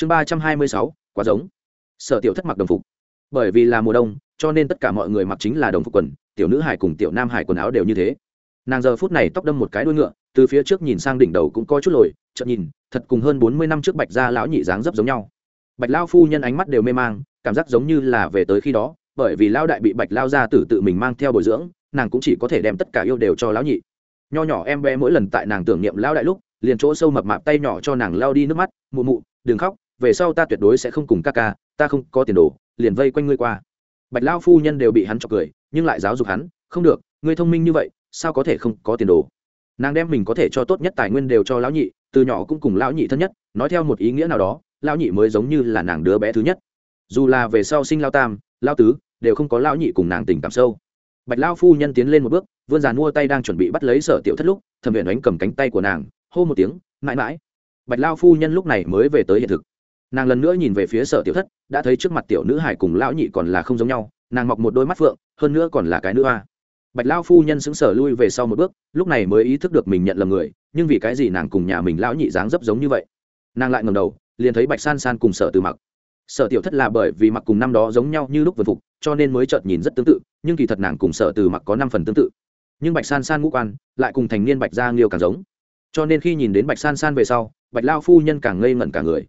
chương ba trăm hai mươi sáu, quá giống. Sở tiểu thất mặc đồng phục. Bởi vì là mùa đông, cho nên tất cả mọi người mặc chính là đồng phục quần, tiểu nữ hải cùng tiểu nam hải quần áo đều như thế. Nàng giờ phút này tóc đâm một cái đuôi ngựa, từ phía trước nhìn sang đỉnh đầu cũng có chút lồi, chợt nhìn, thật cùng hơn bốn mươi năm trước bạch gia lão nhị dáng dấp giống nhau. Bạch lao phu nhân ánh mắt đều mê mang, cảm giác giống như là về tới khi đó, bởi vì lao đại bị bạch lao gia tử tự mình mang theo bồi dưỡng, nàng cũng chỉ có thể đem tất cả yêu đều cho lão nhị. Nho nhỏ em bé mỗi lần tại nàng tưởng niệm lao đại lúc, liền chỗ sâu mập mạp tay nhỏ cho nàng lao đi nước mắt, mụ mụ, đừng khóc về sau ta tuyệt đối sẽ không cùng ca ca, ta không có tiền đồ, liền vây quanh ngươi qua. Bạch lao phu nhân đều bị hắn chọc cười, nhưng lại giáo dục hắn, không được, ngươi thông minh như vậy, sao có thể không có tiền đồ? Nàng đem mình có thể cho tốt nhất tài nguyên đều cho lão nhị, từ nhỏ cũng cùng lão nhị thân nhất, nói theo một ý nghĩa nào đó, lão nhị mới giống như là nàng đứa bé thứ nhất. Dù là về sau sinh lao tam, lao tứ, đều không có lão nhị cùng nàng tình cảm sâu. Bạch lao phu nhân tiến lên một bước, vươn giàn mua tay đang chuẩn bị bắt lấy sở tiểu thất lúc, thẩm viện đánh cầm cánh tay của nàng, hô một tiếng, mãi mãi. Bạch lao phu nhân lúc này mới về tới hiện thực nàng lần nữa nhìn về phía sở tiểu thất, đã thấy trước mặt tiểu nữ hải cùng lão nhị còn là không giống nhau, nàng mọc một đôi mắt phượng, hơn nữa còn là cái nữ hoa. Bạch lao phu nhân xứng sở lui về sau một bước, lúc này mới ý thức được mình nhận lầm người, nhưng vì cái gì nàng cùng nhà mình lão nhị dáng dấp giống như vậy? Nàng lại ngầm đầu, liền thấy bạch san san cùng sở từ mặc. Sở tiểu thất là bởi vì mặc cùng năm đó giống nhau như lúc vượt phục, cho nên mới chợt nhìn rất tương tự, nhưng kỳ thật nàng cùng sở từ mặc có năm phần tương tự. Nhưng bạch san san ngũ quan, lại cùng thành niên bạch gia nghiêu càng giống. Cho nên khi nhìn đến bạch san san về sau, bạch lao phu nhân càng ngây ngẩn cả người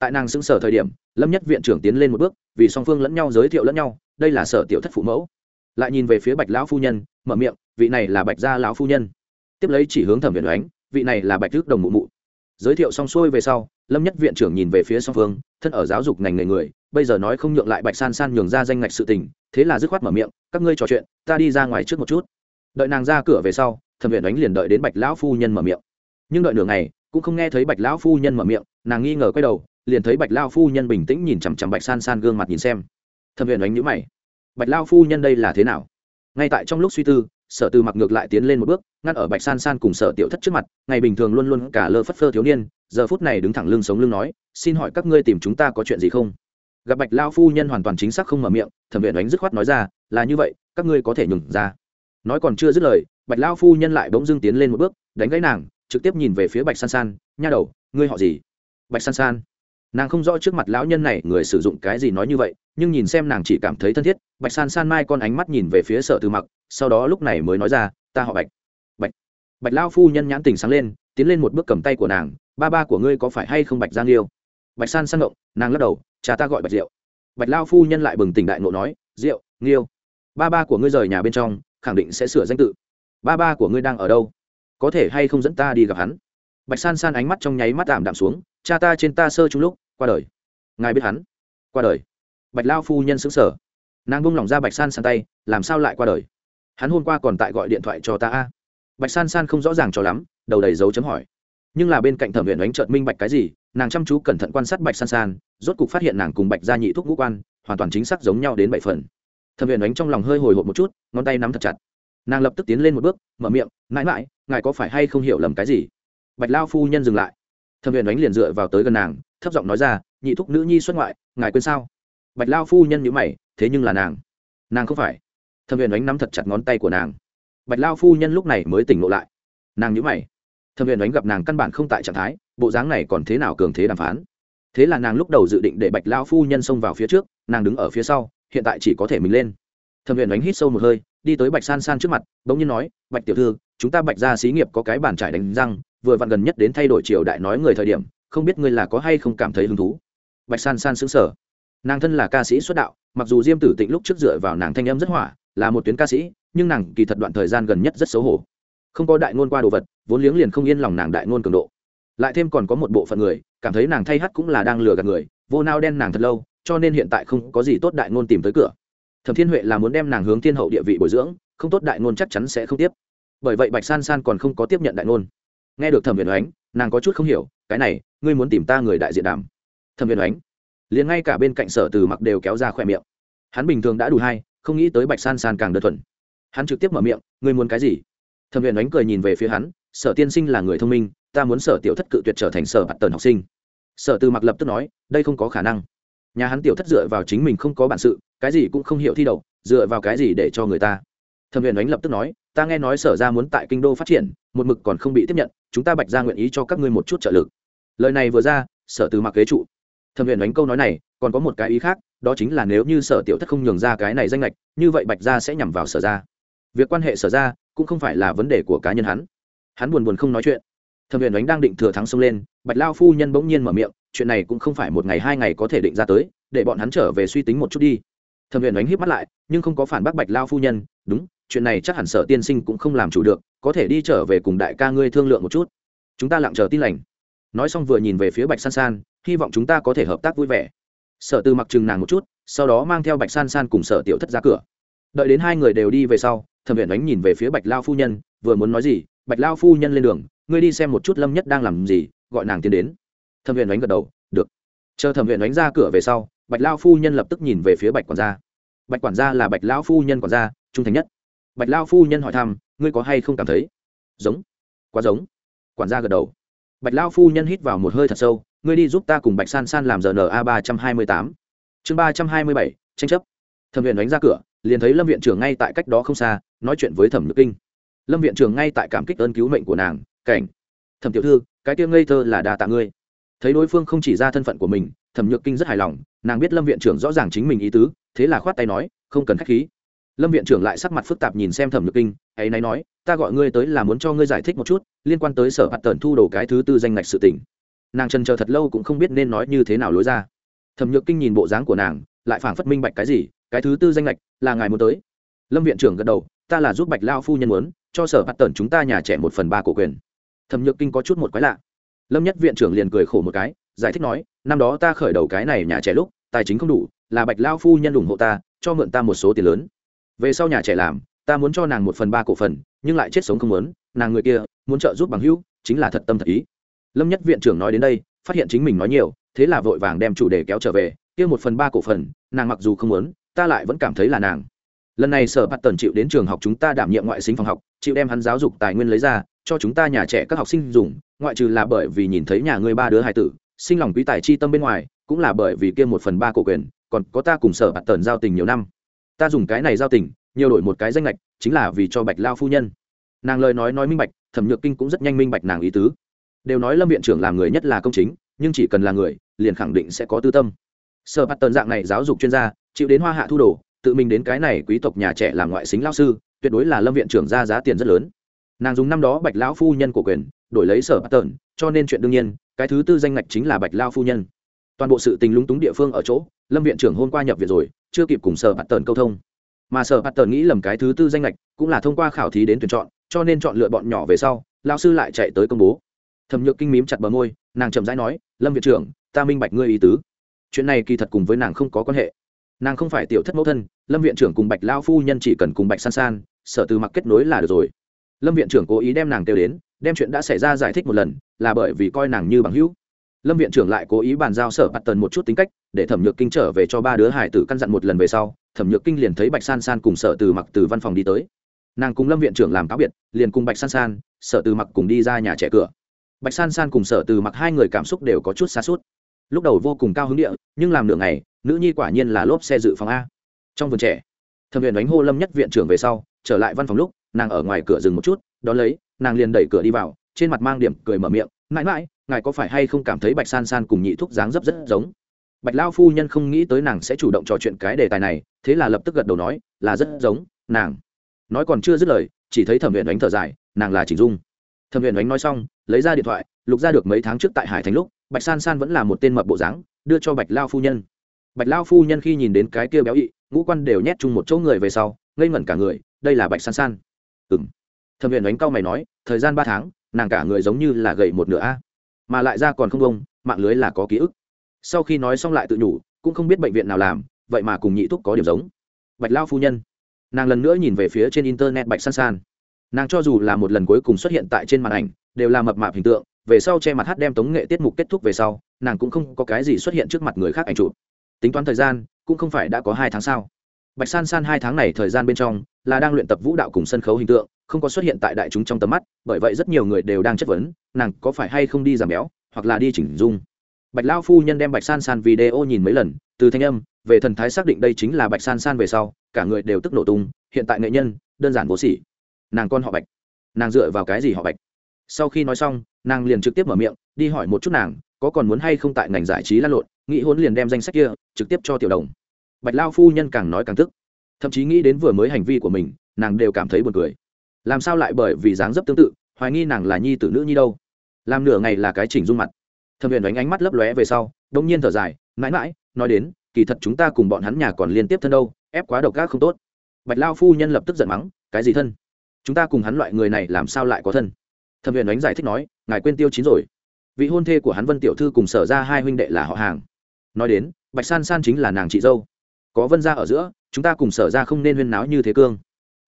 tại nàng xứng sở thời điểm, lâm nhất viện trưởng tiến lên một bước, vì song phương lẫn nhau giới thiệu lẫn nhau, đây là sở tiểu thất phụ mẫu. Lại nhìn về phía bạch lão phu nhân, mở miệng, vị này là bạch gia lão phu nhân. Tiếp lấy chỉ hướng thẩm viện oánh, vị này là bạch đức đồng mụ mụ. Giới thiệu xong xuôi về sau, lâm nhất viện trưởng nhìn về phía song phương, thân ở giáo dục ngành nghề người, bây giờ nói không nhượng lại bạch san san nhường ra danh ngạch sự tình, thế là dứt khoát mở miệng, các ngươi trò chuyện, ta đi ra ngoài trước một chút. Đợi nàng ra cửa về sau, thẩm viện đánh liền đợi đến bạch lão phu nhân mở miệng. Nhưng đợi nửa ngày, cũng không nghe thấy bạch lão phu nhân mở miệng, nàng nghi ngờ quay đầu liền thấy bạch lao phu nhân bình tĩnh nhìn chằm chằm bạch san san gương mặt nhìn xem. Thẩm huyền đánh nhữ mày. Bạch lao phu nhân đây là thế nào? Ngay tại trong lúc suy tư, sở từ mặc ngược lại tiến lên một bước, ngăn ở bạch san san cùng sở tiểu thất trước mặt, ngày bình thường luôn luôn cả lơ phất phơ thiếu niên, giờ phút này đứng thẳng lưng sống lưng nói, xin hỏi các ngươi tìm chúng ta có chuyện gì không? Gặp bạch lao phu nhân hoàn toàn chính xác không mở miệng, thẩm viện đánh dứt khoát nói ra, là như vậy, các ngươi có thể nhường ra. Nói còn chưa dứt lời, bạch lao phu nhân lại bỗng dưng tiến lên một bước, đánh gãy nàng, trực tiếp nhìn về phía bạch san san, nha đầu, ngươi họ gì? Bạch san san nàng không rõ trước mặt lão nhân này người sử dụng cái gì nói như vậy, nhưng nhìn xem nàng chỉ cảm thấy thân thiết, bạch san san mai con ánh mắt nhìn về phía sở từ mặc, sau đó lúc này mới nói ra, ta họ bạch. Bạch bạch lao phu nhân nhãn tình sáng lên, tiến lên một bước cầm tay của nàng, ba ba của ngươi có phải hay không bạch giang liêu? Bạch san san ngộng, nàng lắc đầu, cha ta gọi bạch diệu. Bạch lao phu nhân lại bừng tỉnh đại ngộ nói, diệu nghiêu ba ba của ngươi rời nhà bên trong, khẳng định sẽ sửa danh tự. Ba ba của ngươi đang ở đâu? Có thể hay không dẫn ta đi gặp hắn? Bạch san san ánh mắt trong nháy mắt tạm đạm xuống cha ta trên ta sơ chung lúc, qua đời. Ngài biết hắn? Qua đời. Bạch lao phu nhân xứng sở nàng bung lỏng ra bạch san san tay, làm sao lại qua đời? Hắn hôm qua còn tại gọi điện thoại cho ta a. Bạch san san không rõ ràng cho lắm, đầu đầy dấu chấm hỏi. Nhưng là bên cạnh thẩm viện đánh trợt minh bạch cái gì, nàng chăm chú cẩn thận quan sát bạch san san, rốt cục phát hiện nàng cùng bạch gia nhị thuốc ngũ quan, hoàn toàn chính xác giống nhau đến bảy phần. Thẩm viện đánh trong lòng hơi hồi hộp một chút, ngón tay nắm thật chặt. Nàng lập tức tiến lên một bước, mở miệng, mãi mãi, ngài có phải hay không hiểu lầm cái gì? Bạch lao phu nhân dừng lại thẩm viện đánh liền dựa vào tới gần nàng, thấp giọng nói ra, nhị thúc nữ nhi xuất ngoại, ngài quên sao? Bạch lao phu nhân nhữ mày, thế nhưng là nàng. Nàng không phải. Thẩm viện đánh nắm thật chặt ngón tay của nàng. Bạch lao phu nhân lúc này mới tỉnh ngộ lại. Nàng nhữ mày. Thẩm viện đánh gặp nàng căn bản không tại trạng thái, bộ dáng này còn thế nào cường thế đàm phán? Thế là nàng lúc đầu dự định để bạch lao phu nhân xông vào phía trước, nàng đứng ở phía sau, hiện tại chỉ có thể mình lên. Thẩm viện đánh hít sâu một hơi, đi tới bạch san san trước mặt, bỗng nhiên nói, bạch tiểu thư, chúng ta bạch ra xí nghiệp có cái bàn trải đánh răng vừa vặn gần nhất đến thay đổi triều đại nói người thời điểm, không biết ngươi là có hay không cảm thấy hứng thú. Bạch san san xứng sở nàng thân là ca sĩ xuất đạo, mặc dù diêm tử tịnh lúc trước dựa vào nàng thanh âm rất hỏa, là một tuyến ca sĩ, nhưng nàng kỳ thật đoạn thời gian gần nhất rất xấu hổ. Không có đại ngôn qua đồ vật, vốn liếng liền không yên lòng nàng đại ngôn cường độ. Lại thêm còn có một bộ phận người, cảm thấy nàng thay hát cũng là đang lừa gạt người, vô nao đen nàng thật lâu, cho nên hiện tại không có gì tốt đại ngôn tìm tới cửa. Thẩm thiên huệ là muốn đem nàng hướng thiên hậu địa vị bồi dưỡng, không tốt đại ngôn chắc chắn sẽ không tiếp. Bởi vậy bạch san san còn không có tiếp nhận đại ngôn nghe được thẩm viện ánh nàng có chút không hiểu, cái này, ngươi muốn tìm ta người đại diện đàm. Thẩm viện ánh liền ngay cả bên cạnh sở từ mặc đều kéo ra khỏe miệng. Hắn bình thường đã đủ hay, không nghĩ tới bạch san san càng đơn thuần. Hắn trực tiếp mở miệng, ngươi muốn cái gì? Thẩm viện ánh cười nhìn về phía hắn, sở tiên sinh là người thông minh, ta muốn sở tiểu thất cự tuyệt trở thành sở bạt tần học sinh. Sở từ mặc lập tức nói, đây không có khả năng. Nhà hắn tiểu thất dựa vào chính mình không có bản sự, cái gì cũng không hiểu thi đậu, dựa vào cái gì để cho người ta? Thẩm viện ánh lập tức nói, ta nghe nói sở ra muốn tại kinh đô phát triển, một mực còn không bị tiếp nhận chúng ta bạch ra nguyện ý cho các ngươi một chút trợ lực. Lời này vừa ra, sở từ mặc kế trụ. Thẩm Huyền đánh câu nói này, còn có một cái ý khác, đó chính là nếu như sở tiểu thất không nhường ra cái này danh lệch, như vậy bạch gia sẽ nhằm vào sở ra việc quan hệ sở ra cũng không phải là vấn đề của cá nhân hắn. Hắn buồn buồn không nói chuyện. Thẩm Huyền đánh đang định thừa thắng xông lên, bạch lao phu nhân bỗng nhiên mở miệng, chuyện này cũng không phải một ngày hai ngày có thể định ra tới, để bọn hắn trở về suy tính một chút đi. Thẩm Huyền đánh híp mắt lại, nhưng không có phản bác bạch lao phu nhân, đúng chuyện này chắc hẳn sở tiên sinh cũng không làm chủ được, có thể đi trở về cùng đại ca ngươi thương lượng một chút. Chúng ta lặng chờ tin lành. Nói xong vừa nhìn về phía bạch san san, hy vọng chúng ta có thể hợp tác vui vẻ. Sở tư mặc chừng nàng một chút, sau đó mang theo bạch san san cùng sở tiểu thất ra cửa. Đợi đến hai người đều đi về sau, thẩm viện đánh nhìn về phía bạch lao phu nhân, vừa muốn nói gì, bạch lao phu nhân lên đường, ngươi đi xem một chút lâm nhất đang làm gì, gọi nàng tiến đến. Thẩm viện đánh gật đầu, được. Chờ thẩm viện đánh ra cửa về sau, bạch lao phu nhân lập tức nhìn về phía bạch quản gia. Bạch quản gia là bạch lao phu nhân quản gia, trung thành nhất bạch lao phu nhân hỏi thăm, ngươi có hay không cảm thấy giống, quá giống? Quản gia gật đầu. Bạch lao phu nhân hít vào một hơi thật sâu, ngươi đi giúp ta cùng bạch san san làm giờ na ba trăm hai mươi tám. Chương ba trăm hai mươi bảy, tranh chấp. Thẩm viện đánh ra cửa, liền thấy lâm viện trưởng ngay tại cách đó không xa, nói chuyện với thẩm nhược kinh. Lâm viện trưởng ngay tại cảm kích ơn cứu mệnh của nàng, cảnh, thẩm tiểu thư, cái tiêu ngây thơ là đà tạ ngươi. Thấy đối phương không chỉ ra thân phận của mình, thẩm nhược kinh rất hài lòng, nàng biết lâm viện trưởng rõ ràng chính mình ý tứ, thế là khoát tay nói, không cần k h á c h khí lâm viện trưởng lại sắc mặt phức tạp nhìn xem thẩm nhược kinh, ấy nay nói, ta gọi ngươi tới là muốn cho ngươi giải thích một chút, liên quan tới sở hạt tần thu đồ cái thứ tư danh ngạch sự tỉnh nàng trần chờ thật lâu cũng không biết nên nói như thế nào lối ra. Thẩm nhược kinh nhìn bộ dáng của nàng, lại phảng phất minh bạch cái gì, cái thứ tư danh lệch là ngài muốn tới? Lâm viện trưởng gật đầu, ta là giúp bạch lao phu nhân muốn, cho sở hạt tần chúng ta nhà trẻ một phần ba cổ quyền. Thẩm nhược kinh có chút một quái lạ. Lâm nhất viện trưởng liền cười khổ một cái, giải thích nói, năm đó ta khởi đầu cái này nhà trẻ lúc, tài chính không đủ, là bạch lao phu nhân ủng hộ ta, cho mượn ta một số tiền lớn về sau nhà trẻ làm, ta muốn cho nàng một phần ba cổ phần, nhưng lại chết sống không muốn, nàng người kia muốn trợ giúp bằng hữu, chính là thật tâm thật ý. Lâm nhất viện trưởng nói đến đây, phát hiện chính mình nói nhiều, thế là vội vàng đem chủ đề kéo trở về, kia một phần ba cổ phần, nàng mặc dù không muốn, ta lại vẫn cảm thấy là nàng. Lần này sở bạt tần chịu đến trường học chúng ta đảm nhiệm ngoại sinh phòng học, chịu đem hắn giáo dục tài nguyên lấy ra, cho chúng ta nhà trẻ các học sinh dùng, ngoại trừ là bởi vì nhìn thấy nhà ngươi ba đứa hài tử, sinh lòng quý tài chi tâm bên ngoài, cũng là bởi vì kia một phần ba cổ quyền, còn có ta cùng sở bạt tần giao tình nhiều năm ta dùng cái này giao tình, nhiều đổi một cái danh lệch chính là vì cho bạch lao phu nhân. Nàng lời nói nói minh bạch, thẩm nhược kinh cũng rất nhanh minh bạch nàng ý tứ. Đều nói lâm viện trưởng làm người nhất là công chính, nhưng chỉ cần là người, liền khẳng định sẽ có tư tâm. Sở bắt tần dạng này giáo dục chuyên gia, chịu đến hoa hạ thu đồ, tự mình đến cái này quý tộc nhà trẻ làm ngoại xính lao sư, tuyệt đối là lâm viện trưởng ra giá tiền rất lớn. Nàng dùng năm đó bạch lão phu nhân của quyền, đổi lấy sở bắt tần, cho nên chuyện đương nhiên, cái thứ tư danh ngạch chính là bạch lao phu nhân. Toàn bộ sự tình lúng túng địa phương ở chỗ, lâm viện trưởng hôm qua nhập viện rồi chưa kịp cùng sở bạt tần câu thông. Mà sở bạt tần nghĩ lầm cái thứ tư danh lệch cũng là thông qua khảo thí đến tuyển chọn, cho nên chọn lựa bọn nhỏ về sau lao sư lại chạy tới công bố. Thẩm nhược kinh mím chặt bờ môi, nàng chậm rãi nói, lâm viện trưởng, ta minh bạch ngươi ý tứ. Chuyện này kỳ thật cùng với nàng không có quan hệ. Nàng không phải tiểu thất mẫu thân, lâm viện trưởng cùng bạch lao phu nhân chỉ cần cùng bạch san san, sở từ mặc kết nối là được rồi. Lâm viện trưởng cố ý đem nàng kêu đến, đem chuyện đã xảy ra giải thích một lần, là bởi vì coi nàng như bằng hữu lâm viện trưởng lại cố ý bàn giao sở bắt tần một chút tính cách, để thẩm nhược kinh trở về cho ba đứa hải tử căn dặn một lần về sau, thẩm nhược kinh liền thấy bạch san san cùng sở từ mặc từ văn phòng đi tới. Nàng cùng lâm viện trưởng làm cáo biệt, liền cùng bạch san san, sở từ mặc cùng đi ra nhà trẻ cửa. Bạch san san cùng sở từ mặc hai người cảm xúc đều có chút xa suốt. Lúc đầu vô cùng cao hứng địa, nhưng làm nửa ngày, nữ nhi quả nhiên là lốp xe dự phòng a. Trong vườn trẻ, thẩm viện đánh hô lâm nhất viện trưởng về sau, trở lại văn phòng lúc, nàng ở ngoài cửa dừng một chút, đón lấy, nàng liền đẩy cửa đi vào, trên mặt mang điểm cười mở miệng, mãi mãi ngài có phải hay không cảm thấy bạch san san cùng nhị thúc dáng dấp rất giống? Bạch lao phu nhân không nghĩ tới nàng sẽ chủ động trò chuyện cái đề tài này, thế là lập tức gật đầu nói, là rất giống, nàng. Nói còn chưa dứt lời, chỉ thấy thẩm viện đánh thở dài, nàng là chỉnh dung. Thẩm viện đánh nói xong, lấy ra điện thoại, lục ra được mấy tháng trước tại hải thành lúc, bạch san san vẫn là một tên mập bộ dáng, đưa cho bạch lao phu nhân. Bạch lao phu nhân khi nhìn đến cái kia béo ị, ngũ quan đều nhét chung một chỗ người về sau, ngây ngẩn cả người, đây là bạch san san. Ừ m thẩm viện đánh cao mày nói, thời gian ba tháng, nàng cả người giống như là gầy một nửa a mà lại ra còn không bông, mạng lưới là có ký ức. Sau khi nói xong lại tự nhủ, cũng không biết bệnh viện nào làm, vậy mà cùng nhị thúc có điểm giống. Bạch lao phu nhân. Nàng lần nữa nhìn về phía trên internet bạch san san. Nàng cho dù là một lần cuối cùng xuất hiện tại trên màn ảnh, đều là mập mạp hình tượng, về sau che mặt hát đem tống nghệ tiết mục kết thúc về sau, nàng cũng không có cái gì xuất hiện trước mặt người khác ảnh chụp. Tính toán thời gian, cũng không phải đã có hai tháng sau bạch san san hai tháng này thời gian bên trong, là đang luyện tập vũ đạo cùng sân khấu hình tượng không có xuất hiện tại đại chúng trong tầm mắt, bởi vậy rất nhiều người đều đang chất vấn, nàng có phải hay không đi giảm béo, hoặc là đi chỉnh dung. Bạch lao phu nhân đem bạch san san video nhìn mấy lần, từ thanh âm, về thần thái xác định đây chính là bạch san san về sau, cả người đều tức nổ tung, hiện tại nghệ nhân, đơn giản vô sỉ. Nàng con họ bạch. Nàng dựa vào cái gì họ bạch? Sau khi nói xong, nàng liền trực tiếp mở miệng, đi hỏi một chút nàng, có còn muốn hay không tại ngành giải trí lan lộn nghĩ hôn liền đem danh sách kia, trực tiếp cho tiểu đồng. Bạch lao phu nhân càng nói càng tức. Thậm chí nghĩ đến vừa mới hành vi của mình, nàng đều cảm thấy buồn cười làm sao lại bởi vì dáng dấp tương tự, hoài nghi nàng là nhi tử nữ nhi đâu? Làm nửa ngày là cái chỉnh dung mặt. Thẩm huyền đánh ánh mắt lấp lóe về sau, đông nhiên thở dài, mãi mãi, nói đến, kỳ thật chúng ta cùng bọn hắn nhà còn liên tiếp thân đâu, ép quá độc ác không tốt. Bạch lao phu nhân lập tức giận mắng, cái gì thân? Chúng ta cùng hắn loại người này làm sao lại có thân? Thẩm huyền đánh giải thích nói, ngài quên tiêu chín rồi. Vị hôn thê của hắn vân tiểu thư cùng sở ra hai huynh đệ là họ hàng. Nói đến, bạch san san chính là nàng chị dâu. Có vân ra ở giữa, chúng ta cùng sở ra không nên huyên náo như thế cương.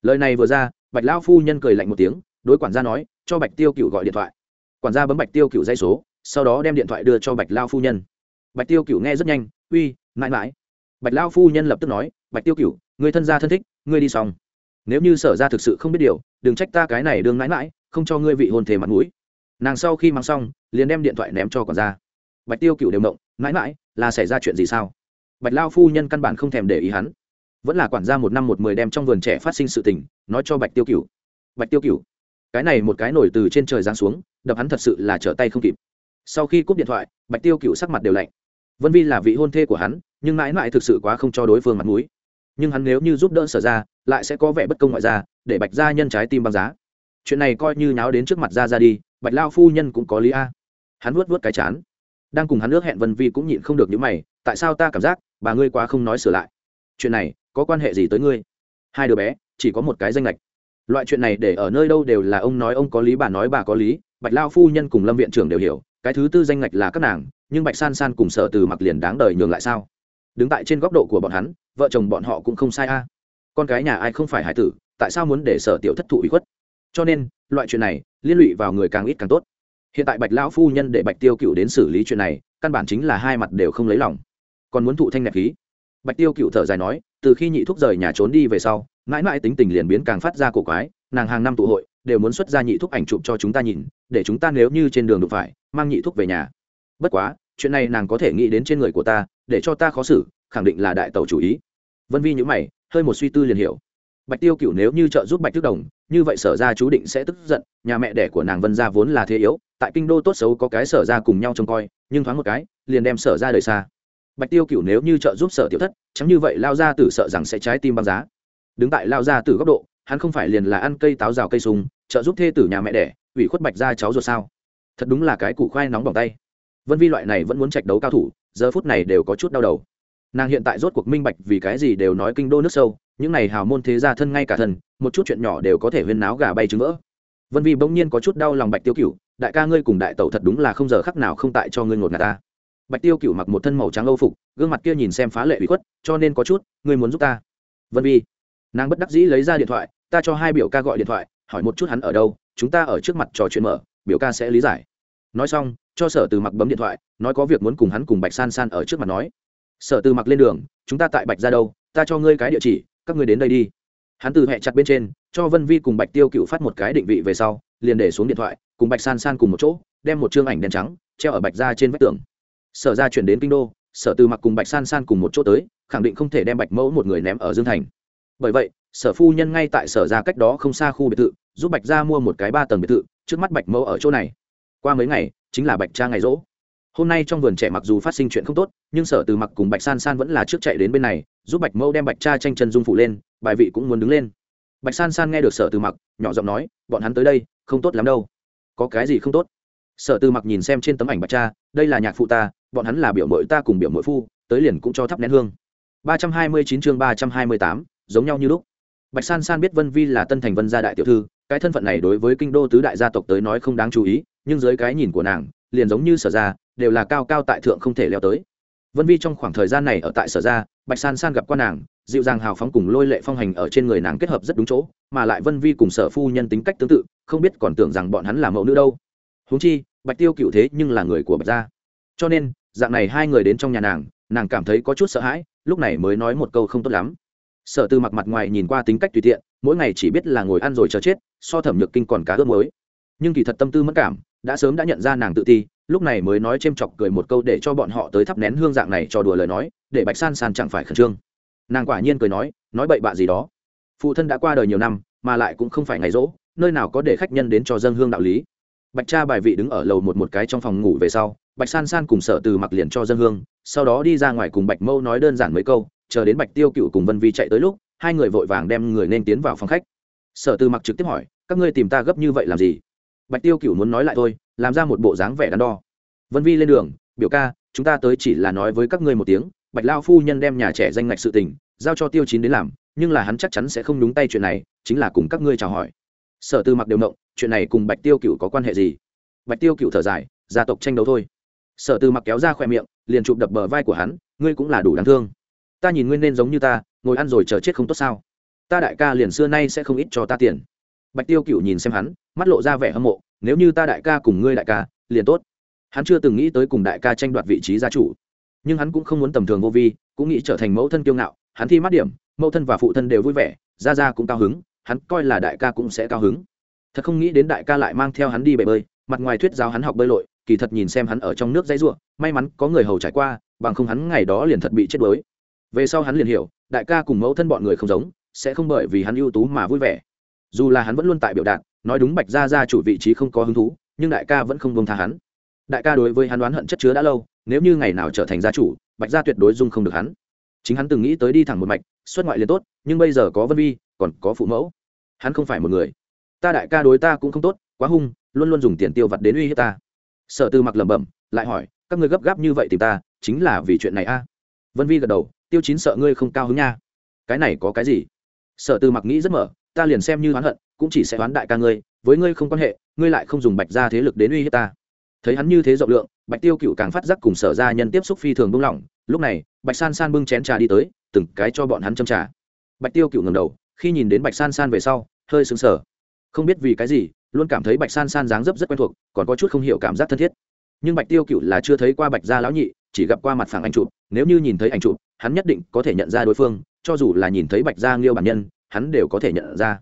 Lời này vừa ra bạch lao phu nhân cười lạnh một tiếng đối quản gia nói cho bạch tiêu cựu gọi điện thoại. Quản gia bấm bạch tiêu cựu dây số sau đó đem điện thoại đưa cho bạch lao phu nhân. Bạch tiêu cựu nghe rất nhanh uy mãi mãi. Bạch lao phu nhân lập tức nói bạch tiêu cựu người thân gia thân thích ngươi đi xong. Nếu như sở ra thực sự không biết điều đừng trách ta cái này đương mãi mãi không cho ngươi vị hôn thề mặt mũi. Nàng sau khi mang xong liền đem điện thoại ném cho quản gia. Bạch tiêu cựu đều động, mãi mãi là xảy ra chuyện gì sao? Bạch lao phu nhân căn bản không thèm để ý hắn vẫn là quản gia một năm một mười đem trong vườn trẻ phát sinh sự tình, nói cho bạch tiêu cựu bạch tiêu cựu cái này một cái nổi từ trên trời giáng xuống, đập hắn thật sự là trở tay không kịp. Sau khi cúp điện thoại, bạch tiêu cựu sắc mặt đều lạnh. Vân vi là vị hôn thê của hắn, nhưng mãi mãi thực sự quá không cho đối phương mặt mũi. Nhưng hắn nếu như giúp đỡ sở ra, lại sẽ có vẻ bất công ngoại gia, để bạch gia nhân trái tim băng giá. Chuyện này coi như nháo đến trước mặt ra ra đi, bạch lao phu nhân cũng có lý a. Hắn vuốt vuốt cái chán. Đang cùng hắn ước hẹn vân vi cũng nhịn không được những mày, tại sao ta cảm giác bà ngươi quá không nói sửa lại? Chuyện này có quan hệ gì tới ngươi? Hai đứa bé, chỉ có một cái danh lệch. Loại chuyện này để ở nơi đâu đều là ông nói ông có lý, bà nói bà có lý. Bạch lao phu nhân cùng lâm viện trưởng đều hiểu, cái thứ tư danh lệch là các nàng, nhưng bạch san san cùng sở từ mặc liền đáng đời nhường lại sao? Đứng tại trên góc độ của bọn hắn, vợ chồng bọn họ cũng không sai a. Con cái nhà ai không phải hải tử, tại sao muốn để sở tiểu thất thụ ủy khuất? Cho nên, loại chuyện này liên lụy vào người càng ít càng tốt. Hiện tại bạch lão phu nhân để bạch tiêu cựu đến xử lý chuyện này, căn bản chính là hai mặt đều không lấy lòng. Còn muốn thụ thanh nẹp khí. Bạch tiêu cựu thở dài nói từ khi nhị thúc rời nhà trốn đi về sau, mãi mãi tính tình liền biến càng phát ra cổ quái, nàng hàng năm tụ hội, đều muốn xuất ra nhị thúc ảnh chụp cho chúng ta nhìn, để chúng ta nếu như trên đường đụng phải, mang nhị thúc về nhà. Bất quá, chuyện này nàng có thể nghĩ đến trên người của ta, để cho ta khó xử, khẳng định là đại tàu chủ ý. Vân vi nhữ mày, hơi một suy tư liền hiểu. Bạch tiêu cựu nếu như trợ giúp bạch tước đồng, như vậy sở ra chú định sẽ tức giận, nhà mẹ đẻ của nàng vân gia vốn là thế yếu, tại kinh đô tốt xấu có cái sở ra cùng nhau trông coi, nhưng thoáng một cái, liền đem sở ra đời xa bạch tiêu cựu nếu như trợ giúp sở tiểu thất chẳng như vậy lao ra tử sợ rằng sẽ trái tim băng giá. Đứng tại lao ra tử góc độ hắn không phải liền là ăn cây táo rào cây sung trợ giúp thê tử nhà mẹ đẻ ủy khuất bạch ra cháu ruột sao? Thật đúng là cái củ khoai nóng bỏng tay. Vân vi loại này vẫn muốn trạch đấu cao thủ giờ phút này đều có chút đau đầu. Nàng hiện tại rốt cuộc minh bạch vì cái gì đều nói kinh đô nước sâu những này hào môn thế gia thân ngay cả thần, một chút chuyện nhỏ đều có thể huyên náo gà bay trứng vỡ. Vân vi bỗng nhiên có chút đau lòng bạch tiêu cựu đại ca ngươi cùng đại tẩu thật đúng là không giờ khắc nào không tại cho ngươi ngột ngạt ta bạch tiêu cựu mặc một thân màu trắng âu phục, gương mặt kia nhìn xem phá lệ bị khuất, cho nên có chút, ngươi muốn giúp ta. Vân vi. Nàng bất đắc dĩ lấy ra điện thoại, ta cho hai biểu ca gọi điện thoại, hỏi một chút hắn ở đâu, chúng ta ở trước mặt trò chuyện mở, biểu ca sẽ lý giải. Nói xong, cho sở từ mặc bấm điện thoại, nói có việc muốn cùng hắn cùng bạch san san ở trước mặt nói. Sở từ mặc lên đường, chúng ta tại bạch ra đâu, ta cho ngươi cái địa chỉ, các ngươi đến đây đi. Hắn từ hẹ chặt bên trên, cho vân vi cùng bạch tiêu cựu phát một cái định vị về sau, liền để xuống điện thoại, cùng bạch san san cùng một chỗ, đem một chương ảnh đen trắng, treo ở bạch ra trên vách tường sở ra chuyển đến kinh đô, sở từ mặc cùng bạch san san cùng một chỗ tới, khẳng định không thể đem bạch mẫu một người ném ở dương thành. Bởi vậy, sở phu nhân ngay tại sở ra cách đó không xa khu biệt thự, giúp bạch ra mua một cái ba tầng biệt thự, trước mắt bạch mẫu ở chỗ này. Qua mấy ngày, chính là bạch cha ngày rỗ. Hôm nay trong vườn trẻ mặc dù phát sinh chuyện không tốt, nhưng sở từ mặc cùng bạch san san vẫn là trước chạy đến bên này, giúp bạch mẫu đem bạch cha tranh chân dung phụ lên, bài vị cũng muốn đứng lên. Bạch san san nghe được sở từ mặc, nhỏ giọng nói, bọn hắn tới đây, không tốt lắm đâu. Có cái gì không tốt? Sở tư mặc nhìn xem trên tấm ảnh bạch cha, đây là nhạc phụ ta, bọn hắn là biểu mội ta cùng biểu mội phu, tới liền cũng cho thắp nén hương. ba trăm hai mươi chín chương ba trăm hai mươi tám, giống nhau như lúc. Bạch san san biết vân vi là tân thành vân gia đại tiểu thư, cái thân phận này đối với kinh đô tứ đại gia tộc tới nói không đáng chú ý, nhưng dưới cái nhìn của nàng, liền giống như sở ra đều là cao cao tại thượng không thể leo tới. Vân vi trong khoảng thời gian này ở tại sở ra bạch san san gặp qua nàng, dịu dàng hào phóng cùng lôi lệ phong hành ở trên người nàng kết hợp rất đúng chỗ, mà lại vân vi cùng sở phu nhân tính cách tương tự, không biết còn tưởng rằng bọn hắn là mẫu nữ đâu huống chi, bạch tiêu cựu thế nhưng là người của bạch gia. Cho nên, dạng này hai người đến trong nhà nàng nàng cảm thấy có chút sợ hãi, lúc này mới nói một câu không tốt lắm. Sở tư mặc mặt ngoài nhìn qua tính cách tùy tiện, mỗi ngày chỉ biết là ngồi ăn rồi chờ chết, so thẩm nhược kinh còn cá ướp mới nhưng kỳ thật tâm tư mất cảm, đã sớm đã nhận ra nàng tự ti, lúc này mới nói c h ê m chọc cười một câu để cho bọn họ tới thắp nén hương dạng này cho đùa lời nói, để bạch san san chẳng phải khẩn trương. Nàng quả nhiên cười nói nói bậy bạ gì đó. Phụ thân đã qua đời nhiều năm, mà lại cũng không phải ngày rỗ, nơi nào có để khách nhân đến cho dân hương đạo lý bạch cha bài vị đứng ở lầu một một cái trong phòng ngủ về sau, bạch san san cùng sở từ mặc liền cho dân hương, sau đó đi ra ngoài cùng bạch mâu nói đơn giản mấy câu, chờ đến bạch tiêu cựu cùng vân vi chạy tới lúc, hai người vội vàng đem người nên tiến vào phòng khách. Sở từ mặc trực tiếp hỏi, các ngươi tìm ta gấp như vậy làm gì? Bạch tiêu cựu muốn nói lại thôi, làm ra một bộ dáng vẻ đắn đo. Vân vi lên đường, biểu ca, chúng ta tới chỉ là nói với các ngươi một tiếng, bạch lao phu nhân đem nhà trẻ danh ngạch sự tình, giao cho tiêu chín đến làm, nhưng là hắn chắc chắn sẽ không đúng tay chuyện này, chính là cùng các ngươi chào hỏi. Sở tư mặc đều động chuyện này cùng bạch tiêu cựu có quan hệ gì? Bạch tiêu cựu thở dài, gia tộc tranh đấu thôi. Sở tư mặc kéo ra khỏe miệng, liền chụp đập bờ vai của hắn, ngươi cũng là đủ đáng thương. Ta nhìn ngươi nên giống như ta, ngồi ăn rồi chờ chết không tốt sao? Ta đại ca liền xưa nay sẽ không ít cho ta tiền. Bạch tiêu cựu nhìn xem hắn, mắt lộ ra vẻ hâm mộ, nếu như ta đại ca cùng ngươi đại ca, liền tốt. Hắn chưa từng nghĩ tới cùng đại ca tranh đoạt vị trí gia chủ. Nhưng hắn cũng không muốn tầm thường vô vi, cũng nghĩ trở thành mẫu thân kiêu ngạo. Hắn thi mắt điểm, mẫu thân và phụ thân đều vui vẻ ra ra cũng cao hứng, hắn coi là đại ca cũng sẽ cao hứng thật không nghĩ đến đại ca lại mang theo hắn đi bể bơi, mặt ngoài thuyết giáo hắn học bơi lội, kỳ thật nhìn xem hắn ở trong nước dãy ruộng may mắn có người hầu trải qua, bằng không hắn ngày đó liền thật bị chết đuối. Về sau hắn liền hiểu, đại ca cùng mẫu thân bọn người không giống, sẽ không bởi vì hắn ưu tú mà vui vẻ. Dù là hắn vẫn luôn tại biểu đạt, nói đúng bạch gia gia chủ vị trí không có hứng thú, nhưng đại ca vẫn không bông tha hắn. Đại ca đối với hắn đoán hận chất chứa đã lâu, nếu như ngày nào trở thành gia chủ, bạch gia tuyệt đối dung không được hắn. Chính hắn từng nghĩ tới đi thẳng một mạch, xuất ngoại liền tốt, nhưng bây giờ có vân vi, còn có phụ mẫu. Hắn không phải một người ta đại ca đối ta cũng không tốt, quá hung, luôn luôn dùng tiền tiêu vặt đến uy hiếp ta. Sở tư mặc lẩm bẩm, lại hỏi, các ngươi gấp gáp như vậy tìm ta, chính là vì chuyện này a? Vân vi gật đầu, tiêu chín sợ ngươi không cao hứng nha. Cái này có cái gì? Sở tư mặc nghĩ rất mở, ta liền xem như oán hận, cũng chỉ sẽ oán đại ca ngươi, với ngươi không quan hệ, ngươi lại không dùng bạch ra thế lực đến uy hiếp ta. Thấy hắn như thế rộng lượng, bạch tiêu cựu càng phát giác cùng sở gia nhân tiếp xúc phi thường buông lỏng, lúc này, bạch san san bưng chén trà đi tới, từng cái cho bọn hắn châm trà. Bạch tiêu cựu ngầm đầu, khi nhìn đến bạch san san về sau, hơi sững sờ không biết vì cái gì, luôn cảm thấy bạch san san dáng dấp rất quen thuộc, còn có chút không hiểu cảm giác thân thiết. Nhưng bạch tiêu cựu là chưa thấy qua bạch gia lão nhị, chỉ gặp qua mặt phẳng anh chụp, nếu như nhìn thấy anh chụp, hắn nhất định có thể nhận ra đối phương, cho dù là nhìn thấy bạch gia nghiêu bản nhân, hắn đều có thể nhận ra.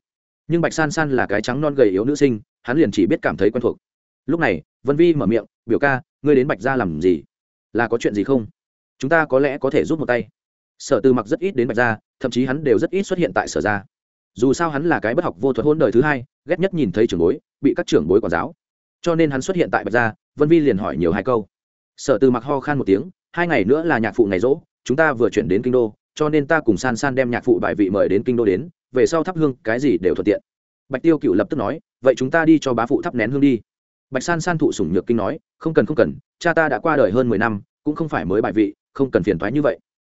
Nhưng bạch san san là cái trắng non gầy yếu nữ sinh, hắn liền chỉ biết cảm thấy quen thuộc. Lúc này, vân vi mở miệng, biểu ca, ngươi đến bạch gia làm gì? Là có chuyện gì không? Chúng ta có lẽ có thể giúp một tay. Sở Tư mặc rất ít đến bạch gia, thậm chí hắn đều rất ít xuất hiện tại sở gia. Dù sao hắn là cái bất học vô thuật hôn đời thứ hai ghét nhất nhìn thấy trưởng bối, bị các trưởng bối quản giáo. Cho nên hắn xuất hiện tại bạch gia, vân vi liền hỏi nhiều hai câu. Sở từ mặc ho khan một tiếng, hai ngày nữa là nhạc phụ ngày rỗ, chúng ta vừa chuyển đến kinh đô, cho nên ta cùng san san đem nhạc phụ bài vị mời đến kinh đô đến, về sau thắp hương, cái gì đều thuận tiện. Bạch tiêu cựu lập tức nói, vậy chúng ta đi cho bá phụ thắp nén hương đi. Bạch san san thụ sủng nhược kinh nói, không cần không cần, cha ta đã qua đời hơn mười năm, cũng không phải mới bài vị, không cần phiền thoái như vậy.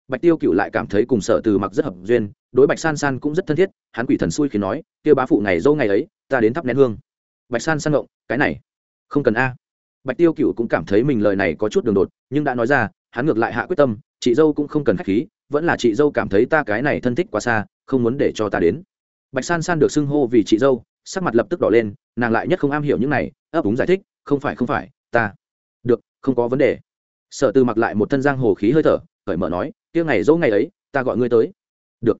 Bạch tiêu cựu lại cảm thấy cùng sở từ mặc rất hợp duyên đối bạch san san cũng rất thân thiết, hắn quỷ thần xui khi nói kêu bá phụ ngày dâu ngày ấy, ta đến thắp nén hương. Bạch san san ngộng, cái này, không cần a. Bạch tiêu cựu cũng cảm thấy mình lời này có chút đường đột, nhưng đã nói ra, hắn ngược lại hạ quyết tâm, chị dâu cũng không cần k h á c h khí, vẫn là chị dâu cảm thấy ta cái này thân thích quá xa, không muốn để cho ta đến. Bạch san san được xưng hô vì chị dâu, sắc mặt lập tức đỏ lên, nàng lại nhất không am hiểu những này, ấp úng giải thích, không phải không phải, ta, được, không có vấn đề. Sở từ mặc lại một thân giang hồ khí hơi thở, cởi mở nói tiếng ngày dỗ ngày ấy, ta gọi ngươi tới. Được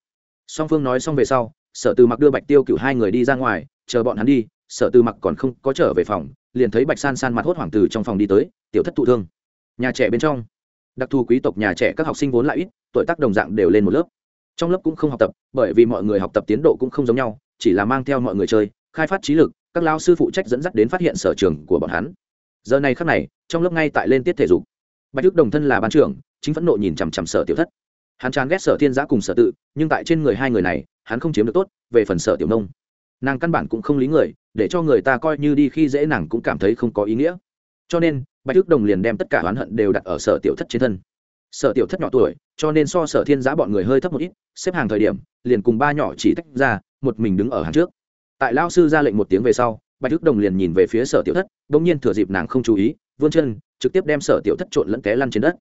song phương nói xong về sau, sở từ mặc đưa bạch tiêu cựu hai người đi ra ngoài, chờ bọn hắn đi, sở từ mặc còn không có trở về phòng, liền thấy bạch san san mặt hốt hoảng từ trong phòng đi tới, tiểu thất thụ thương. Nhà trẻ bên trong, đặc thù quý tộc nhà trẻ các học sinh vốn lại ít, tuổi tác đồng dạng đều lên một lớp. Trong lớp cũng không học tập, bởi vì mọi người học tập tiến độ cũng không giống nhau, chỉ là mang theo mọi người chơi, khai phát trí lực, các lao sư phụ trách dẫn dắt đến phát hiện sở trường của bọn hắn. Giờ này khắc này, trong lớp ngay tại lên tiết thể dục. Bạch đức đồng thân là ban trưởng, chính phẫn nộ nhìn chằm chằm sở tiểu thất hắn chán ghét sở thiên giã cùng sở tự, nhưng tại trên người hai người này, hắn không chiếm được tốt, về phần sở tiểu nông. Nàng căn bản cũng không lý người, để cho người ta coi như đi khi dễ nàng cũng cảm thấy không có ý nghĩa. Cho nên, bạch thức đồng liền đem tất cả oán hận đều đặt ở sở tiểu thất trên thân. Sở tiểu thất nhỏ tuổi, cho nên so sở thiên giã bọn người hơi thấp một ít, xếp hàng thời điểm, liền cùng ba nhỏ chỉ tách ra, một mình đứng ở hàng trước. Tại lao sư ra lệnh một tiếng về sau, bạch thức đồng liền nhìn về phía sở tiểu thất đ ỗ n g nhiên thừa dịp nàng không chú ý, vươn chân, trực tiếp đem sở tiểu thất trộn lẫn té lăn trên đất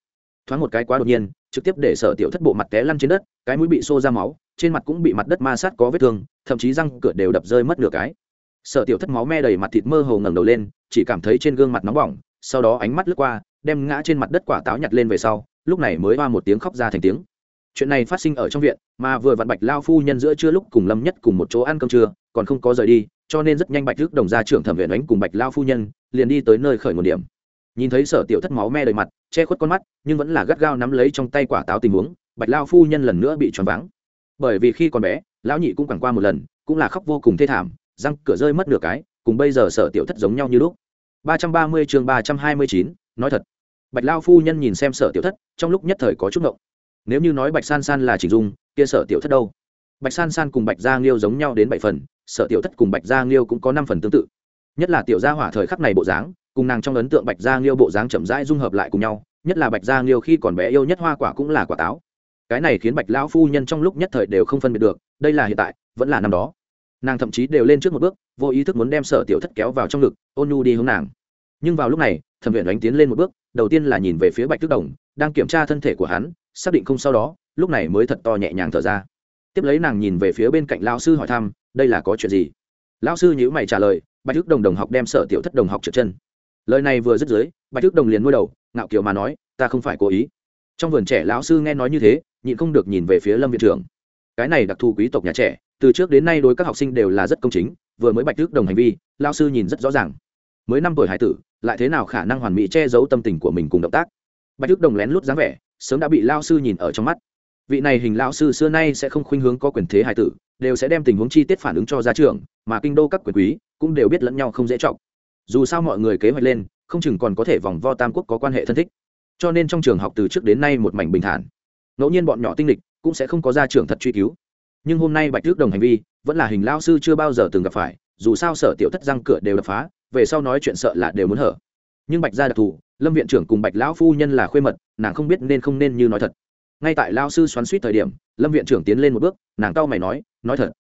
thoáng một cái quá đột nhiên, trực tiếp để sở tiểu thất bộ mặt té lăn trên đất, cái mũi bị xô ra máu, trên mặt cũng bị mặt đất ma sát có vết thương, thậm chí răng cửa đều đập rơi mất nửa cái. Sở tiểu thất máu me đầy mặt thịt mơ hồ ngẩng đầu lên, chỉ cảm thấy trên gương mặt nóng bỏng, sau đó ánh mắt lướt qua, đem ngã trên mặt đất quả táo nhặt lên về sau, lúc này mới hoa một tiếng khóc ra thành tiếng. Chuyện này phát sinh ở trong viện, mà vừa vặn bạch lao phu nhân giữa trưa lúc cùng lâm nhất cùng một chỗ ăn cơm trưa, còn không có rời đi, cho nên rất nhanh bạch thức đồng gia trưởng thẩm viện ánh cùng bạch lao phu nhân, liền đi tới nơi khởi nguồn điểm nhìn thấy sở tiểu thất máu me đầy mặt, che khuất con mắt, nhưng vẫn là gắt gao nắm lấy trong tay quả táo tình huống, bạch lao phu nhân lần nữa bị choáng váng. Bởi vì khi còn bé, lão nhị cũng quẳng qua một lần, cũng là khóc vô cùng thê thảm, răng cửa rơi mất nửa cái, cùng bây giờ sở tiểu thất giống nhau như lúc. Ba trăm ba mươi chương ba trăm hai mươi chín, nói thật. Bạch lao phu nhân nhìn xem sở tiểu thất, trong lúc nhất thời có chút ngộng. Nếu như nói bạch san san là chỉ dung, kia sở tiểu thất đâu? Bạch san san cùng bạch gia nghiêu giống nhau đến bảy phần, sở tiểu thất cùng bạch gia nghiêu cũng có năm phần tương tự. Nhất là tiểu gia hỏa thời khắc này bộ dáng cùng nàng trong ấn tượng bạch gia nghiêu bộ dáng chậm rãi dung hợp lại cùng nhau, nhất là bạch gia nghiêu khi còn bé yêu nhất hoa quả cũng là quả táo. Cái này khiến bạch lão phu nhân trong lúc nhất thời đều không phân biệt được, đây là hiện tại, vẫn là năm đó. Nàng thậm chí đều lên trước một bước, vô ý thức muốn đem sở tiểu thất kéo vào trong ngực, ôn nhu đi hướng nàng. Nhưng vào lúc này, thẩm viện đánh tiến lên một bước, đầu tiên là nhìn về phía bạch tức đồng, đang kiểm tra thân thể của hắn, xác định không sau đó, lúc này mới thật to nhẹ nhàng thở ra. Tiếp lấy nàng nhìn về phía bên cạnh lao sư hỏi thăm, đây là có chuyện gì? Lão sư nhữ mày trả lời, bạch tức đồng đồng học đem sở tiểu thất đồng học trượt chân lời này vừa dứt dưới, bạch tước đồng liền nuôi đầu, ngạo kiều mà nói, ta không phải cố ý. Trong vườn trẻ lão sư nghe nói như thế, nhịn không được nhìn về phía lâm viện trưởng. Cái này đặc thù quý tộc nhà trẻ, từ trước đến nay đối các học sinh đều là rất công chính, vừa mới bạch tước đồng hành vi lao sư nhìn rất rõ ràng. Mới năm tuổi hải tử, lại thế nào khả năng hoàn mỹ che giấu tâm tình của mình cùng động tác? Bạch tước đồng lén lút dáng vẻ, sớm đã bị lao sư nhìn ở trong mắt. Vị này hình lao sư xưa nay sẽ không khuynh hướng có quyền thế hải tử, đều sẽ đem tình huống chi tiết phản ứng cho gia trưởng, mà kinh đô các quyền quý cũng đều biết lẫn nhau không dễ trọng dù sao mọi người kế hoạch lên, không chừng còn có thể vòng vo tam quốc có quan hệ thân thích. Cho nên trong trường học từ trước đến nay một mảnh bình thản. Ngẫu nhiên bọn nhỏ tinh lịch cũng sẽ không có gia trưởng thật truy cứu. Nhưng hôm nay bạch tước đồng hành vi vẫn là hình lao sư chưa bao giờ từng gặp phải, dù sao sở tiểu thất răng cửa đều đập phá, về sau nói chuyện sợ là đều muốn hở. Nhưng bạch gia đặc thù, lâm viện trưởng cùng bạch lão phu nhân là khuê mật, nàng không biết nên không nên như nói thật. Ngay tại lao sư xoắn suýt thời điểm, lâm viện trưởng tiến lên một bước, nàng cau mày nói nói thật,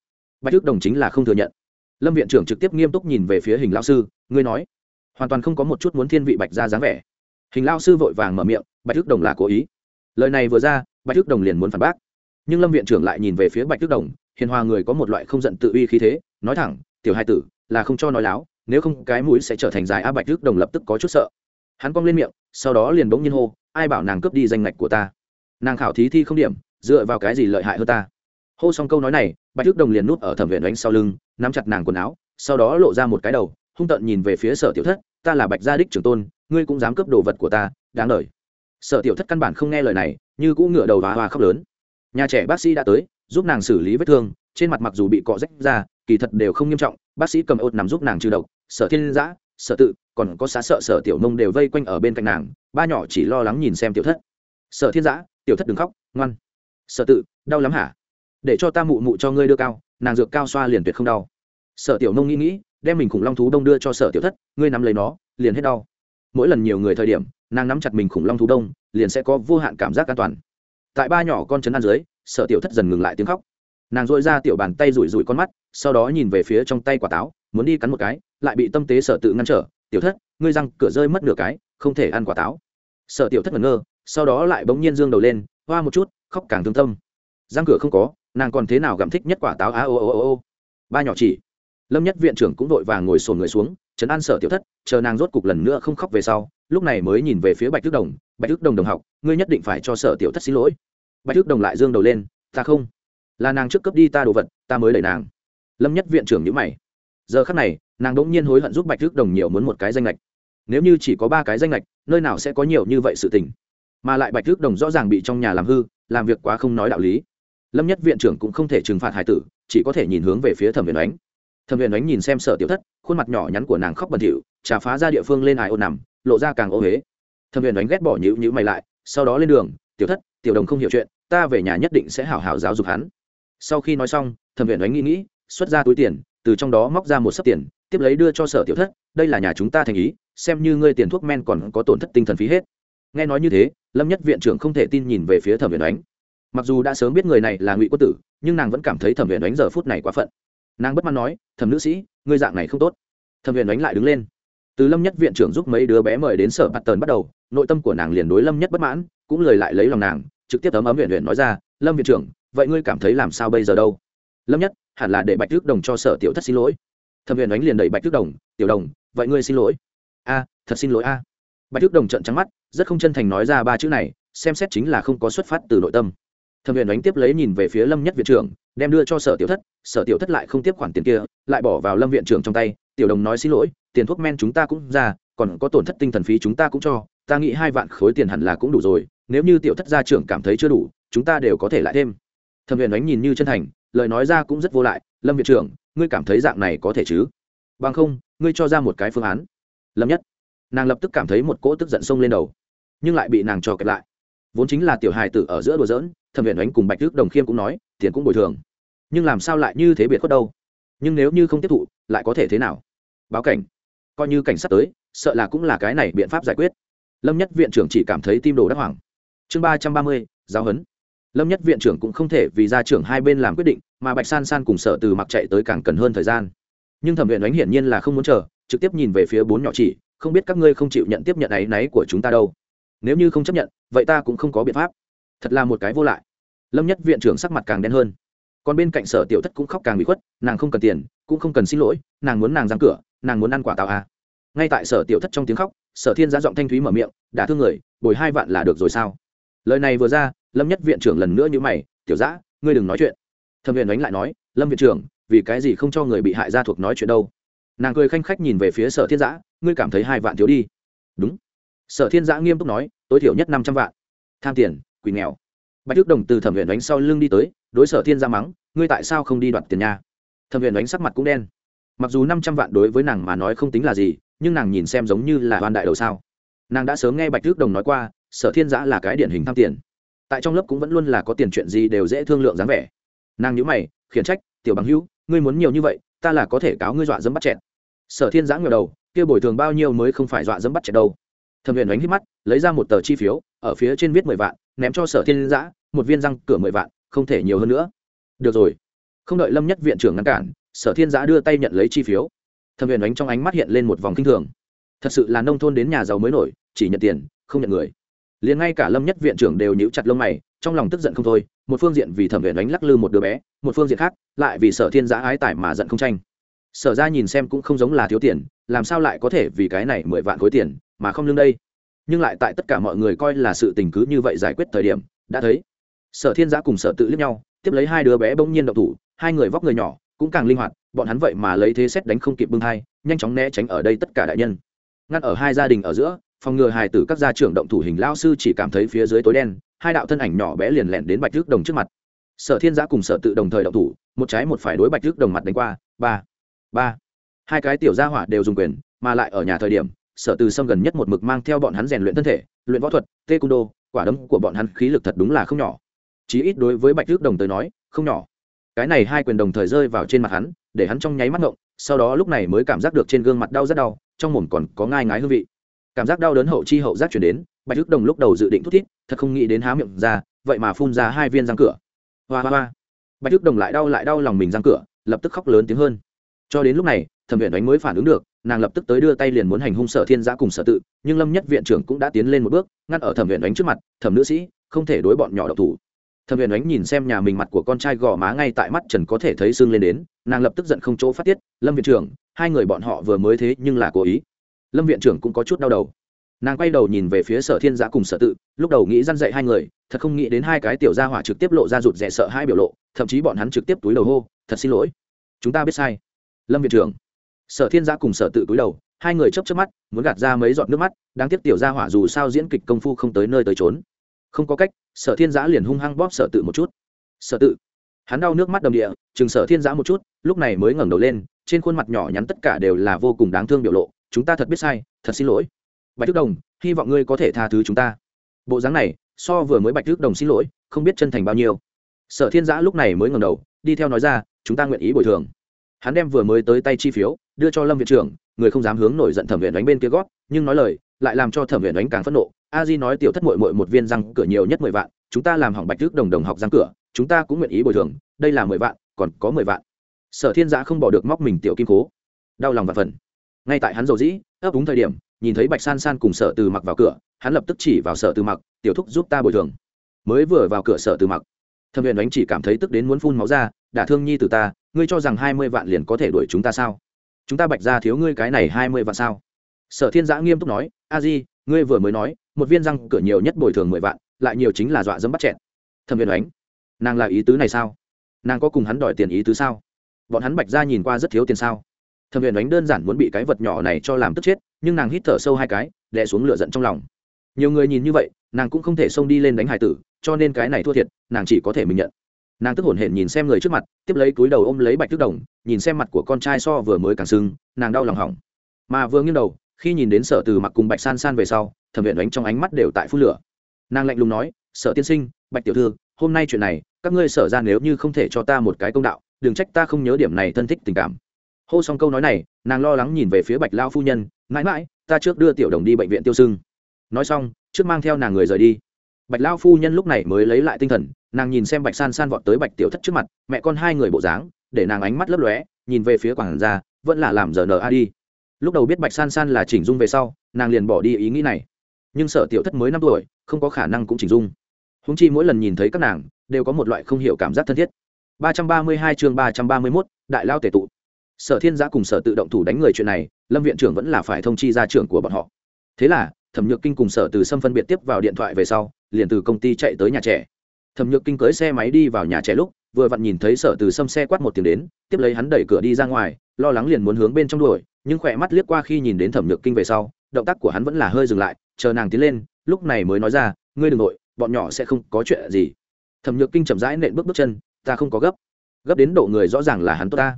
bạch tước đồng chính là không thừa nhận. Lâm viện trưởng trực tiếp nghiêm túc nhìn về phía hình lao sư ngươi nói. Hoàn toàn không có một chút muốn thiên vị bạch ra dáng vẻ. Hình lao sư vội vàng mở miệng, bạch đức đồng là cố ý. Lời này vừa ra, bạch đức đồng liền muốn phản bác. Nhưng lâm viện trưởng lại nhìn về phía bạch đức đồng, hiền hòa người có một loại không giận tự uy khí thế, nói thẳng, tiểu hai tử, là không cho nói láo, nếu không cái mũi sẽ trở thành dài a bạch đức đồng lập tức có chút sợ. Hắn cong lên miệng, sau đó liền bỗng nhiên hô, ai bảo nàng cướp đi danh ngạch của ta? Nàng khảo thí thi không điểm, dựa vào cái gì lợi hại hơn ta? Hô xong câu nói này, bạch đức đồng liền núp ở thẩm viện đánh sau lưng, nắm chặt nàng quần áo, sau đó lộ ra một cái đầu hung tợn nhìn về phía sở tiểu thất, ta là bạch gia đích trưởng tôn, ngươi cũng dám cướp đồ vật của ta, đáng lời. Sở tiểu thất căn bản không nghe lời này, như cũng ngựa đầu và hoa khóc lớn. Nhà trẻ bác sĩ đã tới, giúp nàng xử lý vết thương, trên mặt mặc dù bị cọ rách ra, kỳ thật đều không nghiêm trọng, bác sĩ cầm ốt nằm giúp nàng trừ độc, sở thiên giã sở tự, còn có xá sợ sở tiểu nông đều vây quanh ở bên cạnh nàng, ba nhỏ chỉ lo lắng nhìn xem tiểu thất. Sở thiên giã tiểu thất đừng khóc, ngoan. Sở tự, đau lắm hả? Để cho ta mụ mụ cho ngươi đưa cao, nàng dược cao xoa liền tuyệt không đau. Sở tiểu nông nghĩ nghĩ đem mình khủng long thú đông đưa cho sở tiểu thất, ngươi nắm lấy nó, liền hết đau. Mỗi lần nhiều người thời điểm, nàng nắm chặt mình khủng long thú đông, liền sẽ có vô hạn cảm giác an toàn. Tại ba nhỏ con chấn ăn dưới, sở tiểu thất dần ngừng lại tiếng khóc. Nàng dội ra tiểu bàn tay rủi rủi con mắt, sau đó nhìn về phía trong tay quả táo, muốn đi cắn một cái, lại bị tâm tế sở tự ngăn trở. Tiểu thất, ngươi răng cửa rơi mất nửa cái, không thể ăn quả táo. Sở tiểu thất ngẩn ngơ, sau đó lại bỗng nhiên dương đầu lên, hoa một chút, khóc càng thương tâm. Răng cửa không có, nàng còn thế nào gặm thích nhất quả táo? Á ô ô ô ô. Ba nhỏ chỉ lâm nhất viện trưởng cũng vội vàng ngồi sồn người xuống, chấn an sở tiểu thất, chờ nàng rốt cục lần nữa không khóc về sau, lúc này mới nhìn về phía bạch đức đồng. Bạch đức đồng đồng học, ngươi nhất định phải cho sở tiểu thất xin lỗi. Bạch đức đồng lại dương đầu lên, ta không. Là nàng trước cấp đi ta đồ vật, ta mới đẩy nàng. Lâm nhất viện trưởng nhữ mày. Giờ khắc này, nàng đỗng nhiên hối hận giúp bạch đức đồng nhiều muốn một cái danh lệch nếu như chỉ có ba cái danh lệch nơi nào sẽ có nhiều như vậy sự tình? Mà lại bạch đức đồng rõ ràng bị trong nhà làm hư, làm việc quá không nói đạo lý. Lâm nhất viện trưởng cũng không thể trừng phạt hải tử, chỉ có thể nhìn hướng về phía thẩm viện ánh thẩm huyền ánh nhìn xem sở tiểu thất, khuôn mặt nhỏ nhắn của nàng khóc bẩn thỉu, trà phá ra địa phương lên ải ôn nằm, lộ ra càng ô huế thẩm huyền ánh ghét bỏ nhữ nhữ mày lại, sau đó lên đường, tiểu thất, tiểu đồng không hiểu chuyện, ta về nhà nhất định sẽ hảo hảo giáo dục hắn. Sau khi nói xong, thẩm huyền ánh nghĩ nghĩ, xuất ra túi tiền, từ trong đó móc ra một sấp tiền, tiếp lấy đưa cho sở tiểu thất, đây là nhà chúng ta thành ý, xem như ngươi tiền thuốc men còn có tổn thất tinh thần phí hết. Nghe nói như thế, lâm nhất viện trưởng không thể tin nhìn về phía thẩm huyền ánh. Mặc dù đã sớm biết người này là ngụy quốc tử, nhưng nàng vẫn cảm thấy thẩm huyền ánh giờ phút này quá phận nàng bất mãn nói, thẩm nữ sĩ, ngươi dạng này không tốt. Thẩm huyền ánh lại đứng lên. Từ lâm nhất viện trưởng giúp mấy đứa bé mời đến sở bạt tần bắt đầu, nội tâm của nàng liền đối lâm nhất bất mãn, cũng lời lại lấy lòng nàng, trực tiếp ấm ấm huyện huyện nói ra, lâm viện trưởng, vậy ngươi cảm thấy làm sao bây giờ đâu? Lâm nhất, hẳn là để bạch tước đồng cho sở tiểu thất xin lỗi. Thẩm huyền ánh liền đẩy bạch tước đồng, tiểu đồng, vậy ngươi xin lỗi. A, thật xin lỗi a. Bạch tước đồng trận trắng mắt, rất không chân thành nói ra ba chữ này, xem xét chính là không có xuất phát từ nội tâm. Thẩm huyền ánh tiếp lấy nhìn về phía lâm nhất viện trưởng đem đưa cho sở tiểu thất sở tiểu thất lại không tiếp khoản tiền kia lại bỏ vào lâm viện trưởng trong tay tiểu đồng nói xin lỗi tiền thuốc men chúng ta cũng ra còn có tổn thất tinh thần phí chúng ta cũng cho ta nghĩ hai vạn khối tiền hẳn là cũng đủ rồi nếu như tiểu thất gia trưởng cảm thấy chưa đủ chúng ta đều có thể lại thêm. Thẩm viện ánh nhìn như chân thành lời nói ra cũng rất vô lại lâm viện trưởng ngươi cảm thấy dạng này có thể chứ? Bằng không ngươi cho ra một cái phương án. Lâm nhất nàng lập tức cảm thấy một cỗ tức giận sông lên đầu nhưng lại bị nàng trò kẹp lại. Vốn chính là tiểu hài tử ở giữa đùa giỡn, thẩm viện đánh cùng bạch đức đồng khiêm cũng nói tiền cũng bồi thường nhưng làm sao lại như thế biệt khuất đâu? Nhưng nếu như không tiếp thụ, lại có thể thế nào? Báo cảnh. Coi như cảnh sát tới, sợ là cũng là cái này biện pháp giải quyết. Lâm nhất viện trưởng chỉ cảm thấy tim đồ đắc hoảng. Chương ba trăm ba mươi, giáo huấn. Lâm nhất viện trưởng cũng không thể vì gia trưởng hai bên làm quyết định, mà bạch san san cùng sợ từ mặc chạy tới càng cần hơn thời gian. Nhưng thẩm viện đánh hiển nhiên là không muốn chờ, trực tiếp nhìn về phía bốn nhỏ chỉ, không biết các ngươi không chịu nhận tiếp nhận áy náy của chúng ta đâu. Nếu như không chấp nhận, vậy ta cũng không có biện pháp. Thật là một cái vô lại. Lâm nhất viện trưởng sắc mặt càng đen hơn còn bên cạnh sở tiểu thất cũng khóc càng bị khuất, nàng không cần tiền, cũng không cần xin lỗi, nàng muốn nàng giang cửa, nàng muốn ăn quả táo à. ngay tại sở tiểu thất trong tiếng khóc, sở thiên giã giọng thanh thúy mở miệng, đã thương người, bồi hai vạn là được rồi sao? Lời này vừa ra, lâm nhất viện trưởng lần nữa như mày, tiểu giã, ngươi đừng nói chuyện. Thẩm viện đánh lại nói, lâm viện trưởng, vì cái gì không cho người bị hại ra thuộc nói chuyện đâu? Nàng cười khanh khách nhìn về phía sở thiên giã, ngươi cảm thấy hai vạn thiếu đi. Đúng. Sở thiên giã nghiêm túc nói, tối thiểu nhất năm trăm vạn. Tham tiền quỳ nghèo. Bạch đức đồng từ thẩm viện đánh sau lưng đi tới, đối sở thiên giã mắng ngươi tại sao không đi đoạt tiền nha? thẩm Huyền đánh sắc mặt cũng đen. Mặc dù năm trăm vạn đối với nàng mà nói không tính là gì, nhưng nàng nhìn xem giống như là hoan đại đầu sao. Nàng đã sớm nghe bạch đức đồng nói qua, sở thiên giã là cái điển hình tham tiền. Tại trong lớp cũng vẫn luôn là có tiền chuyện gì đều dễ thương lượng dáng vẻ. Nàng nhữ mày, khiển trách, tiểu bằng hữu, ngươi muốn nhiều như vậy, ta là có thể cáo ngươi dọa dẫm bắt chẹn sở thiên giã ngờ đầu, kia bồi thường bao nhiêu mới không phải dọa dẫm bắt chẹn đâu. Thẩm Huyền đánh hít mắt, lấy ra một tờ chi phiếu, ở phía trên viết mười vạn, ném cho sở thiên giã, một viên răng cửa mười vạn, không thể nhiều hơn nữa được rồi. Không đợi lâm nhất viện trưởng ngăn cản, sở thiên giã đưa tay nhận lấy chi phiếu. Thẩm huyền ánh trong ánh mắt hiện lên một vòng kinh thường. Thật sự là nông thôn đến nhà giàu mới nổi, chỉ nhận tiền, không nhận người. Liền ngay cả lâm nhất viện trưởng đều nhíu chặt lông mày, trong lòng tức giận không thôi, một phương diện vì thẩm huyền ánh lắc lư một đứa bé, một phương diện khác, lại vì sở thiên giã ái tải mà giận không tranh. Sở ra nhìn xem cũng không giống là thiếu tiền, làm sao lại có thể vì cái này mười vạn khối tiền mà không lương đây? Nhưng lại tại tất cả mọi người coi là sự tình cứ như vậy giải quyết thời điểm, đã thấy sở thiên giã cùng sở tự liếc nhau tiếp lấy hai đứa bé bỗng nhiên động thủ, hai người vóc người nhỏ, cũng càng linh hoạt, bọn hắn vậy mà lấy thế xét đánh không kịp bưng hai nhanh chóng né tránh ở đây tất cả đại nhân. Ngăn ở hai gia đình ở giữa, phòng ngừa hài tử các gia trưởng động thủ hình lao sư chỉ cảm thấy phía dưới tối đen, hai đạo thân ảnh nhỏ bé liền lẹn đến bạch rước đồng trước mặt. Sở thiên giã cùng sở tự đồng thời động thủ, một trái một phải đối bạch rước đồng mặt đánh qua, ba ba. Hai cái tiểu gia hỏa đều dùng quyền, mà lại ở nhà thời điểm, sở từ sâm gần nhất một mực mang theo bọn hắn rèn luyện thân thể, luyện võ thuật tê cung đô quả đấm của bọn hắn khí lực thật đúng là không nhỏ chí ít đối với bạch tước đồng tới nói, không nhỏ. Cái này hai quyền đồng thời rơi vào trên mặt hắn, để hắn trong nháy mắt ngộng, sau đó lúc này mới cảm giác được trên gương mặt đau rất đau, trong mồm còn có ngai ngái hương vị. Cảm giác đau đớn hậu chi hậu giác chuyển đến, bạch tước đồng lúc đầu dự định thút thít, thật không nghĩ đến há miệng ra, vậy mà phun ra hai viên răng cửa. Hoa hoa hoa. Bạch tước đồng lại đau lại đau lòng mình răng cửa, lập tức khóc lớn tiếng hơn. Cho đến lúc này, thẩm viện đánh mới phản ứng được, nàng lập tức tới đưa tay liền muốn hành hung sở thiên giã cùng sở tự, nhưng lâm nhất viện trưởng cũng đã tiến lên một bước, ngăn ở thẩm viện đánh trước mặt, thẩm nữ sĩ, không thể đối bọn nhỏ độc thủ thẩm huyền ánh nhìn xem nhà mình mặt của con trai gò má ngay tại mắt trần có thể thấy sưng lên đến, nàng lập tức giận không chỗ phát tiết, lâm viện trưởng, hai người bọn họ vừa mới thế nhưng là cố ý. Lâm viện trưởng cũng có chút đau đầu. Nàng quay đầu nhìn về phía sở thiên giã cùng sở tự, lúc đầu nghĩ răn dậy hai người, thật không nghĩ đến hai cái tiểu gia hỏa trực tiếp lộ ra rụt rè sợ hai biểu lộ, thậm chí bọn hắn trực tiếp túi đầu hô, thật xin lỗi. Chúng ta biết sai. Lâm viện trưởng. Sở thiên giã cùng sở tự túi đầu, hai người chấp chấp mắt, muốn gạt ra mấy giọt nước mắt, đáng tiếc tiểu gia hỏa dù sao diễn kịch công phu không tới nơi tới trốn không có cách sở thiên giã liền hung hăng bóp sở tự một chút. Sở tự? Hắn đau nước mắt đầm địa, chừng sở thiên giã một chút, lúc này mới ngẩng đầu lên, trên khuôn mặt nhỏ nhắn tất cả đều là vô cùng đáng thương biểu lộ, chúng ta thật biết sai, thật xin lỗi. Bạch thức đồng, hy vọng ngươi có thể tha thứ chúng ta. Bộ dáng này, so vừa mới bạch thức đồng xin lỗi, không biết chân thành bao nhiêu. Sở thiên giã lúc này mới ngẩng đầu, đi theo nói ra, chúng ta nguyện ý bồi thường. Hắn đem vừa mới tới tay chi phiếu, đưa cho lâm viện trưởng, người không dám hướng nổi giận thẩm viện đánh bên kia gót, nhưng nói lời lại làm cho thẩm viện đánh càng phẫn nộ. A di nói tiểu thất mội mội một viên răng cửa nhiều nhất mười vạn, chúng ta làm hỏng bạch trước đồng đồng học răng cửa, chúng ta cũng nguyện ý bồi thường, đây là mười vạn, còn có mười vạn. Sở thiên giã không bỏ được móc mình tiểu kim cố đau lòng và phần ngay tại hắn dầu dĩ, ấp úng thời điểm, nhìn thấy bạch san san cùng sở từ mặc vào cửa, hắn lập tức chỉ vào sở từ mặc, tiểu thúc giúp ta bồi thường. Mới vừa vào cửa sở từ mặc, thẩm viện đánh chỉ cảm thấy tức đến muốn phun máu ra, đả thương nhi từ ta, ngươi cho rằng hai mươi vạn liền có thể đuổi chúng ta sao? Chúng ta bạch ra thiếu ngươi cái này hai mươi vạn sao? Sở thiên giã nghiêm túc nói, a di, ngươi vừa mới nói, một viên răng cửa nhiều nhất bồi thường mười vạn, lại nhiều chính là dọa dẫm bắt chẹn thẩm viên đánh nàng là ý tứ này sao? Nàng có cùng hắn đòi tiền ý tứ sao? Bọn hắn bạch ra nhìn qua rất thiếu tiền sao? Thẩm viên đánh đơn giản muốn bị cái vật nhỏ này cho làm tức chết, nhưng nàng hít thở sâu hai cái, đè xuống lửa giận trong lòng. Nhiều người nhìn như vậy, nàng cũng không thể xông đi lên đánh hải tử, cho nên cái này thua thiệt, nàng chỉ có thể mình nhận. Nàng tức hổn hển nhìn xem người trước mặt, tiếp lấy túi đầu ôm lấy bạch tức đồng, nhìn xem mặt của con trai so vừa mới càng sưng, nàng đau lòng hỏng. Mà vừa nghiêng đầu khi nhìn đến sở từ mặc cùng bạch san san về sau, thẩm viện đánh trong ánh mắt đều tại phút lửa. Nàng lạnh lùng nói, sở tiên sinh, bạch tiểu thư, hôm nay chuyện này, các ngươi sở ra nếu như không thể cho ta một cái công đạo, đừng trách ta không nhớ điểm này thân thích tình cảm. Hô xong câu nói này, nàng lo lắng nhìn về phía bạch lao phu nhân, mãi mãi, ta trước đưa tiểu đồng đi bệnh viện tiêu sưng. Nói xong, trước mang theo nàng người rời đi. Bạch lao phu nhân lúc này mới lấy lại tinh thần, nàng nhìn xem bạch san san vọt tới bạch tiểu thất trước mặt, mẹ con hai người bộ dáng, để nàng ánh mắt lấp lóe, nhìn về phía quảng gia, vẫn là làm giờ n a đi lúc đầu biết bạch san san là chỉnh dung về sau, nàng liền bỏ đi ý nghĩ này. Nhưng sở tiểu thất mới năm tuổi, không có khả năng cũng chỉnh dung. Húng chi mỗi lần nhìn thấy các nàng, đều có một loại không hiểu cảm giác thân thiết. ba trăm ba mươi hai chương ba trăm ba mươi mốt, đại lao tể tụ. Sở thiên giã cùng sở tự động thủ đánh người chuyện này, lâm viện trưởng vẫn là phải thông chi ra trưởng của bọn họ. Thế là, thẩm nhược kinh cùng sở từ sâm phân biệt tiếp vào điện thoại về sau, liền từ công ty chạy tới nhà trẻ. Thẩm nhược kinh cưới xe máy đi vào nhà trẻ lúc vừa vặn nhìn thấy sở từ sâm xe quát một tiếng đến, tiếp lấy hắn đẩy cửa đi ra ngoài, lo lắng liền muốn hướng bên trong đuổi, nhưng khỏe mắt liếc qua khi nhìn đến thẩm nhược kinh về sau, động tác của hắn vẫn là hơi dừng lại, chờ nàng tiến lên, lúc này mới nói ra, ngươi đ ừ n g nội bọn nhỏ sẽ không có chuyện gì. Thẩm nhược kinh chậm rãi nện bước bước chân, ta không có gấp. Gấp đến độ người rõ ràng là hắn tốt ta.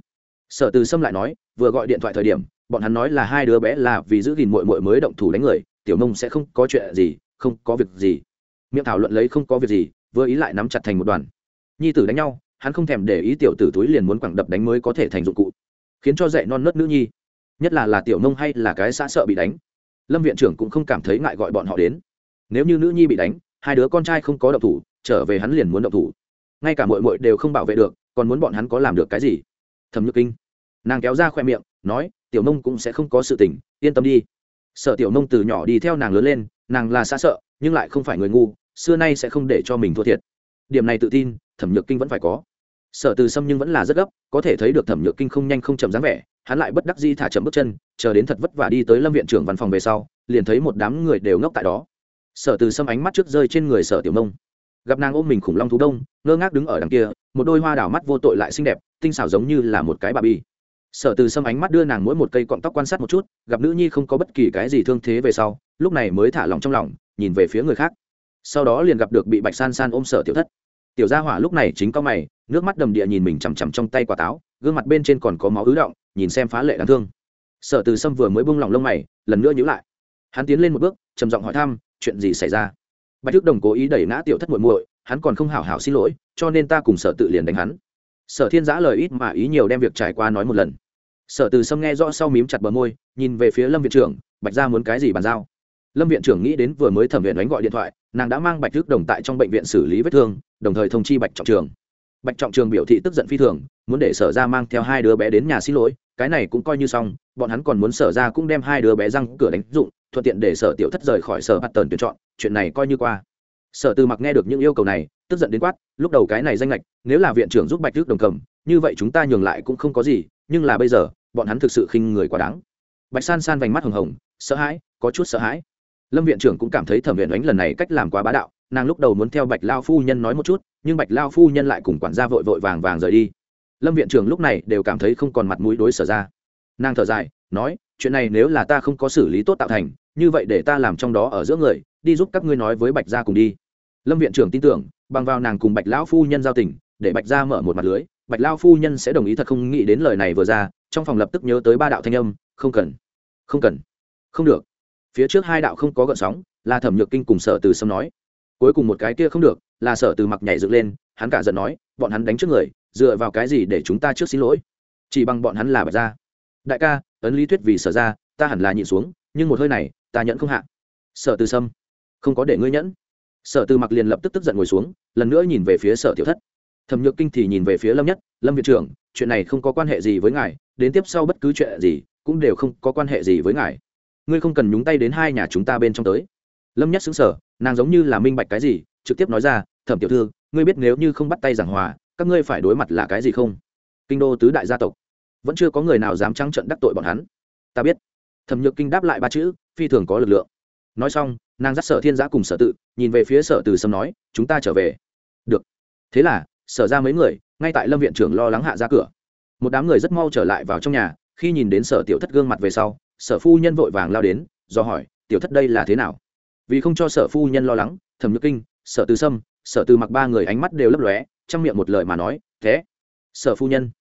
Sở từ sâm lại nói, vừa gọi điện thoại thời điểm, bọn hắn nói là hai đứa bé là vì giữ gìn mội mội mới động thủ đánh người, tiểu nông sẽ không có chuyện gì, không có việc gì. Miệng thảo luận lấy không có việc gì, vừa ý lại nắm chặt thành một đoàn nhi tử đánh nhau, hắn không thèm để ý tiểu tử túi liền muốn quẳng đập đánh mới có thể thành dụng cụ. Khiến cho dạy non nớt nữ nhi, nhất là là tiểu nông hay là cái xã sợ bị đánh, lâm viện trưởng cũng không cảm thấy ngại gọi bọn họ đến. Nếu như nữ nhi bị đánh, hai đứa con trai không có động thủ, trở về hắn liền muốn động thủ. Ngay cả mội mội đều không bảo vệ được, còn muốn bọn hắn có làm được cái gì? Thẩm nhược kinh, nàng kéo ra khoe miệng, nói, tiểu nông cũng sẽ không có sự tình, yên tâm đi. Sợ tiểu nông từ nhỏ đi theo nàng lớn lên, nàng là xa sợ, nhưng lại không phải người ngu, xưa nay sẽ không để cho mình thua thiệt điểm này tự tin, thẩm nhược kinh vẫn phải có. Sở từ sâm nhưng vẫn là rất gấp, có thể thấy được thẩm nhược kinh không nhanh không chậm dáng vẻ, hắn lại bất đắc di thả chậm bước chân, chờ đến thật vất vả đi tới lâm viện trưởng văn phòng về sau, liền thấy một đám người đều ngốc tại đó. Sở từ sâm ánh mắt trước rơi trên người sở tiểu nông. Gặp nàng ôm mình khủng long thú đông, ngơ ngác đứng ở đằng kia, một đôi hoa đảo mắt vô tội lại xinh đẹp, tinh xảo giống như là một cái bà bi. Sở từ sâm ánh mắt đưa nàng mỗi một cây cọng tóc quan sát một chút, gặp nữ nhi không có bất kỳ cái gì thương thế về sau, lúc này mới thả lòng trong lòng, nhìn về phía người khác. Sau đó liền gặp được bị bạch san san ôm sở tiểu thất tiểu gia hỏa lúc này chính cao mày, nước mắt đầm địa nhìn mình chằm chằm trong tay quả táo, gương mặt bên trên còn có máu ứ động, nhìn xem phá lệ đáng thương. Sở từ sâm vừa mới bung lòng lông mày, lần nữa nhữ lại. Hắn tiến lên một bước, trầm giọng hỏi thăm, chuyện gì xảy ra? Bạch thức đồng cố ý đẩy ngã tiểu thất muội muội, hắn còn không hảo hảo xin lỗi, cho nên ta cùng sở tự liền đánh hắn. Sở thiên giã lời ít mà ý nhiều đem việc trải qua nói một lần. Sở từ sâm nghe rõ sau mím chặt bờ môi, nhìn về phía lâm viện trưởng, bạch ra muốn cái gì bàn giao? Lâm viện trưởng nghĩ đến vừa mới thẩm viện đánh gọi điện thoại, nàng đã mang bạch thức đồng tại trong bệnh viện xử lý vết thương đồng thời thông chi bạch trọng trường. Bạch trọng trường biểu thị tức giận phi thường, muốn để sở ra mang theo hai đứa bé đến nhà xin lỗi, cái này cũng coi như xong, bọn hắn còn muốn sở ra cũng đem hai đứa bé răng cửa đánh dụng, thuận tiện để sở tiểu thất rời khỏi sở bắt tần tuyển chọn, chuyện này coi như qua. Sở tư mặc nghe được những yêu cầu này, tức giận đến quát, lúc đầu cái này danh lệch, nếu là viện trưởng giúp bạch đức đồng cầm, như vậy chúng ta nhường lại cũng không có gì, nhưng là bây giờ, bọn hắn thực sự khinh người quá đáng. Bạch san san vành mắt hồng hồng, sợ hãi, có chút sợ hãi. Lâm viện trưởng cũng cảm thấy thẩm viện đánh lần này cách làm quá bá đạo nàng lúc đầu muốn theo bạch lao phu nhân nói một chút, nhưng bạch lao phu nhân lại cùng quản gia vội vội vàng vàng rời đi. Lâm viện trưởng lúc này đều cảm thấy không còn mặt mũi đối sở ra. Nàng thở dài, nói, chuyện này nếu là ta không có xử lý tốt tạo thành, như vậy để ta làm trong đó ở giữa người, đi giúp các ngươi nói với bạch gia cùng đi. Lâm viện trưởng tin tưởng, bằng vào nàng cùng bạch lão phu nhân giao tình, để bạch gia mở một mặt lưới, bạch lao phu nhân sẽ đồng ý thật không nghĩ đến lời này vừa ra, trong phòng lập tức nhớ tới ba đạo thanh âm, không cần không cần, không được. Phía trước hai đạo không có gợn sóng, là thẩm nhược kinh cùng sở từ sâm nói cuối cùng một cái kia không được, là sở từ mặc nhảy dựng lên, hắn cả giận nói, bọn hắn đánh trước người, dựa vào cái gì để chúng ta trước xin lỗi? Chỉ bằng bọn hắn là bạch ra đại ca, ấn lý thuyết vì sở ra ta hẳn là nhịn xuống, nhưng một hơi này, ta nhẫn không hạ. Sở từ sâm, không có để ngươi nhẫn. Sở từ mặc liền lập tức tức giận ngồi xuống, lần nữa nhìn về phía sở tiểu thất. Thẩm nhược kinh thì nhìn về phía lâm nhất, lâm viện trưởng, chuyện này không có quan hệ gì với ngài, đến tiếp sau bất cứ chuyện gì, cũng đều không có quan hệ gì với ngài. Ngươi không cần nhúng tay đến hai nhà chúng ta bên trong tới. Lâm nhất xứng sở nàng giống như là minh bạch cái gì, trực tiếp nói ra, thẩm tiểu thư, ngươi biết nếu như không bắt tay giảng hòa, các ngươi phải đối mặt là cái gì không? Kinh đô tứ đại gia tộc. Vẫn chưa có người nào dám trắng trận đắc tội bọn hắn. Ta biết. Thẩm nhược kinh đáp lại ba chữ, phi thường có lực lượng. Nói xong, nàng dắt sở thiên giã cùng sở tự, nhìn về phía sở từ sâm nói, chúng ta trở về. Được. Thế là, sở ra mấy người, ngay tại lâm viện trưởng lo lắng hạ ra cửa. Một đám người rất mau trở lại vào trong nhà, khi nhìn đến sở tiểu thất gương mặt về sau, sở phu nhân vội vàng lao đến, do hỏi, tiểu thất đây là thế nào? Vì không cho sở phu nhân lo lắng, thẩm nhược kinh, sở từ sâm, sở từ mặc ba người ánh mắt đều lấp lóe, trong miệng một lời mà nói, thế, sở phu nhân.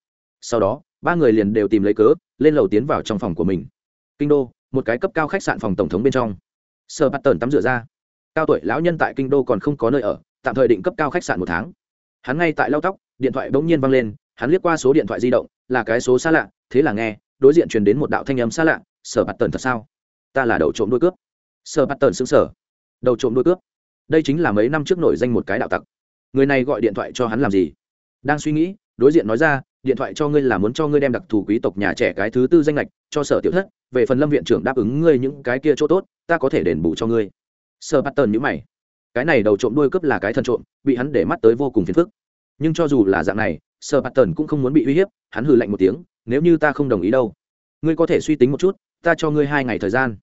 Sau đó, ba người liền đều tìm lấy cớ, lên lầu tiến vào trong phòng của mình. Kinh đô, một cái cấp cao khách sạn phòng tổng thống bên trong. Sở bắt tần tắm rửa ra. Cao tuổi lão nhân tại kinh đô còn không có nơi ở, tạm thời định cấp cao khách sạn một tháng. Hắn ngay tại lau tóc, điện thoại bỗng nhiên văng lên, hắn liếc qua số điện thoại di động, là cái số xa lạ, thế là nghe, đối diện truyền đến một đạo thanh âm xa lạ, sở bạt tần thật sao? Ta là đầu trộm đôi cướp sở bắt tần xứng sở đầu trộm đuôi cướp. Đây chính là mấy năm trước nổi danh một cái đạo tặc. Người này gọi điện thoại cho hắn làm gì? Đang suy nghĩ, đối diện nói ra, điện thoại cho ngươi là muốn cho ngươi đem đặc thù quý tộc nhà trẻ cái thứ tư danh lệch cho sở tiểu thất, về phần lâm viện trưởng đáp ứng ngươi những cái kia chỗ tốt, ta có thể đền bù cho ngươi. Sở bắt tần nhữ mày. Cái này đầu trộm đuôi cướp là cái thần trộm, bị hắn để mắt tới vô cùng phiền phức. Nhưng cho dù là dạng này sở bắt tần cũng không muốn bị uy hiếp, hắn hừ lạnh một tiếng, nếu như ta không đồng ý đâu, ngươi có thể suy tính một chút, ta cho ngươi hai ngày thời gian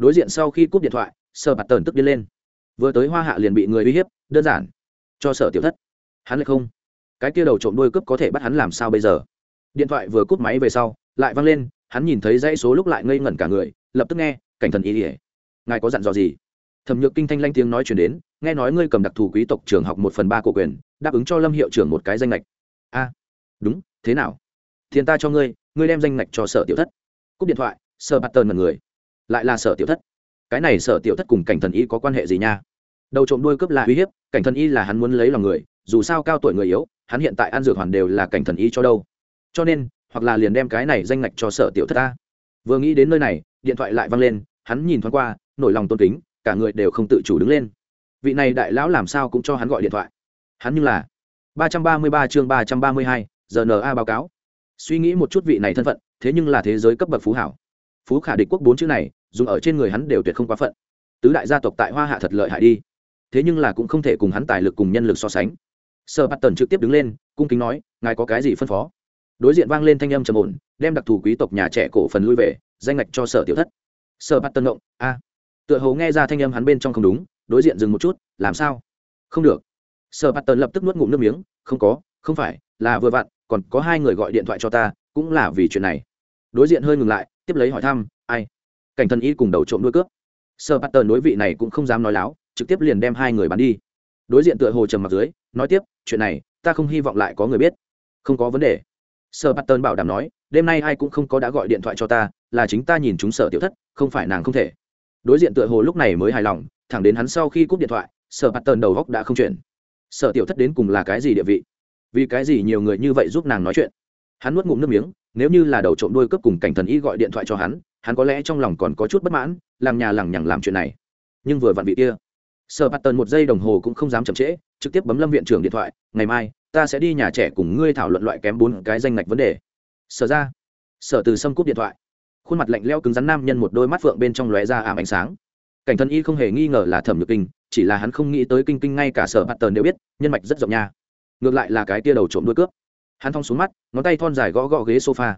đối diện sau khi cúp điện thoại, sở bạt tần tức đi lên. Vừa tới hoa hạ liền bị người uy hiếp, đơn giản. Cho sở tiểu thất. Hắn lại không. Cái kia đầu trộm đuôi cướp có thể bắt hắn làm sao bây giờ? Điện thoại vừa cúp máy về sau, lại văng lên, hắn nhìn thấy dãy số lúc lại ngây ngẩn cả người, lập tức nghe, cảnh thần ý ỉa ngài có dặn dò gì? Thẩm nhược kinh thanh lanh tiếng nói chuyển đến, nghe nói ngươi cầm đặc thù quý tộc trường học một phần ba cổ quyền, đáp ứng cho lâm hiệu trưởng một cái danh lệch a, đúng, thế nào? Thiên ta cho ngươi ngươi đem danh lệch cho sở tiểu thất. Cúp điện thoại, sở bạt tờn mật người lại là sở tiểu thất. Cái này sở tiểu thất cùng cảnh thần y có quan hệ gì nha? Đầu trộm đuôi cướp là uy hiếp, cảnh thần y là hắn muốn lấy lòng người, dù sao cao tuổi người yếu, hắn hiện tại ăn dược hoàn đều là cảnh thần y cho đâu. Cho nên, hoặc là liền đem cái này danh ngạch cho sở tiểu thất ta. Vừa nghĩ đến nơi này, điện thoại lại văng lên, hắn nhìn thoáng qua, nổi lòng tôn kính, cả người đều không tự chủ đứng lên. Vị này đại lão làm sao cũng cho hắn gọi điện thoại. Hắn như là ba trăm ba mươi ba chương ba trăm ba mươi hai giờ na báo cáo. Suy nghĩ một chút vị này thân phận, thế nhưng là thế giới cấp bậc phú hảo. Phú khả địch quốc bốn chữ này dùng ở trên người hắn đều tuyệt không quá phận. Tứ đại gia tộc tại hoa hạ thật lợi hại đi. Thế nhưng là cũng không thể cùng hắn tài lực cùng nhân lực so sánh. Sơ bắt tần trực tiếp đứng lên, cung kính nói, ngài có cái gì phân phó? Đối diện vang lên thanh âm trầm ổn, đem đặc thù quý tộc nhà trẻ cổ phần lui về, danh ngạch cho sở tiểu thất. Sở bắt Tần động a. Tựa hồ nghe ra thanh âm hắn bên trong không đúng, đối diện dừng một chút, làm sao? Không được. Sở bắt Tần lập tức nuốt ngụm nước miếng, không có, không phải, là vừa vặn, còn có hai người gọi điện thoại cho ta, cũng là vì chuyện này. Đối diện hơi ngừng lại, tiếp lấy hỏi thăm, ai? Cảnh thần y cùng đầu trộm đuôi cướp. Sở bắt tờ đối vị này cũng không dám nói láo, trực tiếp liền đem hai người bắn đi. Đối diện tựa hồ trầm mặt dưới, nói tiếp, chuyện này, ta không hy vọng lại có người biết. Không có vấn đề. Sở bát tơn bảo đảm nói, đêm nay ai cũng không có đã gọi điện thoại cho ta, là chính ta nhìn chúng sở tiểu thất, không phải nàng không thể. Đối diện tựa hồ lúc này mới hài lòng, thẳng đến hắn sau khi cúp điện thoại sở bát tơn đầu góc đã không chuyển. Sở tiểu thất đến cùng là cái gì địa vị? Vì cái gì nhiều người như vậy giúp nàng nói chuyện? Hắn nuốt ngụm nước miếng, nếu như là đầu trộm đôi cướp cùng cảnh thần y gọi điện thoại cho hắn hắn có lẽ trong lòng còn có chút bất mãn làm nhà lẳng nhằng làm chuyện này. Nhưng vừa vặn vị kia, sở bạt tần một giây đồng hồ cũng không dám chậm trễ, trực tiếp bấm lâm viện trưởng điện thoại, ngày mai, ta sẽ đi nhà trẻ cùng ngươi thảo luận loại kém bốn cái danh ngạch vấn đề. Sở ra. Sở từ sâm cúp điện thoại. Khuôn mặt lạnh leo cứng rắn nam nhân một đôi mắt phượng bên trong lóe ra ảm ánh sáng. Cảnh thân y không hề nghi ngờ là thẩm nhược kinh, chỉ là hắn không nghĩ tới kinh kinh ngay cả sở bạt tần đều biết, nhân mạch rất rộng nha. Ngược lại là cái tia đầu trộm đuôi cướp. Hắn thong xuống mắt, ngón tay thon dài gõ gõ ghế sofa.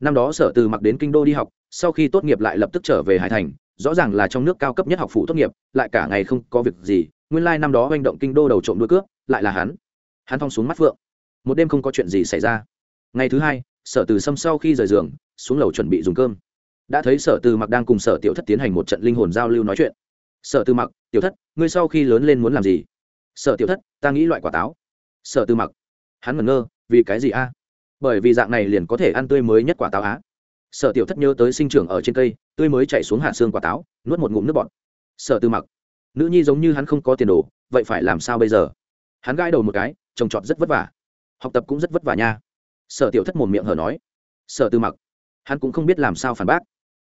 Năm đó sở từ mặc đến kinh đô đi học sau khi tốt nghiệp lại lập tức trở về hải thành, rõ ràng là trong nước cao cấp nhất học phủ tốt nghiệp, lại cả ngày không có việc gì, nguyên lai năm đó oanh động kinh đô đầu trộm đuôi cướp, lại là hắn. Hắn thong xuống mắt phượng. Một đêm không có chuyện gì xảy ra. Ngày thứ hai, sở từ sâm sau khi rời giường, xuống lầu chuẩn bị dùng cơm. Đã thấy sở từ mặc đang cùng sở tiểu thất tiến hành một trận linh hồn giao lưu nói chuyện. Sở từ mặc, tiểu thất, ngươi sau khi lớn lên muốn làm gì? Sở tiểu thất, ta nghĩ loại quả táo. Sở từ mặc, hắn ngẩn ngơ, vì cái gì a? Bởi vì dạng này liền có thể ăn tươi mới nhất quả táo á sở tiểu thất nhớ tới sinh trưởng ở trên cây, tươi mới chạy xuống hạ xương quả táo, nuốt một ngụm nước bọt. Sở tư mặc, nữ nhi giống như hắn không có tiền đồ, vậy phải làm sao bây giờ? Hắn gãi đầu một cái trồng trọt rất vất vả. Học tập cũng rất vất vả nha. Sở tiểu thất mồm miệng hở nói. Sở tư mặc, hắn cũng không biết làm sao phản bác.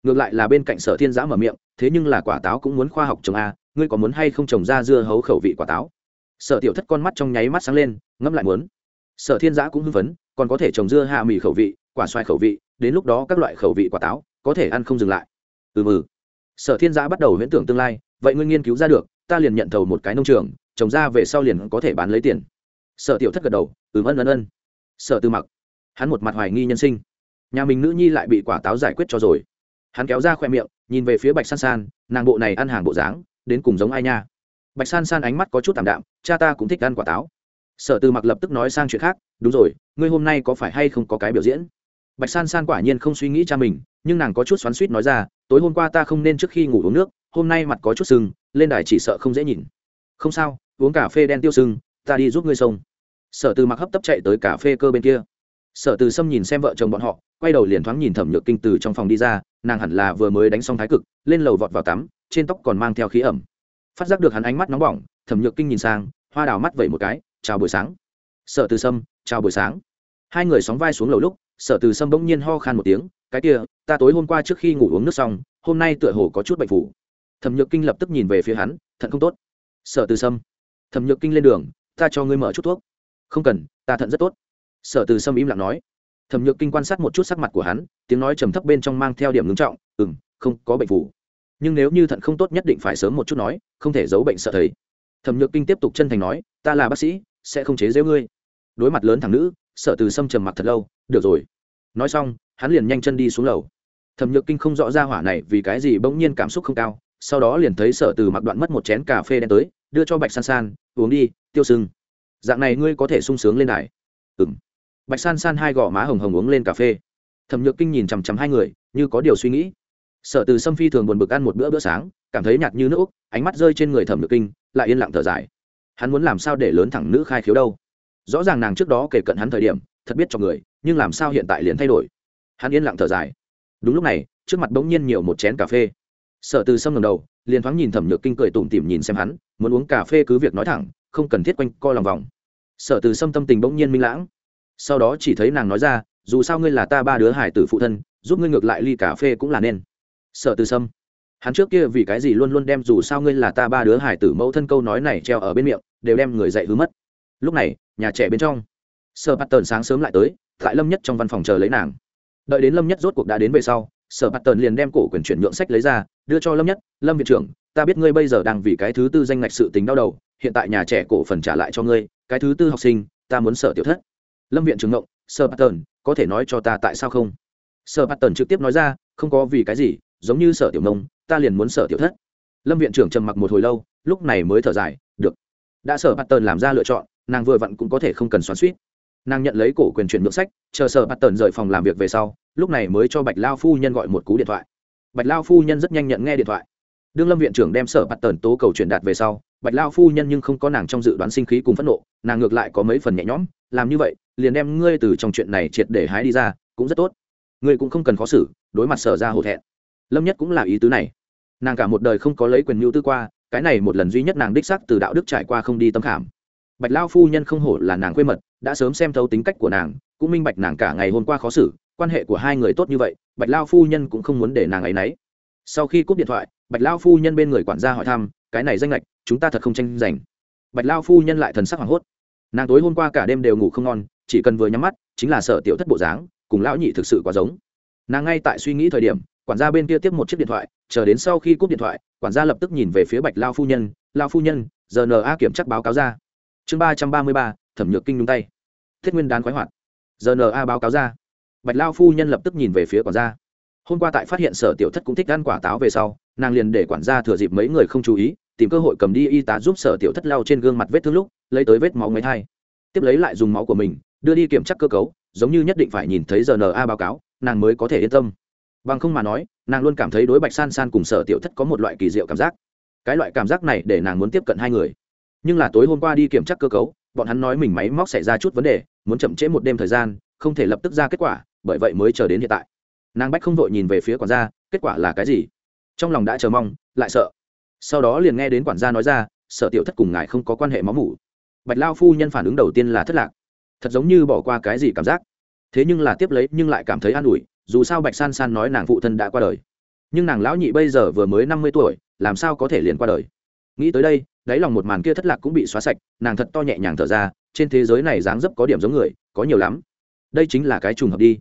Ngược lại là bên cạnh sở thiên giã mở miệng, thế nhưng là quả táo cũng muốn khoa học trồng a, ngươi có muốn hay không trồng ra dưa hấu khẩu vị quả táo? Sở tiểu thất con mắt trong nháy mắt sáng lên, ngẫm lại muốn. Sở thiên giã cũng hưng phấn, còn có thể trồng dưa hạ mì khẩu vị, quả xoài khẩu vị đến lúc đó các loại khẩu vị quả táo có thể ăn không dừng lại. Ừ mừ. Sở thiên giã bắt đầu huyễn tưởng tương lai, vậy ngươi nghiên cứu ra được, ta liền nhận thầu một cái nông trường, trồng ra về sau liền có thể bán lấy tiền. Sở tiểu thất gật đầu, ừm ân ân ân. Sở tư mặc. Hắn một mặt hoài nghi nhân sinh. Nhà mình nữ nhi lại bị quả táo giải quyết cho rồi. Hắn kéo ra khoe miệng, nhìn về phía bạch san san, nàng bộ này ăn hàng bộ dáng, đến cùng giống ai nha? Bạch san san ánh mắt có chút t ạ m đạm, cha ta cũng thích ăn quả táo. Sở tư mặc lập tức nói sang chuyện khác, đúng rồi, ngươi hôm nay có phải hay không có cái biểu diễn? Bạch san san quả nhiên không suy nghĩ cha mình, nhưng nàng có chút xoắn suýt nói ra, tối hôm qua ta không nên trước khi ngủ uống nước, hôm nay mặt có chút sưng, lên đài chỉ sợ không dễ nhìn. Không sao, uống cà phê đen tiêu sưng, ta đi giúp ngươi sông. Sở từ mặc hấp tấp chạy tới cà phê cơ bên kia. Sở từ sâm nhìn xem vợ chồng bọn họ, quay đầu liền thoáng nhìn thẩm nhược kinh từ trong phòng đi ra, nàng hẳn là vừa mới đánh xong thái cực, lên lầu vọt vào tắm, trên tóc còn mang theo khí ẩm. Phát giác được hắn ánh mắt nóng bỏng, thẩm nhược kinh nhìn sang, hoa đào mắt vẩy một cái, chào buổi sáng. Sở từ sâm, chào buổi sáng. Hai người sóng vai xuống lầu lúc sở từ sâm bỗng nhiên ho khan một tiếng, cái kia, ta tối hôm qua trước khi ngủ uống nước xong, hôm nay tựa hồ có chút bệnh phủ. Thẩm nhược kinh lập tức nhìn về phía hắn, thận không tốt. Sở từ sâm. Thẩm nhược kinh lên đường, ta cho ngươi mở chút thuốc. Không cần, ta thận rất tốt. Sở từ sâm im lặng nói. Thẩm nhược kinh quan sát một chút sắc mặt của hắn, tiếng nói trầm thấp bên trong mang theo điểm ngưng trọng ừ m không, có bệnh phủ. Nhưng nếu như thận không tốt nhất định phải sớm một chút nói, không thể giấu bệnh sợ thấy thẩm nhược kinh tiếp tục chân thành nói, ta là bác sĩ, sẽ không chế giễu ngươi. Đối mặt lớn thằng nữ, sở từ sâm trầm mặc thật lâu được rồi. Nói xong, hắn liền nhanh chân đi xuống lầu. Thẩm nhược kinh không rõ ra hỏa này vì cái gì bỗng nhiên cảm xúc không cao, sau đó liền thấy sở từ mặc đoạn mất một chén cà phê đen tới, đưa cho bạch san san, uống đi, tiêu sưng. Dạng này ngươi có thể sung sướng lên đài. Ừ m bạch san san hai gò má hồng hồng uống lên cà phê. Thẩm nhược kinh nhìn chằm chằm hai người, như có điều suy nghĩ. Sở từ sâm phi thường buồn bực ăn một bữa bữa sáng, cảm thấy nhạt như nước ánh mắt rơi trên người thẩm nhược kinh, lại yên lặng thở dài. Hắn muốn làm sao để lớn thẳng nữ khai khiếu đâu? Rõ ràng nàng trước đó kể cận hắn thời điểm, thật biết cho người nhưng làm sao hiện tại liền thay đổi? Hắn yên lặng thở dài. Đúng lúc này, trước mặt bỗng nhiên nhiều một chén cà phê. Sở từ sâm ngầm đầu, liền thoáng nhìn thẩm nhược kinh cười tủm tỉm nhìn xem hắn, muốn uống cà phê cứ việc nói thẳng, không cần thiết quanh co lòng vòng. Sở từ sâm tâm tình bỗng nhiên minh lãng. Sau đó chỉ thấy nàng nói ra, dù sao ngươi là ta ba đứa hải tử phụ thân, giúp ngươi ngược lại ly cà phê cũng là nên. Sở từ sâm, hắn trước kia vì cái gì luôn luôn đem dù sao ngươi là ta ba đứa hải tử mẫu thân câu nói này treo ở bên miệng, đều đem người dạy hứa mất. Lúc này, nhà trẻ bên trong sở Bát tần sáng sớm lại tới, tại lâm nhất trong văn phòng chờ lấy nàng. Đợi đến lâm nhất rốt cuộc đã đến về sau, sở Bát tần liền đem cổ quyền chuyển nhượng sách lấy ra, đưa cho lâm nhất, lâm viện trưởng, ta biết ngươi bây giờ đang vì cái thứ tư danh ngạch sự tính đau đầu, hiện tại nhà trẻ cổ phần trả lại cho ngươi, cái thứ tư học sinh, ta muốn sở tiểu thất. Lâm viện trưởng ngộng, sở Bát tần có thể nói cho ta tại sao không? Sở Bát tần trực tiếp nói ra, không có vì cái gì, giống như sở tiểu nông ta liền muốn sở tiểu thất. Lâm viện trưởng trầm mặc một hồi lâu, lúc này mới thở dài, được. Đã sở Bát tần làm ra lựa chọn, nàng vừa vặn cũng có thể không cần xoắn suýt nàng nhận lấy cổ quyền chuyển nhượng sách, chờ sở bắt tần rời phòng làm việc về sau, lúc này mới cho bạch lao phu nhân gọi một cú điện thoại. Bạch lao phu nhân rất nhanh nhận nghe điện thoại. Đương lâm viện trưởng đem sở bắt tần tố cầu truyền đạt về sau, bạch lao phu nhân nhưng không có nàng trong dự đoán sinh khí cùng phẫn nộ, nàng ngược lại có mấy phần nhẹ nhõm, làm như vậy, liền đem ngươi từ trong chuyện này triệt để hái đi ra, cũng rất tốt. Ngươi cũng không cần khó xử, đối mặt sở ra hổ thẹn. Lâm nhất cũng là ý tứ này. Nàng cả một đời không có lấy quyền mưu tư qua, cái này một lần duy nhất nàng đích sắc từ đạo đức trải qua không đi tâm khảm. Bạch lao phu nhân không hổ là nàng quê mật đã sớm xem thấu tính cách của nàng, cũng minh bạch nàng cả ngày hôm qua khó xử, quan hệ của hai người tốt như vậy, bạch lao phu nhân cũng không muốn để nàng ấy nấy. Sau khi cúp điện thoại, bạch lao phu nhân bên người quản gia hỏi thăm, cái này danh lệch, chúng ta thật không tranh giành. Bạch lao phu nhân lại thần sắc hoảng hốt. Nàng tối hôm qua cả đêm đều ngủ không ngon, chỉ cần vừa nhắm mắt, chính là sợ tiểu thất bộ dáng, cùng lão nhị thực sự quá giống. Nàng ngay tại suy nghĩ thời điểm, quản gia bên kia tiếp một chiếc điện thoại, chờ đến sau khi cúp điện thoại, quản gia lập tức nhìn về phía bạch lao phu nhân, lao phu nhân, giờ na kiểm chắc báo cáo ra. Chương ba trăm ba mươi ba thẩm nhược kinh nhung tay. Thiết nguyên đán khoái hoạt. Giờ na báo cáo ra. Bạch lao phu nhân lập tức nhìn về phía quản gia. Hôm qua tại phát hiện sở tiểu thất cũng thích ăn quả táo về sau, nàng liền để quản gia thừa dịp mấy người không chú ý, tìm cơ hội cầm đi y tá giúp sở tiểu thất lao trên gương mặt vết thương lúc, lấy tới vết máu mấy thai. Tiếp lấy lại dùng máu của mình, đưa đi kiểm tra cơ cấu, giống như nhất định phải nhìn thấy rna báo cáo, nàng mới có thể yên tâm. Bằng không mà nói, nàng luôn cảm thấy đối bạch san san cùng sở tiểu thất có một loại kỳ diệu cảm giác. Cái loại cảm giác này để nàng muốn tiếp cận hai người. Nhưng là tối hôm qua đi kiểm tra cơ cấu bọn hắn nói mình máy móc xảy ra chút vấn đề, muốn chậm trễ một đêm thời gian, không thể lập tức ra kết quả, bởi vậy mới chờ đến hiện tại. Nàng bách không vội nhìn về phía quản gia, kết quả là cái gì? Trong lòng đã chờ mong, lại sợ. Sau đó liền nghe đến quản gia nói ra, sở tiểu thất cùng ngài không có quan hệ máu mủ. Bạch lao phu nhân phản ứng đầu tiên là thất lạc. Thật giống như bỏ qua cái gì cảm giác. Thế nhưng là tiếp lấy, nhưng lại cảm thấy an ủi, dù sao bạch san san nói nàng phụ thân đã qua đời. Nhưng nàng lão nhị bây giờ vừa mới năm mươi tuổi, làm sao có thể liền qua đời? Nghĩ tới đây, đáy lòng một màn kia thất lạc cũng bị xóa sạch, nàng thật to nhẹ nhàng thở ra, trên thế giới này dáng dấp có điểm giống người, có nhiều lắm. Đây chính là cái trùng hợp đi.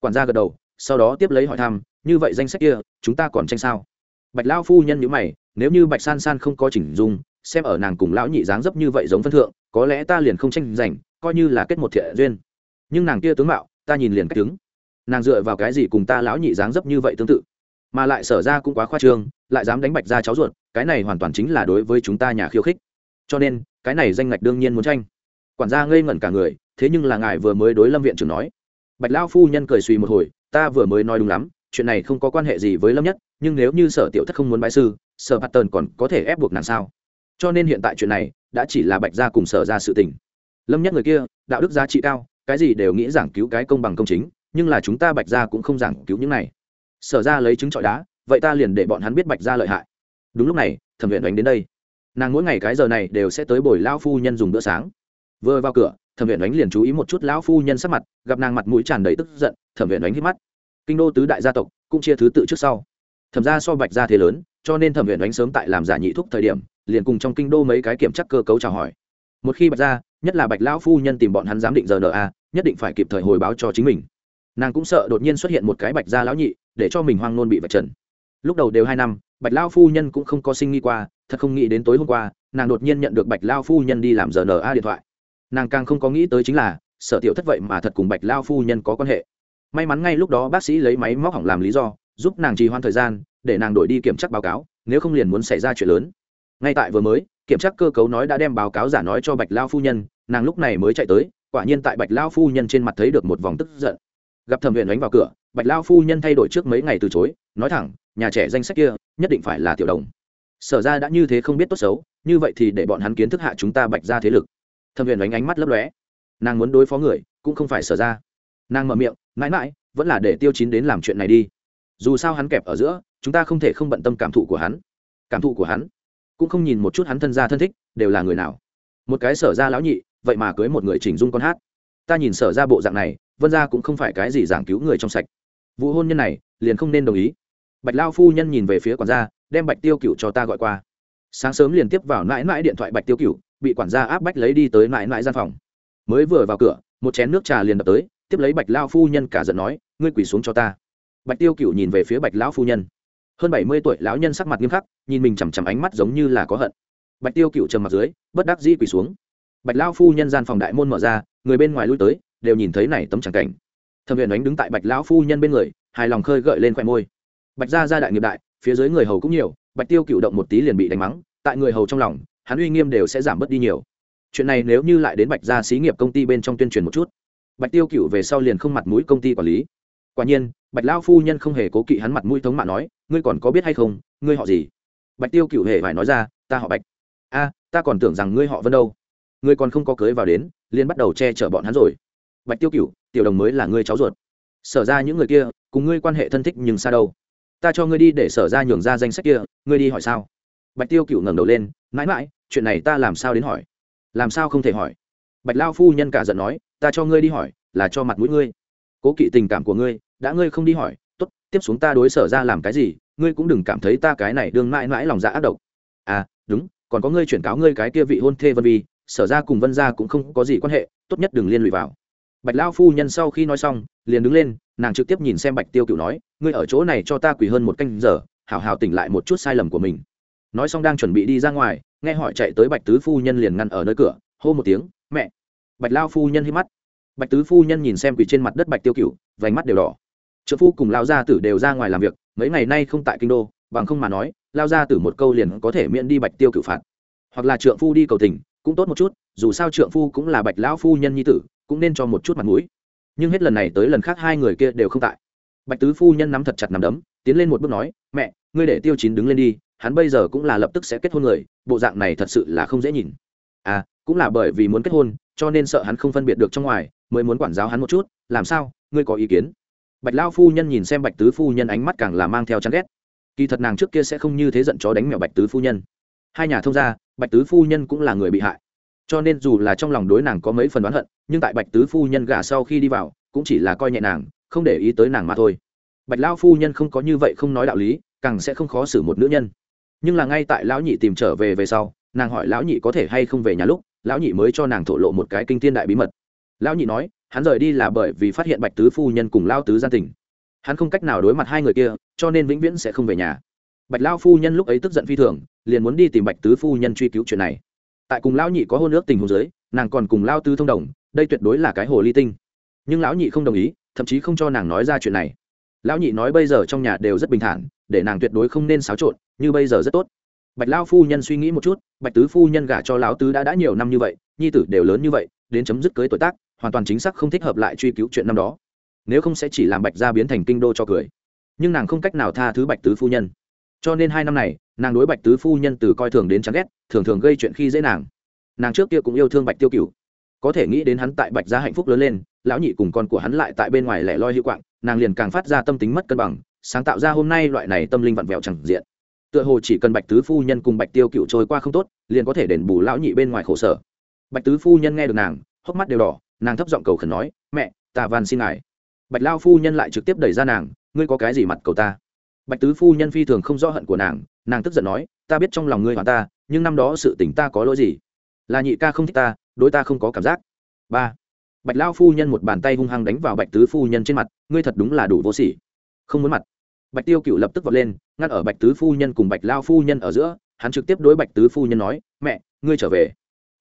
Quản gia gật đầu, sau đó tiếp lấy hỏi thăm, như vậy danh sách kia, chúng ta còn tranh sao? Bạch lao phu nhân nhữ mày, nếu như bạch san san không có chỉnh dung, xem ở nàng cùng lão nhị dáng dấp như vậy giống phân thượng, có lẽ ta liền không tranh giành, coi như là kết một thiện duyên. Nhưng nàng kia tướng mạo, ta nhìn liền cách tướng nàng dựa vào cái gì cùng ta lão nhị dáng dấp như vậy tương tự? Mà lại sở ra cũng quá khoa trương lại dám đánh bạch ra cháu ruột, cái này hoàn toàn chính là đối với chúng ta nhà khiêu khích. Cho nên, cái này danh ngạch đương nhiên muốn tranh. Quản gia ngây ngẩn cả người, thế nhưng là ngài vừa mới đối lâm viện trưởng nói. Bạch lao phu nhân cười suy một hồi, ta vừa mới nói đúng lắm, chuyện này không có quan hệ gì với lâm nhất, nhưng nếu như sở tiểu thất không muốn bãi sư, sở hạt tần còn có thể ép buộc nàng sao? Cho nên hiện tại chuyện này, đã chỉ là bạch gia cùng sở ra sự tình. Lâm nhất người kia, đạo đức giá trị cao, cái gì đều nghĩ giảng cứu cái công bằng công chính, nhưng là chúng ta bạch gia cũng không giảng cứu những này. Sở ra lấy chứng trọi đá vậy ta liền để bọn hắn biết bạch gia lợi hại. Đúng lúc này, thẩm viện đánh đến đây. Nàng mỗi ngày cái giờ này đều sẽ tới bồi lão phu nhân dùng bữa sáng. Vừa vào cửa, thẩm viện đánh liền chú ý một chút lão phu nhân sắc mặt, gặp nàng mặt mũi tràn đầy tức giận, thẩm viện đánh hít mắt. Kinh đô tứ đại gia tộc cũng chia thứ tự trước sau. Thẩm ra so bạch gia thế lớn, cho nên thẩm viện đánh sớm tại làm giả nhị thúc thời điểm, liền cùng trong kinh đô mấy cái kiểm chắc cơ cấu chào hỏi. Một khi bạch gia, nhất là bạch lão phu nhân tìm bọn hắn giám định giờ a, nhất định phải kịp thời hồi báo cho chính mình. Nàng cũng sợ đột nhiên xuất hiện một cái bạch gia lão nhị, để cho mình hoang nôn bị vạch trần lúc đầu đều hai năm, bạch lao phu nhân cũng không có sinh nghi qua, thật không nghĩ đến tối hôm qua, nàng đột nhiên nhận được bạch lao phu nhân đi làm giờ na điện thoại. Nàng càng không có nghĩ tới chính là, sở tiểu thất vậy mà thật cùng bạch lao phu nhân có quan hệ. May mắn ngay lúc đó bác sĩ lấy máy móc hỏng làm lý do, giúp nàng trì hoãn thời gian, để nàng đổi đi kiểm tra báo cáo, nếu không liền muốn xảy ra chuyện lớn. Ngay tại vừa mới, kiểm tra cơ cấu nói đã đem báo cáo giả nói cho bạch lao phu nhân, nàng lúc này mới chạy tới, quả nhiên tại bạch lao phu nhân trên mặt thấy được một vòng tức giận gặp thẩm huyền đánh vào cửa, bạch lao phu nhân thay đổi trước mấy ngày từ chối, nói thẳng, nhà trẻ danh sách kia, nhất định phải là tiểu đồng. Sở ra đã như thế không biết tốt xấu, như vậy thì để bọn hắn kiến thức hạ chúng ta bạch ra thế lực. Thẩm huyền đánh ánh mắt lấp lóe. Nàng muốn đối phó người, cũng không phải sở ra. Nàng mở miệng, mãi mãi, vẫn là để tiêu chín đến làm chuyện này đi. Dù sao hắn kẹp ở giữa, chúng ta không thể không bận tâm cảm thụ của hắn. Cảm thụ của hắn. Cũng không nhìn một chút hắn thân gia thân thích, đều là người nào. Một cái sở ra lão nhị, vậy mà cưới một người chỉnh dung con hát. Ta nhìn sở ra bộ dạng này vân gia cũng không phải cái gì giảng cứu người trong sạch. Vụ hôn nhân này, liền không nên đồng ý. Bạch lao phu nhân nhìn về phía quản gia, đem bạch tiêu cựu cho ta gọi qua. Sáng sớm liền tiếp vào mãi mãi điện thoại bạch tiêu cựu bị quản gia áp bách lấy đi tới mãi mãi gian phòng. Mới vừa vào cửa, một chén nước trà liền đập tới, tiếp lấy bạch lao phu nhân cả giận nói, ngươi quỳ xuống cho ta. Bạch tiêu cựu nhìn về phía bạch lão phu nhân. Hơn bảy mươi tuổi lão nhân sắc mặt nghiêm khắc, nhìn mình chằm chằm ánh mắt giống như là có hận. Bạch tiêu cựu trầm mặt dưới, bất đắc dĩ quỳ xuống. Bạch lao phu nhân gian phòng đại môn mở ra, người bên ngoài lui tới đều nhìn thấy này tấm tràng cảnh. Thẩm huyền ánh đứng tại bạch lão phu nhân bên người, hài lòng khơi gợi lên khoe môi. Bạch gia gia đại nghiệp đại, phía dưới người hầu cũng nhiều, bạch tiêu cựu động một tí liền bị đánh mắng, tại người hầu trong lòng, hắn uy nghiêm đều sẽ giảm bớt đi nhiều. Chuyện này nếu như lại đến bạch gia xí nghiệp công ty bên trong tuyên truyền một chút, bạch tiêu cựu về sau liền không mặt mũi công ty quản lý. Quả nhiên, bạch Lão phu nhân không hề cố kỵ hắn mặt mũi thống mạ nói, ngươi còn có biết hay không, ngươi họ gì? Bạch tiêu cựu hề phải nói ra, ta họ bạch. A, ta còn tưởng rằng ngươi họ vân đâu. Ngươi còn không có cưới vào đến, liền bắt đầu che chở bọn hắn rồi bạch tiêu cựu tiểu đồng mới là ngươi cháu ruột. Sở ra những người kia, cùng ngươi quan hệ thân thích nhưng xa đâu? Ta cho ngươi đi để sở ra nhường ra danh sách kia, ngươi đi hỏi sao? Bạch tiêu cựu ngẩng đầu lên, mãi mãi, chuyện này ta làm sao đến hỏi? Làm sao không thể hỏi? Bạch lao phu nhân cả giận nói, ta cho ngươi đi hỏi, là cho mặt mũi ngươi. Cố kỵ tình cảm của ngươi, đã ngươi không đi hỏi, tốt, tiếp xuống ta đối sở ra làm cái gì, ngươi cũng đừng cảm thấy ta cái này đương mãi mãi lòng dạ ác độc. À đúng, còn có ngươi chuyển cáo ngươi cái kia vị hôn thê vân vi, sở ra cùng vân ra cũng không có gì quan hệ, tốt nhất đừng liên lụy vào bạch lao phu nhân sau khi nói xong, liền đứng lên, nàng trực tiếp nhìn xem bạch tiêu cựu nói, ngươi ở chỗ này cho ta quỳ hơn một canh giờ, hảo hảo tỉnh lại một chút sai lầm của mình. Nói xong đang chuẩn bị đi ra ngoài, nghe hỏi chạy tới bạch tứ phu nhân liền ngăn ở nơi cửa, hô một tiếng, mẹ! Bạch lao phu nhân hít mắt. Bạch tứ phu nhân nhìn xem quỳ trên mặt đất bạch tiêu cựu vành mắt đều đỏ. Trợ phu cùng lao gia tử đều ra ngoài làm việc, mấy ngày nay không tại kinh đô, bằng không mà nói, lao gia tử một câu liền có thể miễn đi bạch tiêu cựu phạt. Hoặc là trượng phu đi cầu tình, cũng tốt một chút, dù sao trượng phu cũng là bạch lão phu nhân nhi tử cũng nên cho một chút mặt mũi. Nhưng hết lần này tới lần khác hai người kia đều không tại. Bạch tứ phu nhân nắm thật chặt nằm đấm, tiến lên một bước nói, mẹ, ngươi để tiêu chín đứng lên đi, hắn bây giờ cũng là lập tức sẽ kết hôn người, bộ dạng này thật sự là không dễ nhìn. À cũng là bởi vì muốn kết hôn, cho nên sợ hắn không phân biệt được trong ngoài, mới muốn quản giáo hắn một chút, làm sao, ngươi có ý kiến? Bạch lao phu nhân nhìn xem bạch tứ phu nhân ánh mắt càng là mang theo chán ghét. Kỳ thật nàng trước kia sẽ không như thế giận chó đánh mèo bạch tứ phu nhân. Hai nhà thông gia, bạch tứ phu nhân cũng là người bị hại cho nên dù là trong lòng đối nàng có mấy phần đoán hận, nhưng tại bạch tứ phu nhân gả sau khi đi vào, cũng chỉ là coi nhẹ nàng, không để ý tới nàng mà thôi. Bạch lao phu nhân không có như vậy không nói đạo lý, càng sẽ không khó xử một nữ nhân. Nhưng là ngay tại lão nhị tìm trở về về sau, nàng hỏi lão nhị có thể hay không về nhà lúc, lão nhị mới cho nàng thổ lộ một cái kinh thiên đại bí mật. Lão nhị nói, hắn rời đi là bởi vì phát hiện bạch tứ phu nhân cùng lao tứ gian tình. Hắn không cách nào đối mặt hai người kia, cho nên vĩnh viễn sẽ không về nhà. Bạch lao phu nhân lúc ấy tức giận phi thường, liền muốn đi tìm bạch tứ phu nhân truy cứu chuyện này tại cùng lão nhị có hôn ước tình hồ dưới, nàng còn cùng lao Tư thông đồng, đây tuyệt đối là cái hồ ly tinh. Nhưng lão nhị không đồng ý, thậm chí không cho nàng nói ra chuyện này. Lão nhị nói bây giờ trong nhà đều rất bình thản, để nàng tuyệt đối không nên xáo trộn, như bây giờ rất tốt. Bạch lao phu nhân suy nghĩ một chút, bạch tứ phu nhân gả cho lão tứ đã đã nhiều năm như vậy, nhi tử đều lớn như vậy, đến chấm dứt cưới tuổi tác, hoàn toàn chính xác không thích hợp lại truy cứu chuyện năm đó. Nếu không sẽ chỉ làm bạch gia biến thành kinh đô cho cười. Nhưng nàng không cách nào tha thứ bạch tứ phu nhân cho nên hai năm này, nàng đối bạch tứ phu nhân từ coi thường đến chán ghét, thường thường gây chuyện khi dễ nàng. Nàng trước kia cũng yêu thương bạch tiêu cựu có thể nghĩ đến hắn tại bạch gia hạnh phúc lớn lên, lão nhị cùng con của hắn lại tại bên ngoài lẻ loi hữu quạng, nàng liền càng phát ra tâm tính mất cân bằng, sáng tạo ra hôm nay loại này tâm linh vặn vẹo chẳng diện. Tựa hồ chỉ cần bạch tứ phu nhân cùng bạch tiêu cựu trôi qua không tốt, liền có thể đền bù lão nhị bên ngoài khổ sở. Bạch tứ phu nhân nghe được nàng, hốc mắt đều đỏ, nàng thấp giọng cầu khẩn nói, mẹ, ta van xin ngài. Bạch lao phu nhân lại trực tiếp đẩy ra nàng, ngươi có cái gì mặt cầu ta? Bạch tứ phu nhân phi thường không rõ hận của nàng nàng tức giận nói, ta biết trong lòng ngươi hoàn ta, nhưng năm đó sự tỉnh ta có lỗi gì? Là nhị ca không thích ta, đối ta không có cảm giác. Ba. Bạch lao phu nhân một bàn tay hung hăng đánh vào bạch tứ phu nhân trên mặt, ngươi thật đúng là đủ vô sỉ. Không muốn mặt. Bạch tiêu cựu lập tức vọt lên ngắt ở bạch tứ phu nhân cùng bạch lao phu nhân ở giữa, hắn trực tiếp đối bạch tứ phu nhân nói, mẹ, ngươi trở về.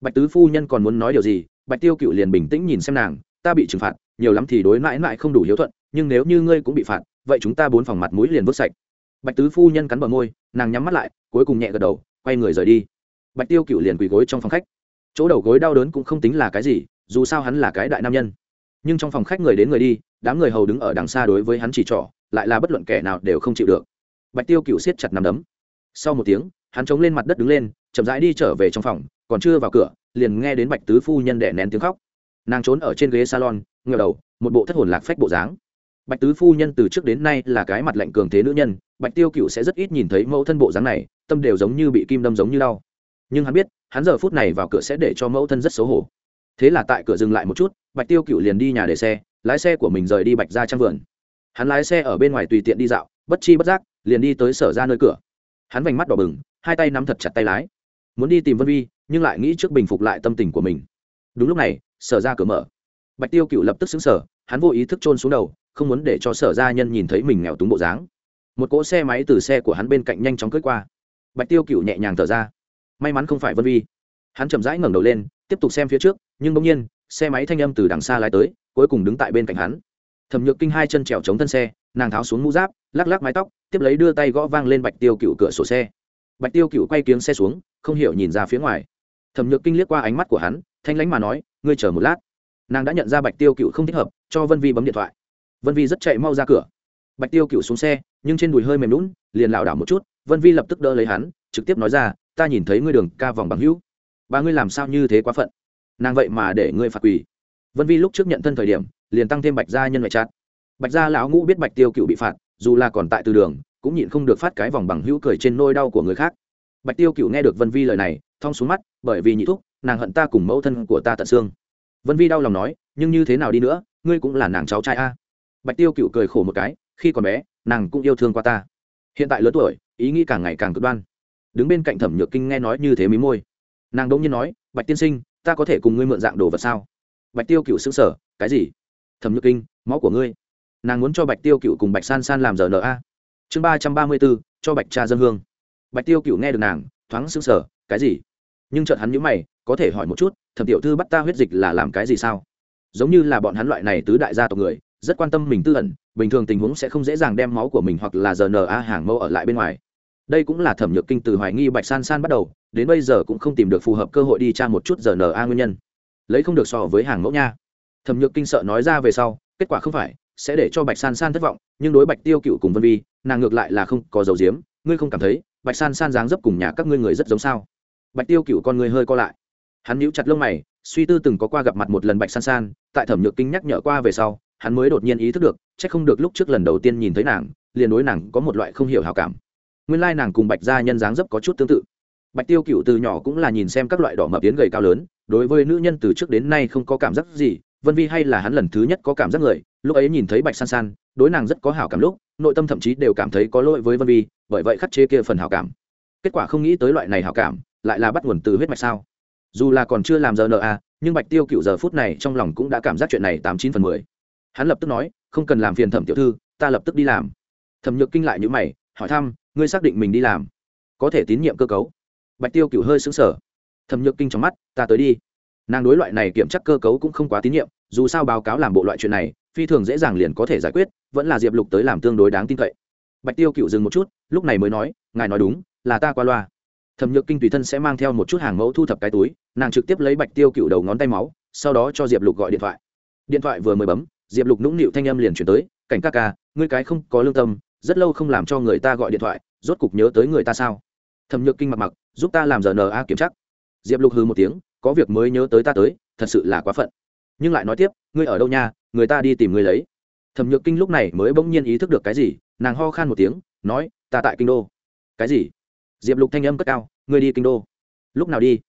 Bạch tứ phu nhân còn muốn nói điều gì, bạch tiêu cựu liền bình tĩnh nhìn xem nàng, ta bị trừng phạt, nhiều lắm thì đối mãi mãi không đủ hiếu thuận, nhưng nếu như ngươi cũng bị phạt vậy chúng ta bốn phòng mặt mũi liền vứt sạch. Bạch tứ phu nhân cắn bờ môi, nàng nhắm mắt lại, cuối cùng nhẹ gật đầu, quay người rời đi. Bạch tiêu cựu liền quỳ gối trong phòng khách. Chỗ đầu gối đau đớn cũng không tính là cái gì, dù sao hắn là cái đại nam nhân. Nhưng trong phòng khách người đến người đi, đám người hầu đứng ở đằng xa đối với hắn chỉ trỏ, lại là bất luận kẻ nào đều không chịu được. Bạch tiêu cựu siết chặt nằm đấm. Sau một tiếng, hắn chống lên mặt đất đứng lên, chậm rãi đi trở về trong phòng, còn chưa vào cửa, liền nghe đến bạch tứ phu nhân đẻ nén tiếng khóc. Nàng trốn ở trên ghế salon ngờ đầu, một bộ thất hồn lạc phách bộ dáng bạch tứ phu nhân từ trước đến nay là cái mặt lạnh cường thế nữ nhân, bạch tiêu cựu sẽ rất ít nhìn thấy mẫu thân bộ dáng này, tâm đều giống như bị kim đâm giống như đau. Nhưng hắn biết, hắn giờ phút này vào cửa sẽ để cho mẫu thân rất xấu hổ. Thế là tại cửa dừng lại một chút, bạch tiêu cựu liền đi nhà để xe, lái xe của mình rời đi bạch ra trang vườn. Hắn lái xe ở bên ngoài tùy tiện đi dạo, bất chi bất giác, liền đi tới sở ra nơi cửa. Hắn vành mắt đỏ bừng, hai tay nắm thật chặt tay lái. Muốn đi tìm vân vi, nhưng lại nghĩ trước bình phục lại tâm tình của mình. Đúng lúc này, sở ra cửa mở. Bạch tiêu cựu lập tức xứng sở hắn vô ý thức trôn xuống đầu không muốn để cho sở gia nhân nhìn thấy mình nghèo túng bộ dáng. Một cỗ xe máy từ xe của hắn bên cạnh nhanh chóng cưỡi qua. Bạch tiêu cựu nhẹ nhàng thở ra. May mắn không phải vân vi. Hắn chậm rãi ngẩng đầu lên, tiếp tục xem phía trước, nhưng bỗng nhiên, xe máy thanh âm từ đằng xa lái tới, cuối cùng đứng tại bên cạnh hắn. Thẩm nhược kinh hai chân trèo chống thân xe, nàng tháo xuống mũ giáp, lắc lắc mái tóc, tiếp lấy đưa tay gõ vang lên bạch tiêu cựu cửa sổ xe. Bạch tiêu cựu quay kiếng xe xuống, không hiểu nhìn ra phía ngoài. Thẩm nhược kinh liếc qua ánh mắt của hắn, thanh lánh mà nói, ngươi chờ một lát. Nàng đã nhận ra bạch tiêu cựu không thích hợp, cho vân vi bấm điện thoại vân vi rất chạy mau ra cửa. Bạch tiêu cựu xuống xe, nhưng trên đùi hơi mềm lún liền lảo đảo một chút, vân vi lập tức đỡ lấy hắn, trực tiếp nói ra, ta nhìn thấy ngươi đường ca vòng bằng hữu. Ba ngươi làm sao như thế quá phận? Nàng vậy mà để ngươi phạt quỳ vân vi lúc trước nhận thân thời điểm, liền tăng thêm bạch gia nhân ngoại trát bạch gia lão ngũ biết bạch tiêu cựu bị phạt, dù là còn tại từ đường, cũng nhịn không được phát cái vòng bằng hữu cười trên nôi đau của người khác. Bạch tiêu cựu nghe được vân vi lời này, thong xuống mắt, bởi vì nhị thúc, nàng hận ta cùng mẫu thân của ta tận xương. Vân vi đau lòng nói, nhưng như thế nào đi nữa, ngươi cũng là nàng cháu trai a bạch tiêu cựu cười khổ một cái, khi còn bé, nàng cũng yêu thương qua ta. Hiện tại lớn tuổi, ý nghĩ càng ngày càng cực đoan. Đứng bên cạnh thẩm nhược kinh nghe nói như thế mí môi. Nàng đ ỗ n g nhiên nói, bạch tiên sinh, ta có thể cùng ngươi mượn dạng đồ vật sao? Bạch tiêu cựu xứng sở cái gì? Thẩm nhược kinh, máu của ngươi. Nàng muốn cho bạch tiêu cựu cùng bạch san san làm giờ a. chương ba trăm ba mươi b ố cho bạch cha dân hương. Bạch tiêu cựu nghe được nàng, thoáng xứng sở cái gì? Nhưng chợt hắn nhữ mày, có thể hỏi một chút, thẩm tiểu thư bắt ta huyết dịch là làm cái gì sao? Giống như là bọn hắn loại này tứ đại gia tộc người rất quan tâm mình tư ẩn, bình thường tình huống sẽ không dễ dàng đem máu của mình hoặc là rna hàng mẫu ở lại bên ngoài. Đây cũng là thẩm nhược kinh từ hoài nghi bạch san san bắt đầu, đến bây giờ cũng không tìm được phù hợp cơ hội đi tra một chút rna nguyên nhân. Lấy không được so với hàng mẫu nha. Thẩm nhược kinh sợ nói ra về sau, kết quả không phải, sẽ để cho bạch san san thất vọng, nhưng đối bạch tiêu cựu cùng vân vi, nàng ngược lại là không có dầu diếm, ngươi không cảm thấy, bạch san san dáng dấp cùng nhà các ngươi người rất giống sao? Bạch tiêu cựu con người hơi co lại. Hắn nhíu chặt lông mày, suy tư từng có qua gặp mặt một lần bạch san san, tại thẩm nhược kinh nhắc nhở qua về sau hắn mới đột nhiên ý thức được c h ắ c không được lúc trước lần đầu tiên nhìn thấy nàng liền đối nàng có một loại không hiểu hào cảm. Nguyên lai nàng cùng bạch gia nhân dáng dấp có chút tương tự. Bạch tiêu cựu từ nhỏ cũng là nhìn xem các loại đỏ mập tiến gầy cao lớn đối với nữ nhân từ trước đến nay không có cảm giác gì vân vi hay là hắn lần thứ nhất có cảm giác người lúc ấy nhìn thấy bạch san san đối nàng rất có hảo cảm lúc nội tâm thậm chí đều cảm thấy có lỗi với vân vi bởi vậy khắt chế kia phần hảo cảm. Kết quả không nghĩ tới loại này hảo cảm lại là bắt nguồn từ huyết mạch sao? Dù là còn chưa làm giờ nợ a, nhưng bạch tiêu cựu giờ phút này trong lòng cũng đã cảm giác chuyện này tám chín phần mười hắn lập tức nói, không cần làm phiền thẩm tiểu thư, ta lập tức đi làm. Thẩm nhược kinh lại nhữ mày, hỏi thăm, ngươi xác định mình đi làm? Có thể tín nhiệm cơ cấu? Bạch tiêu cựu hơi xứng sở thẩm nhược kinh trong mắt, ta tới đi. Nàng đối loại này kiểm tra cơ cấu cũng không quá tín nhiệm, dù sao báo cáo làm bộ loại chuyện này, phi thường dễ dàng liền có thể giải quyết, vẫn là diệp lục tới làm tương đối đáng tin cậy. Bạch tiêu cựu dừng một chút, lúc này mới nói, ngài nói đúng, là ta qua loa. Thẩm nhược kinh tùy thân sẽ mang theo một chút hàng mẫu thu thập cái túi, nàng trực tiếp lấy bạch tiêu cựu đầu ngón tay máu, sau đó cho diệp lục gọi điện thoại. Điện thoại vừa mới bấm diệp lục nũng nịu thanh âm liền chuyển tới, cảnh ca ca, ngươi cái không có lương tâm, rất lâu không làm cho người ta gọi điện thoại, rốt cục nhớ tới người ta sao? Thẩm nhược kinh mặt mặc, giúp ta làm giờ na kiểm chắc diệp lục hư một tiếng, có việc mới nhớ tới ta tới, thật sự là quá phận. Nhưng lại nói tiếp, ngươi ở đâu nha, người ta đi tìm ngươi lấy. Thẩm nhược kinh lúc này mới bỗng nhiên ý thức được cái gì, nàng ho khan một tiếng, nói, ta tại kinh đô. Cái gì? Diệp lục thanh âm cất cao, ngươi đi kinh đô. Lúc nào đi?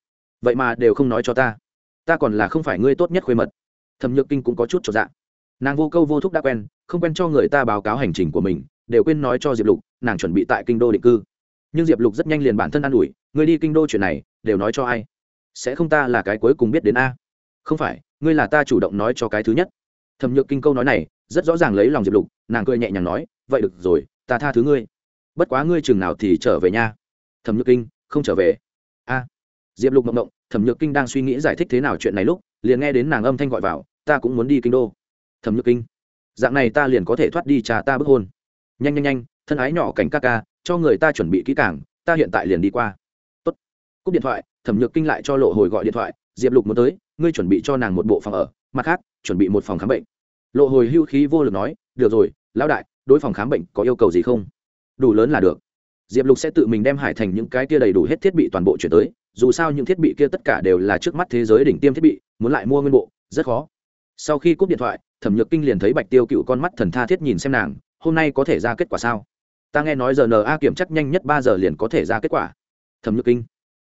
Vậy mà đều không nói cho ta. Ta còn là không phải ngươi tốt nhất khuê mật. Thẩm nhược kinh cũng có chút cho dạ nàng vô câu vô thúc đã quen, không quen cho người ta báo cáo hành trình của mình, đều quên nói cho diệp lục, nàng chuẩn bị tại kinh đô định cư. Nhưng diệp lục rất nhanh liền bản thân an ủi người đi kinh đô chuyện này, đều nói cho ai? Sẽ không ta là cái cuối cùng biết đến a? Không phải, ngươi là ta chủ động nói cho cái thứ nhất. Thẩm nhược kinh câu nói này, rất rõ ràng lấy lòng diệp lục, nàng cười nhẹ nhàng nói, vậy được rồi, ta tha thứ ngươi. Bất quá ngươi chừng nào thì trở về nha. Thẩm nhược kinh, không trở về. A. Diệp lục mộng mộng thẩm nhược kinh đang suy nghĩ giải thích thế nào chuyện này lúc, liền nghe đến nàng âm thanh gọi vào, ta cũng muốn đi kinh đô thẩm nhược kinh. Dạng này ta liền có thể thoát đi trà ta bức hôn. Nhanh nhanh nhanh, thân ái nhỏ cảnh ca ca, cho người ta chuẩn bị kỹ càng, ta hiện tại liền đi qua. Tốt. cúp điện thoại, thẩm nhược kinh lại cho lộ hồi gọi điện thoại. Diệp lục muốn tới, ngươi chuẩn bị cho nàng một bộ phòng ở. Mặt khác, chuẩn bị một phòng khám bệnh. Lộ hồi hưu khí vô lực nói, được rồi, lão đại, đối phòng khám bệnh có yêu cầu gì không? Đủ lớn là được. Diệp lục sẽ tự mình đem hải thành những cái kia đầy đủ hết thiết bị toàn bộ chuyển tới. Dù sao những thiết bị kia tất cả đều là trước mắt thế giới đỉnh tiêm thiết bị, muốn lại mua nguyên bộ, rất khó. Sau khi cúp điện thoại thẩm nhược kinh liền thấy bạch tiêu cựu con mắt thần tha thiết nhìn xem nàng, hôm nay có thể ra kết quả sao? Ta nghe nói giờ na kiểm chắc nhanh nhất ba giờ liền có thể ra kết quả. Thẩm nhược kinh.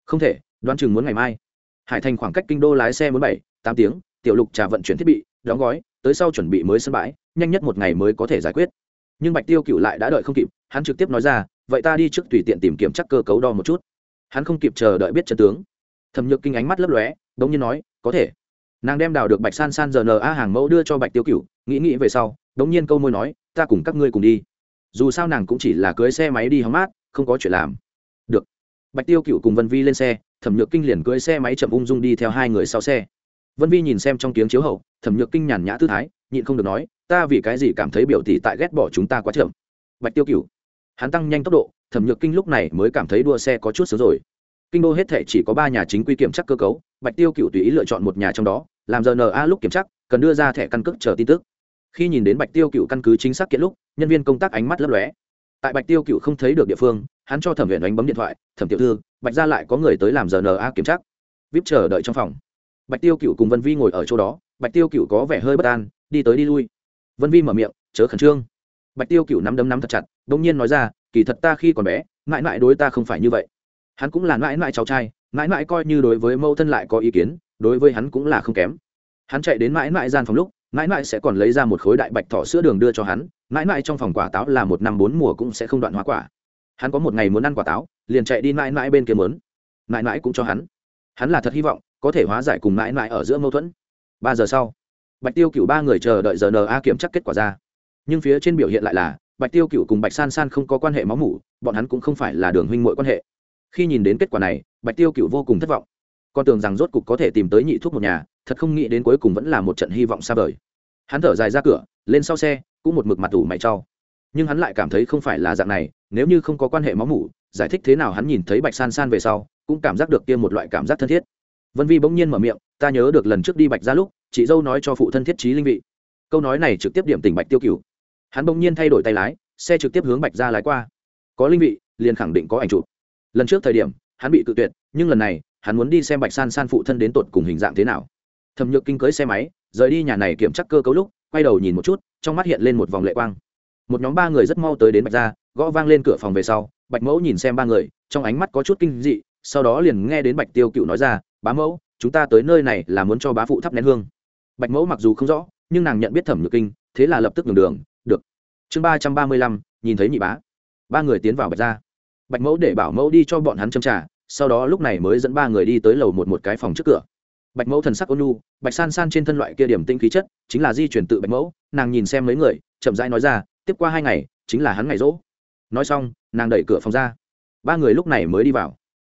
Không thể, đoán chừng muốn ngày mai. Hải thành khoảng cách kinh đô lái xe muốn bảy, tám tiếng, tiểu lục trà vận chuyển thiết bị, đóng gói, tới sau chuẩn bị mới sân bãi, nhanh nhất một ngày mới có thể giải quyết. Nhưng bạch tiêu cựu lại đã đợi không kịp, hắn trực tiếp nói ra, vậy ta đi trước tùy tiện tìm kiểm chắc cơ cấu đo một chút. Hắn không kịp chờ đợi biết chân tướng. Thẩm nhược kinh ánh mắt lấp lóe đ ỗ n g nhiên nói, có thể nàng đem đào được bạch san san giờ n a hàng mẫu đưa cho bạch tiêu cựu nghĩ nghĩ về sau đ n g nhiên câu môi nói, ta cùng các ngươi cùng đi. Dù sao nàng cũng chỉ là cưới xe máy đi hóng mát, không có chuyện làm. Được. Bạch tiêu cựu cùng vân vi lên xe, thẩm nhược kinh liền cưới xe máy chậm ung dung đi theo hai người sau xe. Vân vi nhìn xem trong tiếng chiếu hậu, thẩm nhược kinh nhàn nhã tư thái, nhịn không được nói, ta vì cái gì cảm thấy biểu tỷ tại ghét bỏ chúng ta quá chậm? Bạch tiêu cựu hắn tăng nhanh tốc độ, thẩm nhược kinh lúc này mới cảm thấy đua xe có chút sớm rồi. Kinh đô hết thể chỉ có ba nhà chính quy kiểm chắc cơ cấu, bạch tiêu cựu tùy ý lựa chọn một nhà trong đó làm giờ na lúc kiểm tra, cần đưa ra thẻ căn cước chờ tin tức. Khi nhìn đến bạch tiêu cựu căn cứ chính xác kiện lúc, nhân viên công tác ánh mắt lấp lóe. Tại bạch tiêu cựu không thấy được địa phương, hắn cho thẩm viện đánh bấm điện thoại, thẩm tiểu thư, bạch ra lại có người tới làm giờ na kiểm tra. Vip chờ đợi trong phòng. Bạch tiêu cựu cùng vân vi ngồi ở chỗ đó, bạch tiêu cựu có vẻ hơi bất an, đi tới đi lui. Vân vi mở miệng, chớ khẩn trương. Bạch tiêu cựu nắm đấm nắm thật chặt đ nhiên nói ra, kỳ thật ta khi còn bé, mãi mãi đối ta không phải như vậy. Hắn cũng là mãi mãi cháu trai, mãi mãi coi như đối với mẫu thân lại có ý kiến đối với hắn cũng là không kém. Hắn chạy đến mãi mãi gian phòng lúc, mãi mãi sẽ còn lấy ra một khối đại bạch thỏ sữa đường đưa cho hắn, mãi mãi trong phòng quả táo là một năm bốn mùa cũng sẽ không đoạn hóa quả. Hắn có một ngày muốn ăn quả táo, liền chạy đi mãi mãi bên kia mớn mãi mãi cũng cho hắn. Hắn là thật hy vọng, có thể hóa giải cùng mãi mãi ở giữa mâu thuẫn. Ba giờ sau, bạch tiêu cựu ba người chờ đợi giờ na kiểm chắc kết quả ra. Nhưng phía trên biểu hiện lại là, bạch tiêu cựu cùng bạch san san không có quan hệ máu mủ, bọn hắn cũng không phải là đường huynh mội quan hệ. Khi nhìn đến kết quả này, bạch tiêu cựu vô cùng thất vọng con tưởng rằng rốt cục có thể tìm tới nhị thuốc một nhà, thật không nghĩ đến cuối cùng vẫn là một trận hy vọng xa vời. Hắn thở dài ra cửa, lên sau xe, cũng một mực mặt tủ mày cho. nhưng hắn lại cảm thấy không phải là dạng này, nếu như không có quan hệ máu mủ, giải thích thế nào hắn nhìn thấy bạch san san về sau, cũng cảm giác được kia một loại cảm giác thân thiết. Vân vi bỗng nhiên mở miệng, ta nhớ được lần trước đi bạch ra lúc, chị dâu nói cho phụ thân thiết trí linh vị. Câu nói này trực tiếp điểm tỉnh bạch tiêu cựu hắn bỗng nhiên thay đổi tay lái, xe trực tiếp hướng bạch ra lái qua. Có linh vị, liền khẳng định có ảnh chụp. Lần trước thời điểm, hắn bị cự tuyệt, nhưng lần này hắn muốn đi xem bạch san san phụ thân đến tột cùng hình dạng thế nào. Thẩm nhược kinh cưới xe máy, rời đi nhà này kiểm tra cơ cấu lúc, quay đầu nhìn một chút, trong mắt hiện lên một vòng lệ quang. Một nhóm ba người rất mau tới đến bạch ra gõ vang lên cửa phòng về sau, bạch mẫu nhìn xem ba người, trong ánh mắt có chút kinh dị, sau đó liền nghe đến bạch tiêu cựu nói ra, bá mẫu, chúng ta tới nơi này là muốn cho bá phụ thắp nén hương. Bạch mẫu mặc dù không rõ, nhưng nàng nhận biết thẩm nhược kinh, thế là lập tức đường đường, được. Chương ba trăm ba mươi lăm, nhìn thấy nhị bá. Ba người tiến vào bạch ra bạch mẫu để bảo mẫu đi cho bọn hắn châm trả sau đó lúc này mới dẫn ba người đi tới lầu một một cái phòng trước cửa. Bạch mẫu thần sắc ôn nu bạch san san trên thân loại kia điểm tinh khí chất, chính là di chuyển tự bạch mẫu, nàng nhìn xem mấy người, chậm rãi nói ra, tiếp qua hai ngày, chính là hắn ngày rỗ. Nói xong, nàng đẩy cửa phòng ra. Ba người lúc này mới đi vào.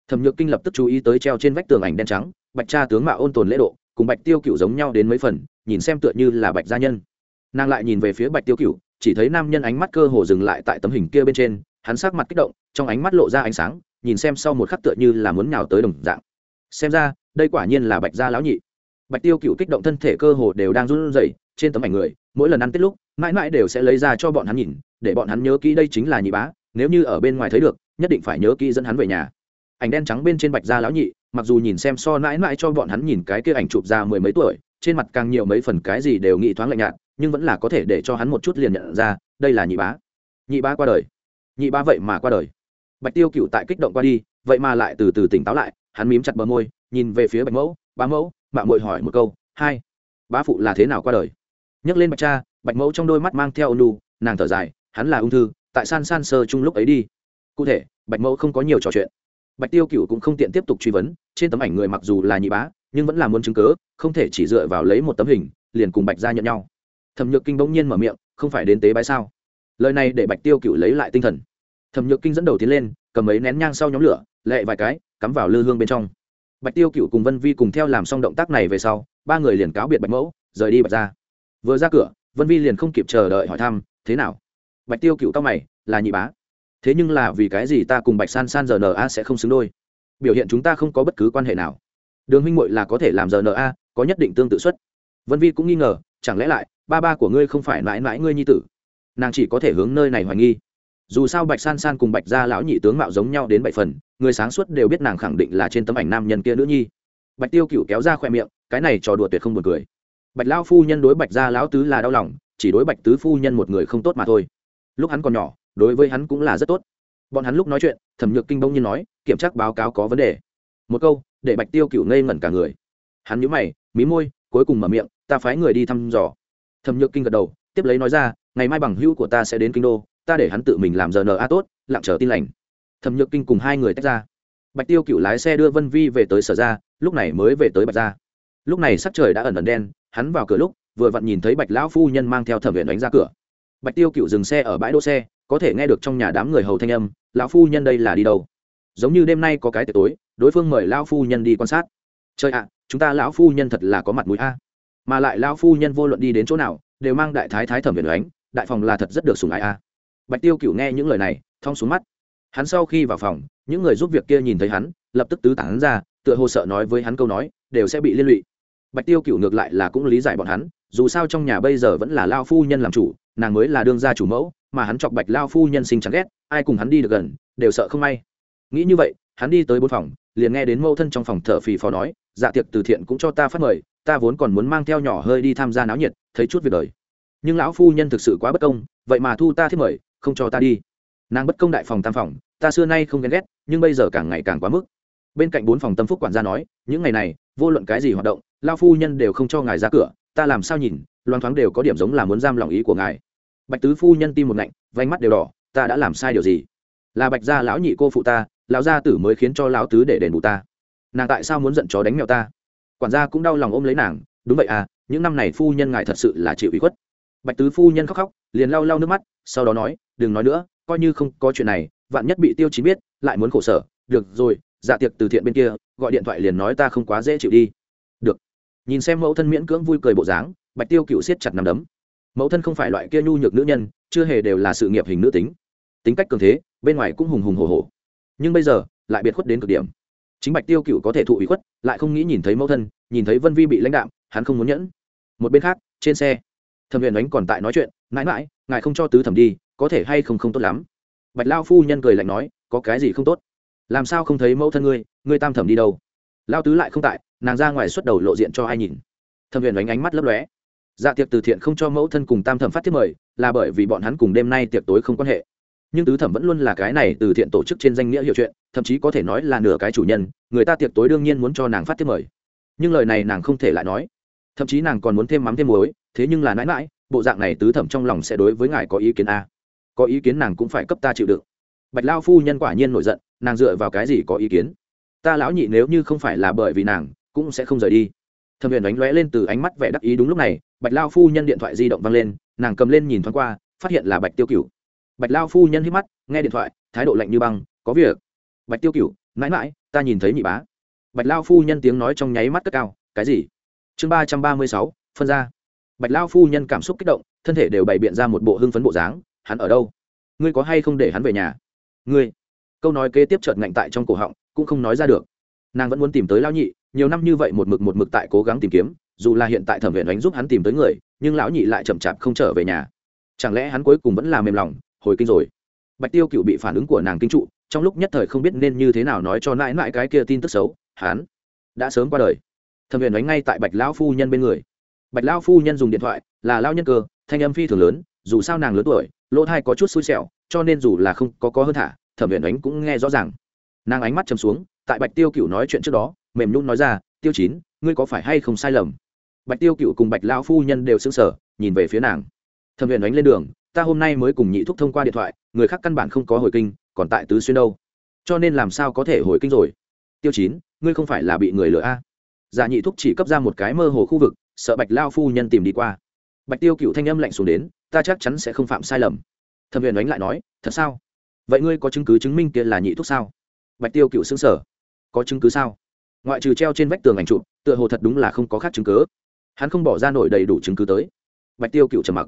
Thẩm nhược kinh lập tức chú ý tới treo trên vách tường ảnh đen trắng, bạch cha tướng mạo ôn tồn lễ độ, cùng bạch tiêu cựu giống nhau đến mấy phần, nhìn xem tựa như là bạch gia nhân. Nàng lại nhìn về phía bạch tiêu cựu chỉ thấy nam nhân ánh mắt cơ hồ dừng lại tại tấm hình kia bên trên, hắn sắc mặt kích động, trong ánh mắt lộ ra ánh sáng nhìn xem sau một khắc tựa như là muốn nhào tới đồng dạng. Xem ra, đây quả nhiên là bạch gia lão nhị. Bạch tiêu cựu kích động thân thể cơ hồ đều đang run rẩy, trên tấm ảnh người, mỗi lần ăn tết lúc, mãi mãi đều sẽ lấy ra cho bọn hắn nhìn, để bọn hắn nhớ kỹ đây chính là nhị bá, nếu như ở bên ngoài thấy được, nhất định phải nhớ kỹ dẫn hắn về nhà. Ảnh đen trắng bên trên bạch gia lão nhị, mặc dù nhìn xem so mãi mãi cho bọn hắn nhìn cái kia ảnh chụp ra mười mấy tuổi, trên mặt càng nhiều mấy phần cái gì đều nghĩ thoáng lạnh nhạt, nhưng vẫn là có thể để cho hắn một chút liền nhận ra, đây là nhị bá. Nhị bá qua đời. Nhị bá vậy mà qua đời bạch tiêu cựu tại kích động qua đi, vậy mà lại từ từ tỉnh táo lại, hắn mím chặt bờ môi, nhìn về phía bạch mẫu, bá mẫu mạng mội hỏi một câu, hai, bá phụ là thế nào qua đời? Nhắc lên bạch cha, bạch mẫu trong đôi mắt mang theo ônu nàng thở dài, hắn là ung thư, tại san san sơ chung lúc ấy đi. Cụ thể, bạch mẫu không có nhiều trò chuyện. Bạch tiêu cựu cũng không tiện tiếp tục truy vấn, trên tấm ảnh người mặc dù là nhị bá, nhưng vẫn là muốn chứng cớ, không thể chỉ dựa vào lấy một tấm hình, liền cùng bạch ra nhận nhau. Thẩm nhược kinh bỗng nhiên mở miệng, không phải đến tế bái sao? Lời này để bạch tiêu cựu lấy lại tinh thần thẩm nhược kinh dẫn đầu tiến lên cầm mấy nén nhang sau nhóm lửa lệ vài cái cắm vào lư hương bên trong. Bạch tiêu cựu cùng vân vi cùng theo làm xong động tác này về sau ba người liền cáo biệt bạch mẫu rời đi bạch ra vừa ra cửa vân vi liền không kịp chờ đợi hỏi thăm thế nào? Bạch tiêu cựu cao mày là nhị bá. Thế nhưng là vì cái gì ta cùng bạch san san giờ a sẽ không xứng đôi? Biểu hiện chúng ta không có bất cứ quan hệ nào. Đường huynh muội là có thể làm giờ a, có nhất định tương tự xuất vân vi cũng nghi ngờ chẳng lẽ lại ba ba của ngươi không phải mãi mãi ngươi nhi tử? Nàng chỉ có thể hướng nơi này hoài nghi dù sao bạch san san cùng bạch gia lão nhị tướng mạo giống nhau đến bảy phần, người sáng suốt đều biết nàng khẳng định là trên tấm ảnh nam nhân kia nữ nhi. Bạch tiêu cựu kéo ra khoe miệng, cái này trò đùa tuyệt không buồn cười. Bạch lão phu nhân đối bạch gia lão tứ là đau lòng, chỉ đối bạch tứ phu nhân một người không tốt mà thôi. Lúc hắn còn nhỏ, đối với hắn cũng là rất tốt. Bọn hắn lúc nói chuyện, thẩm nhược kinh bông nhiên nói, kiểm tra báo cáo có vấn đề. Một câu, để bạch tiêu cựu ngây ngẩn cả người. Hắn nhíu mày, mí môi, cuối cùng mở miệng, ta phái người đi thăm dò. Thẩm nhược kinh gật đầu, tiếp lấy nói ra, ngày mai bằng hữu của ta sẽ đến kinh đô ta để hắn tự mình làm giờ na tốt, lặng chờ tin lành. Thẩm nhược kinh cùng hai người tách ra. Bạch tiêu cựu lái xe đưa vân vi về tới sở ra, lúc này mới về tới bạch ra lúc này sắc trời đã ẩn ẩn đen, hắn vào cửa lúc, vừa vặn nhìn thấy bạch lão phu nhân mang theo thẩm viện đánh ra cửa. Bạch tiêu cựu dừng xe ở bãi đỗ xe, có thể nghe được trong nhà đám người hầu thanh âm, lão phu nhân đây là đi đâu? Giống như đêm nay có cái tiệc tối, đối phương mời lão phu nhân đi quan sát. Trời ạ, chúng ta lão phu nhân thật là có mặt mũi a. Mà lại lão phu nhân vô luận đi đến chỗ nào, đều mang đại thái thái thẩm viện đánh, đại phòng là thật rất được sùng ái a bạch tiêu cựu nghe những lời này, thong xuống mắt. Hắn sau khi vào phòng, những người giúp việc kia nhìn thấy hắn, lập tức tứ tán ra, tựa hồ sợ nói với hắn câu nói, đều sẽ bị liên lụy. Bạch tiêu cựu ngược lại là cũng lý giải bọn hắn, dù sao trong nhà bây giờ vẫn là lao phu nhân làm chủ, nàng mới là đương gia chủ mẫu, mà hắn chọc bạch lao phu nhân sinh chán ghét, ai cùng hắn đi được gần, đều sợ không may. Nghĩ như vậy, hắn đi tới bốn phòng, liền nghe đến mâu thân trong phòng thở phì phò nói dạ tiệc từ thiện cũng cho ta phát mời, ta vốn còn muốn mang theo nhỏ hơi đi tham gia náo nhiệt, thấy chút việc đời. Nhưng lão phu nhân thực sự quá bất công, vậy mà thu ta thiết mời không cho ta đi. Nàng bất công đại phòng tam phòng, ta xưa nay không ghen ghét, nhưng bây giờ càng ngày càng quá mức. Bên cạnh bốn phòng tâm phúc quản gia nói, những ngày này, vô luận cái gì hoạt động, lao phu nhân đều không cho ngài ra cửa, ta làm sao nhìn loan thoáng đều có điểm giống là muốn giam lòng ý của ngài. Bạch tứ phu nhân tim một ngạnh vánh mắt đều đỏ, ta đã làm sai điều gì? Là bạch gia lão nhị cô phụ ta, lão gia tử mới khiến cho lão tứ để đền bù ta. Nàng tại sao muốn giận chó đánh mèo ta? Quản gia cũng đau lòng ôm lấy nàng, đúng vậy à những năm này phu nhân ngài thật sự là chịu ủy khuất. Bạch tứ phu nhân khóc khóc liền lau lau nước mắt, sau đó nói, đừng nói nữa, coi như không có chuyện này, vạn nhất bị tiêu chí biết, lại muốn khổ sở, được rồi dạ tiệc từ thiện bên kia, gọi điện thoại liền nói ta không quá dễ chịu đi. Được. Nhìn xem mẫu thân miễn cưỡng vui cười bộ dáng, bạch tiêu cựu siết chặt nằm đấm. Mẫu thân không phải loại kia nhu nhược nữ nhân, chưa hề đều là sự nghiệp hình nữ tính. Tính cách cường thế, bên ngoài cũng hùng hùng hồ hồ nhưng bây giờ, lại biệt khuất đến cực điểm. Chính bạch tiêu cựu có thể thụ ủy khuất, lại không nghĩ nhìn thấy mẫu thân, nhìn thấy vân vi bị lãnh đạm, hắn không muốn nhẫn. Một bên khác, trên xe thẩm huyền ánh còn tại nói chuyện, mãi mãi, ngài không cho tứ thẩm đi, có thể hay không không tốt lắm? Bạch lao phu nhân cười lạnh nói, có cái gì không tốt? Làm sao không thấy mẫu thân ngươi ngươi tam thẩm đi đâu? Lao tứ lại không tại, nàng ra ngoài xuất đầu lộ diện cho ai nhìn. Thẩm huyền ánh ánh mắt lấp lóe. Dạ tiệc từ thiện không cho mẫu thân cùng tam thẩm phát thiết mời, là bởi vì bọn hắn cùng đêm nay tiệc tối không quan hệ. Nhưng tứ thẩm vẫn luôn là cái này từ thiện tổ chức trên danh nghĩa hiệu chuyện, thậm chí có thể nói là nửa cái chủ nhân, người ta tiệc tối đương nhiên muốn cho nàng phát thiết mời. Nhưng lời này nàng không thể lại nói. Thậm chí nàng còn muốn thêm mắm thêm muối thế nhưng là mãi mãi bộ dạng này tứ thẩm trong lòng sẽ đối với ngài có ý kiến a. Có ý kiến nàng cũng phải cấp ta chịu đựng. Bạch lao phu nhân quả nhiên nổi giận, nàng dựa vào cái gì có ý kiến? Ta lão nhị nếu như không phải là bởi vì nàng, cũng sẽ không rời đi. Thẩm huyền đánh lóe lên từ ánh mắt vẻ đắc ý đúng lúc này, bạch lao phu nhân điện thoại di động văng lên, nàng cầm lên nhìn thoáng qua, phát hiện là bạch tiêu cửu. Bạch lao phu nhân hít mắt, nghe điện thoại, thái độ lạnh như băng, có việc. Bạch tiêu cửu mãi mãi ta nhìn thấy nhị bá. Bạch lao phu nhân tiếng nói trong nháy mắt cất cao, cái gì? Chương ba trăm ba mươi sáu, phân ra bạch lao phu nhân cảm xúc kích động, thân thể đều bày biện ra một bộ hưng phấn bộ dáng, hắn ở đâu? Ngươi có hay không để hắn về nhà? Ngươi? Câu nói kế tiếp chợt ngạnh tại trong cổ họng, cũng không nói ra được. Nàng vẫn muốn tìm tới lão nhị, nhiều năm như vậy một mực một mực tại cố gắng tìm kiếm, dù là hiện tại thẩm viện đánh giúp hắn tìm tới người, nhưng lão nhị lại chậm chạp không trở về nhà. Chẳng lẽ hắn cuối cùng vẫn là mềm lòng, hồi kinh rồi? Bạch tiêu cựu bị phản ứng của nàng kinh trụ, trong lúc nhất thời không biết nên như thế nào nói cho nãi nãi cái kia tin tức xấu, hắn đã sớm qua đời. Thẩm viện đánh ngay tại bạch lão phu nhân bên người bạch lão phu nhân dùng điện thoại, là lao nhân cơ, thanh âm phi thường lớn, dù sao nàng lớn tuổi, lỗ thai có chút xui xẻo, cho nên dù là không có có hơn thả, thẩm viện ánh cũng nghe rõ ràng. Nàng ánh mắt chầm xuống, tại bạch tiêu cựu nói chuyện trước đó, mềm nhún nói ra, tiêu chín, ngươi có phải hay không sai lầm? Bạch tiêu cựu cùng bạch lão phu nhân đều sững sờ, nhìn về phía nàng. Thẩm viện ánh lên đường, ta hôm nay mới cùng nhị thúc thông qua điện thoại, người khác căn bản không có hồi kinh, còn tại tứ xuyên đâu. Cho nên làm sao có thể hồi kinh rồi? Tiêu chín, ngươi không phải là bị người lừa a? Giả nhị thúc chỉ cấp ra một cái mơ hồ khu vực sợ bạch lao phu nhân tìm đi qua bạch tiêu cựu thanh âm lạnh xuống đến ta chắc chắn sẽ không phạm sai lầm thẩm huyền đánh lại nói thật sao vậy ngươi có chứng cứ chứng minh kia là nhị thúc sao bạch tiêu cựu xứng sở có chứng cứ sao ngoại trừ treo trên vách tường ảnh chụp tựa hồ thật đúng là không có khác chứng cứ hắn không bỏ ra nổi đầy đủ chứng cứ tới bạch tiêu cựu trầm mặc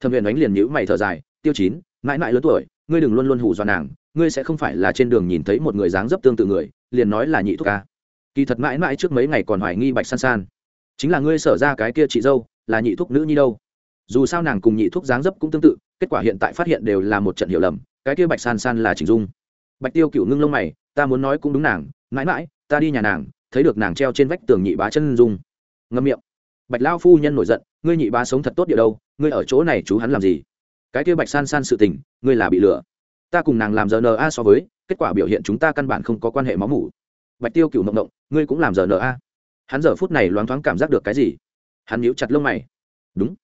thẩm huyền đánh liền nhữ mày thở dài tiêu chín mãi mãi lớn tuổi ngươi đừng luôn luôn hù dọa nàng ngươi sẽ không phải là trên đường nhìn thấy một người dáng dấp tương tự người liền nói là nhị thúc ca kỳ thật mãi mãi trước mấy ngày còn hoài nghi bạch san san chính là ngươi sở ra cái kia chị dâu, là nhị thúc nữ nhi đâu. Dù sao nàng cùng nhị thúc dáng dấp cũng tương tự, kết quả hiện tại phát hiện đều là một trận hiểu lầm, cái kia bạch san san là chỉnh dung. Bạch tiêu cựu ngưng lông mày, ta muốn nói cũng đúng nàng, mãi mãi, ta đi nhà nàng, thấy được nàng treo trên vách tường nhị bá chân dung. Ngâm miệng. Bạch lao phu nhân nổi giận, ngươi nhị bá sống thật tốt địa đâu, ngươi ở chỗ này chú hắn làm gì? Cái kia bạch san san sự tình, ngươi là bị lừa. Ta cùng nàng làm giờ na so với, kết quả biểu hiện chúng ta căn bản không có quan hệ máu mủ. Bạch tiêu cựu mộng động ngươi cũng làm giờ na hắn giờ phút này loáng thoáng cảm giác được cái gì? Hắn nhíu chặt lông mày. Đúng.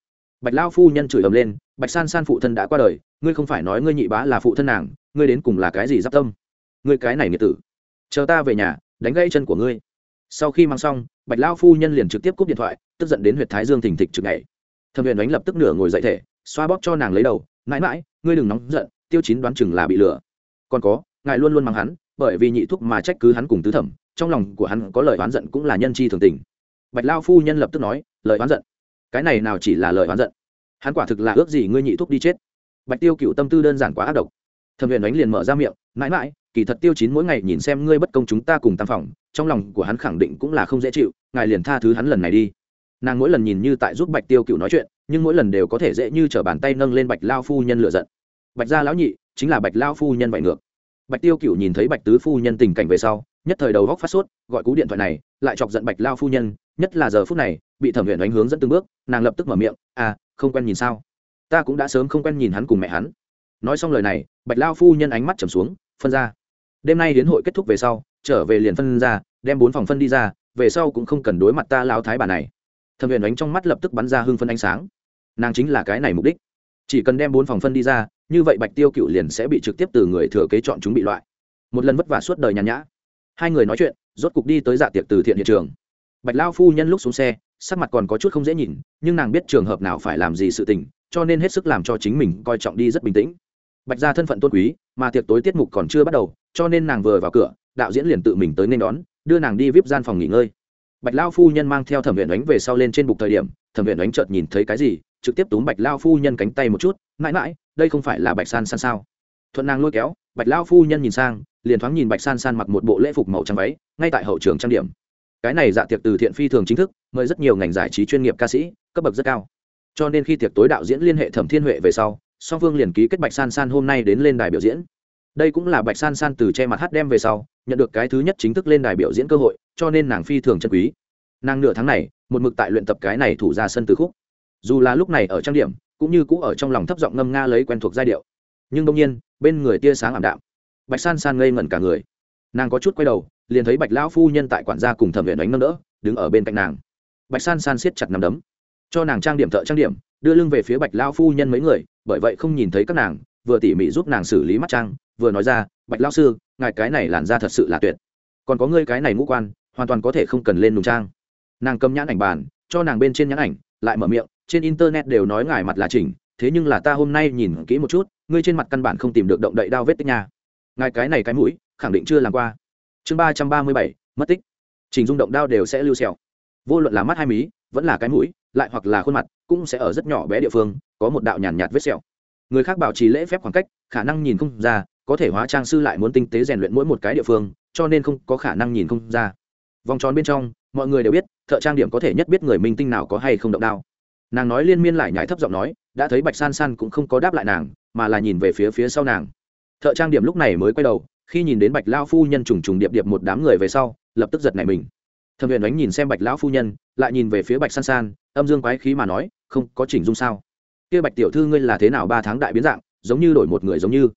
Bạch lao phu nhân chửi ầm lên, bạch san san phụ thân đã qua đời, ngươi không phải nói ngươi nhị bá là phụ thân nàng, ngươi đến cùng là cái gì giáp tâm? Ngươi cái này nghĩa tử. Chờ ta về nhà, đánh gãy chân của ngươi. Sau khi mang xong, bạch lao phu nhân liền trực tiếp cúp điện thoại, tức giận đến huyện thái dương thình thịch trực ngày. Thẩm huyền đánh lập tức nửa ngồi dậy thể, xoa bóp cho nàng lấy đầu, mãi mãi, ngươi đừng nóng giận, tiêu chín đoán chừng là bị lừa. Còn có, ngài luôn luôn mang hắn, bởi vì nhị thúc mà trách cứ hắn cùng tứ thẩm trong lòng của hắn có lời oán giận cũng là nhân chi thường tình. Bạch lao phu nhân lập tức nói, lời oán giận? Cái này nào chỉ là lời oán giận? Hắn quả thực là ước gì ngươi nhị thúc đi chết. Bạch tiêu cựu tâm tư đơn giản quá ác độc. Thẩm huyền đánh liền mở ra miệng, mãi mãi, kỳ thật tiêu chín mỗi ngày nhìn xem ngươi bất công chúng ta cùng tam phòng, trong lòng của hắn khẳng định cũng là không dễ chịu, ngài liền tha thứ hắn lần này đi. Nàng mỗi lần nhìn như tại giúp bạch tiêu cựu nói chuyện, nhưng mỗi lần đều có thể dễ như t r ở bàn tay nâng lên bạch lao phu nhân lựa giận. Bạch gia lão nhị chính là bạch lao phu nhân vậy ngược. Bạch tiêu cựu nhìn thấy bạch tứ phu nhân tình cảnh về sau nhất thời đầu góc phát sốt, gọi cú điện thoại này, lại chọc giận bạch lao phu nhân, nhất là giờ phút này, bị thẩm huyền đánh hướng dẫn từng bước, nàng lập tức mở miệng à không quen nhìn sao? Ta cũng đã sớm không quen nhìn hắn cùng mẹ hắn. Nói xong lời này, bạch lao phu nhân ánh mắt trầm xuống, phân ra. Đêm nay đến hội kết thúc về sau, trở về liền phân ra, đem bốn phòng phân đi ra, về sau cũng không cần đối mặt ta lao thái bà này. Thẩm huyền đánh trong mắt lập tức bắn ra hưng phân ánh sáng. Nàng chính là cái này mục đích. Chỉ cần đem bốn phòng phân đi ra, như vậy bạch tiêu cựu liền sẽ bị trực tiếp từ người thừa kế chọn chúng bị loại. Một lần vất vả suốt đời nhàn nhã hai người nói chuyện, rốt cục đi tới dạ tiệc từ thiện hiện trường. Bạch lao phu nhân lúc xuống xe, sắc mặt còn có chút không dễ nhìn, nhưng nàng biết trường hợp nào phải làm gì sự tình, cho nên hết sức làm cho chính mình coi trọng đi rất bình tĩnh. Bạch ra thân phận tôn quý, mà tiệc tối tiết mục còn chưa bắt đầu, cho nên nàng vừa vào cửa, đạo diễn liền tự mình tới nên đón, đưa nàng đi vip gian phòng nghỉ ngơi. Bạch lao phu nhân mang theo thẩm viện đánh về sau lên trên bục thời điểm, thẩm viện đánh chợt nhìn thấy cái gì, trực tiếp túm bạch lao phu nhân cánh tay một chút, mãi mãi, đây không phải là bạch san san sao? Thuận nàng lôi kéo, bạch lao phu nhân nhìn sang liền thoáng nhìn bạch san san mặc một bộ lễ phục màu trắng váy, ngay tại hậu trường trang điểm. Cái này dạ tiệc từ thiện phi thường chính thức, mời rất nhiều ngành giải trí chuyên nghiệp ca sĩ, cấp bậc rất cao. Cho nên khi tiệc tối đạo diễn liên hệ thẩm thiên huệ về sau, song phương liền ký kết bạch san san hôm nay đến lên đài biểu diễn. Đây cũng là bạch san san từ che mặt hát đem về sau, nhận được cái thứ nhất chính thức lên đài biểu diễn cơ hội, cho nên nàng phi thường chân quý. Nàng nửa tháng này, một mực tại luyện tập cái này thủ ra sân từ khúc. Dù là lúc này ở trang điểm, cũng như cũ ở trong lòng thấp giọng ngâm nga lấy quen thuộc giai điệu. Nhưng đông nhiên, bên người tia sáng ảm đạm bạch san san ngây ngẩn cả người. Nàng có chút quay đầu, liền thấy bạch lão phu nhân tại quản gia cùng thẩm viện đánh nâng đỡ, đứng ở bên cạnh nàng. Bạch san san siết chặt nằm đấm. Cho nàng trang điểm thợ trang điểm, đưa lưng về phía bạch lão phu nhân mấy người, bởi vậy không nhìn thấy các nàng, vừa tỉ mỉ giúp nàng xử lý mắt trang, vừa nói ra, bạch lão sư, ngài cái này làn ra thật sự là tuyệt. Còn có ngươi cái này ngũ quan, hoàn toàn có thể không cần lên nùng trang. Nàng cầm nhãn ảnh bàn, cho nàng bên trên nhãn ảnh, lại mở miệng, trên internet đều nói ngài mặt là chỉnh, thế nhưng là ta hôm nay nhìn kỹ một chút, ngươi trên mặt căn bản không tìm được động đậy đao vết tích nha ngài cái này cái mũi khẳng định chưa làm qua. Chương ba trăm ba mươi bảy mất tích. Trình dung động đao đều sẽ lưu xẹo vô luận là mắt hai mí vẫn là cái mũi lại hoặc là khuôn mặt cũng sẽ ở rất nhỏ bé địa phương có một đạo nhàn nhạt, nhạt vết sẹo. Người khác bảo trì lễ phép khoảng cách khả năng nhìn không ra có thể hóa trang sư lại muốn tinh tế rèn luyện mỗi một cái địa phương cho nên không có khả năng nhìn không ra. Vòng tròn bên trong mọi người đều biết thợ trang điểm có thể nhất biết người minh tinh nào có hay không động đao. Nàng nói liên miên lại nhảy thấp giọng nói đã thấy bạch san san cũng không có đáp lại nàng mà là nhìn về phía phía sau nàng thợ trang điểm lúc này mới quay đầu, khi nhìn đến bạch lao phu nhân trùng trùng điệp điệp một đám người về sau, lập tức giật nảy mình. Thẩm Huyền đánh nhìn xem bạch lão phu nhân, lại nhìn về phía bạch san san, âm dương quái khí mà nói, không, có chỉnh dung sao? Kia bạch tiểu thư ngươi là thế nào ba tháng đại biến dạng, giống như đổi một người giống như?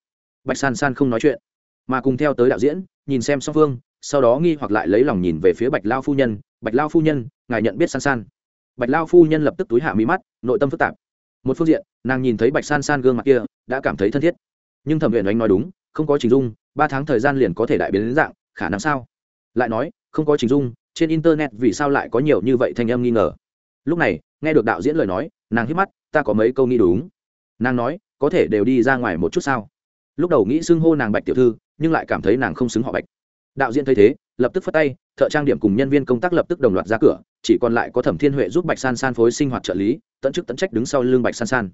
Bạch san san không nói chuyện, mà cùng theo tới đạo diễn, nhìn xem song phương, sau đó nghi hoặc lại lấy lòng nhìn về phía bạch lao phu nhân, bạch lao phu nhân, ngài nhận biết san san? Bạch lao phu nhân lập tức túi hạ mí mắt, nội tâm phức tạp. Một phương diện, nàng nhìn thấy bạch san san gương mặt kia, đã cảm thấy thân thiết nhưng thẩm viện anh nói đúng, không có trình dung, ba tháng thời gian liền có thể đại biến đến dạng, khả năng sao? Lại nói, không có trình dung, trên internet vì sao lại có nhiều như vậy thanh em nghi ngờ? Lúc này, nghe được đạo diễn lời nói, nàng hít mắt, ta có mấy câu nghĩ đúng. Nàng nói, có thể đều đi ra ngoài một chút sao? Lúc đầu nghĩ xưng hô nàng bạch tiểu thư, nhưng lại cảm thấy nàng không xứng họ bạch. Đạo diễn thấy thế, lập tức phất tay, thợ trang điểm cùng nhân viên công tác lập tức đồng loạt ra cửa, chỉ còn lại có thẩm thiên huệ giúp bạch san san phối sinh hoạt trợ lý, tận chức tận trách đứng sau lưng bạch san san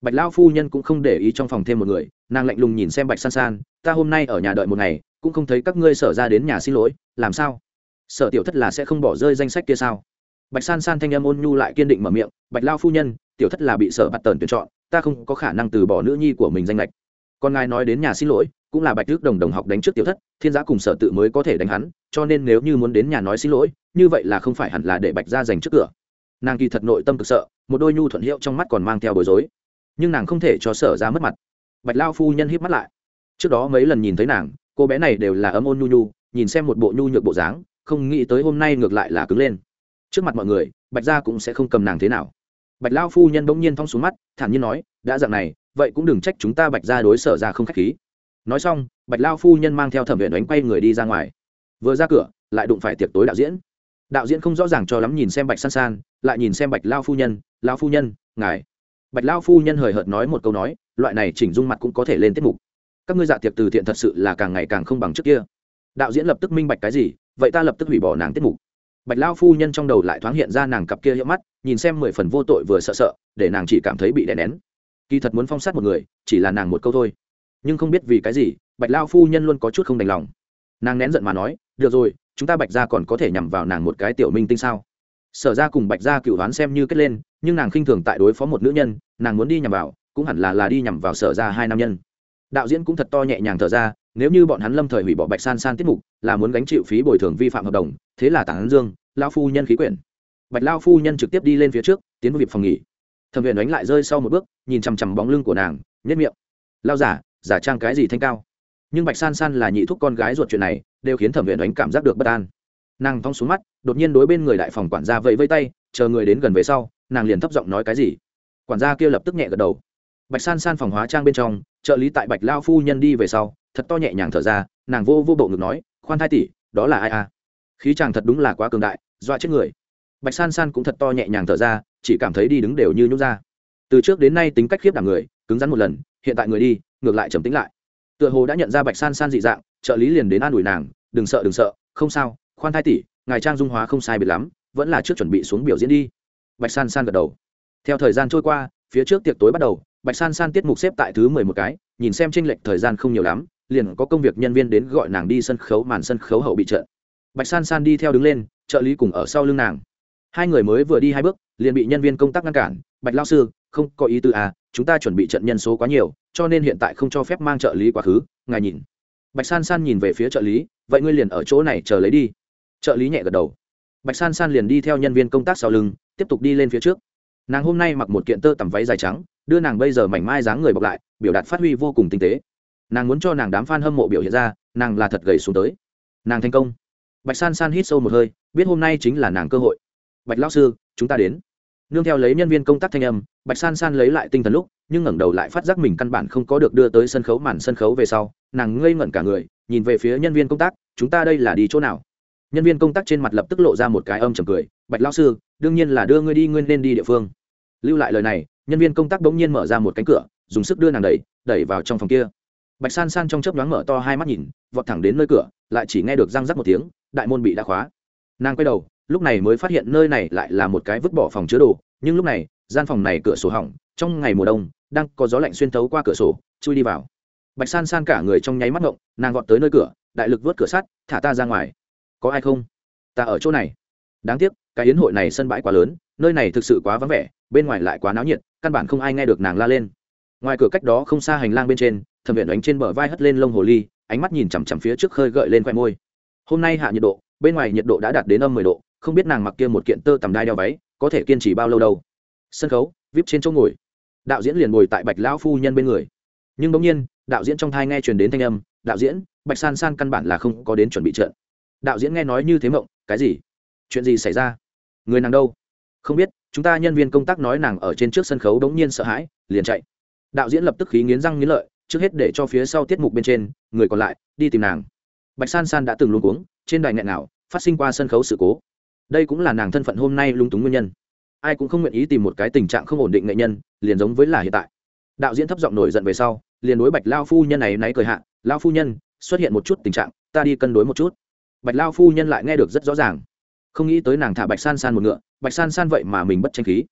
bạch lao phu nhân cũng không để ý trong phòng thêm một người, nàng lạnh lùng nhìn xem bạch san san, ta hôm nay ở nhà đợi một ngày, cũng không thấy các ngươi sở ra đến nhà xin lỗi, làm sao? Sở tiểu thất là sẽ không bỏ rơi danh sách kia sao? Bạch san san thanh âm ôn nhu lại kiên định mở miệng, bạch lao phu nhân, tiểu thất là bị sở bạt tần tuyển chọn, ta không có khả năng từ bỏ nữ nhi của mình danh lệch. Con ngài nói đến nhà xin lỗi, cũng là bạch tước đồng đồng học đánh trước tiểu thất, thiên giã cùng sở tự mới có thể đánh hắn, cho nên nếu như muốn đến nhà nói xin lỗi, như vậy là không phải hẳn là để bạch ra giành trước cửa. Nàng kỳ thật nội tâm cực sợ, một đôi nhu thuận hiệu trong mắt còn mang theo bối rối nhưng nàng không thể cho sở ra mất mặt. Bạch lao phu nhân hít mắt lại. Trước đó mấy lần nhìn thấy nàng, cô bé này đều là ấm ôn nhu nhu, nhìn xem một bộ nhu nhược bộ dáng, không nghĩ tới hôm nay ngược lại là cứng lên. Trước mặt mọi người, bạch gia cũng sẽ không cầm nàng thế nào. Bạch lao phu nhân bỗng nhiên thong xuống mắt, thản nhiên nói, đã dạng này, vậy cũng đừng trách chúng ta bạch gia đối sở ra không k h á c h khí. Nói xong, bạch lao phu nhân mang theo thẩm viện đánh quay người đi ra ngoài. Vừa ra cửa, lại đụng phải tiệc tối đạo diễn. Đạo diễn không rõ ràng cho lắm nhìn xem bạch san san, lại nhìn xem bạch lao phu nhân, lao phu nhân, ngài bạch lao phu nhân hời hợt nói một câu nói, loại này chỉnh dung mặt cũng có thể lên tiết mục. Các ngươi dạ tiệc từ thiện thật sự là càng ngày càng không bằng trước kia. Đạo diễn lập tức minh bạch cái gì, vậy ta lập tức hủy bỏ nàng tiết mục. Bạch lao phu nhân trong đầu lại thoáng hiện ra nàng cặp kia hiệu mắt, nhìn xem mười phần vô tội vừa sợ sợ, để nàng chỉ cảm thấy bị đè nén. Kỳ thật muốn phong sát một người, chỉ là nàng một câu thôi. Nhưng không biết vì cái gì, bạch lao phu nhân luôn có chút không đành lòng. Nàng nén giận mà nói, được rồi, chúng ta bạch ra còn có thể nhằm vào nàng một cái tiểu minh tinh sao? Sở ra cùng bạch ra cựu đoán xem như kết lên, nhưng nàng khinh thường tại đối phó một nữ nhân, nàng muốn đi nhằm vào, cũng hẳn là là đi nhằm vào sở ra hai nam nhân. Đạo diễn cũng thật to nhẹ nhàng thở ra, nếu như bọn hắn lâm thời hủy bỏ bạch san san tiết mục, là muốn gánh chịu phí bồi thường vi phạm hợp đồng, thế là tảng dương lao phu nhân khí quyển. Bạch lao phu nhân trực tiếp đi lên phía trước, tiến vào việc phòng nghỉ. Thẩm viện đánh lại rơi sau một bước, nhìn chằm chằm bóng lưng của nàng nhất miệng. Lao giả giả trang cái gì thanh cao? Nhưng bạch san san là nhị thúc con gái ruột chuyện này, đều khiến thẩm viện đánh cảm giác được bất an. Nàng thong xuống mắt đột nhiên đối bên người đại phòng quản gia vẫy vây tay, chờ người đến gần về sau, nàng liền thấp giọng nói cái gì. Quản gia kia lập tức nhẹ gật đầu. Bạch san san phòng hóa trang bên trong, trợ lý tại bạch lao phu nhân đi về sau, thật to nhẹ nhàng thở ra, nàng vô vô bộ ngực nói, khoan thai tỷ, đó là ai à? Khí chàng thật đúng là quá cường đại, dọa chết người. Bạch san san cũng thật to nhẹ nhàng thở ra, chỉ cảm thấy đi đứng đều như nhút ra. Từ trước đến nay tính cách khiếp đảm người, cứng rắn một lần, hiện tại người đi, ngược lại trầm tính lại. Tựa hồ đã nhận ra bạch san san dị dạng, trợ lý liền đến an ủi nàng, đừng sợ đừng sợ, không sao, khoan thai tỷ ngài trang dung hóa không sai biệt lắm, vẫn là trước chuẩn bị xuống biểu diễn đi. Bạch san san gật đầu. Theo thời gian trôi qua, phía trước tiệc tối bắt đầu, bạch san san tiết mục xếp tại thứ mười một cái, nhìn xem tranh lệch thời gian không nhiều lắm, liền có công việc nhân viên đến gọi nàng đi sân khấu màn sân khấu hậu bị trận. Bạch san san đi theo đứng lên, trợ lý cùng ở sau lưng nàng. Hai người mới vừa đi hai bước, liền bị nhân viên công tác ngăn cản. Bạch lao sư, không có ý tư à chúng ta chuẩn bị trận nhân số quá nhiều, cho nên hiện tại không cho phép mang trợ lý quá khứ, ngài nhìn. Bạch san san nhìn về phía trợ lý, vậy ngươi liền ở chỗ này chờ lấy đi trợ lý nhẹ gật đầu. Bạch san san liền đi theo nhân viên công tác sau lưng, tiếp tục đi lên phía trước. Nàng hôm nay mặc một kiện tơ tằm váy dài trắng, đưa nàng bây giờ mảnh mai dáng người bọc lại, biểu đạt phát huy vô cùng tinh tế. Nàng muốn cho nàng đám f a n hâm mộ biểu hiện ra, nàng là thật gầy xuống tới. Nàng thành công. Bạch san san hít sâu một hơi, biết hôm nay chính là nàng cơ hội. Bạch lao sư, chúng ta đến. Nương theo lấy nhân viên công tác thanh âm, bạch san san lấy lại tinh thần lúc, nhưng ngẩng đầu lại phát giác mình căn bản không có được đưa tới sân khấu màn sân khấu về sau, nàng ngây ngẩn cả người, nhìn về phía nhân viên công tác, chúng ta đây là đi chỗ nào? Nhân viên công tác trên mặt lập tức lộ ra một cái âm chầm cười, bạch lao sư, đương nhiên là đưa ngươi đi, ngươi nên đi địa phương. Lưu lại lời này, nhân viên công tác bỗng nhiên mở ra một cánh cửa, dùng sức đưa nàng đẩy đẩy vào trong phòng kia. Bạch san san trong chớp nhoáng mở to hai mắt nhìn, vọt thẳng đến nơi cửa, lại chỉ nghe được răng rắc một tiếng, đại môn bị đã khóa. Nàng quay đầu, lúc này mới phát hiện nơi này lại là một cái vứt bỏ phòng chứa đồ, nhưng lúc này, gian phòng này cửa sổ hỏng, trong ngày mùa đông, đang có gió lạnh xuyên thấu qua cửa sổ, chui đi vào. Bạch san san cả người trong nháy mắt ngộng, nàng gọt tới nơi cửa, đại lực vớt cửa sắt, thả ta ra ngoài có ai không? Ta ở chỗ này. Đáng tiếc, cái yến hội này sân bãi quá lớn, nơi này thực sự quá vắng vẻ, bên ngoài lại quá náo nhiệt, căn bản không ai nghe được nàng la lên. Ngoài cửa cách đó không xa hành lang bên trên, thẩm viện đánh trên bờ vai hất lên lông hồ ly, ánh mắt nhìn chằm chằm phía trước khơi gợi lên khoe môi. Hôm nay hạ nhiệt độ, bên ngoài nhiệt độ đã đạt đến âm mười độ, không biết nàng mặc kia một kiện tơ tầm đai đeo váy, có thể kiên trì bao lâu đâu. Sân khấu, vip trên chỗ ngồi. Đạo diễn liền ngồi tại bạch lão phu nhân bên người. Nhưng bỗng nhiên, đạo diễn trong thai nghe truyền đến thanh âm, đạo diễn, bạch san san căn bản là không có đến chuẩn bị trận đạo diễn nghe nói như thế mộng, cái gì? Chuyện gì xảy ra? Người nàng đâu? Không biết, chúng ta nhân viên công tác nói nàng ở trên trước sân khấu đống nhiên sợ hãi, liền chạy. Đạo diễn lập tức khí nghiến răng nghiến lợi, trước hết để cho phía sau tiết mục bên trên, người còn lại, đi tìm nàng. Bạch san san đã từng luôn cuống, trên đài nghẹn nào phát sinh qua sân khấu sự cố. Đây cũng là nàng thân phận hôm nay lung túng nguyên nhân. Ai cũng không nguyện ý tìm một cái tình trạng không ổn định nghệ nhân, liền giống với là hiện tại. Đạo diễn thấp giọng nổi giận về sau, liền đối bạch lao phu nhân này náy cười hạ, lao phu nhân, xuất hiện một chút tình trạng, ta đi cân đối một chút bạch lao phu nhân lại nghe được rất rõ ràng. Không nghĩ tới nàng thả bạch san san một ngựa, bạch san san vậy mà mình bất tranh khí.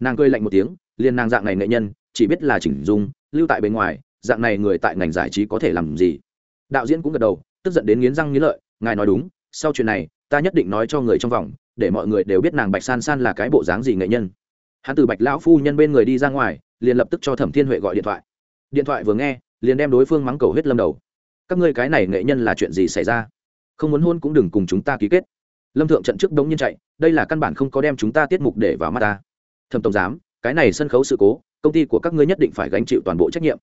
Nàng cười lạnh một tiếng, liền nàng dạng này nghệ nhân, chỉ biết là chỉnh dung, lưu tại bên ngoài, dạng này người tại ngành giải trí có thể làm gì? Đạo diễn cũng gật đầu, tức giận đến nghiến răng nghiến lợi, ngài nói đúng, sau chuyện này, ta nhất định nói cho người trong vòng, để mọi người đều biết nàng bạch san san là cái bộ dáng gì nghệ nhân. Hắn từ bạch lão phu nhân bên người đi ra ngoài, liền lập tức cho thẩm thiên huệ gọi điện thoại. Điện thoại vừa nghe, liền đem đối phương mắng cầu huyết lâm đầu. Các ngươi cái này nghệ nhân là chuyện gì xảy ra? Không muốn hôn cũng đừng cùng chúng ta ký kết. Lâm thượng trận trước đống nhiên chạy, đây là căn bản không có đem chúng ta tiết mục để vào mắt ta. Thẩm tổng giám, cái này sân khấu sự cố, công ty của các ngươi nhất định phải gánh chịu toàn bộ trách nhiệm.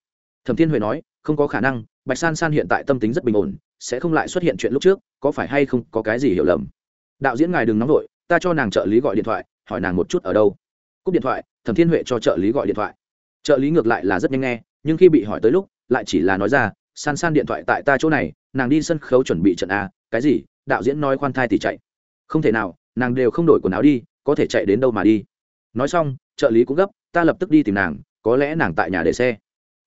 Thẩm thiên huệ nói, không có khả năng, bạch san san hiện tại tâm tính rất bình ổn, sẽ không lại xuất hiện chuyện lúc trước, có phải hay không, có cái gì hiểu lầm? Đạo diễn ngài đừng nóng vội, ta cho nàng trợ lý gọi điện thoại, hỏi nàng một chút ở đâu. Cúp điện thoại, thẩm thiên huệ cho trợ lý gọi điện thoại. Trợ lý ngược lại là rất nhanh nghe, nhưng khi bị hỏi tới lúc, lại chỉ là nói ra, san san điện thoại tại ta chỗ này, nàng đi sân khấu chuẩn bị trận a cái gì? Đạo diễn nói khoan thai thì chạy. Không thể nào, nàng đều không đổi quần áo đi, có thể chạy đến đâu mà đi. Nói xong, trợ lý cũng gấp, ta lập tức đi tìm nàng, có lẽ nàng tại nhà để xe.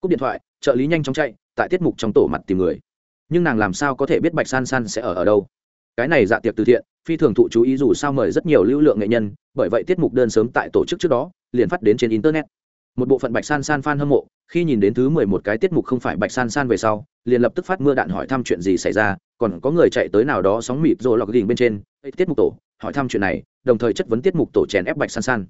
Cúp điện thoại, trợ lý nhanh chóng chạy, tại tiết mục trong tổ mặt tìm người. Nhưng nàng làm sao có thể biết bạch san san sẽ ở ở đâu? Cái này dạ tiệc từ thiện, phi thường thụ chú ý dù sao mời rất nhiều lưu lượng nghệ nhân, bởi vậy tiết mục đơn sớm tại tổ chức trước đó, liền phát đến trên internet. Một bộ phận bạch san san fan hâm mộ, khi nhìn đến thứ mười một cái tiết mục không phải bạch san san về sau, liền lập tức phát mưa đạn hỏi thăm chuyện gì xảy ra còn có người chạy tới nào đó sóng mịt rồi lọc đỉnh bên trên tiết mục tổ, hỏi thăm chuyện này, đồng thời chất vấn tiết mục tổ chèn ép bạch san san.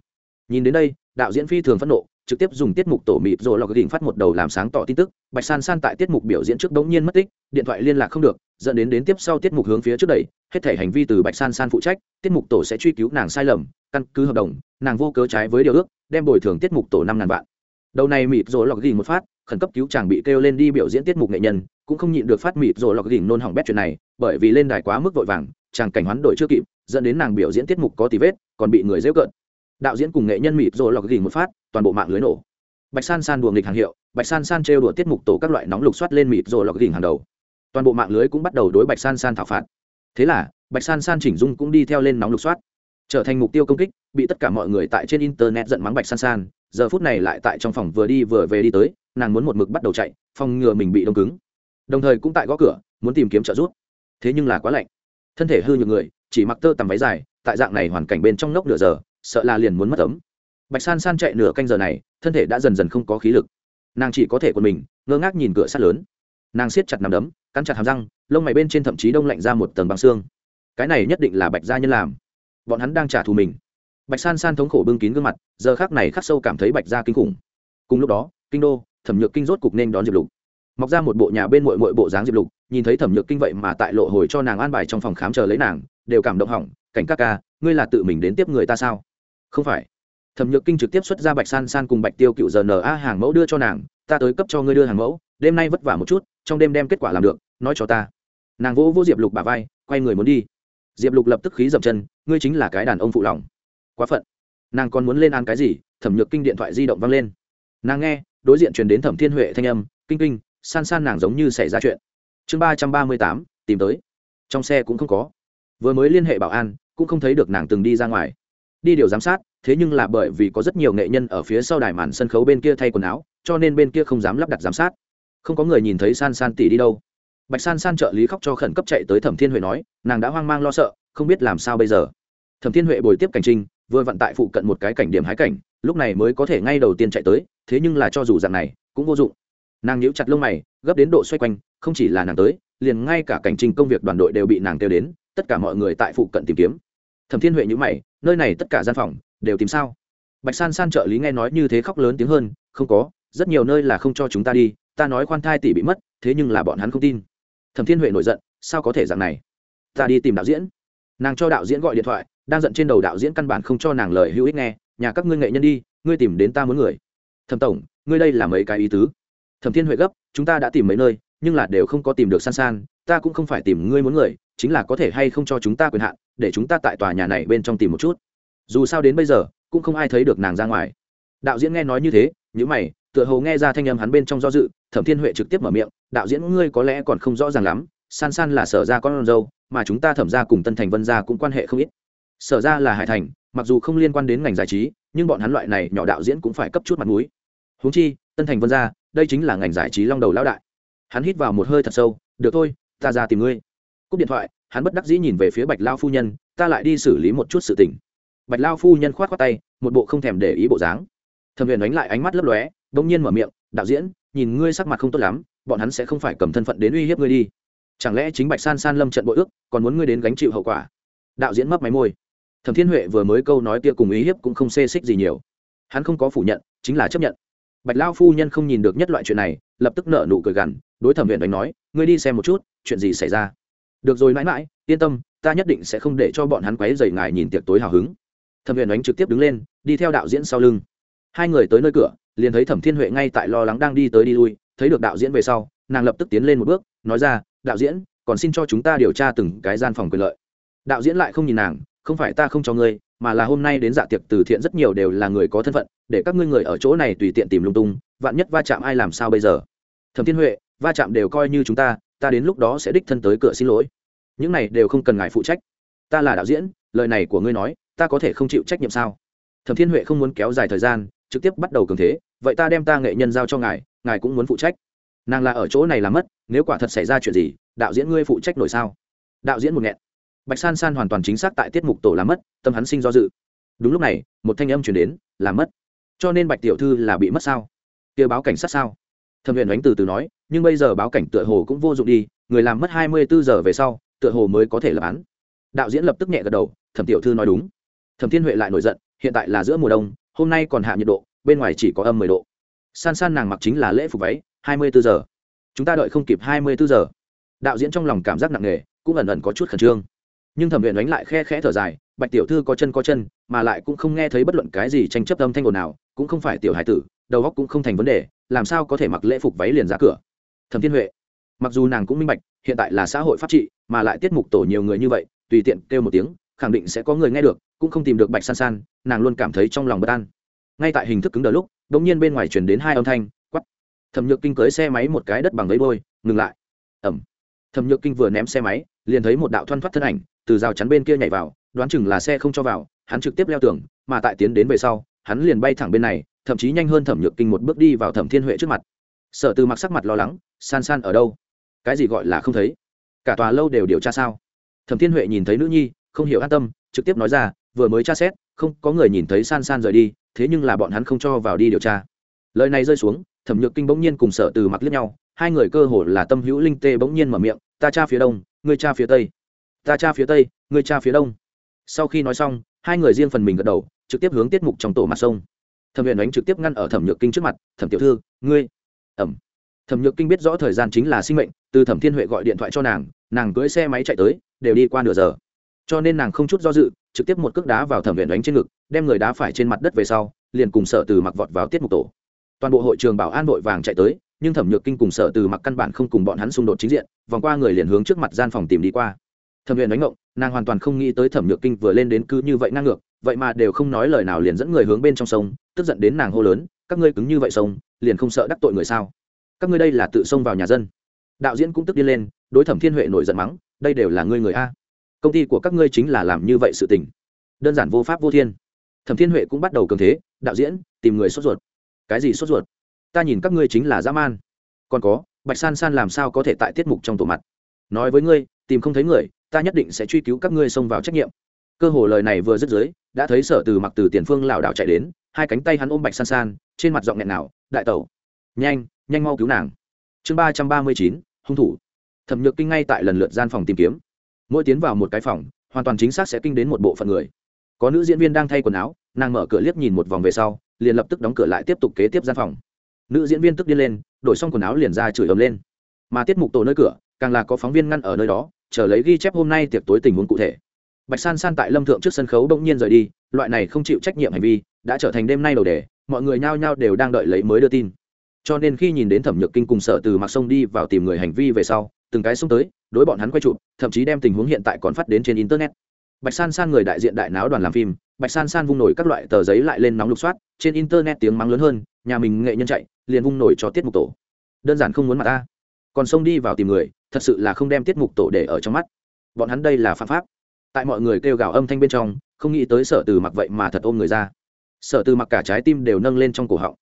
Nhìn đến đây, đạo diễn phi thường phẫn nộ, trực tiếp dùng tiết mục tổ mịt rồi lọc đỉnh phát một đầu làm sáng tỏ tin tức. Bạch san san tại tiết mục biểu diễn trước đống nhiên mất tích, điện thoại liên lạc không được, dẫn đến đến tiếp sau tiết mục hướng phía trước đẩy, hết thể hành vi từ bạch san san phụ trách, tiết mục tổ sẽ truy cứu nàng sai lầm, căn cứ hợp đồng, nàng vô cớ trái với điều ước, đem bồi thường tiết mục tổ năm ngàn vạn. Đầu này mịt rồi lọc đỉnh một phát, khẩn cấp cứu chàng bị kêu lên đi biểu diễn tiết mục nghệ nhân cũng không nhịn được phát mịt rồi lọc đỉnh nôn hỏng bét chuyện này, bởi vì lên đài quá mức vội vàng, chàng cảnh hoán đổi chưa kịp, dẫn đến nàng biểu diễn tiết mục có tì vết, còn bị người dễu cợt. Đạo diễn cùng nghệ nhân mịt rồi lọc đỉnh một phát, toàn bộ mạng lưới nổ. Bạch san san đùa nghịch hàng hiệu, bạch san san trêu đùa tiết mục tổ các loại nóng lục soát lên mịt rồi lọc đỉnh hàng đầu. Toàn bộ mạng lưới cũng bắt đầu đối bạch san san thảo phạt. Thế là, bạch san san chỉnh dung cũng đi theo lên nóng lục soát. Trở thành mục tiêu công kích, bị tất cả mọi người tại trên internet giận mắng bạch san san, giờ phút này lại tại trong phòng vừa đi vừa về đi tới, nàng muốn một mực bắt đầu chạy, phòng ngừa mình bị đông cứng đồng thời cũng tại gõ cửa, muốn tìm kiếm trợ giúp. Thế nhưng là quá lạnh. Thân thể hư nhược người, chỉ mặc tơ tằm váy dài, tại dạng này hoàn cảnh bên trong nốc nửa giờ, sợ là liền muốn mất ấm. Bạch san san chạy nửa canh giờ này, thân thể đã dần dần không có khí lực. Nàng chỉ có thể quần mình, ngơ ngác nhìn cửa sắt lớn. Nàng siết chặt nằm đấm, cắn chặt hàm răng, lông mày bên trên thậm chí đông lạnh ra một tầng bằng xương. Cái này nhất định là bạch gia nhân làm. Bọn hắn đang trả thù mình. Bạch san san thống khổ bưng kín gương mặt, giờ khác này khắc sâu cảm thấy bạch gia kinh khủng. Cùng lúc đó, kinh đô, thẩm nhược kinh rốt cục nên đón diệp lục mọc ra một bộ nhà bên mội mội bộ dáng diệp lục, nhìn thấy thẩm nhược kinh vậy mà tại lộ hồi cho nàng an bài trong phòng khám chờ lấy nàng, đều cảm động hỏng, cảnh các ca, ngươi là tự mình đến tiếp người ta sao? Không phải. Thẩm nhược kinh trực tiếp xuất ra bạch san san cùng bạch tiêu cựu giờ na hàng mẫu đưa cho nàng, ta tới cấp cho ngươi đưa hàng mẫu, đêm nay vất vả một chút, trong đêm đem kết quả làm được, nói cho ta. Nàng vỗ vỗ diệp lục bà vai, quay người muốn đi. Diệp lục lập tức khí dập chân, ngươi chính là cái đàn ông phụ lòng. Quá phận. Nàng còn muốn lên ăn cái gì? Thẩm nhược kinh điện thoại di động văng lên. Nàng nghe, đối diện truyền đến thẩm thiên huệ thanh âm, kinh kinh san san nàng giống như xảy ra chuyện. Chương ba trăm ba mươi tám, tìm tới. Trong xe cũng không có. Vừa mới liên hệ bảo an, cũng không thấy được nàng từng đi ra ngoài. Đi điều giám sát, thế nhưng là bởi vì có rất nhiều nghệ nhân ở phía sau đài màn sân khấu bên kia thay quần áo, cho nên bên kia không dám lắp đặt giám sát. Không có người nhìn thấy san san tỷ đi đâu. Bạch san san trợ lý khóc cho khẩn cấp chạy tới thẩm thiên huệ nói, nàng đã hoang mang lo sợ, không biết làm sao bây giờ. Thẩm thiên huệ bồi tiếp cảnh trinh vừa vận tại phụ cận một cái cảnh điểm hái cảnh, lúc này mới có thể ngay đầu tiên chạy tới, thế nhưng là cho dù dạng này, cũng vô dụng nàng nhíu chặt lông mày, gấp đến độ xoay quanh, không chỉ là nàng tới, liền ngay cả cảnh trình công việc đoàn đội đều bị nàng kêu đến, tất cả mọi người tại phụ cận tìm kiếm. Thẩm thiên huệ nhữ mày, nơi này tất cả gian phòng, đều tìm sao? Bạch san san trợ lý nghe nói như thế khóc lớn tiếng hơn, không có, rất nhiều nơi là không cho chúng ta đi, ta nói khoan thai tỷ bị mất, thế nhưng là bọn hắn không tin. Thẩm thiên huệ nổi giận, sao có thể dạng này? Ta đi tìm đạo diễn. Nàng cho đạo diễn gọi điện thoại, đang giận trên đầu đạo diễn căn bản không cho nàng lời hữu ích nghe, nhà các ngươi nghệ nhân đi, ngươi tìm đến ta muốn người. Thẩm tổng, ngươi đây là mấy cái ý tứ? Thẩm thiên huệ gấp, chúng ta đã tìm mấy nơi, nhưng là đều không có tìm được san san, ta cũng không phải tìm ngươi muốn người, chính là có thể hay không cho chúng ta quyền hạn, để chúng ta tại tòa nhà này bên trong tìm một chút. Dù sao đến bây giờ, cũng không ai thấy được nàng ra ngoài. Đạo diễn nghe nói như thế những mày, tựa hồ nghe ra thanh âm hắn bên trong do dự, thẩm thiên huệ trực tiếp mở miệng, đạo diễn, ngươi có lẽ còn không rõ ràng lắm, san san là sở ra con dâu, mà chúng ta thẩm ra cùng tân thành vân ra cũng quan hệ không ít. Sở ra là hải thành, mặc dù không liên quan đến ngành giải trí, nhưng bọn hắn loại này nhỏ đạo diễn cũng phải cấp chút mặt mũi. Huống chi, tân thành vân ra đây chính là ngành giải trí long đầu lão đại. Hắn hít vào một hơi thật sâu, được thôi, ta ra tìm ngươi. Cúp điện thoại, hắn bất đắc dĩ nhìn về phía bạch lao phu nhân, ta lại đi xử lý một chút sự tình. Bạch lao phu nhân khoát khoát tay, một bộ không thèm để ý bộ dáng. Thẩm huyền đánh lại ánh mắt lấp lóe đ ỗ n g nhiên mở miệng, đạo diễn, nhìn ngươi sắc mặt không tốt lắm, bọn hắn sẽ không phải cầm thân phận đến uy hiếp ngươi đi. Chẳng lẽ chính bạch san san lâm trận bội ước, còn muốn ngươi đến gánh chịu hậu quả? Đạo diễn mấp máy môi. Thẩm thiên huệ vừa mới câu nói kia cùng uy hiếp cũng không xê xích gì nhiều. Hắn không có phủ nhận, chính là chấp nhận bạch lao phu nhân không nhìn được nhất loại chuyện này, lập tức nợ nụ cười gằn, đối thẩm viện đánh nói, ngươi đi xem một chút, chuyện gì xảy ra? Được rồi, mãi mãi, yên tâm, ta nhất định sẽ không để cho bọn hắn quấy dày ngài nhìn tiệc tối hào hứng. Thẩm viện đánh trực tiếp đứng lên, đi theo đạo diễn sau lưng. Hai người tới nơi cửa, liền thấy thẩm thiên huệ ngay tại lo lắng đang đi tới đi lui, thấy được đạo diễn về sau, nàng lập tức tiến lên một bước, nói ra, đạo diễn, còn xin cho chúng ta điều tra từng cái gian phòng quyền lợi. Đạo diễn lại không nhìn nàng không phải ta không cho ngươi, mà là hôm nay đến dạ tiệc từ thiện rất nhiều đều là người có thân phận, để các ngươi người ở chỗ này tùy tiện tìm lung tung, vạn nhất va chạm ai làm sao bây giờ? Thẩm thiên huệ, va chạm đều coi như chúng ta ta đến lúc đó sẽ đích thân tới cửa xin lỗi. Những này đều không cần ngài phụ trách. Ta là đạo diễn, lời này của ngươi nói, ta có thể không chịu trách nhiệm sao? Thẩm thiên huệ không muốn kéo dài thời gian, trực tiếp bắt đầu cường thế, vậy ta đem ta nghệ nhân giao cho ngài ngài cũng muốn phụ trách. Nàng là ở chỗ này làm mất, nếu quả thật xảy ra chuyện gì, đạo diễn ngươi phụ trách nổi sao? Đạo diễn một nghẹn bạch san san hoàn toàn chính xác tại tiết mục tổ làm mất, tâm hắn sinh do dự. Đúng lúc này, một thanh âm chuyển đến làm mất. Cho nên bạch tiểu thư là bị mất sao? Kia báo cảnh sát sao? Thẩm huyền đánh từ từ nói, nhưng bây giờ báo cảnh tựa hồ cũng vô dụng đi, người làm mất hai mươi bốn giờ về sau, tựa hồ mới có thể lập án. Đạo diễn lập tức nhẹ gật đầu, thẩm tiểu thư nói đúng. Thẩm thiên huệ lại nổi giận, hiện tại là giữa mùa đông, hôm nay còn hạ nhiệt độ, bên ngoài chỉ có âm mười độ. San san nàng mặc chính là lễ phục váy, hai mươi bốn giờ. Chúng ta đợi không kịp hai mươi bốn giờ. Đạo diễn trong lòng cảm giác nặng nề, cũng ẩn ẩn có chút khẩn trương nhưng thẩm luyện đánh lại khe khẽ thở dài, bạch tiểu thư có chân có chân, mà lại cũng không nghe thấy bất luận cái gì tranh chấp âm thanh ồn nào cũng không phải tiểu hải tử, đầu óc cũng không thành vấn đề, làm sao có thể mặc lễ phục váy liền ra cửa. Thẩm thiên huệ, mặc dù nàng cũng minh bạch, hiện tại là xã hội pháp trị, mà lại tiết mục tổ nhiều người như vậy, tùy tiện kêu một tiếng, khẳng định sẽ có người nghe được, cũng không tìm được bạch san san, nàng luôn cảm thấy trong lòng bất an. Ngay tại hình thức cứng đờ lúc đ ỗ n g nhiên bên ngoài truyền đến hai âm thanh quắp thẩm nhược kinh cưới xe máy một cái đất bằng lấy đôi, ngừng lại. Ẩm thẩm nhược kinh vừa ném xe máy, liền thấy một đạo thoăn thoắt thân ảnh, từ rào chắn bên kia nhảy vào, đoán chừng là xe không cho vào, hắn trực tiếp leo tường, mà tại tiến đến về sau, hắn liền bay thẳng bên này, thậm chí nhanh hơn thẩm nhược kinh một bước đi vào thẩm thiên huệ trước mặt. Sở từ mặc sắc mặt lo lắng, san san ở đâu? Cái gì gọi là không thấy? Cả tòa lâu đều điều tra sao? Thẩm thiên huệ nhìn thấy nữ nhi, không hiểu an tâm, trực tiếp nói ra, vừa mới tra xét, không có người nhìn thấy san san rời đi, thế nhưng là bọn hắn không cho vào đi điều tra. Lời này rơi xuống, thẩm nhược kinh bỗng nhiên cùng sở từ mặc liếc nhau hai người cơ hồ là tâm hữu linh tê bỗng nhiên mở miệng, ta cha phía đông, ngươi cha phía tây. Ta cha phía tây, ngươi cha phía đông. Sau khi nói xong, hai người riêng phần mình gật đầu, trực tiếp hướng tiết mục trong tổ mặt sông. Thẩm huyền đánh trực tiếp ngăn ở thẩm nhược kinh trước mặt, thẩm tiểu thư, ngươi ẩm. Thẩm nhược kinh biết rõ thời gian chính là sinh mệnh, từ thẩm thiên huệ gọi điện thoại cho nàng nàng cưỡi xe máy chạy tới, đều đi qua nửa giờ. Cho nên nàng không chút do dự, trực tiếp một cước đá vào thẩm huyền đánh trên ngực, đem người đá phải trên mặt đất về sau, liền cùng sở từ mặc vọt vào tiết mục tổ. Toàn bộ hội trường bảo an vội vàng chạy tới nhưng thẩm nhược kinh cùng sở từ mặc căn bản không cùng bọn hắn xung đột chính diện, vòng qua người liền hướng trước mặt gian phòng tìm đi qua. Thẩm huyền đánh ngộng, nàng hoàn toàn không nghĩ tới thẩm nhược kinh vừa lên đến cứ như vậy ngang ngược, vậy mà đều không nói lời nào liền dẫn người hướng bên trong sông, tức giận đến nàng hô lớn, các ngươi cứng như vậy sông, liền không sợ đắc tội người sao? Các ngươi đây là tự xông vào nhà dân. Đạo diễn cũng tức điên lên, đối thẩm thiên huệ nổi giận mắng, đây đều là ngươi người a. Công ty của các ngươi chính là làm như vậy sự tình. Đơn giản vô pháp vô thiên. Thẩm thiên huệ cũng bắt đầu cường thế, đạo diễn, tìm người sốt ruột. Cái gì sốt ruột? Ta nhìn các ngươi chính là dã man. Còn có, bạch san san làm sao có thể tại tiết mục trong tổ mặt? Nói với ngươi, tìm không thấy người, ta nhất định sẽ truy cứu các ngươi xông vào trách nhiệm. Cơ hồ lời này vừa dứt dưới, đã thấy sở từ mặc từ tiền phương lảo đảo chạy đến, hai cánh tay hắn ôm bạch san san, trên mặt giọng nghẹn nào, đại tẩu, nhanh nhanh mau cứu nàng. Chương ba trăm ba mươi chín, hung thủ. Thẩm nhược kinh ngay tại lần lượt gian phòng tìm kiếm. Mỗi tiến vào một cái phòng, hoàn toàn chính xác sẽ kinh đến một bộ phận người. Có nữ diễn viên đang thay quần áo, nàng mở cửa liếc nhìn một vòng về sau, liền lập tức đóng cửa lại tiếp tục kế tiếp gian phòng nữ diễn viên tức điên lên, đổi xong quần áo liền ra chửi ấm lên. Mà tiết mục tổ nơi cửa, càng là có phóng viên ngăn ở nơi đó, chờ lấy ghi chép hôm nay tiệc tối tình huống cụ thể. Bạch san san tại lâm thượng trước sân khấu đông nhiên rời đi, loại này không chịu trách nhiệm hành vi, đã trở thành đêm nay đầu đề, mọi người nhao nhao đều đang đợi lấy mới đưa tin. Cho nên khi nhìn đến thẩm nhược kinh cùng sở từ mặc sông đi vào tìm người hành vi về sau, từng cái xông tới, đối bọn hắn quay chụp, thậm chí đem tình huống hiện tại còn phát đến trên internet. Bạch san san người đại diện đại náo đoàn làm phim, bạch san san vung nổi các loại tờ giấy lại lên nóng lục soát, trên internet tiếng mắng lớn hơn, nhà mình nghệ nhân chạy liền vung nổi cho tiết mục tổ. Đơn giản không muốn mặt ta. Còn xông đi vào tìm người, thật sự là không đem tiết mục tổ để ở trong mắt. Bọn hắn đây là phạm pháp. Tại mọi người kêu gào âm thanh bên trong, không nghĩ tới sở từ mặc vậy mà thật ôm người ra. Sở từ mặc cả trái tim đều nâng lên trong cổ họng.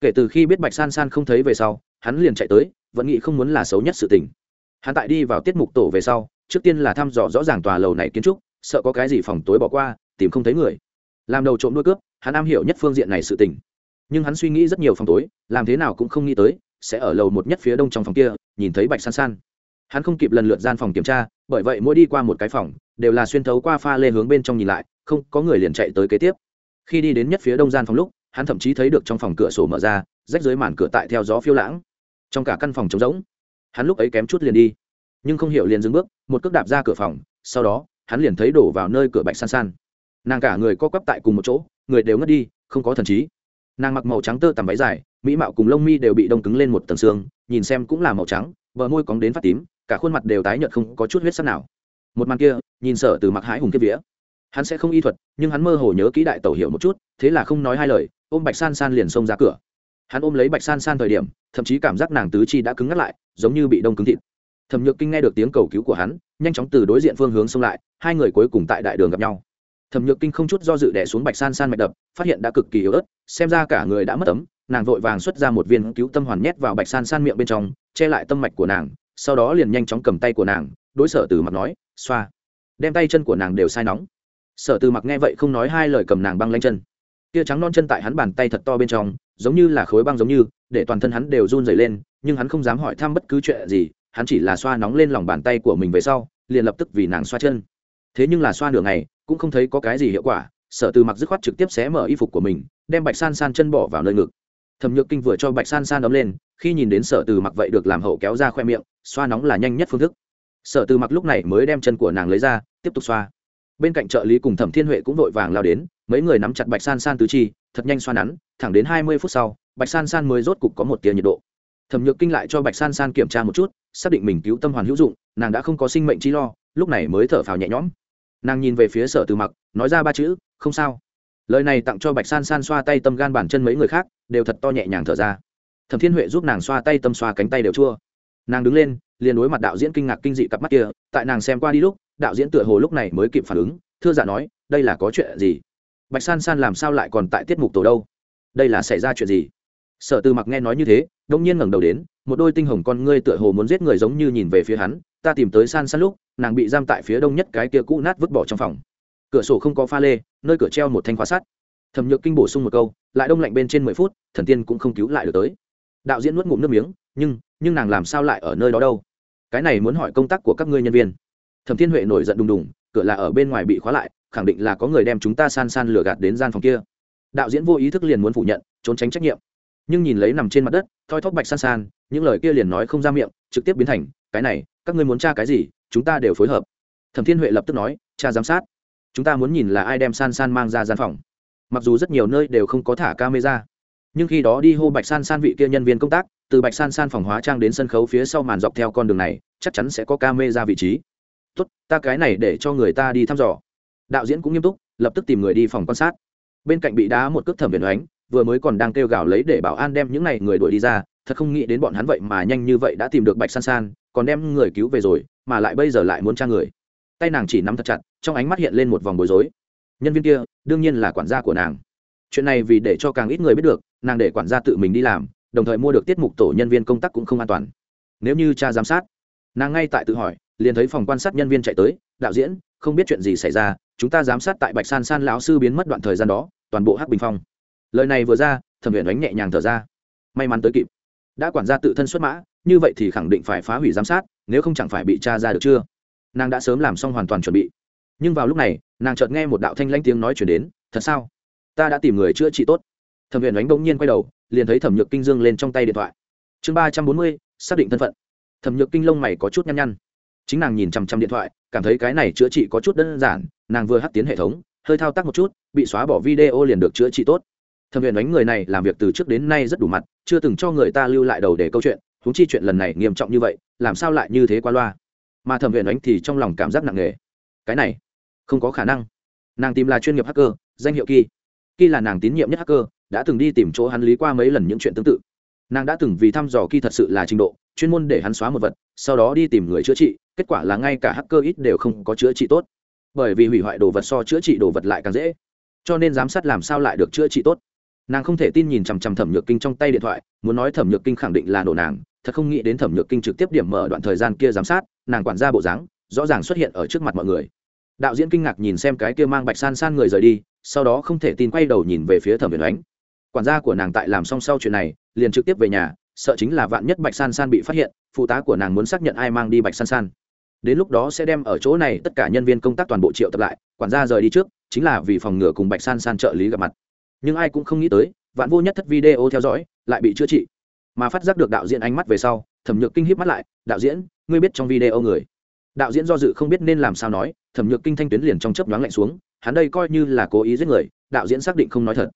Kể từ khi biết bạch san san không thấy về sau, hắn liền chạy tới, vẫn nghĩ không muốn là xấu nhất sự tình. Hắn tại đi vào tiết mục tổ về sau, trước tiên là thăm dò rõ ràng tòa lầu này kiến trúc, sợ có cái gì phòng tối bỏ qua, tìm không thấy người. Làm đầu trộm đuôi cướp, hắn am hiểu nhất phương diện này sự tình nhưng hắn suy nghĩ rất nhiều phòng tối, làm thế nào cũng không nghĩ tới, sẽ ở lầu một nhất phía đông trong phòng kia, nhìn thấy bạch san san. Hắn không kịp lần lượt gian phòng kiểm tra, bởi vậy mỗi đi qua một cái phòng, đều là xuyên thấu qua pha lê hướng bên trong nhìn lại, không có người liền chạy tới kế tiếp. Khi đi đến nhất phía đông gian phòng lúc, hắn thậm chí thấy được trong phòng cửa sổ mở ra, rách dưới màn cửa tại theo gió phiêu lãng. Trong cả căn phòng trống rỗng, hắn lúc ấy kém chút liền đi, nhưng không hiểu liền dừng bước, một cước đạp ra cửa phòng, sau đó, hắn liền thấy đổ vào nơi cửa bạch san san. Nàng cả người co quắp tại cùng một chỗ, người đều ngất đi, không có thần trí nàng mặc màu trắng tơ tằm váy dài, mỹ mạo cùng lông mi đều bị đông cứng lên một tầng xương, nhìn xem cũng là màu trắng, bờ môi cóng đến phát tím, cả khuôn mặt đều tái nhợt không có chút huyết sắc nào. Một màn kia, nhìn sở từ mặc hái hùng kiếp vía. Hắn sẽ không y thuật, nhưng hắn mơ hồ nhớ kỹ đại tẩu hiểu một chút, thế là không nói hai lời, ôm bạch san san liền xông ra cửa. Hắn ôm lấy bạch san san thời điểm, thậm chí cảm giác nàng tứ chi đã cứng ngắt lại, giống như bị đông cứng thịt. Thẩm nhược kinh nghe được tiếng cầu cứu của hắn, nhanh chóng từ đối diện phương hướng xông lại, hai người cuối cùng tại đại đường gặp nhau. Thẩm nhược kinh không chút do dự đẻ xuống bạch san san mạch đập, phát hiện đã cực kỳ yếu ớt xem ra cả người đã mất ấm nàng vội vàng xuất ra một viên cứu tâm hoàn nhét vào bạch san san miệng bên trong, che lại tâm mạch của nàng, sau đó liền nhanh chóng cầm tay của nàng, đối sở từ mặt nói, xoa. Đem tay chân của nàng đều sai nóng. Sở từ mặc nghe vậy không nói hai lời cầm nàng băng lanh chân. Tia trắng non chân tại hắn bàn tay thật to bên trong, giống như là khối băng giống như, để toàn thân hắn đều run rẩy lên, nhưng hắn không dám hỏi thăm bất cứ chuyện gì, hắn chỉ là xoa nóng lên lòng bàn tay của mình về sau, liền lập tức vì nàng xoa chân. Thế nhưng là xoa nửa ngày, cũng không thấy có cái gì hiệu quả, sở từ mặc dứt khoát trực tiếp xé mở y phục của mình đem bạch san san chân bỏ vào nơi ngực. Thẩm nhược kinh vừa cho bạch san san ấm lên, khi nhìn đến sở từ mặc vậy được làm hậu kéo ra khoe miệng, xoa nóng là nhanh nhất phương thức. Sở từ mặc lúc này mới đem chân của nàng lấy ra, tiếp tục xoa. Bên cạnh trợ lý cùng thẩm thiên huệ cũng vội vàng lao đến, mấy người nắm chặt bạch san san tứ chi, thật nhanh xoa nắn, thẳng đến hai mươi phút sau, bạch san san mới rốt cục có một tia nhiệt độ. Thẩm nhược kinh lại cho bạch san san kiểm tra một chút, xác định mình cứu tâm hoàn hữu dụng, nàng đã không có sinh mệnh trí lo, lúc này mới thở phào nhẹ nhõm. Nàng nhìn về phía sở từ mặc, nói ra ba chữ, không sao lời này tặng cho bạch san san xoa tay tâm gan bản chân mấy người khác, đều thật to nhẹ nhàng thở ra. Thẩm thiên huệ giúp nàng xoa tay tâm xoa cánh tay đều chua. Nàng đứng lên, liền đối mặt đạo diễn kinh ngạc kinh dị cặp mắt kia, tại nàng xem qua đi lúc, đạo diễn tựa hồ lúc này mới kịp phản ứng, thưa giả nói, đây là có chuyện gì? Bạch san san làm sao lại còn tại tiết mục tổ đâu? Đây là xảy ra chuyện gì? Sở từ mặc nghe nói như thế đông nhiên ngẩng đầu đến, một đôi tinh hồng con ngươi tựa hồ muốn giết người giống như nhìn về phía hắn, ta tìm tới san san lúc, nàng bị giam tại phía đông nhất cái kia cũ nát vứt bỏ trong phòng cửa sổ không có pha lê, nơi cửa treo một thanh khóa sắt. Thẩm nhược kinh bổ sung một câu, lại đông lạnh bên trên mười phút, thần tiên cũng không cứu lại được tới. Đạo diễn nuốt ngụm nước miếng, nhưng nhưng nàng làm sao lại ở nơi đó đâu? Cái này muốn hỏi công tác của các ngươi nhân viên. Thẩm thiên huệ nổi giận đùng đùng, cửa là ở bên ngoài bị khóa lại, khẳng định là có người đem chúng ta san san lừa gạt đến gian phòng kia. Đạo diễn vô ý thức liền muốn phủ nhận, trốn tránh trách nhiệm. Nhưng nhìn lấy nằm trên mặt đất, thoi thóp bạch san san, những lời kia liền nói không ra miệng, trực tiếp biến thành, cái này, các ngươi muốn tra cái gì, chúng ta đều phối hợp. Thẩm thiên huệ lập tức nói cha giám sát chúng ta muốn nhìn là ai đem san san mang ra gian phòng. Mặc dù rất nhiều nơi đều không có thả camera, nhưng khi đó đi hô bạch san san vị kia nhân viên công tác, từ bạch san san phòng hóa trang đến sân khấu phía sau màn dọc theo con đường này, chắc chắn sẽ có camera vị trí. Tốt, ta cái này để cho người ta đi thăm dò. Đạo diễn cũng nghiêm túc, lập tức tìm người đi phòng quan sát. Bên cạnh bị đá một cước thẩm viện oánh vừa mới còn đang kêu gào lấy để bảo an đem những n à y người đuổi đi ra, thật không nghĩ đến bọn hắn vậy mà nhanh như vậy đã tìm được bạch san san, còn đem người cứu về rồi, mà lại bây giờ lại muốn tra người tay nàng chỉ nắm thật chặt, trong ánh mắt hiện lên một vòng bối rối. Nhân viên kia, đương nhiên là quản gia của nàng. Chuyện này vì để cho càng ít người biết được, nàng để quản gia tự mình đi làm, đồng thời mua được tiết mục tổ nhân viên công tác cũng không an toàn. Nếu như cha giám sát, nàng ngay tại tự hỏi, liền thấy phòng quan sát nhân viên chạy tới, đạo diễn, không biết chuyện gì xảy ra, chúng ta giám sát tại bạch san san lão sư biến mất đoạn thời gian đó, toàn bộ hắc bình phong. Lời này vừa ra, thẩm viện đánh nhẹ nhàng thở ra. May mắn tới kịp. Đã quản gia tự thân xuất mã, như vậy thì khẳng định phải phá hủy giám sát, nếu không chẳng phải bị tra ra được chưa? Nàng đã sớm làm xong hoàn toàn chuẩn bị. Nhưng vào lúc này, nàng chợt nghe một đạo thanh lanh tiếng nói chuyển đến, thật sao? Ta đã tìm người chữa trị tốt. Thẩm viện đánh bỗng nhiên quay đầu, liền thấy thẩm nhược kinh dương lên trong tay điện thoại. Chương ba trăm bốn mươi, xác định thân phận. Thẩm nhược kinh lông mày có chút nhăn nhăn. Chính nàng nhìn chằm chằm điện thoại, cảm thấy cái này chữa trị có chút đơn giản, nàng vừa hắt tiến hệ thống, hơi thao tác một chút, bị xóa bỏ video liền được chữa trị tốt. Thẩm viện đánh người này làm việc từ trước đến nay rất đủ mặt, chưa từng cho người ta lưu lại đầu để câu chuyện húng chi chuyện lần này nghiêm trọng như vậy, làm sao lại như thế qua loa? Mà thẩm viện ánh thì trong lòng cảm giác nặng nề. Cái này, không có khả năng. Nàng tìm là chuyên nghiệp hacker, danh hiệu kỳ kỳ là nàng tín nhiệm nhất hacker, đã từng đi tìm chỗ hắn lý qua mấy lần những chuyện tương tự. Nàng đã từng vì thăm dò kỳ thật sự là trình độ, chuyên môn để hắn xóa một vật, sau đó đi tìm người chữa trị, kết quả là ngay cả hacker ít đều không có chữa trị tốt. Bởi vì hủy hoại đồ vật so chữa trị đồ vật lại càng dễ, cho nên giám sát làm sao lại được chữa trị tốt. Nàng không thể tin nhìn chằm chằm thẩm nhược kinh trong tay điện thoại, muốn nói thẩm nhược kinh khẳng định là nổ nàng thật không nghĩ đến thẩm nhược kinh trực tiếp điểm mở đoạn thời gian kia giám sát, nàng quản gia bộ dáng, rõ ràng xuất hiện ở trước mặt mọi người. Đạo diễn kinh ngạc nhìn xem cái kia mang bạch san san người rời đi, sau đó không thể tin quay đầu nhìn về phía thẩm huyền ánh. Quản gia của nàng tại làm xong sau chuyện này, liền trực tiếp về nhà, sợ chính là vạn nhất bạch san san bị phát hiện, phụ tá của nàng muốn xác nhận ai mang đi bạch san san. Đến lúc đó sẽ đem ở chỗ này tất cả nhân viên công tác toàn bộ triệu tập lại, quản gia rời đi trước, chính là vì phòng ngừa cùng bạch san san trợ lý gặp mặt. Nhưng ai cũng không nghĩ tới, vạn vô nhất thất video theo dõi, lại bị chữa trị mà phát giác được đạo diễn ánh mắt về sau, thẩm nhược kinh híp mắt lại, đạo diễn, ngươi biết trong video người. Đạo diễn do dự không biết nên làm sao nói, thẩm nhược kinh thanh tuyến liền trong chớp nhoáng lạnh xuống, hắn đây coi như là cố ý giết người, đạo diễn xác định không nói thật.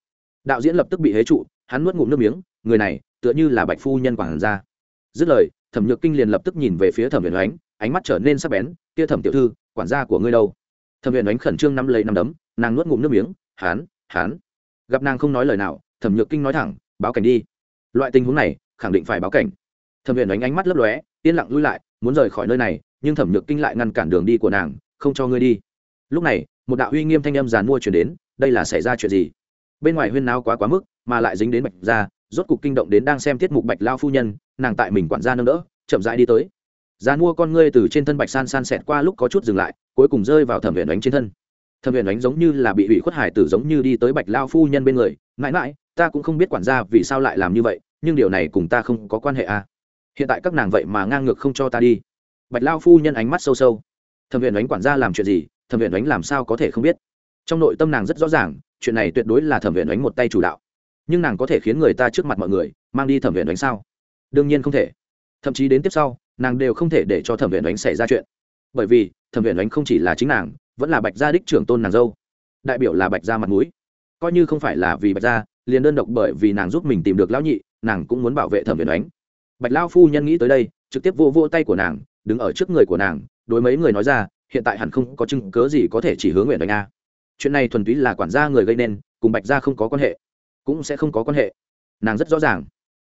Đạo diễn lập tức bị hế trụ, hắn nuốt ngụm nước miếng, người này, tựa như là bạch phu nhân quản gia. Dứt lời, thẩm nhược kinh liền lập tức nhìn về phía thẩm huyền ánh ánh mắt trở nên sắc bén, kia thẩm tiểu thư, quản gia của ngươi đâu? Thẩm huyền ánh khẩn trương nắm lấy nắm đấm, nàng nuốt ngụm nước miếng, hán hán. Gặp nàng không nói lời nào, thẩm nhược kinh nói thẳng, báo cảnh đi. Loại tình huống này khẳng định phải báo cảnh. Thẩm huyền ánh ánh mắt lấp lóe, yên lặng lui lại, muốn rời khỏi nơi này, nhưng thẩm nhược kinh lại ngăn cản đường đi của nàng, không cho ngươi đi. Lúc này, một đạo uy nghiêm thanh âm giàn mua chuyển đến, đây là xảy ra chuyện gì? Bên ngoài huyên náo quá quá mức, mà lại dính đến bạch ra rốt cục kinh động đến đang xem tiết mục bạch lao phu nhân, nàng tại mình quản gia nâng đỡ, chậm rãi đi tới. Dàn mua con ngươi từ trên thân bạch san san xẹt qua lúc có chút dừng lại, cuối cùng rơi vào thẩm Huyền đánh trên thân. Thẩm Huyền đánh giống như là bị hủy khuất hải tử giống như đi tới bạch lao phu nhân bên người, mãi mãi, ta cũng không biết quản gia vì sao lại làm như vậy nhưng điều này cùng ta không có quan hệ à. Hiện tại các nàng vậy mà ngang ngược không cho ta đi. Bạch lao phu nhân ánh mắt sâu sâu. Thẩm viện đánh quản gia làm chuyện gì? Thẩm viện đánh làm sao có thể không biết? Trong nội tâm nàng rất rõ ràng, chuyện này tuyệt đối là thẩm viện đánh một tay chủ đạo. Nhưng nàng có thể khiến người ta trước mặt mọi người, mang đi thẩm viện đánh sao? Đương nhiên không thể. Thậm chí đến tiếp sau, nàng đều không thể để cho thẩm viện đánh xảy ra chuyện. Bởi vì, thẩm viện đánh không chỉ là chính nàng, vẫn là bạch gia đích trưởng tôn nàng dâu. Đại biểu là bạch gia mặt mũi. Coi như không phải là vì bạch gia, liền đơn độc bởi vì nàng giúp mình tìm được lão nhị nàng cũng muốn bảo vệ thẩm viện ánh. Bạch lao phu nhân nghĩ tới đây, trực tiếp vô vô tay của nàng, đứng ở trước người của nàng, đối mấy người nói ra, hiện tại hẳn không có chứng cớ gì có thể chỉ hướng nguyện đánh a. Chuyện này thuần túy là quản gia người gây nên, cùng bạch gia không có quan hệ, cũng sẽ không có quan hệ. Nàng rất rõ ràng.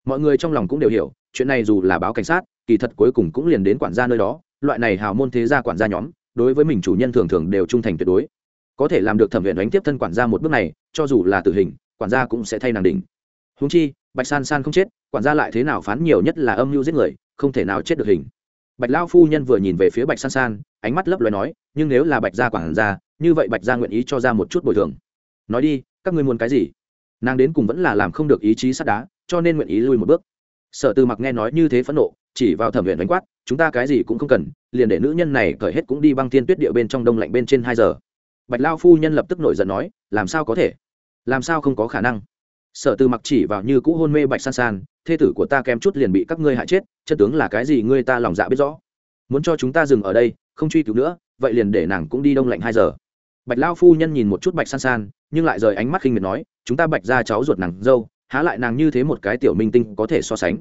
Mọi người trong lòng cũng đều hiểu, chuyện này dù là báo cảnh sát, kỳ thật cuối cùng cũng liền đến quản gia nơi đó, loại này hào môn thế gia quản gia nhóm, đối với mình chủ nhân thường thường đều trung thành tuyệt đối. Có thể làm được thẩm viện đánh tiếp thân quản gia một bước này, cho dù là tử hình, quản gia cũng sẽ thay nàng đỉnh húng chi, bạch san san không chết, quản gia lại thế nào phán nhiều nhất là âm mưu giết người, không thể nào chết được hình. Bạch lao phu nhân vừa nhìn về phía bạch san san, ánh mắt lấp loài nói, nhưng nếu là bạch gia quản gia, như vậy bạch gia nguyện ý cho ra một chút bồi thường. Nói đi, các ngươi muốn cái gì? Nàng đến cùng vẫn là làm không được ý chí sắt đá, cho nên nguyện ý lui một bước. Sở tư mặc nghe nói như thế phẫn nộ, chỉ vào thẩm viện đánh quát, chúng ta cái gì cũng không cần, liền để nữ nhân này cởi hết cũng đi băng thiên tuyết địa bên trong đông lạnh bên trên hai giờ. Bạch lao phu nhân lập tức nổi giận nói, làm sao có thể? Làm sao không có khả năng? Sở tư mặc chỉ vào như cũ hôn mê bạch san san, thê tử của ta kém chút liền bị các ngươi hại chết, chân tướng là cái gì ngươi ta lòng dạ biết rõ. Muốn cho chúng ta dừng ở đây, không truy cứu nữa, vậy liền để nàng cũng đi đông lạnh hai giờ. Bạch lao phu nhân nhìn một chút bạch san san, nhưng lại rời ánh mắt khinh miệt nói, chúng ta bạch ra cháu ruột nàng dâu, há lại nàng như thế một cái tiểu minh tinh có thể so sánh?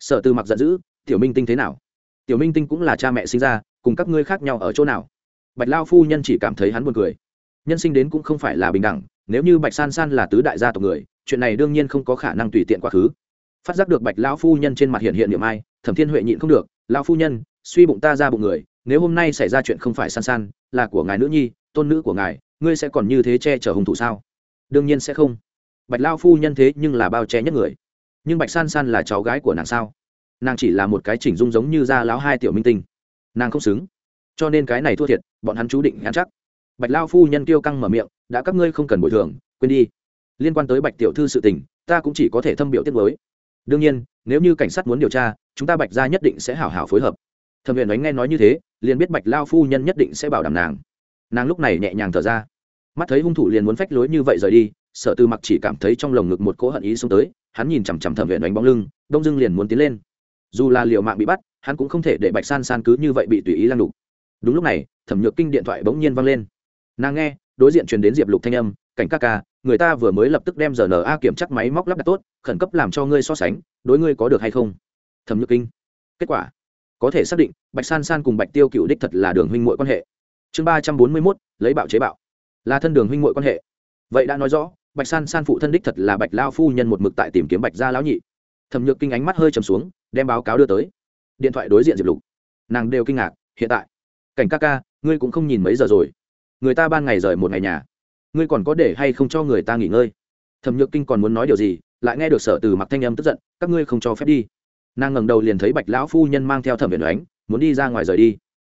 Sở tư mặc giận dữ, tiểu minh tinh thế nào? Tiểu minh tinh cũng là cha mẹ sinh ra, cùng các ngươi khác nhau ở chỗ nào? Bạch lao phu nhân chỉ cảm thấy hắn buồn cười. Nhân sinh đến cũng không phải là bình đẳng nếu như bạch san san là tứ đại gia tộc người, chuyện này đương nhiên không có khả năng tùy tiện quá khứ. Phát giác được bạch lão phu nhân trên mặt hiện hiện niệm ai, thẩm thiên huệ nhịn không được, lão phu nhân, suy bụng ta ra bụng người, nếu hôm nay xảy ra chuyện không phải san san, là của ngài nữ nhi, tôn nữ của ngài, ngươi sẽ còn như thế che chở hùng thủ sao? Đương nhiên sẽ không. Bạch lao phu nhân thế nhưng là bao che nhất người. Nhưng bạch san san là cháu gái của nàng sao? Nàng chỉ là một cái chỉnh dung giống như gia lão hai tiểu minh tinh. Nàng không xứng. Cho nên cái này thua thiệt, bọn hắn chú định ngắn chắc bạch lao phu nhân kêu căng mở miệng, đã các ngươi không cần bồi thường, quên đi. Liên quan tới bạch tiểu thư sự tình, ta cũng chỉ có thể thâm biểu tiết mới đương nhiên, nếu như cảnh sát muốn điều tra, chúng ta bạch ra nhất định sẽ hảo hảo phối hợp. Thẩm huyền đánh nghe nói như thế, liền biết bạch lao phu nhân nhất định sẽ bảo đảm nàng. Nàng lúc này nhẹ nhàng thở ra. Mắt thấy hung thủ liền muốn phách lối như vậy rời đi, sở tư mặc chỉ cảm thấy trong lồng ngực một cỗ hận ý xông tới, hắn nhìn chằm chằm thẩm huyền đánh bóng lưng, đông dưng liền muốn tiến lên. Dù là liệu mạng bị bắt, hắn cũng không thể để bạch san san cứ như vậy bị tùy ý lăng đục. Đúng lúc này, thẩm nhược kinh điện thoại bỗng nhiên văng lên nàng nghe, đối diện truyền đến diệp lục thanh âm, cảnh ca ca, người ta vừa mới lập tức đem giờ rna kiểm chắc máy móc lắp đặt tốt, khẩn cấp làm cho ngươi so sánh, đối ngươi có được hay không? Thẩm nhược kinh. Kết quả, có thể xác định, bạch san san cùng bạch tiêu cựu đích thật là đường huynh mội quan hệ. Chương ba trăm bốn mươi mốt, lấy bạo chế bạo. Là thân đường huynh mội quan hệ. Vậy đã nói rõ, bạch san san phụ thân đích thật là bạch lao phu nhân một mực tại tìm kiếm bạch gia lão nhị. Thẩm nhược kinh ánh mắt hơi trầm xuống, đem báo cáo đưa tới. Điện thoại đối diện diệp lục. Nàng đều kinh ngạc, hiện tại, cảnh ca ca, ngươi cũng không nhìn mấy giờ rồi? Người ta ban ngày rời một ngày nhà. Ngươi còn có để hay không cho người ta nghỉ ngơi? Thẩm nhược kinh còn muốn nói điều gì, lại nghe được sở từ mặc thanh âm tức giận, các ngươi không cho phép đi. Nàng ngẩng đầu liền thấy bạch lão phu nhân mang theo thẩm viện đánh muốn đi ra ngoài rời đi.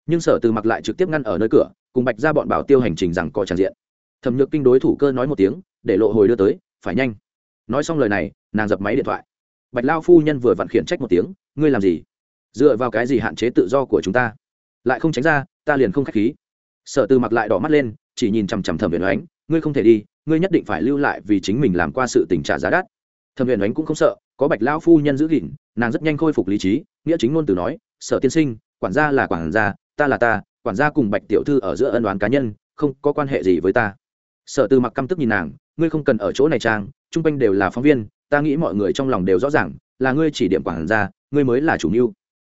Nhưng sở từ mặc lại trực tiếp ngăn ở nơi cửa, cùng bạch ra bọn bảo tiêu hành trình rằng có tràn diện. Thẩm nhược kinh đối thủ cơ nói một tiếng, để lộ hồi đưa tới, phải nhanh. Nói xong lời này, nàng dập máy điện thoại. Bạch lao phu nhân vừa vặn khiển trách một tiếng, ngươi làm gì? Dựa vào cái gì hạn chế tự do của chúng ta? Lại không tránh ra, ta liền không k h á c h khí sở Tư mặc lại đỏ mắt lên, chỉ nhìn chằm chằm thẩm viện ánh ngươi không thể đi, ngươi nhất định phải lưu lại vì chính mình làm qua sự tình trả giá đắt. Thẩm viện ánh cũng không sợ, có bạch lao phu nhân giữ gìn, nàng rất nhanh khôi phục lý trí, nghĩa chính ngôn từ nói, sở tiên sinh, quản gia là quản gia, ta là ta, quản gia cùng bạch tiểu thư ở giữa ân đoán cá nhân, không có quan hệ gì với ta. Sở Tư mặc căm tức nhìn nàng, ngươi không cần ở chỗ này trang, chung quanh đều là phóng viên, ta nghĩ mọi người trong lòng đều rõ ràng, là ngươi chỉ điểm quản gia, ngươi mới là chủ mưu.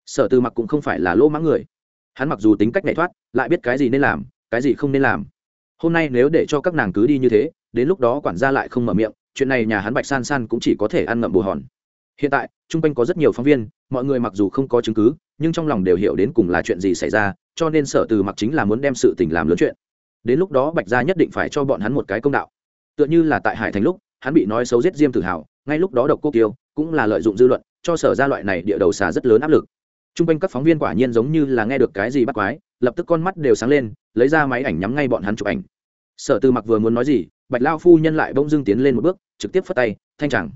Sở Tư mặc cũng không phải là lỗ mãng người hắn mặc dù tính cách nhảy thoát, lại biết cái gì nên làm, cái gì không nên làm. Hôm nay nếu để cho các nàng cứ đi như thế, đến lúc đó quản gia lại không mở miệng, chuyện này nhà hắn bạch san san cũng chỉ có thể ăn ngậm bù hòn. Hiện tại, chung quanh có rất nhiều phóng viên, mọi người mặc dù không có chứng cứ, nhưng trong lòng đều hiểu đến cùng là chuyện gì xảy ra, cho nên sở từ mặc chính là muốn đem sự tình làm lớn chuyện. Đến lúc đó bạch gia nhất định phải cho bọn hắn một cái công đạo. Tựa như là tại hải thành lúc, hắn bị nói xấu giết diêm tự hào, ngay lúc đó độc cô kiêu, cũng là lợi dụng dư luận, cho sở ra loại này địa đầu xà rất lớn áp lực t r u n g quanh các phóng viên quả nhiên giống như là nghe được cái gì bắt quái lập tức con mắt đều sáng lên lấy ra máy ảnh nhắm ngay bọn hắn chụp ảnh. Sở tư mặc vừa muốn nói gì bạch lao phu nhân lại bỗng dưng tiến lên một bước trực tiếp phất tay thanh chẳng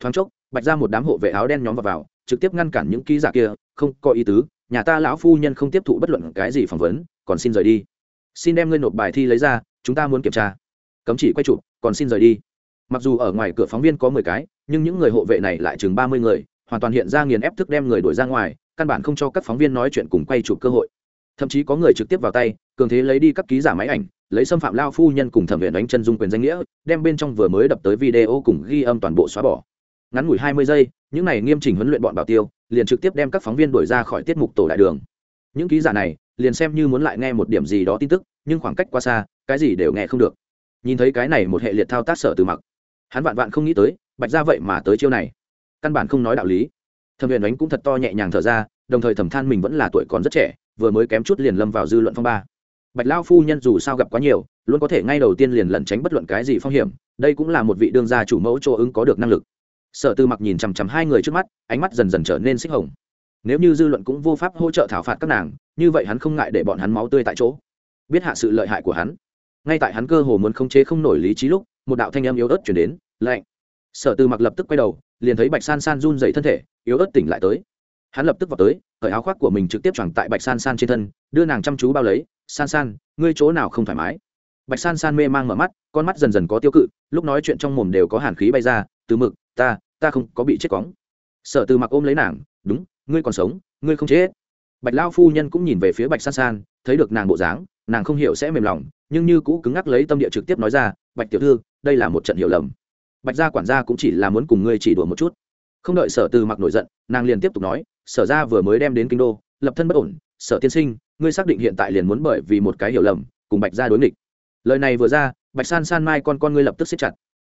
thoáng chốc bạch ra một đám hộ vệ áo đen nhóm vào, vào trực tiếp ngăn cản những ký giả kia không có ý tứ nhà ta lão phu nhân không tiếp thụ bất luận cái gì phỏng vấn còn xin rời đi. Xin đem ngươi nộp bài thi lấy ra chúng ta muốn kiểm tra. Cấm chỉ quay chụp còn xin rời đi. Mặc dù ở ngoài cửa phóng viên có mười cái nhưng những người hộ vệ này lại chừng ba mươi người hoàn toàn hiện ra nghiền ép thức đem người đuổi ra ngoài căn bản không cho các phóng viên nói chuyện cùng quay chụp cơ hội. Thậm chí có người trực tiếp vào tay, cường thế lấy đi các ký giả máy ảnh, lấy xâm phạm lao phu nhân cùng thẩm viện đánh chân dung quyền danh nghĩa, đem bên trong vừa mới đập tới video cùng ghi âm toàn bộ xóa bỏ. Ngắn ngủi hai mươi giây, những này nghiêm chỉnh huấn luyện bọn bảo tiêu, liền trực tiếp đem các phóng viên đuổi ra khỏi tiết mục tổ đại đường. Những ký giả này, liền xem như muốn lại nghe một điểm gì đó tin tức, nhưng khoảng cách quá xa, cái gì đều nghe không được. Nhìn thấy cái này một hệ liệt thao tác sở từ mặc, hắn vạn vạn không nghĩ tới, bạch ra vậy mà tới chiêu này. Căn bản không nói đạo lý thẩm huyền ánh cũng thật to nhẹ nhàng thở ra, đồng thời thầm than mình vẫn là tuổi còn rất trẻ, vừa mới kém chút liền lâm vào dư luận phong ba. Bạch lao phu nhân dù sao gặp quá nhiều, luôn có thể ngay đầu tiên liền lẩn tránh bất luận cái gì phong hiểm, đây cũng là một vị đương gia chủ mẫu chỗ ứng có được năng lực. Sở tư mặc nhìn chằm chằm hai người trước mắt, ánh mắt dần dần trở nên xích hồng. Nếu như dư luận cũng vô pháp hỗ trợ thảo phạt các nàng, như vậy hắn không ngại để bọn hắn máu tươi tại chỗ. Biết hạ sự lợi hại của hắn. Ngay tại hắn cơ hồ muốn khống chế không nổi lý trí lúc, một đạo thanh âm yếu ớt chuyển đến lạnh sở tư mặc lập tức quay đầu, liền thấy bạch san san run dậy thân thể yếu ớt tỉnh lại tới. Hắn lập tức vào tới, cởi áo khoác của mình trực tiếp chẳng tại bạch san san trên thân, đưa nàng chăm chú bao lấy. San san, ngươi chỗ nào không thoải mái? Bạch san san mê mang mở mắt, con mắt dần dần có tiêu cự, lúc nói chuyện trong mồm đều có hàn khí bay ra, từ mực, ta ta không có bị chết cóng. Sở từ mặc ôm lấy nàng, đúng, ngươi còn sống, ngươi không chết. Bạch lao phu nhân cũng nhìn về phía bạch san san, thấy được nàng bộ dáng, nàng không hiểu sẽ mềm lòng, nhưng như cũ cứng ngắc lấy tâm địa trực tiếp nói ra, bạch tiểu thư, đây là một trận hiểu lầm. Bạch gia quản gia cũng chỉ là muốn cùng ngươi chỉ đùa một chút không đợi sở từ mặc nổi giận, nàng liền tiếp tục nói, sở ra vừa mới đem đến kinh đô, lập thân bất ổn, sở tiên sinh, ngươi xác định hiện tại liền muốn bởi vì một cái hiểu lầm, cùng bạch gia đối nghịch. Lời này vừa ra, bạch san san mai con con ngươi lập tức xếp chặt.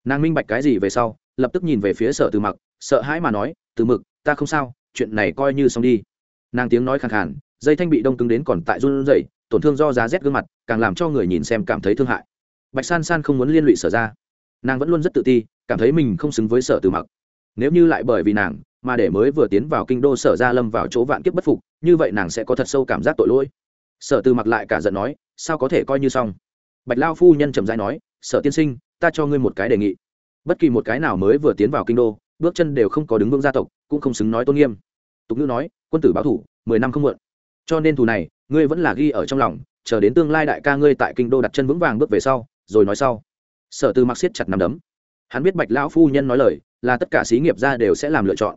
Nàng minh bạch cái gì về sau, lập tức nhìn về phía sở từ mặc, sợ hãi mà nói, từ mực, ta không sao, chuyện này coi như xong đi. Nàng tiếng nói khàn khàn, dây thanh bị đông cứng đến còn tại run rẩy, tổn thương do giá rét gương mặt, càng làm cho người nhìn xem cảm thấy thương hại. Bạch san san không muốn liên lụy sở ra nàng vẫn luôn rất tự ti, cảm thấy mình không xứng với sở từ mặc nếu như lại bởi vì nàng mà để mới vừa tiến vào kinh đô sở gia lâm vào chỗ vạn kiếp bất phục, như vậy nàng sẽ có thật sâu cảm giác tội lỗi. Sở từ mặc lại cả giận nói, sao có thể coi như xong? Bạch lao phu nhân trầm dai nói, sở tiên sinh, ta cho ngươi một cái đề nghị. Bất kỳ một cái nào mới vừa tiến vào kinh đô, bước chân đều không có đứng vững gia tộc, cũng không xứng nói tôn nghiêm. Tục ngữ nói, quân tử báo thủ, mười năm không muộn. Cho nên thù này, ngươi vẫn là ghi ở trong lòng, chờ đến tương lai đại ca ngươi tại kinh đô đặt chân vững vàng bước về sau, rồi nói sau. Sở tư mặc siết chặt nằm đấm. Hắn biết bạch lão phu nhân nói lời là tất cả xí nghiệp gia đều sẽ làm lựa chọn.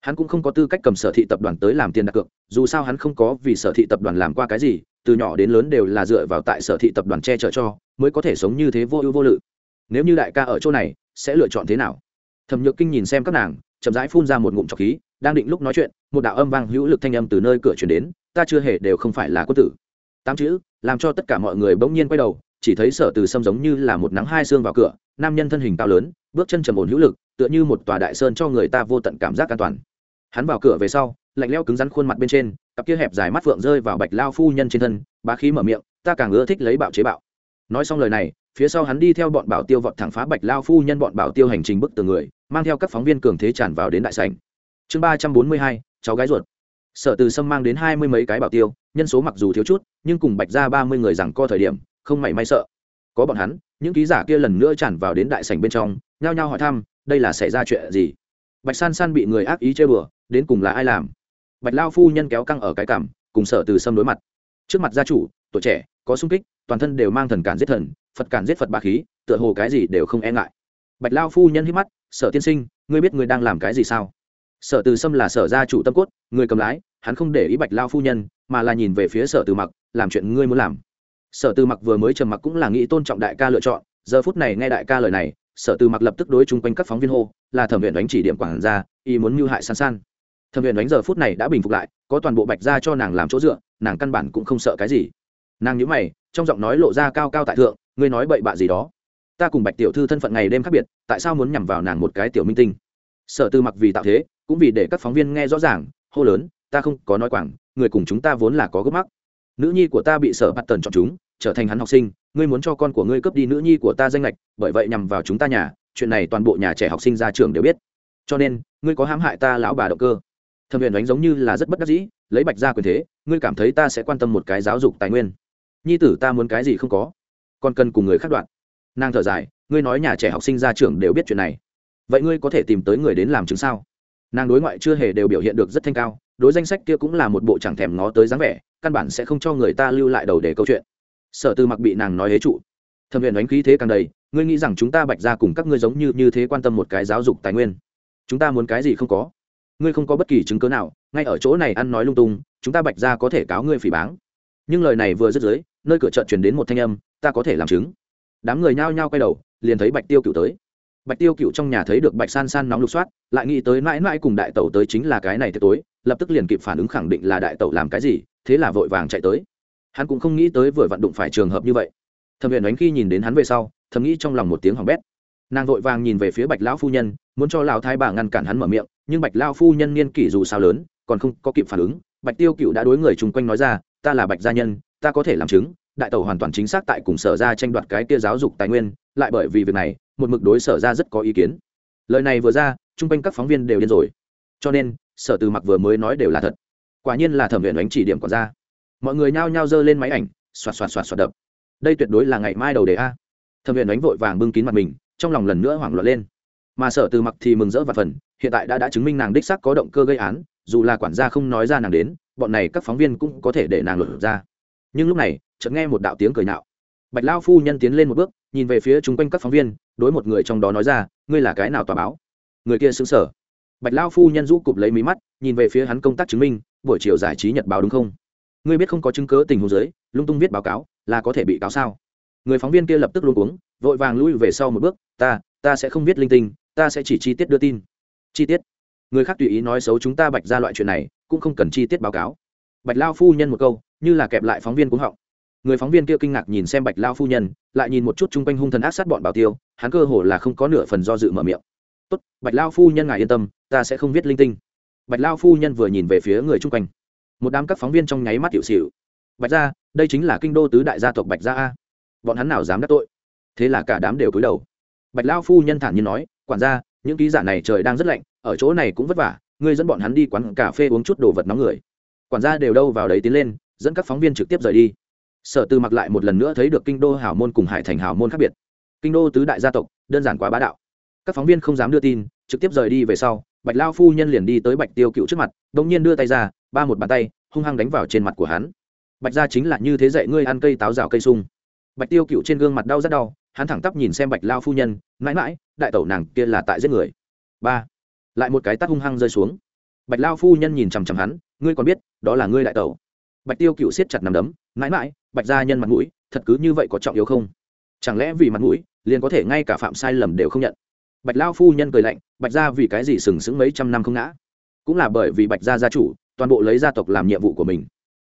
Hắn cũng không có tư cách cầm sở thị tập đoàn tới làm tiền đặt cược, dù sao hắn không có vì sở thị tập đoàn làm qua cái gì, từ nhỏ đến lớn đều là dựa vào tại sở thị tập đoàn che chở cho, mới có thể sống như thế vô ưu vô lự. Nếu như đại ca ở chỗ này, sẽ lựa chọn thế nào? Thẩm nhược kinh nhìn xem các nàng, chậm rãi phun ra một ngụm trọc khí, đang định lúc nói chuyện, một đạo âm vang hữu lực thanh âm từ nơi cửa chuyển đến, ta chưa hề đều không phải là quân tử. Tám chữ, làm cho tất cả mọi người bỗng nhiên quay đầu, chỉ thấy sở từ sâm giống như là một nắng hai xương vào cửa, nam nhân thân hình cao lớn, bước chân trầm ổn hữu lực tựa như một tòa đại sơn cho người ta vô tận cảm giác an toàn. Hắn vào cửa về sau, lạnh leo cứng rắn khuôn mặt bên trên, cặp kia hẹp dài mắt phượng rơi vào bạch lao phu nhân trên thân, bá khí mở miệng, ta càng ưa thích lấy bạo chế bạo. Nói xong lời này, phía sau hắn đi theo bọn bảo tiêu vọt thẳng phá bạch lao phu nhân bọn bảo tiêu hành trình bức tường người, mang theo các phóng viên cường thế tràn vào đến đại sảnh. Chương ba trăm bốn mươi hai, cháu gái ruột. Sở từ sâm mang đến hai mươi mấy cái bảo tiêu, nhân số mặc dù thiếu chút, nhưng cùng bạch ra ba mươi người rằng co thời điểm, không mảy may sợ. Có bọn hắn, những ký giả kia lần nữa tràn vào đến đại sảnh bên trong, nhao nhao hỏi thăm đây là xảy ra chuyện gì? Bạch san san bị người ác ý chơi bừa, đến cùng là ai làm? Bạch lao phu nhân kéo căng ở cái cảm, cùng sở từ sâm đối mặt. Trước mặt gia chủ, tuổi trẻ, có sung kích, toàn thân đều mang thần cản giết thần, phật cản giết phật ba khí, tựa hồ cái gì đều không e ngại. Bạch lao phu nhân hít mắt, sở tiên sinh, ngươi biết ngươi đang làm cái gì sao? Sở từ sâm là sở gia chủ tâm cốt, người cầm lái, hắn không để ý bạch lao phu nhân, mà là nhìn về phía sở từ mặc, làm chuyện ngươi muốn làm. Sở từ mặc vừa mới trầm mặc cũng là nghĩ tôn trọng đại ca lựa chọn, giờ phút này nghe đại ca lời này sở từ mặc lập tức đối chung quanh các phóng viên hô, là thẩm viện đánh chỉ điểm quản ra y muốn mưu hại san san. Thẩm viện đánh giờ phút này đã bình phục lại, có toàn bộ bạch ra cho nàng làm chỗ dựa, nàng căn bản cũng không sợ cái gì. Nàng nhữ mày, trong giọng nói lộ ra cao cao tại thượng, ngươi nói bậy bạ gì đó? Ta cùng bạch tiểu thư thân phận ngày đêm khác biệt, tại sao muốn nhằm vào nàng một cái tiểu minh tinh? Sở từ mặc vì tạo thế, cũng vì để các phóng viên nghe rõ ràng, hô lớn, ta không có nói quảng, người cùng chúng ta vốn là có gốc mắc. Nữ nhi của ta bị sở bắt tần chọn chúng trở thành hắn học sinh, ngươi muốn cho con của ngươi cướp đi nữ nhi của ta danh lệch bởi vậy nhằm vào chúng ta nhà, chuyện này toàn bộ nhà trẻ học sinh ra trường đều biết. Cho nên, ngươi có hãm hại ta lão bà động cơ. Thẩm Huyền đánh giống như là rất bất đắc dĩ, lấy bạch ra quyền thế, ngươi cảm thấy ta sẽ quan tâm một cái giáo dục tài nguyên. Nhi tử ta muốn cái gì không có, còn cần cùng người khác đoạn. Nàng thở dài, ngươi nói nhà trẻ học sinh ra trường đều biết chuyện này. Vậy ngươi có thể tìm tới người đến làm chứng sao? Nàng đối ngoại chưa hề đều biểu hiện được rất thanh cao, đối danh sách kia cũng là một bộ chẳng thèm ngó tới dáng vẻ, căn bản sẽ không cho người ta lưu lại đầu để câu chuyện sở tư mặc bị nàng nói hế trụ. Thẩm huyền đánh khí thế càng đầy, ngươi nghĩ rằng chúng ta bạch ra cùng các ngươi giống như như thế quan tâm một cái giáo dục tài nguyên? Chúng ta muốn cái gì không có? Ngươi không có bất kỳ chứng cớ nào, ngay ở chỗ này ăn nói lung tung, chúng ta bạch ra có thể cáo ngươi phỉ báng. Nhưng lời này vừa dứt dưới, nơi cửa trận truyền đến một thanh âm, ta có thể làm chứng. Đám người nhao nhao quay đầu, liền thấy bạch tiêu cựu tới. Bạch tiêu cựu trong nhà thấy được bạch san san nóng lục soát, lại nghĩ tới mãi mãi cùng đại tẩu tới chính là cái này tới tối, lập tức liền kịp phản ứng khẳng định là đại tẩu làm cái gì, thế là vội vàng chạy tới hắn cũng không nghĩ tới vừa vặn đụng phải trường hợp như vậy. Thẩm viện đánh khi nhìn đến hắn về sau, thầm nghĩ trong lòng một tiếng hỏng bét. Nàng vội vàng nhìn về phía bạch lão phu nhân, muốn cho lão thái bà ngăn cản hắn mở miệng, nhưng bạch lão phu nhân niên kỷ dù sao lớn, còn không có kịp phản ứng, bạch tiêu cựu đã đối người chung quanh nói ra, ta là bạch gia nhân, ta có thể làm chứng, đại tẩu hoàn toàn chính xác tại cùng sở ra tranh đoạt cái tia giáo dục tài nguyên, lại bởi vì việc này, một mực đối sở ra rất có ý kiến. Lời này vừa ra, chung quanh các phóng viên đều điên rồi. Cho nên, sở từ mặc vừa mới nói đều là thật. Quả nhiên là thẩm viện đánh chỉ điểm còn ra mọi người nhao nhao giơ lên máy ảnh, xoạt xoạt xoạt xoạt đập. Đây tuyệt đối là ngày mai đầu đề a. Thẩm viện đánh vội vàng bưng kín mặt mình, trong lòng lần nữa hoảng loạn lên. Mà sở từ mặc thì mừng rỡ và phần hiện tại đã đã chứng minh nàng đích xác có động cơ gây án, dù là quản gia không nói ra nàng đến, bọn này các phóng viên cũng có thể để nàng lột ra. Nhưng lúc này, chợt nghe một đạo tiếng cười nạo. Bạch lao phu nhân tiến lên một bước, nhìn về phía chung quanh các phóng viên, đối một người trong đó nói ra, ngươi là cái nào tòa báo? Người kia xứng sở bạch lao phu nhân rũ cụp lấy mí mắt, nhìn về phía hắn công tác chứng minh, buổi chiều giải trí nhật báo đúng không? Ngươi biết không có chứng cớ tình huống dưới, lung tung viết báo cáo là có thể bị cáo sao? Người phóng viên kia lập tức luôn uống vội vàng lui về sau một bước ta ta sẽ không viết linh tinh ta sẽ chỉ chi tiết đưa tin. Chi tiết? Người khác tùy ý nói xấu chúng ta bạch ra loại chuyện này cũng không cần chi tiết báo cáo. Bạch lao phu nhân một câu như là kẹp lại phóng viên cũng họng. Người phóng viên kia kinh ngạc nhìn xem bạch lao phu nhân lại nhìn một chút chung quanh hung thần ác sát bọn bảo tiêu hắn cơ hồ là không có nửa phần do dự mở miệng. Tốt bạch lao phu nhân ngài yên tâm ta sẽ không viết linh tinh. Bạch lao phu nhân vừa nhìn về phía người chung quanh một đám các phóng viên trong nháy mắt hiệu xịu bạch gia, đây chính là kinh đô tứ đại gia tộc bạch gia a. Bọn hắn nào dám đắc tội? Thế là cả đám đều cúi đầu. Bạch lao phu nhân thản nhiên nói, quản gia, những ký giả này trời đang rất lạnh, ở chỗ này cũng vất vả, ngươi dẫn bọn hắn đi quán cà phê uống chút đồ vật nóng người. Quản gia đều đâu vào đấy tiến lên, dẫn các phóng viên trực tiếp rời đi. Sở tư mặc lại một lần nữa thấy được kinh đô hảo môn cùng hải thành hảo môn khác biệt. Kinh đô tứ đại gia tộc, đơn giản quá bá đạo. Các phóng viên không dám đưa tin, trực tiếp rời đi về sau, bạch lao phu nhân liền đi tới bạch tiêu cựu trước mặt đ ỗ n g nhiên đưa tay ra ba một bàn tay, hung hăng đánh vào trên mặt của hắn. Bạch gia chính là như thế dạy ngươi ăn cây táo rào cây sung. Bạch tiêu cựu trên gương mặt đau rất đau, hắn thẳng tắp nhìn xem bạch lao phu nhân, mãi mãi, đại tẩu nàng kia là tại giết người. Ba, lại một cái tắt hung hăng rơi xuống. Bạch lao phu nhân nhìn chằm chằm hắn, ngươi còn biết, đó là ngươi đại tẩu. Bạch tiêu cựu siết chặt nằm đấm, mãi mãi, bạch gia nhân mặt mũi, thật cứ như vậy có trọng yếu không? Chẳng lẽ vì mặt mũi, liền có thể ngay cả phạm sai lầm đều không nhận? Bạch lao phu nhân cười lạnh, bạch gia vì cái gì sừng sững mấy trăm năm không ngã? Cũng là bởi vì bạch gia gia chủ toàn bộ lấy gia tộc làm nhiệm vụ của mình.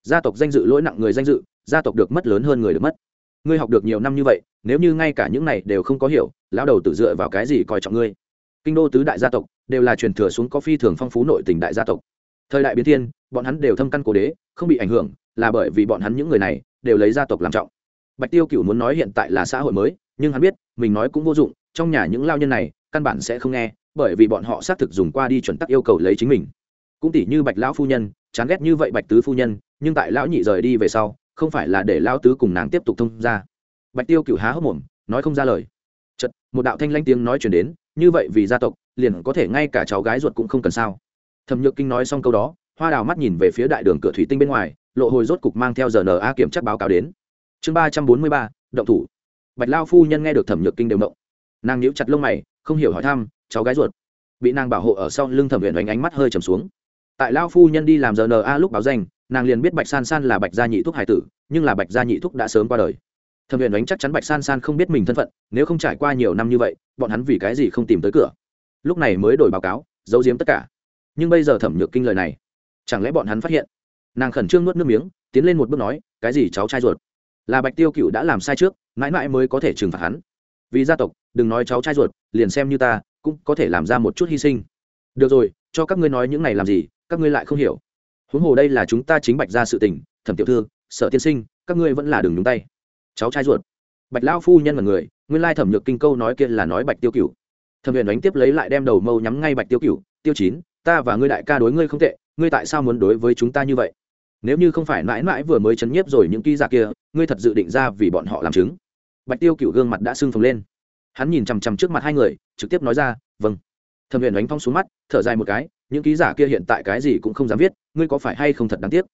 Gia tộc danh dự lỗi nặng người danh dự, gia tộc được mất lớn hơn người được mất. Ngươi học được nhiều năm như vậy, nếu như ngay cả những này đều không có hiểu, lão đầu tự dựa vào cái gì coi trọng ngươi? Kinh đô tứ đại gia tộc đều là truyền thừa xuống có phi thường phong phú nội tình đại gia tộc. Thời đại biến thiên, bọn hắn đều thâm căn cố đế, không bị ảnh hưởng, là bởi vì bọn hắn những người này đều lấy gia tộc làm trọng. Bạch tiêu cựu muốn nói hiện tại là xã hội mới, nhưng hắn biết, mình nói cũng vô dụng, trong nhà những lao nhân này căn bản sẽ không nghe, bởi vì bọn họ xác thực dùng qua đi chuẩn tắc yêu cầu lấy chính mình cũng tỷ như bạch lão phu nhân, chán ghét như vậy bạch tứ phu nhân, nhưng tại lão nhị rời đi về sau, không phải là để lão tứ cùng nàng tiếp tục thông ra bạch tiêu cựu há hốc mồm, nói không ra lời. Chật một đạo thanh lanh tiếng nói chuyển đến, như vậy vì gia tộc, liền có thể ngay cả cháu gái ruột cũng không cần sao. Thẩm nhược kinh nói xong câu đó, hoa đào mắt nhìn về phía đại đường cửa thủy tinh bên ngoài, lộ hồi rốt cục mang theo giờ na kiểm tra báo cáo đến. Chương ba trăm bốn mươi ba, động thủ. Bạch lao phu nhân nghe được thẩm nhược kinh đều động. Nàng nhíu chặt lông mày, không hiểu hỏi thăm, cháu gái ruột? Bị nàng bảo hộ ở sau lưng thẩm huyền ánh ánh mắt hơi trầm xuống tại lao phu nhân đi làm giờ na lúc báo danh, nàng liền biết bạch san san là bạch gia nhị thúc hải tử, nhưng là bạch gia nhị thúc đã sớm qua đời. Thẩm huyền đánh chắc chắn bạch san san không biết mình thân phận, nếu không trải qua nhiều năm như vậy, bọn hắn vì cái gì không tìm tới cửa? Lúc này mới đổi báo cáo, giấu giếm tất cả. Nhưng bây giờ thẩm nhược kinh lời này, chẳng lẽ bọn hắn phát hiện? Nàng khẩn trương nuốt nước miếng, tiến lên một bước nói, cái gì cháu trai ruột? Là bạch tiêu cựu đã làm sai trước, mãi mãi mới có thể trừng phạt hắn. Vì gia tộc, đừng nói cháu trai ruột, liền xem như ta, cũng có thể làm ra một chút hy sinh. Được rồi, cho các ngươi nói những này làm gì các ngươi lại không hiểu. Huống hồ đây là chúng ta chính bạch ra sự tình, thẩm tiểu thư sợ tiên sinh, các ngươi vẫn là đường nhúng tay. Cháu trai ruột. Bạch lao phu nhân là người, nguyên lai thẩm nhược kinh câu nói kia là nói bạch tiêu cựu thẩm huyền đánh tiếp lấy lại đem đầu mâu nhắm ngay bạch tiêu cựu tiêu chín, ta và ngươi đại ca đối ngươi không tệ, ngươi tại sao muốn đối với chúng ta như vậy? Nếu như không phải mãi mãi vừa mới chấn nhiếp rồi những ký giả kia, ngươi thật dự định ra vì bọn họ làm chứng? Bạch tiêu cựu gương mặt đã sưng phồng lên. Hắn nhìn chằm chằm trước mặt hai người, trực tiếp nói ra vâng thẩm huyền đánh phong xuống mắt, thở dài một cái, những ký giả kia hiện tại cái gì cũng không dám viết, ngươi có phải hay không thật đáng tiếc?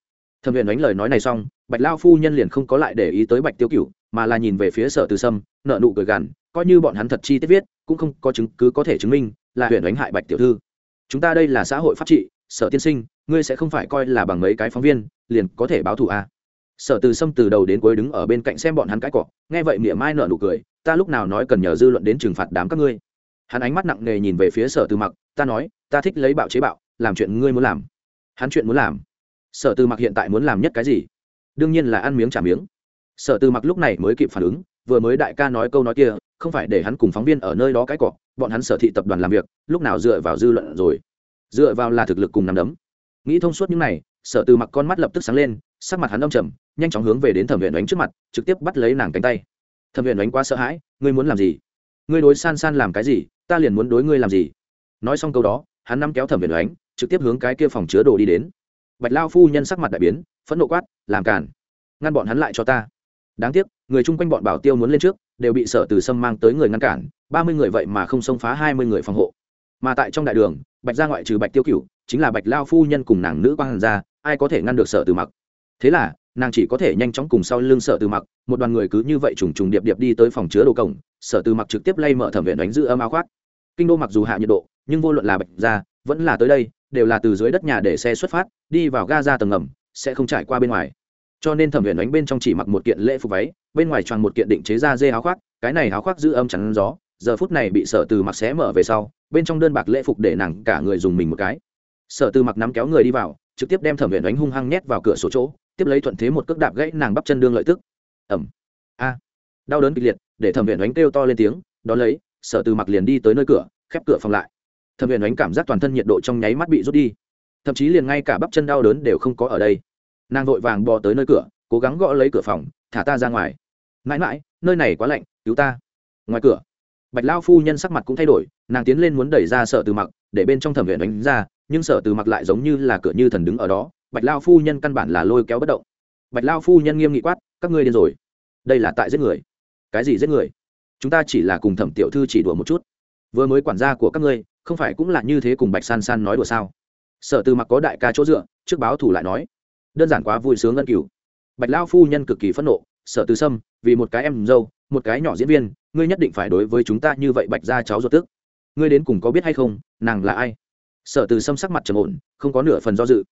Thẩm huyền đánh lời nói này xong, bạch lao phu nhân liền không có lại để ý tới bạch tiêu cựu mà là nhìn về phía sở từ sâm nợ nụ cười gằn, coi như bọn hắn thật chi tiết viết, cũng không có chứng cứ có thể chứng minh là Huyền đánh hại bạch tiểu thư. Chúng ta đây là xã hội pháp trị, sở tiên sinh, ngươi sẽ không phải coi là bằng mấy cái phóng viên, liền có thể báo thù à. sở từ sâm từ đầu đến cuối đứng ở bên cạnh xem bọn hắn cãi cọ, nghe vậy mỉa mai nợ nụ cười, ta lúc nào nói cần nhờ dư luận đến trừng phạt đám các ngươi hắn ánh mắt nặng nề nhìn về phía sở từ mặc, ta nói, ta thích lấy bạo chế bạo, làm chuyện ngươi muốn làm. Hắn chuyện muốn làm? Sở từ mặc hiện tại muốn làm nhất cái gì? Đương nhiên là ăn miếng trả miếng. Sở từ mặc lúc này mới kịp phản ứng, vừa mới đại ca nói câu nói kia, không phải để hắn cùng phóng viên ở nơi đó cái cọ, bọn hắn sở thị tập đoàn làm việc, lúc nào dựa vào dư luận rồi? Dựa vào là thực lực cùng nắm đấm. Nghĩ thông suốt những này, sở từ mặc con mắt lập tức sáng lên, sắc mặt hắn đông trầm, nhanh chóng hướng về đến thẩm viện đánh trước mặt, trực tiếp bắt lấy nàng cánh tay. Thẩm viện đánh quá sợ hãi, ngươi muốn làm gì? Ngươi đối san san làm cái gì? Ta liền muốn đối ngươi làm gì? Nói xong câu đó, hắn nắm kéo thẩm viện ánh, trực tiếp hướng cái kia phòng chứa đồ đi đến. Bạch lao phu nhân sắc mặt đại biến, phẫn nộ quát, làm cản, ngăn bọn hắn lại cho ta. Đáng tiếc, người chung quanh bọn bảo tiêu muốn lên trước, đều bị sở từ sâm mang tới người ngăn cản, ba mươi người vậy mà không xông phá hai mươi người phòng hộ. Mà tại trong đại đường, bạch gia ngoại trừ bạch tiêu cựu chính là bạch lao phu nhân cùng nàng nữ quang hàn gia, ai có thể ngăn được sở từ mặc? Thế là, nàng chỉ có thể nhanh chóng cùng sau lưng sở từ mặc, một đoàn người cứ như vậy trùng trùng điệp điệp đi tới phòng chứa đồ cổng, sở từ mặc trực tiếp lay mở thẩm viện đánh giữ âm áo khoác kinh đô mặc dù hạ nhiệt độ nhưng vô luận là bạch ra, vẫn là tới đây đều là từ dưới đất nhà để xe xuất phát đi vào ga ra tầng ngầm sẽ không trải qua bên ngoài. Cho nên thẩm huyền đánh bên trong chỉ mặc một kiện lễ phục váy bên ngoài choàng một kiện định chế ra dê áo khoác cái này áo khoác giữ âm chắn gió giờ phút này bị sở từ mặc xé mở về sau bên trong đơn bạc lễ phục để nàng cả người dùng mình một cái. Sở từ mặc nắm kéo người đi vào trực tiếp đem thẩm huyền đánh hung hăng nhét vào cửa sổ chỗ tiếp lấy thuận thế một cước đạp gãy nàng bắp chân đương lợi tức. Ẩm a. Đau đớn kịch liệt để thẩm huyền đánh kêu to lên tiếng đ ó lấy sở từ mặc liền đi tới nơi cửa, khép cửa phòng lại. Thẩm huyền ánh cảm giác toàn thân nhiệt độ trong nháy mắt bị rút đi. Thậm chí liền ngay cả bắp chân đau đớn đều không có ở đây. Nàng vội vàng bò tới nơi cửa, cố gắng gõ lấy cửa phòng, thả ta ra ngoài. Mãi mãi, nơi này quá lạnh, cứu ta. Ngoài cửa, bạch lao phu nhân sắc mặt cũng thay đổi, nàng tiến lên muốn đẩy ra sợ từ mặc, để bên trong thẩm huyền đánh ra, nhưng sợ từ mặc lại giống như là cửa như thần đứng ở đó. Bạch lao phu nhân căn bản là lôi kéo bất động. Bạch lao phu nhân nghiêm nghị quát, các ngươi điên rồi. Đây là tại giết người. Cái gì giết người? Chúng ta chỉ là cùng thẩm tiểu thư chỉ đùa một chút. Vừa mới quản gia của các ngươi, không phải cũng là như thế cùng bạch san san nói đùa sao? Sở từ mặc có đại ca chỗ dựa, trước báo thủ lại nói. Đơn giản quá, vui sướng ân cửu. Bạch lao phu nhân cực kỳ phẫn nộ, Sở từ sâm, vì một cái em dâu, một cái nhỏ diễn viên, ngươi nhất định phải đối với chúng ta như vậy bạch ra cháu ruột tức. Ngươi đến cùng có biết hay không, nàng là ai? Sở từ sâm sắc mặt trầm ổn, không có nửa phần do dự.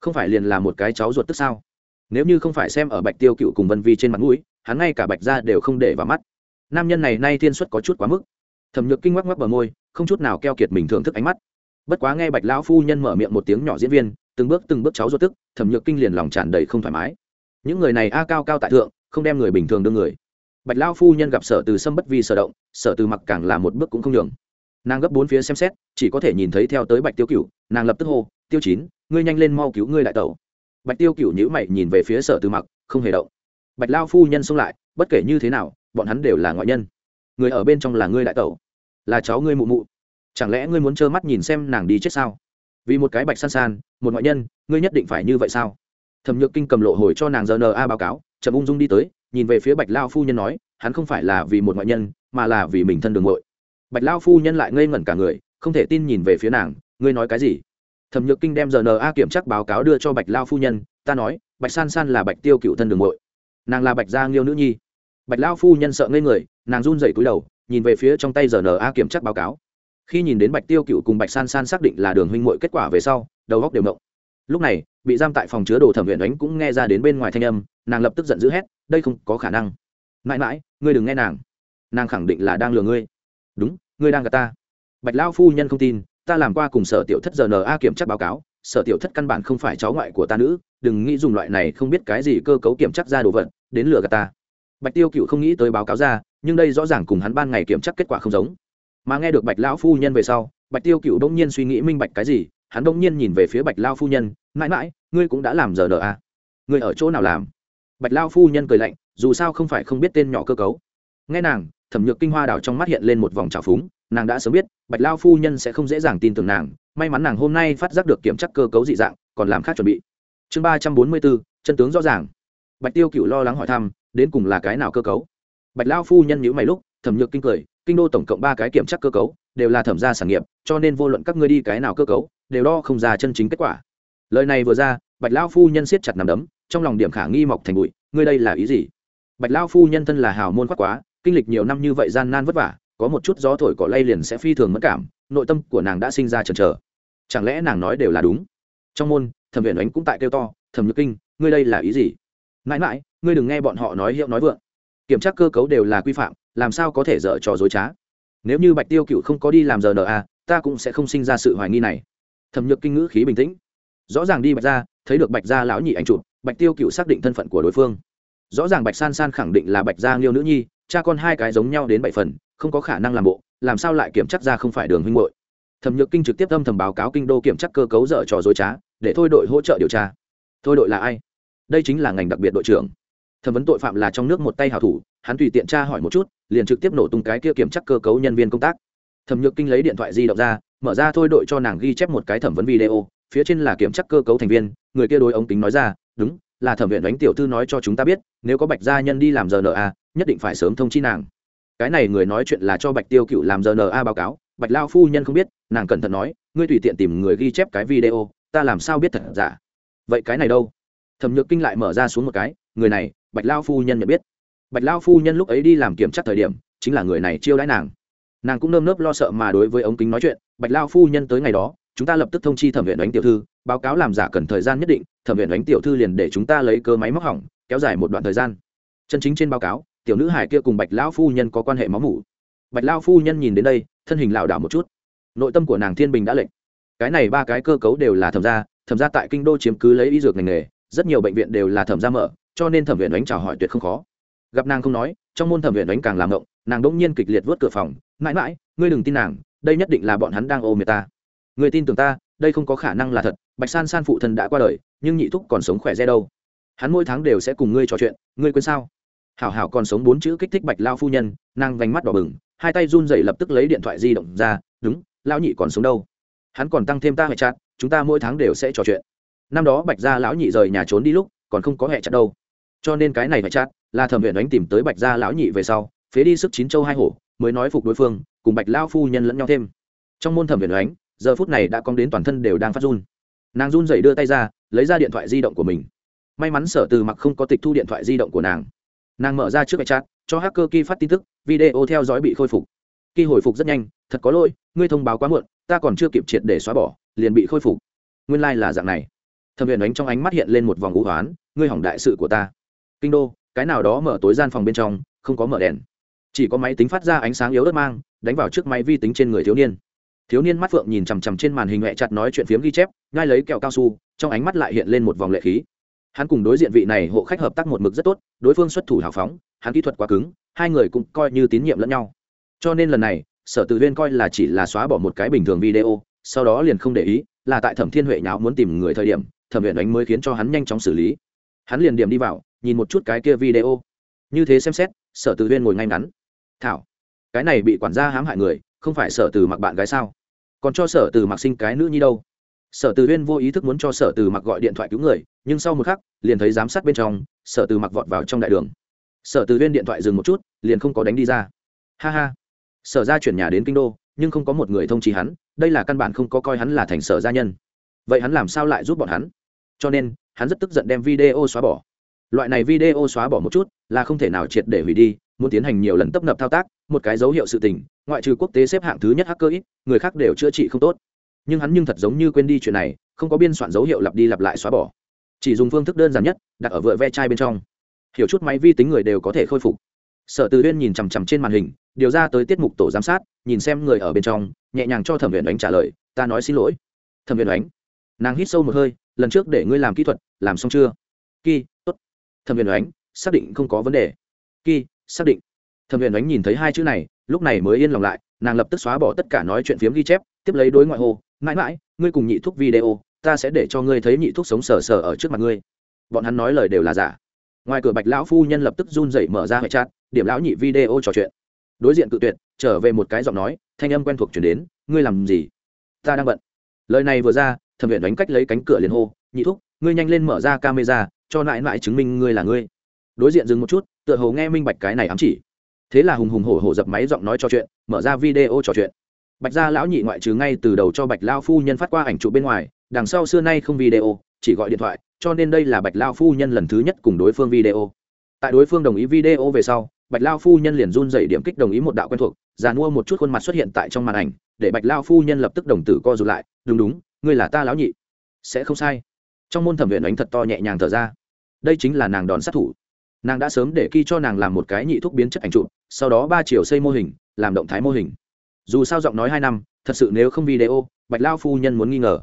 Không phải liền là một cái cháu ruột tức sao? Nếu như không phải xem ở bạch tiêu cựu cùng vân vi trên mặt mũi, hắn ngay cả bạch ra đều không để vào mắt nam nhân này nay thiên xuất có chút quá mức. Thẩm nhược kinh ngoắc ngoắc bờ môi, không chút nào keo kiệt mình thưởng thức ánh mắt. Bất quá nghe bạch lão phu nhân mở miệng một tiếng nhỏ diễn viên, từng bước từng bước cháu ruột tức, thẩm nhược kinh liền lòng tràn đầy không thoải mái. Những người này a cao cao tại thượng, không đem người bình thường đương người. Bạch lão phu nhân gặp sở từ sâm bất vi sở động, sở từ mặc càng là một bước cũng không nhường. Nàng gấp bốn phía xem xét, chỉ có thể nhìn thấy theo tới bạch tiêu cựu nàng lập tức hô, tiêu chín, ngươi nhanh lên mau cứu ngươi đại tẩu. Bạch tiêu cựu nhữ mày nhìn về phía sở từ mặc, không hề động. Bạch lao phu nhân xông lại bất kể như thế nào bọn hắn đều là ngoại nhân. Người ở bên trong là ngươi đại tẩu là cháu ngươi mụ mụ. Chẳng lẽ ngươi muốn trơ mắt nhìn xem nàng đi chết sao? Vì một cái bạch san san một ngoại nhân ngươi nhất định phải như vậy sao? Thẩm nhược kinh cầm lộ hồi cho nàng rna báo cáo chậm ung dung đi tới nhìn về phía bạch lao phu nhân nói hắn không phải là vì một ngoại nhân mà là vì mình thân đường nội. bạch lao phu nhân lại ngây ngẩn cả người không thể tin nhìn về phía nàng ngươi nói cái gì? Thẩm nhược kinh đem rna kiểm tra báo cáo đưa cho bạch lao phu nhân ta nói bạch san san là bạch tiêu cựu thân đường nội, nàng là bạch gia nghiêu nữ nhi bạch lao phu nhân sợ ngây người, nàng run dậy cúi đầu, nhìn về phía trong tay rna kiểm tra báo cáo. Khi nhìn đến bạch tiêu cựu cùng bạch san san xác định là đường huynh mội kết quả về sau, đầu góc đều mộng. lúc này, bị giam tại phòng chứa đồ thẩm huyện đánh cũng nghe ra đến bên ngoài thanh âm, nàng lập tức giận dữ hét, đây không có khả năng. Mãi mãi, ngươi đừng nghe nàng. Nàng khẳng định là đang lừa ngươi. Đúng, ngươi đang gạt ta. Bạch lao phu nhân không tin, ta làm qua cùng sở tiểu thất giờ kiểm tra báo cáo, sở tiểu thất căn bản không phải cháu ngoại của ta nữ, đừng nghĩ dùng loại này không biết cái gì cơ cấu kiểm tra ra đồ vật, đến lừa gạt ta bạch tiêu cựu không nghĩ tới báo cáo ra, nhưng đây rõ ràng cùng hắn ban ngày kiểm tra kết quả không giống. Mà nghe được bạch lão phu nhân về sau, bạch tiêu cựu đông nhiên suy nghĩ minh bạch cái gì, hắn đông nhiên nhìn về phía bạch lao phu nhân, mãi mãi, ngươi cũng đã làm giờ nợ à? ngươi ở chỗ nào làm? Bạch lao phu nhân cười lạnh, dù sao không phải không biết tên nhỏ cơ cấu. Nghe nàng, thẩm nhược kinh hoa đảo trong mắt hiện lên một vòng trào phúng, nàng đã sớm biết, bạch lao phu nhân sẽ không dễ dàng tin tưởng nàng, may mắn nàng hôm nay phát giác được kiểm tra cơ cấu dị dạng, còn làm khác chuẩn bị. Chương ba trăm bốn mươi bốn, chân tướng rõ ràng. Bạch tiêu cựu lo lắng hỏi thăm đến cùng là cái nào cơ cấu? Bạch lao phu nhân nhữ mày lúc, thẩm nhược kinh cười, kinh đô tổng cộng ba cái kiểm tra cơ cấu, đều là thẩm gia sản nghiệp, cho nên vô luận các ngươi đi cái nào cơ cấu, đều đo không ra chân chính kết quả. Lời này vừa ra, bạch lao phu nhân siết chặt nằm đấm, trong lòng điểm khả nghi mọc thành bụi, ngươi đây là ý gì? Bạch lao phu nhân thân là hào môn khoác quá, kinh lịch nhiều năm như vậy gian nan vất vả, có một chút gió thổi cỏ lay liền sẽ phi thường mất cảm, nội tâm của nàng đã sinh ra chần chờ. Chẳng lẽ nàng nói đều là đúng? Trong môn, thẩm viện ánh cũng tại kêu to, thẩm nhược kinh, ngươi đây là ý gì? Mãi mãi, ngươi đừng nghe bọn họ nói hiệu nói vượng. Kiểm tra cơ cấu đều là quy phạm, làm sao có thể dở trò dối trá? Nếu như bạch tiêu cựu không có đi làm giờ na à, ta cũng sẽ không sinh ra sự hoài nghi này. Thẩm nhược kinh ngữ khí bình tĩnh. Rõ ràng đi bạch ra thấy được bạch gia lão nhị ảnh chụp, bạch tiêu cựu xác định thân phận của đối phương. Rõ ràng bạch san san khẳng định là bạch gia nghiêu nữ nhi, cha con hai cái giống nhau đến bảy phần, không có khả năng làm bộ, làm sao lại kiểm chắc ra không phải đường huynh hội thẩm nhược kinh trực tiếp âm thầm báo cáo kinh đô kiểm chắc cơ cấu dở trò dối trá, để thôi đội hỗ trợ điều tra. Thôi đội là ai? Đây chính là ngành đặc biệt đội trưởng. Thẩm vấn tội phạm là trong nước một tay hảo thủ, hắn tùy tiện tra hỏi một chút, liền trực tiếp nổ tung cái kia kiểm chắc cơ cấu nhân viên công tác. Thẩm nhược kinh lấy điện thoại di động ra, mở ra thôi đội cho nàng ghi chép một cái thẩm vấn video, phía trên là kiểm chắc cơ cấu thành viên, người kia đối ống kính nói ra, đúng, là thẩm viện đánh tiểu thư nói cho chúng ta biết, nếu có bạch gia nhân đi làm giờ rna nhất định phải sớm thông chi nàng. Cái này người nói chuyện là cho bạch tiêu cựu làm giờ rna báo cáo, bạch lao phu nhân không biết, nàng cẩn thận nói, ngươi tùy tiện tìm người ghi chép cái video, ta làm sao biết thật giả? Vậy cái này đâu? Thẩm nhược kinh lại mở ra xuống một cái, người này, bạch lao phu nhân nhận biết. Bạch lao phu nhân lúc ấy đi làm kiểm tra thời điểm, chính là người này chiêu đãi nàng. Nàng cũng nơm nớp lo sợ mà đối với ống kính nói chuyện, bạch lao phu nhân tới ngày đó, chúng ta lập tức thông chi thẩm viện đánh tiểu thư, báo cáo làm giả cần thời gian nhất định, thẩm viện đánh tiểu thư liền để chúng ta lấy cơ máy móc hỏng, kéo dài một đoạn thời gian. Chân chính trên báo cáo, tiểu nữ hải kia cùng bạch lão phu nhân có quan hệ máu mủ. Bạch lao phu nhân nhìn đến đây, thân hình lảo đảo một chút. Nội tâm của nàng thiên bình đã lệnh cái này ba cái cơ cấu đều là thẩm gia thẩm gia tại kinh đô chiếm cứ lấy y dược ngành nghề rất nhiều bệnh viện đều là thẩm gia mở, cho nên thẩm viện đánh chào hỏi tuyệt không khó. Gặp nàng không nói, trong môn thẩm viện đánh càng làm ngộng nàng đỗng nhiên kịch liệt vớt cửa phòng, mãi mãi, ngươi đừng tin nàng, đây nhất định là bọn hắn đang ôm người ta. Người tin tưởng ta, đây không có khả năng là thật, bạch san san phụ thân đã qua đời, nhưng nhị thúc còn sống khỏe re đâu. Hắn mỗi tháng đều sẽ cùng ngươi trò chuyện, ngươi quên sao? Hảo hảo còn sống bốn chữ kích thích bạch lao phu nhân, nàng vành mắt đỏ bừng, hai tay run rẩy lập tức lấy điện thoại di động ra, đúng, lão nhị còn sống đâu. Hắn còn tăng thêm ta hệ chặt, chúng ta mỗi tháng đều sẽ trò chuyện năm đó bạch gia lão nhị rời nhà trốn đi lúc, còn không có hệ chặt đâu. Cho nên cái này phải chặt là thẩm viện đánh tìm tới bạch gia lão nhị về sau, phế đi sức chín châu hai hổ, mới nói phục đối phương, cùng bạch lao phu nhân lẫn nhau thêm. Trong môn thẩm viện đánh giờ phút này đã cong đến toàn thân đều đang phát run. Nàng run dậy đưa tay ra, lấy ra điện thoại di động của mình. May mắn sở từ mặc không có tịch thu điện thoại di động của nàng. Nàng mở ra trước chat cho hacker ki phát tin tức, video theo dõi bị khôi phục. Ki hồi phục rất nhanh, thật có lỗi, ngươi thông báo quá muộn, ta còn chưa kịp triệt để xóa bỏ, liền bị khôi phục. Nguyên lai、like、là dạng này thẩm Huyền đánh trong ánh mắt hiện lên một vòng ngũ hoán, ngươi hỏng đại sự của ta. Kinh đô, cái nào đó mở tối gian phòng bên trong, không có mở đèn. Chỉ có máy tính phát ra ánh sáng yếu ớt mang, đánh vào trước máy vi tính trên người thiếu niên. Thiếu niên mắt phượng nhìn chằm chằm trên màn hình hẹ chặt nói chuyện phiếm ghi chép ngay lấy kẹo cao su, trong ánh mắt lại hiện lên một vòng lệ khí. Hắn cùng đối diện vị này hộ khách hợp tác một mực rất tốt, đối phương xuất thủ hào phóng, hắn kỹ thuật quá cứng, hai người cũng coi như tín nhiệm lẫn nhau. Cho nên lần này, sở tự viên coi là chỉ là xóa bỏ một cái bình thường video, sau đó liền không để ý, là tại thẩm thiên huệ nháo muốn tìm người thời điểm thẩm viện đánh mới khiến cho hắn nhanh chóng xử lý. Hắn liền điểm đi vào, nhìn một chút cái kia video. Như thế xem xét, sở Từ viên ngồi ngay ngắn. Thảo, cái này bị quản gia hãm hại người, không phải sở từ mặc bạn gái sao? Còn cho sở từ mặc sinh cái nữ nhi đâu? Sở từ huyên vô ý thức muốn cho sở từ mặc gọi điện thoại cứu người, nhưng sau một khắc, liền thấy giám sát bên trong, sở từ mặc vọt vào trong đại đường. Sở từ huyên điện thoại dừng một chút, liền không có đánh đi ra. Ha ha. Sở ra chuyển nhà đến kinh đô, nhưng không có một người thông trí hắn, đây là căn bản không có coi hắn là thành sở gia nhân vậy hắn làm sao lại giúp bọn hắn? Cho nên, hắn rất tức giận đem video xóa bỏ. Loại này video xóa bỏ một chút, là không thể nào triệt để hủy đi, muốn tiến hành nhiều lần tấp nập thao tác, một cái dấu hiệu sự tình, ngoại trừ quốc tế xếp hạng thứ nhất hacker ít, người khác đều chữa trị không tốt. Nhưng hắn nhưng thật giống như quên đi chuyện này, không có biên soạn dấu hiệu lặp đi lặp lại xóa bỏ. Chỉ dùng phương thức đơn giản nhất, đặt ở vựa ve chai bên trong. Hiểu chút máy vi tính người đều có thể khôi phục. Sở từ huyên nhìn chằm chằm trên màn hình, điều ra tới tiết mục tổ giám sát, nhìn xem người ở bên trong, nhẹ nhàng cho thẩm viện đánh trả lời, ta nói xin lỗi. Thẩm viện đánh nàng hít sâu một hơi, lần trước để ngươi làm kỹ thuật, làm xong chưa? Kỳ tốt. Thẩm viên ánh xác định không có vấn đề. Kỳ xác định. Thẩm viên ánh nhìn thấy hai chữ này, lúc này mới yên lòng lại, nàng lập tức xóa bỏ tất cả nói chuyện phiếm ghi chép, tiếp lấy đối ngoại hồ mãi mãi, ngươi cùng nhị thuốc video, ta sẽ để cho ngươi thấy nhị thuốc sống sờ sờ ở trước mặt ngươi. Bọn hắn nói lời đều là giả. Ngoài cửa bạch lão phu nhân lập tức run rẩy mở ra hệ chat, điểm lão nhị video trò chuyện. Đối diện cự tuyệt, trở về một cái giọng nói, thanh âm quen thuộc chuyển đến, ngươi làm gì? Ta đang bận. Lời này vừa ra thẩm viện đánh cách lấy cánh cửa liền hô, nhị thúc, ngươi nhanh lên mở ra camera, cho nại nại chứng minh ngươi là ngươi. Đối diện dừng một chút, tựa hồ nghe minh bạch cái này ám chỉ. Thế là hùng hùng hổ hổ dập máy giọng nói trò chuyện, mở ra video trò chuyện. Bạch gia lão nhị ngoại trừ ngay từ đầu cho bạch lao phu nhân phát qua ảnh chụp bên ngoài, đằng sau xưa nay không video, chỉ gọi điện thoại, cho nên đây là bạch lao phu nhân lần thứ nhất cùng đối phương video. Tại đối phương đồng ý video về sau, bạch lao phu nhân liền run dày điểm kích đồng ý một đạo quen thuộc, già mua một chút khuôn mặt xuất hiện tại trong màn ảnh, để bạch lao phu nhân lập tức đồng tử co rụt lại, đúng đúng ngươi là ta lão nhị. Sẽ không sai. Trong môn thẩm viện đánh thật to nhẹ nhàng thở ra. Đây chính là nàng đòn sát thủ. Nàng đã sớm để ky cho nàng làm một cái nhị thuốc biến chất ảnh trụ sau đó ba chiều xây mô hình, làm động thái mô hình. Dù sao giọng nói hai năm, thật sự nếu không video, bạch lao phu nhân muốn nghi ngờ.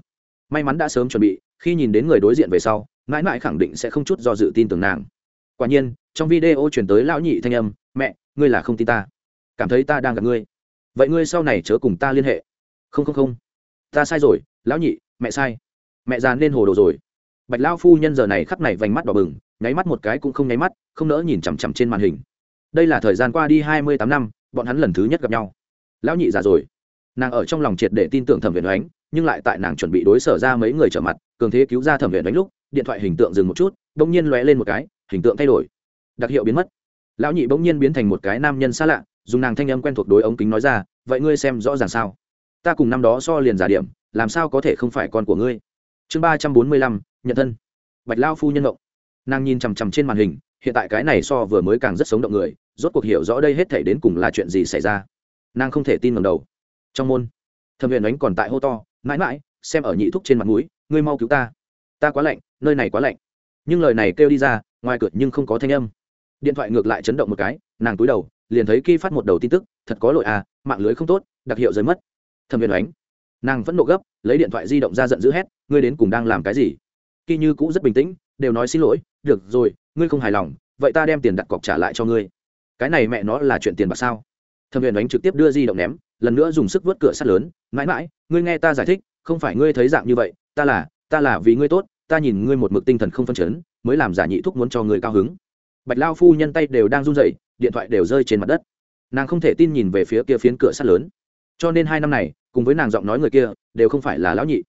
May mắn đã sớm chuẩn bị, khi nhìn đến người đối diện về sau, mãi mãi khẳng định sẽ không chút do dự tin tưởng nàng. Quả nhiên, trong video chuyển tới lão nhị thanh âm, mẹ, ngươi là không tin ta. Cảm thấy ta đang gặp ngươi. Vậy ngươi sau này chớ cùng ta liên hệ. Không không không ta sai rồi, lão nhị, mẹ sai. Mẹ già nên hồ đồ rồi. Bạch lao phu nhân giờ này khắc này vành mắt đỏ bừng, nháy mắt một cái cũng không nháy mắt, không nỡ nhìn chằm chằm trên màn hình. Đây là thời gian qua đi hai mươi tám năm, bọn hắn lần thứ nhất gặp nhau. Lão nhị già rồi. Nàng ở trong lòng triệt để tin tưởng thẩm viện oánh nhưng lại tại nàng chuẩn bị đối sở ra mấy người trở mặt, cường thế cứu ra thẩm viện đánh lúc, điện thoại hình tượng dừng một chút bỗng nhiên lóe lên một cái, hình tượng thay đổi. Đặc hiệu biến mất. Lão nhị bỗng nhiên biến thành một cái nam nhân xa lạ, dùng nàng thanh âm quen thuộc đối ống kính nói ra, vậy ngươi xem rõ ràng sao? Ta cùng năm đó so liền giả điểm làm sao có thể không phải con của ngươi? Chương ba trăm bốn mươi lăm nhận thân. Bạch lao phu nhân động nàng nhìn chằm chằm trên màn hình hiện tại cái này so vừa mới càng rất sống động người rốt cuộc hiểu rõ đây hết thể đến cùng là chuyện gì xảy ra. Nàng không thể tin ngầm đầu. Trong môn thẩm viện ánh còn tại hô to mãi mãi xem ở nhị thúc trên mặt mũi, ngươi mau cứu ta. Ta quá lạnh nơi này quá lạnh. Nhưng lời này kêu đi ra ngoài cửa nhưng không có thanh âm. Điện thoại ngược lại chấn động một cái nàng túi đầu liền thấy ky phát một đầu tin tức thật có lỗi à mạng lưới không tốt đặc hiệu rơi mất thẩm Viên ánh. Nàng vẫn nộ gấp, lấy điện thoại di động ra giận dữ hét, ngươi đến cùng đang làm cái gì? Kỳ như cũ rất bình tĩnh, đều nói xin lỗi, được rồi, ngươi không hài lòng, vậy ta đem tiền đặt cọc trả lại cho ngươi. Cái này mẹ nó là chuyện tiền bạc sao? Thẩm Viên đánh trực tiếp đưa di động ném, lần nữa dùng sức vớt cửa sắt lớn, mãi mãi, ngươi nghe ta giải thích, không phải ngươi thấy dạng như vậy, ta là ta là vì ngươi tốt, ta nhìn ngươi một mực tinh thần không phân chấn, mới làm giả nhị thúc muốn cho ngươi cao hứng. Bạch lao phu nhân tay đều đang run rẩy, điện thoại đều rơi trên mặt đất. Nàng không thể tin nhìn về phía kia phiến cửa sắt lớn cho nên hai năm này, cùng với nàng giọng nói người kia, đều không phải là lão nhị.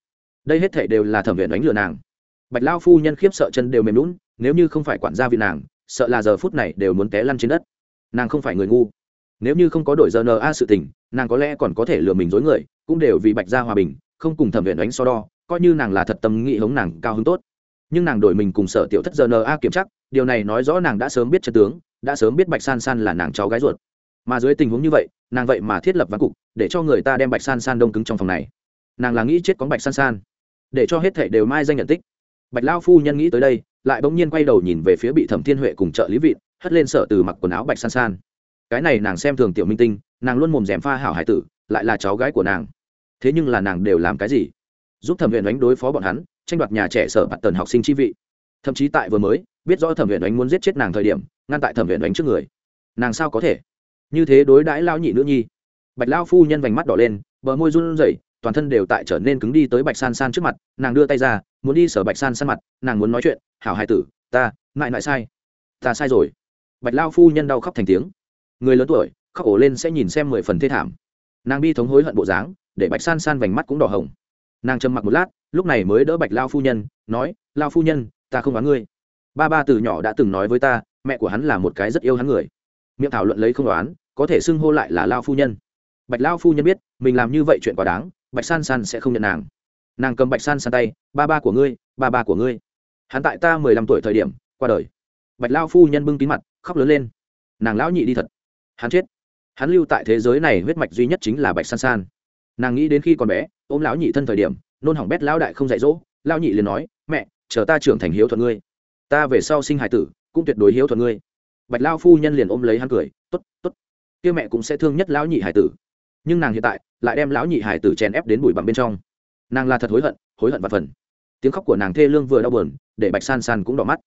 Đây hết thể đều là thẩm viện đánh lừa nàng. Bạch lao phu nhân khiếp sợ chân đều mềm lún nếu như không phải quản gia vị nàng, sợ là giờ phút này đều muốn té lăn trên đất. Nàng không phải người ngu. Nếu như không có đổi giờ N A sự tình, nàng có lẽ còn có thể lừa mình dối người, cũng đều vì bạch gia hòa bình, không cùng thẩm viện đánh so đo, coi như nàng là thật tâm nghĩ hống nàng cao hứng tốt. Nhưng nàng đổi mình cùng sở tiểu thất giờ N A kiểm chắc điều này nói rõ nàng đã sớm biết chân tướng, đã sớm biết bạch san san là nàng cháu gái ruột mà dưới tình huống như vậy, nàng vậy mà thiết lập ván cục, để cho người ta đem bạch san san đông cứng trong phòng này. Nàng là nghĩ chết có bạch san san, để cho hết thể đều mai danh nhận tích. Bạch lao phu nhân nghĩ tới đây, lại bỗng nhiên quay đầu nhìn về phía bị thẩm thiên huệ cùng trợ lý vị hất lên sợ từ mặc quần áo bạch san san. Cái này nàng xem thường tiểu minh tinh, nàng luôn mồm d pha hảo hải tử, lại là cháu gái của nàng. Thế nhưng là nàng đều làm cái gì? Giúp thẩm viện đánh đối phó bọn hắn, tranh đoạt nhà trẻ sở bạt tần học sinh chi vị. Thậm chí tại vừa mới, biết rõ thẩm viện đánh muốn giết chết nàng thời điểm, ngăn tại thẩm viện đánh trước người. Nàng sao có thể? Như thế đối đãi lao nhị nữ nhi. Bạch lao phu nhân vành mắt đỏ lên, bờ môi run rẩy, toàn thân đều tại trở nên cứng đi tới bạch san san trước mặt, nàng đưa tay ra, muốn đi sở bạch san san mặt, nàng muốn nói chuyện, hảo hai tử, ta, ngại ngại sai. Ta sai rồi. Bạch lao phu nhân đau khóc thành tiếng. Người lớn tuổi, khóc ổ lên sẽ nhìn xem mười phần thê thảm. Nàng bi thống hối hận bộ dáng, để bạch san san vành mắt cũng đỏ hồng. Nàng trầm mặc một lát, lúc này mới đỡ bạch lao phu nhân, nói, lao phu nhân, ta không đoán ngươi. Ba ba từ nhỏ đã từng nói với ta, mẹ của hắn là một cái rất yêu hắn người miệng thảo luận lấy không đoán, có thể xưng hô lại là lao phu nhân. Bạch lao phu nhân biết, mình làm như vậy chuyện quá đáng, bạch san san sẽ không nhận nàng. Nàng cầm bạch san san tay, ba ba của ngươi, ba ba của ngươi. Hắn tại ta mười lăm tuổi thời điểm, qua đời. Bạch lao phu nhân bưng kín mặt, khóc lớn lên. Nàng lão nhị đi thật. Hắn chết. Hắn lưu tại thế giới này huyết mạch duy nhất chính là bạch san san. Nàng nghĩ đến khi còn bé, ôm lão nhị thân thời điểm, nôn hỏng bét lão đại không dạy dỗ, lão nhị liền nói, mẹ, chờ ta trưởng thành hiếu thuận ngươi. Ta về sau sinh hải tử, cũng tuyệt đối hiếu thuận ngươi bạch lao phu nhân liền ôm lấy hắn cười t ố t t ố t kia mẹ cũng sẽ thương nhất lão nhị hải tử. Nhưng nàng hiện tại lại đem lão nhị hải tử chèn ép đến bụi bặm bên trong. Nàng là thật hối hận hối hận và phần. Tiếng khóc của nàng thê lương vừa đau buồn, để bạch san san cũng đỏ mắt.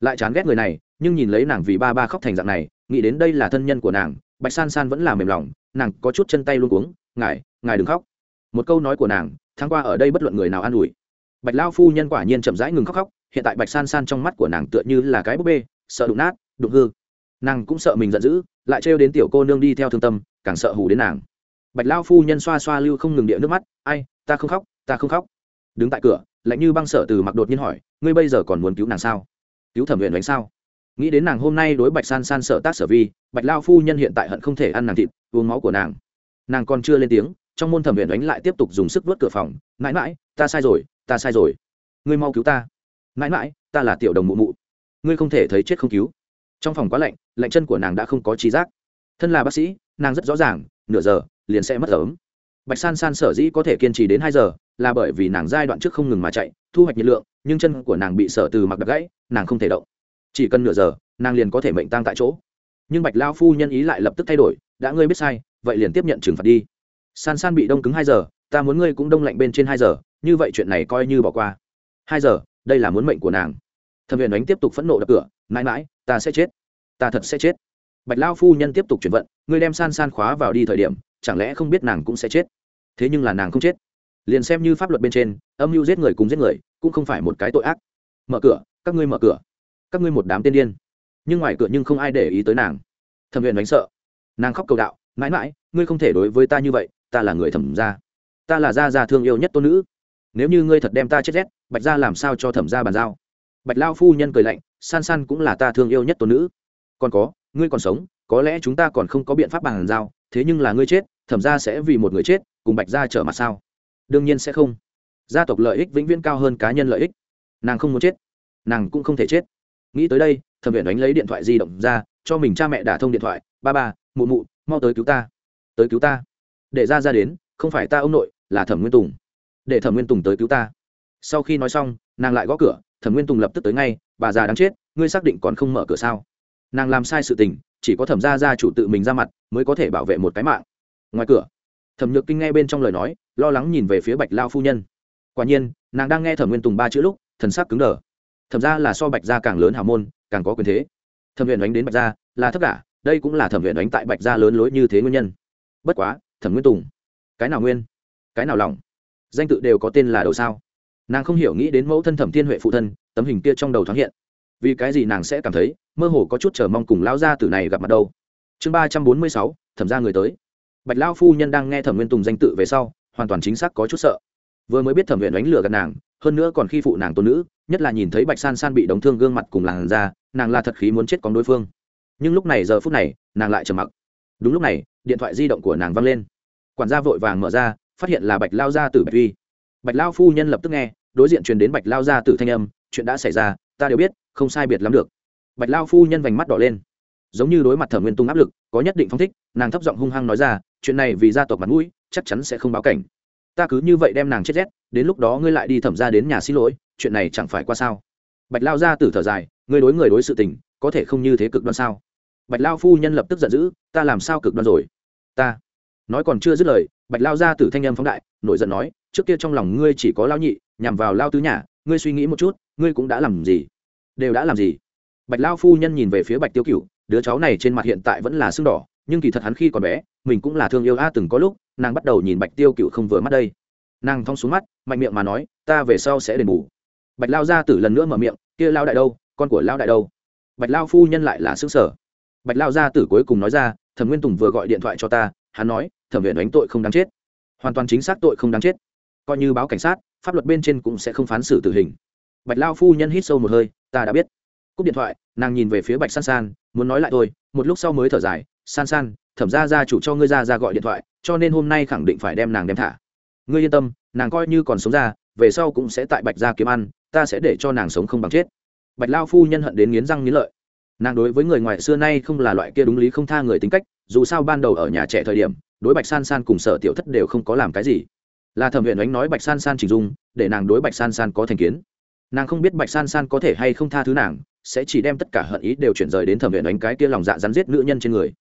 Lại chán ghét người này, nhưng nhìn lấy nàng vì ba ba khóc thành dạng này, nghĩ đến đây là thân nhân của nàng, bạch san san vẫn là mềm lòng, nàng có chút chân tay luôn cuống, ngài ngài đừng khóc. Một câu nói của nàng tháng qua ở đây bất luận người nào an ủi. Bạch lao phu nhân quả nhiên chậm rãi ngừng khóc khóc, hiện tại bạch san san trong mắt của nàng tựa như là cái búp bê, sợ đụng nát, đụng hư nàng cũng sợ mình giận dữ, lại trêu đến tiểu cô nương đi theo thương tâm, càng sợ hù đến nàng. Bạch lao phu nhân xoa xoa lưu không ngừng địa nước mắt, ai, ta không khóc, ta không khóc. Đứng tại cửa, lạnh như băng sợ từ mặc đột nhiên hỏi, ngươi bây giờ còn muốn cứu nàng sao? Cứu thẩm viện đánh sao? Nghĩ đến nàng hôm nay đối bạch san san sợ tác sở vi, bạch lao phu nhân hiện tại hận không thể ăn nàng thịt, uống máu của nàng. Nàng còn chưa lên tiếng, trong môn thẩm viện đánh lại tiếp tục dùng sức vớt cửa phòng, mãi mãi, ta sai rồi, ta sai rồi. Ngươi mau cứu ta. Mãi mãi, ta là tiểu đồng mụ mụ. Ngươi không thể thấy chết không cứu trong phòng quá lạnh lạnh chân của nàng đã không có trí giác. Thân là bác sĩ, nàng rất rõ ràng, nửa giờ, liền sẽ mất ấm. Bạch san san sở dĩ có thể kiên trì đến hai giờ, là bởi vì nàng giai đoạn trước không ngừng mà chạy, thu hoạch nhiệt lượng, nhưng chân của nàng bị sở từ mặc đặc gãy, nàng không thể động. Chỉ cần nửa giờ, nàng liền có thể mệnh tăng tại chỗ. Nhưng bạch lao phu nhân ý lại lập tức thay đổi, đã ngươi biết sai, vậy liền tiếp nhận trừng phạt đi. San san bị đông cứng hai giờ, ta muốn ngươi cũng đông lạnh bên trên hai giờ, như vậy chuyện này coi như bỏ qua. Hai giờ, đây là muốn mệnh của nàng. Thẩm viện đánh tiếp tục phẫn nộ đập cửa, mãi mãi ta sẽ chết. Ta thật sẽ chết. Bạch lao phu nhân tiếp tục chuyển vận, ngươi đem san san khóa vào đi thời điểm, chẳng lẽ không biết nàng cũng sẽ chết? Thế nhưng là nàng không chết. Liền xem như pháp luật bên trên, âm mưu giết người cùng giết người, cũng không phải một cái tội ác. Mở cửa, các ngươi mở cửa. Các ngươi một đám tiên điên. Nhưng ngoài cửa nhưng không ai để ý tới nàng. Thẩm huyền đánh sợ. Nàng khóc cầu đạo, mãi mãi, ngươi không thể đối với ta như vậy, ta là người thẩm gia. Ta là gia gia thương yêu nhất tôn nữ. Nếu như ngươi thật đem ta chết rét, bạch gia làm sao cho thẩm gia bàn giao? Bạch lao phu nhân cười lạnh, san san cũng là ta thương yêu nhất tôn nữ. Còn có, ngươi còn sống, có lẽ chúng ta còn không có biện pháp bàn giao, thế nhưng là ngươi chết, thẩm gia sẽ vì một người chết, cùng bạch gia trở mặt sao? Đương nhiên sẽ không. Gia tộc lợi ích vĩnh viễn cao hơn cá nhân lợi ích. Nàng không muốn chết, nàng cũng không thể chết. Nghĩ tới đây, thẩm viện đánh lấy điện thoại di động ra, cho mình cha mẹ đả thông điện thoại, ba ba, mụ mụ, mau tới cứu ta, tới cứu ta. Để ra ra đến, không phải ta ông nội, là thẩm nguyên tùng. Để thẩm nguyên tùng tới cứu ta. Sau khi nói xong, nàng lại gõ cửa thẩm nguyên tùng lập tức tới ngay bà già đáng chết ngươi xác định còn không mở cửa sao nàng làm sai sự tình chỉ có thẩm gia gia chủ tự mình ra mặt mới có thể bảo vệ một cái mạng ngoài cửa thẩm nhược kinh nghe bên trong lời nói lo lắng nhìn về phía bạch lao phu nhân quả nhiên nàng đang nghe thẩm nguyên tùng ba chữ lúc thần sắc cứng đờ thẩm ra là so bạch gia càng lớn hào môn càng có quyền thế thẩm huyền đánh đến bạch gia là tất cả đây cũng là thẩm huyền đánh tại bạch gia lớn lối như thế nguyên nhân bất quá thẩm nguyên tùng cái nào nguyên cái nào lòng danh tự đều có tên là đầu sao nàng không hiểu nghĩ đến mẫu thân thẩm thiên huệ phụ thân, tấm hình kia trong đầu thoáng hiện. Vì cái gì nàng sẽ cảm thấy, mơ hồ có chút chờ mong cùng lao gia tử này gặp mặt đâu? Chương ba trăm bốn mươi sáu, thẩm ra người tới. Bạch lao phu nhân đang nghe thẩm nguyên tùng danh tự về sau, hoàn toàn chính xác có chút sợ. Vừa mới biết thẩm huyện đánh lửa gần nàng, hơn nữa còn khi phụ nàng tôn nữ, nhất là nhìn thấy bạch san san bị đóng thương gương mặt cùng làn da, nàng là thật khí muốn chết con đối phương. Nhưng lúc này giờ phút này, nàng lại trầm mặc. Đúng lúc này, điện thoại di động của nàng văng lên. Quản gia vội vàng mở ra, phát hiện là bạch lao gia tử bạch uy bạch lao phu nhân lập tức nghe, đối diện truyền đến bạch lao gia tử thanh âm, chuyện đã xảy ra, ta đều biết, không sai biệt lắm được. Bạch lao phu nhân vành mắt đỏ lên. Giống như đối mặt thẩm nguyên tung áp lực, có nhất định phong thích, nàng thấp giọng hung hăng nói ra, chuyện này vì gia tộc mặt mũi, chắc chắn sẽ không báo cảnh. Ta cứ như vậy đem nàng chết rét, đến lúc đó ngươi lại đi thẩm ra đến nhà xin lỗi, chuyện này chẳng phải qua sao? Bạch lao ra tử thở dài, ngươi đối người đối sự tình, có thể không như thế cực đoan sao? Bạch lao phu nhân lập tức giận dữ, ta làm sao cực đoan rồi? Ta nói còn chưa dứt lời, bạch lao ra tử thanh âm phóng đại, nổi giận nói, trước kia trong lòng ngươi chỉ có lao nhị, nhằm vào lao tứ nhà, ngươi suy nghĩ một chút, ngươi cũng đã làm gì? Đều đã làm gì? Bạch lao phu nhân nhìn về phía bạch tiêu cựu đứa cháu này trên mặt hiện tại vẫn là sưng đỏ, nhưng kỳ thật hắn khi còn bé, mình cũng là thương yêu a từng có lúc, nàng bắt đầu nhìn bạch tiêu cựu không vừa mắt đây. Nàng thong xuống mắt, mạnh miệng mà nói, ta về sau sẽ đền bù. Bạch lao ra tử lần nữa mở miệng, kia lao đại đâu, con của lao đại đâu? Bạch lao phu nhân lại là xương sở bạch lao gia tử cuối cùng nói ra, thẩm nguyên tùng vừa gọi điện thoại cho ta hắn nói, thẩm viện đánh tội không đáng chết. Hoàn toàn chính xác tội không đáng chết. Coi như báo cảnh sát, pháp luật bên trên cũng sẽ không phán xử tử hình. Bạch lao phu nhân hít sâu một hơi, ta đã biết. Cúp điện thoại, nàng nhìn về phía bạch san san, muốn nói lại thôi, một lúc sau mới thở dài, san san, thẩm ra ra chủ cho ngươi ra ra gọi điện thoại, cho nên hôm nay khẳng định phải đem nàng đem thả. Ngươi yên tâm, nàng coi như còn sống ra, về sau cũng sẽ tại bạch gia kiếm ăn, ta sẽ để cho nàng sống không bằng chết. Bạch lao phu nhân hận đến nghiến răng nghiến lợi nàng đối với người ngoài xưa nay không là loại kia đúng lý không tha người tính cách, dù sao ban đầu ở nhà trẻ thời điểm, đối bạch san san cùng sở tiểu thất đều không có làm cái gì. Là thẩm viện ánh nói bạch san san chỉnh dung, để nàng đối bạch san san có thành kiến. Nàng không biết bạch san san có thể hay không tha thứ nàng, sẽ chỉ đem tất cả hận ý đều chuyển rời đến thẩm viện ánh cái kia lòng dạ rắn giết nữ nhân trên người.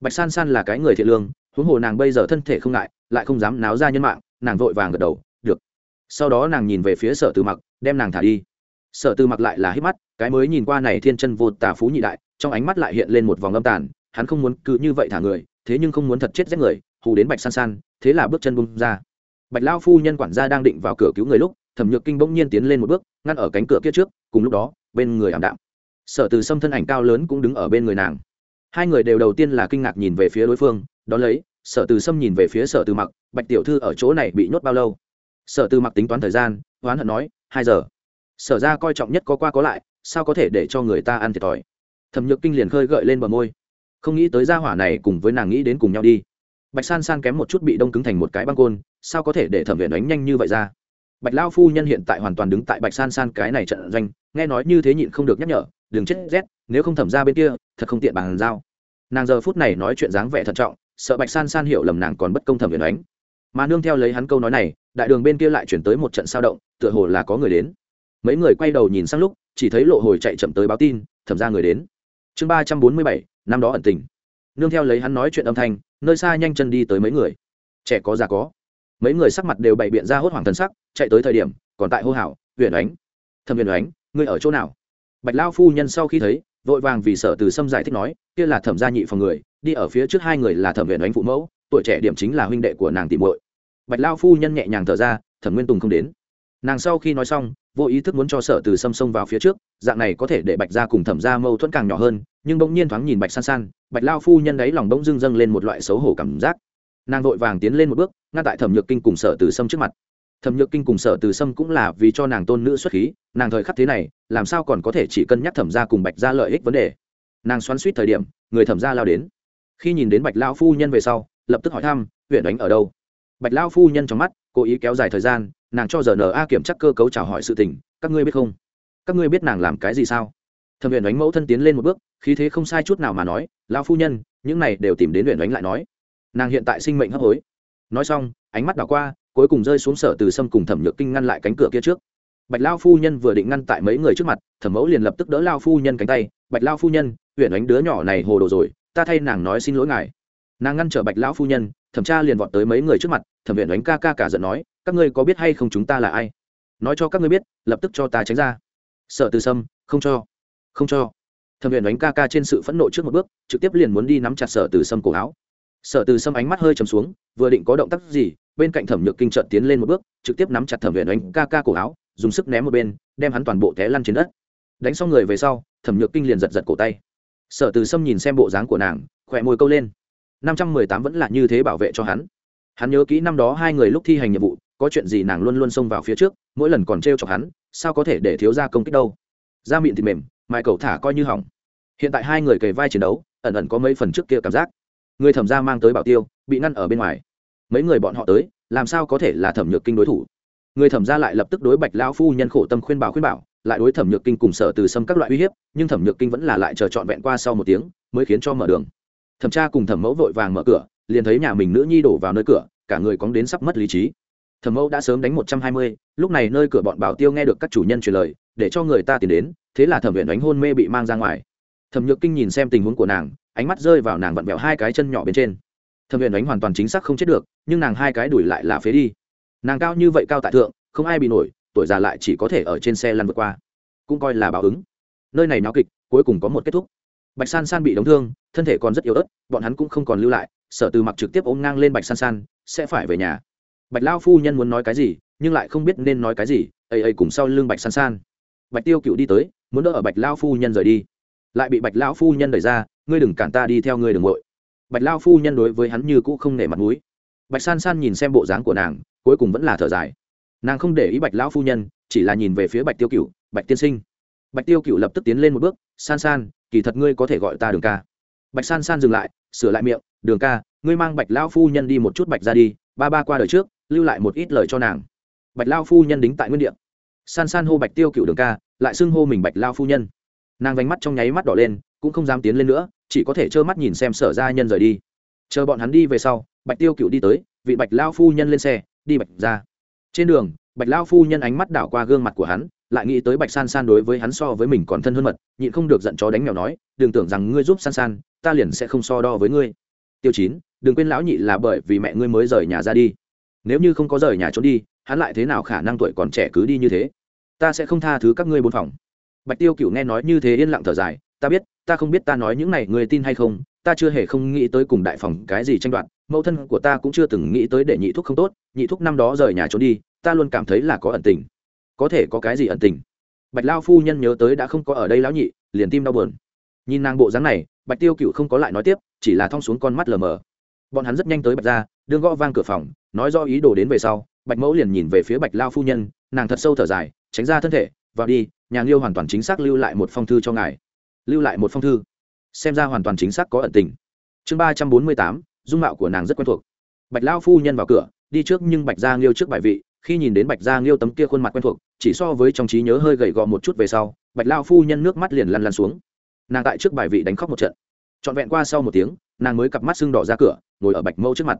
Bạch san san là cái người thiện lương, huống hồ nàng bây giờ thân thể không ngại, lại không dám náo ra nhân mạng, nàng vội vàng gật đầu, được. Sau đó nàng nhìn về phía sở từ mặc, đem nàng thả đi sở từ mặc lại là hít mắt, cái mới nhìn qua này thiên chân vô tà phú nhị đại, trong ánh mắt lại hiện lên một vòng âm tàn, hắn không muốn cứ như vậy thả người, thế nhưng không muốn thật chết giết người, hù đến bạch san san, thế là bước chân bung ra. Bạch lao phu nhân quản gia đang định vào cửa cứu người lúc, thẩm nhược kinh bỗng nhiên tiến lên một bước, ngăn ở cánh cửa kia trước, cùng lúc đó, bên người ảm đạm. Sở từ sâm thân ảnh cao lớn cũng đứng ở bên người nàng. Hai người đều đầu tiên là kinh ngạc nhìn về phía đối phương, đón lấy, sở từ sâm nhìn về phía sở từ mặc, bạch tiểu thư ở chỗ này bị nhốt bao lâu? Sở từ mặc tính toán thời gian oán hận nói, hai giờ sở ra coi trọng nhất có qua có lại, sao có thể để cho người ta ăn thiệt thòi? Thẩm nhược kinh liền khơi gợi lên bờ môi. Không nghĩ tới gia hỏa này cùng với nàng nghĩ đến cùng nhau đi. Bạch san san kém một chút bị đông cứng thành một cái băng côn, sao có thể để thẩm viện đánh nhanh như vậy ra? Bạch lao phu nhân hiện tại hoàn toàn đứng tại bạch san san cái này trận doanh, nghe nói như thế nhịn không được nhắc nhở, đừng chết rét nếu không thẩm ra bên kia, thật không tiện bàn giao. Nàng giờ phút này nói chuyện dáng vẻ thận trọng, sợ bạch san san hiểu lầm nàng còn bất công thẩm viện đánh. Mà nương theo lấy hắn câu nói này, đại đường bên kia lại chuyển tới một trận sao động, tựa hồ là có người đến mấy người quay đầu nhìn sang lúc, chỉ thấy lộ hồi chạy chậm tới báo tin, thẩm ra người đến. Chương ba trăm bốn mươi bảy, năm đó ẩn tình. Nương theo lấy hắn nói chuyện âm thanh, nơi xa nhanh chân đi tới mấy người. Trẻ có già có. Mấy người sắc mặt đều bày biện ra hốt hoảng thân sắc, chạy tới thời điểm, còn tại hô hào, huyền ánh, thẩm huyền ánh, ngươi ở chỗ nào? Bạch lao phu nhân sau khi thấy, vội vàng vì sợ từ sâm giải thích nói, kia là thẩm gia nhị phòng người, đi ở phía trước hai người là thẩm huyền ánh phụ mẫu, tuổi trẻ điểm chính là huynh đệ của nàng tìm muội. Bạch lao phu nhân nhẹ nhàng thở ra, thẩm nguyên tùng không đến. Nàng sau khi nói xong vô ý thức muốn cho sở từ xâm xông vào phía trước, dạng này có thể để bạch ra cùng thẩm ra mâu thuẫn càng nhỏ hơn, nhưng bỗng nhiên thoáng nhìn bạch san san, bạch lao phu nhân đấy lòng bỗng dưng dâng lên một loại xấu hổ cảm giác. Nàng vội vàng tiến lên một bước, ngăn tại thẩm nhược kinh cùng sở từ sâm trước mặt. Thẩm nhược kinh cùng sở từ sâm cũng là vì cho nàng tôn nữ xuất khí, nàng thời khắc thế này, làm sao còn có thể chỉ cân nhắc thẩm ra cùng bạch ra lợi ích vấn đề? Nàng xoắn suýt thời điểm, người thẩm ra lao đến. Khi nhìn đến bạch lao phu nhân về sau, lập tức hỏi thăm, huyện đánh ở đâu? Bạch lao phu nhân trong mắt, cố ý kéo dài thời gian nàng cho giờ na kiểm tra cơ cấu chào hỏi sự tình, các ngươi biết không? Các ngươi biết nàng làm cái gì sao? Thẩm huyền đánh mẫu thân tiến lên một bước, khí thế không sai chút nào mà nói lao phu nhân, những này đều tìm đến huyền đánh lại nói. Nàng hiện tại sinh mệnh hấp hối. Nói xong, ánh mắt đảo qua, cuối cùng rơi xuống sở từ sâm cùng thẩm nhược kinh ngăn lại cánh cửa kia trước. Bạch lao phu nhân vừa định ngăn tại mấy người trước mặt, thẩm mẫu liền lập tức đỡ lao phu nhân cánh tay, bạch lao phu nhân huyện đánh đứa nhỏ này hồ đồ rồi, ta thay nàng nói xin lỗi ngài. Nàng ngăn trở bạch lão phu nhân thẩm tra liền vọt tới mấy người trước mặt, thẩm viện đánh ca ca cả giận nói, các ngươi có biết hay không chúng ta là ai? Nói cho các ngươi biết, lập tức cho ta tránh ra. Sợ từ sâm, không cho không cho. Thẩm viện đánh ca ca trên sự phẫn nộ trước một bước, trực tiếp liền muốn đi nắm chặt Sợ từ sâm cổ áo. Sợ từ sâm ánh mắt hơi chầm xuống, vừa định có động tác gì, bên cạnh thẩm nhược kinh trợn tiến lên một bước, trực tiếp nắm chặt thẩm viện đánh ca ca cổ áo, dùng sức ném một bên, đem hắn toàn bộ té lăn trên đất. Đánh xong người về sau, thẩm nhược kinh liền giật giật cổ tay. Sở từ sâm nhìn xem bộ dáng của nàng, khỏe môi câu lên năm trăm mười tám vẫn là như thế bảo vệ cho hắn. Hắn nhớ kỹ năm đó hai người lúc thi hành nhiệm vụ, có chuyện gì nàng luôn luôn xông vào phía trước, mỗi lần còn t r e o chọc hắn, sao có thể để thiếu ra công kích đâu? Da miệng thì mềm, mài cầu thả coi như hỏng. Hiện tại hai người kề vai chiến đấu, ẩn ẩn có mấy phần trước kia cảm giác. Người thẩm ra mang tới bảo tiêu, bị ngăn ở bên ngoài. Mấy người bọn họ tới, làm sao có thể là thẩm nhược kinh đối thủ? Người thẩm ra lại lập tức đối bạch lão phu nhân khổ tâm khuyên bảo khuyên bảo, lại đối thẩm nhược kinh cùng sở từ xâm các loại uy hiếp, nhưng thẩm nhược kinh vẫn là lại chờ trọn vẹn qua sau một tiếng, mới khiến cho mở đường thẩm tra cùng thẩm mẫu vội vàng mở cửa, liền thấy nhà mình nữ nhi đổ vào nơi cửa, cả người cóng đến sắp mất lý trí. Thẩm mẫu đã sớm đánh một trăm hai mươi, lúc này nơi cửa bọn bảo tiêu nghe được các chủ nhân truyền lời, để cho người ta tìm đến, thế là thẩm viện đánh hôn mê bị mang ra ngoài. Thẩm nhược kinh nhìn xem tình huống của nàng, ánh mắt rơi vào nàng vặn vẹo hai cái chân nhỏ bên trên. Thẩm viện đánh hoàn toàn chính xác không chết được, nhưng nàng hai cái đuổi lại là phế đi. Nàng cao như vậy cao tại thượng, không ai bị nổi, tuổi già lại chỉ có thể ở trên xe lăn vượt qua. Cũng coi là báo ứng. Nơi này náo kịch, cuối cùng có một kết thúc bạch san san bị đóng thương, thân thể còn rất yếu ớt, bọn hắn cũng không còn lưu lại, sở từ mặc trực tiếp ôm ngang lên bạch san san, sẽ phải về nhà. Bạch lao phu nhân muốn nói cái gì, nhưng lại không biết nên nói cái gì, ây ây cùng sau lưng bạch san san. Bạch tiêu cựu đi tới, muốn đỡ ở bạch lao phu nhân rời đi. Lại bị bạch lao phu nhân đẩy ra, ngươi đừng cản ta đi theo ngươi đường vội bạch lao phu nhân đối với hắn như cũ không nể mặt mũi. Bạch san san nhìn xem bộ dáng của nàng, cuối cùng vẫn là thở dài. Nàng không để ý bạch lão phu nhân, chỉ là nhìn về phía bạch tiêu cựu, bạch tiên sinh. Bạch tiêu cựu lập tức tiến lên một bước, san san kỳ thật ngươi có thể gọi ta đường ca. Bạch san san dừng lại, sửa lại miệng, đường ca, ngươi mang bạch lão phu nhân đi một chút bạch ra đi, ba ba qua đời trước, lưu lại một ít lời cho nàng. Bạch lao phu nhân đính tại nguyên đ ị a san san hô bạch tiêu cựu đường ca, lại xưng hô mình bạch lao phu nhân. Nàng vánh mắt trong nháy mắt đỏ lên, cũng không dám tiến lên nữa, chỉ có thể trơ mắt nhìn xem sở ra nhân rời đi. Chờ bọn hắn đi về sau, bạch tiêu cựu đi tới, vị bạch lao phu nhân lên xe, đi bạch ra. Trên đường, bạch lao phu nhân ánh mắt đảo qua gương mặt của hắn lại nghĩ tới bạch san san đối với hắn so với mình còn thân hơn mật, nhịn không được giận chó đánh mèo nói, đừng tưởng rằng ngươi giúp san san, ta liền sẽ không so đo với ngươi. Tiêu chín, đừng quên lão nhị là bởi vì mẹ ngươi mới rời nhà ra đi. Nếu như không có rời nhà trốn đi, hắn lại thế nào khả năng tuổi còn trẻ cứ đi như thế? Ta sẽ không tha thứ các ngươi bốn phòng. Bạch tiêu cựu nghe nói như thế yên lặng thở dài, ta biết, ta không biết ta nói những này người tin hay không, ta chưa hề không nghĩ tới cùng đại phòng cái gì tranh đoạt, mẫu thân của ta cũng chưa từng nghĩ tới để nhị thuốc không tốt, nhị thuốc năm đó rời nhà trốn đi, ta luôn cảm thấy là có ẩn tình có thể có cái gì ẩn tình. Bạch lao phu nhân nhớ tới đã không có ở đây lão nhị, liền tim đau buồn. Nhìn nàng bộ dáng này, bạch tiêu cựu không có lại nói tiếp, chỉ là thong xuống con mắt lờ mờ. Bọn hắn rất nhanh tới bạch ra đương gõ vang cửa phòng, nói do ý đồ đến về sau, bạch mẫu liền nhìn về phía bạch lao phu nhân, nàng thật sâu thở dài, tránh ra thân thể, vào đi, nhà liêu hoàn toàn chính xác lưu lại một phong thư cho ngài. Lưu lại một phong thư? Xem ra hoàn toàn chính xác có ẩn tình. Chương ba trăm bốn mươi tám, dung mạo của nàng rất quen thuộc. Bạch lao phu nhân vào cửa, đi trước nhưng bạch gia nghiêu trước bài vị khi nhìn đến bạch gia nghiêu tấm kia khuôn mặt quen thuộc, chỉ so với trong trí nhớ hơi gầy gò một chút về sau, bạch lao phu nhân nước mắt liền lăn lăn xuống. Nàng tại trước bài vị đánh khóc một trận. Trọn vẹn qua sau một tiếng, nàng mới cặp mắt sưng đỏ ra cửa, ngồi ở bạch mẫu trước mặt.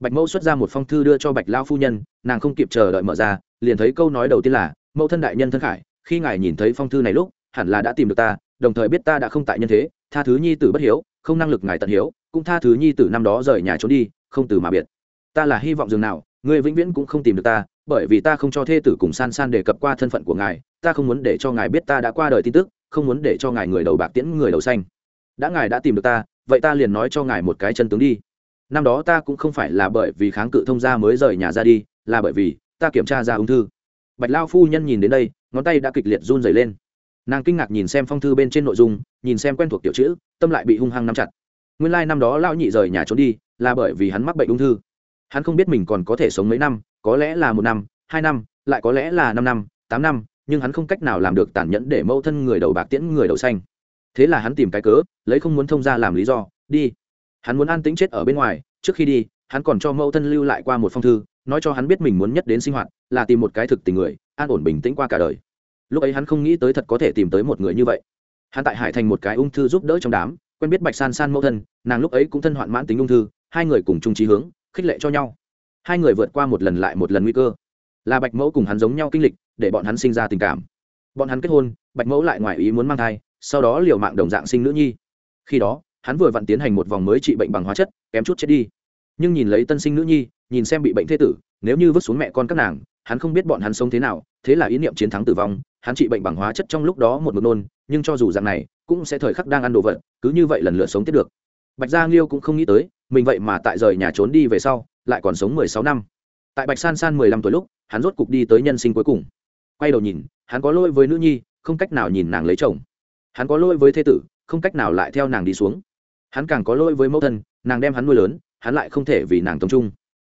Bạch mẫu xuất ra một phong thư đưa cho bạch lao phu nhân, nàng không kịp chờ đợi mở ra, liền thấy câu nói đầu tiên là, mẫu thân đại nhân thân khải, khi ngài nhìn thấy phong thư này lúc, hẳn là đã tìm được ta, đồng thời biết ta đã không tại nhân thế, tha thứ nhi tử bất hiếu, không năng lực ngài tận hiếu, cũng tha thứ nhi tử năm đó rời nhà trốn đi, không từ mà biệt. Ta là hy vọng dường nào Ngươi vĩnh viễn cũng không tìm được ta, bởi vì ta không cho thê tử cùng san san đề cập qua thân phận của ngài, ta không muốn để cho ngài biết ta đã qua đời tin tức, không muốn để cho ngài người đầu bạc tiễn người đầu xanh. Đã ngài đã tìm được ta, vậy ta liền nói cho ngài một cái chân tướng đi. Năm đó ta cũng không phải là bởi vì kháng cự thông gia mới rời nhà ra đi, là bởi vì ta kiểm tra ra ung thư. Bạch lao phu nhân nhìn đến đây, ngón tay đã kịch liệt run dày lên. Nàng kinh ngạc nhìn xem phong thư bên trên nội dung, nhìn xem quen thuộc tiểu chữ, tâm lại bị hung hăng nắm chặt. Nguyên lai、like、năm đó lao nhị rời nhà trốn đi, là bởi vì hắn mắc bệnh ung thư hắn không biết mình còn có thể sống mấy năm, có lẽ là một năm, hai năm, lại có lẽ là năm năm, tám năm, nhưng hắn không cách nào làm được tàn nhẫn để mâu thân người đầu bạc tiễn người đầu xanh. Thế là hắn tìm cái cớ, lấy không muốn thông ra làm lý do, đi. Hắn muốn an tĩnh chết ở bên ngoài, trước khi đi, hắn còn cho mâu thân lưu lại qua một phong thư, nói cho hắn biết mình muốn nhất đến sinh hoạt, là tìm một cái thực tình người, an ổn bình tĩnh qua cả đời. Lúc ấy hắn không nghĩ tới thật có thể tìm tới một người như vậy. Hắn tại hải thành một cái ung thư giúp đỡ trong đám, quen biết bạch san san mẫu thân, nàng lúc ấy cũng thân hoạn mãn tính ung thư, hai người cùng chung trí hướng khích lệ cho nhau. Hai người vượt qua một lần lại một lần nguy cơ. Là bạch mẫu cùng hắn giống nhau kinh lịch, để bọn hắn sinh ra tình cảm. Bọn hắn kết hôn, bạch mẫu lại ngoài ý muốn mang thai, sau đó liều mạng đồng dạng sinh nữ nhi. Khi đó, hắn vừa vặn tiến hành một vòng mới trị bệnh bằng hóa chất, kém chút chết đi. Nhưng nhìn lấy tân sinh nữ nhi, nhìn xem bị bệnh thế tử, nếu như vứt xuống mẹ con các nàng, hắn không biết bọn hắn sống thế nào, thế là ý niệm chiến thắng tử vong, hắn trị bệnh bằng hóa chất trong lúc đó một mực nôn, nhưng cho dù dạng này, cũng sẽ thời khắc đang ăn đồ vật, cứ như vậy lần lượt sống tiếp được. Bạch gia liêu cũng không nghĩ tới mình vậy mà tại rời nhà trốn đi về sau, lại còn sống mười sáu năm. Tại bạch san san mười lăm tuổi lúc, hắn rốt cục đi tới nhân sinh cuối cùng. Quay đầu nhìn, hắn có lỗi với nữ nhi, không cách nào nhìn nàng lấy chồng. Hắn có lỗi với thế tử, không cách nào lại theo nàng đi xuống. Hắn càng có lỗi với mẫu thân, nàng đem hắn nuôi lớn, hắn lại không thể vì nàng tông trung.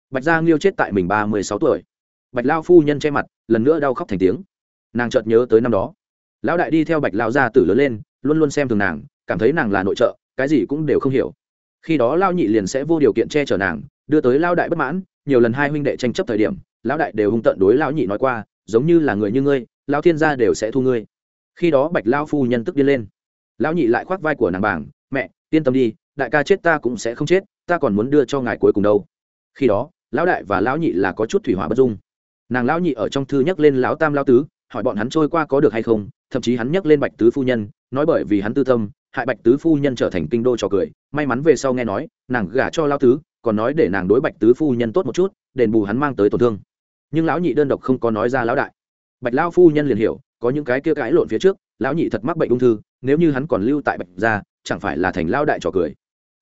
Bạch gia liêu chết tại mình ba mươi sáu tuổi. Bạch lao phu nhân che mặt, lần nữa đau khóc thành tiếng. Nàng chợt nhớ tới năm đó. Lão đại đi theo bạch lao gia tử lớn lên, luôn luôn xem thường nàng, cảm thấy nàng là nội trợ, cái gì cũng đều không hiểu khi đó lao nhị liền sẽ vô điều kiện che chở nàng, đưa tới lao đại bất mãn, nhiều lần hai huynh đệ tranh chấp thời điểm, lão đại đều hung tận đối lão nhị nói qua, giống như là người như ngươi lao thiên gia đều sẽ thu ngươi. Khi đó bạch lao phu nhân tức điên lên. Lão nhị lại khoác vai của nàng bảng, mẹ, yên tâm đi, đại ca chết ta cũng sẽ không chết, ta còn muốn đưa cho ngài cuối cùng đâu. Khi đó, lão đại và lão nhị là có chút thủy hỏa bất dung. Nàng lão nhị ở trong thư nhắc lên lão tam lão tứ, hỏi bọn hắn trôi qua có được hay không, thậm chí hắn nhắc lên bạch tứ phu nhân, nói bởi vì hắn tư tâm hại bạch tứ phu nhân trở thành kinh đô trò cười, may mắn về sau nghe nói, nàng gả cho lao tứ, còn nói để nàng đối bạch tứ phu nhân tốt một chút, đền bù hắn mang tới tổn thương. Nhưng lão nhị đơn độc không có nói ra lão đại. Bạch lao phu nhân liền hiểu, có những cái kia cãi lộn phía trước, lão nhị thật mắc bệnh ung thư, nếu như hắn còn lưu tại bạch gia, chẳng phải là thành lao đại trò cười.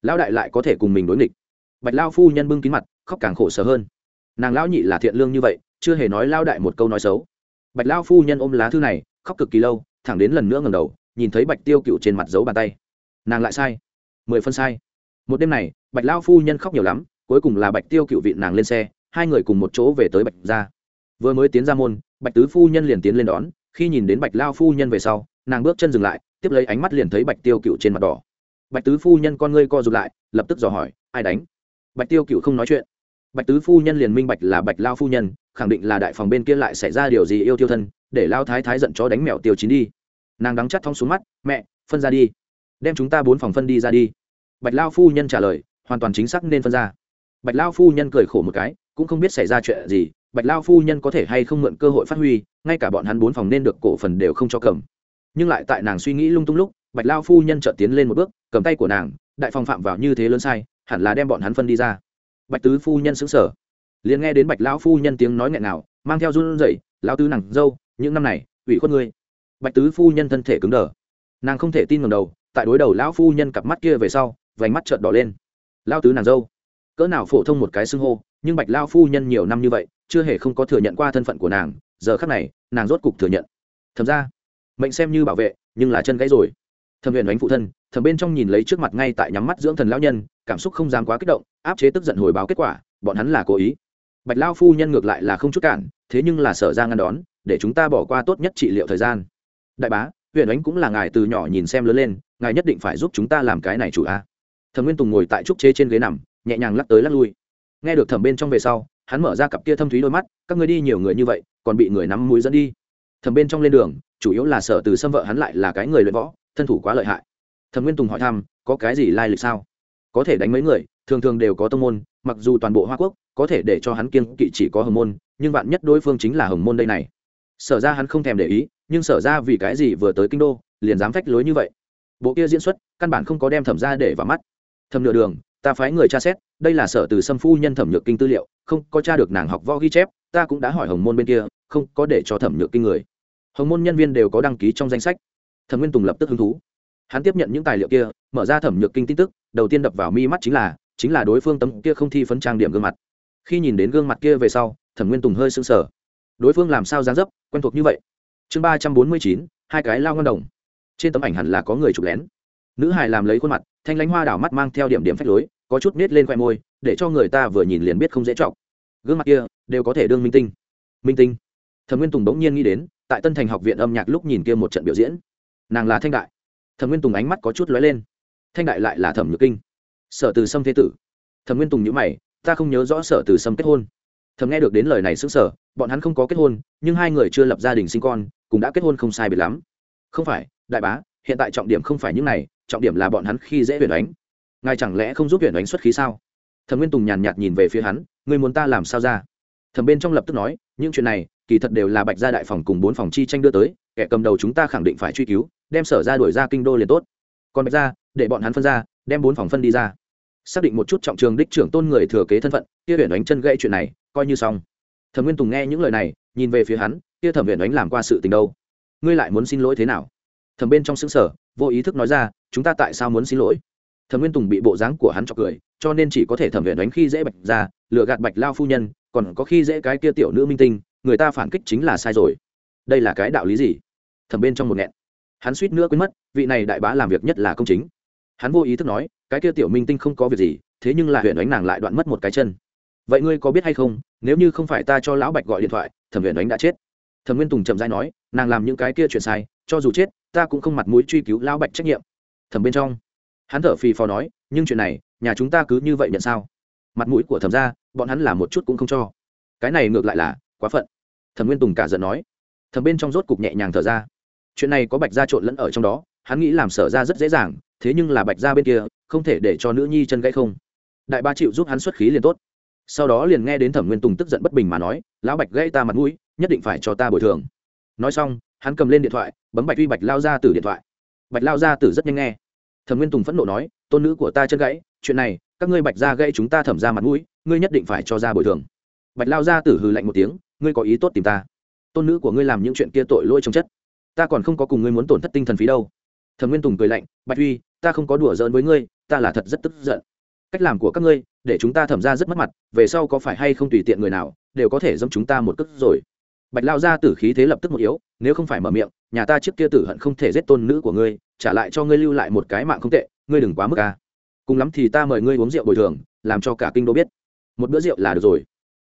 Lão đại lại có thể cùng mình đối nghịch. Bạch lao phu nhân bưng kín mặt, khóc càng khổ sở hơn. Nàng lão nhị là thiện lương như vậy, chưa hề nói lao đại một câu nói xấu. Bạch lao phu nhân ôm lá thư này, khóc cực kỳ lâu, thẳng đến lần nữa ngầm đầu nhìn thấy bạch tiêu cựu trên mặt giấu bàn tay. Nàng lại sai. Mười phân sai. Một đêm này, bạch lao phu nhân khóc nhiều lắm, cuối cùng là bạch tiêu cựu vị nàng lên xe, hai người cùng một chỗ về tới bạch gia. Vừa mới tiến ra môn, bạch tứ phu nhân liền tiến lên đón, khi nhìn đến bạch lao phu nhân về sau, nàng bước chân dừng lại, tiếp lấy ánh mắt liền thấy bạch tiêu cựu trên mặt đỏ. Bạch tứ phu nhân con ngươi co rụt lại, lập tức dò hỏi, ai đánh? Bạch tiêu cựu không nói chuyện. Bạch tứ phu nhân liền minh bạch là bạch lao phu nhân, khẳng định là đại phòng bên kia lại xảy ra điều gì yêu tiêu thân, để lao thái thái giận chó đánh mèo tiêu chín đi nàng đắng chắt thong xuống mắt, mẹ, phân ra đi. Đem chúng ta bốn phòng phân đi ra đi. Bạch lao phu nhân trả lời, hoàn toàn chính xác nên phân ra. Bạch lao phu nhân cười khổ một cái, cũng không biết xảy ra chuyện gì, bạch lao phu nhân có thể hay không mượn cơ hội phát huy, ngay cả bọn hắn bốn phòng nên được cổ phần đều không cho cầm. Nhưng lại tại nàng suy nghĩ lung tung lúc, bạch lao phu nhân chợt tiến lên một bước, cầm tay của nàng, đại phòng phạm vào như thế lớn sai, hẳn là đem bọn hắn phân đi ra. Bạch tứ phu nhân xứng sở liền nghe đến bạch lão phu nhân tiếng nói nghẹn nào mang theo run rẩy lao tứ nàng dâu, những năm này, ủy khuất ngươi bạch tứ phu nhân thân thể cứng đờ. Nàng không thể tin ngầm đầu, tại đối đầu lão phu nhân cặp mắt kia về sau, vành mắt trợn đỏ lên. Lao tứ nàng dâu. Cỡ nào phổ thông một cái xưng hô, nhưng bạch lao phu nhân nhiều năm như vậy, chưa hề không có thừa nhận qua thân phận của nàng, giờ khác này, nàng rốt cục thừa nhận. Thầm ra, mệnh xem như bảo vệ, nhưng là chân gãy rồi. Thẩm huyền đánh phụ thân thẩm bên trong nhìn lấy trước mặt ngay tại nhắm mắt dưỡng thần lão nhân, cảm xúc không dám quá kích động, áp chế tức giận hồi báo kết quả, bọn hắn là cố ý. Bạch lao phu nhân ngược lại là không chút cản, thế nhưng là sở ra ngăn đón, để chúng ta bỏ qua tốt nhất trị liệu thời gian đại bá, huyền ánh cũng là ngài từ nhỏ nhìn xem lớn lên, ngài nhất định phải giúp chúng ta làm cái này chủ a. Thẩm nguyên tùng ngồi tại trúc chế trên ghế nằm, nhẹ nhàng lắc tới lắc lui. Nghe được thẩm bên trong về sau, hắn mở ra cặp kia thâm thúy đôi mắt, các người đi nhiều người như vậy, còn bị người nắm mũi dẫn đi. Thẩm bên trong lên đường, chủ yếu là sợ từ xâm vợ hắn lại là cái người luyện võ, thân thủ quá lợi hại. Thẩm nguyên tùng hỏi thăm, có cái gì lai lịch sao? Có thể đánh mấy người, thường thường đều có tông môn, mặc dù toàn bộ hoa quốc, có thể để cho hắn kiên kỵ chỉ có hồng môn, nhưng bạn nhất đối phương chính là hồng môn đây này sở ra hắn không thèm để ý, nhưng sở ra vì cái gì vừa tới kinh đô, liền dám phách lối như vậy? Bộ kia diễn xuất, căn bản không có đem thẩm ra để vào mắt. Thẩm nửa đường, ta phái người tra xét, đây là sở từ xâm phu nhân thẩm nhược kinh tư liệu, không có tra được nàng học võ ghi chép, ta cũng đã hỏi hồng môn bên kia, không có để cho thẩm nhược kinh người. Hồng môn nhân viên đều có đăng ký trong danh sách. Thẩm nguyên tùng lập tức hứng thú. Hắn tiếp nhận những tài liệu kia, mở ra thẩm nhược kinh tin tức, đầu tiên đập vào mi mắt chính là chính là đối phương tấm kia không thi phấn trang điểm gương mặt. Khi nhìn đến gương mặt kia về sau, thẩm nguyên tùng hơi sững sờ đối phương làm sao dáng dấp, quen thuộc như vậy. Chương ba trăm bốn mươi chín, hai cái lao ngân đồng. Trên tấm ảnh hẳn là có người chụp lén. Nữ hài làm lấy khuôn mặt, thanh lãnh hoa đảo mắt mang theo điểm điểm phách lối, có chút nết lên khoe môi, để cho người ta vừa nhìn liền biết không dễ chọc. Gương mặt kia, đều có thể đương minh tinh. Minh tinh. Thẩm nguyên tùng bỗng nhiên nghĩ đến, tại tân thành học viện âm nhạc lúc nhìn kia một trận biểu diễn. Nàng là thanh đại. Thẩm nguyên tùng ánh mắt có chút lóe lên. Thanh đại lại là thẩm nhược kinh. Sở từ sâm thế tử. Thẩm nguyên tùng nhữ mày, ta không nhớ rõ sở từ sâm kết hôn thầm nghe được đến lời này xứng sở bọn hắn không có kết hôn, nhưng hai người chưa lập gia đình sinh con, cũng đã kết hôn không sai biệt lắm. Không phải, đại bá, hiện tại trọng điểm không phải những này, trọng điểm là bọn hắn khi dễ huyền đánh ngài chẳng lẽ không giúp huyền đánh xuất khí sao? Thẩm nguyên tùng nhàn nhạt nhìn về phía hắn người muốn ta làm sao ra? Thẩm bên trong lập tức nói, những chuyện này, kỳ thật đều là bạch gia đại phòng cùng bốn phòng chi tranh đưa tới, kẻ cầm đầu chúng ta khẳng định phải truy cứu, đem sở ra đuổi ra kinh đô liền tốt. Còn bạch gia, để bọn hắn phân ra, đem bốn phòng phân đi ra xác định một chút trọng trường đích trưởng tôn người thừa kế thân phận, kia huyền đánh chân gãy chuyện này, coi như xong. Thẩm nguyên tùng nghe những lời này, nhìn về phía hắn, kia thẩm huyền đánh làm qua sự tình đâu? Ngươi lại muốn xin lỗi thế nào? Thẩm bên trong xứng sở vô ý thức nói ra, chúng ta tại sao muốn xin lỗi? Thẩm nguyên tùng bị bộ dáng của hắn cho cười, cho nên chỉ có thể thẩm huyền đánh khi dễ bạch ra lựa gạt bạch lao phu nhân, còn có khi dễ cái kia tiểu nữ minh tinh, người ta phản kích chính là sai rồi. Đây là cái đạo lý gì? Thẩm bên trong một nghẹn. Hắn suýt nữa quên mất, vị này đại bá làm việc nhất là công chính. Hắn vô ý thức nói cái kia tiểu minh tinh không có việc gì, thế nhưng là huyện đánh nàng lại đoạn mất một cái chân. Vậy ngươi có biết hay không, nếu như không phải ta cho lão bạch gọi điện thoại, thẩm huyện đánh đã chết. Thẩm nguyên tùng chậm dai nói, nàng làm những cái kia chuyện sai, cho dù chết, ta cũng không mặt mũi truy cứu lão bạch trách nhiệm. Thẩm bên trong, hắn thở phì phò nói, nhưng chuyện này, nhà chúng ta cứ như vậy nhận sao? Mặt mũi của thẩm ra bọn hắn làm một chút cũng không cho. Cái này ngược lại là quá phận. Thẩm nguyên tùng cả giận nói. Thẩm bên trong rốt cục nhẹ nhàng thở ra. Chuyện này có bạch ra trộn lẫn ở trong đó, hắn nghĩ làm sở ra rất dễ dàng, thế nhưng là bạch ra bên kia không thể để cho nữ nhi chân gãy không. Đại ba chịu giúp hắn xuất khí liền tốt. Sau đó liền nghe đến thẩm nguyên tùng tức giận bất bình mà nói, lão bạch gãy ta mặt mũi, nhất định phải cho ta bồi thường. Nói xong, hắn cầm lên điện thoại, bấm bạch uy bạch lao ra từ điện thoại. Bạch lao ra từ rất nhanh nghe. Thẩm nguyên tùng phẫn nộ nói, tôn nữ của ta chân gãy, chuyện này, các ngươi bạch ra gãy chúng ta thẩm ra mặt mũi, ngươi nhất định phải cho ra bồi thường. Bạch lao ra tử hừ lạnh một tiếng, ngươi có ý tốt tìm ta. Tôn nữ của ngươi làm những chuyện kia tội lỗi trồng chất. Ta còn không có cùng ngươi muốn tổn thất tinh thần phí đâu. Thẩm nguyên tùng cười lạnh, bạch uy, ta không có đùa giỡn với ngươi ta là thật rất tức giận. Cách làm của các ngươi, để chúng ta thẩm ra rất mất mặt, về sau có phải hay không tùy tiện người nào, đều có thể dâm chúng ta một cước rồi. Bạch lao ra tử khí thế lập tức một yếu, nếu không phải mở miệng, nhà ta trước kia tử hận không thể giết tôn nữ của ngươi, trả lại cho ngươi lưu lại một cái mạng không tệ, ngươi đừng quá mức ca cùng lắm thì ta mời ngươi uống rượu bồi thường, làm cho cả kinh đô biết. Một bữa rượu là được rồi.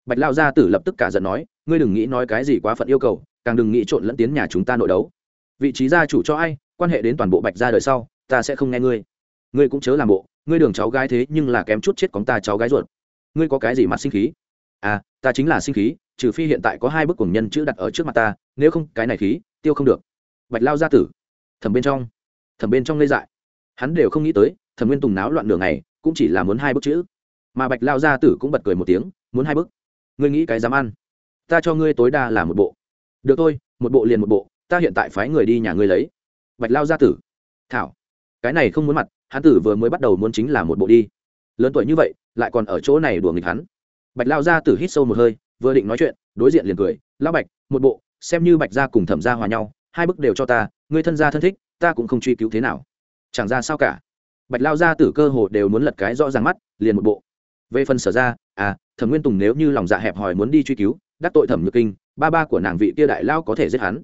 Bạch lao gia tử lập tức cả giận nói, ngươi đừng nghĩ nói cái gì quá phận yêu cầu, càng đừng nghĩ trộn lẫn tiến nhà chúng ta nội đấu. Vị trí gia chủ cho ai, quan hệ đến toàn bộ bạch gia đời sau, ta sẽ không nghe ngươi ngươi cũng chớ làm bộ, ngươi đường cháu gái thế nhưng là kém chút chết cóng ta cháu gái ruột. Ngươi có cái gì mặt sinh khí? À ta chính là sinh khí, trừ phi hiện tại có hai bức cùng nhân chữ đặt ở trước mặt ta, nếu không, cái này khí, tiêu không được. Bạch lao gia tử. Thẩm bên trong. Thẩm bên trong lê dại. Hắn đều không nghĩ tới, thẩm nguyên tùng náo loạn đường này cũng chỉ là muốn hai bức chữ. Mà bạch lao gia tử cũng bật cười một tiếng, muốn hai bức. Ngươi nghĩ cái dám ăn? Ta cho ngươi tối đa là một bộ. Được thôi, một bộ liền một bộ, ta hiện tại phái người đi nhà ngươi lấy. Bạch lao gia tử. Thảo. Cái này không muốn mặt hắn tử vừa mới bắt đầu muốn chính là một bộ đi. Lớn tuổi như vậy, lại còn ở chỗ này đùa nghịch hắn. Bạch lao gia tử hít sâu một hơi, vừa định nói chuyện, đối diện liền cười, lão bạch, một bộ, xem như bạch gia cùng thẩm gia hòa nhau, hai bức đều cho ta, ngươi thân gia thân thích, ta cũng không truy cứu thế nào. Chẳng ra sao cả. Bạch lao gia tử cơ hồ đều muốn lật cái rõ ràng mắt, liền một bộ. Về phần sở ra à thẩm nguyên tùng nếu như lòng dạ hẹp hòi muốn đi truy cứu, đắc tội thẩm nhược kinh, ba ba của nàng vị kia đại lao có thể giết hắn.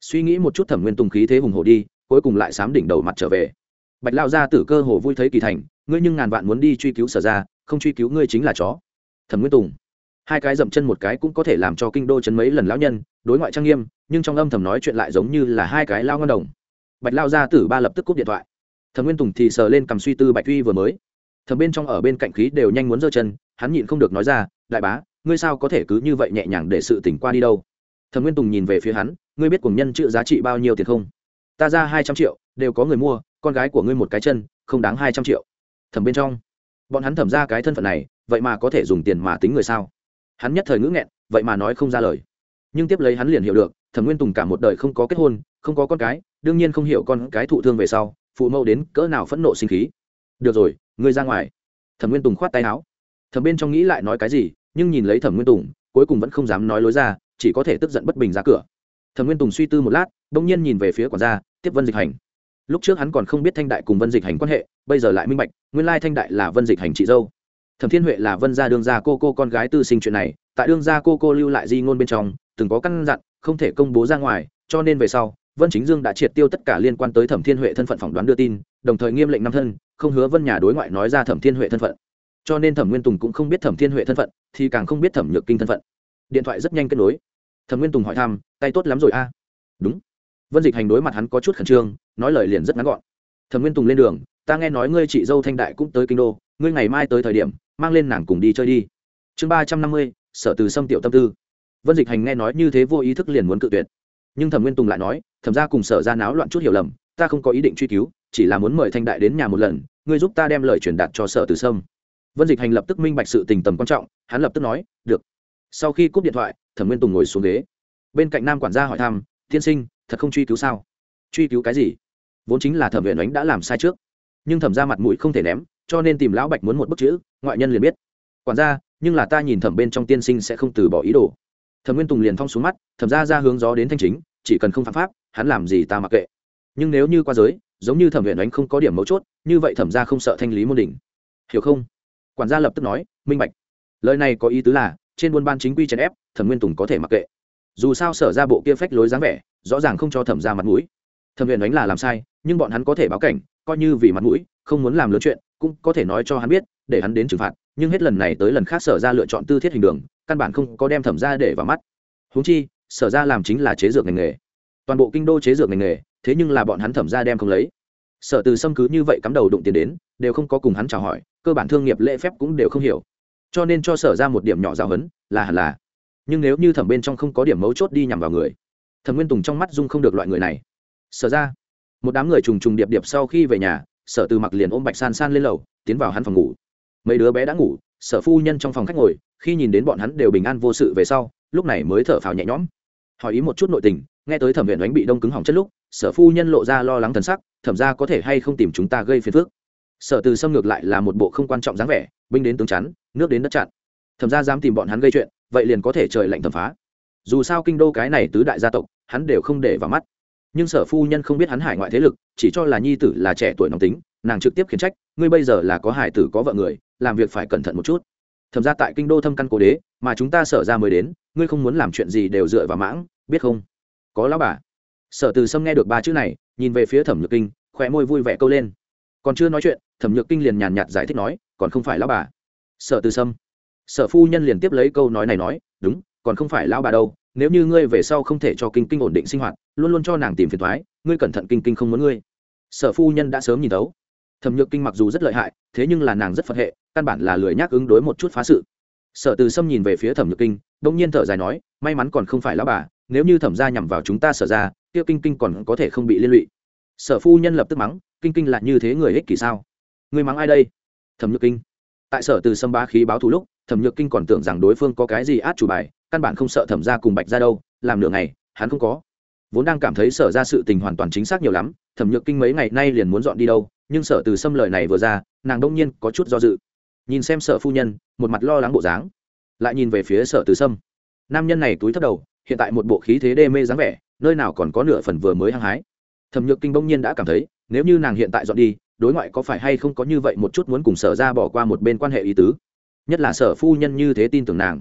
Suy nghĩ một chút thẩm nguyên tùng khí thế hùng hồ đi, cuối cùng lại sám đỉnh đầu mặt trở về bạch lao gia tử cơ hồ vui thấy kỳ thành, ngươi nhưng ngàn vạn muốn đi truy cứu sở ra không truy cứu ngươi chính là chó. Thẩm nguyên tùng. Hai cái dậm chân một cái cũng có thể làm cho kinh đô chấn mấy lần lão nhân, đối ngoại trang nghiêm, nhưng trong âm thầm nói chuyện lại giống như là hai cái lao ngon đồng. Bạch lao gia tử ba lập tức cúp điện thoại. Thẩm nguyên tùng thì sờ lên cầm suy tư bạch uy vừa mới. Thẩm bên trong ở bên cạnh khí đều nhanh muốn giơ chân, hắn nhịn không được nói ra, đại bá, ngươi sao có thể cứ như vậy nhẹ nhàng để sự tỉnh qua đi đâu? Thẩm nguyên tùng nhìn về phía hắn, ngươi biết cùng nhân chữ giá trị bao nhiêu tiền không? Ta ra hai trăm triệu, đều có người mua con gái của ngươi một cái chân, không đáng hai trăm triệu. Thẩm bên trong. Bọn hắn thẩm ra cái thân phận này, vậy mà có thể dùng tiền mà tính người sao? Hắn nhất thời ngữ nghẹn, vậy mà nói không ra lời. Nhưng tiếp lấy hắn liền hiểu được, thẩm nguyên tùng cả một đời không có kết hôn, không có con cái, đương nhiên không hiểu con cái thụ thương về sau, phụ mẫu đến cỡ nào phẫn nộ sinh khí. Được rồi, ngươi ra ngoài. Thẩm nguyên tùng khoát tay áo. Thẩm bên trong nghĩ lại nói cái gì, nhưng nhìn lấy thẩm nguyên tùng, cuối cùng vẫn không dám nói lối ra, chỉ có thể tức giận bất bình ra cửa. Thẩm nguyên tùng suy tư một lát đ ỗ n g nhiên nhìn về phía quản gia, tiếp vân dịch hành lúc trước hắn còn không biết thanh đại cùng vân dịch hành quan hệ, bây giờ lại minh bạch, nguyên lai thanh đại là vân dịch hành chị dâu. Thẩm thiên huệ là vân gia đương gia cô cô con gái tư sinh chuyện này, tại đương gia cô cô lưu lại di ngôn bên trong, từng có căn dặn, không thể công bố ra ngoài, cho nên về sau, vân chính dương đã triệt tiêu tất cả liên quan tới thẩm thiên huệ thân phận phỏng đoán đưa tin, đồng thời nghiêm lệnh năm thân, không hứa vân nhà đối ngoại nói ra thẩm thiên huệ thân phận. Cho nên thẩm nguyên tùng cũng không biết thẩm thiên huệ thân phận, thì càng không biết thẩm nhược kinh thân phận. Điện thoại rất nhanh kết nối. Thẩm nguyên tùng hỏi thăm, tay tốt lắm rồi a? Đúng vân dịch hành đối mặt hắn có chút khẩn trương, nói lời liền rất ngắn gọn. Thẩm nguyên tùng lên đường, ta nghe nói ngươi chị dâu thanh đại cũng tới kinh đô, ngươi ngày mai tới thời điểm, mang lên nàng cùng đi chơi đi. Chương ba trăm năm mươi, sở từ sâm tiểu tâm tư. Vân dịch hành nghe nói như thế vô ý thức liền muốn cự tuyệt. Nhưng thẩm nguyên tùng lại nói, thẩm ra cùng sở ra náo loạn chút hiểu lầm, ta không có ý định truy cứu, chỉ là muốn mời thanh đại đến nhà một lần, ngươi giúp ta đem lời truyền đạt cho sở từ sâm. Vân dịch hành lập tức minh bạch sự tình tầm quan trọng, hắn lập tức nói, được. Sau khi cúp điện thoại, thẩm nguyên tùng ngồi xuống ghế. Bên cạnh nam quản gia hỏi thăm, tiên sinh thật không truy cứu sao? Truy cứu cái gì? Vốn chính là thẩm viện ánh đã làm sai trước. Nhưng thẩm ra mặt mũi không thể ném, cho nên tìm lão bạch muốn một bức chữ, ngoại nhân liền biết. Quản gia, nhưng là ta nhìn thẩm bên trong tiên sinh sẽ không từ bỏ ý đồ. Thẩm nguyên tùng liền thong xuống mắt, thẩm ra ra hướng gió đến thanh chính, chỉ cần không phạm pháp, hắn làm gì ta mặc kệ. Nhưng nếu như qua giới, giống như thẩm viện ánh không có điểm mấu chốt, như vậy thẩm ra không sợ thanh lý môn đỉnh. Hiểu không? Quản gia lập tức nói, minh bạch. Lời này có ý tứ là, trên buôn ban chính quy chèn ép, thẩm nguyên tùng có thể mặc kệ. Dù sao sở ra bộ kia phách lối dáng vẻ rõ ràng không cho thẩm ra mặt mũi. Thẩm huyền đánh là làm sai, nhưng bọn hắn có thể báo cảnh, coi như vì mặt mũi, không muốn làm lớn chuyện, cũng có thể nói cho hắn biết, để hắn đến trừng phạt, nhưng hết lần này tới lần khác sở ra lựa chọn tư thiết hình đường, căn bản không có đem thẩm ra để vào mắt. Húng chi, sở ra làm chính là chế dược ngành nghề. Toàn bộ kinh đô chế dược ngành nghề, thế nhưng là bọn hắn thẩm ra đem không lấy. Sở từ xâm cứ như vậy cắm đầu đụng tiền đến, đều không có cùng hắn chào hỏi, cơ bản thương nghiệp lễ phép cũng đều không hiểu. Cho nên cho sở ra một điểm nhỏ giáo hấn là hẳn là. Nhưng nếu như thẩm bên trong không có điểm mấu chốt đi nhằm vào người thẩm nguyên tùng trong mắt dung không được loại người này. Sở ra. Một đám người trùng trùng điệp điệp sau khi về nhà, sở từ mặc liền ôm bạch san san lên lầu, tiến vào hắn phòng ngủ. Mấy đứa bé đã ngủ, sở phu nhân trong phòng khách ngồi, khi nhìn đến bọn hắn đều bình an vô sự về sau, lúc này mới thở phào nhẹ nhõm. Hỏi ý một chút nội tình, nghe tới thẩm viện đánh bị đông cứng hỏng chất lúc, sở phu nhân lộ ra lo lắng thần sắc, thẩm ra có thể hay không tìm chúng ta gây phiền phức? Sở từ xâm ngược lại là một bộ không quan trọng dáng vẻ, binh đến tướng chắn, nước đến đất chặn. Thẩm ra dám tìm bọn hắn gây chuyện, vậy liền có thể trời lạnh thẩm phá dù sao kinh đô cái này tứ đại gia tộc, hắn đều không để vào mắt. Nhưng sở phu nhân không biết hắn hải ngoại thế lực, chỉ cho là nhi tử là trẻ tuổi nóng tính, nàng trực tiếp khiển trách, ngươi bây giờ là có hải tử có vợ người, làm việc phải cẩn thận một chút. Thẩm ra tại kinh đô thâm căn cố đế, mà chúng ta sở ra mới đến, ngươi không muốn làm chuyện gì đều dựa vào mãng, biết không? Có lão bà. Sở từ sâm nghe được ba chữ này, nhìn về phía thẩm nhược kinh khỏe môi vui vẻ câu lên. Còn chưa nói chuyện, thẩm nhược kinh liền nhàn nhạt giải thích nói, còn không phải lão bà. Sở từ sâm. Sở phu nhân liền tiếp lấy câu nói này nói, đúng còn không phải lão bà đâu, nếu như ngươi về sau không thể cho kinh kinh ổn định sinh hoạt, luôn luôn cho nàng tìm phiền thoái, ngươi cẩn thận kinh kinh không muốn ngươi. Sở phu nhân đã sớm nhìn thấu. Thẩm nhược kinh mặc dù rất lợi hại, thế nhưng là nàng rất phật hệ, căn bản là lười nhác ứng đối một chút phá sự. Sở từ sâm nhìn về phía thẩm nhược kinh đông nhiên thở dài nói, may mắn còn không phải lão bà, nếu như thẩm gia nhằm vào chúng ta sở ra tiêu kinh kinh còn có thể không bị liên lụy. Sở phu nhân lập tức mắng, kinh kinh là như thế người ích kỷ sao? Người mắng ai đây? Thẩm nhược kinh. Tại sở từ sâm ba khí báo thù lúc, thẩm nhược kinh còn tưởng rằng đối phương có cái gì át chủ bài căn bản không sợ thẩm ra cùng bạch ra đâu, làm nửa ngày, hắn không có. Vốn đang cảm thấy sở ra sự tình hoàn toàn chính xác nhiều lắm, thẩm nhược kinh mấy ngày nay liền muốn dọn đi đâu, nhưng sở từ xâm lời này vừa ra, nàng đông nhiên có chút do dự. Nhìn xem sở phu nhân, một mặt lo lắng bộ dáng, lại nhìn về phía sở từ sâm nam nhân này túi thấp đầu, hiện tại một bộ khí thế đê mê dáng vẻ, nơi nào còn có nửa phần vừa mới hăng hái. Thẩm nhược kinh bỗng nhiên đã cảm thấy, nếu như nàng hiện tại dọn đi, đối ngoại có phải hay không có như vậy một chút muốn cùng sở ra bỏ qua một bên quan hệ ý tứ? Nhất là sở phu nhân như thế tin tưởng nàng.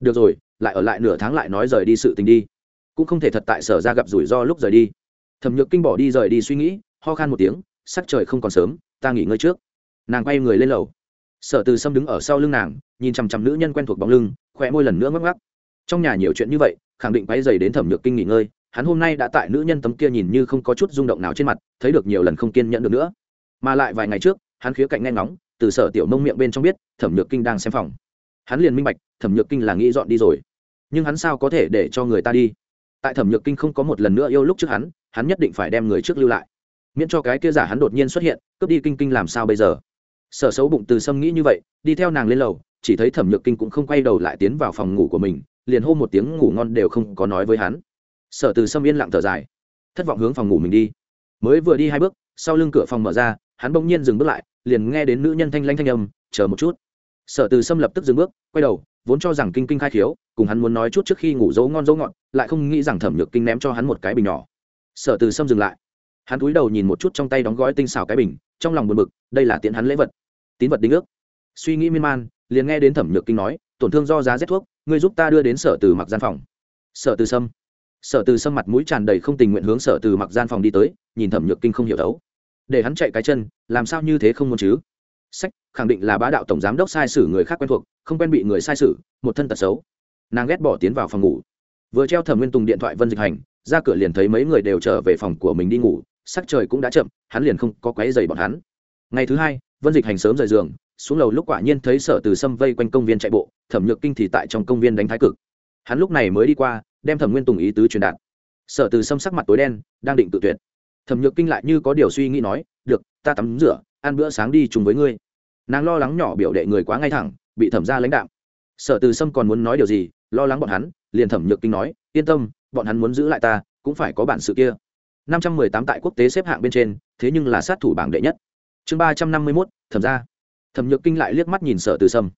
Được rồi lại ở lại nửa tháng lại nói rời đi sự tình đi. Cũng không thể thật tại sở ra gặp rủi ro lúc rời đi. Thẩm nhược kinh bỏ đi rời đi suy nghĩ, ho khan một tiếng, sắc trời không còn sớm, ta nghỉ ngơi trước. Nàng quay người lên lầu. Sở từ sâm đứng ở sau lưng nàng, nhìn chằm chằm nữ nhân quen thuộc bóng lưng khỏe môi lần nữa ngắc ngắc. Trong nhà nhiều chuyện như vậy, khẳng định quay dày đến thẩm nhược kinh nghỉ ngơi, hắn hôm nay đã tại nữ nhân tấm kia nhìn như không có chút rung động nào trên mặt, thấy được nhiều lần không kiên nhẫn được nữa. Mà lại vài ngày trước, hắn khía cạnh nghe ngóng, từ sở tiểu mông miệng bên trong biết, thẩm nhược kinh đang xem phòng hắn liền minh bạch, thẩm nhược kinh là nghĩ dọn đi rồi. Nhưng hắn sao có thể để cho người ta đi? Tại thẩm nhược kinh không có một lần nữa yêu lúc trước hắn hắn nhất định phải đem người trước lưu lại. Miễn cho cái kia giả hắn đột nhiên xuất hiện, cướp đi kinh kinh làm sao bây giờ? Sở xấu bụng từ sâm nghĩ như vậy, đi theo nàng lên lầu, chỉ thấy thẩm nhược kinh cũng không quay đầu lại tiến vào phòng ngủ của mình, liền hô một tiếng ngủ ngon đều không có nói với hắn. Sở từ sâm yên lặng thở dài, thất vọng hướng phòng ngủ mình đi. Mới vừa đi hai bước, sau lưng cửa phòng mở ra, hắn bỗng nhiên dừng bước lại, liền nghe đến nữ nhân thanh lanh thanh âm, chờ một chút sở từ sâm lập tức dừng bước, quay đầu, vốn cho rằng kinh kinh khai khiếu, cùng hắn muốn nói chút trước khi ngủ dấu ngon dấu ngọn lại không nghĩ rằng thẩm nhược kinh ném cho hắn một cái bình nhỏ. Sở từ sâm dừng lại. Hắn cúi đầu nhìn một chút trong tay đóng gói tinh xào cái bình, trong lòng buồn bực, đây là tiện hắn lễ vật. Tín vật đính ước. Suy nghĩ miên man, liền nghe đến thẩm nhược kinh nói, tổn thương do giá rét thuốc, ngươi giúp ta đưa đến sở từ mặc gian phòng. Sở từ sâm. Sở từ sâm mặt mũi tràn đầy không tình nguyện hướng sở từ mặc gian phòng đi tới, nhìn thẩm nhược kinh không hiểu đấu để hắn chạy cái chân, làm sao như thế không muốn chứ? Sách, khẳng định là bá đạo tổng giám đốc sai sử người khác quen thuộc, không quen bị người sai sử, một thân tật xấu. Nàng ghét bỏ tiến vào phòng ngủ. Vừa treo thẩm nguyên tùng điện thoại vân dịch hành, ra cửa liền thấy mấy người đều trở về phòng của mình đi ngủ, sắc trời cũng đã chậm, hắn liền không có quáy dày bọn hắn. Ngày thứ hai, vân dịch hành sớm rời giường, xuống lầu lúc quả nhiên thấy sở từ sâm vây quanh công viên chạy bộ, thẩm nhược kinh thì tại trong công viên đánh thái cực. Hắn lúc này mới đi qua, đem thẩm nguyên tùng ý tứ truyền đạt. Sở từ sâm sắc mặt tối đen, đang định tự tuyệt. Thẩm nhược kinh lại như có điều suy nghĩ nói, được, ta tắm rửa, ăn bữa sáng đi chung với ngươi nàng lo lắng nhỏ biểu đệ người quá ngay thẳng, bị thẩm ra lãnh đạo sở từ sâm còn muốn nói điều gì, lo lắng bọn hắn, liền thẩm nhược kinh nói, yên tâm, bọn hắn muốn giữ lại ta, cũng phải có bản sự kia. Năm trăm mười tám tại quốc tế xếp hạng bên trên, thế nhưng là sát thủ bảng đệ nhất. Chương ba trăm năm mươi mốt, thẩm ra thẩm nhược kinh lại liếc mắt nhìn sở từ sâm.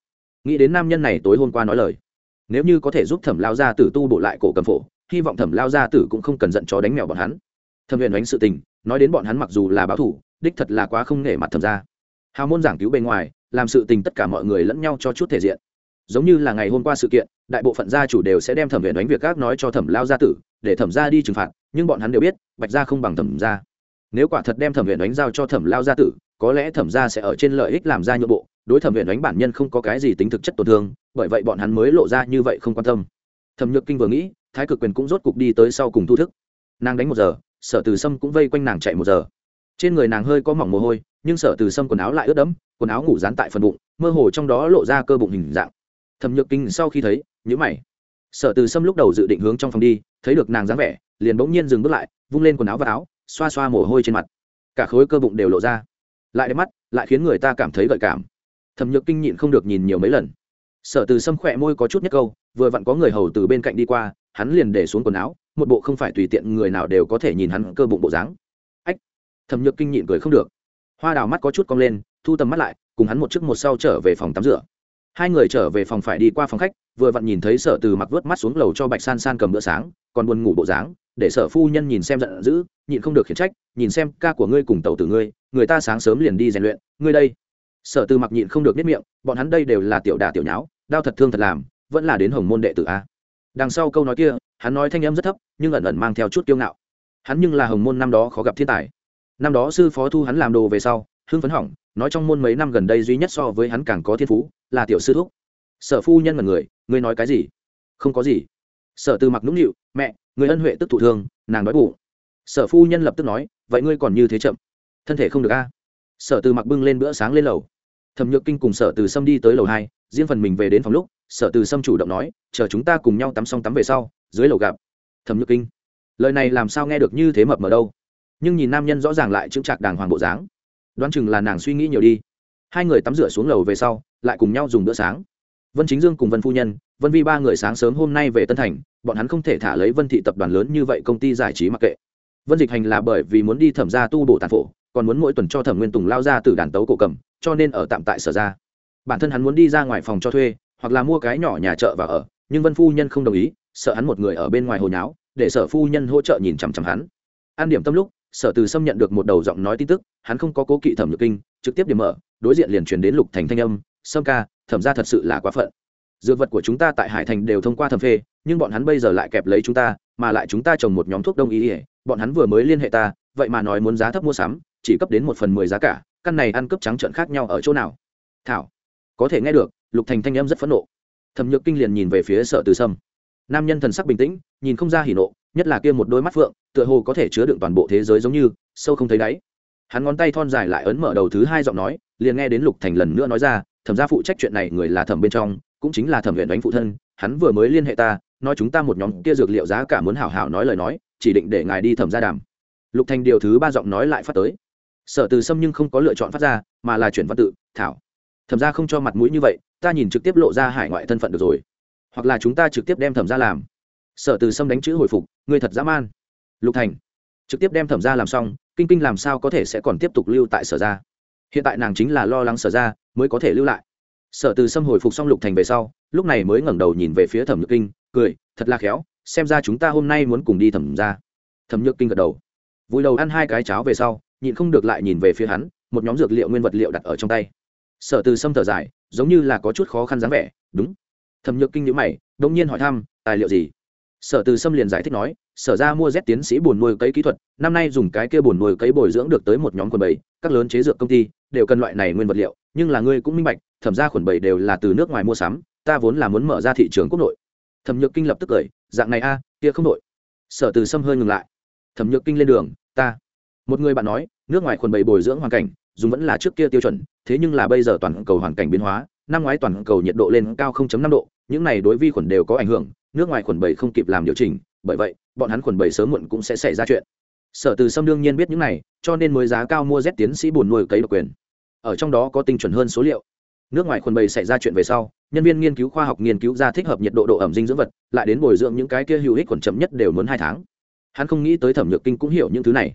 Nghĩ đến nam nhân này tối hôm qua nói lời. Nếu như có thể giúp thẩm lao gia tử tu bổ lại cổ cầm phổ, hy vọng thẩm lao gia tử cũng không cần giận chó đánh mèo bọn hắn. Thẩm huyền đánh sự tình, nói đến bọn hắn mặc dù là báo thủ, đích thật là quá không nể mặt thẩm ra hào môn giảng cứu bề ngoài, làm sự tình tất cả mọi người lẫn nhau cho chút thể diện. Giống như là ngày hôm qua sự kiện, đại bộ phận gia chủ đều sẽ đem thẩm viện đánh việc các nói cho thẩm lao gia tử, để thẩm gia đi trừng phạt, nhưng bọn hắn đều biết, bạch gia không bằng thẩm gia. Nếu quả thật đem thẩm viện đánh giao cho thẩm lao gia tử, có lẽ thẩm gia sẽ ở trên lợi ích làm ra nhượng bộ, đối thẩm viện đánh bản nhân không có cái gì tính thực chất tổn thương, bởi vậy bọn hắn mới lộ ra như vậy không quan tâm. Thẩm nhược kinh vừa nghĩ, thái cực quyền cũng rốt cục đi tới sau cùng thu thức. Nàng đánh một giờ, sở từ sâm cũng vây quanh nàng chạy một giờ. Trên người nàng hơi có mỏng mồ hôi nhưng sở từ sâm quần áo lại ướt đẫm, quần áo ngủ dán tại phần bụng, mơ hồ trong đó lộ ra cơ bụng hình dạng. Thẩm nhược kinh sau khi thấy nhữ mày. Sở từ sâm lúc đầu dự định hướng trong phòng đi, thấy được nàng dáng vẻ, liền bỗng nhiên dừng bước lại, vung lên quần áo và áo, xoa xoa mồ hôi trên mặt. Cả khối cơ bụng đều lộ ra. Lại đẹp mắt, lại khiến người ta cảm thấy gợi cảm. Thẩm nhược kinh nhịn không được nhìn nhiều mấy lần. Sở từ sâm khỏe môi có chút nhất câu, vừa vặn có người hầu từ bên cạnh đi qua, hắn liền để xuống quần áo, một bộ không phải tùy tiện người nào đều có thể nhìn hắn cơ bụng bộ dáng. Ách! Thẩm nhược kinh nhịn cười không được hoa đào mắt có chút cong lên, thu tầm mắt lại, cùng hắn một chiếc một sau trở về phòng tắm rửa. Hai người trở về phòng phải đi qua phòng khách, vừa vặn nhìn thấy sở từ mặc vớt mắt xuống lầu cho bạch san san cầm bữa sáng, còn buồn ngủ bộ dáng, để sở phu nhân nhìn xem giận dữ, nhịn không được khiển trách, nhìn xem ca của ngươi cùng tàu từ ngươi, người ta sáng sớm liền đi rèn luyện, ngươi đây. Sở từ mặc nhịn không được biết miệng, bọn hắn đây đều là tiểu đà tiểu nháo, đau thật thương thật làm, vẫn là đến hồng môn đệ tử a. Đằng sau câu nói kia, hắn nói thanh âm rất thấp, nhưng ẩn ẩn mang theo chút kiêu ngạo. Hắn nhưng là hồng môn năm đó khó gặp thiên tài năm đó sư phó thu hắn làm đồ về sau, hưng phấn hỏng, nói trong môn mấy năm gần đây duy nhất so với hắn càng có thiên phú, là tiểu sư thúc. Sở phu nhân là người, ngươi nói cái gì? Không có gì. Sở từ mặc nũng nịu, mẹ, người ân huệ tức thụ thương, nàng nói bụng. Sở phu nhân lập tức nói, vậy ngươi còn như thế chậm? Thân thể không được a. Sở từ mặc bưng lên bữa sáng lên lầu. Thẩm nhược kinh cùng sở từ sâm đi tới lầu hai, riêng phần mình về đến phòng lúc, sở từ sâm chủ động nói, chờ chúng ta cùng nhau tắm xong tắm về sau, dưới lầu gặp. Thẩm nhược kinh. Lời này làm sao nghe được như thế mập mờ đâu? Nhưng nhìn nam nhân rõ ràng lại chững chạc đàng hoàng bộ dáng. Đoán chừng là nàng suy nghĩ nhiều đi. Hai người tắm rửa xuống lầu về sau, lại cùng nhau dùng bữa sáng. Vân chính dương cùng vân phu nhân, vân vi ba người sáng sớm hôm nay về tân thành, bọn hắn không thể thả lấy vân thị tập đoàn lớn như vậy công ty giải trí mặc kệ. Vân dịch hành là bởi vì muốn đi thẩm ra tu bổ tàn phổ, còn muốn mỗi tuần cho thẩm nguyên tùng lao ra từ đàn tấu cổ cầm, cho nên ở tạm tại sở ra bản thân hắn muốn đi ra ngoài phòng cho thuê, hoặc là mua cái nhỏ nhà chợ và ở, nhưng vân phu nhân không đồng ý, sợ hắn một người ở bên ngoài hồi nháo, để sở phu nhân hỗ trợ nhìn chằm chằm hắn. An điểm tâm lúc sở từ xâm nhận được một đầu giọng nói tin tức, hắn không có cố kỵ thẩm nhược kinh, trực tiếp điểm mở, đối diện liền truyền đến lục thành thanh âm, sâm ca, thẩm ra thật sự là quá phận. Dược vật của chúng ta tại hải thành đều thông qua thẩm phê, nhưng bọn hắn bây giờ lại kẹp lấy chúng ta, mà lại chúng ta trồng một nhóm thuốc đông y ỉa bọn hắn vừa mới liên hệ ta, vậy mà nói muốn giá thấp mua sắm, chỉ cấp đến một phần mười giá cả, căn này ăn cướp trắng trợn khác nhau ở chỗ nào? Thảo, có thể nghe được. Lục thành thanh âm rất phẫn nộ. Thẩm nhược kinh liền nhìn về phía sở từ sâm. Nam nhân thần sắc bình tĩnh, nhìn không ra hỉ nộ nhất là kia một đôi mắt phượng, tựa hồ có thể chứa đựng toàn bộ thế giới giống như, sâu không thấy đáy. Hắn ngón tay thon dài lại ấn mở đầu thứ hai giọng nói, liền nghe đến lục thành lần nữa nói ra, thẩm gia phụ trách chuyện này người là thẩm bên trong, cũng chính là thẩm huyện đánh phụ thân, hắn vừa mới liên hệ ta, nói chúng ta một nhóm kia dược liệu giá cả muốn hảo hảo nói lời nói, chỉ định để ngài đi thẩm gia đàm. Lục thành điều thứ ba giọng nói lại phát tới. Sở từ sâm nhưng không có lựa chọn phát ra, mà là chuyển văn tự, thảo, thẩm gia không cho mặt mũi như vậy, ta nhìn trực tiếp lộ ra hải ngoại thân phận được rồi. Hoặc là chúng ta trực tiếp đem thẩm gia làm. Sở từ sâm đánh chữ hồi phục Ngươi thật dã man. Lục thành trực tiếp đem thẩm gia làm xong, kinh kinh làm sao có thể sẽ còn tiếp tục lưu tại sở gia? Hiện tại nàng chính là lo lắng sở gia mới có thể lưu lại. Sở từ sâm hồi phục xong lục thành về sau, lúc này mới ngẩng đầu nhìn về phía thẩm nhược kinh, cười, thật là khéo, xem ra chúng ta hôm nay muốn cùng đi thẩm ra thẩm nhược kinh gật đầu. Vùi đầu ăn hai cái cháo về sau, nhịn không được lại nhìn về phía hắn, một nhóm dược liệu nguyên vật liệu đặt ở trong tay. Sở từ sâm thở dài, giống như là có chút khó khăn dáng vẻ, đúng. Thẩm nhược kinh nhữ mày đông nhiên hỏi thăm, tài liệu gì? Sở từ sâm liền giải thích nói, sở ra mua z tiến sĩ bồn nuôi cấy kỹ thuật, năm nay dùng cái kia bồn nuôi cấy bồi dưỡng được tới một nhóm quần bầy, các lớn chế dược công ty đều cần loại này nguyên vật liệu, nhưng là ngươi cũng minh bạch, thẩm ra khuẩn bầy đều là từ nước ngoài mua sắm, ta vốn là muốn mở ra thị trường quốc nội. Thẩm nhược kinh lập tức cười, dạng này a, kia không nội sở từ sâm hơi ngừng lại. Thẩm nhược kinh lên đường, ta. Một người bạn nói, nước ngoài khuẩn bầy bồi dưỡng hoàn cảnh, dùng vẫn là trước kia tiêu chuẩn, thế nhưng là bây giờ toàn cầu hoàn cảnh biến hóa, năm ngoái toàn cầu nhiệt độ lên cao 0.5 độ, những này đối vi khuẩn đều có ảnh hưởng nước ngoài khuẩn bầy không kịp làm điều chỉnh, bởi vậy, bọn hắn khuẩn bầy sớm muộn cũng sẽ xảy ra chuyện. Sở từ sâm đương nhiên biết những này, cho nên mới giá cao mua z tiến sĩ bùn nuôi cấy độc quyền. Ở trong đó có tinh chuẩn hơn số liệu. Nước ngoài khuẩn bầy xảy ra chuyện về sau, nhân viên nghiên cứu khoa học nghiên cứu ra thích hợp nhiệt độ độ ẩm dinh dưỡng vật, lại đến bồi dưỡng những cái kia hữu ích khuẩn chậm nhất đều muốn hai tháng. Hắn không nghĩ tới thẩm nhược kinh cũng hiểu những thứ này.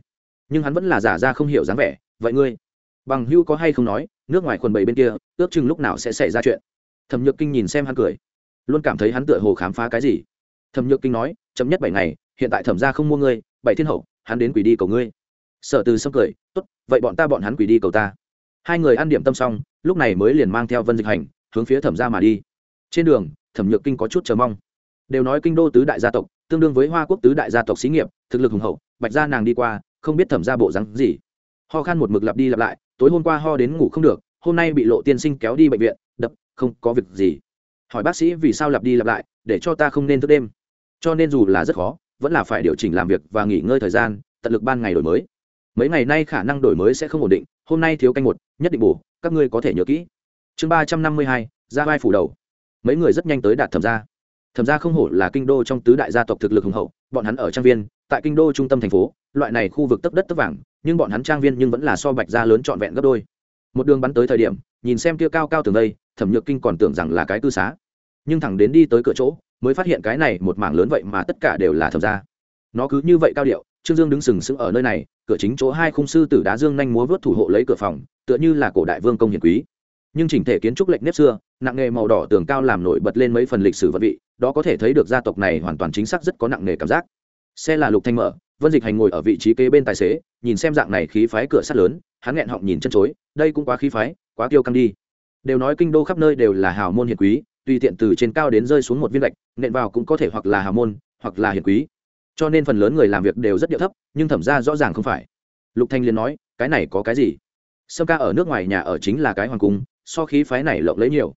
Nhưng hắn vẫn là giả ra không hiểu dáng vẻ, vậy ngươi, bằng hữu có hay không nói, nước ngoài khuẩn bầy bên kia, ước chừng lúc nào sẽ xảy ra chuyện? Thẩm nhược kinh nhìn xem hắn cười luôn cảm thấy hắn tựa hồ khám phá cái gì. Thẩm nhược kinh nói, chậm nhất bảy ngày, hiện tại thẩm ra không mua ngươi, bảy thiên hậu, hắn đến quỷ đi cầu ngươi. Sở từ sâm cười, tốt, vậy bọn ta bọn hắn quỷ đi cầu ta. Hai người ăn điểm tâm xong, lúc này mới liền mang theo vân dịch hành, hướng phía thẩm ra mà đi. Trên đường, thẩm nhược kinh có chút chờ mong. Đều nói kinh đô tứ đại gia tộc, tương đương với hoa quốc tứ đại gia tộc xí nghiệp, thực lực hùng hậu, bạch gia nàng đi qua, không biết thẩm ra bộ rắn gì. Ho khan một mực lặp đi lặp lại, tối hôm qua ho đến ngủ không được, hôm nay bị lộ tiên sinh kéo đi bệnh viện, đập, không có việc gì hỏi bác sĩ vì sao lặp đi lặp lại, để cho ta không nên thức đêm. Cho nên dù là rất khó, vẫn là phải điều chỉnh làm việc và nghỉ ngơi thời gian, tận lực ban ngày đổi mới. Mấy ngày nay khả năng đổi mới sẽ không ổn định, hôm nay thiếu canh một, nhất định bù, các ngươi có thể nhớ kỹ. Chương ba trăm năm mươi hai, ra vai phủ đầu. Mấy người rất nhanh tới đạt thẩm gia. Thẩm gia không hổ là kinh đô trong tứ đại gia tộc thực lực hùng hậu, bọn hắn ở trang viên, tại kinh đô trung tâm thành phố, loại này khu vực tấp đất tấp vàng, nhưng bọn hắn trang viên nhưng vẫn là so bạch gia lớn trọn vẹn gấp đôi. Một đường bắn tới thời điểm, nhìn xem kia cao cao tường đây thẩm nhược kinh còn tưởng rằng là cái cư xá nhưng thẳng đến đi tới cửa chỗ, mới phát hiện cái này một mảng lớn vậy mà tất cả đều là thẩm ra nó cứ như vậy cao điệu, trương dương đứng sừng sững ở nơi này, cửa chính chỗ hai khung sư tử đá dương nhanh múa vớt thủ hộ lấy cửa phòng, tựa như là cổ đại vương công hiền quý. Nhưng chỉnh thể kiến trúc lệnh nếp xưa, nặng nghề màu đỏ tường cao làm nổi bật lên mấy phần lịch sử vật vị, đó có thể thấy được gia tộc này hoàn toàn chính xác rất có nặng nghề cảm giác. Xe là lục thanh mở, vân dịch hành ngồi ở vị trí kế bên tài xế, nhìn xem dạng này khí phái cửa sắt lớn, hắn nghẹn họng nhìn chân chối, đây cũng quá khí phái, quá tiêu căng đi. Đều nói kinh đô khắp nơi đều là hào môn hiền quý tùy tiện từ trên cao đến rơi xuống một viên gạch, nện vào cũng có thể hoặc là hào môn, hoặc là hiền quý. Cho nên phần lớn người làm việc đều rất điệu thấp, nhưng thẩm ra rõ ràng không phải. Lục thanh liền nói, cái này có cái gì? Sâm ca ở nước ngoài nhà ở chính là cái hoàng cung, so khí phái này lộng lẫy nhiều.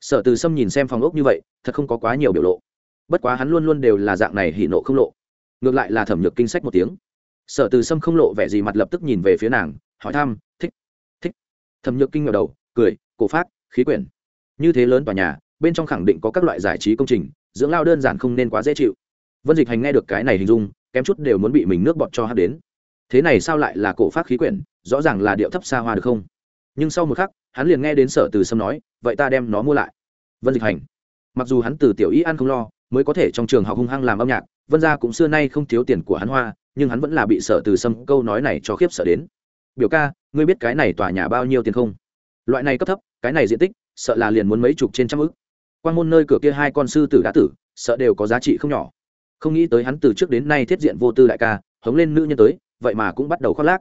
Sở từ sâm nhìn xem phòng ốc như vậy, thật không có quá nhiều biểu lộ. Bất quá hắn luôn luôn đều là dạng này hỉ nộ không lộ. Ngược lại là thẩm nhược kinh sách một tiếng. Sở từ sâm không lộ vẻ gì mặt lập tức nhìn về phía nàng, hỏi thăm, thích thích. Thẩm nhược kinh ngờ đầu, cười, cổ phát khí quyển. Như thế lớn tòa nhà bên trong khẳng định có các loại giải trí công trình, dưỡng lao đơn giản không nên quá dễ chịu. Vân dịch hành nghe được cái này hình dung, kém chút đều muốn bị mình nước bọt cho hát đến. Thế này sao lại là cổ phát khí quyển, rõ ràng là điệu thấp xa hoa được không? Nhưng sau một khắc, hắn liền nghe đến sở từ sâm nói, vậy ta đem nó mua lại. Vân dịch hành. Mặc dù hắn từ tiểu ý ăn không lo, mới có thể trong trường học hung hăng làm âm nhạc, vân gia cũng xưa nay không thiếu tiền của hắn hoa, nhưng hắn vẫn là bị sở từ sâm câu nói này cho khiếp sợ đến. Biểu ca, ngươi biết cái này tòa nhà bao nhiêu tiền không? Loại này cấp thấp, cái này diện tích, sợ là liền muốn mấy chục trên trăm ức quan môn nơi cửa kia hai con sư tử đã tử, sợ đều có giá trị không nhỏ. Không nghĩ tới hắn từ trước đến nay thiết diện vô tư đại ca, hống lên nữ nhân tới, vậy mà cũng bắt đầu khoác lác.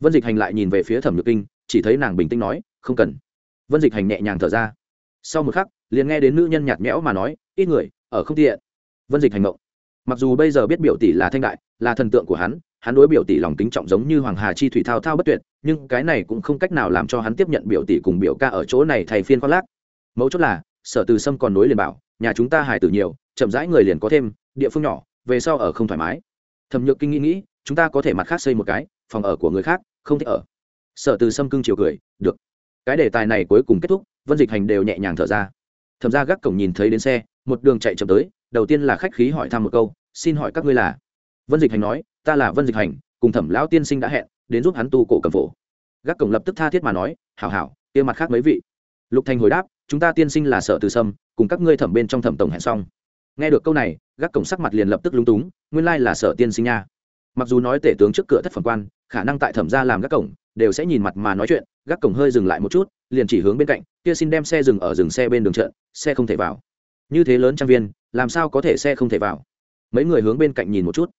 Vân dịch hành lại nhìn về phía thẩm nhược kinh, chỉ thấy nàng bình tĩnh nói, không cần. Vân dịch hành nhẹ nhàng thở ra. Sau một khắc, liền nghe đến nữ nhân nhạt nhẽo mà nói, ít người, ở không tiện. Vân dịch hành động mặc dù bây giờ biết biểu tỷ là thanh đại, là thần tượng của hắn hắn đối biểu tỷ lòng kính trọng giống như hoàng hà chi thủy thao thao bất tuyệt, nhưng cái này cũng không cách nào làm cho hắn tiếp nhận biểu tỷ cùng biểu ca ở chỗ này thay phiên khoác lác. Mấu chốt là sở từ sâm còn nối liền bảo, nhà chúng ta hài tử nhiều, chậm rãi người liền có thêm, địa phương nhỏ, về sau ở không thoải mái. Thẩm nhược kinh nghĩ nghĩ, chúng ta có thể mặt khác xây một cái, phòng ở của người khác, không thể ở. Sở từ sâm cưng chiều cười, được. Cái đề tài này cuối cùng kết thúc, vân dịch hành đều nhẹ nhàng thở ra. Thẩm ra gác cổng nhìn thấy đến xe, một đường chạy chậm tới, đầu tiên là khách khí hỏi thăm một câu, xin hỏi các ngươi là? Vân dịch hành nói, ta là vân dịch hành, cùng thẩm lão tiên sinh đã hẹn, đến giúp hắn tu cổ cầm phổ. Gác cổng lập tức tha thiết mà nói, hảo hảo, kia mặt khác mấy vị. Lục thành hồi đáp chúng ta tiên sinh là sở từ sâm, cùng các ngươi thẩm bên trong thẩm tổng hẹn xong. Nghe được câu này, gác cổng sắc mặt liền lập tức lúng túng, nguyên lai là sở tiên sinh nha. Mặc dù nói tể tướng trước cửa thất phẩm quan, khả năng tại thẩm ra làm gác cổng, đều sẽ nhìn mặt mà nói chuyện, gác cổng hơi dừng lại một chút, liền chỉ hướng bên cạnh, kia xin đem xe dừng ở dừng xe bên đường trận, xe không thể vào. Như thế lớn trang viên, làm sao có thể xe không thể vào? Mấy người hướng bên cạnh nhìn một chút.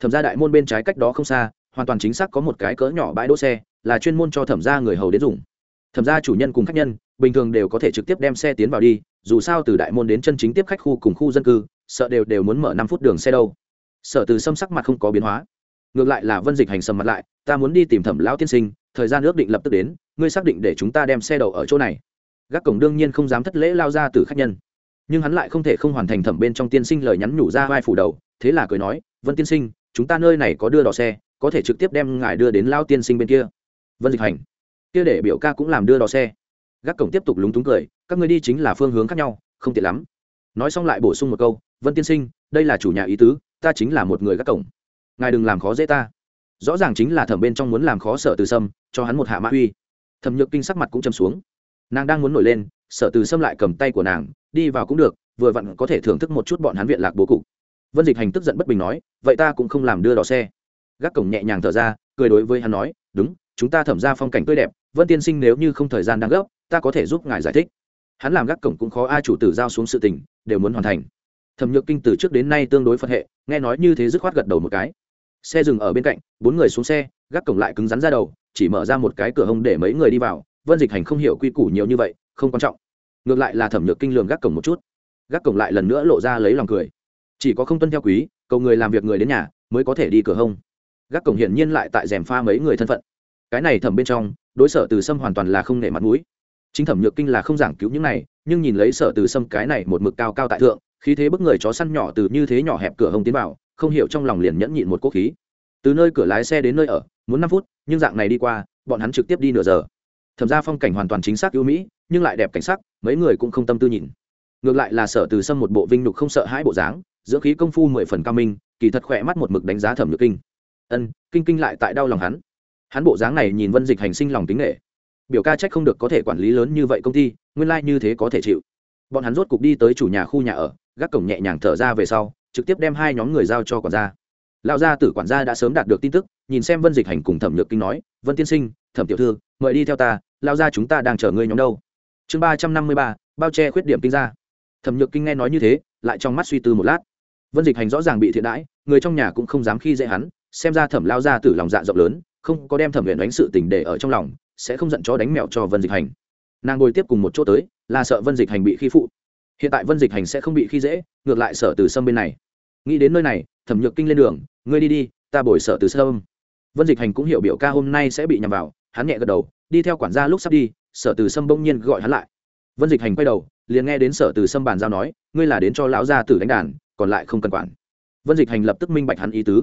Thẩm ra đại môn bên trái cách đó không xa, hoàn toàn chính xác có một cái cỡ nhỏ bãi đỗ xe, là chuyên môn cho thẩm ra người hầu đến dùng thẩm ra chủ nhân cùng khách nhân, bình thường đều có thể trực tiếp đem xe tiến vào đi, dù sao từ đại môn đến chân chính tiếp khách khu cùng khu dân cư, sợ đều đều muốn mở năm phút đường xe đâu. Sở từ xâm sắc mặt không có biến hóa. Ngược lại là vân dịch hành sầm mặt lại, ta muốn đi tìm thẩm lão tiên sinh, thời gian ước định lập tức đến, ngươi xác định để chúng ta đem xe đậu ở chỗ này. Gác cổng đương nhiên không dám thất lễ lao ra từ khách nhân. Nhưng hắn lại không thể không hoàn thành thẩm bên trong tiên sinh lời nhắn nhủ ra vai phủ đầu, thế là cười nói, vân tiên sinh, chúng ta nơi này có đưa đò xe, có thể trực tiếp đem ngài đưa đến lao tiên sinh bên kia. Vân dịch hành kia để biểu ca cũng làm đưa đò xe. Gác cổng tiếp tục lúng túng cười, các người đi chính là phương hướng khác nhau, không tiện lắm. Nói xong lại bổ sung một câu, vân tiên sinh, đây là chủ nhà ý tứ, ta chính là một người gác cổng. Ngài đừng làm khó dễ ta. Rõ ràng chính là thẩm bên trong muốn làm khó sở từ sâm, cho hắn một hạ mã uy. Thẩm nhược kinh sắc mặt cũng châm xuống. Nàng đang muốn nổi lên, sở từ sâm lại cầm tay của nàng, đi vào cũng được, vừa vặn có thể thưởng thức một chút bọn hắn viện lạc bố cục. Vân dịch hành tức giận bất bình nói, vậy ta cũng không làm đưa đò xe. Gác cổng nhẹ nhàng thở ra, cười đối với hắn nói, đúng, chúng ta thẩm ra phong cảnh tươi đẹp vân tiên sinh nếu như không thời gian đang gấp, ta có thể giúp ngài giải thích. Hắn làm gác cổng cũng khó ai chủ tử giao xuống sự tình, đều muốn hoàn thành. Thẩm nhược kinh từ trước đến nay tương đối phân hệ, nghe nói như thế dứt khoát gật đầu một cái. Xe dừng ở bên cạnh, bốn người xuống xe, gác cổng lại cứng rắn ra đầu, chỉ mở ra một cái cửa hông để mấy người đi vào. Vân dịch hành không hiểu quy củ nhiều như vậy, không quan trọng. Ngược lại là thẩm nhược kinh lường gác cổng một chút. Gác cổng lại lần nữa lộ ra lấy lòng cười. Chỉ có không tuân theo quý, cầu người làm việc người đến nhà, mới có thể đi cửa hông. Gác cổng hiển nhiên lại tại rèm pha mấy người thân phận cái này thẩm bên trong, đối sở từ sâm hoàn toàn là không nể mặt mũi. Chính thẩm nhược kinh là không giảng cứu những này, nhưng nhìn lấy sở từ sâm cái này một mực cao cao tại thượng, khí thế bức người chó săn nhỏ từ như thế nhỏ hẹp cửa hông tiến vào, không hiểu trong lòng liền nhẫn nhịn một quốc khí. Từ nơi cửa lái xe đến nơi ở, muốn năm phút, nhưng dạng này đi qua, bọn hắn trực tiếp đi nửa giờ. Thẩm ra phong cảnh hoàn toàn chính xác ưu mỹ, nhưng lại đẹp cảnh sắc, mấy người cũng không tâm tư nhìn. Ngược lại là sở từ sâm một bộ vinh nhục không sợ hãi bộ dáng, dưỡng khí công phu mười phần cao minh, kỳ thật khỏe mắt một mực đánh giá thẩm nhược kinh. Ân, kinh kinh lại tại đau lòng hắn hắn bộ dáng này nhìn vân dịch hành sinh lòng tính nghệ. Biểu ca trách không được có thể quản lý lớn như vậy công ty, nguyên lai、like、như thế có thể chịu. Bọn hắn rốt cục đi tới chủ nhà khu nhà ở, gác cổng nhẹ nhàng thở ra về sau, trực tiếp đem hai nhóm người giao cho quản gia. Lão gia tử quản gia đã sớm đạt được tin tức, nhìn xem vân dịch hành cùng thẩm nhược kinh nói, vân tiên sinh, thẩm tiểu thư, mời đi theo ta, lão gia chúng ta đang chờ ngươi nhóm đâu? Chương ba trăm năm mươi ba, bao che khuyết điểm kinh gia. Thẩm nhược kinh nghe nói như thế, lại trong mắt suy tư một lát. Vân dịch hành rõ ràng bị thiện đãi, người trong nhà cũng không dám khi dễ hắn, xem ra thẩm lao ra tử lòng dạ rộng lớn không có đem thẩm viện đánh sự tình để ở trong lòng, sẽ không giận chó đánh mẹo cho vân dịch hành. Nàng ngồi tiếp cùng một chỗ tới, là sợ vân dịch hành bị khi phụ. Hiện tại vân dịch hành sẽ không bị khi dễ, ngược lại sợ từ sâm bên này. Nghĩ đến nơi này, thẩm nhược kinh lên đường, ngươi đi đi, ta bồi sợ từ sâm. Vân dịch hành cũng hiểu biểu ca hôm nay sẽ bị nhầm vào, hắn nhẹ gật đầu, đi theo quản gia lúc sắp đi sở từ sâm bỗng nhiên gọi hắn lại. Vân dịch hành quay đầu, liền nghe đến sở từ sâm bàn giao nói, ngươi là đến cho lão gia tử đánh đàn, còn lại không cần quản. Vân dịch hành lập tức minh bạch hắn ý tứ.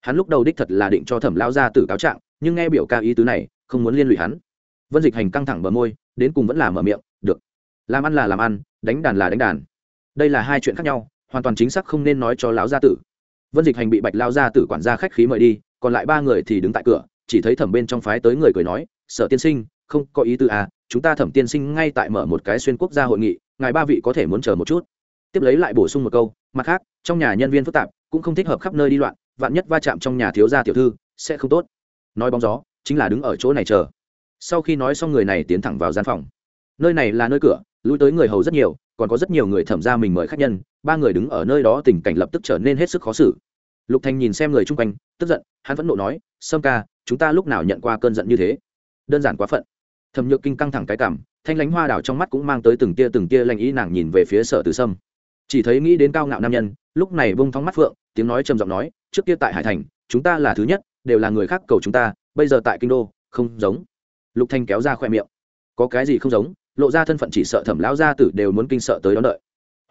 Hắn lúc đầu đích thật là định cho thẩm lão gia tử cáo trạng nhưng nghe biểu ca ý tứ này, không muốn liên lụy hắn. Vân dịch hành căng thẳng bờ môi, đến cùng vẫn là mở miệng, được. Làm ăn là làm ăn, đánh đàn là đánh đàn. Đây là hai chuyện khác nhau, hoàn toàn chính xác không nên nói cho lão gia tử. Vân dịch hành bị bạch lao gia tử quản gia khách khí mời đi, còn lại ba người thì đứng tại cửa, chỉ thấy thẩm bên trong phái tới người cười nói, sở tiên sinh, không có ý tư à chúng ta thẩm tiên sinh ngay tại mở một cái xuyên quốc gia hội nghị, ngài ba vị có thể muốn chờ một chút. Tiếp lấy lại bổ sung một câu, mặt khác, trong nhà nhân viên phức tạp, cũng không thích hợp khắp nơi đi loạn, vạn nhất va chạm trong nhà thiếu gia tiểu thư, sẽ không tốt nói bóng gió, chính là đứng ở chỗ này chờ. Sau khi nói xong người này tiến thẳng vào gian phòng. Nơi này là nơi cửa, lui tới người hầu rất nhiều, còn có rất nhiều người thẩm ra mình mời khách nhân, ba người đứng ở nơi đó tình cảnh lập tức trở nên hết sức khó xử. Lục thành nhìn xem người chung quanh, tức giận, hắn vẫn nộ nói, sâm ca, chúng ta lúc nào nhận qua cơn giận như thế? Đơn giản quá phận. Thẩm nhược kinh căng thẳng cái cảm, thanh lánh hoa đảo trong mắt cũng mang tới từng tia từng tia lanh ý nàng nhìn về phía sở từ sâm. Chỉ thấy nghĩ đến cao ngạo nam nhân, lúc này bông thóng mắt phượng, tiếng nói trầm giọng nói, trước kia tại hải thành, chúng ta là thứ nhất đều là người khác cầu chúng ta, bây giờ tại kinh đô, không giống. Lục thanh kéo ra khoe miệng. Có cái gì không giống? Lộ ra thân phận chỉ sợ thẩm lão gia tử đều muốn kinh sợ tới đó đợi.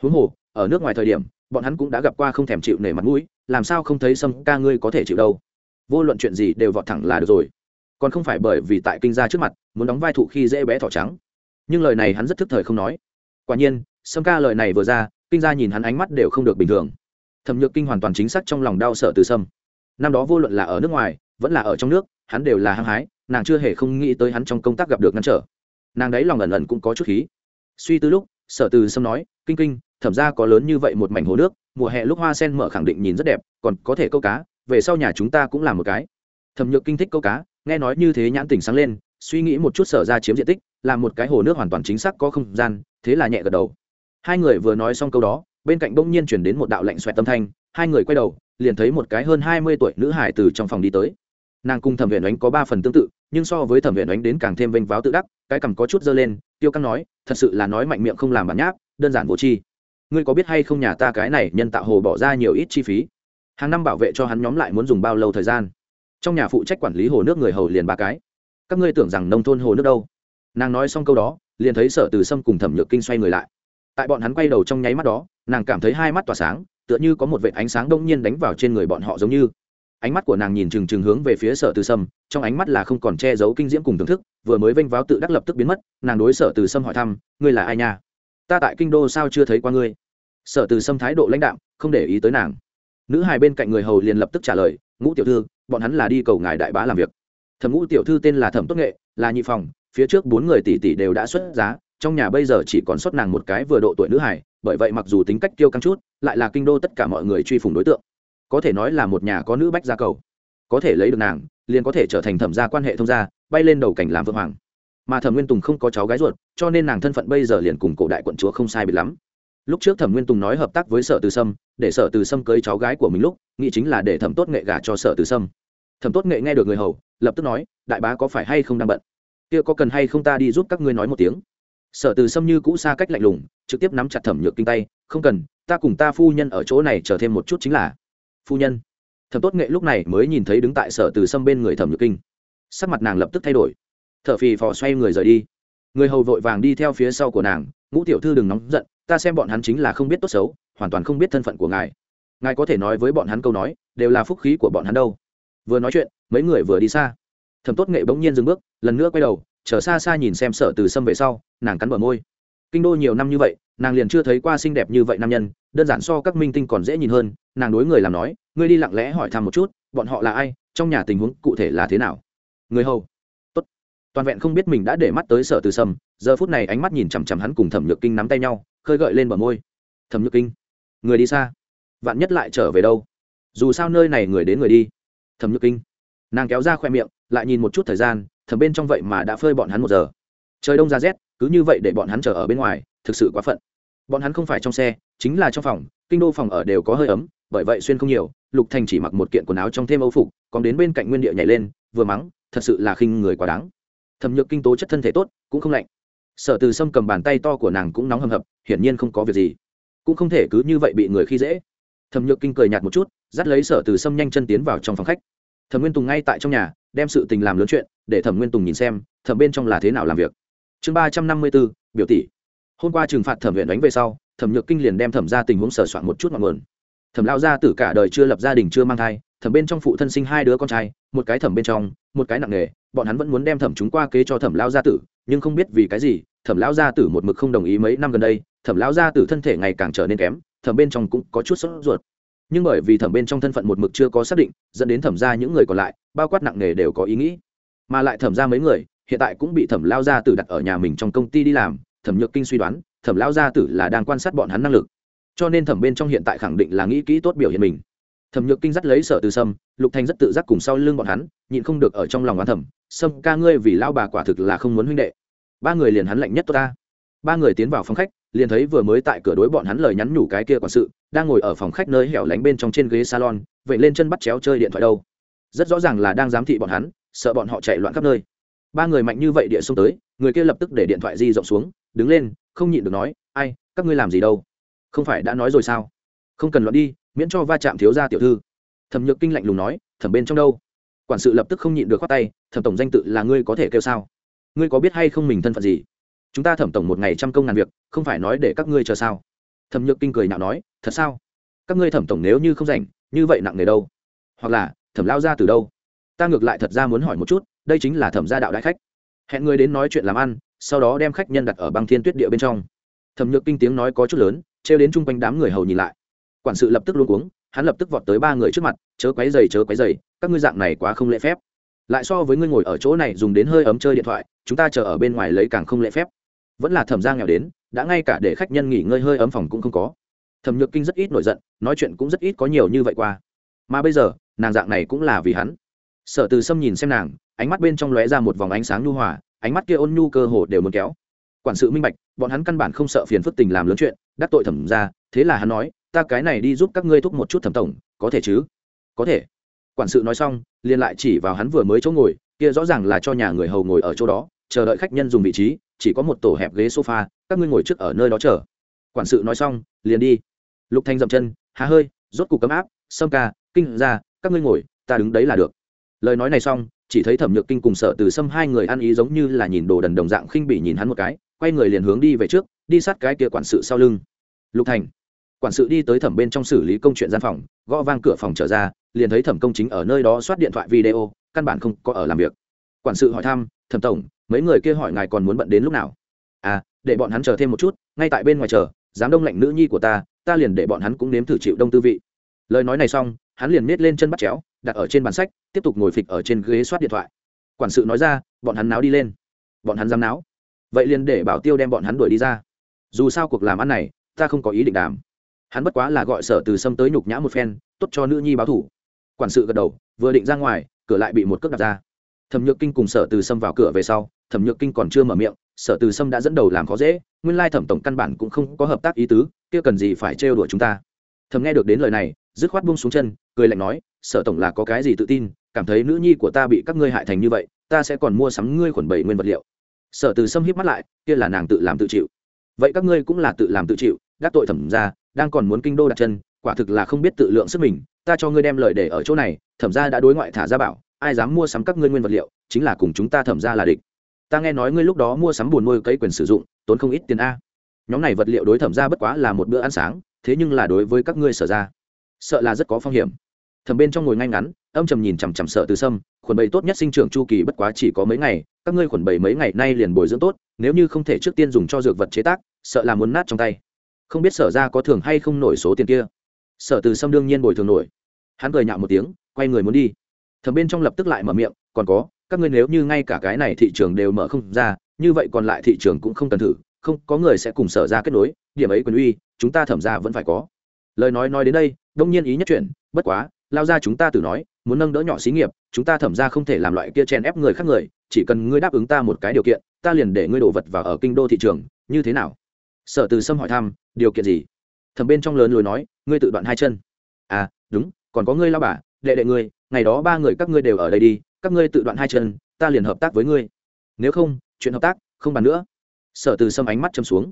Huống hồ, ở nước ngoài thời điểm, bọn hắn cũng đã gặp qua không thèm chịu nể mặt mũi, làm sao không thấy sâm ca ngươi có thể chịu đâu? Vô luận chuyện gì đều vọt thẳng là được rồi. Còn không phải bởi vì tại kinh gia trước mặt, muốn đóng vai thụ khi dễ bé thỏ trắng. Nhưng lời này hắn rất thức thời không nói. Quả nhiên, sâm ca lời này vừa ra, kinh gia nhìn hắn ánh mắt đều không được bình thường. Thẩm nhược kinh hoàn toàn chính xác trong lòng đau sợ từ sâm năm đó vô luận là ở nước ngoài, vẫn là ở trong nước, hắn đều là hăng hái, nàng chưa hề không nghĩ tới hắn trong công tác gặp được ngăn trở. Nàng đấy lòng ẩn ẩn cũng có chút khí. Suy tư lúc, sở từ sâm nói, kinh kinh, thẩm ra có lớn như vậy một mảnh hồ nước, mùa hè lúc hoa sen mở khẳng định nhìn rất đẹp, còn có thể câu cá, về sau nhà chúng ta cũng làm một cái. Thẩm nhược kinh thích câu cá, nghe nói như thế nhãn tỉnh sáng lên, suy nghĩ một chút sở ra chiếm diện tích, làm một cái hồ nước hoàn toàn chính xác có không gian, thế là nhẹ gật đầu. Hai người vừa nói xong câu đó, bên cạnh bỗng nhiên chuyển đến một đạo lạnh xoẹt tâm thanh, hai người quay đầu liền thấy một cái hơn hai mươi tuổi nữ hải từ trong phòng đi tới. Nàng cùng thẩm viện ánh có ba phần tương tự, nhưng so với thẩm viện ánh đến càng thêm vênh váo tự đắc, cái cằm có chút dơ lên, tiêu căng nói, thật sự là nói mạnh miệng không làm bản nháp, đơn giản vô chi ngươi có biết hay không nhà ta cái này nhân tạo hồ bỏ ra nhiều ít chi phí? Hàng năm bảo vệ cho hắn nhóm lại muốn dùng bao lâu thời gian? Trong nhà phụ trách quản lý hồ nước người hầu liền ba cái. Các ngươi tưởng rằng nông thôn hồ nước đâu? Nàng nói xong câu đó, liền thấy sở từ sâm cùng thẩm nhược kinh xoay người lại. Tại bọn hắn quay đầu trong nháy mắt đó, nàng cảm thấy hai mắt tỏa sáng tựa như có một vệt ánh sáng đông nhiên đánh vào trên người bọn họ giống như. Ánh mắt của nàng nhìn trừng trừng hướng về phía sở từ sâm, trong ánh mắt là không còn che giấu kinh diễm cùng thưởng thức, vừa mới vênh váo tự đắc lập tức biến mất, nàng đối sở từ sâm hỏi thăm, ngươi là ai nha? Ta tại kinh đô sao chưa thấy qua ngươi? Sở từ sâm thái độ lãnh đạo không để ý tới nàng. Nữ hài bên cạnh người hầu liền lập tức trả lời, ngũ tiểu thư, bọn hắn là đi cầu ngài đại bá làm việc. Thẩm ngũ tiểu thư tên là thẩm tốt nghệ, là nhị phòng, phía trước bốn người tỷ tỷ đều đã xuất giá trong nhà bây giờ chỉ còn xuất nàng một cái vừa độ tuổi nữ hài, bởi vậy mặc dù tính cách kiêu căng chút, lại là kinh đô tất cả mọi người truy phủng đối tượng. Có thể nói là một nhà có nữ bách gia cầu. Có thể lấy được nàng, liền có thể trở thành thẩm gia quan hệ thông gia, bay lên đầu cảnh làm vượng hoàng. Mà thẩm nguyên tùng không có cháu gái ruột, cho nên nàng thân phận bây giờ liền cùng cổ đại quận chúa không sai biệt lắm. Lúc trước thẩm nguyên tùng nói hợp tác với sở từ sâm, để sở từ sâm cưới cháu gái của mình lúc, nghĩ chính là để thẩm tốt nghệ gả cho sở từ sâm. Thẩm tốt nghệ nghe được người hầu, lập tức nói, đại bá có phải hay không đang bận? Kia có cần hay không ta đi giúp các ngươi nói một tiếng? Sở từ sâm như cũ xa cách lạnh lùng, trực tiếp nắm chặt thẩm nhược kinh tay, không cần, ta cùng ta phu nhân ở chỗ này chờ thêm một chút chính là. Phu nhân? Thẩm tốt nghệ lúc này mới nhìn thấy đứng tại sở từ sâm bên người thẩm nhược kinh. Sắc mặt nàng lập tức thay đổi. T h ở phì phò xoay người rời đi. Người hầu vội vàng đi theo phía sau của nàng, ngũ tiểu thư đừng nóng giận, ta xem bọn hắn chính là không biết tốt xấu, hoàn toàn không biết thân phận của ngài. Ngài có thể nói với bọn hắn câu nói, đều là phúc khí của bọn hắn đâu. Vừa nói chuyện, mấy người vừa đi xa. Thẩm tốt nghệ bỗng nhiên dừng bước, lần nữa quay đầu chờ xa xa nhìn xem sở từ sâm về sau, nàng cắn bờ môi. Kinh đô nhiều năm như vậy, nàng liền chưa thấy qua xinh đẹp như vậy nam nhân, đơn giản so các minh tinh còn dễ nhìn hơn, nàng đối người làm nói, ngươi đi lặng lẽ hỏi thăm một chút, bọn họ là ai, trong nhà tình huống cụ thể là thế nào? Người hầu. Tốt. Toàn vẹn không biết mình đã để mắt tới sở từ sâm, giờ phút này ánh mắt nhìn chằm chằm hắn cùng thẩm nhược kinh nắm tay nhau, khơi gợi lên bờ môi. Thẩm nhược kinh, người đi xa. Vạn nhất lại trở về đâu? Dù sao nơi này người đến người đi. Thẩm nhược kinh. Nàng kéo ra khoe miệng, lại nhìn một chút thời gian thẩm bên trong vậy mà đã phơi bọn hắn một giờ. Trời đông ra rét, cứ như vậy để bọn hắn chờ ở bên ngoài, thực sự quá phận. Bọn hắn không phải trong xe, chính là trong phòng, kinh đô phòng ở đều có hơi ấm, bởi vậy xuyên không nhiều, lục thành chỉ mặc một kiện quần áo trong thêm âu phục, còn đến bên cạnh nguyên địa nhảy lên, vừa mắng, thật sự là khinh người quá đáng. Thẩm nhược kinh tố chất thân thể tốt, cũng không lạnh. Sở từ sâm cầm bàn tay to của nàng cũng nóng hầm hập, hiển nhiên không có việc gì. Cũng không thể cứ như vậy bị người khi dễ. Thẩm nhược kinh cười nhạt một chút, dắt lấy sở từ sâm nhanh chân tiến vào trong phòng khách. Thẩm nguyên tùng ngay tại trong nhà đem sự tình làm lớn chuyện, để thẩm nguyên tùng nhìn xem, thẩm bên trong là thế nào làm việc. Chương ba trăm năm mươi b ố biểu tỷ. Hôm qua trừng phạt thẩm viện đánh về sau, thẩm nhược kinh liền đem thẩm ra tình huống sở soạn một chút ngọn nguồn. Thẩm lao gia tử cả đời chưa lập gia đình chưa mang thai, thẩm bên trong phụ thân sinh hai đứa con trai, một cái thẩm bên trong, một cái nặng nghề, bọn hắn vẫn muốn đem thẩm chúng qua kế cho thẩm lao gia tử, nhưng không biết vì cái gì, thẩm lao gia tử một mực không đồng ý mấy năm gần đây, thẩm lao gia tử thân thể ngày càng trở nên kém, thẩm bên trong cũng có chút sốt ruột. Nhưng bởi vì thẩm bên trong thân phận một mực chưa có xác định, dẫn đến thẩm ra những người còn lại bao quát nặng nghề đều có ý nghĩ. Mà lại thẩm ra mấy người, hiện tại cũng bị thẩm lao gia tử đặt ở nhà mình trong công ty đi làm, thẩm nhược kinh suy đoán, thẩm lao gia tử là đang quan sát bọn hắn năng lực. Cho nên thẩm bên trong hiện tại khẳng định là nghĩ kỹ tốt biểu hiện mình. Thẩm nhược kinh dắt lấy sở từ sâm, lục thanh rất tự giác cùng sau lưng bọn hắn, nhịn không được ở trong lòng oán thẩm sâm, ca ngươi vì lao bà quả thực là không muốn huynh đệ. Ba người liền hắn lạnh nhất tốt ta. Ba người tiến vào phòng khách, liền thấy vừa mới tại cửa đối bọn hắn lời nhắn nhủ cái kia quản sự, đang ngồi ở phòng khách nơi hẻo lánh bên trong trên ghế salon, vậy lên chân bắt chéo chơi điện thoại đâu rất rõ ràng là đang giám thị bọn hắn, sợ bọn họ chạy loạn khắp nơi. Ba người mạnh như vậy địa xông tới, người kia lập tức để điện thoại di rộng xuống, đứng lên, không nhịn được nói, ai, các ngươi làm gì đâu? Không phải đã nói rồi sao? Không cần loạn đi, miễn cho va chạm thiếu gia tiểu thư. Thẩm nhược kinh lạnh lùng nói, thẩm bên trong đâu? Quản sự lập tức không nhịn được khoát tay, thẩm tổng danh tự là ngươi có thể kêu sao? Ngươi có biết hay không mình thân phận gì? Chúng ta thẩm tổng một ngày trăm công ngàn việc, không phải nói để các ngươi chờ sao? Thẩm nhược kinh cười nhạo nói, thật sao? Các ngươi thẩm tổng nếu như không rảnh, như vậy nặng nề đâu? Hoặc là thẩm lao ra từ đâu? Ta ngược lại thật ra muốn hỏi một chút, đây chính là thẩm gia đạo đại khách. Hẹn người đến nói chuyện làm ăn, sau đó đem khách nhân đặt ở băng thiên tuyết địa bên trong. Thẩm nhược kinh tiếng nói có chút lớn, trêu đến chung quanh đám người hầu nhìn lại. Quản sự lập tức luôn cuống, hắn lập tức vọt tới ba người trước mặt, chớ quấy dày chớ quấy dày các ngươi dạng này quá không lễ phép. Lại so với ngươi ngồi ở chỗ này dùng đến hơi ấm chơi điện thoại, chúng ta chờ ở bên ngoài lấy càng không lễ phép. Vẫn là thẩm gia nghèo đến, đã ngay cả để khách nhân nghỉ ngơi hơi ấm phòng cũng không có. Thẩm nhược kinh rất ít nổi giận, nói chuyện cũng rất ít có nhiều như vậy qua. Mà bây giờ nàng dạng này cũng là vì hắn. Sở từ sâm nhìn xem nàng, ánh mắt bên trong lóe ra một vòng ánh sáng nhu hòa, ánh mắt kia ôn nhu cơ hồ đều muốn kéo. Quản sự minh bạch, bọn hắn căn bản không sợ phiền phức tình làm lớn chuyện, đắc tội thẩm ra thế là hắn nói, ta cái này đi giúp các ngươi thúc một chút thẩm tổng, có thể chứ? Có thể. Quản sự nói xong, liền lại chỉ vào hắn vừa mới chỗ ngồi, kia rõ ràng là cho nhà người hầu ngồi ở chỗ đó, chờ đợi khách nhân dùng vị trí, chỉ có một tổ hẹp ghế sofa, các ngươi ngồi trước ở nơi đó chờ. Quản sự nói xong, liền đi. Lục thanh dậm chân há hơi, rốt cục cấm áp, sâm ca, kinh ra các ngươi ngồi, ta đứng đấy là được. Lời nói này xong, chỉ thấy thẩm nhược kinh cùng sở từ sâm hai người ăn ý giống như là nhìn đồ đần đồng dạng khinh bỉ nhìn hắn một cái, quay người liền hướng đi về trước, đi sát cái kia quản sự sau lưng. Lục thành. Quản sự đi tới thẩm bên trong xử lý công chuyện gian phòng, gõ vang cửa phòng trở ra, liền thấy thẩm công chính ở nơi đó soát điện thoại video, căn bản không có ở làm việc. Quản sự hỏi thăm, thẩm tổng, mấy người kia hỏi ngài còn muốn bận đến lúc nào? À để bọn hắn chờ thêm một chút, ngay tại bên ngoài chờ, giám đông lạnh nữ nhi của ta ta liền để bọn hắn cũng nếm thử chịu đông tư vị. Lời nói này xong hắn liền miết lên chân bắt chéo, đặt ở trên bàn sách, tiếp tục ngồi phịch ở trên ghế soát điện thoại. Quản sự nói ra, bọn hắn náo đi lên. Bọn hắn dám náo? Vậy liền để bảo tiêu đem bọn hắn đuổi đi ra. Dù sao cuộc làm ăn này, ta không có ý định đàm. Hắn bất quá là gọi sở từ sâm tới nhục nhã một phen, tốt cho nữ nhi báo thủ. Quản sự gật đầu, vừa định ra ngoài, cửa lại bị một cước đặt ra. Thẩm nhược kinh cùng sở từ sâm vào cửa về sau, thẩm nhược kinh còn chưa mở miệng, sở từ sâm đã dẫn đầu làm khó dễ, nguyên lai thẩm tổng căn bản cũng không có hợp tác ý tứ, kia cần gì phải trêu đuổi chúng ta? Thầm nghe được đến lời này, dứt khoát buông xuống chân cười lạnh nói, sở tổng là có cái gì tự tin, cảm thấy nữ nhi của ta bị các ngươi hại thành như vậy, ta sẽ còn mua sắm ngươi khuẩn bảy nguyên vật liệu. Sở từ sâm híp mắt lại, kia là nàng tự làm tự chịu. Vậy các ngươi cũng là tự làm tự chịu, đắc tội thẩm ra đang còn muốn kinh đô đặt chân, quả thực là không biết tự lượng sức mình, ta cho ngươi đem lời để ở chỗ này, thẩm ra đã đối ngoại thả ra bảo, ai dám mua sắm các ngươi nguyên vật liệu, chính là cùng chúng ta thẩm ra là địch. Ta nghe nói ngươi lúc đó mua sắm buồn nuôi cấy quyền sử dụng, tốn không ít tiền a. Nhóm này vật liệu đối thẩm ra bất quá là một bữa ăn sáng, thế nhưng là đối với các ngươi sở ra, sợ là rất có phong hiểm thầm bên trong ngồi ngay ngắn, âm trầm nhìn chằm chằm sợ từ sâm, khuẩn bầy tốt nhất sinh trưởng chu kỳ bất quá chỉ có mấy ngày, các ngươi khuẩn bầy mấy ngày nay liền bồi dưỡng tốt, nếu như không thể trước tiên dùng cho dược vật chế tác, sợ là muốn nát trong tay. Không biết sở ra có thường hay không nổi số tiền kia. Sở từ sâm đương nhiên bồi thường nổi. Hắn cười nhạo một tiếng, quay người muốn đi. Thầm bên trong lập tức lại mở miệng, còn có, các ngươi nếu như ngay cả cái này thị trường đều mở không ra, như vậy còn lại thị trường cũng không cần thử, không, có người sẽ cùng sở ra kết nối, điểm ấy quyền uy, chúng ta thẩm ra vẫn phải có. Lời nói nói đến đây, đông nhiên ý nhất chuyện bất quá lao ra chúng ta tự nói, muốn nâng đỡ nhỏ xí nghiệp, chúng ta thẩm ra không thể làm loại kia chen ép người khác người, chỉ cần ngươi đáp ứng ta một cái điều kiện, ta liền để ngươi đổ vật vào ở kinh đô thị trường, như thế nào? Sở từ sâm hỏi thăm, điều kiện gì? Thẩm bên trong lớn lối nói, ngươi tự đoạn hai chân. À đúng, còn có ngươi lao bà, đệ đệ ngươi, ngày đó ba người các ngươi đều ở đây đi, các ngươi tự đoạn hai chân, ta liền hợp tác với ngươi. Nếu không, chuyện hợp tác, không bàn nữa. Sở từ sâm ánh mắt châm xuống.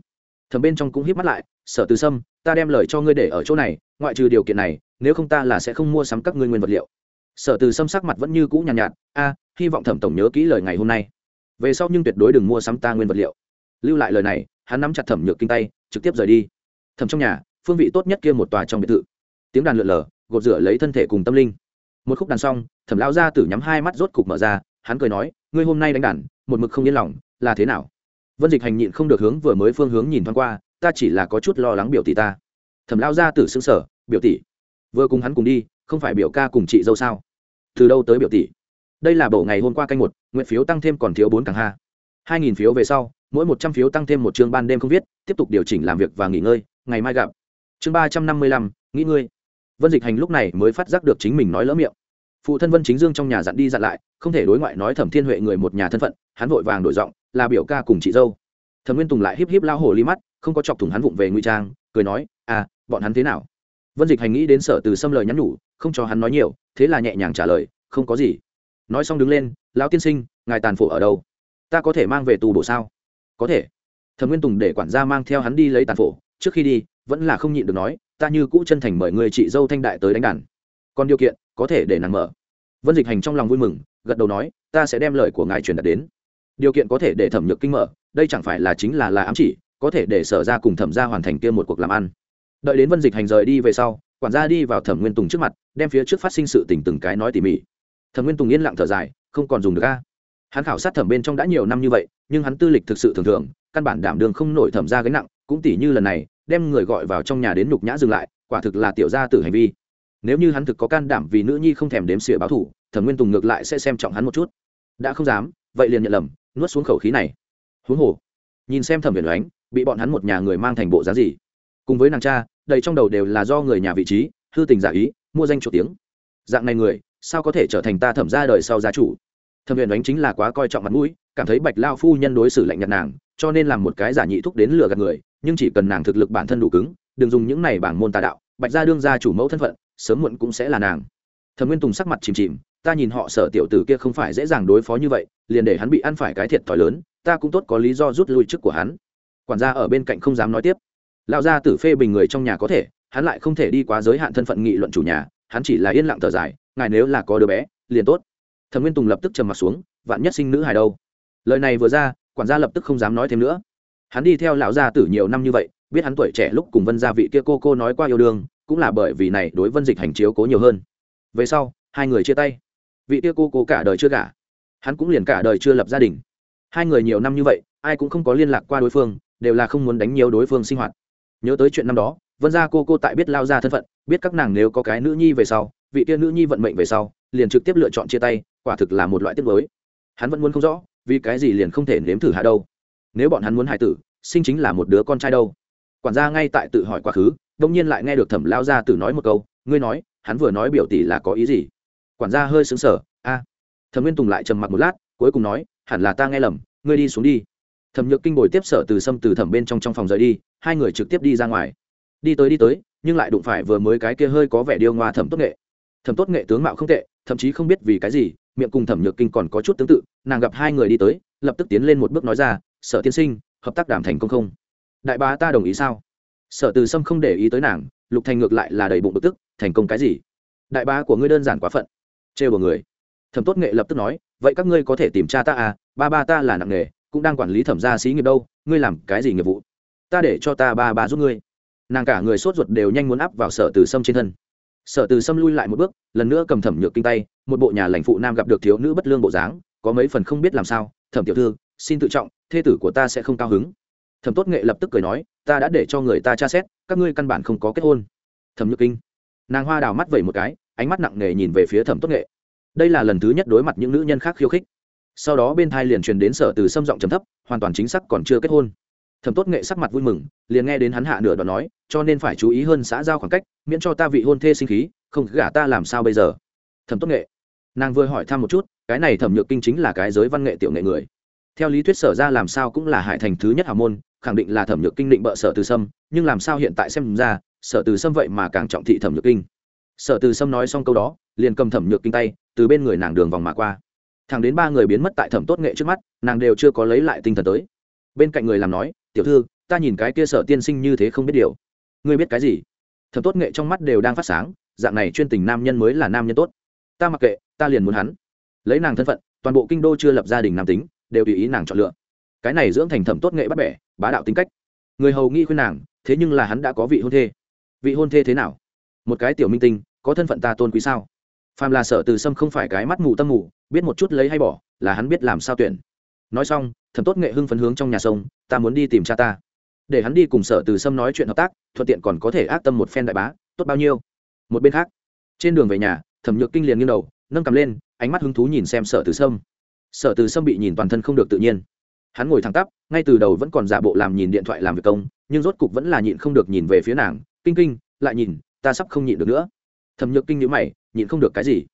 Thầm bên trong cũng híp mắt lại, sở từ sâm, ta đem lời cho ngươi để ở chỗ này, ngoại trừ điều kiện này nếu không ta là sẽ không mua sắm các ngươi nguyên vật liệu. Sở từ xâm sắc mặt vẫn như cũ nhàn nhạt, nhạt a hy vọng thẩm tổng nhớ kỹ lời ngày hôm nay. Về sau nhưng tuyệt đối đừng mua sắm ta nguyên vật liệu. Lưu lại lời này hắn nắm chặt thẩm nhược kinh tay trực tiếp rời đi. Thẩm trong nhà phương vị tốt nhất kia một tòa trong biệt thự. Tiếng đàn lượn lờ gột rửa lấy thân thể cùng tâm linh. Một khúc đàn xong thẩm lao ra tử nhắm hai mắt rốt cục mở ra hắn cười nói ngươi hôm nay đánh đàn một mực không yên lòng là thế nào? Vân dịch hành nhịn không được hướng vừa mới phương hướng nhìn thoáng qua ta chỉ là có chút lo lắng biểu tỷ ta. Thẩm lao ra tử xứng sở biểu tỷ vừa cùng hắn cùng đi, không phải biểu ca cùng chị dâu sao? Từ đâu tới biểu tỷ? Đây là bộ ngày hôm qua canh một, nguyện phiếu tăng thêm còn thiếu bốn càng ha. Hai nghìn phiếu về sau, mỗi một trăm phiếu tăng thêm một chương ban đêm không viết, tiếp tục điều chỉnh làm việc và nghỉ ngơi, ngày mai gặp. Chương ba trăm năm mươi lăm nghĩ ngươi vân dịch hành lúc này mới phát giác được chính mình nói lỡ miệng. Phụ thân vân chính dương trong nhà dặn đi dặn lại, không thể đối ngoại nói thẩm thiên huệ người một nhà thân phận, hắn vội vàng đổi giọng, là biểu ca cùng chị dâu. Thẩm nguyên tùng lại híp híp lao hồ ly mắt, không có chọc thủng hắn vụng về ngụy trang, cười nói à bọn hắn thế nào? Vân dịch hành nghĩ đến sở từ xâm lời nhắn nhủ, không cho hắn nói nhiều, thế là nhẹ nhàng trả lời, không có gì. Nói xong đứng lên, lão tiên sinh, ngài tàn phổ ở đâu? Ta có thể mang về tù bổ sao? Có thể. Thẩm nguyên tùng để quản gia mang theo hắn đi lấy tàn phổ, trước khi đi, vẫn là không nhịn được nói, ta như cũ chân thành mời người chị dâu thanh đại tới đánh đàn. Còn điều kiện, có thể để nàng mở. Vân dịch hành trong lòng vui mừng, gật đầu nói, ta sẽ đem lời của ngài truyền đạt đến. Điều kiện có thể để thẩm nhược kinh mở, đây chẳng phải là chính là là ám chỉ, có thể để sở ra cùng thẩm ra hoàn thành kia một cuộc làm ăn đợi đến vân dịch hành rời đi về sau quản gia đi vào thẩm nguyên tùng trước mặt đem phía trước phát sinh sự tình từng cái nói tỉ mỉ thẩm nguyên tùng yên lặng thở dài không còn dùng được a hắn khảo sát thẩm bên trong đã nhiều năm như vậy nhưng hắn tư lịch thực sự thường thường căn bản đảm đường không nổi thẩm ra gánh nặng cũng tỉ như lần này đem người gọi vào trong nhà đến nhục nhã dừng lại quả thực là tiểu gia tử hành vi nếu như hắn thực có can đảm vì nữ nhi không thèm đếm xỉa báo thủ thẩm nguyên tùng ngược lại sẽ xem trọng hắn một chút đã không dám vậy liền nhận lầm nuốt xuống khẩu khí này huống hồ nhìn xem thẩm viện oánh bị bọn hắn một nhà người mang thành bộ giá gì cùng với nàng cha đầy trong đầu đều là do người nhà vị trí, hư tình giả ý, mua danh chủ tiếng. Dạng này người, sao có thể trở thành ta thẩm ra đời sau gia chủ? Thẩm huyền đánh chính là quá coi trọng mặt mũi, cảm thấy bạch lao phu nhân đối xử lạnh nhạt nàng, cho nên làm một cái giả nhị thúc đến lừa gạt người, nhưng chỉ cần nàng thực lực bản thân đủ cứng, đừng dùng những này bảng môn tà đạo, bạch gia đương gia chủ mẫu thân phận, sớm muộn cũng sẽ là nàng. Thẩm nguyên tùng sắc mặt chìm chìm, ta nhìn họ sở tiểu tử kia không phải dễ dàng đối phó như vậy, liền để hắn bị ăn phải cái thiệt thòi lớn, ta cũng tốt có lý do rút lui chức của hắn. Quản gia ở bên cạnh không dám nói tiếp lão gia tử phê bình người trong nhà có thể, hắn lại không thể đi quá giới hạn thân phận nghị luận chủ nhà, hắn chỉ là yên lặng thở dài, ngài nếu là có đứa bé, liền tốt. Thẩm nguyên tùng lập tức trầm mặt xuống, vạn nhất sinh nữ hài đâu? Lời này vừa ra, quản gia lập tức không dám nói thêm nữa. Hắn đi theo lão gia tử nhiều năm như vậy, biết hắn tuổi trẻ lúc cùng vân gia vị kia cô cô nói qua yêu đương, cũng là bởi vì này đối vân dịch hành chiếu cố nhiều hơn. Về sau, hai người chia tay. Vị kia cô cô cả đời chưa gả, hắn cũng liền cả đời chưa lập gia đình. Hai người nhiều năm như vậy, ai cũng không có liên lạc qua đối phương, đều là không muốn đánh nhiều đối phương sinh hoạt nhớ tới chuyện năm đó, vân gia cô cô tại biết lao ra thân phận, biết các nàng nếu có cái nữ nhi về sau, vị kia nữ nhi vận mệnh về sau, liền trực tiếp lựa chọn chia tay, quả thực là một loại tiết mới hắn vẫn muốn không rõ, vì cái gì liền không thể nếm thử hạ đâu. Nếu bọn hắn muốn hại tử, sinh chính là một đứa con trai đâu. Quản gia ngay tại tự hỏi quá khứ, đông nhiên lại nghe được thẩm lao gia tử nói một câu, ngươi nói, hắn vừa nói biểu tỷ là có ý gì? Quản gia hơi xứng sở a. Thẩm nguyên tùng lại trầm mặc một lát, cuối cùng nói, hẳn là ta nghe lầm, ngươi đi xuống đi thẩm nhược kinh bồi tiếp sở từ sâm từ thẩm bên trong trong phòng rời đi, hai người trực tiếp đi ra ngoài. Đi tới đi tới, nhưng lại đụng phải vừa mới cái kia hơi có vẻ điêu ngoa thẩm tốt nghệ. Thẩm tốt nghệ tướng mạo không tệ, thậm chí không biết vì cái gì, miệng cùng thẩm nhược kinh còn có chút tương tự, nàng gặp hai người đi tới, lập tức tiến lên một bước nói ra, sở tiên sinh, hợp tác đàm thành công không? Đại bá ta đồng ý sao? Sở từ sâm không để ý tới nàng, lục thành ngược lại là đầy bụng bực tức, thành công cái gì? Đại bá của ngươi đơn giản quá phận. Trêu của người. Thẩm tốt nghệ lập tức nói, vậy các ngươi có thể tìm cha ta à? Ba ba ta là nặng nghề cũng đang quản lý thẩm gia xí nghiệp đâu, ngươi làm cái gì nghiệp vụ? Ta để cho ta ba ba giúp ngươi. Nàng cả người sốt ruột đều nhanh muốn áp vào sở từ sâm trên thân. Sở từ sâm lui lại một bước, lần nữa cầm thẩm nhược kinh tay, một bộ nhà lãnh phụ nam gặp được thiếu nữ bất lương bộ dáng, có mấy phần không biết làm sao, thẩm tiểu thư, xin tự trọng, thê tử của ta sẽ không cao hứng. Thẩm tốt nghệ lập tức cười nói, ta đã để cho người ta tra xét, các ngươi căn bản không có kết hôn. Thẩm nhược kinh. Nàng hoa đào mắt vẩy một cái, ánh mắt nặng nề nhìn về phía thẩm tốt nghệ. Đây là lần thứ nhất đối mặt những nữ nhân khác khiêu khích sau đó bên thai liền truyền đến sở từ xâm giọng trầm thấp, hoàn toàn chính xác còn chưa kết hôn. Thẩm tốt nghệ sắc mặt vui mừng, liền nghe đến hắn hạ nửa đoạn nói, cho nên phải chú ý hơn xã giao khoảng cách, miễn cho ta vị hôn thê sinh khí, không gả ta làm sao bây giờ? Thẩm tốt nghệ, nàng vừa hỏi thăm một chút, cái này thẩm nhược kinh chính là cái giới văn nghệ tiểu nghệ người. Theo lý thuyết sở ra làm sao cũng là hải thành thứ nhất hào môn, khẳng định là thẩm nhược kinh định bợ sở từ sâm, nhưng làm sao hiện tại xem ra, sở từ sâm vậy mà càng trọng thị thẩm nhược kinh. Sở từ sâm nói xong câu đó, liền cầm thẩm nhược kinh tay, từ bên người nàng đường vòng mà qua thẳng đến ba người biến mất tại thẩm tốt nghệ trước mắt, nàng đều chưa có lấy lại tinh thần tới. Bên cạnh người làm nói, tiểu thư, ta nhìn cái kia sở tiên sinh như thế không biết điều. Ngươi biết cái gì? Thẩm tốt nghệ trong mắt đều đang phát sáng, dạng này chuyên tình nam nhân mới là nam nhân tốt. Ta mặc kệ, ta liền muốn hắn. Lấy nàng thân phận, toàn bộ kinh đô chưa lập gia đình nam tính, đều tùy ý nàng chọn lựa. Cái này dưỡng thành thẩm tốt nghệ bắt bẻ, bá đạo tính cách. Người hầu nghi khuyên nàng, thế nhưng là hắn đã có vị hôn thê. Vị hôn thê thế nào? Một cái tiểu minh tinh, có thân phận ta tôn quý sao? Phàm là sở từ sâm không phải cái mắt mù tâm mù, biết một chút lấy hay bỏ, là hắn biết làm sao tuyển. Nói xong, thẩm tốt nghệ hưng phấn hướng trong nhà sông, ta muốn đi tìm cha ta. Để hắn đi cùng sở từ sâm nói chuyện hợp tác, thuận tiện còn có thể ác tâm một phen đại bá, tốt bao nhiêu? Một bên khác, trên đường về nhà, thẩm nhược kinh liền nghiêng đầu, nâng cầm lên, ánh mắt hứng thú nhìn xem sở từ sâm. Sở từ sâm bị nhìn toàn thân không được tự nhiên. Hắn ngồi thẳng tắp, ngay từ đầu vẫn còn giả bộ làm nhìn điện thoại làm việc công, nhưng rốt cục vẫn là nhịn không được nhìn về phía nàng, kinh kinh, lại nhìn, ta sắp không nhịn được nữa. Thẩm nhược kinh nhữ mày nhịn không được cái gì.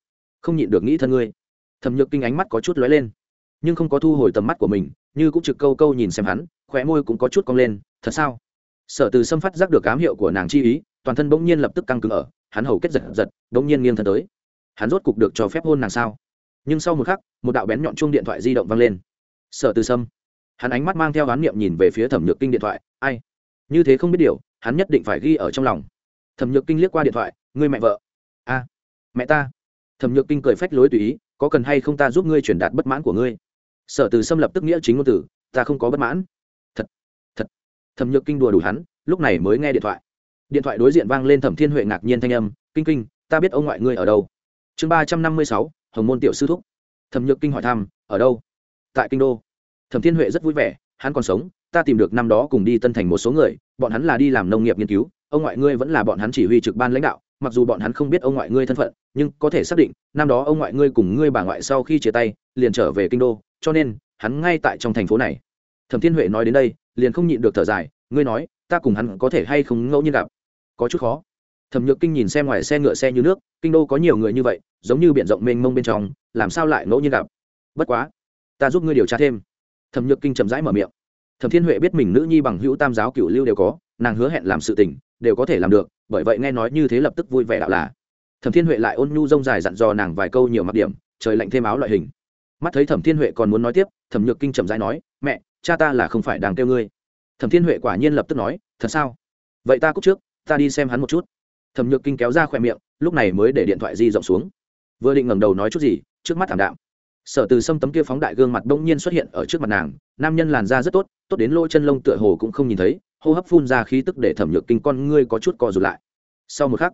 Không nhịn được nghĩ thân ngươi. Thẩm nhược kinh ánh mắt có chút lóe lên, nhưng không có thu hồi tầm mắt của mình, như cũng trực câu câu nhìn xem hắn, khóe môi cũng có chút cong lên, thật sao? Sở từ xâm phát giác được cám hiệu của nàng chi ý, toàn thân bỗng nhiên lập tức căng cứng ở, hắn hầu kết giật giật, bỗng nhiên nghiêng thân tới. Hắn rốt cục được cho phép hôn nàng sao? Nhưng sau một khắc, một đạo bén nhọn chuông điện thoại di động vang lên. Sở từ sâm. Hắn ánh mắt mang theo oán niệm nhìn về phía thẩm nhược kinh điện thoại, ai? Như thế không biết điều, hắn nhất định phải ghi ở trong lòng. Thẩm nhược kinh liếc qua điện thoại người mẹ vợ. A mẹ ta. Thẩm nhược kinh cười phách lối tùy ý có cần hay không ta giúp ngươi truyền đạt bất mãn của ngươi? Sở từ xâm lập tức nghĩa chính ngôn tử, ta không có bất mãn. Thật thật. Thẩm nhược kinh đùa đủ hắn lúc này mới nghe điện thoại. Điện thoại đối diện vang lên thẩm thiên huệ ngạc nhiên thanh âm kinh kinh ta biết ông ngoại ngươi ở đâu? Chương ba trăm năm mươi sáu hồng môn tiểu sư thúc. Thẩm nhược kinh hỏi thăm ở đâu? Tại kinh đô. Thẩm thiên huệ rất vui vẻ hắn còn sống ta tìm được năm đó cùng đi tân thành một số người bọn hắn là đi làm nông nghiệp nghiên cứu ông ngoại ngươi vẫn là bọn hắn chỉ huy trực ban lãnh đạo mặc dù bọn hắn không biết ông ngoại ngươi thân phận, nhưng có thể xác định, năm đó ông ngoại ngươi cùng ngươi bà ngoại sau khi chia tay, liền trở về kinh đô, cho nên, hắn ngay tại trong thành phố này. Thẩm thiên huệ nói đến đây, liền không nhịn được thở dài, ngươi nói, ta cùng hắn có thể hay không ngẫu nhiên gặp? Có chút khó. Thẩm nhược kinh nhìn xem ngoài xe ngựa xe như nước, kinh đô có nhiều người như vậy, giống như b i ể n rộng mênh mông bên trong, làm sao lại ngẫu nhiên gặp? Bất quá, ta giúp ngươi điều tra thêm. Thẩm nhược kinh chậm rãi mở miệng. Thẩm thiên huệ biết mình nữ nhi bằng hữu tam giáo cựu lưu đều có, nàng hứa hẹn làm sự tình, đều có thể làm được bởi vậy nghe nói như thế lập tức vui vẻ đạo là. Thẩm thiên huệ lại ôn nhu rông dài dặn dò nàng vài câu nhiều mặc điểm, trời lạnh thêm áo loại hình. Mắt thấy thẩm thiên huệ còn muốn nói tiếp, thẩm nhược kinh chậm dãi nói, mẹ, cha ta là không phải đang kêu ngươi. Thẩm thiên huệ quả nhiên lập tức nói, thật sao? Vậy ta cúc trước, ta đi xem hắn một chút. Thẩm nhược kinh kéo ra khỏe miệng, lúc này mới để điện thoại di rộng xuống. Vừa định ngẩng đầu nói chút gì, trước mắt thảm đạm. Sở từ sâm tấm kia phóng đại gương mặt đông nhiên xuất hiện ở trước mặt nàng, nam nhân làn da rất tốt tốt đến lỗ chân lông tựa hồ cũng không nhìn thấy hô hấp phun ra khí tức để thẩm nhược kinh con ngươi có chút co rụt lại. Sau một khắc,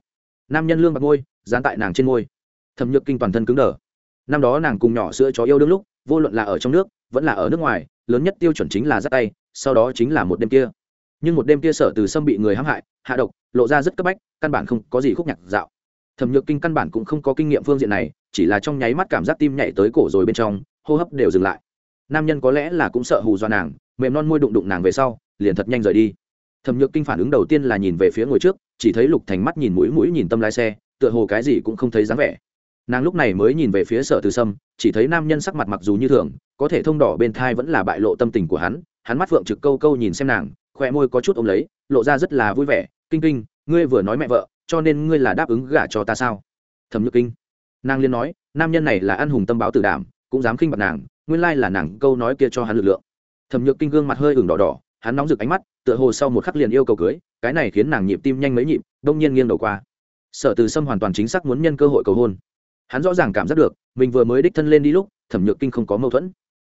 nam nhân lương bạc ngôi, dán tại nàng trên ngôi. Thẩm nhược kinh toàn thân cứng đờ. Năm đó nàng cùng nhỏ sữa chó yêu đương lúc, vô luận là ở trong nước, vẫn là ở nước ngoài, lớn nhất tiêu chuẩn chính là dắt tay, sau đó chính là một đêm kia. Nhưng một đêm kia sở từ sâm bị người hãm hại, hạ độc, lộ ra rất cấp bách, căn bản không có gì khúc nhạc dạo. Thẩm nhược kinh căn bản cũng không có kinh nghiệm phương diện này, chỉ là trong nháy mắt cảm giác tim nhảy tới cổ rồi bên trong, hô hấp đều dừng lại. Nam nhân có lẽ là cũng sợ hù do nàng, mềm non môi đụng đụng nàng về sau liền thật nhanh rời đi. Thẩm nhược kinh phản ứng đầu tiên là nhìn về phía ngồi trước, chỉ thấy lục thành mắt nhìn mũi mũi nhìn tâm lái xe, tựa hồ cái gì cũng không thấy dáng vẻ. Nàng lúc này mới nhìn về phía sở từ sâm, chỉ thấy nam nhân sắc mặt mặc dù như thường, có thể thông đỏ bên thai vẫn là bại lộ tâm tình của hắn hắn mắt phượng trực câu câu nhìn xem nàng khoe môi có chút ôm lấy, lộ ra rất là vui vẻ, kinh kinh, ngươi vừa nói mẹ vợ, cho nên ngươi là đáp ứng gả cho ta sao? Thẩm nhược kinh. Nàng liên nói, nam nhân này là ăn hùng tâm báo tử đảm, cũng dám khinh bạc nàng, nguyên lai là nàng câu nói kia cho hắn lực lượng. Thẩm nhược kinh gương mặt hơi ửng đỏ đỏ hắn nóng rực ánh mắt, tựa hồ sau một khắc liền yêu cầu cưới, cái này khiến nàng nhịp tim nhanh mấy nhịp, đông nhiên nghiêng đầu qua. Sở từ sâm hoàn toàn chính xác muốn nhân cơ hội cầu hôn. Hắn rõ ràng cảm giác được, mình vừa mới đích thân lên đi lúc, thẩm nhược kinh không có mâu thuẫn.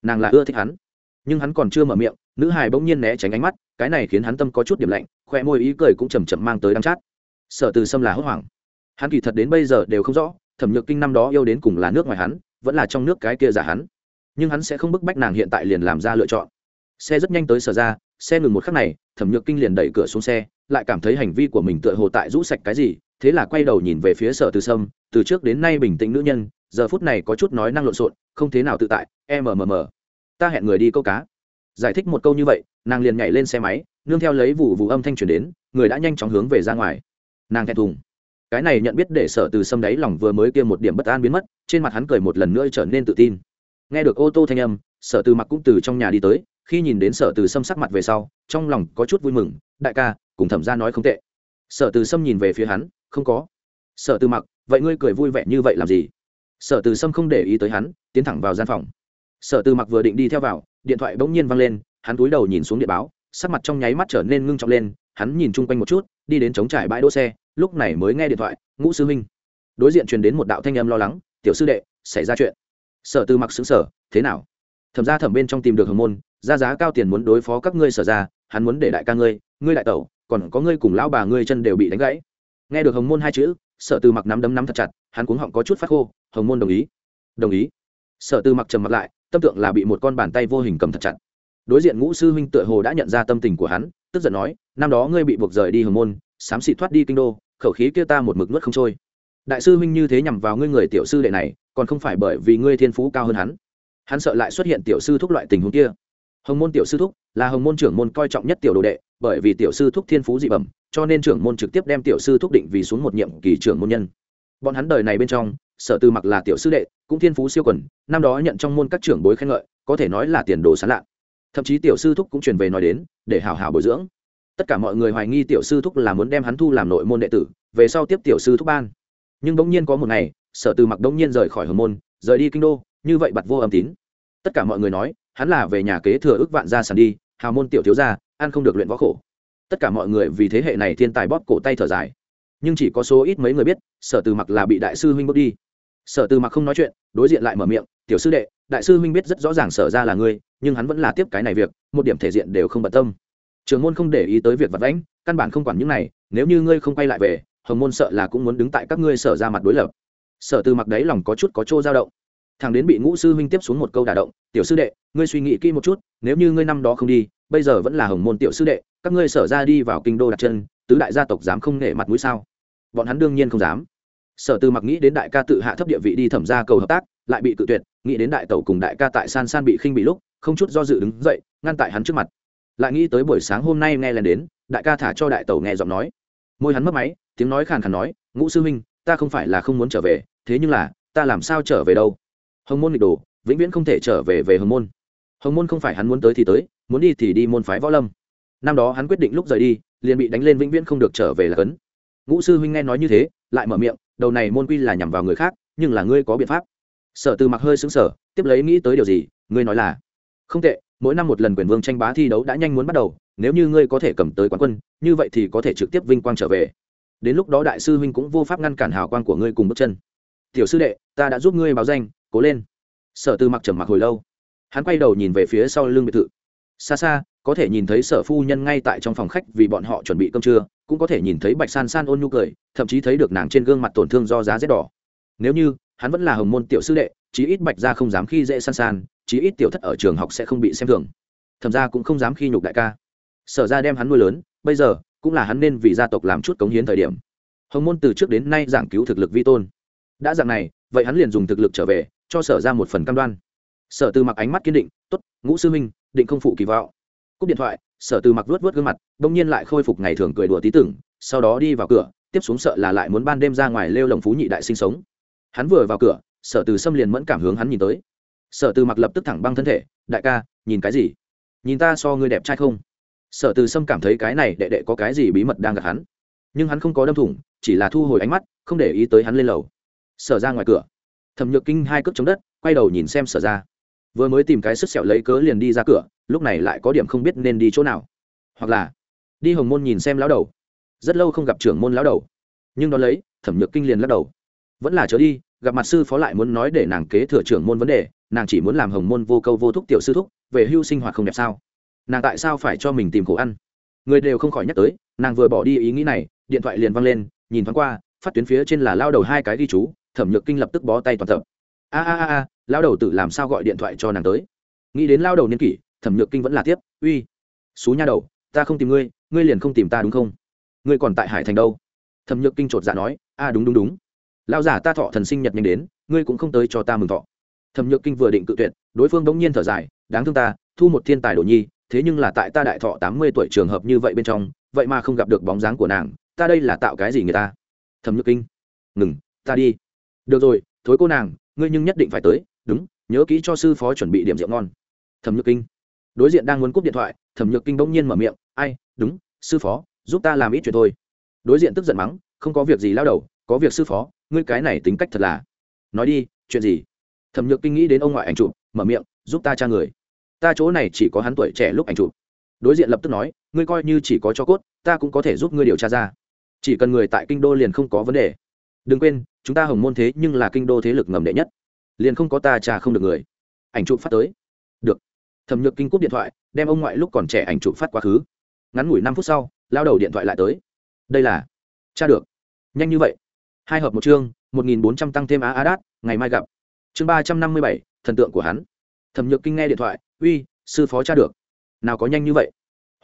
Nàng là ưa thích hắn, nhưng hắn còn chưa mở miệng, nữ hài bỗng nhiên né tránh ánh mắt, cái này khiến hắn tâm có chút điểm lạnh khoe môi ý cười cũng chầm chậm mang tới đắng chát. Sở từ sâm là hốt hoảng. Hắn kỳ thật đến bây giờ đều không rõ, thẩm nhược kinh năm đó yêu đến cùng là nước ngoài hắn, vẫn là trong nước cái kia giả hắn. Nhưng hắn sẽ không bức bách nàng hiện tại liền làm ra lựa chọn xe rất nhanh tới sở ra, xe ngừng một khắc này, thẩm nhược kinh liền đẩy cửa xuống xe, lại cảm thấy hành vi của mình tựa hồ tại rũ sạch cái gì, thế là quay đầu nhìn về phía sở từ sâm, từ trước đến nay bình tĩnh nữ nhân, giờ phút này có chút nói năng lộn xộn, không thế nào tự tại mmm ta hẹn người đi câu cá. Giải thích một câu như vậy, nàng liền nhảy lên xe máy, nương theo lấy vụ vụ âm thanh truyền đến, người đã nhanh chóng hướng về ra ngoài. Nàng thẹn thùng. Cái này nhận biết để sở từ sâm đáy lòng vừa mới kia một điểm bất an biến mất, trên mặt hắn cười một lần nữa trở nên tự tin. Nghe được ô tô thanh âm, sở từ mặc cũng từ trong nhà đi tới khi nhìn đến sở từ sâm sắc mặt về sau, trong lòng có chút vui mừng, đại ca, cùng thẩm ra nói không tệ. Sở từ sâm nhìn về phía hắn, không có. Sở từ mặc, vậy ngươi cười vui vẻ như vậy làm gì? Sở từ sâm không để ý tới hắn, tiến thẳng vào gian phòng. Sở từ mặc vừa định đi theo vào, điện thoại bỗng nhiên văng lên, hắn cúi đầu nhìn xuống điện báo, sắc mặt trong nháy mắt trở nên ngưng trọng lên, hắn nhìn chung quanh một chút, đi đến chống trải bãi đỗ xe, lúc này mới nghe điện thoại, ngũ sư huynh. Đối diện truyền đến một đạo thanh âm lo lắng, tiểu sư đệ, xảy ra chuyện. Sở từ mặc xứng sở thế nào? Thẩm ra thẩm bên trong tìm được hồng môn ra giá cao tiền muốn đối phó các ngươi sở ra, hắn muốn để đại ca ngươi ngươi đại tẩu, còn có ngươi cùng lão bà ngươi chân đều bị đánh gãy. Nghe được hồng môn hai chữ, sở từ mặc nắm đấm nắm thật chặt, hắn cuống họng có chút phát khô, hồng môn đồng ý. Đồng ý. Sở từ mặc trầm mặt lại, tâm tượng là bị một con bàn tay vô hình cầm thật chặt. Đối diện ngũ sư huynh tựa hồ đã nhận ra tâm tình của hắn, tức giận nói, năm đó ngươi bị buộc rời đi hồng môn xám xịt thoát đi kinh đô, khẩu khí kia ta một mực nuốt không trôi. Đại sư huynh như thế nhằm vào ngươi người tiểu sư đệ này, còn không phải bởi vì ngươi thiên phú cao hơn hắn. Hắn sợ lại xuất hiện tiểu sư thúc loại tình huống kia hồng môn tiểu sư thúc là hồng môn trưởng môn coi trọng nhất tiểu đồ đệ, bởi vì tiểu sư thúc thiên phú dị bẩm, cho nên trưởng môn trực tiếp đem tiểu sư thúc định vì xuống một nhiệm kỳ trưởng môn nhân. Bọn hắn đời này bên trong, sở tư mặc là tiểu sư đệ, cũng thiên phú siêu quần, năm đó nhận trong môn các trưởng bối khen ngợi, có thể nói là tiền đồ sán lạ. Thậm chí tiểu sư thúc cũng truyền về nói đến, để hào hào bồi dưỡng. Tất cả mọi người hoài nghi tiểu sư thúc là muốn đem hắn thu làm nội môn đệ tử, về sau tiếp tiểu sư thúc ban. Nhưng bỗng nhiên có một ngày, sở từ mặc bỗng nhiên rời khỏi hồng môn, rời đi kinh đô, như vậy bặt vô âm tín. Tất cả mọi người nói hắn là về nhà kế thừa ước vạn gia sản đi, hào môn tiểu thiếu gia, ăn không được luyện võ khổ. Tất cả mọi người vì thế hệ này thiên tài bóp cổ tay thở dài. Nhưng chỉ có số ít mấy người biết, sở từ mặc là bị đại sư huynh bước đi. Sở từ mặc không nói chuyện, đối diện lại mở miệng, tiểu sư đệ, đại sư huynh biết rất rõ ràng sở ra là ngươi, nhưng hắn vẫn là tiếp cái này việc, một điểm thể diện đều không bận tâm. Trường môn không để ý tới việc vật vãnh, căn bản không quản những này, nếu như ngươi không quay lại về, hồng môn sợ là cũng muốn đứng tại các ngươi sở ra mặt đối lập. Sở từ mặc đấy lòng có chút có chỗ dao động thằng đến bị ngũ sư huynh tiếp xuống một câu đả động, tiểu sư đệ, ngươi suy nghĩ kỹ một chút, nếu như ngươi năm đó không đi, bây giờ vẫn là hồng môn tiểu sư đệ, các ngươi sở ra đi vào kinh đô đặt chân, tứ đại gia tộc dám không nể mặt mũi sao? Bọn hắn đương nhiên không dám. Sở Tư mặc nghĩ đến đại ca tự hạ thấp địa vị đi thẩm ra cầu hợp tác, lại bị tự tuyệt, nghĩ đến đại tẩu cùng đại ca tại san san bị khinh bị lúc, không chút do dự đứng dậy, ngăn tại hắn trước mặt. Lại nghĩ tới buổi sáng hôm nay nghe lên đến, đại ca thả cho đại tẩu nghe giọng nói. Môi hắn mất máy, tiếng nói khàn khàn nói, ngũ sư huynh, ta không phải là không muốn trở về, thế nhưng là, ta làm sao trở về đâu? Hồng môn nghịch đồ, vĩnh viễn không thể trở về về hồng môn. Hồng môn không phải hắn muốn tới thì tới, muốn đi thì đi môn phái võ lâm. Năm đó hắn quyết định lúc rời đi, liền bị đánh lên vĩnh viễn không được trở về là cấn. Ngũ sư huynh nghe nói như thế, lại mở miệng, đầu này môn quy là nhằm vào người khác, nhưng là ngươi có biện pháp. Sở từ mặc hơi xứng sở tiếp lấy nghĩ tới điều gì, ngươi nói là, không tệ, mỗi năm một lần quyền vương tranh bá thi đấu đã nhanh muốn bắt đầu, nếu như ngươi có thể cầm tới quán quân, như vậy thì có thể trực tiếp vinh quang trở về. Đến lúc đó đại sư huynh cũng vô pháp ngăn cản hào quang của ngươi cùng bước chân. Tiểu sư đệ, ta đã giúp ngươi báo danh cố lên. Sở tư mặc trầm mặc hồi lâu. Hắn quay đầu nhìn về phía sau lưng biệt thự. Xa xa, có thể nhìn thấy sở phu nhân ngay tại trong phòng khách vì bọn họ chuẩn bị cơm trưa, cũng có thể nhìn thấy bạch san san ôn nhu cười, thậm chí thấy được nàng trên gương mặt tổn thương do giá rét đỏ. Nếu như, hắn vẫn là hồng môn tiểu sư đệ, chí ít bạch ra không dám khi dễ san san, chí ít tiểu thất ở trường học sẽ không bị xem thường. Thậm ra cũng không dám khi nhục đại ca. Sở ra đem hắn nuôi lớn, bây giờ, cũng là hắn nên vì gia tộc làm chút cống hiến thời điểm. Hồng môn từ trước đến nay giảng cứu thực lực vi tôn. Đã dạng này, vậy hắn liền dùng thực lực trở về cho sở ra một phần cam đoan. Sở từ mặc ánh mắt kiên định t ố t ngũ sư minh định không phụ kỳ vọng. Cúp điện thoại, sở từ mặc vớt vớt gương mặt đ ỗ n g nhiên lại khôi phục ngày thường cười đùa tí tưởng sau đó đi vào cửa, tiếp xuống sợ là lại muốn ban đêm ra ngoài lêu lồng phú nhị đại sinh sống. Hắn vừa vào cửa, sở từ xâm liền mẫn cảm hướng hắn nhìn tới. Sở từ mặc lập tức thẳng băng thân thể, đại ca, nhìn cái gì? Nhìn ta so người đẹp trai không? Sở từ sâm cảm thấy cái này đệ đệ có cái gì bí mật đang gặp hắn. Nhưng hắn không có đâm thủng, chỉ là thu hồi ánh mắt, không để ý tới hắn lên lầu. Sở ra ngoài cửa thẩm nhược kinh hai cước chống đất, quay đầu nhìn xem sở ra. Vừa mới tìm cái sức sẹo lấy cớ liền đi ra cửa, lúc này lại có điểm không biết nên đi chỗ nào. Hoặc là, đi hồng môn nhìn xem lão đầu. Rất lâu không gặp trưởng môn lão đầu. Nhưng đón lấy, thẩm nhược kinh liền lắc đầu. Vẫn là chớ đi, gặp mặt sư phó lại muốn nói để nàng kế thừa trưởng môn vấn đề, nàng chỉ muốn làm hồng môn vô câu vô thúc tiểu sư thúc, về hưu sinh hoạt không đẹp sao? Nàng tại sao phải cho mình tìm khổ ăn? Người đều không khỏi nhắc tới, nàng vừa bỏ đi ý nghĩ này, điện thoại liền văng lên, nhìn thoáng qua, phát tuyến phía trên là lao đầu hai cái ghi chú thẩm nhược kinh lập tức bó tay toàn tập. A a a a lao đầu tự làm sao gọi điện thoại cho nàng tới? Nghĩ đến lao đầu niên kỷ, thẩm nhược kinh vẫn là tiếp. Uy, xú nha đầu, ta không tìm ngươi ngươi liền không tìm ta đúng không? Ngươi còn tại hải thành đâu? Thẩm nhược kinh chột dạ nói, a, đúng đúng đúng. Lao giả ta thọ thần sinh nhật nhanh đến, ngươi cũng không tới cho ta mừng thọ. Thẩm nhược kinh vừa định cự tuyệt, đối phương bỗng nhiên thở dài, đáng thương ta, thu một thiên tài đồ nhi, thế nhưng là tại ta đại thọ tám mươi tuổi trường hợp như vậy bên trong, vậy mà không gặp được bóng dáng của nàng, ta đây là tạo cái gì người ta? Thẩm nhược kinh, ngừng, ta đi được rồi, thối cô nàng, ngươi nhưng nhất định phải tới. Đúng, nhớ kỹ cho sư phó chuẩn bị điểm rượu ngon. Thẩm nhược kinh. Đối diện đang muốn cúp điện thoại, thẩm nhược kinh bỗng nhiên mở miệng, ai, đúng, sư phó, giúp ta làm ít chuyện thôi. Đối diện tức giận mắng, không có việc gì lao đầu, có việc sư phó, ngươi cái này tính cách thật là. Nói đi, chuyện gì? Thẩm nhược kinh nghĩ đến ông ngoại ảnh chụp, mở miệng, giúp ta cha người. Ta chỗ này chỉ có hắn tuổi trẻ lúc ảnh chụp. Đối diện lập tức nói, ngươi coi như chỉ có cho cốt, ta cũng có thể giúp ngươi điều tra ra. Chỉ cần người tại kinh đô liền không có vấn đề đừng quên, chúng ta hồng môn thế nhưng là kinh đô thế lực ngầm đệ nhất. Liền không có ta trà không được người. Ảnh chụp phát tới. Được. Thẩm nhược kinh cúp điện thoại, đem ông ngoại lúc còn trẻ ảnh chụp phát quá khứ. Ngắn ngủi năm phút sau, lao đầu điện thoại lại tới. Đây là. Cha được. Nhanh như vậy. Hai hợp một chương, một nghìn bốn trăm tăng thêm á á đát, ngày mai gặp. Chương ba trăm năm mươi bảy, thần tượng của hắn. Thẩm nhược kinh nghe điện thoại, uy, sư phó cha được. Nào có nhanh như vậy?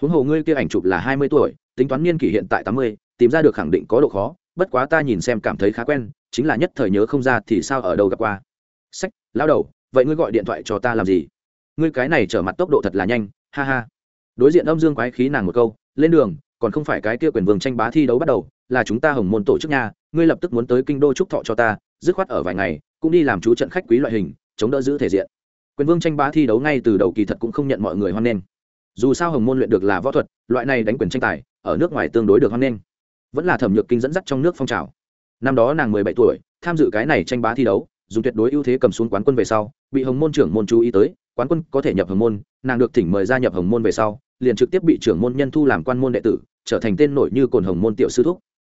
Huống hồ ngươi kia ảnh chụp là hai mươi tuổi, tính toán niên kỷ hiện tại tám mươi, tìm ra được khẳng định có độ khó bất quá ta nhìn xem cảm thấy khá quen, chính là nhất thời nhớ không ra thì sao ở đâu gặp qua. Sách lao đầu, vậy ngươi gọi điện thoại cho ta làm gì? Ngươi cái này trở mặt tốc độ thật là nhanh, ha ha. Đối diện âm dương quái khí nàng một câu, lên đường, còn không phải cái kia quyền vương tranh bá thi đấu bắt đầu, là chúng ta hồng môn tổ chức nhà ngươi lập tức muốn tới kinh đô trúc thọ cho ta, dứt khoát ở vài ngày, cũng đi làm chú trận khách quý loại hình, chống đỡ giữ thể diện. Quyền vương tranh bá thi đấu ngay từ đầu kỳ thật cũng không nhận mọi người hoan nghênh. Dù sao hồng môn luyện được là võ thuật, loại này đánh quyền tranh tài, ở nước ngoài tương đối được hoan nghênh vẫn là thẩm nhược kinh dẫn dắt trong nước phong trào. Năm đó nàng mười bảy tuổi, tham dự cái này tranh bá thi đấu, dùng tuyệt đối ưu thế cầm xuống quán quân về sau, bị hồng môn trưởng môn chú ý tới, quán quân có thể nhập hồng môn, nàng được thỉnh mời gia nhập hồng môn về sau, liền trực tiếp bị trưởng môn nhân thu làm quan môn đệ tử, trở thành tên nổi như cồn hồng môn tiểu sư thúc.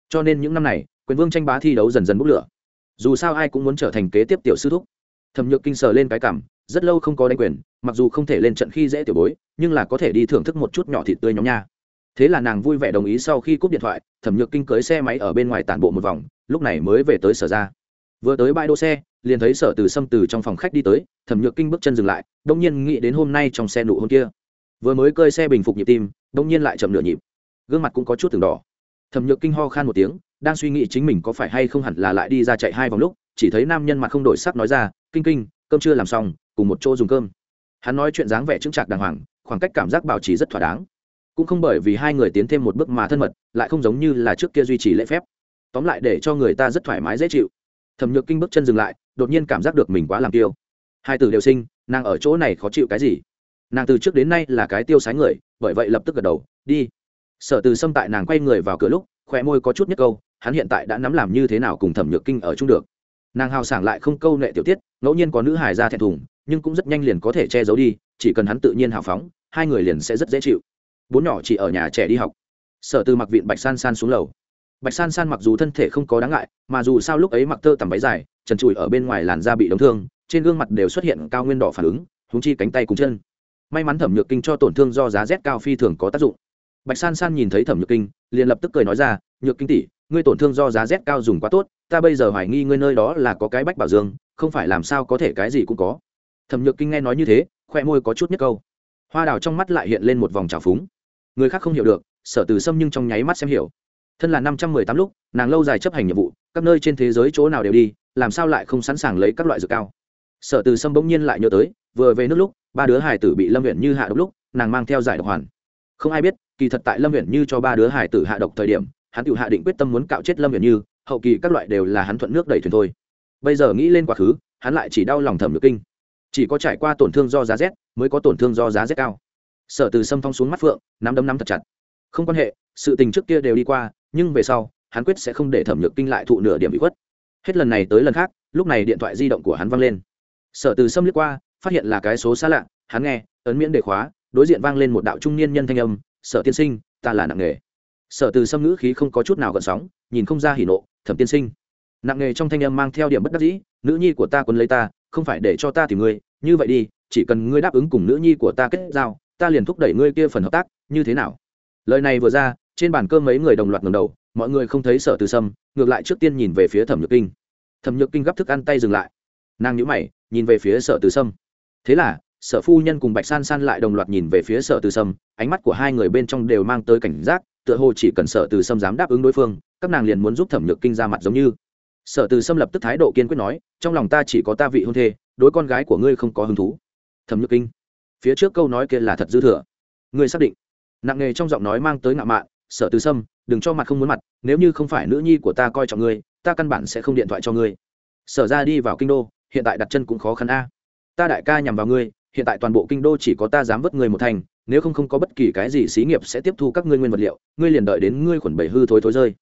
Cho nên những năm này, quyền vương tranh bá thi đấu dần dần bốc lửa. Dù sao ai cũng muốn trở thành kế tiếp tiểu sư thúc. Thẩm nhược kinh sờ lên cái cảm, rất lâu không có đánh quyền, mặc dù không thể lên trận khi dễ tiểu bối, nhưng là có thể đi thưởng thức một chút nhỏ thịt tươi nhóm nha thế là nàng vui vẻ đồng ý sau khi cúp điện thoại, thẩm nhược kinh cưới xe máy ở bên ngoài tản bộ một vòng, lúc này mới về tới sở ra. Vừa tới bãi đỗ xe, liền thấy sở từ xâm từ trong phòng khách đi tới, thẩm nhược kinh bước chân dừng lại, đông nhiên nghĩ đến hôm nay trong xe nụ hôn kia. Vừa mới cơi xe bình phục nhịp tim, đông nhiên lại chậm nửa nhịp. Gương mặt cũng có chút từng đỏ. Thẩm nhược kinh ho khan một tiếng, đang suy nghĩ chính mình có phải hay không hẳn là lại đi ra chạy hai vòng lúc, chỉ thấy nam nhân mặt không đổi sắc nói ra, kinh kinh, cơm chưa làm xong, cùng một chỗ dùng cơm. Hắn nói chuyện dáng vẻ chững chạc đàng hoàng, khoảng cách cảm giác bảo trì rất thỏa đáng cũng không bởi vì hai người tiến thêm một bước mà thân mật, lại không giống như là trước kia duy trì lễ phép. Tóm lại để cho người ta rất thoải mái dễ chịu. Thẩm nhược kinh bước chân dừng lại, đột nhiên cảm giác được mình quá làm tiêu. Hai từ đều sinh, nàng ở chỗ này khó chịu cái gì? Nàng từ trước đến nay là cái tiêu sái người, bởi vậy lập tức gật đầu, đi. Sở từ xâm tại nàng quay người vào cửa lúc khoe môi có chút nhất câu, hắn hiện tại đã nắm làm như thế nào cùng thẩm nhược kinh ở chung được. Nàng hào sảng lại không câu nệ tiểu tiết, ngẫu nhiên có nữ hài ra thẹn thùng, nhưng cũng rất nhanh liền có thể che giấu đi, chỉ cần hắn tự nhiên hào phóng, hai người liền sẽ rất dễ chịu bốn nhỏ chỉ ở nhà trẻ đi học. Sở từ mặc viện bạch san san xuống lầu. Bạch san san mặc dù thân thể không có đáng ngại, mà dù sao lúc ấy mặc tơ tằm váy dài, trần trụi ở bên ngoài làn da bị đóng thương, trên gương mặt đều xuất hiện cao nguyên đỏ phản ứng húng chi cánh tay cùng chân. May mắn thẩm nhược kinh cho tổn thương do giá rét cao phi thường có tác dụng. Bạch san san nhìn thấy thẩm nhược kinh, liền lập tức cười nói ra, nhược kinh tỷ, ngươi tổn thương do giá rét cao dùng quá tốt, ta bây giờ hoài nghi ngươi nơi đó là có cái bách bảo dương, không phải làm sao có thể cái gì cũng có. Thẩm nhược kinh nghe nói như thế, khoe môi có chút nhất câu. Hoa đào trong mắt lại hiện lên một vòng trào phúng người khác không hiểu được, sở từ sâm nhưng trong nháy mắt xem hiểu. Thân là năm trăm mười tám lúc, nàng lâu dài chấp hành nhiệm vụ, các nơi trên thế giới chỗ nào đều đi, làm sao lại không sẵn sàng lấy các loại dược cao? Sở từ sâm bỗng nhiên lại nhớ tới, vừa về nước lúc, ba đứa hải tử bị lâm huyện như hạ độc lúc, nàng mang theo giải độc hoàn. Không ai biết, kỳ thật tại lâm huyện như cho ba đứa hải tử hạ độc thời điểm, hắn tự hạ định quyết tâm muốn cạo chết lâm huyện như, hậu kỳ các loại đều là hắn thuận nước đẩy thuyền thôi. Bây giờ nghĩ lên quá khứ, hắn lại chỉ đau lòng thẩm được kinh. Chỉ có trải qua tổn thương do giá rét, mới có tổn thương do giá rét cao sở từ sâm phong xuống mắt phượng, nắm đấm nắm thật chặt. Không quan hệ, sự tình trước kia đều đi qua, nhưng về sau, hắn quyết sẽ không để thẩm nhược kinh lại thụ nửa điểm bị khuất. Hết lần này tới lần khác, lúc này điện thoại di động của hắn văng lên. Sở từ Sâm liếc qua, phát hiện là cái số xa lạ, hắn nghe, ấn miễn đề khóa, đối diện vang lên một đạo trung niên nhân thanh âm, sở tiên sinh, ta là nặng nghề. Sở từ Sâm ngữ khí không có chút nào gợn sóng, nhìn không ra hỉ nộ, thẩm tiên sinh. Nặng nghề trong thanh âm mang theo điểm bất đắc dĩ, nữ nhi của ta quân lấy ta, không phải để cho ta tìm ngươi, như vậy đi, chỉ cần ngươi đáp ứng cùng nữ nhi của ta kết giao ta liền thúc đẩy ngươi kia phần hợp tác, như thế nào? Lời này vừa ra, trên bàn cơm mấy người đồng loạt ngầm đầu, mọi người không thấy sở từ sâm, ngược lại trước tiên nhìn về phía thẩm nhược kinh. Thẩm nhược kinh gấp thức ăn tay dừng lại. Nàng nhữ mày, nhìn về phía sở từ sâm. Thế là sở phu nhân cùng bạch san san lại đồng loạt nhìn về phía sở từ sâm, ánh mắt của hai người bên trong đều mang tới cảnh giác, tựa hồ chỉ cần sở từ sâm dám đáp ứng đối phương, các nàng liền muốn giúp thẩm nhược kinh ra mặt giống như. Sở từ sâm lập tức thái độ kiên quyết nói, trong lòng ta chỉ có ta vị hôn thê, đối con gái của ngươi không có hứng thú. Thẩm nhược kinh phía trước câu nói kia là thật dư thừa. Người xác định. Nặng nghề trong giọng nói mang tới ngạo mạn, sở từ sâm, đừng cho mặt không muốn mặt, nếu như không phải nữ nhi của ta coi trọng ngươi, ta căn bản sẽ không điện thoại cho ngươi. Sở ra đi vào kinh đô, hiện tại đặt chân cũng khó khăn a. Ta đại ca nhằm vào ngươi, hiện tại toàn bộ kinh đô chỉ có ta dám vớt người một thành, nếu không không có bất kỳ cái gì xí nghiệp sẽ tiếp thu các ngươi nguyên vật liệu, ngươi liền đợi đến ngươi khuẩn bầy hư thối thối rơi.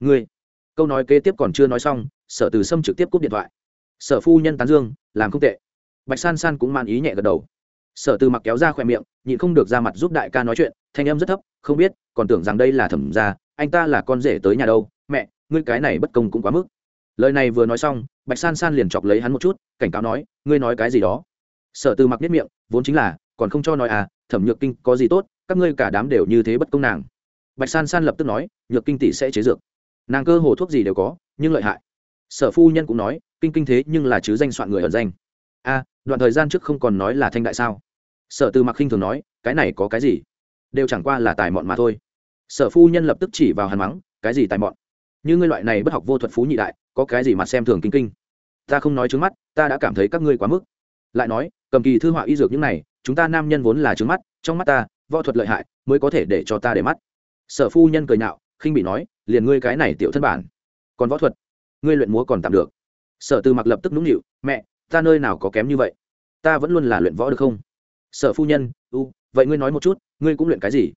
Ngươi. Câu nói kế tiếp còn chưa nói xong, sở từ sâm trực tiếp cúp điện thoại. Sở phu nhân tán dương, làm không tệ. Bạch san san cũng man ý nhẹ gật đầu sở từ mặc kéo ra khỏe miệng, nhịn không được ra mặt giúp đại ca nói chuyện, thanh em rất thấp, không biết, còn tưởng rằng đây là thẩm gia, anh ta là con rể tới nhà đâu, mẹ, ngươi cái này bất công cũng quá mức. Lời này vừa nói xong, bạch san san liền chọc lấy hắn một chút, cảnh cáo nói, ngươi nói cái gì đó. Sở từ mặc biết miệng, vốn chính là, còn không cho nói à thẩm nhược kinh có gì tốt, các ngươi cả đám đều như thế bất công nàng. Bạch san san lập tức nói, nhược kinh tỷ sẽ chế dược. Nàng cơ hồ thuốc gì đều có, nhưng lợi hại. Sở phu nhân cũng nói, kinh kinh thế nhưng là chứ danh soạn người ẩn danh. A đoạn thời gian trước không còn nói là thanh đại sao sở từ mặc khinh thường nói, cái này có cái gì? Đều chẳng qua là tài mọn mà thôi. Sở phu nhân lập tức chỉ vào hàn mắng, cái gì tài mọn? Như ngươi loại này bất học vô thuật phú nhị đại, có cái gì mà xem thường kinh kinh? Ta không nói trước mắt, ta đã cảm thấy các ngươi quá mức. Lại nói, cầm kỳ thư họa y dược những này, chúng ta nam nhân vốn là trước mắt, trong mắt ta, võ thuật lợi hại, mới có thể để cho ta để mắt. Sở phu nhân cười nhạo, khinh bị nói, liền ngươi cái này tiểu thân bản, còn võ thuật, ngươi luyện múa còn tạm được. Sở từ mặc lập tức nũng nịu, mẹ, ta nơi nào có kém như vậy? Ta vẫn luôn là luyện võ được không? Sở phu nhân, u, vậy ngươi nói một chút, ngươi cũng luyện cái gì?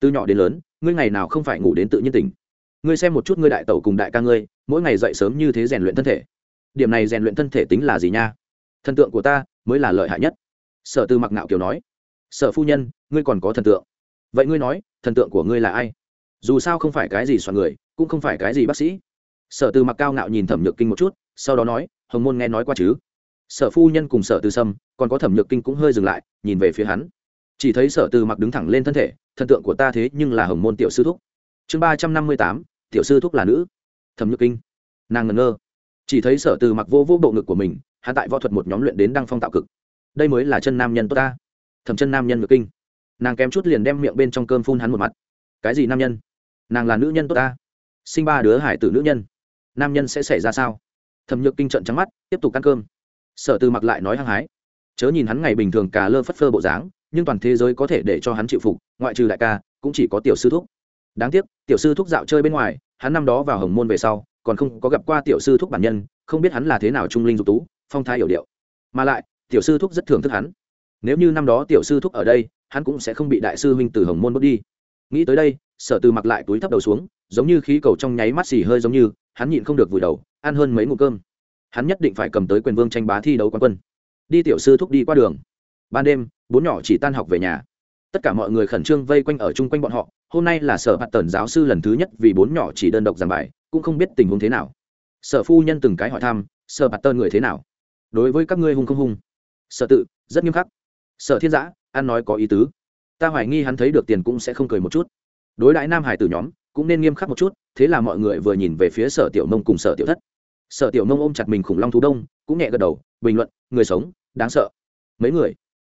Từ nhỏ đến lớn, ngươi ngày nào không phải ngủ đến tự nhiên tỉnh? Ngươi xem một chút ngươi đại tẩu cùng đại ca ngươi, mỗi ngày dậy sớm như thế rèn luyện thân thể. Điểm này rèn luyện thân thể tính là gì nha? Thần tượng của ta mới là lợi hại nhất. Sở từ mặc nạo kiều nói. Sở phu nhân, ngươi còn có thần tượng. Vậy ngươi nói, thần tượng của ngươi là ai? Dù sao không phải cái gì soạn người, cũng không phải cái gì bác sĩ. Sở từ mặc cao ngạo nhìn thẩm nhược kinh một chút, sau đó nói, hồng môn nghe nói qua chứ? Sở phu nhân cùng sở từ sâm, còn có thẩm nhược kinh cũng hơi dừng lại, nhìn về phía hắn. Chỉ thấy sở từ mặc đứng thẳng lên thân thể, thần tượng của ta thế nhưng là hồng môn tiểu sư thúc. Chương ba trăm năm mươi tám, tiểu sư thúc là nữ. Thẩm nhược kinh. Nàng ngẩn ngơ. Chỉ thấy sở từ mặc vô vô bộ ngực của mình hạ tại võ thuật một nhóm luyện đến đăng phong tạo cực. Đây mới là chân nam nhân tốt ta. Thẩm chân nam nhân ngược kinh. Nàng kém chút liền đem miệng bên trong cơm phun hắn một mặt. Cái gì nam nhân? Nàng là nữ nhân tốt ta. Sinh ba đứa hải tử nữ nhân. Nam nhân sẽ xảy ra sao? Thẩm nhược kinh trận trắng mắt, tiếp tục ăn cơm sở từ mặc lại nói hăng hái. Chớ nhìn hắn ngày bình thường cà lơ phất phơ bộ dáng, nhưng toàn thế giới có thể để cho hắn chịu phục, ngoại trừ đại ca, cũng chỉ có tiểu sư thúc. Đáng tiếc, tiểu sư thúc dạo chơi bên ngoài, hắn năm đó vào hồng môn về sau, còn không có gặp qua tiểu sư thúc bản nhân, không biết hắn là thế nào trung linh dục tú, phong thái hiểu điệu. Mà lại, tiểu sư thúc rất thưởng thức hắn. Nếu như năm đó tiểu sư thúc ở đây, hắn cũng sẽ không bị đại sư huynh từ hồng môn bước đi. Nghĩ tới đây, sở từ mặc lại túi thấp đầu xuống, giống như khí cầu trong nháy mắt xì hơi giống như, hắn nhịn không được vùi đầu, ăn hơn mấy ngụ cơm hắn nhất định phải cầm tới quyền vương tranh bá thi đấu quán quân. Đi tiểu sư thúc đi qua đường. Ban đêm, bốn nhỏ chỉ tan học về nhà. Tất cả mọi người khẩn trương vây quanh ở chung quanh bọn họ. Hôm nay là sở hạt tần giáo sư lần thứ nhất vì bốn nhỏ chỉ đơn độc giảng bài, cũng không biết tình huống thế nào. Sở phu nhân từng cái hỏi thăm, sở hạt tần người thế nào? Đối với các ngươi hung không hung. Sở tự, rất nghiêm khắc. Sở thiên giã, ăn nói có ý tứ. Ta hoài nghi hắn thấy được tiền cũng sẽ không cười một chút. Đối đãi nam hải tử nhóm, cũng nên nghiêm khắc một chút, thế là mọi người vừa nhìn về phía sở tiểu mông cùng sở tiểu thất sở tiểu nông ôm chặt mình khủng long thú đông, cũng nhẹ gật đầu, bình luận, người sống, đáng sợ. Mấy người.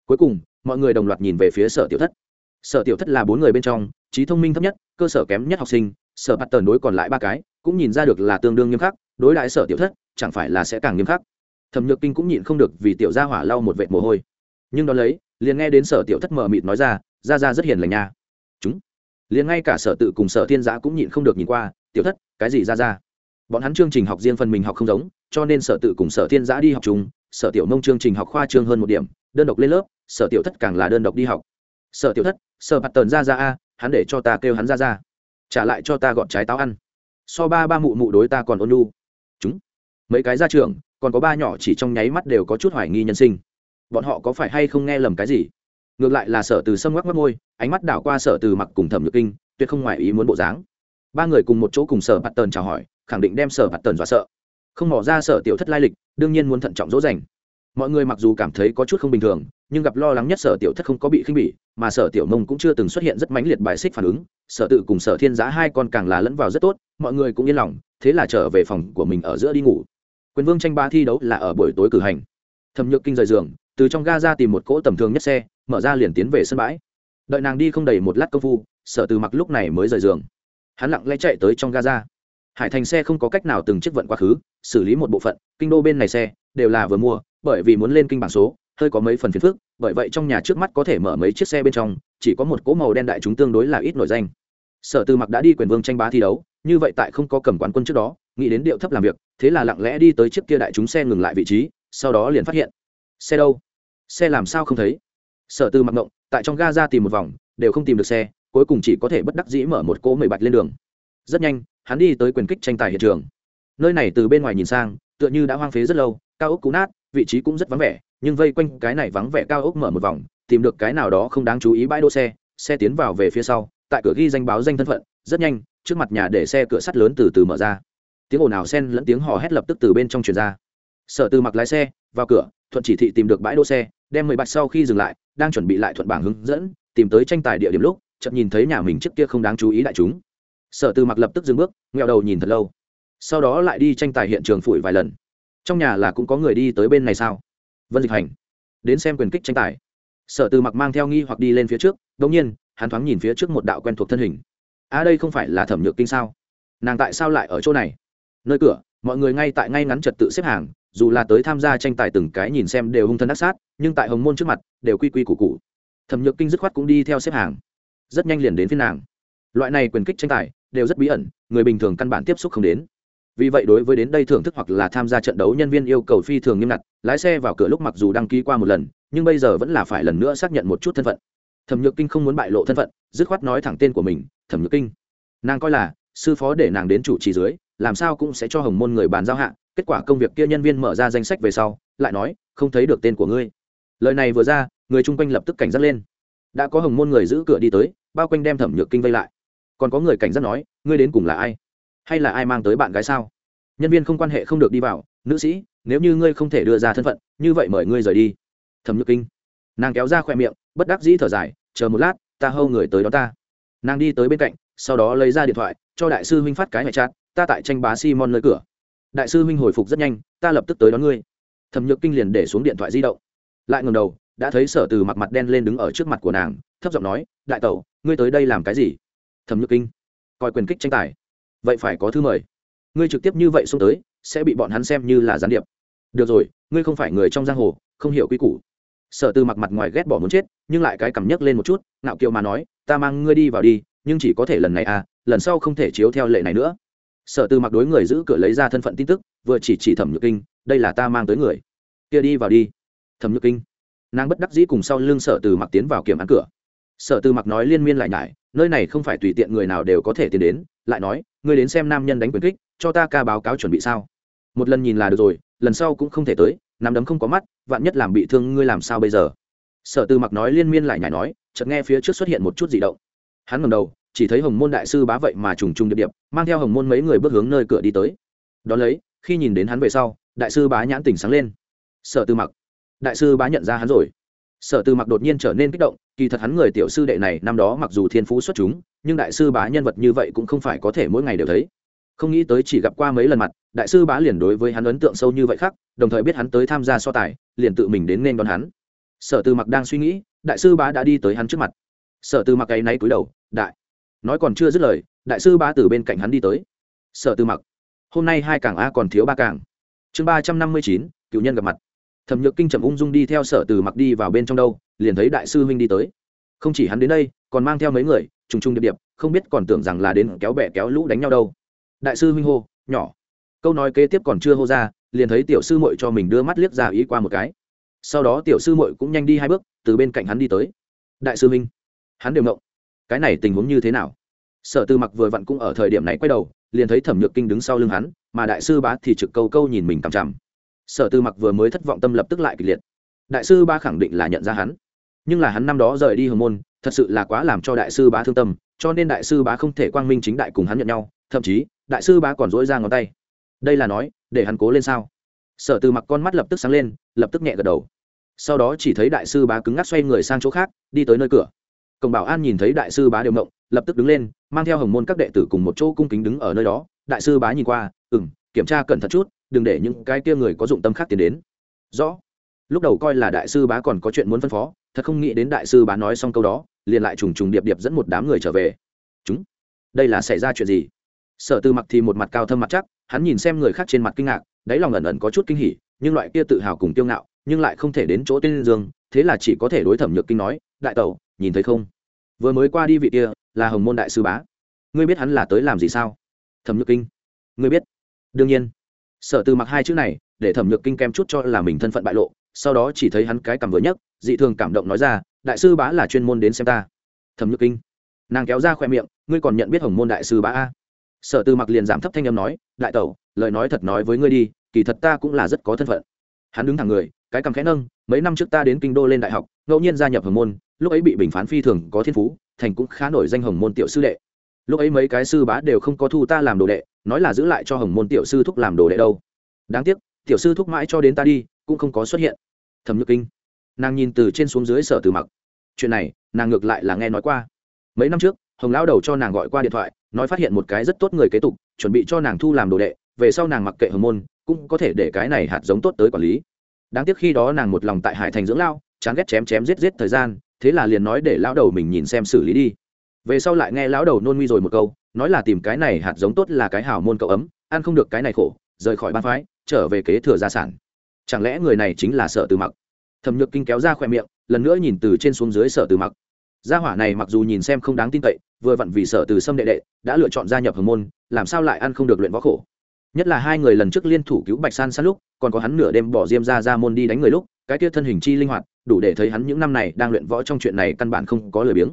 Cuối cùng, mọi người đồng loạt nhìn về phía sở tiểu thất. Sở tiểu thất là bốn người bên trong, trí thông minh thấp nhất, cơ sở kém nhất học sinh, sở bắt tờn đối còn lại ba cái, cũng nhìn ra được là tương đương nghiêm khắc, đối đãi sở tiểu thất, chẳng phải là sẽ càng nghiêm khắc. Thẩm nhược kinh cũng nhịn không được vì tiểu gia hỏa lau một vệt mồ hôi. Nhưng đ ó lấy, liền nghe đến sở tiểu thất mờ mịt nói ra ra ra rất hiền lành nha. Chúng. Liền ngay cả sở tự cùng sở thiên giã cũng nhịn không được nhìn qua, tiểu thất, cái gì ra ra? Bọn hắn chương trình học riêng phần mình học không giống, cho nên sở tự cùng sở thiên giã đi học chung, sở tiểu mông chương trình học khoa trương hơn một điểm, đơn độc lên lớp, sở tiểu thất càng là đơn độc đi học. Sở tiểu thất, sở bạt tờn ra ra a, hắn để cho ta kêu hắn ra ra. Trả lại cho ta gọn trái táo ăn. So ba ba mụ mụ đối ta còn ôn lu chúng, mấy cái ra trường còn có ba nhỏ chỉ trong nháy mắt đều có chút hoài nghi nhân sinh. Bọn họ có phải hay không nghe lầm cái gì? Ngược lại là sở từ sâm ngoắc mất môi, ánh mắt đảo qua sở từ mặc cùng thẩm nhược kinh, tuyệt không ngoài ý muốn bộ dáng. Ba người cùng một chỗ cùng sở bạt tờn chào hỏi khẳng định đem sở bạt tần dọa sợ. Không mỏ ra sở tiểu thất lai lịch, đương nhiên muốn thận trọng dỗ dành. Mọi người mặc dù cảm thấy có chút không bình thường, nhưng gặp lo lắng nhất sở tiểu thất không có bị khinh bỉ, mà sở tiểu mông cũng chưa từng xuất hiện rất mãnh liệt bài xích phản ứng. Sở tự cùng sở thiên giá hai con càng là lẫn vào rất tốt, mọi người cũng yên lòng, thế là trở về phòng của mình ở giữa đi ngủ. Quyền vương tranh ba thi đấu là ở buổi tối cử hành. Thẩm nhược kinh rời giường, từ trong ga ra tìm một cỗ tầm thường nhất xe, mở ra liền tiến về sân bãi. Đợi nàng đi không đầy một lát công phu, sở từ mặc lúc này mới rời giường. Hắn lặng lẽ chạy tới trong ga ra hải thành xe không có cách nào từng chiếc vận quá khứ, xử lý một bộ phận, kinh đô bên này xe đều là vừa mua, bởi vì muốn lên kinh bảng số, hơi có mấy phần phiền phức, bởi vậy trong nhà trước mắt có thể mở mấy chiếc xe bên trong, chỉ có một cỗ màu đen đại chúng tương đối là ít nổi danh. Sở Tư mặc đã đi quyền vương tranh bá thi đấu, như vậy tại không có cầm quán quân trước đó, nghĩ đến điệu thấp làm việc, thế là lặng lẽ đi tới chiếc kia đại chúng xe ngừng lại vị trí, sau đó liền phát hiện, xe đâu? Xe làm sao không thấy? Sở Tư mặc ngộng, tại trong ga ra tìm một vòng, đều không tìm được xe, cuối cùng chỉ có thể bất đắc dĩ mở một cỗ mười bạch lên đường. Rất nhanh hắn đi tới quyền kích tranh tài hiện trường. Nơi này từ bên ngoài nhìn sang, tựa như đã hoang phế rất lâu, cao ốc cũ nát, vị trí cũng rất vắng vẻ, nhưng vây quanh cái này vắng vẻ cao ốc mở một vòng, tìm được cái nào đó không đáng chú ý bãi đỗ xe xe tiến vào về phía sau, tại cửa ghi danh báo danh thân phận, rất nhanh, trước mặt nhà để xe cửa sắt lớn từ từ mở ra. Tiếng ồn ào sen lẫn tiếng hò hét lập tức từ bên trong truyền ra. Sở từ mặc lái xe, vào cửa, thuận chỉ thị tìm được bãi đỗ xe, đem mười bạch sau khi dừng lại, đang chuẩn bị lại thuận bảng hướng dẫn, tìm tới tranh tài địa điểm lúc chậm nhìn thấy nhà mình trước kia không đáng chú ý đại chúng sở từ mặc lập tức dừng bước, nghẹo đầu nhìn thật lâu. Sau đó lại đi tranh tài hiện trường phủi vài lần. Trong nhà là cũng có người đi tới bên này sao? Vân dịch hành, đến xem quyền kích tranh tài. Sở từ mặc mang theo nghi hoặc đi lên phía trước đ ỗ n g nhiên, hắn thoáng nhìn phía trước một đạo quen thuộc thân hình. À đây không phải là thẩm nhược kinh sao? Nàng tại sao lại ở chỗ này? Nơi cửa, mọi người ngay tại ngay ngắn trật tự xếp hàng, dù là tới tham gia tranh tài từng cái nhìn xem đều hung thân đắc sát, nhưng tại hồng môn trước mặt, đều quy quy củ cụ thẩm nhược kinh dứt khoát cũng đi theo xếp hàng. Rất nhanh liền đến phiên nàng. Loại này quyền kích tranh tài đều rất bí ẩn, người bình thường căn bản tiếp xúc không đến. Vì vậy đối với đến đây thưởng thức hoặc là tham gia trận đấu, nhân viên yêu cầu phi thường nghiêm ngặt, lái xe vào cửa lúc mặc dù đăng ký qua một lần, nhưng bây giờ vẫn là phải lần nữa xác nhận một chút thân phận. Thẩm nhược kinh không muốn bại lộ thân phận, dứt khoát nói thẳng tên của mình, thẩm nhược kinh. Nàng coi là sư phó để nàng đến chủ trì dưới, làm sao cũng sẽ cho hồng môn người bàn giao hạ, kết quả công việc kia nhân viên mở ra danh sách về sau, lại nói, không thấy được tên của ngươi. Lời này vừa ra, người chung quanh lập tức cảnh giác lên. Đã có hồng môn người giữ cửa đi tới, bao quanh đem thẩm nhược kinh vây lại còn có người cảnh giác nói, ngươi đến cùng là ai? Hay là ai mang tới bạn gái sao? Nhân viên không quan hệ không được đi vào, nữ sĩ, nếu như ngươi không thể đưa ra thân phận, như vậy mời ngươi rời đi. Thẩm nhược kinh. Nàng kéo ra khoe miệng, bất đắc dĩ thở dài, chờ một lát, ta hâu người tới đó ta. Nàng đi tới bên cạnh, sau đó lấy ra điện thoại, cho đại sư huynh phát cái ngoại trát ta tại tranh bá simon nơi cửa. Đại sư huynh hồi phục rất nhanh, ta lập tức tới đón ngươi. Thẩm nhược kinh liền để xuống điện thoại di động. Lại ngầm đầu, đã thấy sở từ mặt mặt đen lên đứng ở trước mặt của nàng, thấp giọng nói, đại tẩu, ngươi tới đây làm cái gì? Thẩm nhược kinh, coi quyền kích tranh tài. Vậy phải có thư mời. Ngươi trực tiếp như vậy xuống tới, sẽ bị bọn hắn xem như là gián điệp. Được rồi, ngươi không phải người trong giang hồ, không hiểu quy củ. Sở từ mặc mặt ngoài ghét bỏ muốn chết, nhưng lại cái cảm nhấc lên một chút, ngạo kiều mà nói, ta mang ngươi đi vào đi, nhưng chỉ có thể lần này à lần sau không thể chiếu theo lệ này nữa. Sở từ mặc đối người giữ cửa lấy ra thân phận tin tức, vừa chỉ chỉ thẩm nhược kinh, đây là ta mang tới người. Kia đi vào đi. Thẩm nhược kinh, nàng bất đắc dĩ cùng sau lưng sở từ mặc tiến vào kiểm án cửa sở Tư mặc nói liên miên lại nhải, nơi này không phải tùy tiện người nào đều có thể tiến đến, lại nói, ngươi đến xem nam nhân đánh quyền kích, cho ta ca báo cáo chuẩn bị sao? Một lần nhìn là được rồi, lần sau cũng không thể tới, nắm đấm không có mắt, vạn nhất làm bị thương ngươi làm sao bây giờ? Sở Tư mặc nói liên miên lại nhải nói, chợt nghe phía trước xuất hiện một chút dị động. Hắn ngầm đầu, chỉ thấy hồng môn đại sư bá vậy mà trùng trùng điệp điệp, mang theo hồng môn mấy người bước hướng nơi cửa đi tới. Đón lấy, khi nhìn đến hắn về sau, đại sư bá nhãn tỉnh sáng lên. Sở Tư mặc, đại sư bá nhận ra hắn rồi sở từ mặc đột nhiên trở nên kích động, kỳ thật hắn người tiểu sư đệ này năm đó mặc dù thiên phú xuất chúng, nhưng đại sư bá nhân vật như vậy cũng không phải có thể mỗi ngày đều thấy. Không nghĩ tới chỉ gặp qua mấy lần mặt, đại sư bá liền đối với hắn ấn tượng sâu như vậy khác, đồng thời biết hắn tới tham gia so tài, liền tự mình đến nên đón hắn. Sở từ mặc đang suy nghĩ, đại sư bá đã đi tới hắn trước mặt. Sở từ mặc ấy náy cúi đầu, đại, nói còn chưa dứt lời, đại sư bá từ bên cạnh hắn đi tới. Sở từ mặc, hôm nay hai cảng a còn thiếu ba cảng. chương ba trăm năm mươi chín, cựu nhân gặp mặt thẩm nhược kinh trầm ung dung đi theo sở từ mặc đi vào bên trong đâu, liền thấy đại sư huynh đi tới. Không chỉ hắn đến đây, còn mang theo mấy người, trùng trùng điệp điệp, không biết còn tưởng rằng là đến kéo bè kéo lũ đánh nhau đâu. Đại sư huynh hô, nhỏ. Câu nói kế tiếp còn chưa hô ra, liền thấy tiểu sư muội cho mình đưa mắt liếc ra ý qua một cái. Sau đó tiểu sư muội cũng nhanh đi hai bước, từ bên cạnh hắn đi tới. Đại sư huynh. Hắn đều ngộng. Cái này tình huống như thế nào? Sở tư mặc vừa vặn cũng ở thời điểm này quay đầu, liền thấy thẩm nhược kinh đứng sau lưng hắn, mà đại sư bá thì trực câu câu nhìn mình cằm chằm sở tư mặc vừa mới thất vọng tâm lập tức lại kịch liệt. Đại sư ba khẳng định là nhận ra hắn. Nhưng là hắn năm đó rời đi hồng môn, thật sự là quá làm cho đại sư bá thương tâm, cho nên đại sư bá không thể quang minh chính đại cùng hắn nhận nhau, thậm chí, đại sư bá còn dỗi ra ngón tay. Đây là nói, để hắn cố lên sao? Sở từ mặc con mắt lập tức sáng lên, lập tức nhẹ gật đầu. Sau đó chỉ thấy đại sư bá cứng ngắc xoay người sang chỗ khác, đi tới nơi cửa. Cổng bảo an nhìn thấy đại sư bá đều mộng lập tức đứng lên, mang theo hồng môn các đệ tử cùng một chỗ cung kính đứng ở nơi đó. Đại sư bá nhìn qua ừ m kiểm tra cẩn thận chút đừng để những cái kia người có dụng tâm khác tiến đến. Rõ. Lúc đầu coi là đại sư bá còn có chuyện muốn phân phó, thật không nghĩ đến đại sư bá nói xong câu đó, liền lại trùng trùng điệp điệp dẫn một đám người trở về. Chúng, đây là xảy ra chuyện gì? Sở tư mặc thì một mặt cao thâm mặt chắc, hắn nhìn xem người khác trên mặt kinh ngạc, đáy lòng ẩn ẩn có chút kinh hỉ, nhưng loại kia tự hào cùng tiêu ngạo, nhưng lại không thể đến chỗ tên dương, thế là chỉ có thể đối thẩm nhược kinh nói, đại tẩu, nhìn thấy không? Vừa mới qua đi vị kia là hồng môn đại sư bá. Ngươi biết hắn là tới làm gì sao? Thẩm nhược kinh. Ngươi biết. Đương nhiên sở từ mặc hai chữ này, để thẩm nhược kinh kem chút cho là mình thân phận bại lộ, sau đó chỉ thấy hắn cái cảm vừa nhất dị thường cảm động nói ra, đại sư bá là chuyên môn đến xem ta. Thẩm nhược kinh, nàng kéo ra khoe miệng, ngươi còn nhận biết hồng môn đại sư bá a? Sở từ mặc liền giảm thấp thanh âm nói, đại tẩu, lời nói thật nói với ngươi đi, kỳ thật ta cũng là rất có thân phận. Hắn đứng thẳng người, cái cằm khẽ nâng, mấy năm trước ta đến kinh đô lên đại học, ngẫu nhiên gia nhập hồng môn, lúc ấy bị bình phán phi thường có thiên phú, thành cũng khá nổi danh hồng môn tiểu sư đệ lúc ấy mấy cái sư bá đều không có thu ta làm đồ đệ, nói là giữ lại cho hồng môn tiểu sư thúc làm đồ đệ đâu. Đáng tiếc, tiểu sư thúc mãi cho đến ta đi, cũng không có xuất hiện. Thẩm nhược kinh. Nàng nhìn từ trên xuống dưới sở từ mặc. Chuyện này, nàng ngược lại là nghe nói qua. Mấy năm trước, hồng lão đầu cho nàng gọi qua điện thoại, nói phát hiện một cái rất tốt người kế tục, chuẩn bị cho nàng thu làm đồ đệ, về sau nàng mặc kệ hồng môn, cũng có thể để cái này hạt giống tốt tới quản lý. Đáng tiếc khi đó nàng một lòng tại hải thành dưỡng lao, chán ghét chém chém giết giết thời gian, thế là liền nói để lão đầu mình nhìn xem xử lý đi về sau lại nghe lão đầu nôn nguy rồi một câu, nói là tìm cái này hạt giống tốt là cái hào môn cậu ấm, ăn không được cái này khổ, rời khỏi ban phái, trở về kế thừa gia sản. Chẳng lẽ người này chính là sợ từ mặc? Thẩm nhược kinh kéo ra khỏe miệng, lần nữa nhìn từ trên xuống dưới sợ từ mặc. Gia hỏa này mặc dù nhìn xem không đáng tin cậy, vừa vặn vì sợ từ sâm đệ đệ, đã lựa chọn gia nhập hồng môn, làm sao lại ăn không được luyện võ khổ? Nhất là hai người lần trước liên thủ cứu bạch san san lúc, còn có hắn nửa đêm bỏ diêm ra ra môn đi đánh người lúc, cái kia thân hình chi linh hoạt, đủ để thấy hắn những năm này đang luyện võ trong chuyện này căn bản không có lời biếng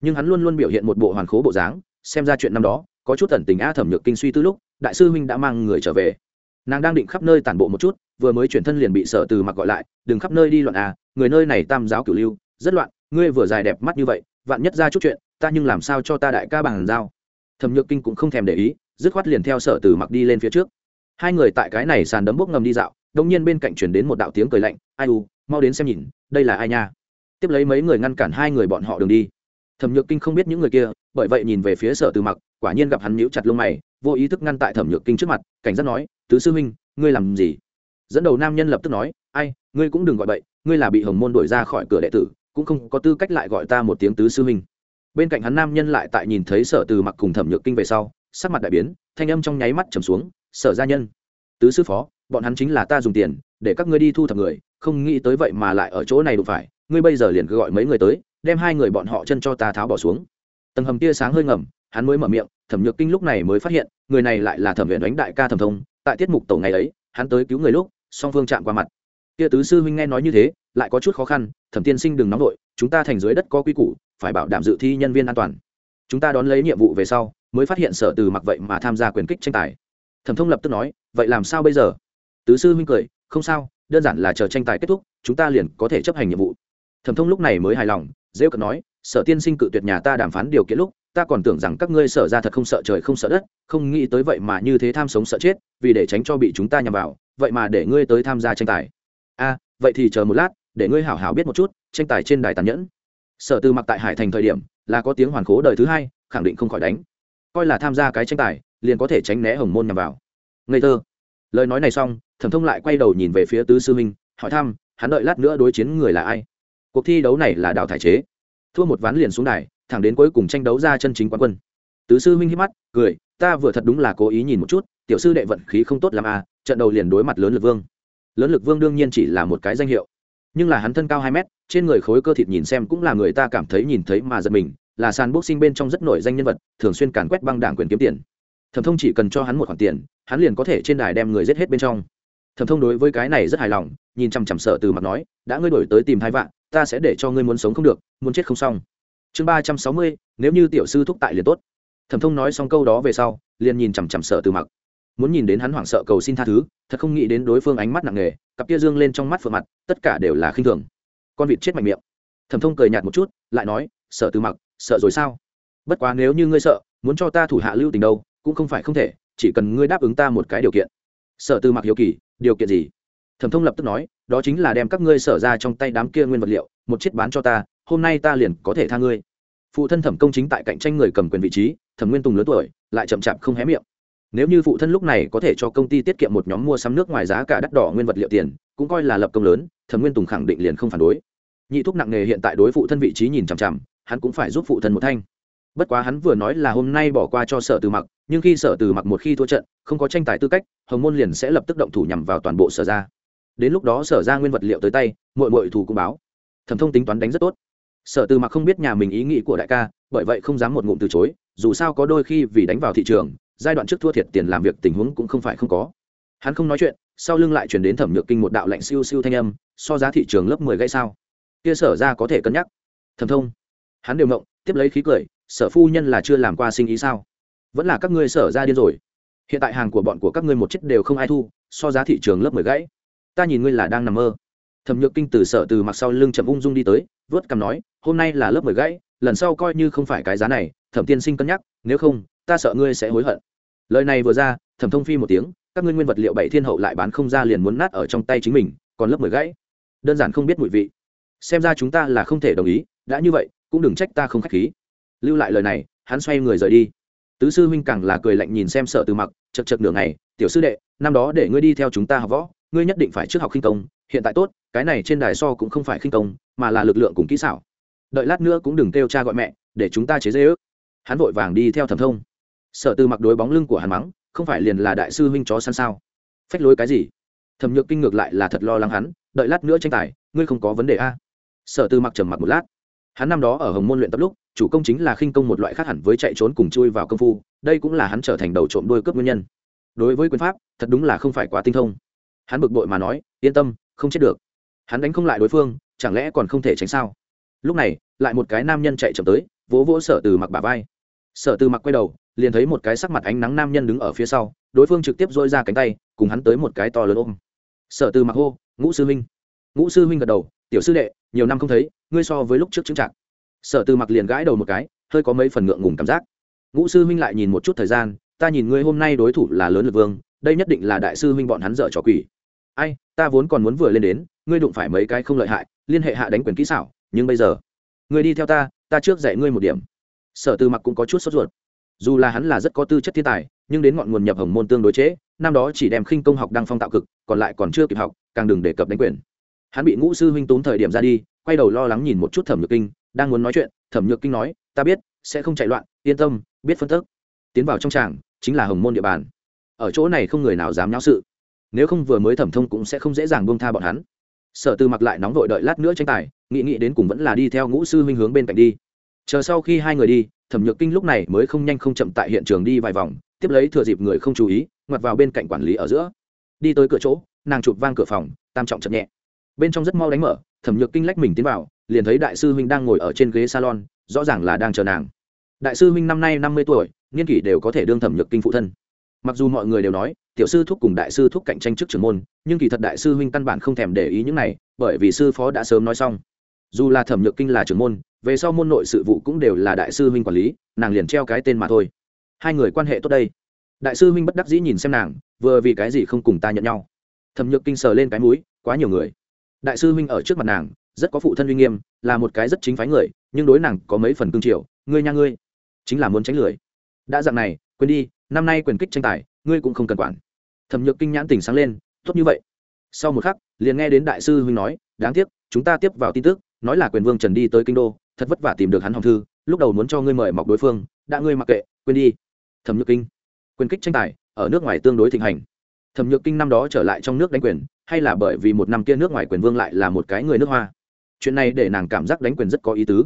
nhưng hắn luôn luôn biểu hiện một bộ hoàn khố bộ dáng, xem ra chuyện năm đó, có chút tẩn tình a thẩm nhược kinh suy tư lúc, đại sư huynh đã mang người trở về. Nàng đang định khắp nơi tản bộ một chút, vừa mới chuyển thân liền bị sở từ mặc gọi lại, đừng khắp nơi đi loạn à người nơi này tam giáo cửu lưu, rất loạn, ngươi vừa dài đẹp mắt như vậy, vạn nhất ra chút chuyện, ta nhưng làm sao cho ta đại ca bằng giao? Thẩm nhược kinh cũng không thèm để ý, dứt khoát liền theo sở từ mặc đi lên phía trước. Hai người tại cái này sàn đấm bốc ngầm đi dạo đông nhiên bên cạnh chuyển đến một đạo tiếng cười lạnh, ai u, mau đến xem nhìn, đây là ai nha? Tiếp lấy mấy người ngăn cản hai người bọn họ đường đi thẩm nhược kinh không biết những người kia, bởi vậy nhìn về phía sở từ mặc, quả nhiên gặp hắn nhíu chặt lông mày, vô ý thức ngăn tại thẩm nhược kinh trước mặt, cảnh giác nói, tứ sư huynh, ngươi làm gì? Dẫn đầu nam nhân lập tức nói, ai, ngươi cũng đừng gọi bậy, ngươi là bị hồng môn đuổi ra khỏi cửa đệ tử, cũng không có tư cách lại gọi ta một tiếng tứ sư huynh. Bên cạnh hắn nam nhân lại tại nhìn thấy sở từ mặc cùng thẩm nhược kinh về sau, sắc mặt đại biến, thanh âm trong nháy mắt trầm xuống, sở gia nhân, tứ sư phó, bọn hắn chính là ta dùng tiền, để các ngươi đi thu thập người, không nghĩ tới vậy mà lại ở chỗ này đụng phải, ngươi bây giờ liền cứ gọi mấy người tới đem hai người bọn họ chân cho ta tháo bỏ xuống. Tầng hầm tia sáng hơi ngầm, hắn mới mở miệng, thẩm nhược kinh lúc này mới phát hiện, người này lại là thẩm viện đánh đại ca thẩm thông, tại tiết mục tổ ngày ấy, hắn tới cứu người lúc, song phương chạm qua mặt. Tia tứ sư huynh nghe nói như thế, lại có chút khó khăn, thẩm tiên sinh đừng nóng vội, chúng ta thành dưới đất có quy củ, phải bảo đảm dự thi nhân viên an toàn. Chúng ta đón lấy nhiệm vụ về sau, mới phát hiện sở từ mặc vậy mà tham gia quyền kích tranh tài. Thẩm thông lập tức nói, vậy làm sao bây giờ? Tứ sư huynh cười, không sao, đơn giản là chờ tranh tài kết thúc, chúng ta liền có thể chấp hành nhiệm vụ. Thẩm thông lúc này mới hài lòng dễ cợt nói, sở tiên sinh cự tuyệt nhà ta đàm phán điều kiện lúc, ta còn tưởng rằng các ngươi sở ra thật không sợ trời không sợ đất, không nghĩ tới vậy mà như thế tham sống sợ chết, vì để tránh cho bị chúng ta nhằm vào, vậy mà để ngươi tới tham gia tranh tài. A, vậy thì chờ một lát, để ngươi hảo hảo biết một chút, tranh tài trên đài tàn nhẫn. Sở từ mặc tại hải thành thời điểm, là có tiếng hoàn khố đời thứ hai, khẳng định không khỏi đánh. Coi là tham gia cái tranh tài, liền có thể tránh né hồng môn nhằm vào. Ngây thơ. Lời nói này xong, thẩm thông lại quay đầu nhìn về phía tứ sư minh hỏi thăm, hắn đợi lát nữa đối chiến người là ai? Cuộc thi đấu này là đào thải chế. Thua một ván liền xuống đài, thẳng đến cuối cùng tranh đấu ra chân chính quán quân. Tứ sư huynh hít mắt, cười, ta vừa thật đúng là cố ý nhìn một chút, tiểu sư đệ vận khí không tốt làm à trận đầu liền đối mặt lớn lực vương. Lớn lực vương đương nhiên chỉ là một cái danh hiệu, nhưng là hắn thân cao hai mét, trên người khối cơ thịt nhìn xem cũng là người ta cảm thấy nhìn thấy mà giật mình, là sàn boxing bên trong rất nổi danh nhân vật, thường xuyên càn quét băng đảng quyền kiếm tiền. Thẩm thông chỉ cần cho hắn một khoản tiền, hắn liền có thể trên đài đem người giết hết bên trong. Thẩm thông đối với cái này rất hài lòng, nhìn chằm chằm sợ từ mặt nói, đã ngươi đổi tới tìm hai vạn ta sẽ để cho ngươi muốn sống không được, muốn chết không xong. Chương ba trăm sáu mươi, nếu như tiểu sư thúc tại liền tốt. Thẩm thông nói xong câu đó về sau, liền nhìn chằm chằm sợ từ mặc. Muốn nhìn đến hắn hoảng sợ cầu xin tha thứ, thật không nghĩ đến đối phương ánh mắt nặng nề, cặp kia dương lên trong mắt phượng mặt, tất cả đều là khinh thường. Con vịt chết mạnh miệng. Thẩm thông cười nhạt một chút, lại nói sợ từ mặc, sợ rồi sao? Bất quá nếu như ngươi sợ, muốn cho ta thủ hạ lưu tình đâu, cũng không phải không thể, chỉ cần ngươi đáp ứng ta một cái điều kiện. Sợ từ mặc hiếu kỳ, điều kiện gì? Thẩm thông lập tức nói, đó chính là đem các ngươi sở ra trong tay đám kia nguyên vật liệu, một chiếc bán cho ta, hôm nay ta liền có thể tha ngươi. Phụ thân thẩm công chính tại cạnh tranh người cầm quyền vị trí, thẩm nguyên tùng lớn tuổi, lại chậm chạp không hé miệng. Nếu như phụ thân lúc này có thể cho công ty tiết kiệm một nhóm mua sắm nước ngoài giá cả đắt đỏ nguyên vật liệu tiền, cũng coi là lập công lớn, thẩm nguyên tùng khẳng định liền không phản đối. Nhị thúc nặng nghề hiện tại đối phụ thân vị trí nhìn chằm chằm, hắn cũng phải giúp phụ thân một thanh. Bất quá hắn vừa nói là hôm nay bỏ qua cho sở từ mặc, nhưng khi sở từ mặc một khi thua trận, không có tranh tài tư cách, hồng môn liền sẽ lập tức động thủ nhằm vào toàn bộ sở ra đến lúc đó sở ra nguyên vật liệu tới tay mội mội thủ cũng báo. Thẩm thông tính toán đánh rất tốt. Sở từ mặc không biết nhà mình ý nghĩ của đại ca, bởi vậy không dám một ngụm từ chối, dù sao có đôi khi vì đánh vào thị trường, giai đoạn trước thua thiệt tiền làm việc tình huống cũng không phải không có. Hắn không nói chuyện, sau lưng lại chuyển đến thẩm nhược kinh một đạo lạnh siêu siêu thanh âm, so giá thị trường lớp mười gây sao? Kia sở ra có thể cân nhắc. Thẩm thông, hắn đều ngộng, tiếp lấy khí cười, sở phu nhân là chưa làm qua sinh ý sao? Vẫn là các ngươi sở ra điên rồi. Hiện tại hàng của bọn của các ngươi một chiếc đều không ai thu, so giá thị trường lớp mười gãy ta nhìn ngươi là đang nằm mơ. Thẩm nhược kinh từ sở từ mặc sau lưng chậm ung dung đi tới, vớt cằm nói, hôm nay là lớp mười gãy, lần sau coi như không phải cái giá này, thẩm tiên sinh cân nhắc, nếu không, ta sợ ngươi sẽ hối hận. Lời này vừa ra, thẩm thông phi một tiếng, các ngươi nguyên vật liệu bảy thiên hậu lại bán không ra liền muốn nát ở trong tay chính mình, còn lớp mười gãy. Đơn giản không biết mùi vị. Xem ra chúng ta là không thể đồng ý, đã như vậy, cũng đừng trách ta không k h á c h khí. Lưu lại lời này, hắn xoay người rời đi. Tứ sư huynh càng là cười lạnh nhìn xem sợ từ mặc, chật chật nửa ngày, tiểu sư đệ, năm đó để ngươi đi theo chúng ta học võ ngươi nhất định phải trước học khinh công, hiện tại tốt, cái này trên đài so cũng không phải khinh công, mà là lực lượng cùng kỹ xảo. Đợi lát nữa cũng đừng kêu cha gọi mẹ, để chúng ta chế dễ ước. Hắn vội vàng đi theo thẩm thông. Sợ tư mặc đối bóng lưng của hắn mắng, không phải liền là đại sư huynh chó săn sao? Phách lối cái gì? Thẩm nhược kinh ngược lại là thật lo lắng hắn, đợi lát nữa tranh tài, ngươi không có vấn đề a? Sở tư mặc trầm mặc một lát. Hắn năm đó ở hồng môn luyện tập lúc, chủ công chính là khinh công một loại khác hẳn với chạy trốn cùng chui vào công phu, đây cũng là hắn trở thành đầu trộm đôi cướp nguyên nhân. Đối với quyền pháp, thật đúng là không phải quá tinh thông hắn bực bội mà nói, yên tâm, không chết được. Hắn đánh không lại đối phương, chẳng lẽ còn không thể tránh sao? Lúc này, lại một cái nam nhân chạy chậm tới, vỗ vỗ sở từ mặc bà vai. Sở từ mặc quay đầu, liền thấy một cái sắc mặt ánh nắng nam nhân đứng ở phía sau, đối phương trực tiếp dôi ra cánh tay, cùng hắn tới một cái to lớn ôm. Sở từ mặc hô, ngũ sư huynh. Ngũ sư huynh gật đầu, tiểu sư đệ, nhiều năm không thấy, ngươi so với lúc trước chứng trạng sở từ mặc liền gãi đầu một cái, hơi có mấy phần ngượng ngùng cảm giác. Ngũ sư huynh lại nhìn một chút thời gian, ta nhìn ngươi hôm nay đối thủ là lớn lực vương, đây nhất định là đại sư huynh bọn hắn dở trò quỷ ai ta vốn còn muốn vừa lên đến ngươi đụng phải mấy cái không lợi hại liên hệ hạ đánh quyền kỹ xảo nhưng bây giờ ngươi đi theo ta ta trước dạy ngươi một điểm. Sở từ mặc cũng có chút sốt ruột. Dù là hắn là rất có tư chất thiên tài nhưng đến ngọn nguồn nhập hồng môn tương đối chế, năm đó chỉ đem khinh công học đăng phong tạo cực còn lại còn chưa kịp học càng đừng đề cập đánh quyền. Hắn bị ngũ sư huynh tốn thời điểm ra đi quay đầu lo lắng nhìn một chút thẩm nhược kinh đang muốn nói chuyện thẩm nhược kinh nói ta biết sẽ không chạy loạn yên tâm biết phân tức. Tiến vào trong tràng chính là hồng môn địa bàn. Ở chỗ này không người nào dám nháo sự nếu không vừa mới thẩm thông cũng sẽ không dễ dàng buông tha bọn hắn. Sở tư mặc lại nóng vội đợi lát nữa tranh tài nghị nghị đến cùng vẫn là đi theo ngũ sư huynh hướng bên cạnh đi. Chờ sau khi hai người đi, thẩm nhược kinh lúc này mới không nhanh không chậm tại hiện trường đi vài vòng, tiếp lấy thừa dịp người không chú ý, ngoặt vào bên cạnh quản lý ở giữa. Đi tới cửa chỗ, nàng chụp vang cửa phòng, tam trọng chậm nhẹ. Bên trong rất mau đánh mở, thẩm nhược kinh lách mình tiến vào, liền thấy đại sư huynh đang ngồi ở trên ghế salon, rõ ràng là đang chờ nàng. Đại sư huynh năm nay năm mươi tuổi, niên kỷ đều có thể đương thẩm nhược kinh phụ thân mặc dù mọi người đều nói, tiểu sư thúc cùng đại sư thúc cạnh tranh chức trưởng môn, nhưng kỳ thật đại sư huynh căn bản không thèm để ý những này, bởi vì sư phó đã sớm nói xong. Dù là thẩm nhược kinh là trưởng môn, về sau môn nội sự vụ cũng đều là đại sư huynh quản lý, nàng liền treo cái tên mà thôi. Hai người quan hệ tốt đây. Đại sư huynh bất đắc dĩ nhìn xem nàng, vừa vì cái gì không cùng ta nhận nhau. Thẩm nhược kinh sờ lên cái mũi, quá nhiều người. Đại sư huynh ở trước mặt nàng, rất có phụ thân uy nghiêm, là một cái rất chính phái người, nhưng đối nàng có mấy phần cương triều, ngươi nha ngươi, chính là muốn tránh lười. Đã dạng này quên đi, năm nay quyền kích tranh tài, ngươi cũng không cần quản. Thẩm nhược kinh nhãn tỉnh sáng lên, tốt như vậy. Sau một khắc, liền nghe đến đại sư huynh nói, đáng tiếc, chúng ta tiếp vào tin tức, nói là quyền vương trần đi tới kinh đô, thật vất vả tìm được hắn hồng thư, lúc đầu muốn cho ngươi mời mọc đối phương, đã ngươi mặc kệ, quên đi. Thẩm nhược kinh, quyền kích tranh tài, ở nước ngoài tương đối thịnh hành. Thẩm nhược kinh năm đó trở lại trong nước đánh quyền, hay là bởi vì một năm kia nước ngoài quyền vương lại là một cái người nước hoa. Chuyện này để nàng cảm giác đánh quyền rất có ý tứ,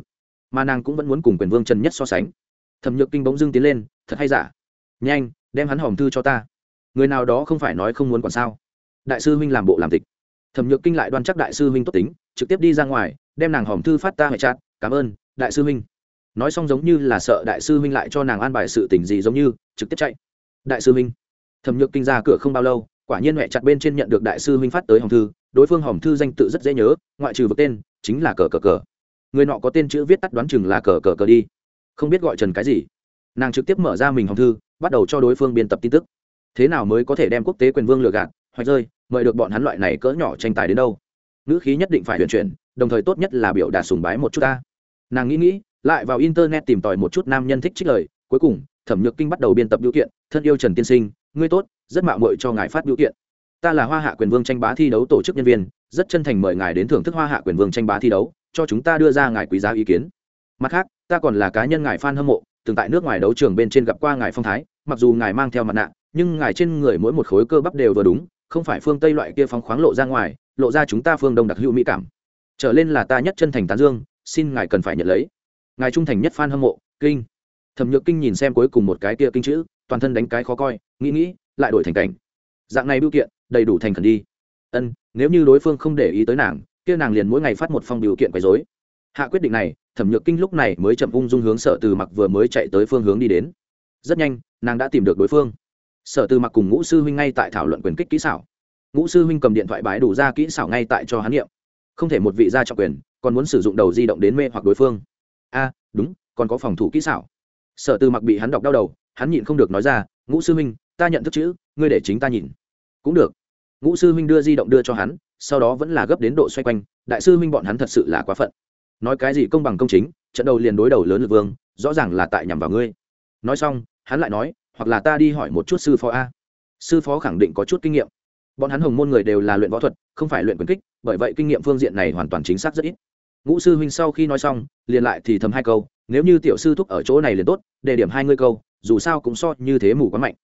mà nàng cũng vẫn muốn cùng quyền vương trần nhất so sánh. Thẩm nhược kinh bỗng dưng tiến lên, thật hay giả? Nhanh, đem hắn hòm thư cho ta. Người nào đó không phải nói không muốn còn sao? Đại sư huynh làm bộ làm tịch. Thẩm nhược kinh lại đoan chắc đại sư huynh tốt tính, trực tiếp đi ra ngoài, đem nàng hòm thư phát ta hệ chặt cảm ơn, đại sư huynh. Nói xong giống như là sợ đại sư huynh lại cho nàng an bài sự tình gì giống như, trực tiếp chạy. Đại sư huynh. Thẩm nhược kinh ra cửa không bao lâu, quả nhiên mẹ chặt bên trên nhận được đại sư huynh phát tới hòm thư, đối phương hòm thư danh tự rất dễ nhớ, ngoại trừ vực tên, chính là cờ cờ cờ. Người nọ có tên chữ viết tắt đoán chừng là cờ cờ cờ đi. Không biết gọi trần cái gì. Nàng trực tiếp mở ra mình hòm thư bắt đầu cho đối phương biên tập tin tức. Thế nào mới có thể đem quốc tế quyền vương lừa gạt hoặc rơi, mời được bọn hắn loại này cỡ nhỏ tranh tài đến đâu? Ngữ khí nhất định phải huyền chuyển, đồng thời tốt nhất là biểu đạt sùng bái một chút ta. Nàng nghĩ nghĩ, lại vào internet tìm tòi một chút nam nhân thích trích lời, cuối cùng, thẩm nhược kinh bắt đầu biên tập biểu kiện, thân yêu trần tiên sinh, ngươi tốt, rất mạo mội cho ngài phát biểu kiện. Ta là hoa hạ quyền vương tranh bá thi đấu tổ chức nhân viên, rất chân thành mời ngài đến thưởng thức hoa hạ quyền vương tranh bá thi đấu, cho chúng ta đưa ra ngài quý giá ý kiến. Mặt khác, ta còn là cá nhân ngài f a n hâm mộ, từng tại nước ngoài đấu trường bên trên gặp qua ngài phong thái mặc dù ngài mang theo mặt nạ, nhưng ngài trên người mỗi một khối cơ bắp đều vừa đúng, không phải phương tây loại kia phóng khoáng lộ ra ngoài, lộ ra chúng ta phương đông đặc hữu mỹ cảm. Trở lên là ta nhất chân thành tán dương, xin ngài cần phải nhận lấy. Ngài trung thành nhất f a n hâm mộ, kinh. Thẩm nhược kinh nhìn xem cuối cùng một cái kia kinh chữ, toàn thân đánh cái khó coi, nghĩ nghĩ, lại đổi thành cảnh. Dạng này biểu kiện, đầy đủ thành khẩn đi. Ân, nếu như đối phương không để ý tới nàng, kia nàng liền mỗi ngày phát một phong biểu kiện quấy dối hạ quyết định này, thẩm nhược kinh lúc này mới chậm ung dung hướng sở từ mặc vừa mới chạy tới phương hướng đi đến. Rất nhanh nàng đã tìm được đối phương. Sở Tư mặc cùng ngũ sư huynh ngay tại thảo luận quyền kích kỹ xảo. Ngũ sư huynh cầm điện thoại bãi đủ ra kỹ xảo ngay tại cho hắn nghiệm. Không thể một vị gia trọng quyền, còn muốn sử dụng đầu di động đến mê hoặc đối phương. A, đúng, còn có phòng thủ kỹ xảo. Sở Tư mặc bị hắn đọc đau đầu, hắn nhịn không được nói ra, ngũ sư huynh, ta nhận thức chữ, ngươi để chính ta nhìn. Cũng được. Ngũ sư huynh đưa di động đưa cho hắn, sau đó vẫn là gấp đến độ xoay quanh, đại sư huynh bọn hắn thật sự là quá phận. Nói cái gì công bằng công chính, trận đầu liền đối đầu lớn lực vương, rõ ràng là tại nhằm vào ngươi. Nói xong hắn lại nói, hoặc là ta đi hỏi một chút sư phó a. Sư phó khẳng định có chút kinh nghiệm. Bọn hắn hồng môn người đều là luyện võ thuật, không phải luyện quyền kích, bởi vậy kinh nghiệm phương diện này hoàn toàn chính xác rất ít. Ngũ sư huynh sau khi nói xong, liền lại thì thầm hai câu, nếu như tiểu sư thúc ở chỗ này liền tốt, đề điểm hai ngươi câu, dù sao cũng so như thế mù quá mạnh.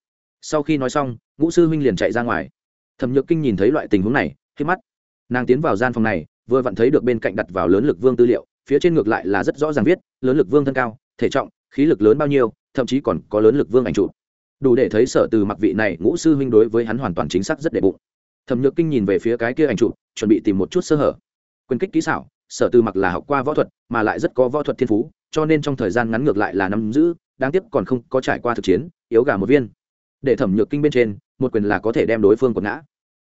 Sau khi nói xong, ngũ sư huynh liền chạy ra ngoài. Thẩm nhược kinh nhìn thấy loại tình huống này khi mắt. Nàng tiến vào gian phòng này, vừa vặn thấy được bên cạnh đặt vào lớn lực vương tư liệu, phía trên ngược lại là rất rõ ràng viết, lớn lực vương thân cao, thể trọng, khí lực lớn bao nhiêu thậm chí còn có lớn lực vương ảnh trụ đủ để thấy sở từ mặc vị này, ngũ sư huynh đối với hắn hoàn toàn chính xác rất đệ bụng. Thẩm nhược kinh nhìn về phía cái kia ảnh trụ chuẩn bị tìm một chút sơ hở. Quyền kích kỹ xảo, sở từ mặc là học qua võ thuật, mà lại rất có võ thuật thiên phú, cho nên trong thời gian ngắn ngược lại là nắm giữ, đáng tiếc còn không có trải qua thực chiến, yếu gà một viên. Để thẩm nhược kinh bên trên, một quyền là có thể đem đối phương quật ngã.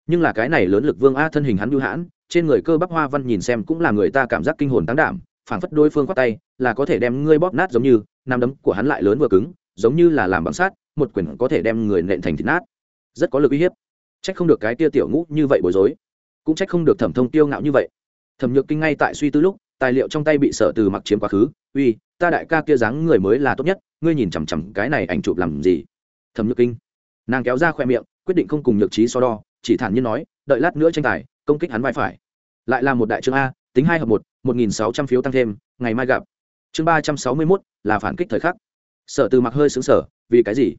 Nhưng là cái này lớn lực vương a thân hình hắn lưu hãn, trên người cơ bắp hoa văn nhìn xem cũng là người ta cảm giác kinh hồn tăng đảm, phảng phất đối phương quát tay, là có thể đem ngươi bóp nát giống như nắm đấm của hắn lại lớn vừa cứng, giống như là làm bằng sát một quyền có thể đem người nện thành thịt nát. Rất có lực uy hiếp. Trách không được cái tia tiểu ngũ như vậy bối rối. Cũng trách không được thẩm thông tiêu ngạo như vậy. Thẩm nhược kinh ngay tại suy tư lúc, tài liệu trong tay bị sở từ mặc chiếm quá khứ. Uy, ta đại ca kia dáng người mới là tốt nhất, ngươi nhìn chằm chằm cái này ảnh chụp làm gì? Thẩm nhược kinh. Nàng kéo ra khoe miệng, quyết định không cùng nhược trí so đo, chỉ thản nhiên nói, đợi lát nữa tranh tài, công kích hắn vai phải. Lại là một đại chương a, tính hai hợp một một nghìn sáu trăm phiếu tăng thêm, ngày mai gặp. Chương ba trăm sáu mươi mốt là phản kích thời khắc. Sở từ mặc hơi xứng sở vì cái gì?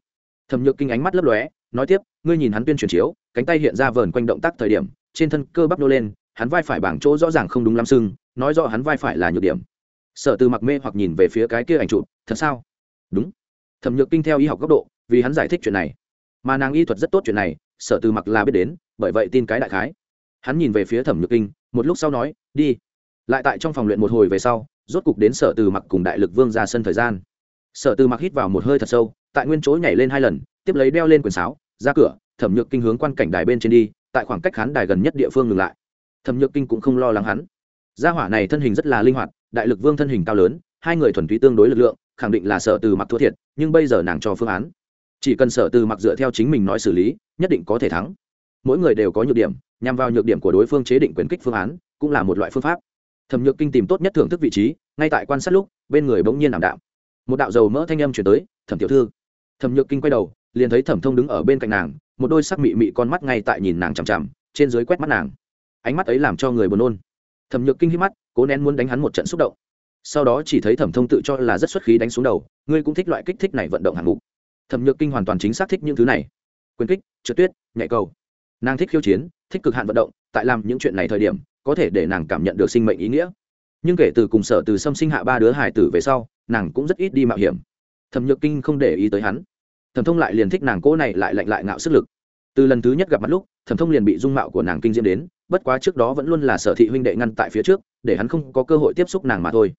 Thẩm nhược kinh ánh mắt lấp lóe, nói tiếp, ngươi nhìn hắn tuyên truyền chiếu, cánh tay hiện ra vờn quanh động tác thời điểm, trên thân cơ bắp nô lên, hắn vai phải bảng chỗ rõ ràng không đúng lắm sưng, nói rõ hắn vai phải là nhược điểm. Sở từ mặc mê hoặc nhìn về phía cái kia ảnh chụp, thật sao? Đúng. Thẩm nhược kinh theo y học góc độ, vì hắn giải thích chuyện này. Mà nàng y thuật rất tốt chuyện này, sở từ mặc là biết đến, bởi vậy tin cái đại khái. Hắn nhìn về phía thẩm nhược kinh, một lúc sau nói, đi. Lại tại trong phòng luyện một hồi về sau rốt cục đến sở từ mặc cùng đại lực vương ra sân thời gian. Sở từ mặc hít vào một hơi thật sâu, tại nguyên chỗ nhảy lên hai lần, tiếp lấy đeo lên quyền sáo, ra cửa, thẩm nhược kinh hướng quan cảnh đài bên trên đi, tại khoảng cách khán đài gần nhất địa phương ngừng lại. Thẩm nhược kinh cũng không lo lắng hắn. Gia hỏa này thân hình rất là linh hoạt, đại lực vương thân hình cao lớn, hai người thuần túy tương đối lực lượng, khẳng định là sở từ mặc thua thiệt, nhưng bây giờ nàng cho phương án. Chỉ cần sở từ mặc dựa theo chính mình nói xử lý, nhất định có thể thắng. Mỗi người đều có nhược điểm, nhằm vào nhược điểm của đối phương chế định quyền kích phương án, cũng là một loại phương pháp thẩm nhược kinh tìm tốt nhất thưởng thức vị trí, ngay tại quan sát lúc, bên người bỗng nhiên ảm đạm. Một đạo dầu mỡ thanh âm chuyển tới, thẩm tiểu thư. Thẩm nhược kinh quay đầu, liền thấy thẩm thông đứng ở bên cạnh nàng, một đôi sắc mị mị con mắt ngay tại nhìn nàng chằm chằm, trên dưới quét mắt nàng. Ánh mắt ấy làm cho người buồn nôn. Thẩm nhược kinh hít mắt, cố nén muốn đánh hắn một trận xúc động. Sau đó chỉ thấy thẩm thông tự cho là rất xuất khí đánh xuống đầu, ngươi cũng thích loại kích thích này vận động hạng mục. Thẩm nhược kinh hoàn toàn chính xác thích những thứ này. Quyền kích, trượt tuyết nhạy cầu. Nàng thích khiêu chiến, thích cực hạn vận động, tại làm những chuyện này thời điểm có thể để nàng cảm nhận được sinh mệnh ý nghĩa. Nhưng kể từ cùng sở từ xâm sinh hạ ba đứa hải tử về sau, nàng cũng rất ít đi mạo hiểm. Thẩm nhược kinh không để ý tới hắn. Thẩm thông lại liền thích nàng cô này lại lạnh lại ngạo sức lực. Từ lần thứ nhất gặp mặt lúc, thẩm thông liền bị dung mạo của nàng kinh diễm đến, bất quá trước đó vẫn luôn là sở thị huynh đệ ngăn tại phía trước, để hắn không có cơ hội tiếp xúc nàng mà thôi.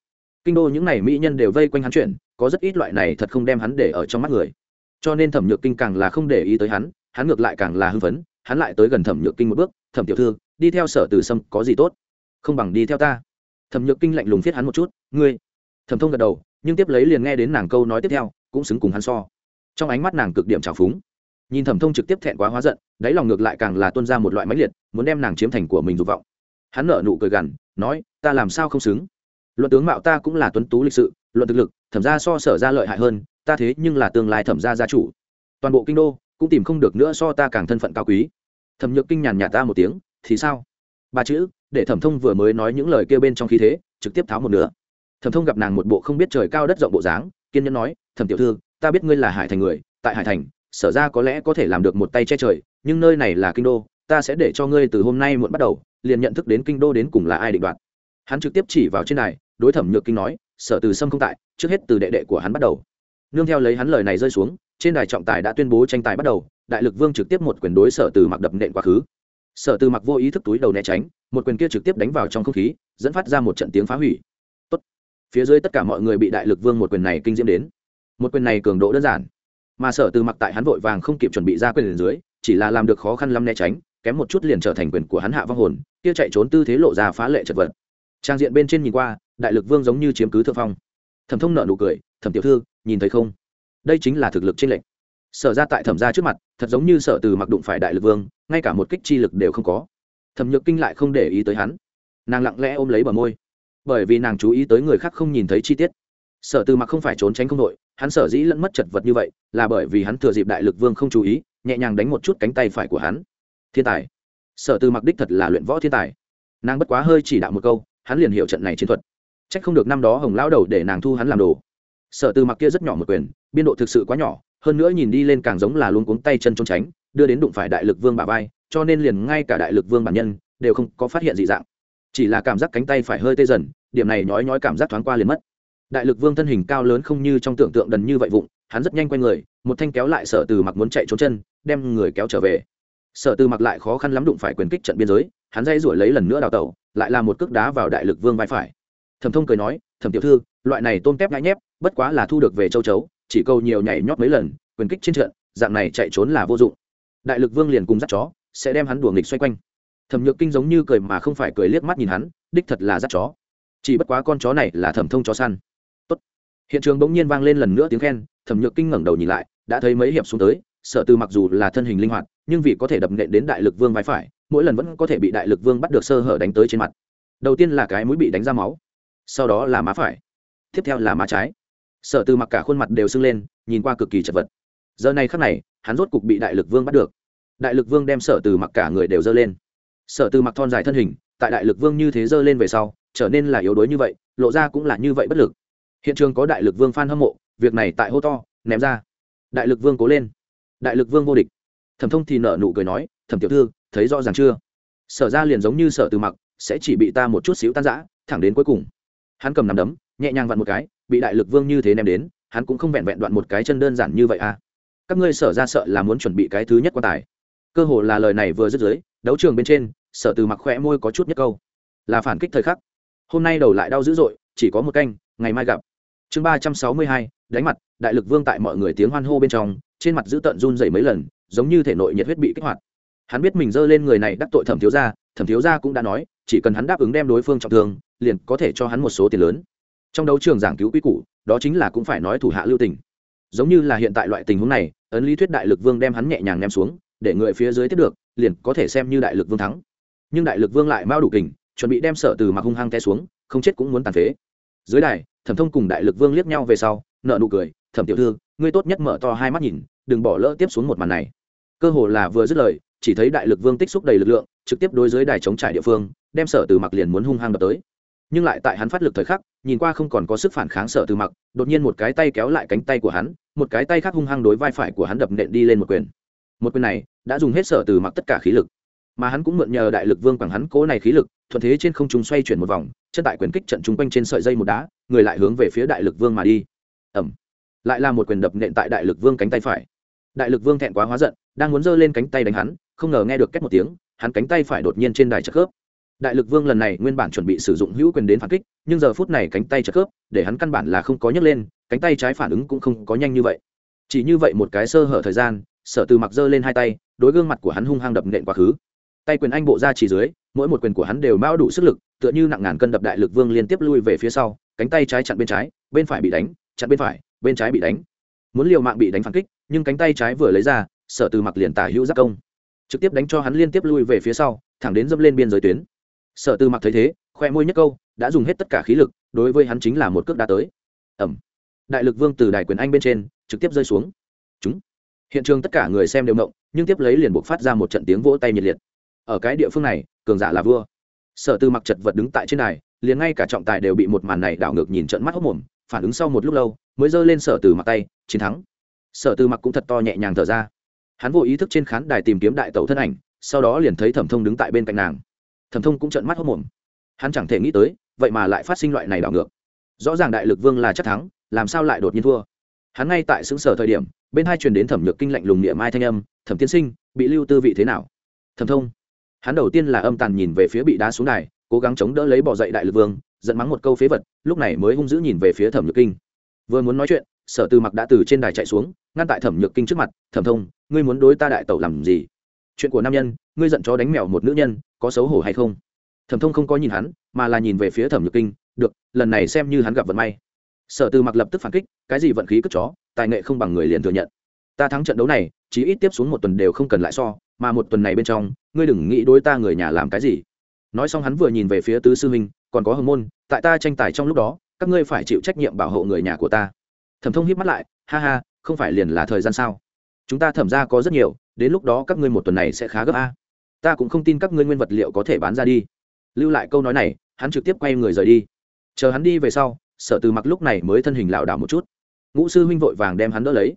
Kinh đô những n à y mỹ nhân đều vây quanh hắn chuyện, có rất ít loại này thật không đem hắn để ở trong mắt người. Cho nên thẩm nhược kinh càng là không để ý tới hắn hắn ngược lại càng là hưng phấn, hắn lại tới gần thẩm nhược kinh một bước, thẩm tiểu thư đi theo sở từ sâm, có gì tốt? Không bằng đi theo ta. Thẩm nhược kinh lạnh lùng viết hắn một chút, ngươi. Thẩm thông gật đầu, nhưng tiếp lấy liền nghe đến nàng câu nói tiếp theo, cũng xứng cùng hắn so. Trong ánh mắt nàng cực điểm trào phúng. Nhìn thẩm thông trực tiếp thẹn quá hóa giận, đáy lòng ngược lại càng là tuân ra một loại máy liệt, muốn đem nàng chiếm thành của mình dục vọng. Hắn nở nụ cười gằn, nói, ta làm sao không xứng? Luận tướng mạo ta cũng là tuấn tú lịch sự, luận thực lực, thẩm ra so sở ra lợi hại hơn, ta thế nhưng là tương lai thẩm ra gia chủ. Toàn bộ kinh đô, cũng tìm không được nữa so ta càng thân phận cao quý. Thẩm nhược kinh nhàn nhạt ta một tiếng thì sao? Ba chữ, để thẩm thông vừa mới nói những lời kêu bên trong khí thế, trực tiếp tháo một nửa. Thẩm thông gặp nàng một bộ không biết trời cao đất rộng bộ dáng, kiên nhẫn nói, thẩm tiểu thư, ta biết ngươi là hải thành người, tại hải thành, sở ra có lẽ có thể làm được một tay che trời, nhưng nơi này là kinh đô, ta sẽ để cho ngươi từ hôm nay muộn bắt đầu, liền nhận thức đến kinh đô đến cùng là ai định đoạt. Hắn trực tiếp chỉ vào trên này, đối thẩm nhược kinh nói, sở từ sâm không tại, trước hết từ đệ đệ của hắn bắt đầu. Nương theo lấy hắn lời này rơi xuống, trên đài trọng tài đã tuyên bố tranh tài bắt đầu, đại lực vương trực tiếp một quyền đối sở từ mặc đập nện quá khứ sở từ mặc vô ý thức túi đầu né tránh, một quyền kia trực tiếp đánh vào trong không khí, dẫn phát ra một trận tiếng phá hủy. Tốt. phía dưới tất cả mọi người bị đại lực vương một quyền này kinh diễm đến. Một quyền này cường độ đơn giản. Mà sở từ mặc tại hắn vội vàng không kịp chuẩn bị ra quyền dưới, chỉ là làm được khó khăn lắm né tránh, kém một chút liền trở thành quyền của hắn hạ vong hồn, kia chạy trốn tư thế lộ ra phá lệ chật vật. Trang diện bên trên nhìn qua, đại lực vương giống như chiếm cứ thượng phong. Thẩm thông nợ nụ cười, thẩm tiểu thư, nhìn thấy không? Đây chính là thực lực trên lệnh sở ra tại thẩm ra trước mặt, thật giống như sở từ mặc đụng phải đại lực vương, ngay cả một kích chi lực đều không có. Thẩm nhược kinh lại không để ý tới hắn. Nàng lặng lẽ ôm lấy bờ môi. Bởi vì nàng chú ý tới người khác không nhìn thấy chi tiết. Sở từ mặc không phải trốn tránh không đội, hắn sở dĩ lẫn mất chật vật như vậy, là bởi vì hắn thừa dịp đại lực vương không chú ý, nhẹ nhàng đánh một chút cánh tay phải của hắn. Thiên tài. Sở từ mặc đích thật là luyện võ thiên tài. Nàng bất quá hơi chỉ đạo một câu, hắn liền hiểu trận này chiến thuật. C h ắ c không được năm đó hồng lão đầu để nàng thu hắn làm đồ. Sở từ mặc kia rất nhỏ một quyền, biên độ thực sự quá nhỏ hơn nữa nhìn đi lên càng giống là luôn cuống tay chân trốn tránh, đưa đến đụng phải đại lực vương bà vai, cho nên liền ngay cả đại lực vương bản nhân đều không có phát hiện dị dạng. Chỉ là cảm giác cánh tay phải hơi tê dần, điểm này nhói nhói cảm giác thoáng qua liền mất. Đại lực vương thân hình cao lớn không như trong tưởng tượng đần như vậy vụng, hắn rất nhanh q u a y người, một thanh kéo lại sở từ mặc muốn chạy trốn chân, đem người kéo trở về. Sở từ mặc lại khó khăn lắm đụng phải quyền kích trận biên giới, hắn dây rủi lấy lần nữa đào tẩu, lại là một cước đá vào đại lực vương vai phải. Thẩm thông cười nói, thẩm tiểu thư, loại này tôm tép ngãi nhép, bất quá là thu được về châu chấu chỉ câu nhiều nhảy nhót mấy lần, quyền kích trên trận, dạng này chạy trốn là vô dụng. Đại lực vương liền cùng dắt chó, sẽ đem hắn đùa nghịch xoay quanh. Thẩm nhược kinh giống như cười mà không phải cười liếc mắt nhìn hắn, đích thật là dắt chó. Chỉ bất quá con chó này là thẩm thông chó săn. Tốt. hiện trường bỗng nhiên vang lên lần nữa tiếng khen, thẩm nhược kinh ngẩng đầu nhìn lại, đã thấy mấy hiệp xuống tới sở từ mặc dù là thân hình linh hoạt, nhưng vì có thể đập nện đến đại lực vương vai phải, mỗi lần vẫn có thể bị đại lực vương bắt được sơ hở đánh tới trên mặt. Đầu tiên là cái mũi bị đánh ra máu, sau đó là má phải, tiếp theo là má trái sở từ mặc cả khuôn mặt đều sưng lên, nhìn qua cực kỳ chật vật. Giờ này khắc này, hắn rốt cục bị đại lực vương bắt được. Đại lực vương đem sở từ mặc cả người đều dơ lên. Sở từ mặc thon dài thân hình, tại đại lực vương như thế dơ lên về sau, trở nên là yếu đuối như vậy, lộ ra cũng là như vậy bất lực. Hiện trường có đại lực vương phan hâm mộ, việc này tại hô to, ném ra. Đại lực vương cố lên. Đại lực vương vô địch. Thẩm thông thì nở nụ cười nói, thẩm tiểu thư, thấy rõ ràng chưa? Sở ra liền giống như sở từ mặc, sẽ chỉ bị ta một chút xíu tan giã thẳng đến cuối cùng. Hắn cầm nắm đấm, nhẹ nhàng vặn một cái bị đại lực vương như thế ném đến, hắn cũng không vẹn vẹn đoạn một cái chân đơn giản như vậy à. Các ngươi sở ra sợ là muốn chuẩn bị cái thứ nhất quan tài. Cơ hồ là lời này vừa dứt dưới, đấu trường bên trên, sở từ mặc khỏe môi có chút nhất câu. Là phản kích thời khắc. Hôm nay đầu lại đau dữ dội, chỉ có một canh, ngày mai gặp. Chương ba trăm sáu mươi hai, đánh mặt, đại lực vương tại mọi người tiếng hoan hô bên trong, trên mặt giữ tận run dày mấy lần, giống như thể nội nhiệt huyết bị kích hoạt. Hắn biết mình giơ lên người này đắc tội thẩm thiếu gia, thẩm thiếu gia cũng đã nói, chỉ cần hắn đáp ứng đem đối phương trọng thương, liền có thể cho hắn một số tiền lớn trong đấu trường giảng cứu quy củ, đó chính là cũng phải nói thủ hạ lưu tình. Giống như là hiện tại loại tình huống này, ấn lý thuyết đại lực vương đem hắn nhẹ nhàng ném xuống, để người phía dưới tiếp được, liền có thể xem như đại lực vương thắng. Nhưng đại lực vương lại mau đủ kình, chuẩn bị đem sở từ mặc hung hăng té xuống, không chết cũng muốn tàn phế. Dưới đài, thẩm thông cùng đại lực vương liếc nhau về sau nợ nụ cười, thẩm tiểu thư, ngươi tốt nhất mở to hai mắt nhìn, đừng bỏ lỡ tiếp xuống một màn này. Cơ hồ là vừa dứt lời, chỉ thấy đại lực vương tích xúc đầy lực lượng, trực tiếp đối dưới đài chống trải địa phương, đem sở từ mặc liền muốn hung hăng đập tới nhưng lại tại hắn phát lực thời khắc, nhìn qua không còn có sức phản kháng sở từ mặc, đột nhiên một cái tay kéo lại cánh tay của hắn, một cái tay khác hung hăng đối vai phải của hắn đập nện đi lên một quyền. Một quyền này đã dùng hết sở từ mặc tất cả khí lực. Mà hắn cũng mượn nhờ đại lực vương bằng hắn cố này khí lực, thuận thế trên không trung xoay chuyển một vòng, chân tại quyền kích trận chung quanh trên sợi dây một đá, người lại hướng về phía đại lực vương mà đi. Ẩm lại là một quyền đập nện tại đại lực vương cánh tay phải. Đại lực vương thẹn quá hóa giận, đang muốn giơ lên cánh tay đánh hắn, không ngờ nghe được cách một tiếng, hắn cánh tay phải đột nhiên trên đài trợ khớp đại lực vương lần này nguyên bản chuẩn bị sử dụng hữu quyền đến phản kích, nhưng giờ phút này cánh tay trợ khớp, để hắn căn bản là không có nhấc lên, cánh tay trái phản ứng cũng không có nhanh như vậy. Chỉ như vậy một cái sơ hở thời gian, sở từ mặc giơ lên hai tay, đối gương mặt của hắn hung hăng đập nện quá khứ. Tay quyền anh bộ ra chỉ dưới, mỗi một quyền của hắn đều mao đủ sức lực, tựa như nặng ngàn cân đập đại lực vương liên tiếp lui về phía sau, cánh tay trái chặn bên trái, bên phải bị đánh, chặn bên phải, bên trái bị đánh. Muốn liều mạng bị đánh phản kích, nhưng cánh tay trái vừa lấy ra, sở từ mặc liền tả hữu giác công. Trực tiếp đánh cho hắn liên tiếp lui về phía sau, thẳng đến dâm lên biên giới tuyến sở Tư mặc thấy thế, khoe môi nhất câu, đã dùng hết tất cả khí lực, đối với hắn chính là một cước đá tới. Ẩm đại lực vương từ đài quyền anh bên trên, trực tiếp rơi xuống. Chúng. Hiện trường tất cả người xem đều mộng nhưng tiếp lấy liền buộc phát ra một trận tiếng vỗ tay nhiệt liệt. Ở cái địa phương này, cường giả là vua. Sở Tư mặc chật vật đứng tại trên đài, liền ngay cả trọng tài đều bị một màn này đảo ngược nhìn trận mắt hốc mồm, phản ứng sau một lúc lâu, mới giơ lên sở từ mặc tay, chiến thắng. Sở từ mặc cũng thật to nhẹ nhàng thở ra. Hắn vô ý thức trên khán đài tìm kiếm đại tẩu thân ảnh, sau đó liền thấy thẩm thông đứng tại bên cạnh nàng thẩm thông cũng trận mắt hốt mồm. Hắn chẳng thể nghĩ tới, vậy mà lại phát sinh loại này đảo ngược. Rõ ràng đại lực vương là chắc thắng, làm sao lại đột nhiên thua? Hắn ngay tại xứng sở thời điểm, bên hai truyền đến thẩm nhược kinh lạnh lùng niệm mai thanh âm, thẩm tiên sinh, bị lưu tư vị thế nào? Thẩm thông. Hắn đầu tiên là âm tàn nhìn về phía bị đá xuống này cố gắng chống đỡ lấy bỏ dậy đại lực vương dẫn mắng một câu phế vật, lúc này mới hung dữ nhìn về phía thẩm nhược kinh. Vừa muốn nói chuyện, sở tư mặc đã từ trên đài chạy xuống, ngăn tại thẩm nhược kinh trước mặt, thẩm thông, ngươi muốn đối ta đại tẩu làm gì? Chuyện của nam nhân ngươi giận chó đánh mèo một nữ nhân, có xấu hổ hay không? Thẩm thông không có nhìn hắn, mà là nhìn về phía thẩm nhược kinh, được, lần này xem như hắn gặp vận may. Sở từ mặc lập tức phản kích, cái gì vận khí cất chó, tài nghệ không bằng người liền thừa nhận. Ta thắng trận đấu này chỉ ít tiếp xuống một tuần đều không cần lại so, mà một tuần này bên trong, ngươi đừng nghĩ đối ta người nhà làm cái gì. Nói xong hắn vừa nhìn về phía tứ sư huynh còn có hồng môn, tại ta tranh tài trong lúc đó, các ngươi phải chịu trách nhiệm bảo hộ người nhà của ta. Thẩm thông hiếp mắt lại, ha ha, không phải liền là thời gian sao? Chúng ta thẩm ra có rất nhiều, đến lúc đó các ngươi một tuần này sẽ khá gấp a ta cũng không tin các ngươi nguyên vật liệu có thể bán ra đi. Lưu lại câu nói này, hắn trực tiếp quay người rời đi. Chờ hắn đi về sau, sở từ mặc lúc này mới thân hình lảo đảo một chút. Ngũ sư huynh vội vàng đem hắn đỡ lấy.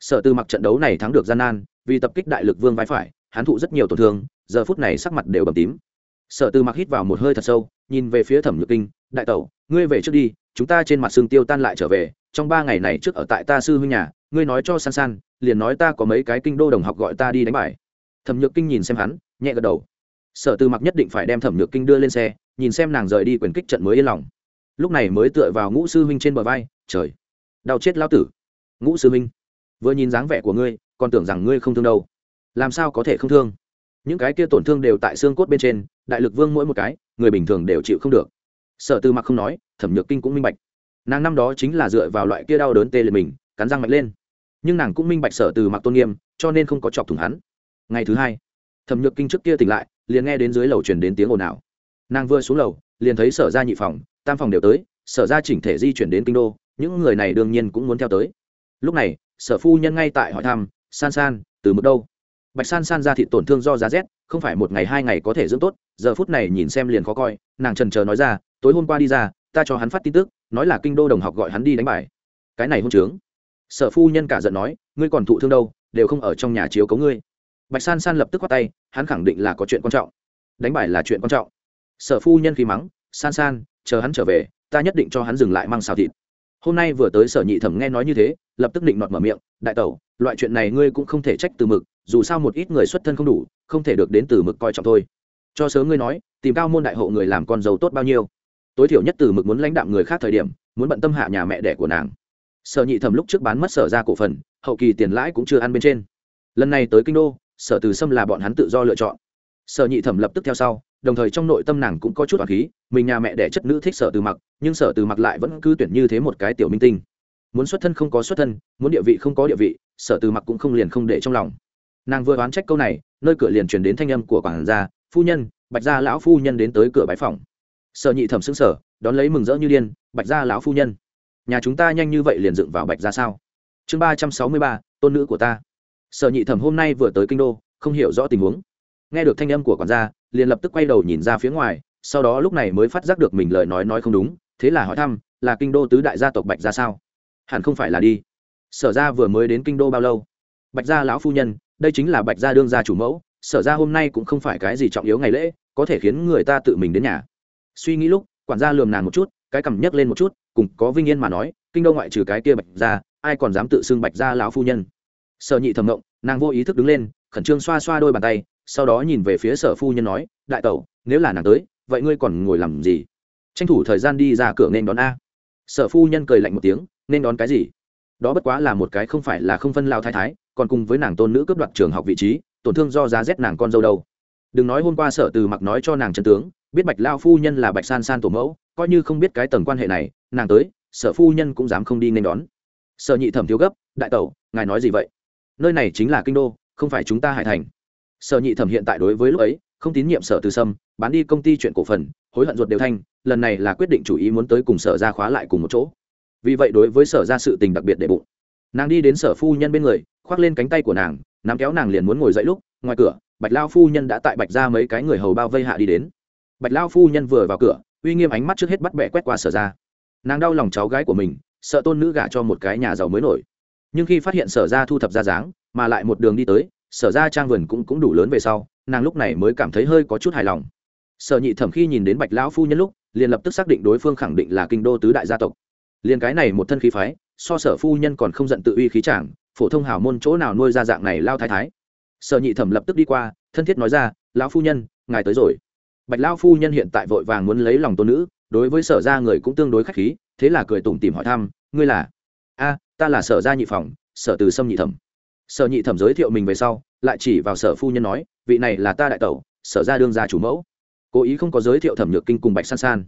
Sở từ mặc trận đấu này thắng được gian nan, vì tập kích đại lực vương vai phải, hắn thụ rất nhiều tổn thương, giờ phút này sắc mặt đều bầm tím. Sở từ mặc hít vào một hơi thật sâu, nhìn về phía thẩm nhược kinh, đại tẩu, ngươi về trước đi, chúng ta trên mặt xương tiêu tan lại trở về, trong ba ngày này trước ở tại ta sư huynh nhà, ngươi nói cho san san, liền nói ta có mấy cái kinh đô đồng học gọi ta đi đánh bài. Thẩm nhược kinh nhìn xem hắn nhẹ gật đầu. Sở từ mặc nhất định phải đem thẩm nhược kinh đưa lên xe, nhìn xem nàng rời đi quyền kích trận mới yên lòng. Lúc này mới tựa vào ngũ sư huynh trên bờ vai, trời, đau chết lao tử. Ngũ sư huynh vừa nhìn dáng vẻ của ngươi, còn tưởng rằng ngươi không thương đâu. Làm sao có thể không thương? Những cái kia tổn thương đều tại xương cốt bên trên, đại lực vương mỗi một cái, người bình thường đều chịu không được. Sở tư mặc không nói, thẩm nhược kinh cũng minh bạch. Nàng năm đó chính là dựa vào loại kia đau đớn tê liệt mình, cắn răng mạnh lên. Nhưng nàng cũng minh bạch sở từ mặc tôn nghiêm, cho nên không có chọc thủng hắn. Ngày thứ hai thẩm nhược kinh trước kia tỉnh lại, liền nghe đến dưới lầu truyền đến tiếng ồn ào. Nàng vừa xuống lầu, liền thấy sở ra nhị phòng, tam phòng đều tới, sở ra chỉnh thể di chuyển đến kinh đô, những người này đương nhiên cũng muốn theo tới. Lúc này, sở phu nhân ngay tại hỏi thăm, san san, từ mức đâu? Bạch san san ra thị tổn thương do giá rét, không phải một ngày hai ngày có thể dưỡng tốt, giờ phút này nhìn xem liền khó coi, nàng trần chờ nói ra, tối hôm qua đi ra, ta cho hắn phát tin tức, nói là kinh đô đồng học gọi hắn đi đánh bài. Cái này hôn trướng. Sở phu nhân cả giận nói, ngươi còn thụ thương đâu, đều không ở trong nhà chiếu cấu ngươi bạch san san lập tức khoát tay, hắn khẳng định là có chuyện quan trọng. Đánh bài là chuyện quan trọng. Sở phu nhân khi mắng, san san, chờ hắn trở về, ta nhất định cho hắn dừng lại mang xào thịt. Hôm nay vừa tới sở nhị thẩm nghe nói như thế, lập tức định nọt mở miệng, đại tẩu, loại chuyện này ngươi cũng không thể trách từ mực, dù sao một ít người xuất thân không đủ, không thể được đến từ mực coi trọng thôi. Cho sớm ngươi nói, tìm cao môn đại hộ người làm con dâu tốt bao nhiêu. Tối thiểu nhất từ mực muốn lãnh đạm người khác thời điểm, muốn bận tâm hạ nhà mẹ đẻ của nàng. Sở nhị thẩm lúc trước bán mất sở ra cổ phần, hậu kỳ tiền lãi cũng chưa ăn bên trên. Lần này tới kinh đô sở từ sâm là bọn hắn tự do lựa chọn. Sở nhị thẩm lập tức theo sau, đồng thời trong nội tâm nàng cũng có chút hoàng khí, mình nhà mẹ đẻ chất nữ thích sở từ mặc, nhưng sở từ mặc lại vẫn cứ tuyển như thế một cái tiểu minh tinh. Muốn xuất thân không có xuất thân, muốn địa vị không có địa vị, sở từ mặc cũng không liền không để trong lòng. Nàng vừa oán trách câu này, nơi cửa liền truyền đến thanh âm của quản gia, phu nhân, bạch gia lão phu nhân đến tới cửa bái phòng. Sở nhị thẩm xứng sở đón lấy mừng rỡ như điên, bạch gia lão phu nhân, nhà chúng ta nhanh như vậy liền dựng vào bạch gia sao? Chương ba trăm sáu mươi ba, tôn nữ của ta sở nhị thẩm hôm nay vừa tới kinh đô, không hiểu rõ tình huống. Nghe được thanh âm của quản gia, liền lập tức quay đầu nhìn ra phía ngoài, sau đó lúc này mới phát giác được mình lời nói nói không đúng, thế là hỏi thăm, là kinh đô tứ đại gia tộc bạch gia sao? Hẳn không phải là đi. Sở ra vừa mới đến kinh đô bao lâu? Bạch gia lão phu nhân, đây chính là bạch gia đương gia chủ mẫu, sở ra hôm nay cũng không phải cái gì trọng yếu ngày lễ, có thể khiến người ta tự mình đến nhà. Suy nghĩ lúc, quản gia lườm nàng một chút, cái cầm nhấc lên một chút, cùng có vinh yên mà nói, kinh đô ngoại trừ cái kia bạch gia, ai còn dám tự xưng bạch gia lão phu nhân? Sở nhị thầm ngộng, nàng vô ý thức đứng lên, khẩn trương xoa xoa đôi bàn tay, sau đó nhìn về phía sở phu nhân nói, đại tẩu, nếu là nàng tới, vậy ngươi còn ngồi làm gì? Tranh thủ thời gian đi ra cửa nên đón a. Sở phu nhân cười lạnh một tiếng, nên đón cái gì? Đó bất quá là một cái không phải là không phân lao thái thái, còn cùng với nàng tôn nữ cướp đoạt trường học vị trí, tổn thương do giá rét nàng con dâu đâu. Đừng nói hôm qua sở từ mặc nói cho nàng trần tướng, biết bạch lao phu nhân là bạch san san tổ mẫu, coi như không biết cái tầng quan hệ này, nàng tới, sở phu nhân cũng dám không đi nên đón. Sở nhị thẩm thiếu gấp, đại tẩu, ngài nói gì vậy? Nơi này chính là kinh đô, không phải chúng ta hải thành. Sở nhị thẩm hiện tại đối với lúc ấy, không tín nhiệm sở từ sâm, bán đi công ty chuyện cổ phần, hối hận ruột đều thanh lần này là quyết định chủ ý muốn tới cùng sở ra khóa lại cùng một chỗ. Vì vậy đối với sở ra sự tình đặc biệt đệ bụng. Nàng đi đến sở phu nhân bên người, khoác lên cánh tay của nàng, nắm kéo nàng liền muốn ngồi dậy lúc, ngoài cửa, bạch lao phu nhân đã tại bạch ra mấy cái người hầu bao vây hạ đi đến. Bạch lao phu nhân vừa vào cửa, uy nghiêm ánh mắt trước hết bắt bẻ quét qua sở ra. Nàng đau lòng cháu gái của mình, sợ tôn nữ gả cho một cái nhà giàu mới nổi nhưng khi phát hiện sở ra thu thập ra dáng, mà lại một đường đi tới, sở ra trang vườn cũng cũng đủ lớn về sau, nàng lúc này mới cảm thấy hơi có chút hài lòng. Sở nhị thẩm khi nhìn đến bạch lão phu nhân lúc, liền lập tức xác định đối phương khẳng định là kinh đô tứ đại gia tộc. Liền cái này một thân khí phái, so sở phu nhân còn không giận tự uy khí chàng, phổ thông hào môn chỗ nào nuôi ra dạng này lao thái thái. Sở nhị thẩm lập tức đi qua, thân thiết nói ra, lão phu nhân, ngài tới rồi. Bạch lão phu nhân hiện tại vội vàng muốn lấy lòng tôn nữ, đối với sở ra người cũng tương đối khách khí, thế là cười tủm tìm hỏi thăm, ngươi là? A, ta là sở gia nhị phòng, sở từ sâm nhị thẩm. Sở nhị thẩm giới thiệu mình về sau, lại chỉ vào sở phu nhân nói, vị này là ta đại tẩu, sở gia đương gia chủ mẫu. Cố ý không có giới thiệu thẩm nhược kinh cùng bạch san san.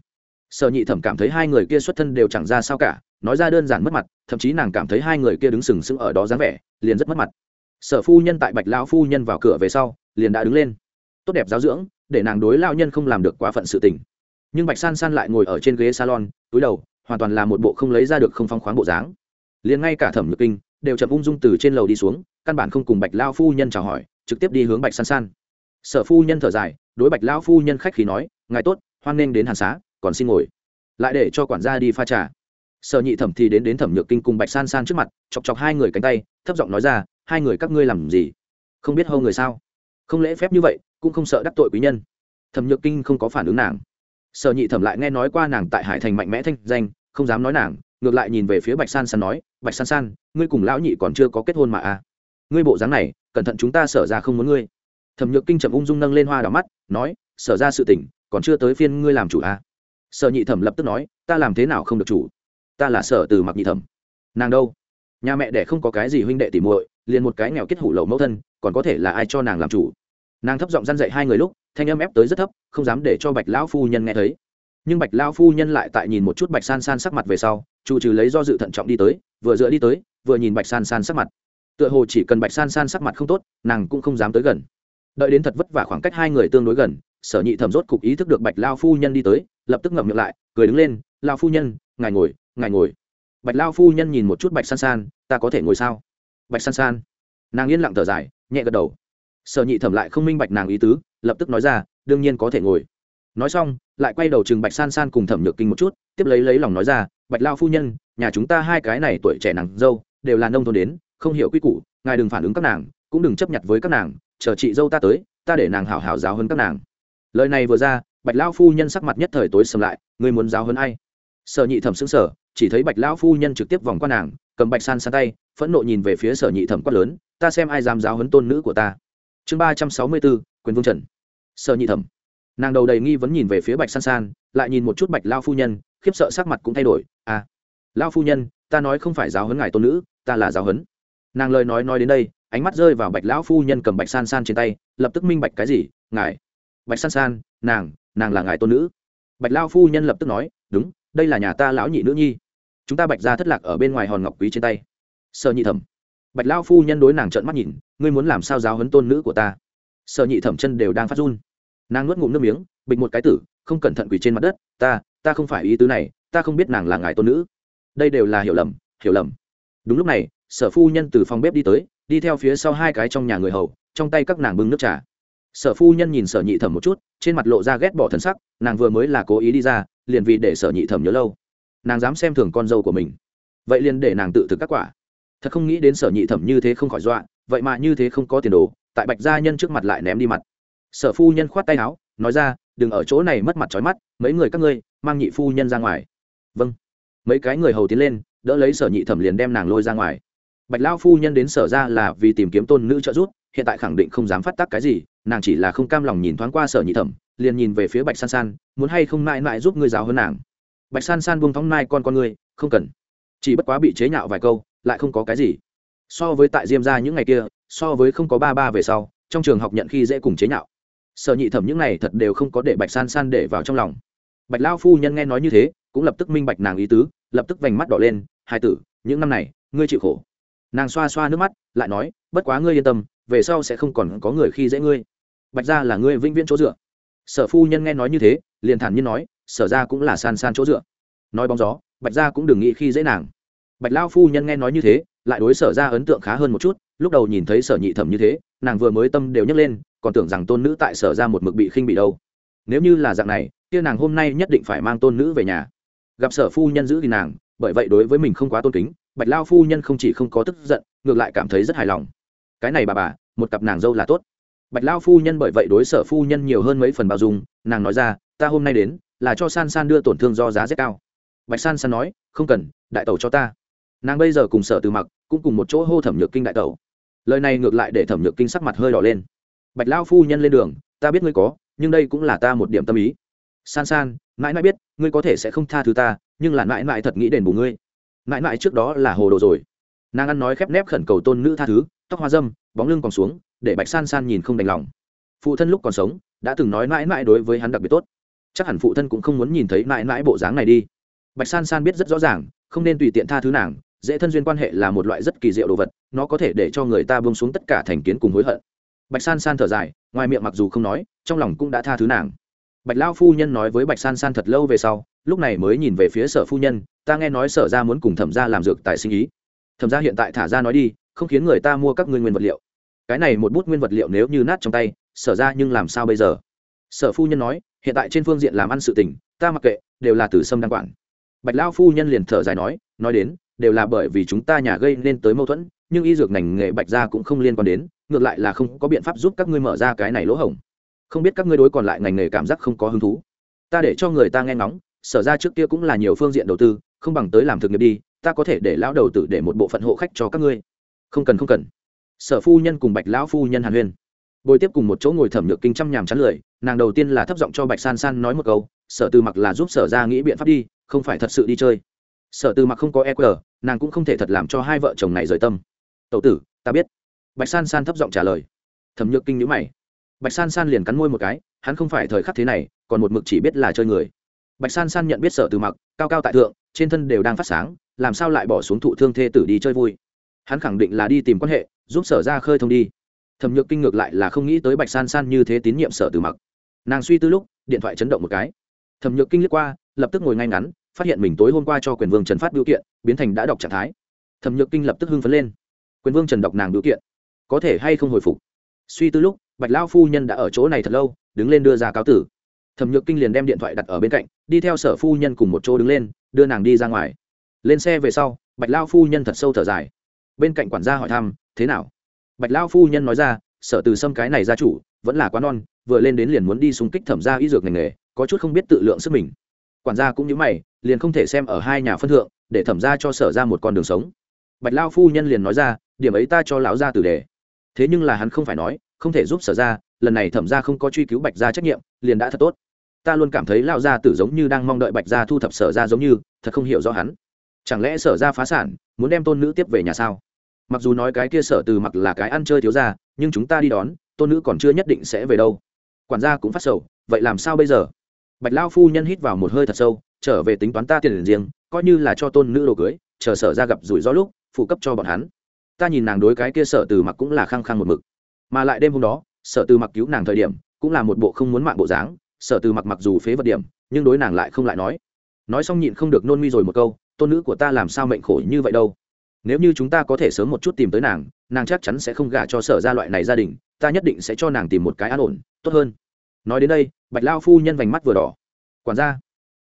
Sở nhị thẩm cảm thấy hai người kia xuất thân đều chẳng ra sao cả, nói ra đơn giản mất mặt, thậm chí nàng cảm thấy hai người kia đứng sừng sững ở đó dáng vẻ, liền rất mất mặt. Sở phu nhân tại bạch lão phu nhân vào cửa về sau, liền đã đứng lên. Tốt đẹp giáo dưỡng, để nàng đối lao nhân không làm được quá phận sự tình. Nhưng bạch san san lại ngồi ở trên ghế salon, túi đầu, hoàn toàn là một bộ không lấy ra được không phong khoáng bộ dáng liền ngay cả thẩm nhược kinh đều chậm ung dung từ trên lầu đi xuống, căn bản không cùng bạch lao phu nhân chào hỏi, trực tiếp đi hướng bạch san san. Sở phu nhân thở dài, đối bạch lao phu nhân khách khí nói, ngài tốt, hoan nghênh đến hàn xá, còn xin ngồi. Lại để cho quản gia đi pha trà. Sở nhị thẩm thì đến đến thẩm nhược kinh cùng bạch san san trước mặt, chọc chọc hai người cánh tay, thấp giọng nói ra, hai người các ngươi làm gì? Không biết hâu người sao? Không lễ phép như vậy, cũng không sợ đắc tội quý nhân. Thẩm nhược kinh không có phản ứng nàng. Sở nhị thẩm lại nghe nói qua nàng tại hải thành mạnh mẽ thanh danh, không dám nói nàng ngược lại nhìn về phía bạch san san nói, bạch san san, ngươi cùng lão nhị còn chưa có kết hôn mà à? Ngươi bộ dáng này, cẩn thận chúng ta sở ra không muốn ngươi. Thẩm nhược kinh trầm ung dung nâng lên hoa đỏ mắt, nói, sở ra sự tỉnh còn chưa tới phiên ngươi làm chủ à? Sở nhị thẩm lập tức nói, ta làm thế nào không được chủ? Ta là sở từ mặc nhị thẩm. Nàng đâu? Nhà mẹ đẻ không có cái gì huynh đệ tỉ muội, liền một cái nghèo kết hủ lậu mẫu thân, còn có thể là ai cho nàng làm chủ? Nàng thấp giọng răn dậy hai người lúc, thanh âm ép tới rất thấp, không dám để cho bạch lão phu nhân nghe thấy nhưng bạch lão phu nhân lại tại nhìn một chút bạch san san sắc mặt về sau chủ trừ lấy do dự thận trọng đi tới, vừa dựa đi tới, vừa nhìn bạch san san sắc mặt. Tựa hồ chỉ cần bạch san san sắc mặt không tốt, nàng cũng không dám tới gần. Đợi đến thật vất vả khoảng cách hai người tương đối gần, sở nhị thẩm rốt cục ý thức được bạch lao phu nhân đi tới, lập tức ngậm miệng lại, cười đứng lên, lao phu nhân, ngài ngồi ngài ngồi. Bạch lao phu nhân nhìn một chút bạch san san, ta có thể ngồi sao? Bạch san san. Nàng yên lặng thở dài, nhẹ gật đầu. Sở nhị thẩm lại không minh bạch nàng ý tứ, lập tức nói ra, đương nhiên có thể ngồi nói xong, lại quay đầu chừng bạch san san cùng thẩm nhược kinh một chút, tiếp lấy lấy lòng nói ra, bạch lao phu nhân, nhà chúng ta hai cái này tuổi trẻ nàng dâu, đều là nông thôn đến, không hiểu quy củ, ngài đừng phản ứng các nàng, cũng đừng chấp nhận với các nàng, chờ chị dâu ta tới, ta để nàng hảo hảo giáo hơn các nàng. Lời này vừa ra, bạch lao phu nhân sắc mặt nhất thời tối sầm lại, ngươi muốn giáo hơn ai? Sở nhị thẩm xứng sở chỉ thấy bạch lao phu nhân trực tiếp vòng qua nàng, cầm bạch san san tay, phẫn nộ nhìn về phía sở nhị thẩm quát lớn, ta xem ai dám giáo hấn tôn nữ của ta. Chương ba trăm sáu mươi bốn, quyền vương trần. Sở nhị thẩm nàng đầu đầy nghi vấn nhìn về phía bạch san san, lại nhìn một chút bạch lao phu nhân, khiếp sợ sắc mặt cũng thay đổi. À lao phu nhân, ta nói không phải giáo hấn ngài tôn nữ, ta là giáo hấn nàng lời nói nói đến đây, ánh mắt rơi vào bạch lão phu nhân cầm bạch san san trên tay, lập tức minh bạch cái gì, ngài, bạch san san, nàng nàng là ngài tôn nữ. Bạch lao phu nhân lập tức nói, đúng, đây là nhà ta lão nhị nữ nhi. Chúng ta bạch ra thất lạc ở bên ngoài hòn ngọc quý trên tay. Sợ nhị thẩm. Bạch lao phu nhân đối nàng trợn mắt nhìn, ngươi muốn làm sao giáo hấn tôn nữ của ta? Sợ nhị thẩm chân đều đang phát run nàng nuốt ngụm nước miếng, bịch một cái tử, không cẩn thận quỳ trên mặt đất, ta ta không phải ý tứ này, ta không biết nàng là ngài tôn nữ. Đây đều là hiểu lầm hiểu lầm. Đúng lúc này, sở phu nhân từ phòng bếp đi tới, đi theo phía sau hai cái trong nhà người hầu, trong tay các nàng bưng nước trà. Sở phu nhân nhìn sở nhị thẩm một chút, trên mặt lộ ra ghét bỏ thần sắc, nàng vừa mới là cố ý đi ra, liền vì để sở nhị thẩm nhớ lâu. Nàng dám xem thường con dâu của mình. Vậy liền để nàng tự thực các quả. Thật không nghĩ đến sở nhị thẩm như thế không khỏi dọa, vậy mà như thế không có tiền đồ, tại bạch gia nhân trước mặt lại ném đi mặt sở phu nhân khoát tay áo, nói ra, đừng ở chỗ này mất mặt trói mắt, mấy người các ngươi, mang nhị phu nhân ra ngoài. Vâng. Mấy cái người hầu tiến lên, đỡ lấy sở nhị thẩm liền đem nàng lôi ra ngoài. Bạch lao phu nhân đến sở ra là vì tìm kiếm tôn nữ trợ giúp, hiện tại khẳng định không dám phát tác cái gì, nàng chỉ là không cam lòng nhìn thoáng qua sở nhị thẩm, liền nhìn về phía bạch san san, muốn hay không mãi mãi giúp ngươi giáo hơn nàng? Bạch san san buông thóng nai con con ngươi, không cần. Chỉ bất quá bị chế nhạo vài câu, lại không có cái gì. So với tại diêm ra những ngày kia, so với không có ba ba về sau, trong trường học nhận khi dễ cùng chế nhạo sở nhị thẩm những này thật đều không có để bạch san san để vào trong lòng. Bạch lao phu nhân nghe nói như thế, cũng lập tức minh bạch nàng ý tứ, lập tức vành mắt đỏ lên, hai tử, những năm này, ngươi chịu khổ. Nàng xoa xoa nước mắt, lại nói, bất quá ngươi yên tâm, về sau sẽ không còn có người khi dễ ngươi. Bạch ra là ngươi vĩnh viễn chỗ dựa. Sở phu nhân nghe nói như thế, liền thản nhiên nói, sở ra cũng là san san chỗ dựa. Nói bóng gió, bạch ra cũng đừng nghĩ khi dễ nàng. Bạch lao phu nhân nghe nói như thế, lại đối sở ra ấn tượng khá hơn một chút, lúc đầu nhìn thấy sở nhị thẩm như thế, nàng vừa mới tâm đều nhấc lên còn tưởng rằng tôn nữ tại sở ra một mực bị khinh bị đâu. Nếu như là dạng này, kia nàng hôm nay nhất định phải mang tôn nữ về nhà. Gặp sở phu nhân giữ thì nàng, bởi vậy đối với mình không quá tôn kính, bạch lao phu nhân không chỉ không có tức giận, ngược lại cảm thấy rất hài lòng. Cái này bà bà, một cặp nàng dâu là tốt. Bạch lao phu nhân bởi vậy đối sở phu nhân nhiều hơn mấy phần bao dung, nàng nói ra, ta hôm nay đến, là cho san san đưa tổn thương do giá rất cao. Bạch san san nói, không cần, đại tẩu cho ta. Nàng bây giờ cùng sở từ mặc cũng cùng một chỗ hô thẩm nhược kinh đại tẩu. Lời này ngược lại để thẩm nhược kinh sắc mặt hơi đỏ lên bạch lao phu nhân lên đường, ta biết ngươi có, nhưng đây cũng là ta một điểm tâm ý. San san, mãi mãi biết, ngươi có thể sẽ không tha thứ ta, nhưng là mãi mãi thật nghĩ đền bù ngươi. Mãi mãi trước đó là hồ đồ rồi. Nàng ăn nói khép nép khẩn cầu tôn nữ tha thứ, tóc hoa dâm, bóng lưng còn xuống, để bạch san san nhìn không đành lòng. Phụ thân lúc còn sống, đã từng nói mãi mãi đối với hắn đặc biệt tốt. Chắc hẳn phụ thân cũng không muốn nhìn thấy mãi mãi bộ dáng này đi. Bạch san san biết rất rõ ràng, không nên tùy tiện tha thứ nàng, dễ thân duyên quan hệ là một loại rất kỳ diệu đồ vật, nó có thể để cho người ta bông xuống tất cả thành kiến cùng hối hận bạch san san thở dài, ngoài miệng mặc dù không nói, trong lòng cũng đã tha thứ nàng. Bạch lao phu nhân nói với bạch san san thật lâu về sau, lúc này mới nhìn về phía sở phu nhân, ta nghe nói sở ra muốn cùng thẩm ra làm dược tại sinh ý. Thẩm ra hiện tại thả ra nói đi, không khiến người ta mua các ngươi nguyên vật liệu. Cái này một bút nguyên vật liệu nếu như nát trong tay, sở ra nhưng làm sao bây giờ? Sở phu nhân nói, hiện tại trên phương diện làm ăn sự tình, ta mặc kệ, đều là từ sâm đăng quản. Bạch lao phu nhân liền thở dài nói nói đến, đều là bởi vì chúng ta nhà gây nên tới mâu thuẫn nhưng y dược ngành nghề bạch gia cũng không liên quan đến, ngược lại là không có biện pháp giúp các ngươi mở ra cái này lỗ hổng. Không biết các ngươi đối còn lại ngành nghề cảm giác không có hứng thú. Ta để cho người ta nghe ngóng, sở ra trước kia cũng là nhiều phương diện đầu tư, không bằng tới làm thực nghiệp đi, ta có thể để lão đầu tử để một bộ phận hộ khách cho các ngươi. Không cần không cần. Sở phu nhân cùng bạch lão phu nhân hàn huyên. Bồi tiếp cùng một chỗ ngồi thẩm nhược kinh trăm nhàm chán lười, nàng đầu tiên là thấp giọng cho bạch san san nói một câu, sở từ mặc là giúp sở ra nghĩ biện pháp đi, không phải thật sự đi chơi. Sở từ mặc không có eq nàng cũng không thể thật làm cho hai vợ chồng này rời tâm tậu tử, ta biết. Bạch san san thấp giọng trả lời. Thẩm nhược kinh nhữ mày. Bạch san san liền cắn môi một cái, hắn không phải thời khắc thế này, còn một mực chỉ biết là chơi người. Bạch san san nhận biết sở từ mặc, cao cao tại thượng, trên thân đều đang phát sáng, làm sao lại bỏ xuống thụ thương thê tử đi chơi vui? Hắn khẳng định là đi tìm quan hệ, giúp sở ra khơi thông đi. Thẩm nhược kinh ngược lại là không nghĩ tới bạch san san như thế tín nhiệm sở từ mặc. Nàng suy tư lúc, điện thoại chấn động một cái. Thẩm nhược kinh liếc qua, lập tức ngồi ngay ngắn, phát hiện mình tối hôm qua cho quyền vương trần phát biểu kiện, biến thành đã đọc trạng thái. Thẩm nhược kinh lập tức hưng phấn lên quyền vương trần đọc nàng biểu kiện. Có thể hay không hồi phục? Suy tư lúc, bạch lao phu nhân đã ở chỗ này thật lâu, đứng lên đưa ra cáo tử. Thẩm nhược kinh liền đem điện thoại đặt ở bên cạnh, đi theo sở phu nhân cùng một chỗ đứng lên, đưa nàng đi ra ngoài. Lên xe về sau, bạch lao phu nhân thật sâu thở dài. Bên cạnh quản gia hỏi thăm, thế nào? Bạch lao phu nhân nói ra, sở từ sâm cái này gia chủ, vẫn là quá non, vừa lên đến liền muốn đi xung kích thẩm ra y dược ngành nghề, có chút không biết tự lượng sức mình. Quản gia cũng như mày, liền không thể xem ở hai nhà phân thượng, để thẩm ra cho sở ra một con đường sống. Bạch lao phu nhân liền nói ra điểm ấy ta cho lão gia tử đề. Thế nhưng là hắn không phải nói, không thể giúp sở ra lần này thẩm ra không có truy cứu bạch gia trách nhiệm, liền đã thật tốt. Ta luôn cảm thấy lão gia tử giống như đang mong đợi bạch gia thu thập sở ra giống như, thật không hiểu rõ hắn. Chẳng lẽ sở ra phá sản, muốn đem tôn nữ tiếp về nhà sao? Mặc dù nói cái kia sở từ mặc là cái ăn chơi thiếu ra nhưng chúng ta đi đón, tôn nữ còn chưa nhất định sẽ về đâu. Quản gia cũng phát sầu, vậy làm sao bây giờ? Bạch lao phu nhân hít vào một hơi thật sâu, trở về tính toán ta tiền riêng, coi như là cho tôn nữ đồ cưới, chờ sở ra gặp rủi ro lúc, phụ cấp cho bọn hắn ta nhìn nàng đối cái kia sở từ mặc cũng là khăng khăng một mực. Mà lại đêm hôm đó, sở từ mặc cứu nàng thời điểm, cũng là một bộ không muốn mạng bộ dáng, sở từ mặc mặc dù phế vật điểm, nhưng đối nàng lại không lại nói. Nói xong nhịn không được nôn mi rồi một câu, tôn nữ của ta làm sao mệnh khổ như vậy đâu? Nếu như chúng ta có thể sớm một chút tìm tới nàng nàng chắc chắn sẽ không gả cho sở gia loại này gia đình, ta nhất định sẽ cho nàng tìm một cái an ổn, tốt hơn. Nói đến đây, bạch lao phu nhân vành mắt vừa đỏ. Quản gia.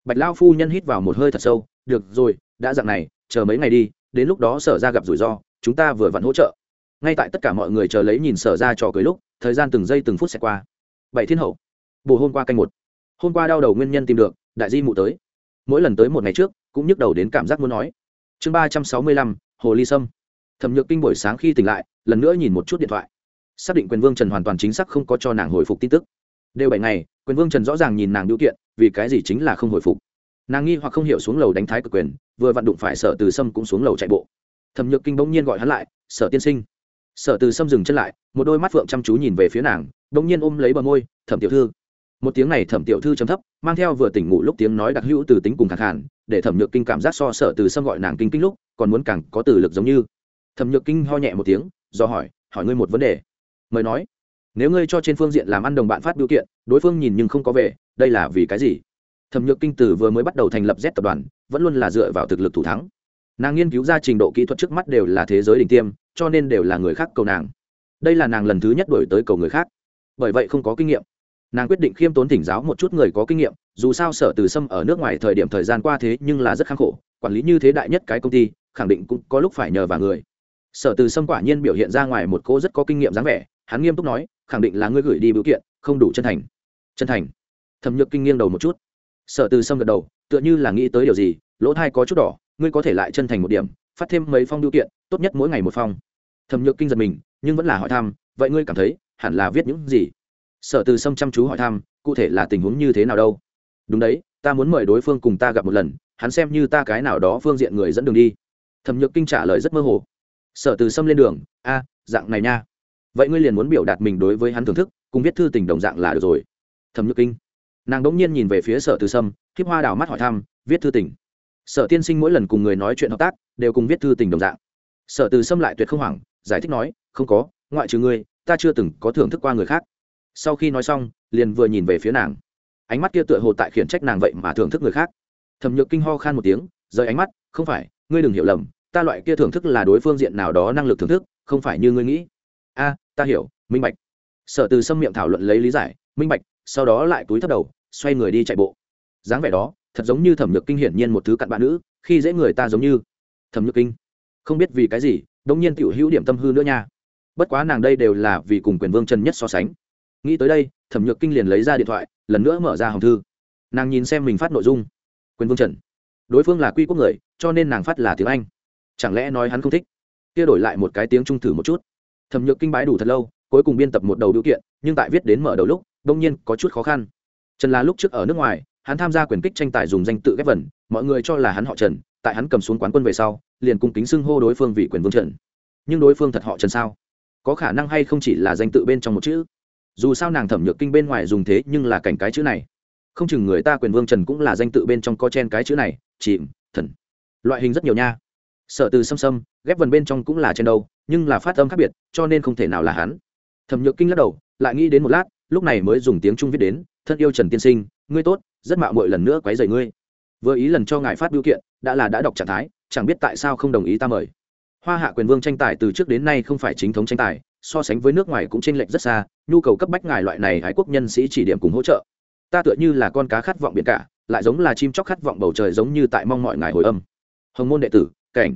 Bạch lao phu nhân hít vào một hơi thật sâu, được rồi, đã dặn này, chờ mấy ngày đi, đến lúc đó sở ra gặp rủi ro chúng ta vừa vặn hỗ trợ. Ngay tại tất cả mọi người chờ lấy nhìn sở ra trò cưới lúc, thời gian từng giây từng phút sẽ qua. Bảy thiên hậu. Bồ hôm qua canh một. Hôm qua đau đầu nguyên nhân tìm được, đại di mụ tới. Mỗi lần tới một ngày trước, cũng nhức đầu đến cảm giác muốn nói. Chương ba trăm sáu mươi lăm, hồ ly sâm. Thẩm nhược kinh buổi sáng khi tỉnh lại, lần nữa nhìn một chút điện thoại. Xác định quyền vương trần hoàn toàn chính xác không có cho nàng hồi phục tin tức. Đều bảy ngày, quyền vương trần rõ ràng nhìn nàng biểu kiện, vì cái gì chính là không hồi phục. Nàng nghi hoặc không hiểu xuống lầu đánh thái cực quyền, vừa vặn đụng phải sở từ sâm cũng xuống lầu chạy bộ thẩm nhược kinh bỗng nhiên gọi hắn lại, sở tiên sinh. Sở từ sâm dừng chân lại, một đôi mắt phượng chăm chú nhìn về phía nàng, bỗng nhiên ôm lấy bờ môi, thẩm tiểu thư. Một tiếng này thẩm tiểu thư chấm thấp, mang theo vừa tỉnh ngủ lúc tiếng nói đặc hữu từ tính cùng khẳng hẳn để thẩm nhược kinh cảm giác so sở từ sâm gọi nàng kinh kinh lúc, còn muốn càng có từ lực giống như. Thẩm nhược kinh ho nhẹ một tiếng, do hỏi hỏi ngươi một vấn đề. Mời nói. Nếu ngươi cho trên phương diện làm ăn đồng bạn phát biểu kiện, đối phương nhìn nhưng không có về đây là vì cái gì? Thẩm nhược kinh từ vừa mới bắt đầu thành lập z tập đoàn, vẫn luôn là dựa vào thực lực thủ thắng nàng nghiên cứu ra trình độ kỹ thuật trước mắt đều là thế giới đỉnh tiêm, cho nên đều là người khác cầu nàng. Đây là nàng lần thứ nhất đổi tới cầu người khác. Bởi vậy không có kinh nghiệm. Nàng quyết định khiêm tốn thỉnh giáo một chút người có kinh nghiệm, dù sao sở từ sâm ở nước ngoài thời điểm thời gian qua thế nhưng là rất kháng khổ, quản lý như thế đại nhất cái công ty, khẳng định cũng có lúc phải nhờ vào người. Sở từ sâm quả nhiên biểu hiện ra ngoài một cô rất có kinh nghiệm dáng vẻ, hắn nghiêm túc nói, khẳng định là ngươi gửi đi biểu kiện, không đủ chân thành. Chân thành. Thẩm nhược kinh nghiêng đầu một chút. Sở từ sâm gật đầu, tựa như là nghĩ tới điều gì, lỗ thai có chút đỏ ngươi có thể lại chân thành một điểm, phát thêm mấy phong điều kiện, tốt nhất mỗi ngày một phong. Thẩm nhược kinh giật mình, nhưng vẫn là hỏi thăm, vậy ngươi cảm thấy, hẳn là viết những gì? Sở từ sâm chăm chú hỏi thăm, cụ thể là tình huống như thế nào đâu? Đúng đấy, ta muốn mời đối phương cùng ta gặp một lần, hắn xem như ta cái nào đó phương diện người dẫn đường đi. Thẩm nhược kinh trả lời rất mơ hồ. Sở từ sâm lên đường, a, dạng này nha. Vậy ngươi liền muốn biểu đạt mình đối với hắn thưởng thức, cùng viết thư tình đồng dạng là được rồi. Thẩm nhược kinh. Nàng đỗng nhiên nhìn về phía sở từ sâm, khiếp hoa đào mắt hỏi thăm, viết thư tình? Sở tiên sinh mỗi lần cùng người nói chuyện hợp tác, đều cùng viết thư tình đồng dạng. Sở từ sâm lại tuyệt không hoảng, giải thích nói, không có, ngoại trừ ngươi, ta chưa từng có thưởng thức qua người khác. Sau khi nói xong, liền vừa nhìn về phía nàng. Ánh mắt kia tựa hồ tại khiển trách nàng vậy mà thưởng thức người khác. Thẩm nhược kinh ho khan một tiếng, rời ánh mắt, không phải, ngươi đừng hiểu lầm, ta loại kia thưởng thức là đối phương diện nào đó năng lực thưởng thức, không phải như ngươi nghĩ. A, ta hiểu, minh bạch. Sở từ xâm miệng thảo luận lấy lý giải, minh bạch. Sau đó lại túi thấp đầu, xoay người đi chạy bộ. Dáng vẻ đó thật giống như thẩm nhược kinh hiển nhiên một thứ cặn bạn nữ, khi dễ người ta giống như. Thẩm nhược kinh, không biết vì cái gì đông nhiên tiểu hữu điểm tâm hư nữa nha. Bất quá nàng đây đều là vì cùng quyền vương trần nhất so sánh. Nghĩ tới đây, thẩm nhược kinh liền lấy ra điện thoại, lần nữa mở ra hồng thư. Nàng nhìn xem mình phát nội dung. Quyền vương trần. Đối phương là quy quốc người, cho nên nàng phát là tiếng anh. Chẳng lẽ nói hắn không thích? Kia đổi lại một cái tiếng trung thử một chút. Thẩm nhược kinh bái đủ thật lâu, cuối cùng biên tập một đầu điều kiện, nhưng tại viết đến mở đầu lúc đông nhiên có chút khó khăn. Trần là lúc trước ở nước ngoài hắn tham gia quyền kích tranh tài dùng danh tự ghép vần, mọi người cho là hắn họ trần, tại hắn cầm xuống quán quân về sau, liền cung kính xưng hô đối phương vì quyền vương trần. Nhưng đối phương thật họ trần sao? Có khả năng hay không chỉ là danh tự bên trong một chữ? Dù sao nàng thẩm nhược kinh bên ngoài dùng thế nhưng là cảnh cái chữ này. Không chừng người ta quyền vương trần cũng là danh tự bên trong có chen cái chữ này, chìm, thần. Loại hình rất nhiều nha. Sợ từ xâm xâm, ghép vần bên trong cũng là trên đâu nhưng là phát âm khác biệt, cho nên không thể nào là hắn. Thẩm nhược kinh lắc đầu, lại nghĩ đến một lát, lúc này mới dùng tiếng trung viết đến, thân yêu trần tiên sinh ngươi tốt, rất mạo muội lần nữa quấy rầy ngươi. Vừa ý lần cho ngài phát biểu kiện, đã là đã đọc trạng thái, chẳng biết tại sao không đồng ý ta mời. Hoa hạ quyền vương tranh tài từ trước đến nay không phải chính thống tranh tài, so sánh với nước ngoài cũng chênh lệch rất xa, nhu cầu cấp bách ngài loại này hải quốc nhân sĩ chỉ điểm cùng hỗ trợ. Ta tựa như là con cá khát vọng biển cả, lại giống là chim chóc khát vọng bầu trời giống như tại mong mọi ngài hồi âm. Hồng môn đệ tử, cảnh.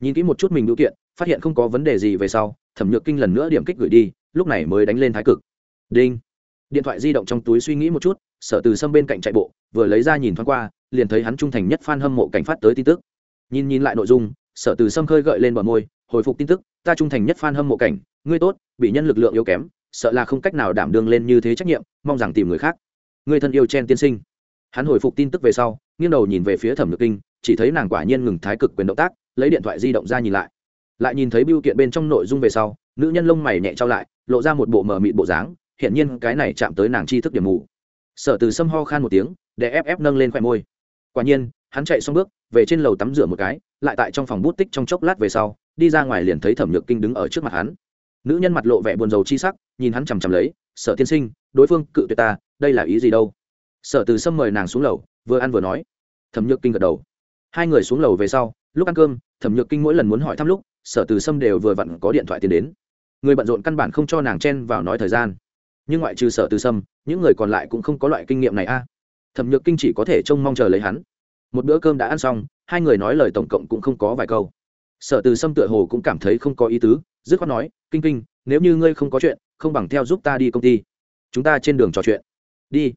Nhìn kỹ một chút mình biểu kiện, phát hiện không có vấn đề gì về sau, thẩm nhược kinh lần nữa điểm kích gửi đi, lúc này mới đánh lên thái cực. Đinh. Điện thoại di động trong túi suy nghĩ một chút sở từ sâm bên cạnh chạy bộ, vừa lấy ra nhìn thoáng qua, liền thấy hắn trung thành nhất f a n hâm mộ cảnh phát tới tin tức. Nhìn nhìn lại nội dung, sở từ sâm khơi gợi lên bờ môi, hồi phục tin tức, ta trung thành nhất f a n hâm mộ cảnh, ngươi tốt, bị nhân lực lượng yếu kém, sợ là không cách nào đảm đương lên như thế trách nhiệm, mong rằng tìm người khác. Người thân yêu chen tiên sinh. Hắn hồi phục tin tức về sau, nghiêng đầu nhìn về phía thẩm nhược kinh, chỉ thấy nàng quả nhiên ngừng thái cực quyền động tác, lấy điện thoại di động ra nhìn lại. Lại nhìn thấy biêu kiện bên trong nội dung về sau, nữ nhân lông mày nhẹ trao lại, lộ ra một bộ mờ mịt bộ dáng hiện nhiên cái này chạm tới nàng chi thức điểm mù sở từ sâm ho khan một tiếng, để ép ép nâng lên khoe môi. Quả nhiên, hắn chạy xong bước, về trên lầu tắm rửa một cái, lại tại trong phòng bút tích trong chốc lát về sau, đi ra ngoài liền thấy thẩm nhược kinh đứng ở trước mặt hắn. Nữ nhân mặt lộ vẻ buồn rầu chi sắc, nhìn hắn chằm chằm lấy, sở tiên sinh, đối phương cự tuyệt ta, đây là ý gì đâu? Sở từ sâm mời nàng xuống lầu, vừa ăn vừa nói. Thẩm nhược kinh gật đầu. Hai người xuống lầu về sau, lúc ăn cơm, thẩm nhược kinh mỗi lần muốn hỏi thăm lúc, sở từ sâm đều vừa vặn có điện thoại tiền đến. Người bận rộn căn bản không cho nàng chen vào nói thời gian nhưng ngoại trừ sở từ sâm, những người còn lại cũng không có loại kinh nghiệm này a. Thẩm nhược kinh chỉ có thể trông mong chờ lấy hắn. Một bữa cơm đã ăn xong, hai người nói lời tổng cộng cũng không có vài câu. Sở từ sâm tựa hồ cũng cảm thấy không có ý tứ, dứt khoát nói, kinh kinh, nếu như ngươi không có chuyện, không bằng theo giúp ta đi công ty. Chúng ta trên đường trò chuyện. Đi.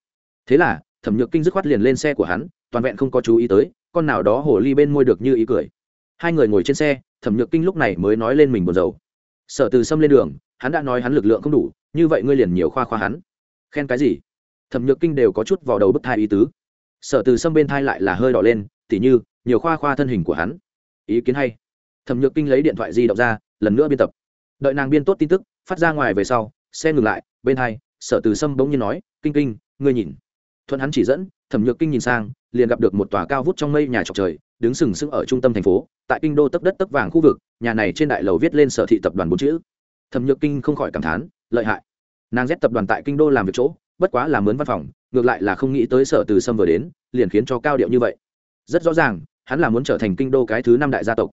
Thế là, thẩm nhược kinh dứt khoát liền lên xe của hắn, toàn vẹn không có chú ý tới, con nào đó hồ ly bên môi được như ý cười. Hai người ngồi trên xe, thẩm nhược kinh lúc này mới nói lên mình buồn rầu. Sở từ sâm lên đường, hắn đã nói hắn lực lượng không đủ như vậy ngươi liền nhiều khoa khoa hắn. Khen cái gì? Thẩm nhược kinh đều có chút vào đầu bức thai ý tứ. Sở từ sâm bên thai lại là hơi đỏ lên, tỉ như, nhiều khoa khoa thân hình của hắn. Ý kiến hay. Thẩm nhược kinh lấy điện thoại di động ra, lần nữa biên tập. Đợi nàng biên tốt tin tức, phát ra ngoài về sau, xe ngừng lại, bên hai, sở từ sâm bỗng nhiên nói, kinh kinh, ngươi nhìn. Thuận hắn chỉ dẫn, thẩm nhược kinh nhìn sang, liền gặp được một tòa cao vút trong mây nhà trọc trời, đứng sừng sững ở trung tâm thành phố, tại kinh đô tấp đất tấp vàng khu vực, nhà này trên đại lầu viết lên sở thị tập đoàn bốn chữ. Thẩm nhược kinh không khỏi cảm thán lợi hại. Nàng z tập đoàn tại kinh đô làm việc chỗ, bất quá là mướn văn phòng, ngược lại là không nghĩ tới sở từ sâm vừa đến, liền khiến cho cao điệu như vậy. Rất rõ ràng, hắn là muốn trở thành kinh đô cái thứ năm đại gia tộc.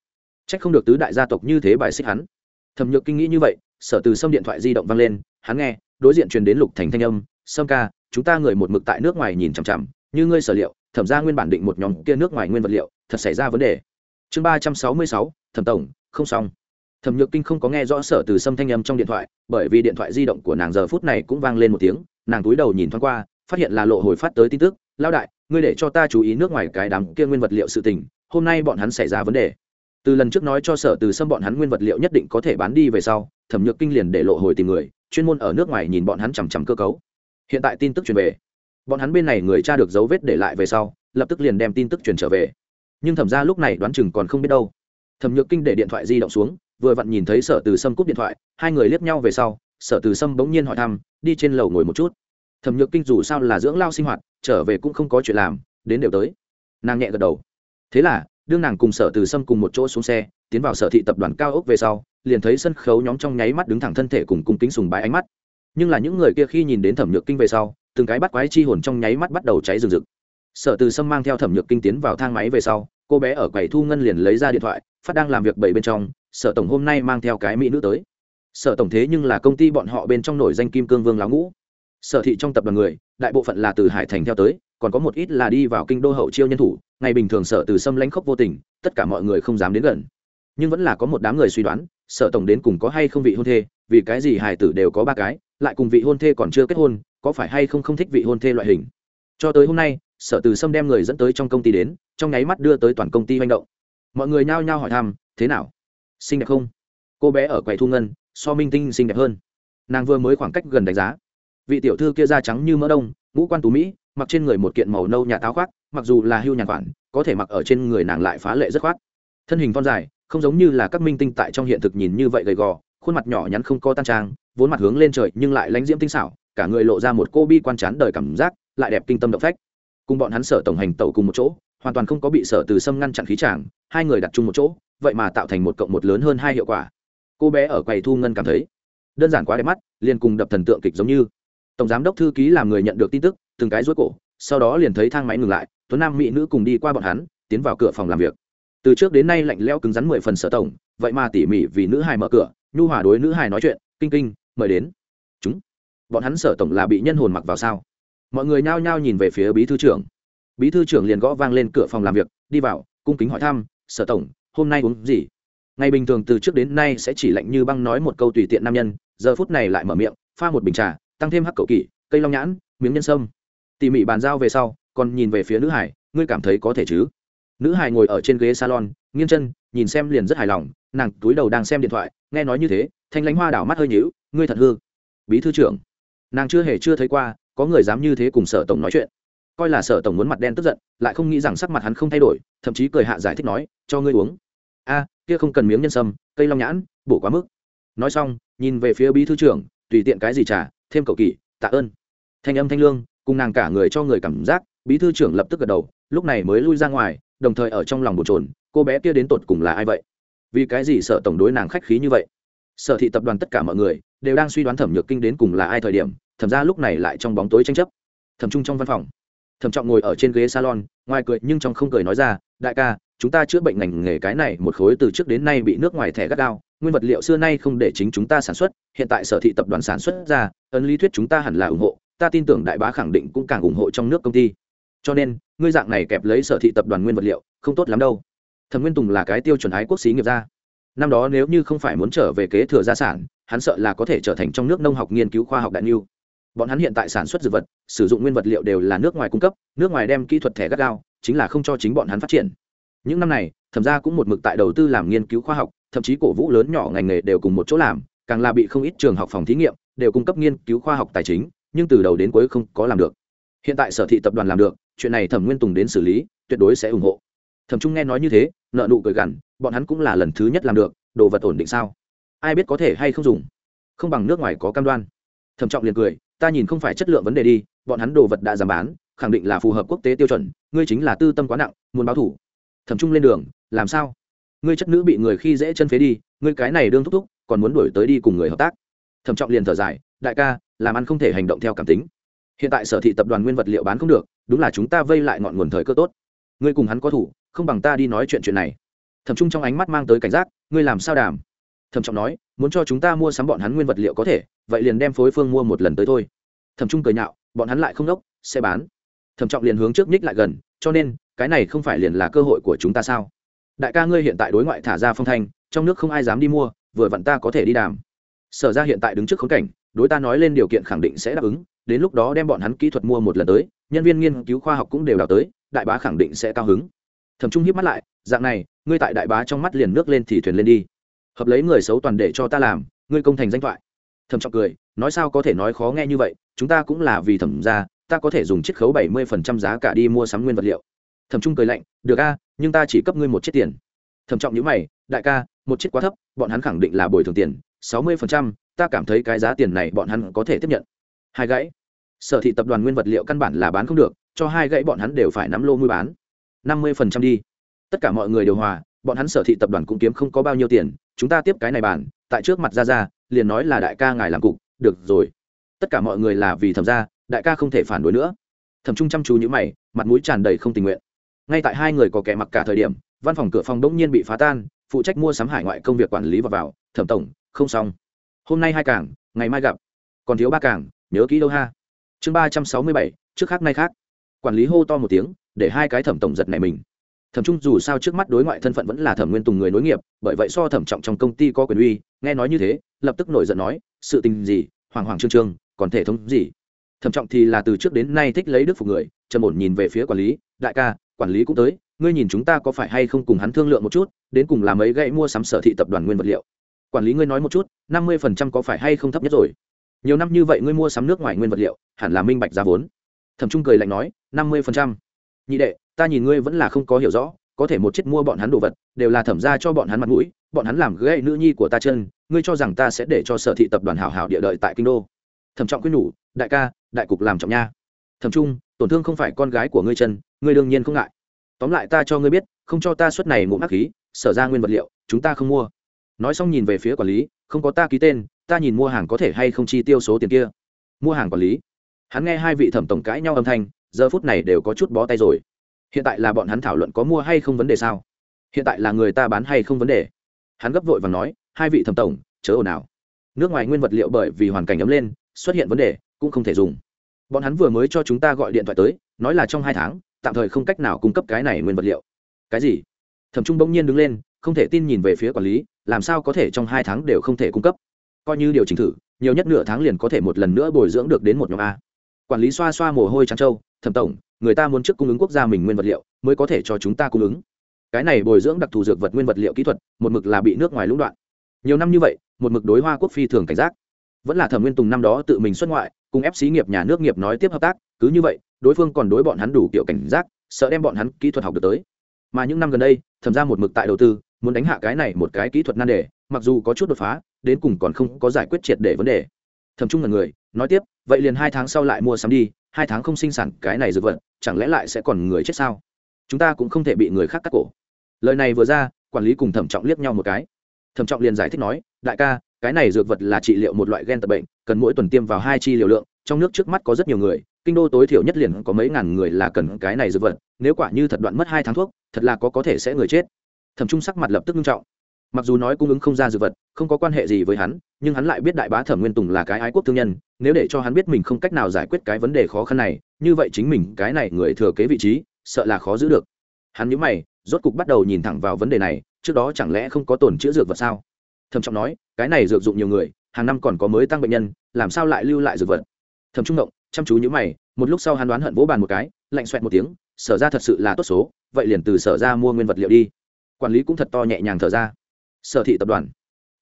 C h ắ c không được tứ đại gia tộc như thế bài xích hắn. Thẩm nhược kinh nghĩ như vậy, sở từ sâm điện thoại di động vang lên, hắn nghe, đối diện truyền đến lục thành thanh âm, sâm ca, chúng ta người một mực tại nước ngoài nhìn chằm chằm, như ngươi sở liệu, thẩm ra nguyên bản định một nhóm kia nước ngoài nguyên vật liệu, thật xảy ra vấn đề. Chương ba trăm sáu mươi sáu, thẩm tổng, không xong thẩm nhược kinh không có nghe rõ sở từ sâm thanh âm trong điện thoại, bởi vì điện thoại di động của nàng giờ phút này cũng vang lên một tiếng, nàng túi đầu nhìn thoáng qua, phát hiện là lộ hồi phát tới tin tức lao đại, ngươi để cho ta chú ý nước ngoài cái đám kia nguyên vật liệu sự tình, hôm nay bọn hắn xảy ra vấn đề. Từ lần trước nói cho sở từ xâm bọn hắn nguyên vật liệu nhất định có thể bán đi về sau, thẩm nhược kinh liền để lộ hồi tìm người, chuyên môn ở nước ngoài nhìn bọn hắn chằm chằm cơ cấu. Hiện tại tin tức truyền về. Bọn hắn bên này người cha được dấu vết để lại về sau, lập tức liền đem tin tức truyền trở về. Nhưng thẩm ra lúc này đoán chừng còn không biết đâu thẩm nhược kinh để điện thoại di động xuống, vừa vặn nhìn thấy sở từ sâm cúp điện thoại, hai người liếc nhau về sau, sở từ sâm bỗng nhiên hỏi thăm, đi trên lầu ngồi một chút. Thẩm nhược kinh dù sao là dưỡng lao sinh hoạt, trở về cũng không có chuyện làm, đến đều tới. Nàng nhẹ gật đầu. Thế là, đương nàng cùng sở từ sâm cùng một chỗ xuống xe, tiến vào sở thị tập đoàn cao ốc về sau, liền thấy sân khấu nhóm trong nháy mắt đứng thẳng thân thể cùng cung kính sùng bái ánh mắt. Nhưng là những người kia khi nhìn đến thẩm nhược kinh về sau, từng cái bắt quái chi hồn trong nháy mắt bắt đầu cháy rừng rực. Sở từ sâm mang theo thẩm nhược kinh tiến vào thang máy về sau, cô bé ở quầy thu ngân liền lấy ra điện thoại phát đang làm việc bảy bên trong, sở tổng hôm nay mang theo cái mỹ nữ tới. Sở tổng thế nhưng là công ty bọn họ bên trong nổi danh kim cương vương láo ngũ. Sở thị trong tập đoàn người, đại bộ phận là từ hải thành theo tới, còn có một ít là đi vào kinh đô hậu chiêu nhân thủ, ngày bình thường sở từ xâm lãnh khốc vô tình, tất cả mọi người không dám đến gần. Nhưng vẫn là có một đám người suy đoán, sở tổng đến cùng có hay không vị hôn thê, vì cái gì hải tử đều có ba cái, lại cùng vị hôn thê còn chưa kết hôn, có phải hay không không thích vị hôn thê loại hình? Cho tới hôm nay, sở từ sâm đem người dẫn tới trong công ty đến, trong nháy mắt đưa tới toàn công ty manh động mọi người nhao nhao hỏi thăm, thế nào? Xinh đẹp không? Cô bé ở quầy thu ngân, so minh tinh xinh đẹp hơn. Nàng vừa mới khoảng cách gần đánh giá. Vị tiểu thư kia da trắng như mỡ đông, ngũ quan tú mỹ, mặc trên người một kiện màu nâu nhà táo khoác, mặc dù là hưu nhàn khoản, có thể mặc ở trên người nàng lại phá lệ rất khoát. Thân hình con dài, không giống như là các minh tinh tại trong hiện thực nhìn như vậy gầy gò, khuôn mặt nhỏ nhắn không có tan trang, vốn mặt hướng lên trời nhưng lại lánh diễm tinh xảo, cả người lộ ra một cô bi quan chán đời cảm giác, lại đẹp kinh tâm động phách. Cùng bọn hắn sở tổng hành tẩu cùng một chỗ, hoàn toàn không có bị sở từ sâm ngăn chặn khí tràng hai người đặt chung một chỗ, vậy mà tạo thành một cộng một lớn hơn hai hiệu quả. Cô bé ở quầy thu ngân cảm thấy, đơn giản quá đẹp mắt, liền cùng đập thần tượng kịch giống như. Tổng giám đốc thư ký làm người nhận được tin tức, từng cái rối cổ, sau đó liền thấy thang máy ngừng lại, tuấn nam mỹ nữ cùng đi qua bọn hắn, tiến vào cửa phòng làm việc. Từ trước đến nay lạnh lẽo cứng rắn mười phần sở tổng, vậy mà tỉ mỉ vì nữ hài mở cửa, nhu hòa đối nữ hài nói chuyện, kinh kinh, mời đến. Chúng, bọn hắn sở tổng là bị nhân hồn mặc vào sao? Mọi người nhao nhao nhìn về phía bí thư trưởng. Bí thư trưởng liền gõ vang lên cửa phòng làm việc, đi vào, cung kính hỏi thăm sở tổng, hôm nay uống gì? Ngày bình thường từ trước đến nay sẽ chỉ lạnh như băng nói một câu tùy tiện nam nhân, giờ phút này lại mở miệng, pha một bình trà, tăng thêm hắc cậu kỷ, cây long nhãn, miếng nhân sâm. Tỉ mỉ bàn giao về sau, còn nhìn về phía nữ hải, ngươi cảm thấy có thể chứ? Nữ hải ngồi ở trên ghế salon, nghiêng chân, nhìn xem liền rất hài lòng, nàng túi đầu đang xem điện thoại, nghe nói như thế, thanh lãnh hoa đảo mắt hơi nhữu ngươi thật hư. Bí thư trưởng. Nàng chưa hề chưa thấy qua, có người dám như thế cùng sở tổng nói chuyện coi là sở tổng muốn mặt đen tức giận, lại không nghĩ rằng sắc mặt hắn không thay đổi, thậm chí cười hạ giải thích nói, cho ngươi uống. A, kia không cần miếng nhân sâm, cây long nhãn, bổ quá mức. Nói xong, nhìn về phía bí thư trưởng, tùy tiện cái gì trả thêm cầu kỳ tạ ơn. Thanh âm thanh lương, cùng nàng cả người cho người cảm giác, bí thư trưởng lập tức gật đầu, lúc này mới lui ra ngoài, đồng thời ở trong lòng bồn trồn cô bé kia đến tột cùng là ai vậy? Vì cái gì sở tổng đối nàng khách khí như vậy? Sở thị tập đoàn tất cả mọi người đều đang suy đoán thẩm nhược kinh đến cùng là ai thời điểm, thẩm ra lúc này lại trong bóng tối tranh chấp. Thẩm trung trong văn phòng thẩm trọng ngồi ở trên ghế salon, ngoài cười nhưng trong không cười nói ra, đại ca, chúng ta chữa bệnh ngành nghề cái này một khối từ trước đến nay bị nước ngoài thẻ gắt đao nguyên vật liệu xưa nay không để chính chúng ta sản xuất, hiện tại sở thị tập đoàn sản xuất ra, ấn lý thuyết chúng ta hẳn là ủng hộ, ta tin tưởng đại bá khẳng định cũng càng ủng hộ trong nước công ty. Cho nên, ngươi dạng này kẹp lấy sở thị tập đoàn nguyên vật liệu, không tốt lắm đâu. Thẩm nguyên tùng là cái tiêu chuẩn ái quốc xí nghiệp ra. năm đó nếu như không phải muốn trở về kế thừa gia sản, hắn sợ là có thể trở thành trong nước nông học nghiên cứu khoa học đại niu bọn hắn hiện tại sản xuất dược vật, sử dụng nguyên vật liệu đều là nước ngoài cung cấp, nước ngoài đem kỹ thuật thẻ gắt gao, chính là không cho chính bọn hắn phát triển. Những năm này, thẩm ra cũng một mực tại đầu tư làm nghiên cứu khoa học, thậm chí cổ vũ lớn nhỏ ngành nghề đều cùng một chỗ làm, càng là bị không ít trường học phòng thí nghiệm đều cung cấp nghiên cứu khoa học tài chính, nhưng từ đầu đến cuối không có làm được. Hiện tại sở thị tập đoàn làm được, chuyện này thẩm nguyên tùng đến xử lý, tuyệt đối sẽ ủng hộ. Thẩm trung nghe nói như thế, nợ nụ cười gằn, bọn hắn cũng là lần thứ nhất làm được, đồ vật ổn định sao? Ai biết có thể hay không dùng? Không bằng nước ngoài có cam đoan. Thẩm trọng liền cười ta nhìn không phải chất lượng vấn đề đi, bọn hắn đồ vật đã giảm bán, khẳng định là phù hợp quốc tế tiêu chuẩn, ngươi chính là tư tâm quá nặng, muốn báo thủ. Thẩm trung lên đường, làm sao? Ngươi chất nữ bị người khi dễ chân phế đi, ngươi cái này đương thúc thúc, còn muốn đuổi tới đi cùng người hợp tác. Thẩm trọng liền thở dài, đại ca, làm ăn không thể hành động theo cảm tính. Hiện tại sở thị tập đoàn nguyên vật liệu bán không được, đúng là chúng ta vây lại ngọn nguồn thời cơ tốt. Ngươi cùng hắn có thủ, không bằng ta đi nói chuyện chuyện này. Thẩm trung trong ánh mắt mang tới cảnh giác, ngươi làm sao đàm? Thẩm trọng nói, muốn cho chúng ta mua sắm bọn hắn nguyên vật liệu có thể, vậy liền đem phối phương mua một lần tới thôi. Thẩm trung cười nhạo, bọn hắn lại không đốc, sẽ bán. Thẩm trọng liền hướng trước nhích lại gần, cho nên, cái này không phải liền là cơ hội của chúng ta sao? Đại ca ngươi hiện tại đối ngoại thả ra phong thanh, trong nước không ai dám đi mua, vừa vặn ta có thể đi đàm. Sở ra hiện tại đứng trước khốn cảnh, đối ta nói lên điều kiện khẳng định sẽ đáp ứng, đến lúc đó đem bọn hắn kỹ thuật mua một lần tới, nhân viên nghiên cứu khoa học cũng đều đào tới, đại bá khẳng định sẽ cao hứng. Thẩm trung hiếp mắt lại, dạng này, ngươi tại đại bá trong mắt liền nước lên thì thuyền lên đi hợp lấy người xấu toàn để cho ta làm, ngươi công thành danh thoại. Thẩm trọng cười, nói sao có thể nói khó nghe như vậy, chúng ta cũng là vì thẩm ra ta có thể dùng chiết khấu bảy mươi phần trăm giá cả đi mua sắm nguyên vật liệu. Thẩm trung cười lạnh, được a, nhưng ta chỉ cấp ngươi một chiếc tiền. Thẩm trọng nhữ mày, đại ca, một chiếc quá thấp, bọn hắn khẳng định là bồi thường tiền, sáu mươi phần trăm, ta cảm thấy cái giá tiền này bọn hắn có thể tiếp nhận. Hai gãy. Sở thị tập đoàn nguyên vật liệu căn bản là bán không được, cho hai gãy bọn hắn đều phải nắm lô mua bán. năm mươi phần trăm đi. Tất cả mọi người đều hòa, bọn hắn sở thị tập đoàn cũng kiếm không có bao nhiêu tiền chúng ta tiếp cái này bàn, tại trước mặt ra ra liền nói là đại ca ngài làm cục, được rồi. Tất cả mọi người là vì thẩm ra đại ca không thể phản đối nữa. Thẩm trung chăm chú như mày, mặt mũi tràn đầy không tình nguyện. Ngay tại hai người có kẻ mặc cả thời điểm, văn phòng cửa phòng đ ỗ n g nhiên bị phá tan, phụ trách mua sắm hải ngoại công việc quản lý và vào, thẩm tổng, không xong. Hôm nay hai cảng, ngày mai gặp. Còn thiếu ba cảng, nhớ kỹ đâu ha. Chương ba trăm sáu mươi bảy, trước khác nay khác. Quản lý hô to một tiếng, để hai cái thẩm tổng giật này mình thẩm trung dù sao trước mắt đối ngoại thân phận vẫn là thẩm nguyên tùng người nối nghiệp, bởi vậy so thẩm trọng trong công ty có quyền uy, nghe nói như thế, lập tức nổi giận nói, sự tình gì? Hoàng hoàng trương trương, còn thể thống gì? Thẩm trọng thì là từ trước đến nay thích lấy đức phục người, trầm ổn nhìn về phía quản lý, đại ca, quản lý cũng tới, ngươi nhìn chúng ta có phải hay không cùng hắn thương lượng một chút, đến cùng làm ấy gãy mua sắm sở thị tập đoàn nguyên vật liệu. Quản lý ngươi nói một chút, năm mươi phần trăm có phải hay không thấp nhất rồi? Nhiều năm như vậy ngươi mua sắm nước ngoài nguyên vật liệu, hẳn là minh bạch giá vốn. Thẩm trung cười lạnh nói, năm mươi phần trăm. Nhị đệ ta nhìn ngươi vẫn là không có hiểu rõ, có thể một chiếc mua bọn hắn đồ vật, đều là thẩm ra cho bọn hắn mặt mũi, bọn hắn làm gãy nữ nhi của ta chân, ngươi cho rằng ta sẽ để cho sở thị tập đoàn hảo hảo địa đợi tại kinh đô. Thẩm trọng quyết nhủ, đại ca, đại cục làm trọng nha. Thẩm trung, tổn thương không phải con gái của ngươi chân, ngươi đương nhiên không ngại. Tóm lại ta cho ngươi biết, không cho ta suất này ngụm ác khí, sở ra nguyên vật liệu, chúng ta không mua. Nói xong nhìn về phía quản lý, không có ta ký tên, ta nhìn mua hàng có thể hay không chi tiêu số tiền kia. Mua hàng quản lý. Hắn nghe hai vị thẩm tổng cãi nhau âm thanh, giờ phút này đều có chút bó tay rồi hiện tại là bọn hắn thảo luận có mua hay không vấn đề sao? Hiện tại là người ta bán hay không vấn đề? Hắn gấp vội và nói, hai vị thẩm tổng, chớ ồn ào. Nước ngoài nguyên vật liệu bởi vì hoàn cảnh ấm lên, xuất hiện vấn đề, cũng không thể dùng. Bọn hắn vừa mới cho chúng ta gọi điện thoại tới, nói là trong hai tháng, tạm thời không cách nào cung cấp cái này nguyên vật liệu. Cái gì? Thẩm trung bỗng nhiên đứng lên, không thể tin nhìn về phía quản lý, làm sao có thể trong hai tháng đều không thể cung cấp? Coi như điều chỉnh thử, nhiều nhất nửa tháng liền có thể một lần nữa bồi dưỡng được đến một nhóm a. Quản lý xoa xoa mồ hôi trắng trâu, thẩm tổng người ta muốn trước cung ứng quốc gia mình nguyên vật liệu, mới có thể cho chúng ta cung ứng. Cái này bồi dưỡng đặc thù dược vật nguyên vật liệu kỹ thuật, một mực là bị nước ngoài lũng đoạn. Nhiều năm như vậy, một mực đối hoa quốc phi thường cảnh giác. Vẫn là thẩm nguyên tùng năm đó tự mình xuất ngoại, cùng ép xí nghiệp nhà nước nghiệp nói tiếp hợp tác, cứ như vậy, đối phương còn đối bọn hắn đủ kiểu cảnh giác, sợ đem bọn hắn kỹ thuật học được tới. Mà những năm gần đây, thẩm ra một mực tại đầu tư, muốn đánh hạ cái này một cái kỹ thuật nan đề, mặc dù có chút đột phá, đến cùng còn không có giải quyết triệt để vấn đề. Thẩm trung là người, nói tiếp, vậy liền hai tháng sau lại mua sắm đi hai tháng không sinh sản cái này dược vật, chẳng lẽ lại sẽ còn người chết sao? Chúng ta cũng không thể bị người khác cắt cổ. Lời này vừa ra, quản lý cùng thẩm trọng liếc nhau một cái. Thẩm trọng liền giải thích nói, đại ca, cái này dược vật là trị liệu một loại gen tật bệnh, cần mỗi tuần tiêm vào hai chi liều lượng, trong nước trước mắt có rất nhiều người, kinh đô tối thiểu nhất liền có mấy ngàn người là cần cái này dược vật, nếu quả như thật đoạn mất hai tháng thuốc, thật là có có thể sẽ người chết. Thẩm trung sắc mặt lập tức nghiêm trọng mặc dù nói cung ứng không ra dược vật, không có quan hệ gì với hắn, nhưng hắn lại biết đại bá thẩm nguyên tùng là cái ái quốc thương nhân, nếu để cho hắn biết mình không cách nào giải quyết cái vấn đề khó khăn này, như vậy chính mình cái này người thừa kế vị trí, sợ là khó giữ được. Hắn nhớ mày, rốt cục bắt đầu nhìn thẳng vào vấn đề này, trước đó chẳng lẽ không có tồn chữa dược vật sao? Thẩm trọng nói, cái này dược dụng nhiều người, hàng năm còn có mới tăng bệnh nhân, làm sao lại lưu lại dược vật? Thẩm trung động chăm chú nhữ mày, một lúc sau hắn đoán hận vỗ bàn một cái, lạnh xoẹt một tiếng, sở ra thật sự là tốt số, vậy liền từ sở ra mua nguyên vật liệu đi. Quản lý cũng thật to nhẹ nhàng thở ra sở thị tập đoàn.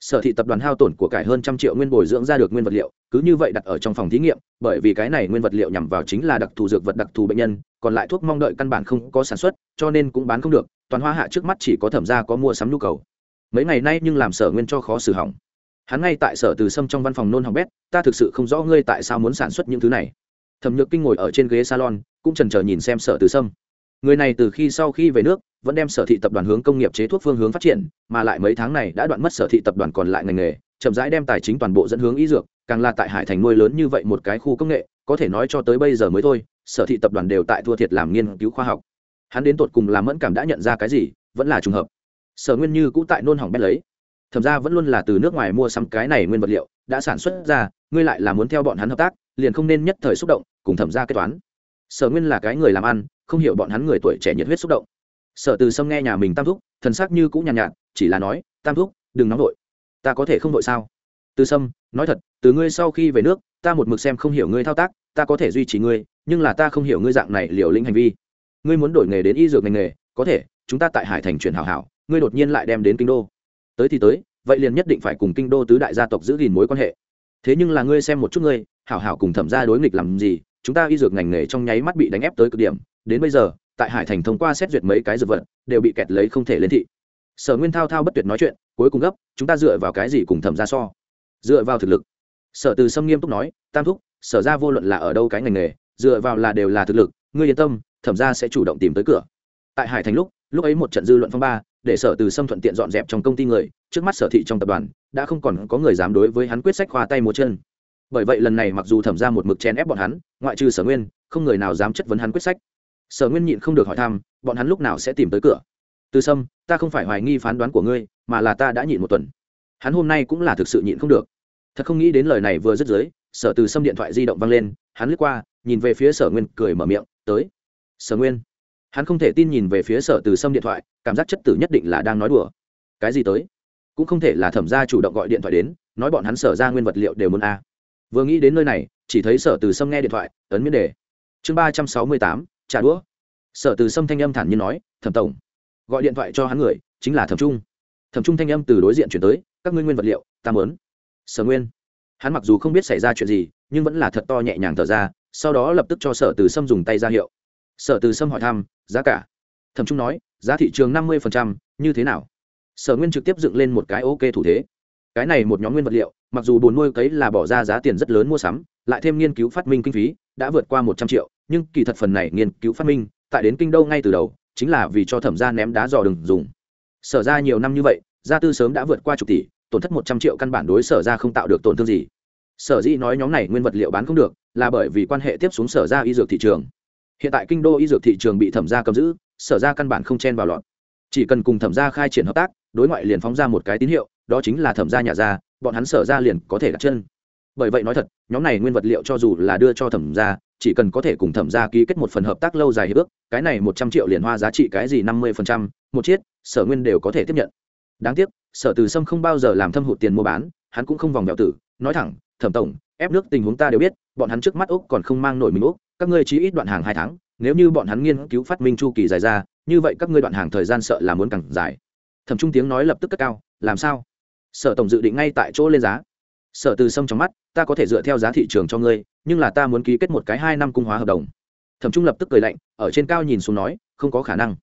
Sở thị tập đoàn hao tổn của cải hơn trăm triệu nguyên bồi dưỡng ra được nguyên vật liệu, cứ như vậy đặt ở trong phòng thí nghiệm, bởi vì cái này nguyên vật liệu nhằm vào chính là đặc thù dược vật đặc thù bệnh nhân, còn lại thuốc mong đợi căn bản không có sản xuất, cho nên cũng bán không được, toàn hoa hạ trước mắt chỉ có thẩm ra có mua sắm nhu cầu. Mấy ngày nay nhưng làm sở nguyên cho khó xử hỏng. Hắn ngay tại sở từ sâm trong văn phòng nôn hỏng bét, ta thực sự không rõ ngươi tại sao muốn sản xuất những thứ này. Thẩm nhược kinh ngồi ở trên ghế salon, cũng trần trờ nhìn xem sở từ sâm người này từ khi sau khi về nước, vẫn đem sở thị tập đoàn hướng công nghiệp chế thuốc phương hướng phát triển, mà lại mấy tháng này đã đoạn mất sở thị tập đoàn còn lại ngành nghề, chậm rãi đem tài chính toàn bộ dẫn hướng y dược, càng là tại hải thành nuôi lớn như vậy một cái khu công nghệ, có thể nói cho tới bây giờ mới thôi, sở thị tập đoàn đều tại thua thiệt làm nghiên cứu khoa học. Hắn đến tột cùng làm mẫn cảm đã nhận ra cái gì, vẫn là trùng hợp. Sở nguyên như cũ tại nôn hỏng bét lấy. Thậm ra vẫn luôn là từ nước ngoài mua sắm cái này nguyên vật liệu, đã sản xuất ra, ngươi lại là muốn theo bọn hắn hợp tác, liền không nên nhất thời xúc động, cùng thẩm ra kế toán. Sở nguyên là cái người làm ăn không hiểu bọn hắn người tuổi trẻ nhiệt huyết xúc động. Sở từ sâm nghe nhà mình tam thúc thần sắc như cũng nhàn nhạt, nhạt chỉ là nói tam thúc đừng nóng vội. Ta có thể không vội sao? Từ sâm nói thật từ ngươi sau khi về nước ta một mực xem không hiểu ngươi thao tác ta có thể duy trì ngươi nhưng là ta không hiểu ngươi dạng này liều lĩnh hành vi. Ngươi muốn đổi nghề đến y dược ngành nghề có thể chúng ta tại hải thành chuyển hảo hảo ngươi đột nhiên lại đem đến kinh đô. Tới thì tới vậy liền nhất định phải cùng kinh đô tứ đại gia tộc giữ gìn mối quan hệ. Thế nhưng là ngươi xem một chút ngươi hảo hảo cùng thẩm gia đối nghịch làm gì chúng ta y dược ngành nghề trong nháy mắt bị đánh ép tới cực điểm đến bây giờ, tại hải thành thông qua xét duyệt mấy cái dược vật, đều bị kẹt lấy không thể lên thị. Sở nguyên thao thao bất tuyệt nói chuyện, cuối cùng gấp, chúng ta dựa vào cái gì cùng thẩm ra so? Dựa vào thực lực. Sở từ sâm nghiêm túc nói, tam thúc, sở ra vô luận là ở đâu cái ngành nghề, dựa vào là đều là thực lực, ngươi yên tâm, thẩm ra sẽ chủ động tìm tới cửa. Tại hải thành lúc lúc ấy một trận dư luận phong ba, để sở từ sâm thuận tiện dọn dẹp trong công ty người, trước mắt sở thị trong tập đoàn, đã không còn có người dám đối với hắn quyết sách khoa tay múa chân. Bởi vậy lần này mặc dù thẩm ra một mực chèn ép bọn hắn, ngoại trừ sở nguyên, không người nào dám chất vấn hắn quyết sách sở nguyên nhịn không được hỏi thăm, bọn hắn lúc nào sẽ tìm tới cửa? Từ sâm, ta không phải hoài nghi phán đoán của ngươi, mà là ta đã nhịn một tuần. Hắn hôm nay cũng là thực sự nhịn không được. Thật không nghĩ đến lời này vừa dứt dưới, sở từ sâm điện thoại di động văng lên, hắn lướt qua, nhìn về phía sở nguyên, cười mở miệng, tới. Sở nguyên. Hắn không thể tin nhìn về phía sở từ sâm điện thoại, cảm giác chất tử nhất định là đang nói đùa. Cái gì tới? Cũng không thể là thẩm gia chủ động gọi điện thoại đến, nói bọn hắn sở ra nguyên vật liệu đều muốn a. Vừa nghĩ đến nơi này, chỉ thấy sở từ sâm nghe điện thoại, ấn miễn đề. Chương ba trăm sáu mươi tám trả đũa. Sở từ sâm thanh âm thản nhiên nói, thẩm tổng, gọi điện thoại cho hắn người, chính là thẩm trung. Thẩm trung thanh âm từ đối diện chuyển tới, các ngươi nguyên vật liệu tam mớn sở nguyên. Hắn mặc dù không biết xảy ra chuyện gì, nhưng vẫn là thật to nhẹ nhàng thở ra, sau đó lập tức cho sở từ sâm dùng tay ra hiệu. Sở từ sâm hỏi thăm, giá cả? Thẩm trung nói, giá thị trường năm mươi như thế nào? Sở nguyên trực tiếp dựng lên một cái ok thủ thế cái này một nhóm nguyên vật liệu, mặc dù bồn nuôi cấy là bỏ ra giá tiền rất lớn mua sắm, lại thêm nghiên cứu phát minh kinh phí, đã vượt qua một trăm triệu, nhưng kỳ thật phần này nghiên cứu phát minh, tại đến kinh đô ngay từ đầu, chính là vì cho thẩm gia ném đá dò đừng dùng. Sở ra nhiều năm như vậy, gia tư sớm đã vượt qua chục tỷ, tổn thất một trăm triệu căn bản đối sở ra không tạo được tổn thương gì. Sở dĩ nói nhóm này nguyên vật liệu bán không được, là bởi vì quan hệ tiếp xuống sở ra y dược thị trường. Hiện tại kinh đô y dược thị trường bị thẩm gia cầm giữ, sở ra căn bản không chen vào lọt. Chỉ cần cùng thẩm gia khai triển hợp tác, đối ngoại liền phóng ra một cái tín hiệu đó chính là thẩm gia nhà gia bọn hắn sở ra liền có thể đặt chân. Bởi vậy nói thật nhóm này nguyên vật liệu cho dù là đưa cho thẩm gia chỉ cần có thể cùng thẩm gia ký kết một phần hợp tác lâu dài hiệp ước cái này một trăm triệu liền hoa giá trị cái gì năm mươi phần trăm một chiếc, sở nguyên đều có thể tiếp nhận. Đáng tiếc sở từ sâm không bao giờ làm thâm hụt tiền mua bán hắn cũng không vòng vèo tử nói thẳng thẩm tổng ép nước tình huống ta đều biết bọn hắn trước mắt úc còn không mang nổi mình úc các ngươi chỉ ít đoạn hàng hai tháng nếu như bọn hắn nghiên cứu phát minh chu kỳ dài ra như vậy các ngươi đoạn hàng thời gian sợ là muốn càng dài. Thẩm trung tiếng nói lập tức cất cao làm sao? Sở tổng dự định ngay tại chỗ lên giá. Sở từ sâm trong mắt, ta có thể dựa theo giá thị trường cho ngươi, nhưng là ta muốn ký kết một cái hai năm cung hóa hợp đồng. Thẩm trung lập tức cười lạnh, ở trên cao nhìn xuống nói, không có khả năng.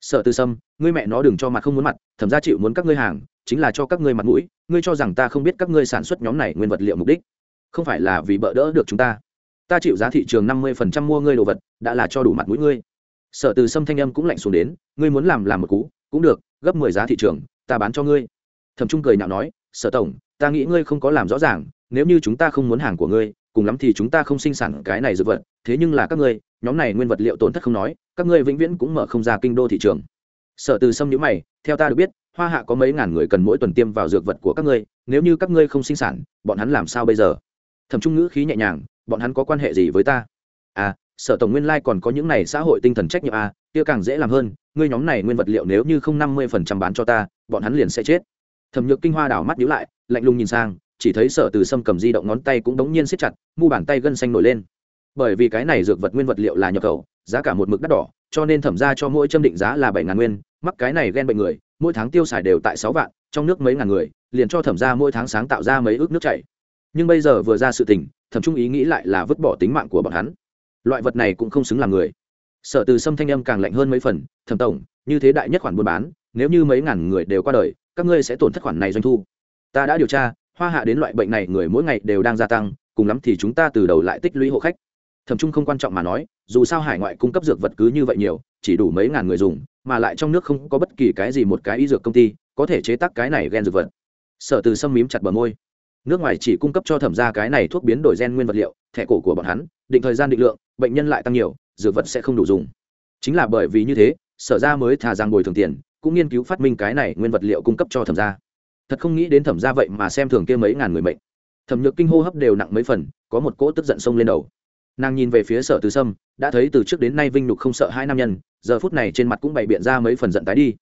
Sở từ sâm, ngươi mẹ nó đừng cho mặt không muốn mặt, thẩm gia chịu muốn các ngươi hàng, chính là cho các ngươi mặt mũi, ngươi cho rằng ta không biết các ngươi sản xuất nhóm này nguyên vật liệu mục đích. Không phải là vì bỡ đỡ được chúng ta. Ta chịu giá thị trường năm mươi phần trăm mua ngươi đồ vật, đã là cho đủ mặt mũi ngươi. Sở từ sâm thanh âm cũng lạnh xuống đến, ngươi muốn làm làm một cú, cũng được, gấp mười giá thị trường, ta bán cho ngươi thẩm trung cười nhạo nói, sở tổng, ta nghĩ ngươi không có làm rõ ràng, nếu như chúng ta không muốn hàng của ngươi, cùng lắm thì chúng ta không sinh sản cái này dược vật, thế nhưng là các ngươi, nhóm này nguyên vật liệu tổn thất không nói, các ngươi vĩnh viễn cũng mở không ra kinh đô thị trường. Sở từ sâm nhữ mày, theo ta được biết, hoa hạ có mấy ngàn người cần mỗi tuần tiêm vào dược vật của các ngươi, nếu như các ngươi không sinh sản, bọn hắn làm sao bây giờ? Thẩm trung ngữ khí nhẹ nhàng, bọn hắn có quan hệ gì với ta? À sở tổng nguyên lai còn có những này xã hội tinh thần trách nhiệm à kia càng dễ làm hơn, ngươi nhóm này nguyên vật liệu nếu như không năm mươi phần trăm bán cho ta, bọn hắn liền sẽ chết thẩm nhược kinh hoa đảo mắt nhíu lại, lạnh lùng nhìn sang, chỉ thấy sở từ sâm cầm di động ngón tay cũng đống nhiên siết chặt, mu bàn tay gân xanh nổi lên. Bởi vì cái này dược vật nguyên vật liệu là nhập khẩu, giá cả một mực đắt đỏ, cho nên thẩm ra cho mỗi châm định giá là bảy ngàn nguyên, mắc cái này ghen bệnh người, mỗi tháng tiêu xài đều tại sáu vạn, trong nước mấy ngàn người, liền cho thẩm ra mỗi tháng sáng tạo ra mấy ước nước chảy. Nhưng bây giờ vừa ra sự tình, thẩm trung ý nghĩ lại là vứt bỏ tính mạng của bọn hắn. Loại vật này cũng không xứng làm người. Sở từ sâm thanh âm càng lạnh hơn mấy phần, thẩm tổng, như thế đại nhất khoản buôn bán, nếu như mấy ngàn người đều qua đời các ngươi sẽ tổn thất khoản này doanh thu. Ta đã điều tra, hoa hạ đến loại bệnh này người mỗi ngày đều đang gia tăng, cùng lắm thì chúng ta từ đầu lại tích lũy hộ khách. Thẩm trung không quan trọng mà nói, dù sao hải ngoại cung cấp dược vật cứ như vậy nhiều, chỉ đủ mấy ngàn người dùng, mà lại trong nước không có bất kỳ cái gì một cái y dược công ty có thể chế tác cái này gen dược vật. Sở từ sâm mím chặt bờ môi. Nước ngoài chỉ cung cấp cho thẩm ra cái này thuốc biến đổi gen nguyên vật liệu, thẻ cổ của bọn hắn, định thời gian định lượng, bệnh nhân lại tăng nhiều, dược vật sẽ không đủ dùng. Chính là bởi vì như thế, sở ra mới thả rằng bồi thường tiền cũng nghiên cứu phát minh cái này nguyên vật liệu cung cấp cho thẩm gia. Thật không nghĩ đến thẩm gia vậy mà xem thường kia mấy ngàn người mệnh. Thẩm nhược kinh hô hấp đều nặng mấy phần, có một cỗ tức giận sông lên đầu. Nàng nhìn về phía sở từ sâm, đã thấy từ trước đến nay vinh nhục không sợ hai nam nhân, giờ phút này trên mặt cũng bày biện ra mấy phần giận tái đi.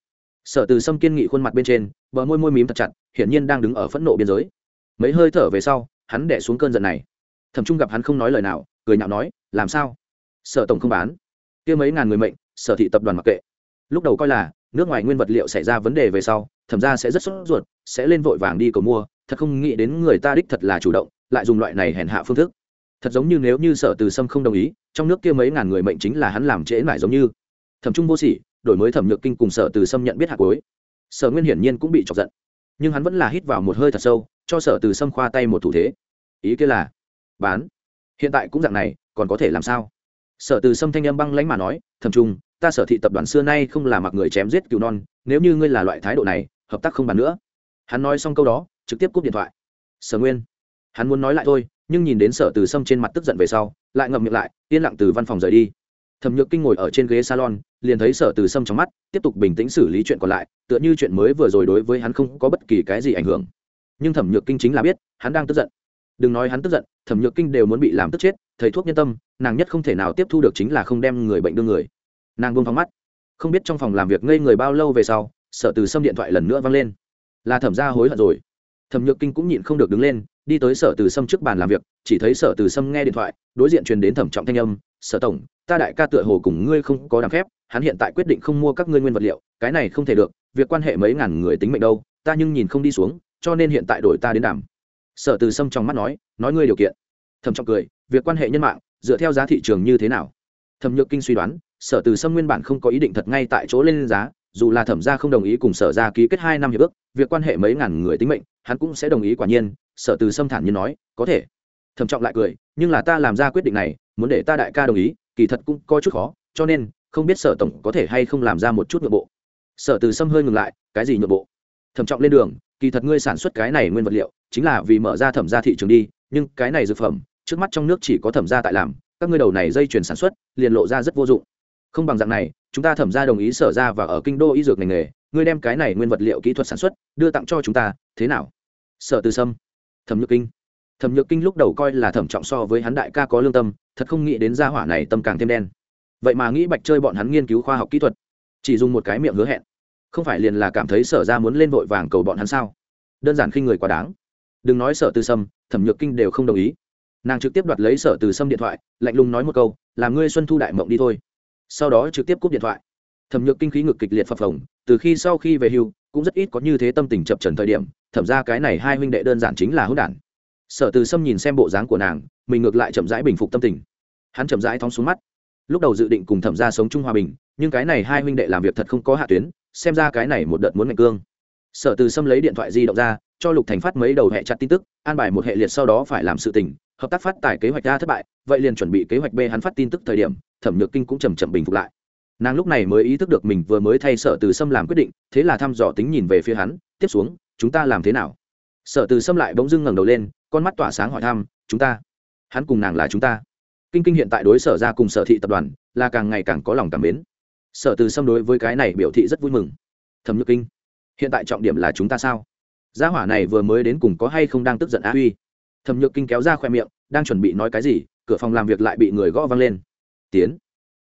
Sở từ sâm kiên nghị khuôn mặt bên trên, bờ môi môi mím thật chặt, hiển nhiên đang đứng ở phẫn nộ biên giới. Mấy hơi thở về sau, hắn đẻ xuống cơn giận này. Thẩm trung gặp hắn không nói lời nào, cười nhạo nói, làm sao? Sở tổng không bán. Kia mấy ngàn người mệnh, sở thị tập đoàn mặc kệ. Lúc đầu coi là nước ngoài nguyên vật liệu xảy ra vấn đề về sau, thẩm ra sẽ rất sốt ruột, sẽ lên vội vàng đi cầu mua, thật không nghĩ đến người ta đích thật là chủ động, lại dùng loại này hèn hạ phương thức. Thật giống như nếu như sở từ sâm không đồng ý, trong nước kia mấy ngàn người mệnh chính là hắn làm trễ lại giống như. Thẩm trung vô sỉ, đổi mới thẩm nhược kinh cùng sở từ sâm nhận biết hạt cối sở nguyên hiển nhiên cũng bị chọc giận. Nhưng hắn vẫn là hít vào một hơi thật sâu, cho sở từ sâm khoa tay một thủ thế. Ý kia là, bán. Hiện tại cũng dạng này, còn có thể làm sao? Sở từ sâm thanh âm băng lãnh mà nói thầm trung ta sở thị tập đoàn xưa nay không là mặc người chém giết cứu non, nếu như ngươi là loại thái độ này, hợp tác không bàn nữa. Hắn nói xong câu đó, trực tiếp cúp điện thoại. Sở nguyên. Hắn muốn nói lại thôi, nhưng nhìn đến sở từ sâm trên mặt tức giận về sau, lại ngậm miệng lại, yên lặng từ văn phòng rời đi. Thẩm nhược kinh ngồi ở trên ghế salon, liền thấy sở từ sâm trong mắt, tiếp tục bình tĩnh xử lý chuyện còn lại, tựa như chuyện mới vừa rồi đối với hắn không có bất kỳ cái gì ảnh hưởng. Nhưng thẩm nhược kinh chính là biết, hắn đang tức giận. Đừng nói hắn tức giận, thẩm nhược kinh đều muốn bị làm tức chết, thầy thuốc nhân tâm, nàng nhất không thể nào tiếp thu được chính là không đem người bệnh đưa người nàng buông phóng mắt. Không biết trong phòng làm việc ngây người bao lâu về sau sở từ sâm điện thoại lần nữa vang lên. Là thẩm ra hối hận rồi. Thẩm nhược kinh cũng nhịn không được đứng lên, đi tới sở từ sâm trước bàn làm việc, chỉ thấy sở từ sâm nghe điện thoại, đối diện truyền đến thẩm trọng thanh âm sở tổng, ta đại ca tựa hồ cùng ngươi không có đàm phép, hắn hiện tại quyết định không mua các ngươi nguyên vật liệu, cái này không thể được, việc quan hệ mấy ngàn người tính mệnh đâu, ta nhưng nhìn không đi xuống, cho nên hiện tại đổi ta đến đàm. Sở từ sâm trong mắt nói nói ngươi điều kiện. Thẩm trọng cười, việc quan hệ nhân mạng, dựa theo giá thị trường như thế nào? Thẩm nhược kinh suy đoán sở từ sâm nguyên bản không có ý định thật ngay tại chỗ lên giá, dù là thẩm gia không đồng ý cùng sở ra ký kết hai năm hiệp ước, việc quan hệ mấy ngàn người tính mệnh, hắn cũng sẽ đồng ý quả nhiên, sở từ sâm thản nhiên nói, có thể. Thẩm trọng lại cười, nhưng là ta làm ra quyết định này, muốn để ta đại ca đồng ý, kỳ thật cũng có chút khó, cho nên, không biết sở tổng có thể hay không làm ra một chút nội bộ. Sở từ sâm hơi ngừng lại, cái gì nội bộ? Thẩm trọng lên đường, kỳ thật ngươi sản xuất cái này nguyên vật liệu, chính là vì mở ra thẩm ra thị trường đi, nhưng cái này dược phẩm, trước mắt trong nước chỉ có thẩm ra tại làm, các ngươi đầu này dây chuyển sản xuất, liền lộ ra rất vô dụng không bằng dạng này, chúng ta thẩm ra đồng ý sở ra và ở kinh đô y dược ngành nghề, ngươi đem cái này nguyên vật liệu kỹ thuật sản xuất, đưa tặng cho chúng ta, thế nào? Sở từ sâm, thẩm nhược kinh. Thẩm nhược kinh lúc đầu coi là thẩm trọng so với hắn đại ca có lương tâm, thật không nghĩ đến gia hỏa này tâm càng thêm đen. Vậy mà nghĩ bạch chơi bọn hắn nghiên cứu khoa học kỹ thuật, chỉ dùng một cái miệng hứa hẹn. Không phải liền là cảm thấy sở ra muốn lên vội vàng cầu bọn hắn sao? Đơn giản khi người quá đáng. Đừng nói sở từ sâm, thẩm nhược kinh đều không đồng ý. Nàng trực tiếp đoạt lấy sở từ sâm điện thoại, lạnh lùng nói một câu, làm ngươi xuân thu đại mộng đi thôi sau đó trực tiếp cúp điện thoại. Thẩm nhược kinh khí ngực kịch liệt phập phồng, từ khi sau khi về hưu, cũng rất ít có như thế tâm tình chập trần thời điểm, thẩm ra cái này hai huynh đệ đơn giản chính là hữu đản. Sở từ sâm nhìn xem bộ dáng của nàng, mình ngược lại chậm rãi bình phục tâm tình. Hắn chậm rãi thóng xuống mắt. Lúc đầu dự định cùng thẩm ra sống chung hòa bình, nhưng cái này hai huynh đệ làm việc thật không có hạ tuyến, xem ra cái này một đợt muốn ngạch cương. Sở từ sâm lấy điện thoại di động ra, cho lục thành phát mấy đầu hệ chặt tin tức, an bài một hệ liệt sau đó phải làm sự tình, hợp tác phát tài kế hoạch a thất bại, vậy liền chuẩn bị kế hoạch b hắn phát tin tức thời điểm thẩm nhược kinh cũng chầm chậm bình phục lại. Nàng lúc này mới ý thức được mình vừa mới thay sở từ sâm làm quyết định, thế là thăm dò tính nhìn về phía hắn, tiếp xuống, chúng ta làm thế nào? Sở từ sâm lại bỗng dưng ngẩng đầu lên, con mắt tỏa sáng hỏi thăm, chúng ta, hắn cùng nàng là chúng ta. Kinh kinh hiện tại đối sở ra cùng sở thị tập đoàn là càng ngày càng có lòng cảm mến. Sở từ sâm đối với cái này biểu thị rất vui mừng. Thẩm nhược kinh, hiện tại trọng điểm là chúng ta sao? Gia hỏa này vừa mới đến cùng có hay không đang tức giận á uy thẩm nhược kinh kéo ra khoe miệng, đang chuẩn bị nói cái gì, cửa phòng làm việc lại bị người gõ văng lên tiến.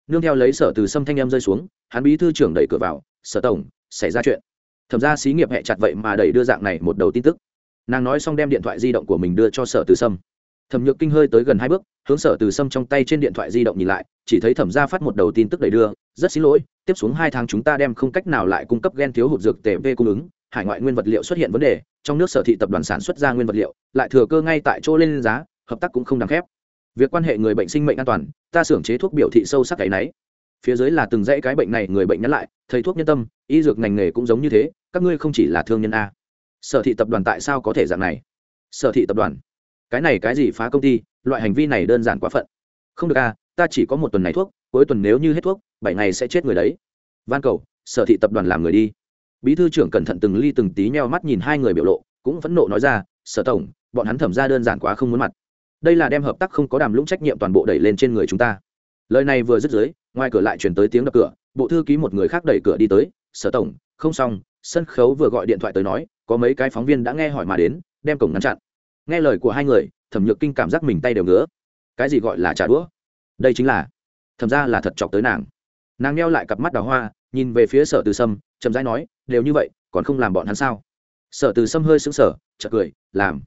Nương theo lấy sở từ sâm thanh em rơi xuống, hắn bí thư trưởng đẩy cửa vào, sở tổng, xảy ra chuyện. Thẩm ra xí nghiệp hẹ chặt vậy mà đẩy đưa dạng này một đầu tin tức. Nàng nói xong đem điện thoại di động của mình đưa cho sở từ sâm. Thẩm nhược kinh hơi tới gần hai bước, hướng sở từ sâm trong tay trên điện thoại di động nhìn lại, chỉ thấy thẩm ra phát một đầu tin tức đầy đưa, rất xin lỗi, tiếp xuống hai tháng chúng ta đem không cách nào lại cung cấp gen thiếu hụt dược tề v cung ứng, hải ngoại nguyên vật liệu xuất hiện vấn đề, trong nước sở thị tập đoàn sản xuất ra nguyên vật liệu, lại thừa cơ ngay tại chỗ lên giá, hợp tác cũng không đáng khép việc quan hệ người bệnh sinh mệnh an toàn, ta xưởng chế thuốc biểu thị sâu sắc cái náy. Phía dưới là từng dãy cái bệnh này người bệnh nhắn lại, thầy thuốc nhân tâm, y dược ngành nghề cũng giống như thế, các ngươi không chỉ là thương nhân a. Sở thị tập đoàn tại sao có thể dạng này? Sở thị tập đoàn. Cái này cái gì phá công ty, loại hành vi này đơn giản quá phận. Không được a, ta chỉ có một tuần này thuốc, cuối tuần nếu như hết thuốc, bảy ngày sẽ chết người đấy. Van cầu, sở thị tập đoàn làm người đi. Bí thư trưởng cẩn thận từng ly từng tí nheo mắt nhìn hai người biểu lộ, cũng phẫn nộ nói ra, sở tổng, bọn hắn thẩm ra đơn giản quá không muốn mặt đây là đem hợp tác không có đàm lũng trách nhiệm toàn bộ đẩy lên trên người chúng ta. Lời này vừa dứt dưới, ngoài cửa lại chuyển tới tiếng đập cửa, bộ thư ký một người khác đẩy cửa đi tới, sở tổng, không xong, sân khấu vừa gọi điện thoại tới nói, có mấy cái phóng viên đã nghe hỏi mà đến, đem cổng ngăn chặn. Nghe lời của hai người, thẩm nhược kinh cảm giác mình tay đều ngứa. Cái gì gọi là trả đũa? Đây chính là. Thẩm ra là thật chọc tới nàng. Nàng neo lại cặp mắt đào hoa, nhìn về phía sở từ sâm, chậm rãi nói, đều như vậy, còn không làm bọn hắn sao? Sở từ sâm hơi sững sờ, chợt cười, làm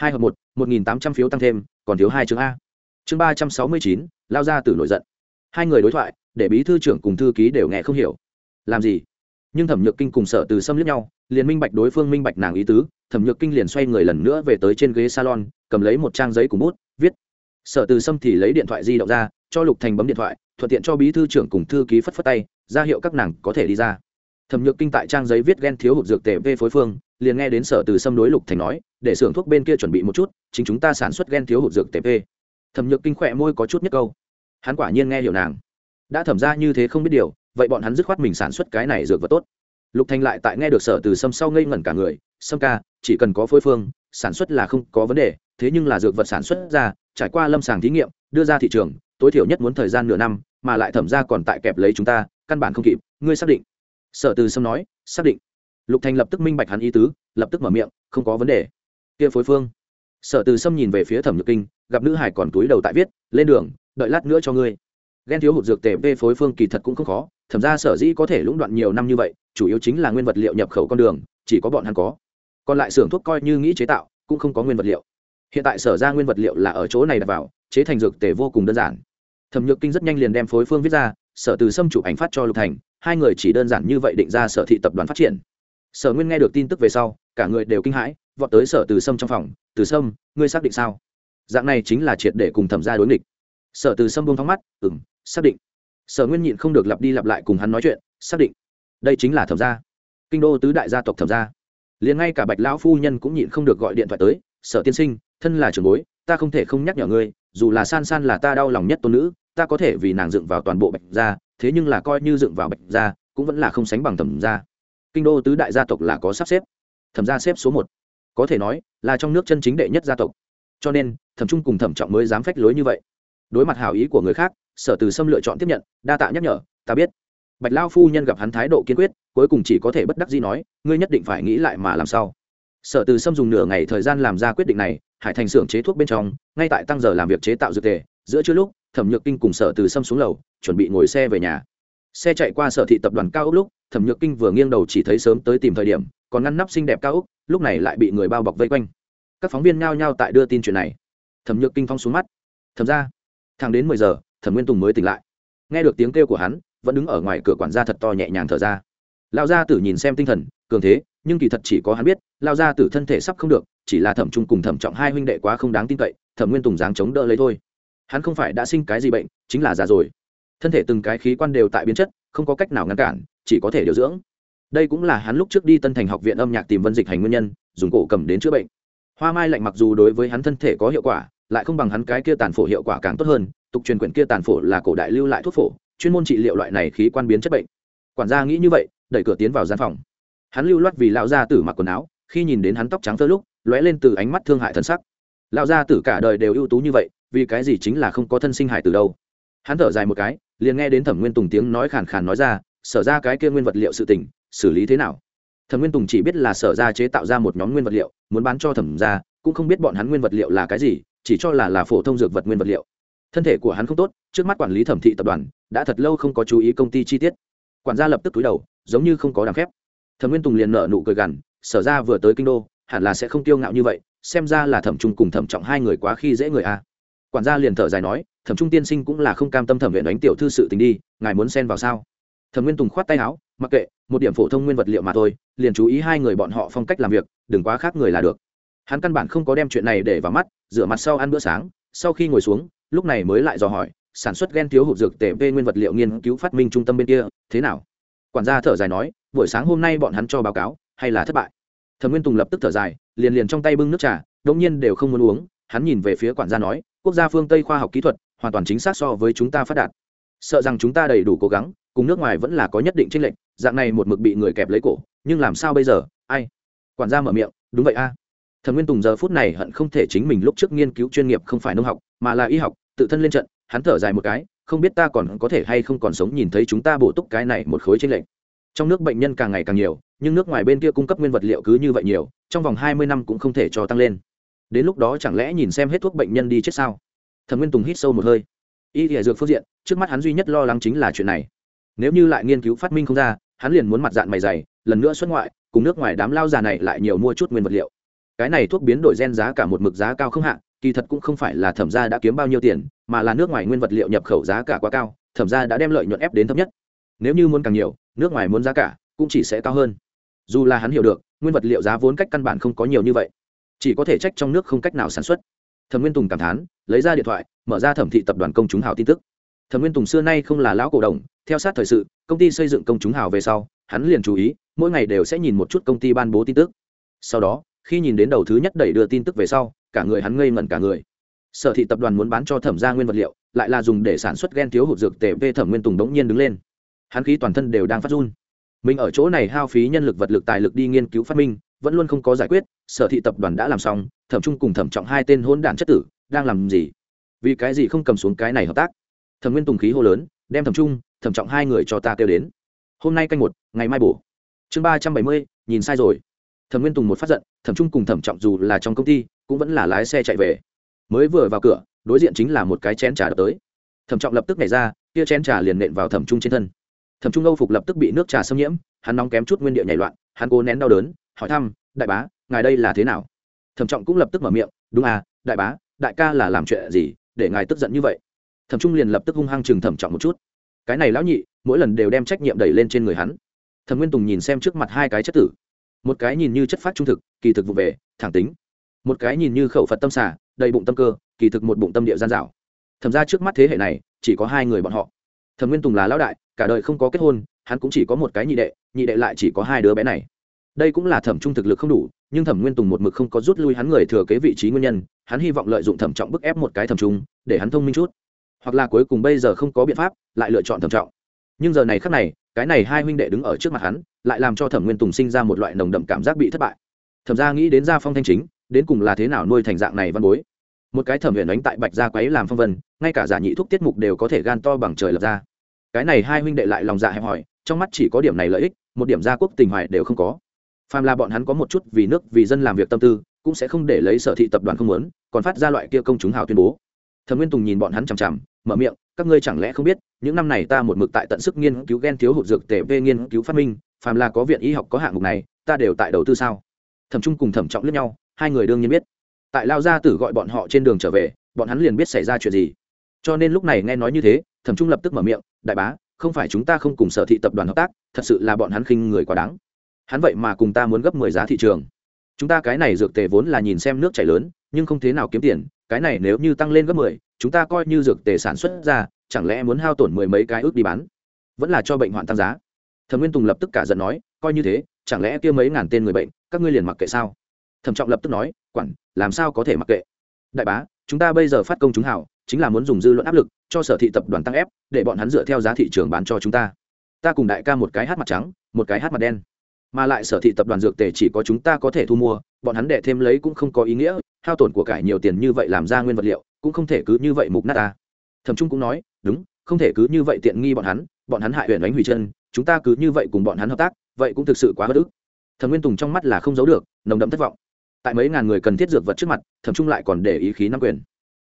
hai hợp một một nghìn tám trăm phiếu tăng thêm, còn thiếu hai chương a. Chương ba trăm sáu mươi chín, lao ra từ nổi giận. Hai người đối thoại, để bí thư trưởng cùng thư ký đều nghe không hiểu. Làm gì? Nhưng thẩm nhược kinh cùng sở từ xâm liếc nhau, liền minh bạch đối phương minh bạch nàng ý tứ, thẩm nhược kinh liền xoay người lần nữa về tới trên ghế salon, cầm lấy một trang giấy cùng bút, viết. Sở từ xâm thì lấy điện thoại di động ra, cho lục thành bấm điện thoại, thuận tiện cho bí thư trưởng cùng thư ký phất phất tay, ra hiệu các nàng có thể đi ra. Thẩm nhược kinh tại trang giấy viết ghen thiếu hụt dược tề về phối phương liền nghe đến sở từ xâm đối lục thành nói, để xưởng thuốc bên kia chuẩn bị một chút, chính chúng ta sản xuất ghen thiếu hụt dược tp thẩm nhược kinh khỏe môi có chút nhất câu. Hắn quả nhiên nghe hiểu nàng. Đã thẩm ra như thế không biết điều, vậy bọn hắn dứt khoát mình sản xuất cái này dược vật tốt. Lục thành lại tại nghe được sở từ sâm sau ngây ngẩn cả người, sâm ca, chỉ cần có phối phương, sản xuất là không có vấn đề, thế nhưng là dược vật sản xuất ra, trải qua lâm sàng thí nghiệm, đưa ra thị trường, tối thiểu nhất muốn thời gian nửa năm, mà lại thẩm ra còn tại kẹp lấy chúng ta, căn bản không kịp, ngươi xác định. Sở từ sâm nói, xác định lục thành lập tức minh bạch hắn ý tứ, lập tức mở miệng, không có vấn đề. Kia phối phương. Sở từ sâm nhìn về phía thẩm nhược kinh, gặp nữ hải còn túi đầu tại viết, lên đường, đợi lát nữa cho ngươi. Ghen thiếu hụt dược tề vê phối phương kỳ thật cũng không khó, thẩm ra sở dĩ có thể lũng đoạn nhiều năm như vậy, chủ yếu chính là nguyên vật liệu nhập khẩu con đường, chỉ có bọn hắn có. Còn lại xưởng thuốc coi như nghĩ chế tạo, cũng không có nguyên vật liệu. Hiện tại sở ra nguyên vật liệu là ở chỗ này đặt vào, chế thành dược tề vô cùng đơn giản. Thẩm nhược kinh rất nhanh liền đem phối phương viết ra, sở từ Sâm chụp ảnh phát cho lục thành, hai người chỉ đơn giản như vậy định ra sở thị tập đoàn phát triển sở nguyên nghe được tin tức về sau, cả người đều kinh hãi, vọt tới sở từ sâm trong phòng, từ sâm, ngươi xác định sao? Dạng này chính là triệt để cùng thẩm ra đối nghịch. Sở từ sâm bông thắng mắt ừng xác định. Sở nguyên nhịn không được lặp đi lặp lại cùng hắn nói chuyện, xác định. Đây chính là thẩm gia. Kinh đô tứ đại gia tộc thẩm gia. Liền ngay cả bạch lão phu nhân cũng nhịn không được gọi điện thoại tới, sở tiên sinh, thân là trường bối, ta không thể không nhắc nhở ngươi, dù là san san là ta đau lòng nhất tôn nữ, ta có thể vì nàng dựng vào toàn bộ bạch gia, thế nhưng là coi như dựng vào bạch gia, cũng vẫn là không sánh bằng thẩm gia kinh đô tứ đại gia tộc là có sắp xếp. Thẩm gia xếp số một. Có thể nói là trong nước chân chính đệ nhất gia tộc. Cho nên, thẩm trung cùng thẩm trọng mới dám phách lối như vậy. Đối mặt hảo ý của người khác, sở từ sâm lựa chọn tiếp nhận, đa tạ nhắc nhở, ta biết. Bạch lao phu nhân gặp hắn thái độ kiên quyết, cuối cùng chỉ có thể bất đắc dĩ nói, ngươi nhất định phải nghĩ lại mà làm sao? Sở từ sâm dùng nửa ngày thời gian làm ra quyết định này, hải thành xưởng chế thuốc bên trong, ngay tại tăng giờ làm việc chế tạo dược tề, giữa chưa lúc, thẩm nhược kinh cùng sở từ sâm xuống lầu, chuẩn bị ngồi xe về nhà xe chạy qua sở thị tập đoàn cao ốc lúc, thẩm nhược kinh vừa nghiêng đầu chỉ thấy sớm tới tìm thời điểm, còn ngăn nắp xinh đẹp cao ốc, lúc này lại bị người bao bọc vây quanh. Các phóng viên nhao nhao tại đưa tin chuyện này. Thẩm nhược kinh phong xuống mắt. Thẩm ra thẳng đến mười giờ, thẩm nguyên tùng mới tỉnh lại. Nghe được tiếng kêu của hắn, vẫn đứng ở ngoài cửa quản gia thật to nhẹ nhàng thở ra. Lao gia tử nhìn xem tinh thần, cường thế, nhưng kỳ thật chỉ có hắn biết lao gia tử thân thể sắp không được, chỉ là thẩm trung cùng thẩm trọng hai huynh đệ quá không đáng tin cậy, thẩm nguyên tùng dáng chống đỡ lấy thôi. Hắn không phải đã sinh cái gì bệnh, chính là già rồi thân thể từng cái khí quan đều tại biến chất, không có cách nào ngăn cản, chỉ có thể điều dưỡng. Đây cũng là hắn lúc trước đi tân thành học viện âm nhạc tìm vân dịch hành nguyên nhân, dùng cổ cầm đến chữa bệnh. Hoa mai lạnh mặc dù đối với hắn thân thể có hiệu quả, lại không bằng hắn cái kia tàn phổ hiệu quả càng tốt hơn, tục truyền quyển kia tàn phổ là cổ đại lưu lại thuốc phổ, chuyên môn trị liệu loại này khí quan biến chất bệnh. Quản gia nghĩ như vậy, đẩy cửa tiến vào gian phòng. Hắn lưu loát vì lão gia tử mặc quần áo, khi nhìn đến hắn tóc trắng thơ lúc, lóe lên từ ánh mắt thương hại thân sắc. Lão gia tử cả đời đều ưu tú như vậy, vì cái gì chính là không có thân sinh hải từ đâu? Hắn thở dài một cái liền nghe đến thẩm nguyên tùng tiếng nói khàn khàn nói ra, sở ra cái kia nguyên vật liệu sự tình, xử lý thế nào? Thẩm nguyên tùng chỉ biết là sở ra chế tạo ra một nhóm nguyên vật liệu, muốn bán cho thẩm ra cũng không biết bọn hắn nguyên vật liệu là cái gì, chỉ cho là là phổ thông dược vật nguyên vật liệu. Thân thể của hắn không tốt, trước mắt quản lý thẩm thị tập đoàn, đã thật lâu không có chú ý công ty chi tiết. Quản gia lập tức túi đầu, giống như không có đàm phép. Thẩm nguyên tùng liền nợ nụ cười gằn, sở ra vừa tới kinh đô, hẳn là sẽ không tiêu ngạo như vậy, xem ra là thẩm trung cùng thẩm trọng hai người quá khi dễ người a quản gia liền thở dài nói, thẩm trung tiên sinh cũng là không cam tâm thẩm viện đánh tiểu thư sự tình đi, ngài muốn xen vào sao? Thẩm nguyên tùng khoát tay áo, mặc kệ, một điểm phổ thông nguyên vật liệu mà thôi, liền chú ý hai người bọn họ phong cách làm việc, đừng quá khác người là được. Hắn căn bản không có đem chuyện này để vào mắt, rửa mặt sau ăn bữa sáng, sau khi ngồi xuống, lúc này mới lại dò hỏi, sản xuất gen thiếu hụt dược tể về nguyên vật liệu nghiên cứu phát minh trung tâm bên kia, thế nào? Quản gia thở dài nói, buổi sáng hôm nay bọn hắn cho báo cáo, hay là thất bại? Thẩm nguyên tùng lập tức thở dài, liền liền trong tay bưng nước trà đông nhiên đều không muốn uống, hắn nhìn về phía quản gia nói quốc gia phương tây khoa học kỹ thuật, hoàn toàn chính xác so với chúng ta phát đạt. Sợ rằng chúng ta đầy đủ cố gắng, cùng nước ngoài vẫn là có nhất định tranh lệch, dạng này một mực bị người kẹp lấy cổ, nhưng làm sao bây giờ? Ai? Quản gia mở miệng, đúng vậy a. Thần nguyên tùng giờ phút này hận không thể chính mình lúc trước nghiên cứu chuyên nghiệp không phải nông học, mà là y học, tự thân lên trận, hắn thở dài một cái, không biết ta còn có thể hay không còn sống nhìn thấy chúng ta bổ túc cái này một khối tranh lệch. Trong nước bệnh nhân càng ngày càng nhiều, nhưng nước ngoài bên kia cung cấp nguyên vật liệu cứ như vậy nhiều, trong vòng hai mươi năm cũng không thể cho tăng lên đến lúc đó chẳng lẽ nhìn xem hết thuốc bệnh nhân đi chết sao? Thẩm nguyên tùng hít sâu một hơi. Y địa dược phương diện, trước mắt hắn duy nhất lo lắng chính là chuyện này. Nếu như lại nghiên cứu phát minh không ra, hắn liền muốn mặt dạng mày dày, lần nữa xuất ngoại, cùng nước ngoài đám lao già này lại nhiều mua chút nguyên vật liệu. Cái này thuốc biến đổi gen giá cả một mực giá cao không hạ, kỳ thật cũng không phải là thẩm gia đã kiếm bao nhiêu tiền, mà là nước ngoài nguyên vật liệu nhập khẩu giá cả quá cao, thẩm gia đã đem lợi nhuận ép đến thấp nhất. Nếu như muốn càng nhiều, nước ngoài muốn giá cả cũng chỉ sẽ cao hơn. Dù là hắn hiểu được, nguyên vật liệu giá vốn cách căn bản không có nhiều như vậy chỉ có thể trách trong nước không cách nào sản xuất. Thẩm nguyên tùng cảm thán, lấy ra điện thoại, mở ra thẩm thị tập đoàn công chúng hào tin tức. Thẩm nguyên tùng xưa nay không là lão cổ đồng, theo sát thời sự, công ty xây dựng công chúng hào về sau, hắn liền chú ý, mỗi ngày đều sẽ nhìn một chút công ty ban bố tin tức. Sau đó, khi nhìn đến đầu thứ nhất đẩy đưa tin tức về sau, cả người hắn ngây ngẩn cả người. Sở thị tập đoàn muốn bán cho thẩm gia nguyên vật liệu, lại là dùng để sản xuất gen thiếu hụt dược tề vê thẩm nguyên tùng đống nhiên đứng lên. Hắn khí toàn thân đều đang phát run. Mình ở chỗ này hao phí nhân lực vật lực tài lực đi nghiên cứu phát minh vẫn luôn không có giải quyết, sở thị tập đoàn đã làm xong, thẩm trung cùng thẩm trọng hai tên hôn đản chất tử, đang làm gì? Vì cái gì không cầm xuống cái này hợp tác? Thẩm nguyên tùng khí hô lớn, đem thẩm trung, thẩm trọng hai người cho ta kêu đến. Hôm nay canh một, ngày mai bổ. Chương ba trăm bảy mươi, nhìn sai rồi. Thẩm nguyên tùng một phát giận, thẩm trung cùng thẩm trọng dù là trong công ty, cũng vẫn là lái xe chạy về. Mới vừa vào cửa, đối diện chính là một cái chén trà đập tới. Thẩm trọng lập tức nhảy ra, kia chén trà liền nện vào thẩm trung trên thân. Thẩm trung âu phục lập tức bị nước trà xâm nhiễm, hắn nóng kém chút nguyên địa nhảy loạn, hắn cố nén đau đớn hỏi thăm, đại bá, ngài đây là thế nào? Thẩm trọng cũng lập tức mở miệng, đúng à đại bá, đại ca là làm chuyện gì để ngài tức giận như vậy? Thẩm trung liền lập tức hung hăng chừng thẩm trọng một chút. Cái này lão nhị, mỗi lần đều đem trách nhiệm đẩy lên trên người hắn. Thẩm nguyên tùng nhìn xem trước mặt hai cái chất tử. Một cái nhìn như chất phát trung thực, kỳ thực vụ về, thẳng tính. Một cái nhìn như khẩu phật tâm xả đầy bụng tâm cơ, kỳ thực một bụng tâm địa gian dảo. Thẩm ra trước mắt thế hệ này, chỉ có hai người bọn họ. Thẩm nguyên tùng là lão đại, cả đời không có kết hôn, hắn cũng chỉ có một cái nhị đệ nhị đệ lại chỉ có hai đứa bé này đây cũng là thẩm trung thực lực không đủ, nhưng thẩm nguyên tùng một mực không có rút lui hắn người thừa kế vị trí nguyên nhân, hắn hy vọng lợi dụng thẩm trọng bức ép một cái thẩm trung, để hắn thông minh chút. Hoặc là cuối cùng bây giờ không có biện pháp, lại lựa chọn thẩm trọng. Nhưng giờ này khác này, cái này hai huynh đệ đứng ở trước mặt hắn, lại làm cho thẩm nguyên tùng sinh ra một loại nồng đậm cảm giác bị thất bại. Thẩm ra nghĩ đến gia phong thanh chính, đến cùng là thế nào nuôi thành dạng này văn bối? Một cái thẩm huyền đánh tại bạch gia quấy làm phong vân, ngay cả giả nhị thuốc tiết mục đều có thể gan to bằng trời lập ra. Cái này hai huynh đệ lại lòng dạ hẹp hỏi trong mắt chỉ có điểm này lợi ích, một điểm gia quốc tình hoài đều không có phàm là bọn hắn có một chút vì nước, vì dân làm việc tâm tư, cũng sẽ không để lấy sở thị tập đoàn không muốn, còn phát ra loại kia công chúng hào tuyên bố. Thẩm nguyên tùng nhìn bọn hắn chằm chằm, mở miệng, các ngươi chẳng lẽ không biết, những năm này ta một mực tại tận sức nghiên cứu gen thiếu hụt dược tể v nghiên cứu phát minh, phàm là có viện y học có hạng mục này, ta đều tại đầu tư sao? Thẩm trung cùng thẩm trọng lẫn nhau, hai người đương nhiên biết. Tại lao gia tử gọi bọn họ trên đường trở về, bọn hắn liền biết xảy ra chuyện gì. Cho nên lúc này nghe nói như thế, thẩm trung lập tức mở miệng, đại bá, không phải chúng ta không cùng sở thị tập đoàn hợp tác, thật sự là bọn hắn khinh người quá đáng hắn vậy mà cùng ta muốn gấp mười giá thị trường. Chúng ta cái này dược tề vốn là nhìn xem nước chảy lớn, nhưng không thế nào kiếm tiền, cái này nếu như tăng lên gấp mười, chúng ta coi như dược tề sản xuất ra, chẳng lẽ muốn hao tổn mười mấy cái ước đi bán? Vẫn là cho bệnh hoạn tăng giá. Thẩm nguyên tùng lập tức cả giận nói, coi như thế, chẳng lẽ kia mấy ngàn tên người bệnh, các ngươi liền mặc kệ sao? Thẩm trọng lập tức nói, quản, làm sao có thể mặc kệ? Đại bá, chúng ta bây giờ phát công chúng hảo, chính là muốn dùng dư luận áp lực, cho sở thị tập đoàn tăng ép, để bọn hắn dựa theo giá thị trường bán cho chúng ta. Ta cùng đại ca một cái hát mặt trắng, một cái hát mặt đen mà lại sở thị tập đoàn dược tề chỉ có chúng ta có thể thu mua, bọn hắn đệ thêm lấy cũng không có ý nghĩa, hao tổn của cải nhiều tiền như vậy làm ra nguyên vật liệu, cũng không thể cứ như vậy mục nát ta. Thẩm trung cũng nói, đúng, không thể cứ như vậy tiện nghi bọn hắn bọn hắn hại huyện đánh hủy chân, chúng ta cứ như vậy cùng bọn hắn hợp tác, vậy cũng thực sự quá bất ức. Thẩm nguyên tùng trong mắt là không giấu được, nồng đậm thất vọng. Tại mấy ngàn người cần thiết dược vật trước mặt, thẩm trung lại còn để ý khí nắm quyền.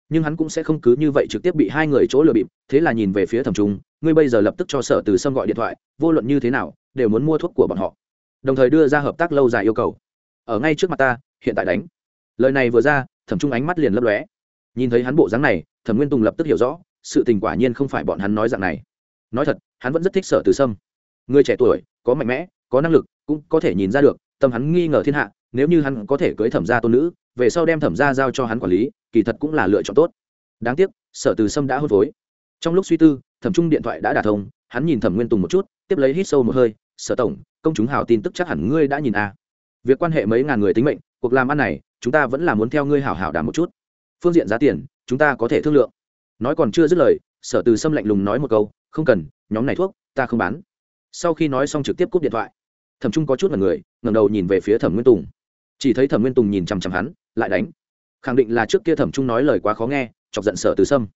Nhưng hắn cũng sẽ không cứ như vậy trực tiếp bị hai người chỗ lừa bịp, thế là nhìn về phía thẩm trung, ngươi bây giờ lập tức cho sở từ sâm gọi điện thoại, vô luận như thế nào, đều muốn mua thuốc của bọn họ đồng thời đưa ra hợp tác lâu dài yêu cầu. Ở ngay trước mặt ta, hiện tại đánh. Lời này vừa ra, thẩm trung ánh mắt liền lấp lóe. Nhìn thấy hắn bộ dáng này, thẩm nguyên tùng lập tức hiểu rõ, sự tình quả nhiên không phải bọn hắn nói dạng này. Nói thật, hắn vẫn rất thích sở từ sâm. Người trẻ tuổi, có mạnh mẽ, có năng lực, cũng có thể nhìn ra được, tâm hắn nghi ngờ thiên hạ, nếu như hắn có thể cưới thẩm gia tôn nữ, về sau đem thẩm gia giao cho hắn quản lý, kỳ thật cũng là lựa chọn tốt. Đáng tiếc, sở từ sâm đã hôn phối. Trong lúc suy tư, thẩm trung điện thoại đã đả thông, hắn nhìn thẩm nguyên tùng một chút, tiếp lấy hít sâu một hơi, sở tổng công chúng hảo tin tức chắc hẳn ngươi đã nhìn a à. việc quan hệ mấy ngàn người tính mệnh, cuộc làm ăn này, chúng ta vẫn là muốn theo ngươi hảo hảo đàm một chút. Phương diện giá tiền, chúng ta có thể thương lượng. Nói còn chưa dứt lời, sở từ sâm lạnh lùng nói một câu, không cần, nhóm này thuốc, ta không bán. Sau khi nói xong trực tiếp cúp điện thoại. Thẩm trung có chút là người, ngẩng đầu nhìn về phía thẩm nguyên tùng. Chỉ thấy thẩm nguyên tùng nhìn chằm chằm hắn, lại đánh. Khẳng định là trước kia thẩm trung nói lời quá khó nghe, chọc giận sở từ sâm.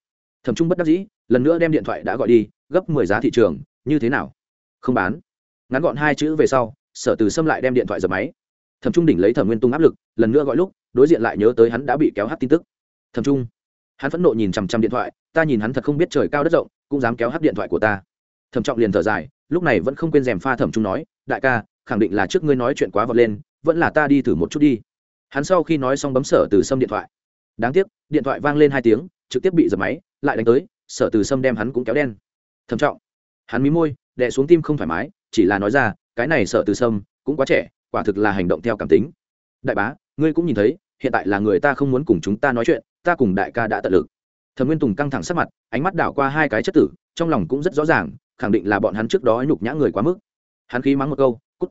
Thẩm trung bất đắc dĩ, lần nữa đem điện thoại đã gọi đi, gấp mười giá thị trường, như thế nào? Không bán ngắn gọn hai chữ về sau, sở từ sâm lại đem điện thoại dập máy. Thẩm trung đỉnh lấy thẩm nguyên tung áp lực, lần nữa gọi lúc, đối diện lại nhớ tới hắn đã bị kéo hát tin tức. Thẩm trung, hắn phẫn nộ nhìn chằm chằm điện thoại, ta nhìn hắn thật không biết trời cao đất rộng, cũng dám kéo hát điện thoại của ta. Thẩm trọng liền thở dài, lúc này vẫn không quên rèm pha thẩm trung nói, đại ca, khẳng định là trước ngươi nói chuyện quá vọt lên, vẫn là ta đi thử một chút đi. Hắn sau khi nói xong bấm sở từ sâm điện thoại. Đáng tiếc, điện thoại vang lên hai tiếng, trực tiếp bị dập máy, lại đánh tới, sở từ sâm đem hắn cũng kéo đen. Thẩm trọng. Hắn mí môi, đè xuống tim không thoải mái chỉ là nói ra, cái này sợ từ sâm, cũng quá trẻ, quả thực là hành động theo cảm tính. Đại bá, ngươi cũng nhìn thấy, hiện tại là người ta không muốn cùng chúng ta nói chuyện, ta cùng đại ca đã tận lực. Thẩm nguyên tùng căng thẳng sắc mặt, ánh mắt đảo qua hai cái chất tử, trong lòng cũng rất rõ ràng, khẳng định là bọn hắn trước đó nhục nhã người quá mức. Hắn khí mắng một câu, cút.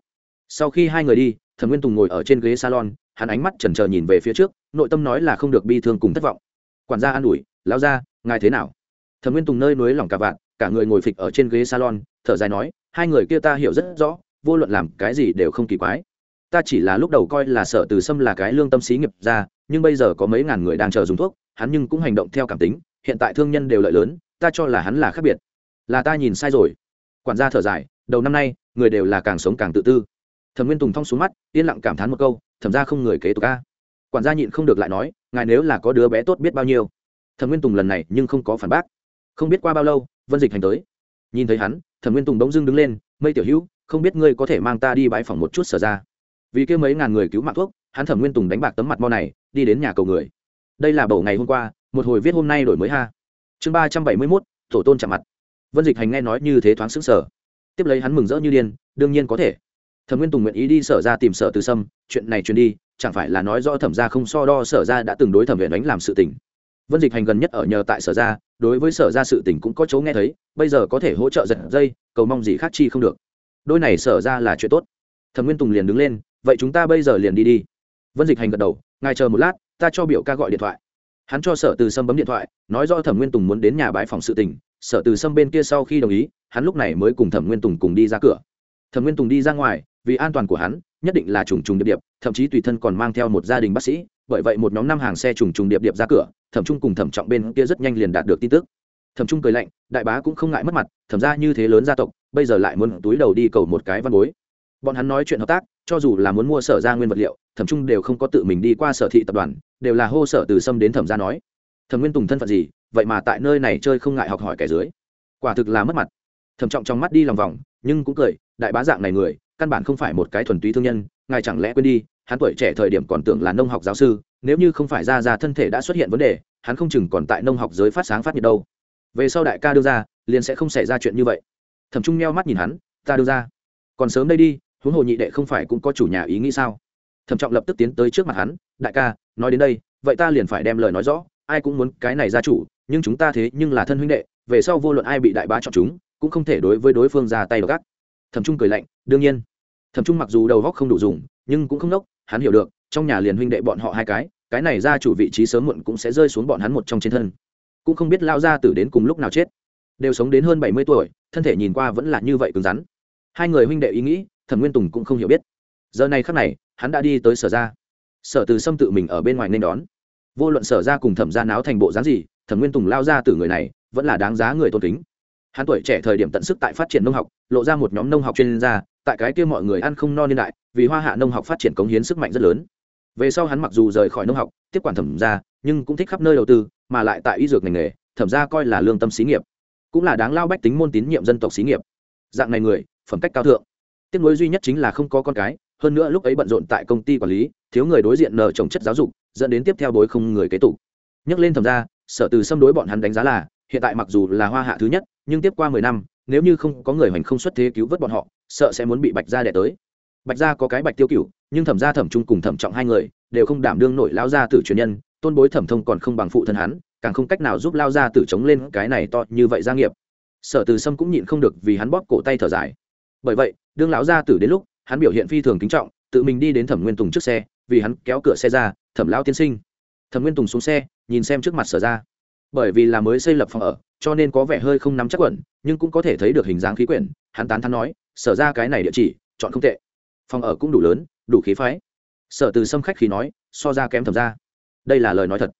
Sau khi hai người đi, thẩm nguyên tùng ngồi ở trên ghế salon, hắn ánh mắt chần chờ nhìn về phía trước, nội tâm nói là không được bi thương cùng thất vọng. Quản gia an ủi, lão ra ngài thế nào? Thẩm nguyên tùng nơi núi lỏng cả vạn cả người ngồi phịch ở trên ghế salon, thở dài nói, hai người kia ta hiểu rất rõ, vô luận làm cái gì đều không kỳ quái. Ta chỉ là lúc đầu coi là sợ từ sâm là cái lương tâm xí nghiệp ra, nhưng bây giờ có mấy ngàn người đang chờ dùng thuốc, hắn nhưng cũng hành động theo cảm tính, hiện tại thương nhân đều lợi lớn, ta cho là hắn là khác biệt. Là ta nhìn sai rồi. Quản gia thở dài, đầu năm nay, người đều là càng sống càng tự tư. Thẩm nguyên tùng thong xuống mắt, yên lặng cảm thán một câu, thẩm ra không người kế tục ca quản gia nhịn không được lại nói, ngài nếu là có đứa bé tốt biết bao nhiêu. Thẩm nguyên tùng lần này nhưng không có phản bác. Không biết qua bao lâu vân dịch hành tới. Nhìn thấy hắn, thẩm nguyên tùng bỗng dưng đứng lên, mây tiểu hữu, không biết ngươi có thể mang ta đi bãi phòng một chút sở ra. Vì kêu mấy ngàn người cứu mạng thuốc, hắn thẩm nguyên tùng đánh bạc tấm mặt mo này, đi đến nhà cầu người. Đây là bầu ngày hôm qua, một hồi viết hôm nay đổi mới ha. Chương ba trăm bảy mươi mốt, tổ tôn chạm mặt. Vân dịch hành nghe nói như thế thoáng xứng sở tiếp lấy hắn mừng rỡ như điên, đương nhiên có thể. Thẩm nguyên tùng nguyện ý đi sở ra tìm sở từ sâm, chuyện này truyền đi, chẳng phải là nói rõ thẩm ra không so đo sở ra đã từng đối thẩm viện đánh làm sự tình vân dịch hành gần nhất ở nhờ tại sở ra, đối với sở ra sự tình cũng có chỗ nghe thấy, bây giờ có thể hỗ trợ giật dây, cầu mong gì khác chi không được. Đôi này sở ra là chuyện tốt. Thẩm nguyên tùng liền đứng lên, vậy chúng ta bây giờ liền đi đi. Vân dịch hành gật đầu, ngài chờ một lát, ta cho biểu ca gọi điện thoại. Hắn cho sở từ sâm bấm điện thoại, nói do thẩm nguyên tùng muốn đến nhà bãi phòng sự tình, sở từ sâm bên kia sau khi đồng ý, hắn lúc này mới cùng thẩm nguyên tùng cùng đi ra cửa. Thẩm nguyên tùng đi ra ngoài, vì an toàn của hắn, nhất định là trùng trùng điệp điệp, thậm chí tùy thân còn mang theo một gia đình bác sĩ bởi vậy một nhóm năm hàng xe trùng trùng điệp điệp ra cửa, thẩm trung cùng thẩm trọng bên kia rất nhanh liền đạt được tin tức. Thẩm trung cười lạnh, đại bá cũng không ngại mất mặt, thẩm ra như thế lớn gia tộc, bây giờ lại muốn túi đầu đi cầu một cái văn bối. Bọn hắn nói chuyện hợp tác, cho dù là muốn mua sở ra nguyên vật liệu, thẩm trung đều không có tự mình đi qua sở thị tập đoàn, đều là hô sở từ sâm đến thẩm ra nói. Thẩm nguyên tùng thân phận gì, vậy mà tại nơi này chơi không ngại học hỏi kẻ dưới. Quả thực là mất mặt. Thẩm trọng trong mắt đi lòng vòng, nhưng cũng cười, đại bá dạng này người, căn bản không phải một cái thuần túy thương nhân, ngài chẳng lẽ quên đi hắn tuổi trẻ thời điểm còn tưởng là nông học giáo sư, nếu như không phải ra ra thân thể đã xuất hiện vấn đề, hắn không chừng còn tại nông học giới phát sáng phát nhiệt đâu. Về sau đại ca đưa ra, liền sẽ không xảy ra chuyện như vậy. Thẩm trung meo mắt nhìn hắn, ta đưa ra. Còn sớm đây đi, huống hồ nhị đệ không phải cũng có chủ nhà ý nghĩ sao? Thẩm trọng lập tức tiến tới trước mặt hắn, đại ca, nói đến đây, vậy ta liền phải đem lời nói rõ, ai cũng muốn cái này ra chủ, nhưng chúng ta thế nhưng là thân huynh đệ, về sau vô luận ai bị đại bá chọn chúng, cũng không thể đối với đối phương ra tay gắt. Thẩm trung cười lạnh, đương nhiên. Thẩm trung mặc dù đầu góc không đủ dùng nhưng cũng không nốc, hắn hiểu được, trong nhà liền huynh đệ bọn họ hai cái cái này ra chủ vị trí sớm muộn cũng sẽ rơi xuống bọn hắn một trong trên thân. Cũng không biết lao ra tử đến cùng lúc nào chết. Đều sống đến hơn bảy mươi tuổi, thân thể nhìn qua vẫn là như vậy cứng rắn. Hai người huynh đệ ý nghĩ, thẩm nguyên tùng cũng không hiểu biết. Giờ này khắc này, hắn đã đi tới sở ra sở từ xâm tự mình ở bên ngoài nên đón. Vô luận sở ra cùng thẩm ra náo thành bộ dáng gì, thẩm nguyên tùng lao ra từ người này, vẫn là đáng giá người tôn kính. Hắn tuổi trẻ thời điểm tận sức tại phát triển nông học, lộ ra một nhóm nông học chuyên gia tại cái kia mọi người ăn không no niên đại, vì hoa hạ nông học phát triển cống hiến sức mạnh rất lớn. Về sau hắn mặc dù rời khỏi nông học, tiếp quản thẩm ra nhưng cũng thích khắp nơi đầu tư, mà lại tại y dược ngành nghề, thẩm ra coi là lương tâm xí nghiệp. Cũng là đáng lao bách tính môn tín nhiệm dân tộc xí nghiệp. Dạng này người, phẩm cách cao thượng. Tiếc nối duy nhất chính là không có con cái, hơn nữa lúc ấy bận rộn tại công ty quản lý, thiếu người đối diện nợ trồng chất giáo dục, dẫn đến tiếp theo đối không người kế tục. Nhắc lên thẩm ra sở từ xâm đối bọn hắn đánh giá là, hiện tại mặc dù là hoa hạ thứ nhất, nhưng tiếp qua mười năm, nếu như không có người hoành không xuất thế cứu vớt bọn họ sợ sẽ muốn bị bạch gia đẻ tới. Bạch gia có cái bạch tiêu cựu nhưng thẩm gia thẩm trung cùng thẩm trọng hai người đều không đảm đương nổi lao gia tử truyền nhân, tôn bối thẩm thông còn không bằng phụ thân hắn, càng không cách nào giúp lao gia tử chống lên cái này to như vậy gia nghiệp. Sở từ sâm cũng nhịn không được vì hắn bóp cổ tay thở dài. Bởi vậy, đương lão gia tử đến lúc, hắn biểu hiện phi thường kính trọng, tự mình đi đến thẩm nguyên tùng trước xe, vì hắn kéo cửa xe ra, thẩm lão tiên sinh. Thẩm nguyên tùng xuống xe, nhìn xem trước mặt sở ra. Bởi vì là mới xây lập phòng ở, cho nên có vẻ hơi không nắm chắc quẩn, nhưng cũng có thể thấy được hình dáng khí quyển, hắn tán thắn nói sở ra cái này địa chỉ, chọn không tệ. Phòng ở cũng đủ lớn, đủ khí phái. Sở từ sâm khách khí nói, so ra kém thẩm ra đây là lời nói thật.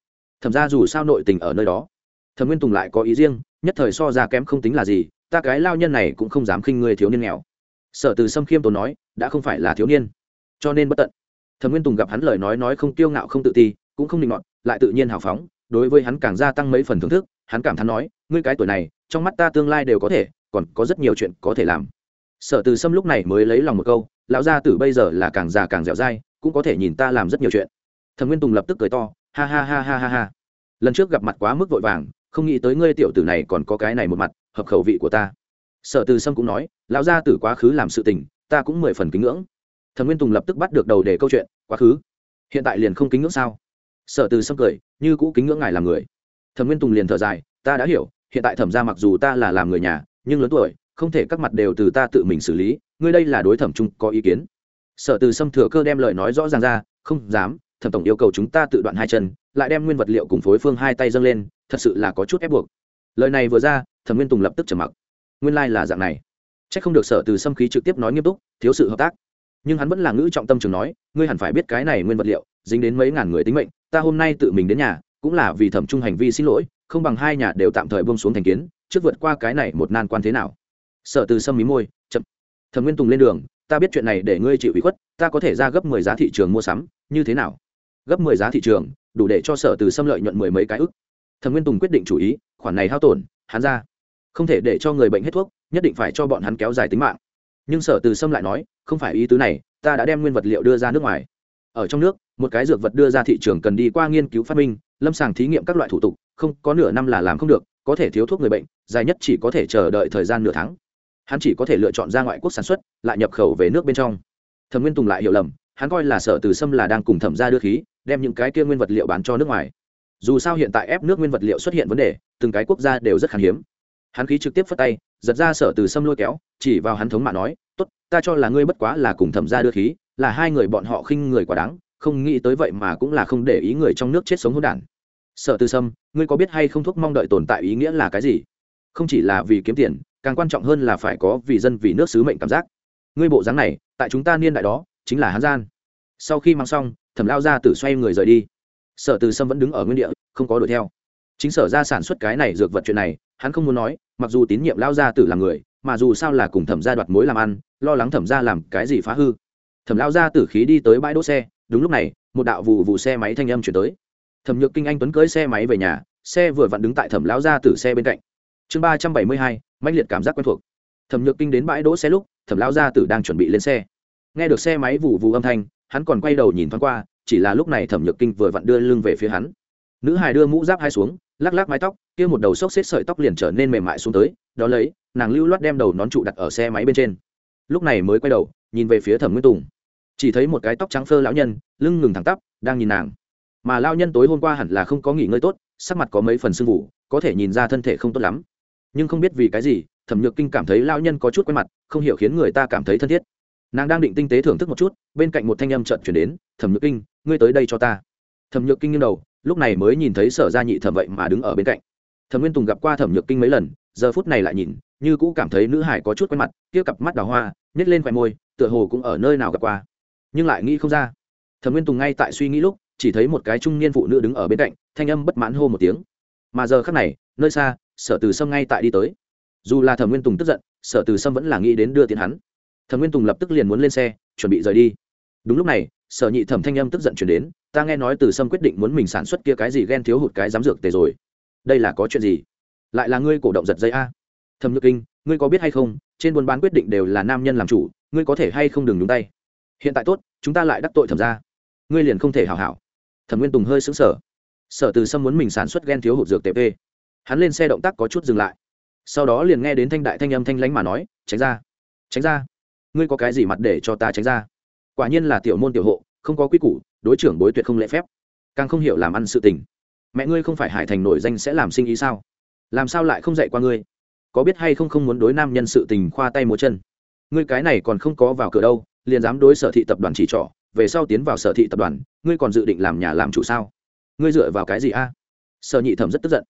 Thẩm ra dù sao nội tình ở nơi đó. Thẩm nguyên tùng lại có ý riêng, nhất thời so ra kém không tính là gì, ta cái lao nhân này cũng không dám khinh người thiếu niên nghèo. Sở từ sâm khiêm tốn nói, đã không phải là thiếu niên. Cho nên bất tận. Thẩm nguyên tùng gặp hắn lời nói nói không kiêu ngạo không tự ti, cũng không định ngọn lại tự nhiên hào phóng, đối với hắn càng gia tăng mấy phần thưởng thức, hắn cảm thán nói, ngươi cái tuổi này, trong mắt ta tương lai đều có thể, còn có rất nhiều chuyện có thể làm sở từ sâm lúc này mới lấy lòng một câu, lão gia tử bây giờ là càng già càng dẻo dai, cũng có thể nhìn ta làm rất nhiều chuyện. Thẩm nguyên tùng lập tức cười to, ha ha ha ha ha ha. Lần trước gặp mặt quá mức vội vàng, không nghĩ tới ngươi tiểu tử này còn có cái này một mặt, hợp khẩu vị của ta. Sở từ sâm cũng nói, lão gia tử quá khứ làm sự tình, ta cũng mười phần kính ngưỡng. Thẩm nguyên tùng lập tức bắt được đầu để câu chuyện, quá khứ? Hiện tại liền không kính ngưỡng sao? Sở từ sâm cười, như cũ kính ngưỡng ngài làm người. Thẩm nguyên tùng liền thở dài, ta đã hiểu, hiện tại thẩm ra mặc dù ta là làm người nhà, nhưng lớn tuổi không thể các mặt đều từ ta tự mình xử lý, ngươi đây là đối thẩm chung có ý kiến. Sở từ sâm thừa cơ đem lời nói rõ ràng ra, không dám, thẩm tổng yêu cầu chúng ta tự đoạn hai chân, lại đem nguyên vật liệu cùng phối phương hai tay dâng lên, thật sự là có chút ép buộc. Lời này vừa ra, thẩm nguyên tùng lập tức trầm mặc. Nguyên lai、like、là dạng này. C h ắ c không được sở từ sâm khí trực tiếp nói nghiêm túc, thiếu sự hợp tác. Nhưng hắn vẫn là ngữ trọng tâm trường nói, ngươi hẳn phải biết cái này nguyên vật liệu, dính đến mấy ngàn người tính mệnh, ta hôm nay tự mình đến nhà, cũng là vì thẩm trung hành vi xin lỗi, không bằng hai nhà đều tạm thời bông xuống thành kiến, trước vượt qua cái này một nan quan thế nào sở từ sâm mí môi, chậm. Thẩm nguyên tùng lên đường, ta biết chuyện này để ngươi chịu ủy khuất, ta có thể ra gấp mười giá thị trường mua sắm, như thế nào? Gấp mười giá thị trường, đủ để cho sở từ Sâm lợi nhuận mười mấy cái ức. Thẩm nguyên tùng quyết định chủ ý, khoản này hao tổn, hắn ra. Không thể để cho người bệnh hết thuốc, nhất định phải cho bọn hắn kéo dài tính mạng. Nhưng sở từ sâm lại nói, không phải ý tứ này, ta đã đem nguyên vật liệu đưa ra nước ngoài. Ở trong nước, một cái dược vật đưa ra thị trường cần đi qua nghiên cứu phát minh, lâm sàng thí nghiệm các loại thủ tục, không, có nửa năm là làm không được, có thể thiếu thuốc người bệnh, dài nhất chỉ có thể chờ đợi thời gian nửa tháng hắn chỉ có thể lựa chọn ra ngoại quốc sản xuất, lại nhập khẩu về nước bên trong. Thẩm nguyên tùng lại hiểu lầm, hắn coi là sở từ sâm là đang cùng thẩm ra đưa khí, đem những cái kia nguyên vật liệu bán cho nước ngoài. Dù sao hiện tại ép nước nguyên vật liệu xuất hiện vấn đề, từng cái quốc gia đều rất khan hiếm. Hắn khí trực tiếp phất tay, giật ra sở từ sâm lôi kéo, chỉ vào hắn thống mạ nói, tốt, ta cho là ngươi bất quá là cùng thẩm ra đưa khí, là hai người bọn họ khinh người quá đáng, không nghĩ tới vậy mà cũng là không để ý người trong nước chết sống hôn đản. Sở từ sâm, ngươi có biết hay không thuốc mong đợi tồn tại ý nghĩa là cái gì? Không chỉ là vì kiếm tiền càng quan trọng hơn là phải có vì dân vì nước sứ mệnh cảm giác. Ngươi bộ dáng này, tại chúng ta niên đại đó, chính là hán gian. Sau khi mang xong, thẩm lao ra tử xoay người rời đi. Sở từ sâm vẫn đứng ở nguyên địa, không có đuổi theo. Chính sở ra sản xuất cái này dược vật chuyện này, hắn không muốn nói, mặc dù tín nhiệm lao ra tử là người, mà dù sao là cùng thẩm gia đoạt mối làm ăn, lo lắng thẩm gia làm cái gì phá hư. Thẩm lao ra tử khí đi tới bãi đỗ xe, đúng lúc này, một đạo vụ vụ xe máy thanh âm chuyển tới. Thẩm nhược kinh anh tuấn cưới xe máy về nhà, xe vừa vặn đứng tại thẩm lao ra tử xe bên cạnh chương ba trăm bảy mươi hai mạnh liệt cảm giác quen thuộc. Thẩm nhược kinh đến bãi đỗ xe lúc, thẩm lao gia tử đang chuẩn bị lên xe. Nghe được xe máy vụ vụ âm thanh, hắn còn quay đầu nhìn thoáng qua, chỉ là lúc này thẩm nhược kinh vừa vặn đưa lưng về phía hắn. Nữ hài đưa mũ giáp hai xuống, lắc lắc mái tóc, kia một đầu xốc xếp sợi tóc liền trở nên mềm mại xuống tới, đó lấy, nàng lưu loát đem đầu nón trụ đặt ở xe máy bên trên. Lúc này mới quay đầu, nhìn về phía thẩm nguyên tùng. Chỉ thấy một cái tóc trắng phơ lão nhân, lưng ngừng thẳng tắp, đang nhìn nàng. Mà lao nhân tối hôm qua hẳn là không có nghỉ ngơi tốt, sắc mặt có mấy phần sưng vụ có thể nhìn ra thân thể không tốt lắm nhưng không biết vì cái gì, thẩm nhược kinh cảm thấy lao nhân có chút quen mặt, không hiểu khiến người ta cảm thấy thân thiết. Nàng đang định tinh tế thưởng thức một chút, bên cạnh một thanh âm trận chuyển đến, thẩm nhược kinh, ngươi tới đây cho ta. Thẩm nhược kinh nghiêng đầu, lúc này mới nhìn thấy sở gia nhị thẩm vậy mà đứng ở bên cạnh. Thẩm nguyên tùng gặp qua thẩm nhược kinh mấy lần, giờ phút này lại nhìn, như cũ cảm thấy nữ hải có chút quen mặt, kia cặp mắt đào hoa nhét lên khoe môi, tựa hồ cũng ở nơi nào gặp qua. Nhưng lại nghĩ không ra. Thẩm nguyên tùng ngay tại suy nghĩ lúc, chỉ thấy một cái trung niên phụ nữ đứng ở bên cạnh, thanh âm bất mãn hô một tiếng. Mà giờ khắc này, nơi xa sở từ sâm ngay tại đi tới. Dù là thẩm nguyên tùng tức giận, sở từ sâm vẫn là nghĩ đến đưa tiền hắn. Thẩm nguyên tùng lập tức liền muốn lên xe, chuẩn bị rời đi. Đúng lúc này, sở nhị thẩm thanh âm tức giận chuyển đến, ta nghe nói từ sâm quyết định muốn mình sản xuất kia cái gì ghen thiếu hụt cái dám dược tề rồi. Đây là có chuyện gì? Lại là ngươi cổ động giật dây a? Thẩm nhược kinh, ngươi có biết hay không, trên buôn bán quyết định đều là nam nhân làm chủ, ngươi có thể hay không đừng nhúng tay? Hiện tại tốt, chúng ta lại đắc tội thẩm ra ngươi liền không thể hảo hảo. Thẩm nguyên tùng hơi xứng sở sở từ sâm muốn mình sản xuất ghen thiếu hụt dược tề p hắn lên xe động tác có chút dừng lại. Sau đó liền nghe đến thanh đại thanh âm thanh lánh mà nói, tránh ra tránh ra. Ngươi có cái gì mặt để cho ta tránh ra? Quả nhiên là tiểu môn tiểu hộ, không có quy củ, đối trưởng bối tuyệt không lễ phép. Càng không hiểu làm ăn sự tình. Mẹ ngươi không phải hải thành nổi danh sẽ làm sinh ý sao? Làm sao lại không dạy qua ngươi? Có biết hay không không muốn đối nam nhân sự tình khoa tay múa chân? Ngươi cái này còn không có vào cửa đâu, liền dám đối sở thị tập đoàn chỉ trỏ, về sau tiến vào sở thị tập đoàn, ngươi còn dự định làm nhà làm chủ sao? Ngươi dựa vào cái gì a? Sở nhị thẩm rất tức giận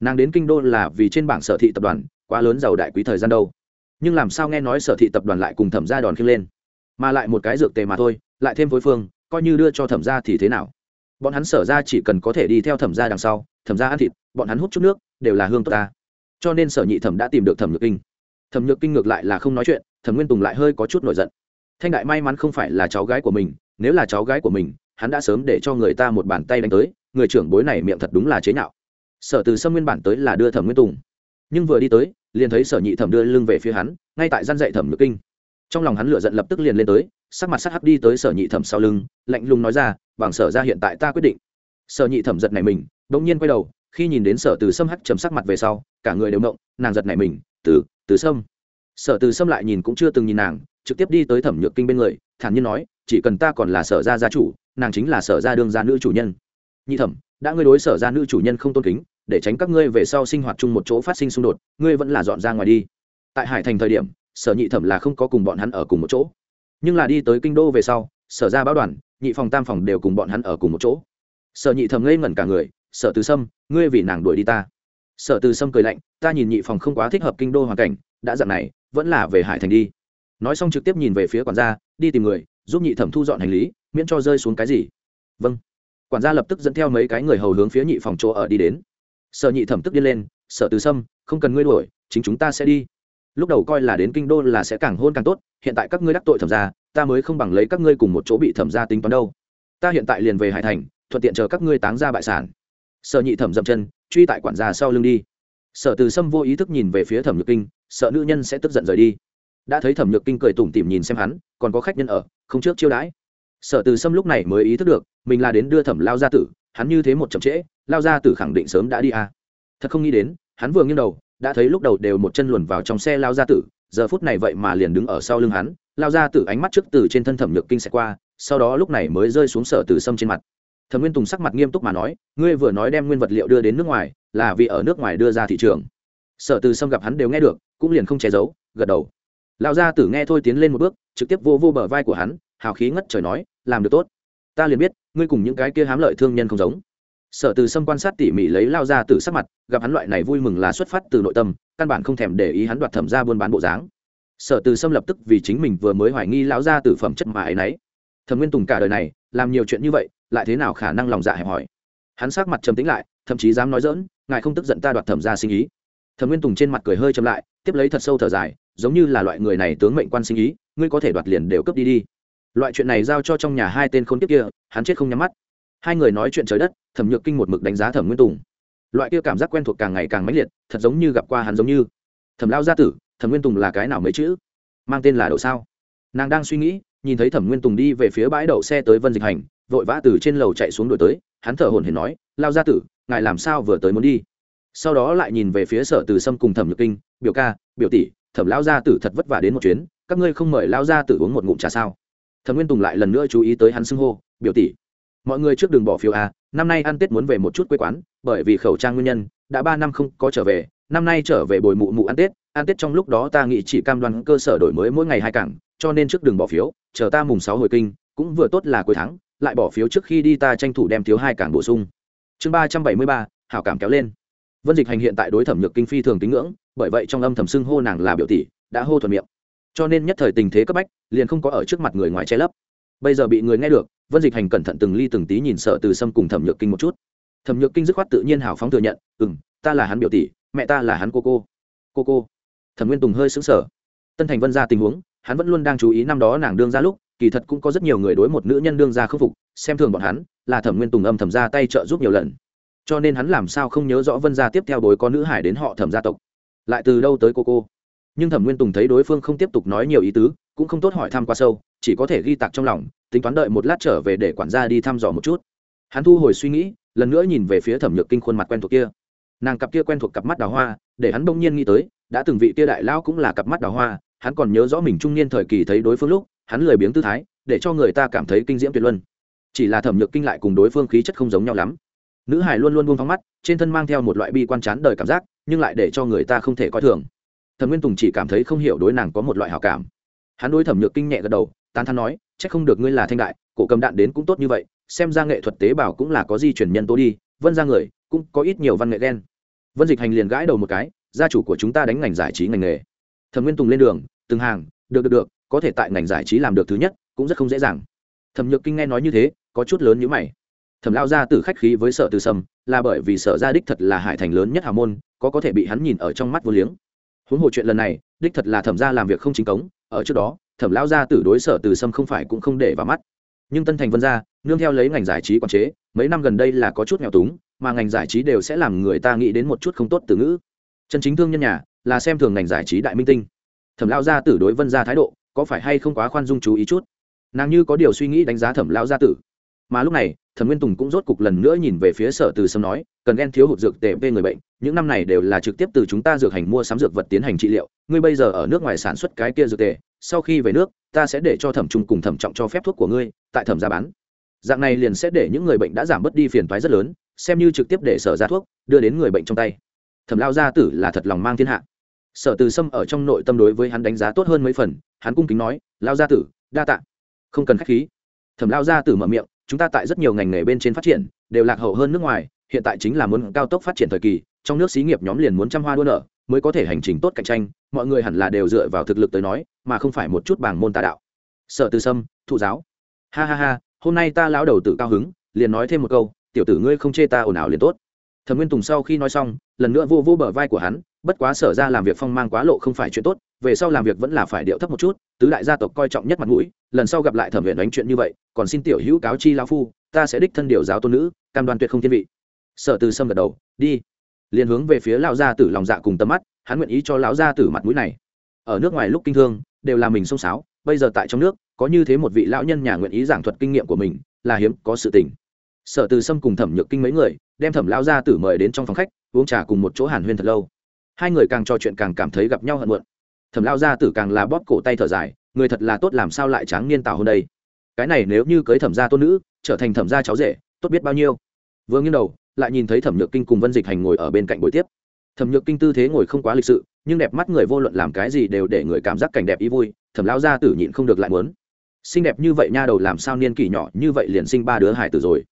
nàng đến kinh đô là vì trên bảng sở thị tập đoàn, quá lớn giàu đại quý thời gian đâu. Nhưng làm sao nghe nói sở thị tập đoàn lại cùng thẩm ra đòn khiêng lên? Mà lại một cái dược tề mà thôi, lại thêm phối phương, coi như đưa cho thẩm ra thì thế nào? Bọn hắn sở ra chỉ cần có thể đi theo thẩm ra đằng sau, thẩm ra ăn thịt, bọn hắn hút chút nước, đều là hương tốt ta. Cho nên sở nhị thẩm đã tìm được thẩm nhược kinh. Thẩm nhược kinh ngược lại là không nói chuyện, thẩm nguyên tùng lại hơi có chút nổi giận. Thanh đại may mắn không phải là cháu gái của mình, nếu là cháu gái của mình, hắn đã sớm để cho người ta một bàn tay đánh tới, người trưởng bối này miệng thật đúng là chế nhạo sở từ sâm nguyên bản tới là đưa thẩm nguyên tùng. Nhưng vừa đi tới, liền thấy sở nhị thẩm đưa lưng về phía hắn, ngay tại gian dạy thẩm nhược kinh. Trong lòng hắn lửa giận lập tức liền lên tới, sắc mặt sắc hắc đi tới sở nhị thẩm sau lưng, lạnh lùng nói ra bằng sở ra hiện tại ta quyết định. Sở nhị thẩm giật này mình, bỗng nhiên quay đầu, khi nhìn đến sở từ sâm hắc chấm sắc mặt về sau, cả người đều động, nàng giật này mình, từ từ sâm. Sở từ Sâm lại nhìn cũng chưa từng nhìn nàng, trực tiếp đi tới thẩm nhược kinh bên người, thản nhiên nói, chỉ cần ta còn là sở gia gia chủ, nàng chính là sở gia đương gia nữ chủ nhân. Nhị thẩm đã ngươi đối sở ra nữ chủ nhân không tôn kính, để tránh các ngươi về sau sinh hoạt chung một chỗ phát sinh xung đột, ngươi vẫn là dọn ra ngoài đi. Tại hải thành thời điểm, sở nhị thẩm là không có cùng bọn hắn ở cùng một chỗ. Nhưng là đi tới kinh đô về sau, sở ra báo đoàn, nhị phòng tam phòng đều cùng bọn hắn ở cùng một chỗ. Sở nhị thẩm ngây ngẩn cả người, sở từ sâm, ngươi vì nàng đuổi đi ta. Sở từ sâm cười lạnh, ta nhìn nhị phòng không quá thích hợp kinh đô hoàn cảnh, đã dặn này, vẫn là về hải thành đi. Nói xong trực tiếp nhìn về phía quản gia, đi tìm người, giúp nhị thẩm thu dọn hành lý, miễn cho rơi xuống cái gì? Vâng quản gia lập tức dẫn theo mấy cái người hầu hướng phía nhị phòng chỗ ở đi đến. Sở nhị thẩm tức đi lên, sở từ sâm, không cần ngươi đuổi, chính chúng ta sẽ đi. Lúc đầu coi là đến kinh đô là sẽ càng hôn càng tốt, hiện tại các ngươi đắc tội thẩm ra ta mới không bằng lấy các ngươi cùng một chỗ bị thẩm ra tính toán đâu. Ta hiện tại liền về hải thành, thuận tiện chờ các ngươi táng ra bại sản. Sở nhị thẩm dậm chân, truy tại quản gia sau lưng đi. Sở từ sâm vô ý thức nhìn về phía thẩm nhược kinh, sợ nữ nhân sẽ tức giận rời đi. Đã thấy thẩm nhược kinh cười tủm tỉm nhìn xem hắn, còn có khách nhân ở, không trước chiêu đãi. Sở từ sâm lúc này mới ý thức được mình là đến đưa thẩm lao gia tử, hắn như thế một chậm trễ, lao gia tử khẳng định sớm đã đi à. thật không nghĩ đến, hắn vừa nghiêng đầu, đã thấy lúc đầu đều một chân luồn vào trong xe lao gia tử, giờ phút này vậy mà liền đứng ở sau lưng hắn, lao gia tử ánh mắt trước từ trên thân thẩm nhược kinh sẽ qua, sau đó lúc này mới rơi xuống sở từ sâm trên mặt. Thẩm nguyên tùng sắc mặt nghiêm túc mà nói, ngươi vừa nói đem nguyên vật liệu đưa đến nước ngoài, là vì ở nước ngoài đưa ra thị trường. Sở từ sâm gặp hắn đều nghe được, cũng liền không che giấu, gật đầu. Lão gia tử nghe thôi tiến lên một bước, trực tiếp vô vô bờ vai của hắn, hào khí ngất trời nói, làm được tốt ta liền biết, ngươi cùng những cái kia hám lợi thương nhân không giống. Sở từ sâm quan sát tỉ mỉ lấy lao ra từ sắc mặt, gặp hắn loại này vui mừng là xuất phát từ nội tâm, căn bản không thèm để ý hắn đoạt thẩm ra buôn bán bộ dáng. Sở từ sâm lập tức vì chính mình vừa mới hoài nghi lão ra từ phẩm chất mà ấy nấy. Thẩm nguyên tùng cả đời này, làm nhiều chuyện như vậy, lại thế nào khả năng lòng dạ hẹp hỏi hắn sắc mặt trầm tính lại, thậm chí dám nói dỡn ngài không tức giận ta đoạt thẩm ra sinh ý. Thẩm nguyên tùng trên mặt cười hơi chậm lại, tiếp lấy thật sâu thở dài, giống như là loại người này tướng mệnh quan sinh ý, ngươi có thể đoạt liền đều cướp đi đi loại chuyện này giao cho trong nhà hai tên khốn kiếp kia, hắn chết không nhắm mắt. Hai người nói chuyện trời đất, thẩm nhược kinh một mực đánh giá thẩm nguyên tùng. Loại kia cảm giác quen thuộc càng ngày càng mãnh liệt, thật giống như gặp qua hắn giống như. Thẩm lao gia tử, thẩm nguyên tùng là cái nào mấy chữ? Mang tên là đậu sao. Nàng đang suy nghĩ, nhìn thấy thẩm nguyên tùng đi về phía bãi đậu xe tới vân dịch hành, vội vã từ trên lầu chạy xuống đổi tới. Hắn thở hồn hển nói, lao gia tử, ngài làm sao vừa tới muốn đi? Sau đó lại nhìn về phía sở từ sâm cùng thẩm nhược kinh, biểu ca, biểu tỷ, thẩm lao gia tử thật vất vả đến một chuyến, các ngươi không mời lao gia tử uống một ngụm trà sao? Thần nguyên tùng lại lần nữa chú ý tới hắn xưng hô, biểu tỷ, mọi người trước đường bỏ phiếu a năm nay ăn tết muốn về một chút quê quán, bởi vì khẩu trang nguyên nhân, đã ba năm không có trở về, năm nay trở về bồi mụ mụ ăn tết ăn tết trong lúc đó ta nghĩ chỉ cam đoan cơ sở đổi mới mỗi ngày hai cảng, cho nên trước đường bỏ phiếu, chờ ta mùng sáu hồi kinh, cũng vừa tốt là cuối tháng, lại bỏ phiếu trước khi đi ta tranh thủ đem thiếu hai cảng bổ sung. Chương ba trăm bảy mươi ba, hảo cảm kéo lên. Vân dịch hành hiện tại đối thẩm nhược kinh phi thường tín ngưỡng, bởi vậy trong âm thầm xưng hô nàng là biểu tỷ, đã hô thuận miệng cho nên nhất thời tình thế cấp bách, liền không có ở trước mặt người ngoài che lấp. Bây giờ bị người nghe được, vân dịch hành cẩn thận từng ly từng tí nhìn sợ từ sâm cùng thẩm nhược kinh một chút. Thẩm nhược kinh dứt khoát tự nhiên hào phóng thừa nhận ừ m ta là hắn biểu tỷ, mẹ ta là hắn cô cô. Cô cô? Thẩm nguyên tùng hơi xứng sở tân thành vân ra tình huống, hắn vẫn luôn đang chú ý năm đó nàng đương ra lúc, kỳ thật cũng có rất nhiều người đối một nữ nhân đương ra khâm phục, xem thường bọn hắn, là thẩm nguyên tùng âm thầm ra tay trợ giúp nhiều lần. Cho nên hắn làm sao không nhớ rõ vân gia tiếp theo bối có nữ hải đến họ thẩm gia tộc. Lại từ đâu tới cô cô? Nhưng thẩm nguyên tùng thấy đối phương không tiếp tục nói nhiều ý tứ, cũng không tốt hỏi thăm qua sâu, chỉ có thể ghi tặc trong lòng, tính toán đợi một lát trở về để quản gia đi thăm dò một chút. Hắn thu hồi suy nghĩ, lần nữa nhìn về phía thẩm nhược kinh khuôn mặt quen thuộc kia. Nàng cặp kia quen thuộc cặp mắt đào hoa, để hắn bỗng nhiên nghĩ tới, đã từng vị kia đại lão cũng là cặp mắt đào hoa, hắn còn nhớ rõ mình trung niên thời kỳ thấy đối phương lúc, hắn lười biếng tư thái, để cho người ta cảm thấy kinh diễm tuyệt luân. Chỉ là thẩm nhược kinh lại cùng đối phương khí chất không giống nhau lắm. Nữ hải luôn luôn buông phóng mắt, trên thân mang theo một loại bi quan chán đời cảm giác, nhưng lại để cho người ta không thể coi thường thẩm nguyên tùng chỉ cảm thấy không hiểu đối nàng có một loại hào cảm. Hắn đối thẩm nhược kinh nhẹ gật đầu tán thắn nói c h ắ c không được ngươi là thanh đại cổ cầm đạn đến cũng tốt như vậy xem ra nghệ thuật tế bào cũng là có di chuyển nhân tố đi vân ra người cũng có ít nhiều văn nghệ đen vân dịch hành liền gãi đầu một cái gia chủ của chúng ta đánh ngành giải trí ngành nghề. Thẩm nguyên tùng lên đường từng hàng được được được có thể tại ngành giải trí làm được thứ nhất cũng rất không dễ dàng. Thẩm nhược kinh nghe nói như thế có chút lớn như mày. Thẩm lao ra từ khách khí với sở từ sầm, là bởi vì sở gia đích thật là hải thành lớn nhất hào môn có có thể bị hắn nhìn ở trong mắt vô liếng huống hồ chuyện lần này, đích thật là thẩm gia làm việc không chính cống, ở trước đó, thẩm lao gia tử đối sở từ sâm không phải cũng không để vào mắt. Nhưng tân thành vân gia, nương theo lấy ngành giải trí quản chế, mấy năm gần đây là có chút nghèo túng, mà ngành giải trí đều sẽ làm người ta nghĩ đến một chút không tốt từ ngữ. Chân chính thương nhân nhà, là xem thường ngành giải trí đại minh tinh. Thẩm lao gia tử đối vân gia thái độ, có phải hay không quá khoan dung chú ý chút? Nàng như có điều suy nghĩ đánh giá thẩm lao gia tử. Mà lúc này, thẩm nguyên tùng cũng rốt cục lần nữa nhìn về phía sở từ sâm nói cần ghen thiếu hụt dược tệ về người bệnh, những năm này đều là trực tiếp từ chúng ta dược hành mua sắm dược vật tiến hành trị liệu. Ngươi bây giờ ở nước ngoài sản xuất cái kia dược tệ sau khi về nước, ta sẽ để cho thẩm trung cùng thẩm trọng cho phép thuốc của ngươi, tại thẩm ra bán. Dạng này liền sẽ để những người bệnh đã giảm bớt đi phiền toái rất lớn, xem như trực tiếp để sở ra thuốc, đưa đến người bệnh trong tay. Thẩm lao gia tử là thật lòng mang thiên hạ. Sở từ sâm ở trong nội tâm đối với hắn đánh giá tốt hơn mấy phần, hắn cung kính nói, lao gia tử, đa tạ. Không cần khách khí. Thẩm lao gia tử mở miệng, chúng ta tại rất nhiều ngành nghề bên trên phát triển, đều lạc hậu hơn nước ngoài hiện tại chính là muốn cao tốc phát triển thời kỳ, trong nước xí nghiệp nhóm liền muốn trăm hoa đua nở, mới có thể hành trình tốt cạnh tranh, mọi người hẳn là đều dựa vào thực lực tới nói, mà không phải một chút bảng môn tà đạo. Sở từ sâm, thụ giáo. Ha ha ha, hôm nay ta lão đầu tự cao hứng, liền nói thêm một câu, tiểu tử ngươi không chê ta ồn ào liền tốt. Thẩm nguyên tùng sau khi nói xong, lần nữa vô vô bờ vai của hắn, bất quá sở ra làm việc phong mang quá lộ không phải chuyện tốt, về sau làm việc vẫn là phải điệu thấp một chút, tứ đại gia tộc coi trọng nhất mặt mũi, lần sau gặp lại thẩm viện đánh chuyện như vậy, còn xin tiểu hữu cáo chi lao phu, ta sẽ đích thân điều giáo tôn nữ, cam đoan tuyệt không thiên vị sở từ sâm gật đầu, đi. Liền hướng về phía lão gia tử lòng dạ cùng tầm mắt, hắn nguyện ý cho lão gia tử mặt mũi này. Ở nước ngoài lúc kinh thương, đều là mình xông xáo bây giờ tại trong nước, có như thế một vị lão nhân nhà nguyện ý giảng thuật kinh nghiệm của mình, là hiếm có sự tình. Sở từ sâm cùng thẩm nhược kinh mấy người, đem thẩm lão gia tử mời đến trong phòng khách, uống trà cùng một chỗ hàn huyên thật lâu. Hai người càng trò chuyện càng cảm thấy gặp nhau hận muộn. Thẩm lão gia tử càng là bóp cổ tay thở dài, người thật là tốt, làm sao lại tráng niên tảo hơn đây? Cái này nếu như cưới thẩm gia tôn nữ, trở thành thẩm gia cháu rể, tốt biết bao nhiêu? Vương nghiêng đầu lại nhìn thấy thẩm nhược kinh cùng vân dịch hành ngồi ở bên cạnh buổi tiếp thẩm nhược kinh tư thế ngồi không quá lịch sự nhưng đẹp mắt người vô luận làm cái gì đều để người cảm giác cảnh đẹp ý vui thẩm lão gia tử nhịn không được lại muốn xinh đẹp như vậy nha đầu làm sao niên kỷ nhỏ như vậy liền sinh ba đứa hải tử rồi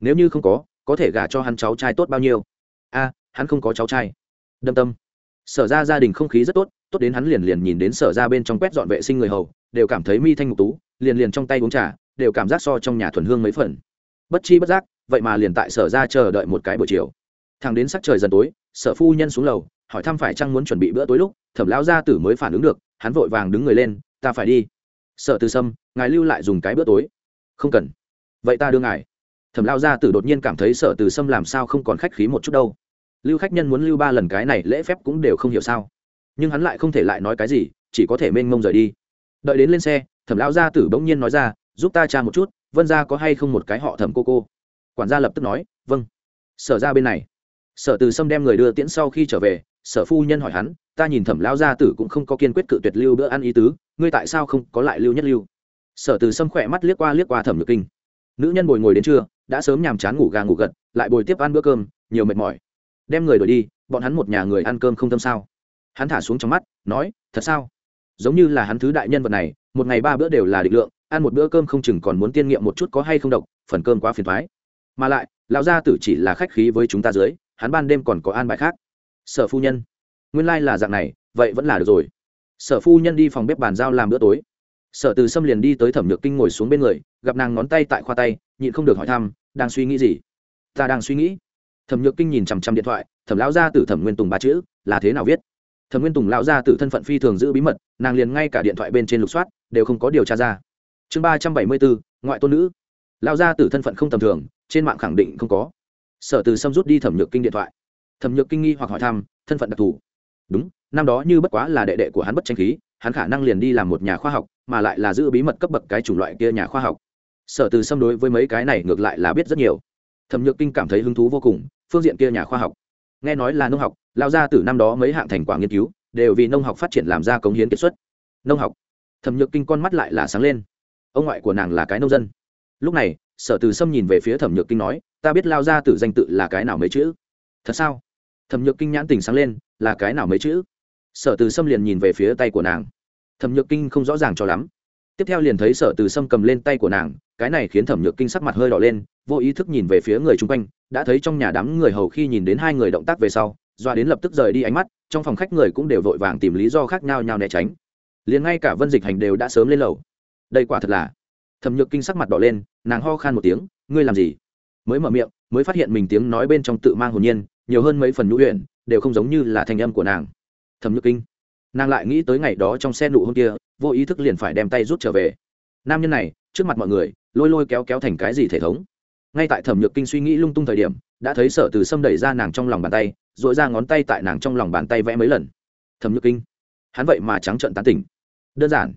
nếu như không có có thể gả cho hắn cháu trai tốt bao nhiêu a à, hắn không có cháu trai đâm tâm sở ra gia đình không khí rất tốt tốt đến hắn liền liền nhìn đến sở ra bên trong quét dọn vệ sinh người hầu đều cảm thấy mi thanh ngục tú liền liền trong tay uống trà đều cảm giác so trong nhà thuần hương mấy phần bất chi bất giác vậy mà liền tại sở ra chờ đợi một cái buổi chiều. Thằng đến sắc trời dần tối, sở phu nhân xuống lầu, hỏi thăm phải chăng muốn chuẩn bị bữa tối lúc, thẩm lão gia tử mới phản ứng được, hắn vội vàng đứng người lên, ta phải đi. Sở từ sâm, ngài lưu lại dùng cái bữa tối. Không cần. Vậy ta đưa ngài. Thẩm lao gia tử đột nhiên cảm thấy sở từ sâm làm sao không còn khách khí một chút đâu. Lưu khách nhân muốn lưu ba lần cái này lễ phép cũng đều không hiểu sao. Nhưng hắn lại không thể lại nói cái gì, chỉ có thể mênh mông rời đi. Đợi đến lên xe, thẩm lão gia tử bỗng nhiên nói ra, giúp ta tra một chút, vân ra có hay không một cái họ thẩm cô cô? Quản gia lập tức nói vâng. Sở ra bên này. Sở từ sâm đem người đưa tiễn sau khi trở về, sở phu nhân hỏi hắn, ta nhìn thẩm lao gia tử cũng không có kiên quyết cự tuyệt lưu bữa ăn ý tứ, ngươi tại sao không có lại lưu nhất lưu? Sở từ sâm khỏe mắt liếc qua liếc qua thẩm nhược kinh. Nữ nhân bồi ngồi đến trưa, đã sớm nhàm chán ngủ gà ngủ gật, lại bồi tiếp ăn bữa cơm, nhiều mệt mỏi. Đem người đổi đi, bọn hắn một nhà người ăn cơm không tâm sao? Hắn thả xuống trong mắt, nói, thật sao? Giống như là hắn thứ đại nhân vật này, một ngày ba bữa đều là định lượng, ăn một bữa cơm không chừng còn muốn tiên nghiệm một chút có hay không độc, phần cơm quá phiền thoái mà lại, lão gia tử chỉ là khách khí với chúng ta dưới, hắn ban đêm còn có an bài khác. Sở phu nhân, nguyên lai、like、là dạng này, vậy vẫn là được rồi. Sở phu nhân đi phòng bếp bàn giao làm bữa tối. Sở từ sâm liền đi tới thẩm nhược kinh ngồi xuống bên người, gặp nàng ngón tay tại khoa tay, nhịn không được hỏi thăm, đang suy nghĩ gì? Ta đang suy nghĩ. Thẩm nhược kinh nhìn chằm chằm điện thoại, thẩm lão gia tử thẩm nguyên tùng ba chữ, là thế nào viết? Thẩm nguyên tùng lão gia tử thân phận phi thường giữ bí mật, nàng liền ngay cả điện thoại bên trên lục soát, đều không có điều tra ra. Chương ba trăm bảy mươi bốn, ngoại tôn nữ. Lão gia tử thân phận không tầm thường trên mạng khẳng định không có. Sở từ xâm rút đi thẩm nhược kinh điện thoại. Thẩm nhược kinh nghi hoặc hỏi thăm, thân phận đặc thù. Đúng, năm đó như bất quá là đệ đệ của hắn bất tranh khí, hắn khả năng liền đi làm một nhà khoa học, mà lại là giữ bí mật cấp bậc cái chủng loại kia nhà khoa học. Sở từ xâm đối với mấy cái này ngược lại là biết rất nhiều. Thẩm nhược kinh cảm thấy hứng thú vô cùng, phương diện kia nhà khoa học. Nghe nói là nông học lao ra từ năm đó mấy hạng thành quả nghiên cứu, đều vì nông học phát triển làm ra cống hiến kiệt xuất. Nông học. Thẩm nhược kinh con mắt lại là sáng lên. Ông ngoại của nàng là cái nông dân. Lúc này sở từ sâm nhìn về phía thẩm nhược kinh nói, ta biết lao ra từ danh tự là cái nào mấy chữ? Thật sao? Thẩm nhược kinh nhãn tình sáng lên, là cái nào mấy chữ? Sở từ sâm liền nhìn về phía tay của nàng. Thẩm nhược kinh không rõ ràng cho lắm. Tiếp theo liền thấy sở từ sâm cầm lên tay của nàng, cái này khiến thẩm nhược kinh sắc mặt hơi đỏ lên, vô ý thức nhìn về phía người chung quanh, đã thấy trong nhà đám người hầu khi nhìn đến hai người động tác về sau, doa đến lập tức rời đi ánh mắt, trong phòng khách người cũng đều vội vàng tìm lý do khác nhau nhau né tránh. Liền ngay cả vân dịch hành đều đã sớm lên lầu. Đây quả thật là, thẩm nhược kinh sắc mặt đỏ lên nàng ho khan một tiếng, ngươi làm gì? Mới mở miệng, mới phát hiện mình tiếng nói bên trong tự mang hồn nhiên, nhiều hơn mấy phần nhũ huyện đều không giống như là thanh âm của nàng. Thẩm nhược kinh. Nàng lại nghĩ tới ngày đó trong xe nụ hôm kia, vô ý thức liền phải đem tay rút trở về. Nam nhân này, trước mặt mọi người, lôi lôi kéo kéo thành cái gì thể thống? Ngay tại thẩm nhược kinh suy nghĩ lung tung thời điểm, đã thấy sở từ sâm đẩy ra nàng trong lòng bàn tay dội ra ngón tay tại nàng trong lòng bàn tay vẽ mấy lần. Thẩm nhược kinh. Hắn vậy mà trắng trợn tán tỉnh. Đơn giản.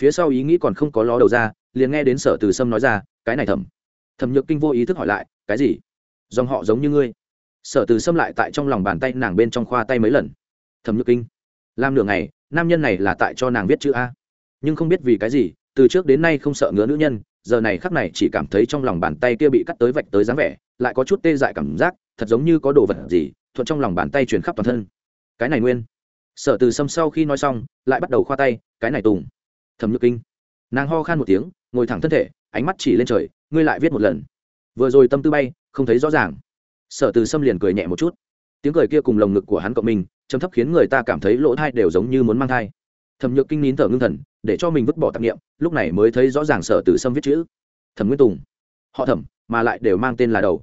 Phía sau ý nghĩ còn không có ló đầu ra liền nghe đến sở từ sâm nói ra, cái này thẩm. Thẩm nhược kinh vô ý thức hỏi lại, cái gì? Dòng họ giống như ngươi? Sở từ Sâm lại tại trong lòng bàn tay nàng bên trong khoa tay mấy lần. Thẩm nhược kinh, làm nửa ngày, nam nhân này là tại cho nàng viết chữ a. Nhưng không biết vì cái gì, từ trước đến nay không sợ ngứa nữ nhân, giờ này khắc này chỉ cảm thấy trong lòng bàn tay kia bị cắt tới vạch tới dáng vẻ, lại có chút tê dại cảm giác, thật giống như có đồ vật gì, thuận trong lòng bàn tay truyền khắp toàn thân. Cái này nguyên. Sở từ sâm sau khi nói xong, lại bắt đầu khoa tay, cái này tùng. Thẩm nhược kinh. Nàng ho khan một tiếng ngồi thẳng thân thể, ánh mắt chỉ lên trời, ngươi lại viết một lần. Vừa rồi tâm tư bay, không thấy rõ ràng. Sở từ sâm liền cười nhẹ một chút. Tiếng cười kia cùng lồng ngực của hắn cộng mình chấm thấp khiến người ta cảm thấy lỗ thai đều giống như muốn mang thai. Thẩm nhược kinh nín thở ngưng thần, để cho mình vứt bỏ tạp nghiệm lúc này mới thấy rõ ràng sở từ sâm viết chữ. Thẩm nguyên tùng. Họ thẩm, mà lại đều mang tên là đầu.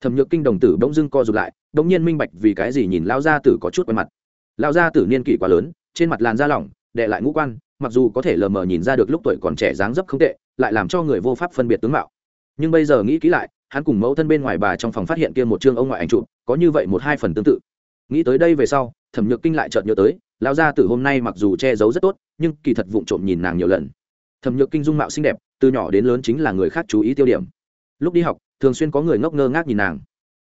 Thẩm nhược kinh đồng tử bỗng dưng co rụt lại bỗng nhiên minh bạch vì cái gì nhìn lao gia tử có chút quen mặt. Lao gia tử niên kỷ quá lớn, trên mặt làn da lỏng đệ lại ngũ quan mặc dù có thể lờ mờ nhìn ra được lúc tuổi còn trẻ dáng dấp không tệ, lại làm cho người vô pháp phân biệt tướng mạo. Nhưng bây giờ nghĩ kỹ lại, hắn cùng mẫu thân bên ngoài bà trong phòng phát hiện kia một chương ông ngoại ảnh chụp, có như vậy một hai phần tương tự. Nghĩ tới đây về sau, thẩm nhược kinh lại chợt nhớ tới, lão gia tử hôm nay mặc dù che giấu rất tốt, nhưng kỳ thật vụng trộm nhìn nàng nhiều lần. Thẩm nhược kinh dung mạo xinh đẹp, từ nhỏ đến lớn chính là người khác chú ý tiêu điểm. Lúc đi học, thường xuyên có người ngốc ngơ ngác nhìn nàng.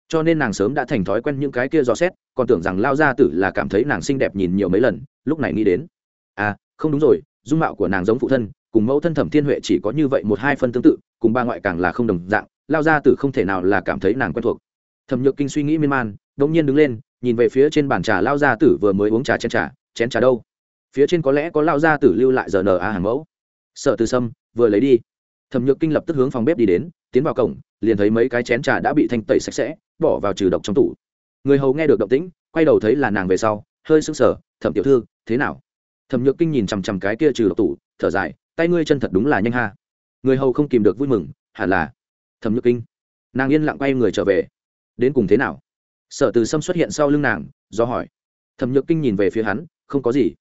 Cho nên nàng sớm đã thành thói quen những cái kia dò xét, còn tưởng rằng lao gia tử là cảm thấy nàng xinh đẹp nhìn nhiều mấy lần, lúc này nghĩ đến. À không đúng rồi, dung mạo của nàng giống phụ thân, cùng mẫu thân thẩm thiên huệ chỉ có như vậy một hai phân tương tự, cùng ba ngoại càng là không đồng dạng, lao gia tử không thể nào là cảm thấy nàng quen thuộc. Thẩm nhược kinh suy nghĩ miên man đông nhiên đứng lên, nhìn về phía trên bàn trà lao gia tử vừa mới uống trà chén trà chén trà đâu? Phía trên có lẽ có lao gia tử lưu lại giờ n a hàng mẫu. Sợ từ sâm, vừa lấy đi. Thẩm nhược kinh lập tức hướng phòng bếp đi đến, tiến vào cổng, liền thấy mấy cái chén trà đã bị thanh tẩy sạch sẽ, bỏ vào trừ độc trong tủ. Người hầu nghe được động tĩnh, quay đầu thấy là nàng về sau, hơi sững sờ, thẩm tiểu thư, thế nào? Thẩm nhược kinh nhìn chằm chằm cái kia trừ độc tủ, thở dài, tay ngươi chân thật đúng là nhanh ha. Người hầu không kìm được vui mừng, hẳn là thẩm nhược kinh. Nàng yên lặng quay người trở về. Đến cùng thế nào? Sở từ sâm xuất hiện sau lưng nàng, do hỏi. Thẩm nhược kinh nhìn về phía hắn, không có gì.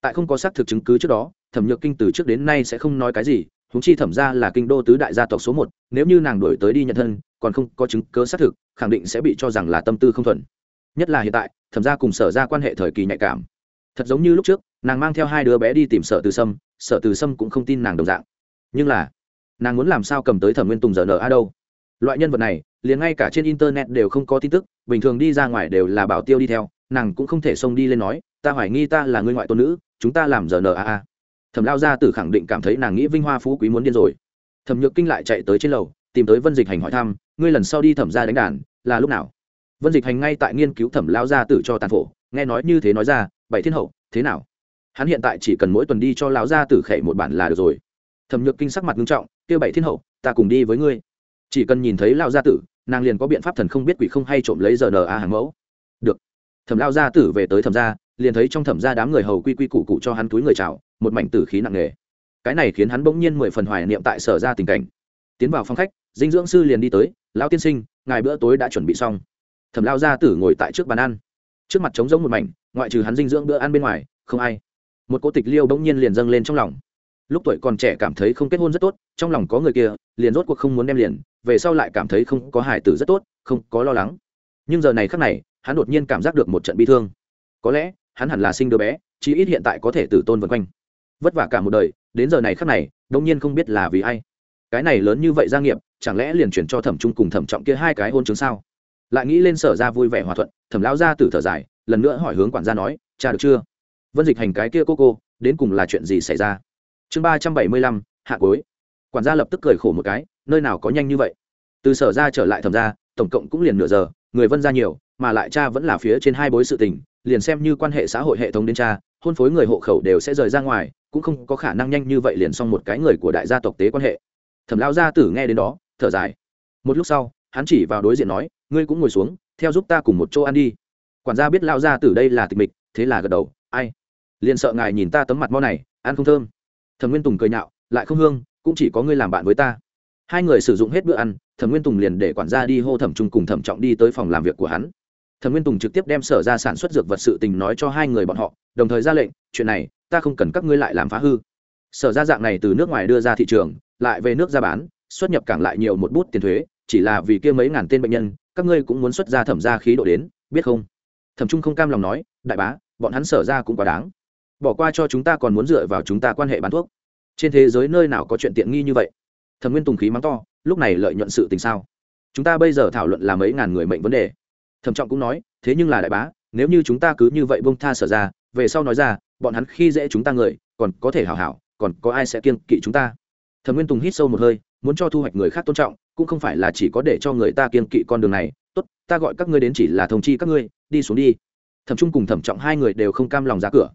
Tại không có xác thực chứng cứ trước đó, thẩm nhược kinh từ trước đến nay sẽ không nói cái gì húng chi thẩm ra là kinh đô tứ đại gia tộc số một, nếu như nàng đổi tới đi nhận thân, còn không có chứng cớ xác thực, khẳng định sẽ bị cho rằng là tâm tư không thuận nhất là hiện tại, thẩm ra cùng sở ra quan hệ thời kỳ nhạy cảm. Thật giống như lúc trước nàng mang theo hai đứa bé đi tìm sở từ sâm, sở từ sâm cũng không tin nàng đồng dạng. Nhưng là, nàng muốn làm sao cầm tới thẩm nguyên tùng giờ nở a đâu? Loại nhân vật này, liền ngay cả trên internet đều không có tin tức, bình thường đi ra ngoài đều là bảo tiêu đi theo, nàng cũng không thể xông đi lên nói, ta hoài nghi ta là người ngoại tôn nữ, chúng ta làm giờ nở a a. Thẩm lao gia tử khẳng định cảm thấy nàng nghĩ vinh hoa phú quý muốn điên rồi. Thẩm nhược kinh lại chạy tới trên lầu, tìm tới vân dịch hành hỏi thăm, ngươi lần sau đi thẩm ra đánh đàn, là lúc nào? Vân dịch hành ngay tại nghiên cứu thẩm lao gia tử cho tàn phổ, nghe nói như thế nói ra, bảy thiên hậu, thế nào? Hắn hiện tại chỉ cần mỗi tuần đi cho lão gia tử khệ một bản là được rồi. Thẩm nhược kinh sắc mặt nghiêm trọng kêu bảy thiên hậu, ta cùng đi với ngươi. Chỉ cần nhìn thấy lão gia tử, nàng liền có biện pháp thần không biết quỷ không hay trộm lấy giờ n a hàng mẫu. Được. Thẩm lao gia tử về tới thẩm gia, liền thấy trong thẩm gia đám người hầu quy quy củ cụ cho hắn túi người chào, một mảnh tử khí nặng nề. Cái này khiến hắn bỗng nhiên mười phần hoài niệm tại sở ra tình cảnh. Tiến vào phòng khách, dinh dưỡng sư liền đi tới, lão tiên sinh, ngài bữa tối đã chuẩn bị xong. Thẩm lao gia tử ngồi tại trước bàn ăn. Trước mặt trống rỗng một mảnh, ngoại trừ hắn dinh dưỡng bữa ăn bên ngoài, không ai một cô tịch liêu bỗng nhiên liền dâng lên trong lòng. Lúc tuổi còn trẻ cảm thấy không kết hôn rất tốt, trong lòng có người kia, liền rốt cuộc không muốn đem liền, về sau lại cảm thấy không có hải tử rất tốt, không có lo lắng. Nhưng giờ này khác này, hắn đột nhiên cảm giác được một trận bi thương. Có lẽ, hắn hẳn là sinh đứa bé, chí ít hiện tại có thể tử tôn vân quanh. Vất vả cả một đời, đến giờ này khác này đông nhiên không biết là vì ai. Cái này lớn như vậy gia nghiệp, chẳng lẽ liền chuyển cho thẩm trung cùng thẩm trọng kia hai cái hôn chứng sao? Lại nghĩ lên sở ra vui vẻ hòa thuận, thẩm lão ra tử thở dài, lần nữa hỏi hướng quản gia nói, cha được chưa? Vân dịch hành cái kia cô cô, đến cùng là chuyện gì xảy ra? Chương ba trăm bảy mươi lăm, hạ cối quản gia lập tức cười khổ một cái, nơi nào có nhanh như vậy? Từ sở ra trở lại thẩm ra tổng cộng cũng liền nửa giờ, người vân ra nhiều, mà lại cha vẫn là phía trên hai bối sự tình, liền xem như quan hệ xã hội hệ thống đến cha, hôn phối người hộ khẩu đều sẽ rời ra ngoài, cũng không có khả năng nhanh như vậy liền xong một cái người của đại gia tộc tế quan hệ. Thẩm lao gia tử nghe đến đó, thở dài. Một lúc sau, hắn chỉ vào đối diện nói, ngươi cũng ngồi xuống, theo giúp ta cùng một chỗ ăn đi. Quản gia biết lao gia tử đây là tịch mịch, thế là gật đầu, ai? Liền sợ ngài nhìn ta tấm mặt mo này, ăn không thơm. Thẩm nguyên tùng cười nhạo, lại không hương, cũng chỉ có ngươi làm bạn với ta. Hai người sử dụng hết bữa ăn, thẩm nguyên tùng liền để quản gia đi hô thẩm trung cùng thẩm trọng đi tới phòng làm việc của hắn. Thẩm nguyên tùng trực tiếp đem sở ra sản xuất dược vật sự tình nói cho hai người bọn họ, đồng thời ra lệnh, chuyện này, ta không cần các ngươi lại làm phá hư. Sở ra dạng này từ nước ngoài đưa ra thị trường, lại về nước ra bán, xuất nhập cảng lại nhiều một bút tiền thuế, chỉ là vì kia mấy ngàn tên bệnh nhân, các ngươi cũng muốn xuất ra thẩm ra khí độ đến, biết không? Thẩm trung không cam lòng nói, đại bá, bọn hắn sở ra cũng quá đáng bỏ qua cho chúng ta còn muốn dựa vào chúng ta quan hệ bán thuốc. Trên thế giới nơi nào có chuyện tiện nghi như vậy? Thẩm nguyên tùng khí mắng to, lúc này lợi nhuận sự tình sao? Chúng ta bây giờ thảo luận là mấy ngàn người mệnh vấn đề. Thẩm trọng cũng nói, thế nhưng là đại bá, nếu như chúng ta cứ như vậy bông tha sở ra, về sau nói ra, bọn hắn khi dễ chúng ta người, còn có thể hảo hảo, còn có ai sẽ kiên kỵ chúng ta? Thẩm nguyên tùng hít sâu một hơi, muốn cho thu hoạch người khác tôn trọng, cũng không phải là chỉ có để cho người ta kiên kỵ con đường này. Tốt, ta gọi các ngươi đến chỉ là thông chi các ngươi, đi xuống đi. Thẩm trung cùng thẩm trọng hai người đều không cam lòng ra cửa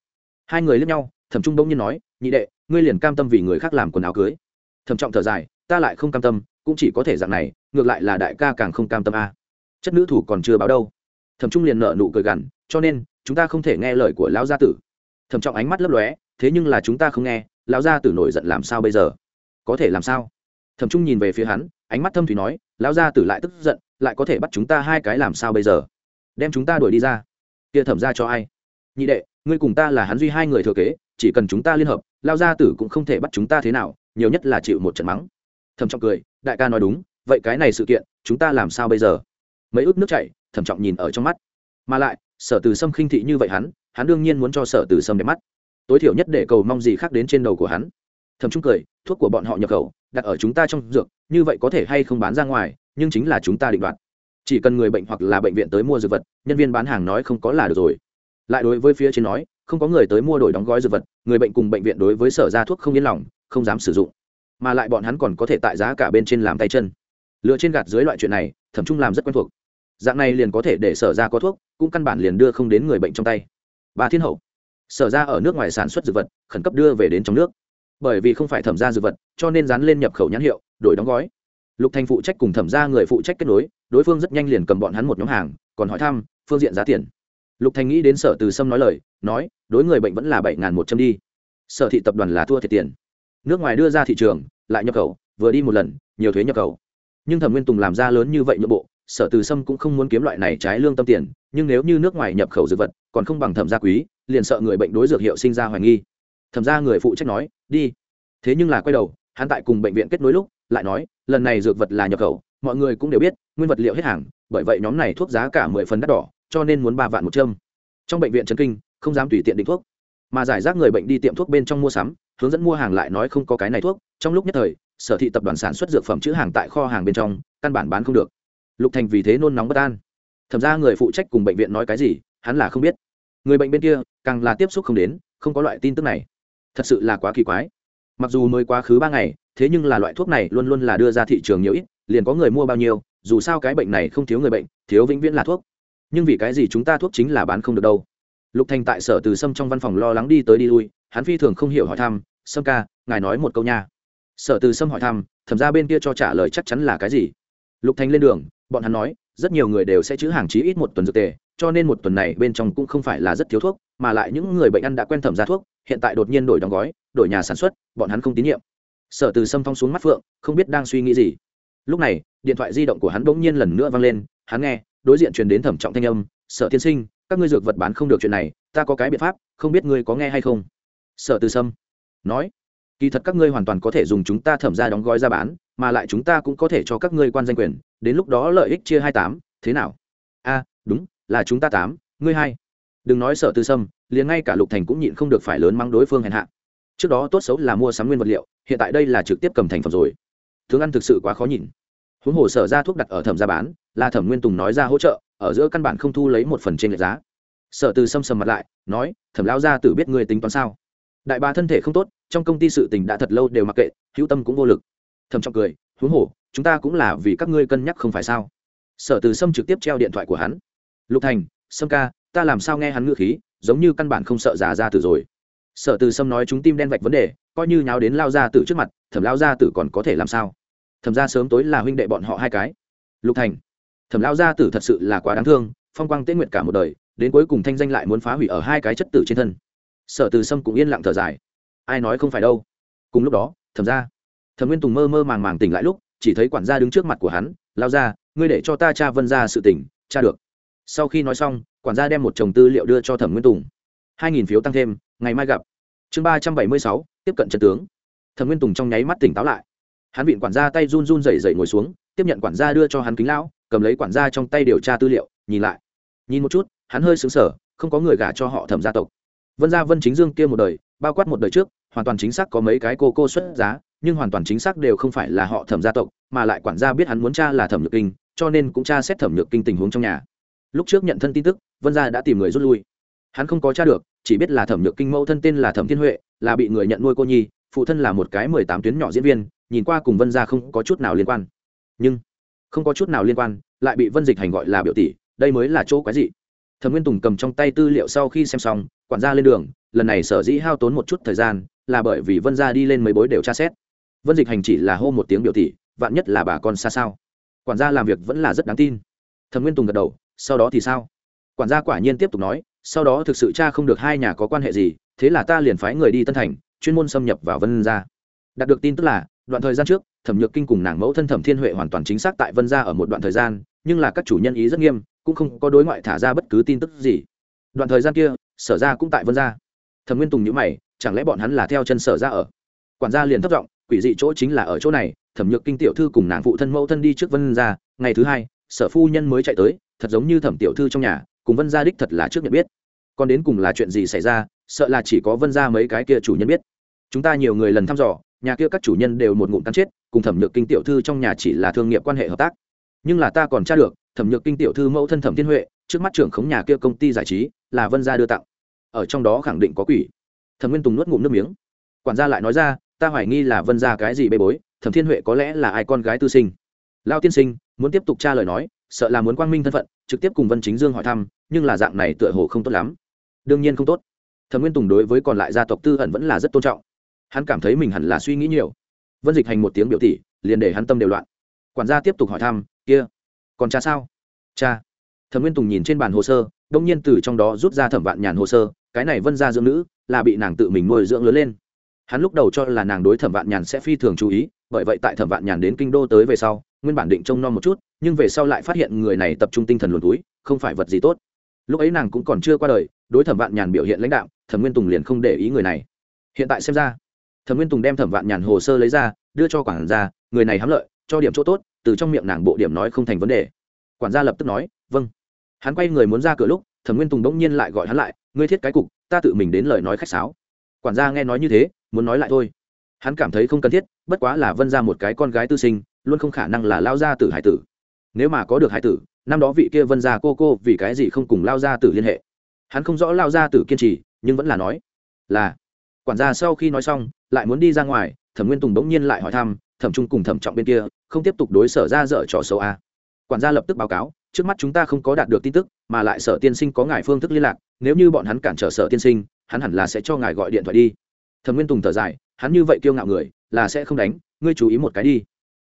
hai người lướt nhau, thẩm trung bỗng nhiên nói, nhị đệ, ngươi liền cam tâm vì người khác làm quần áo cưới. Thẩm trọng thở dài, ta lại không cam tâm, cũng chỉ có thể dạng này, ngược lại là đại ca càng không cam tâm a. Chất nữ thủ còn chưa báo đâu. Thẩm trung liền nợ nụ cười gằn, cho nên, chúng ta không thể nghe lời của lão gia tử. Thẩm trọng ánh mắt lấp lóe, thế nhưng là chúng ta không nghe, lão gia tử nổi giận làm sao bây giờ? Có thể làm sao? Thẩm trung nhìn về phía hắn, ánh mắt thâm thủy nói, lão gia tử lại tức giận, lại có thể bắt chúng ta hai cái làm sao bây giờ? Đem chúng ta đuổi đi ra. Kia thẩm ra cho ai? Nhị đệ ngươi cùng ta là hắn duy hai người thừa kế, chỉ cần chúng ta liên hợp, lao gia tử cũng không thể bắt chúng ta thế nào, nhiều nhất là chịu một trận mắng. Thẩm trọng cười, đại ca nói đúng, vậy cái này sự kiện, chúng ta làm sao bây giờ? Mấy ước nước chảy, thẩm trọng nhìn ở trong mắt. Mà lại, sở từ sâm khinh thị như vậy hắn hắn đương nhiên muốn cho sở từ sâm đẹp mắt. Tối thiểu nhất để cầu mong gì khác đến trên đầu của hắn. Thẩm trung cười, thuốc của bọn họ nhập khẩu, đặt ở chúng ta trong dược, như vậy có thể hay không bán ra ngoài, nhưng chính là chúng ta định đoạt. Chỉ cần người bệnh hoặc là bệnh viện tới mua dược vật, nhân viên bán hàng nói không có là được rồi lại đối với phía trên nói, không có người tới mua đổi đóng gói dược vật, người bệnh cùng bệnh viện đối với sở ra thuốc không yên lòng, không dám sử dụng. Mà lại bọn hắn còn có thể tại giá cả bên trên làm tay chân. Lựa trên gạt dưới loại chuyện này, thẩm trung làm rất quen thuộc. Dạng này liền có thể để sở ra có thuốc, cũng căn bản liền đưa không đến người bệnh trong tay. Ba thiên hậu, sở ra ở nước ngoài sản xuất dược vật, khẩn cấp đưa về đến trong nước. Bởi vì không phải thẩm ra dược vật, cho nên dán lên nhập khẩu nhãn hiệu, đổi đóng gói. Lục thành phụ trách cùng thẩm ra người phụ trách kết nối, đối phương rất nhanh liền cầm bọn hắn một nhóm hàng, còn hỏi thăm, phương diện giá tiền lục thành nghĩ đến sở từ sâm nói lời, nói, đối người bệnh vẫn là bảy một trăm đi. Sở thị tập đoàn là thua thiệt tiền. Nước ngoài đưa ra thị trường, lại nhập khẩu, vừa đi một lần, nhiều thuế nhập khẩu. Nhưng thẩm nguyên tùng làm ra lớn như vậy nhượng bộ, sở từ sâm cũng không muốn kiếm loại này trái lương tâm tiền, nhưng nếu như nước ngoài nhập khẩu dược vật, còn không bằng thẩm gia quý, liền sợ người bệnh đối dược hiệu sinh ra hoài nghi. Thẩm gia người phụ trách nói, đi. Thế nhưng là quay đầu, hắn tại cùng bệnh viện kết nối lúc, lại nói, lần này dược vật là nhập khẩu, mọi người cũng đều biết, nguyên vật liệu hết hàng, bởi vậy nhóm này thuốc giá cả mười phần đắt đỏ cho nên muốn ba vạn một châm. Trong bệnh viện trấn kinh, không dám tùy tiện định thuốc. Mà giải rác người bệnh đi tiệm thuốc bên trong mua sắm, hướng dẫn mua hàng lại nói không có cái này thuốc. Trong lúc nhất thời, sở thị tập đoàn sản xuất dược phẩm chữ hàng tại kho hàng bên trong, căn bản bán không được. Lục thành vì thế nôn nóng bất an. Thẩm ra người phụ trách cùng bệnh viện nói cái gì, hắn là không biết. Người bệnh bên kia, càng là tiếp xúc không đến, không có loại tin tức này. Thật sự là quá kỳ quái. Mặc dù mới quá khứ ba ngày, thế nhưng là loại thuốc này luôn luôn là đưa ra thị trường nhiều ít, liền có người mua bao nhiêu, dù sao cái bệnh này không thiếu người bệnh, thiếu vĩnh viễn là thuốc nhưng vì cái gì chúng ta thuốc chính là bán không được đâu? Lục thành tại sở từ sâm trong văn phòng lo lắng đi tới đi lui, hắn phi thường không hiểu hỏi thăm, sâm ca, ngài nói một câu nha. Sở từ sâm hỏi thăm, thẩm ra bên kia cho trả lời chắc chắn là cái gì? Lục thành lên đường, bọn hắn nói, rất nhiều người đều sẽ chữ hàng chí ít một tuần dược tề, cho nên một tuần này bên trong cũng không phải là rất thiếu thuốc, mà lại những người bệnh ăn đã quen thẩm ra thuốc, hiện tại đột nhiên đổi đóng gói, đổi nhà sản xuất, bọn hắn không tín nhiệm. Sở từ sâm phong xuống mắt phượng, không biết đang suy nghĩ gì. Lúc này, điện thoại di động của hắn bỗng nhiên lần nữa vang lên, hắn nghe đối diện truyền đến thẩm trọng thanh âm, sở tiên sinh, các ngươi dược vật bán không được chuyện này, ta có cái biện pháp, không biết ngươi có nghe hay không? Sở từ sâm nói, kỳ thật các ngươi hoàn toàn có thể dùng chúng ta thẩm ra đóng gói ra bán, mà lại chúng ta cũng có thể cho các ngươi quan danh quyền, đến lúc đó lợi ích chia hai tám, thế nào? A, đúng, là chúng ta tám, ngươi hai. Đừng nói sở tư sâm, liền ngay cả lục thành cũng nhịn không được phải lớn mắng đối phương hèn hạ. Trước đó tốt xấu là mua sắm nguyên vật liệu, hiện tại đây là trực tiếp cầm thành phẩm rồi. Thương ăn thực sự quá khó nhìn. Huống hồ sở ra thuốc đặt ở thẩm ra bán là thẩm nguyên tùng nói ra hỗ trợ, ở giữa căn bản không thu lấy một phần trên lệch giá. Sở từ xâm sầm mặt lại, nói, thẩm lao ra tự biết người tính toán sao? Đại bà thân thể không tốt, trong công ty sự tình đã thật lâu đều mặc kệ, hữu tâm cũng vô lực. Thầm trọng cười, huống hồ, chúng ta cũng là vì các ngươi cân nhắc không phải sao? Sở từ sâm trực tiếp treo điện thoại của hắn. Lục thành, sâm ca, ta làm sao nghe hắn ngựa khí, giống như căn bản không sợ già ra từ rồi. Sở từ sâm nói chúng tim đen vạch vấn đề, coi như nháo đến lao ra từ trước mặt, thẩm lao ra tử còn có thể làm sao? Thẩm ra sớm tối là huynh đệ bọn họ hai cái. Lục thành thẩm lao gia tử thật sự là quá đáng thương, phong quang tế nguyện cả một đời, đến cuối cùng thanh danh lại muốn phá hủy ở hai cái chất tử trên thân. Sở từ sâm cũng yên lặng thở dài. Ai nói không phải đâu. Cùng lúc đó, thẩm ra thẩm nguyên tùng mơ mơ màng màng tỉnh lại lúc, chỉ thấy quản gia đứng trước mặt của hắn lao ra ngươi để cho ta cha vân ra sự tỉnh cha được. Sau khi nói xong, quản gia đem một chồng tư liệu đưa cho thẩm nguyên tùng. Hai nghìn phiếu tăng thêm, ngày mai gặp. Chương ba trăm bảy mươi sáu, tiếp cận trận tướng. Thẩm nguyên tùng trong nháy mắt tỉnh táo lại. Hắn vịn quản gia tay run run rẩy rẩy ngồi xuống, tiếp nhận quản gia đưa cho hắn kính lão cầm lấy quản gia trong tay điều tra tư liệu, nhìn lại. Nhìn một chút, hắn hơi xứng sở không có người gả cho họ thẩm gia tộc. Vân gia vân chính dương kia một đời, bao quát một đời trước, hoàn toàn chính xác có mấy cái cô cô xuất giá, nhưng hoàn toàn chính xác đều không phải là họ thẩm gia tộc, mà lại quản gia biết hắn muốn cha là thẩm nhược kinh, cho nên cũng cha xét thẩm nhược kinh tình huống trong nhà. Lúc trước nhận thân tin tức, vân gia đã tìm người rút lui. Hắn không có cha được, chỉ biết là thẩm nhược kinh mẫu thân tên là thẩm thiên huệ, là bị người nhận nuôi cô nhi, phụ thân là một cái mười tám tuyến nhỏ diễn viên, nhìn qua cùng vân gia không có chút nào liên quan. Nhưng không có chút nào liên quan, lại bị vân dịch hành gọi là biểu tỷ, đây mới là chỗ quái dị. Thẩm nguyên tùng cầm trong tay tư liệu sau khi xem xong, quản gia lên đường, lần này sở dĩ hao tốn một chút thời gian, là bởi vì vân gia đi lên mấy bối đều tra xét. Vân dịch hành chỉ là hô một tiếng biểu tỷ, vạn nhất là bà con xa sao. Quản gia làm việc vẫn là rất đáng tin. Thẩm nguyên tùng gật đầu, sau đó thì sao? Quản gia quả nhiên tiếp tục nói, sau đó thực sự cha không được hai nhà có quan hệ gì, thế là ta liền phái người đi tân thành, chuyên môn xâm nhập vào vân gia. Đạt được tin tức là, đoạn thời gian trước thẩm nhược kinh cùng nàng mẫu thân thẩm thiên huệ hoàn toàn chính xác tại vân gia ở một đoạn thời gian, nhưng là các chủ nhân ý rất nghiêm, cũng không có đối ngoại thả ra bất cứ tin tức gì. Đoạn thời gian kia, sở ra cũng tại vân gia. Thẩm nguyên tùng nhữ mày, chẳng lẽ bọn hắn là theo chân sở ra ở? Quản gia liền thất vọng quỷ dị chỗ chính là ở chỗ này, thẩm nhược kinh tiểu thư cùng nàng phụ thân mẫu thân đi trước vân gia, ngày thứ hai, sở phu nhân mới chạy tới, thật giống như thẩm tiểu thư trong nhà, cùng vân gia đích thật là trước nhận biết. Còn đến cùng là chuyện gì xảy ra, sợ là chỉ có vân gia mấy cái kia chủ nhân biết. Chúng ta nhiều người lần thăm dò, nhà kia các chủ nhân đều một ngụm cắn chết cùng thẩm nhược kinh tiểu thư trong nhà chỉ là thương nghiệp quan hệ hợp tác. Nhưng là ta còn tra được, thẩm nhược kinh tiểu thư mẫu thân thẩm thiên huệ, trước mắt trưởng khống nhà kia công ty giải trí, là vân gia đưa tặng. Ở trong đó khẳng định có quỷ. Thẩm nguyên tùng nuốt ngụm nước miếng. Quản gia lại nói ra, ta hoài nghi là vân gia cái gì bê bối, thẩm thiên huệ có lẽ là ai con gái tư sinh. Lao tiên sinh, muốn tiếp tục tra lời nói, sợ là muốn quang minh thân phận, trực tiếp cùng vân chính dương hỏi thăm, nhưng là dạng này tựa hồ không tốt lắm. Đương nhiên không tốt. Thẩm nguyên tùng đối với còn lại gia tộc tư hận vẫn là rất tôn trọng. Hắn cảm thấy mình hẳn là suy nghĩ nhiều vân dịch hành một tiếng biểu tỷ liền để hắn tâm đều loạn. Quản gia tiếp tục hỏi thăm, kia, còn cha sao? Cha thẩm nguyên tùng nhìn trên bàn hồ sơ, đông nhiên từ trong đó rút ra thẩm vạn nhàn hồ sơ, cái này vân gia dưỡng nữ, là bị nàng tự mình nuôi dưỡng lớn lên. Hắn lúc đầu cho là nàng đối thẩm vạn nhàn sẽ phi thường chú ý, bởi vậy tại thẩm vạn nhàn đến kinh đô tới về sau, nguyên bản định trông nom một chút, nhưng về sau lại phát hiện người này tập trung tinh thần luồn túi, không phải vật gì tốt. Lúc ấy nàng cũng còn chưa qua đời, đối thẩm vạn nhàn biểu hiện lãnh đạo, thẩm nguyên tùng liền không để ý người này. Hiện tại xem ra thẩm nguyên tùng đem thẩm vạn nhàn hồ sơ lấy ra, đưa cho quản gia, người này hám lợi, cho điểm chỗ tốt, từ trong miệng nàng bộ điểm nói không thành vấn đề. Quản gia lập tức nói vâng. Hắn quay người muốn ra cửa lúc, thẩm nguyên tùng đ ỗ n g nhiên lại gọi hắn lại, ngươi thiết cái cục, ta tự mình đến lời nói khách sáo. Quản gia nghe nói như thế, muốn nói lại thôi. Hắn cảm thấy không cần thiết, bất quá là vân ra một cái con gái tư sinh, luôn không khả năng là lao gia tử hải tử. Nếu mà có được hải tử, năm đó vị kia vân ra cô cô vì cái gì không cùng lao gia tử liên hệ? Hắn không rõ lao gia tử kiên trì, nhưng vẫn là nói, là quản gia sau khi nói xong, lại muốn đi ra ngoài, thẩm nguyên tùng bỗng nhiên lại hỏi thăm, thẩm trung cùng thẩm trọng bên kia, không tiếp tục đối sở ra dở trò xấu a quản gia lập tức báo cáo, trước mắt chúng ta không có đạt được tin tức, mà lại sở tiên sinh có ngài phương thức liên lạc, nếu như bọn hắn cản trở sở tiên sinh, hắn hẳn là sẽ cho ngài gọi điện thoại đi. Thẩm nguyên tùng thở dài, hắn như vậy kiêu ngạo người, là sẽ không đánh, ngươi chú ý một cái đi.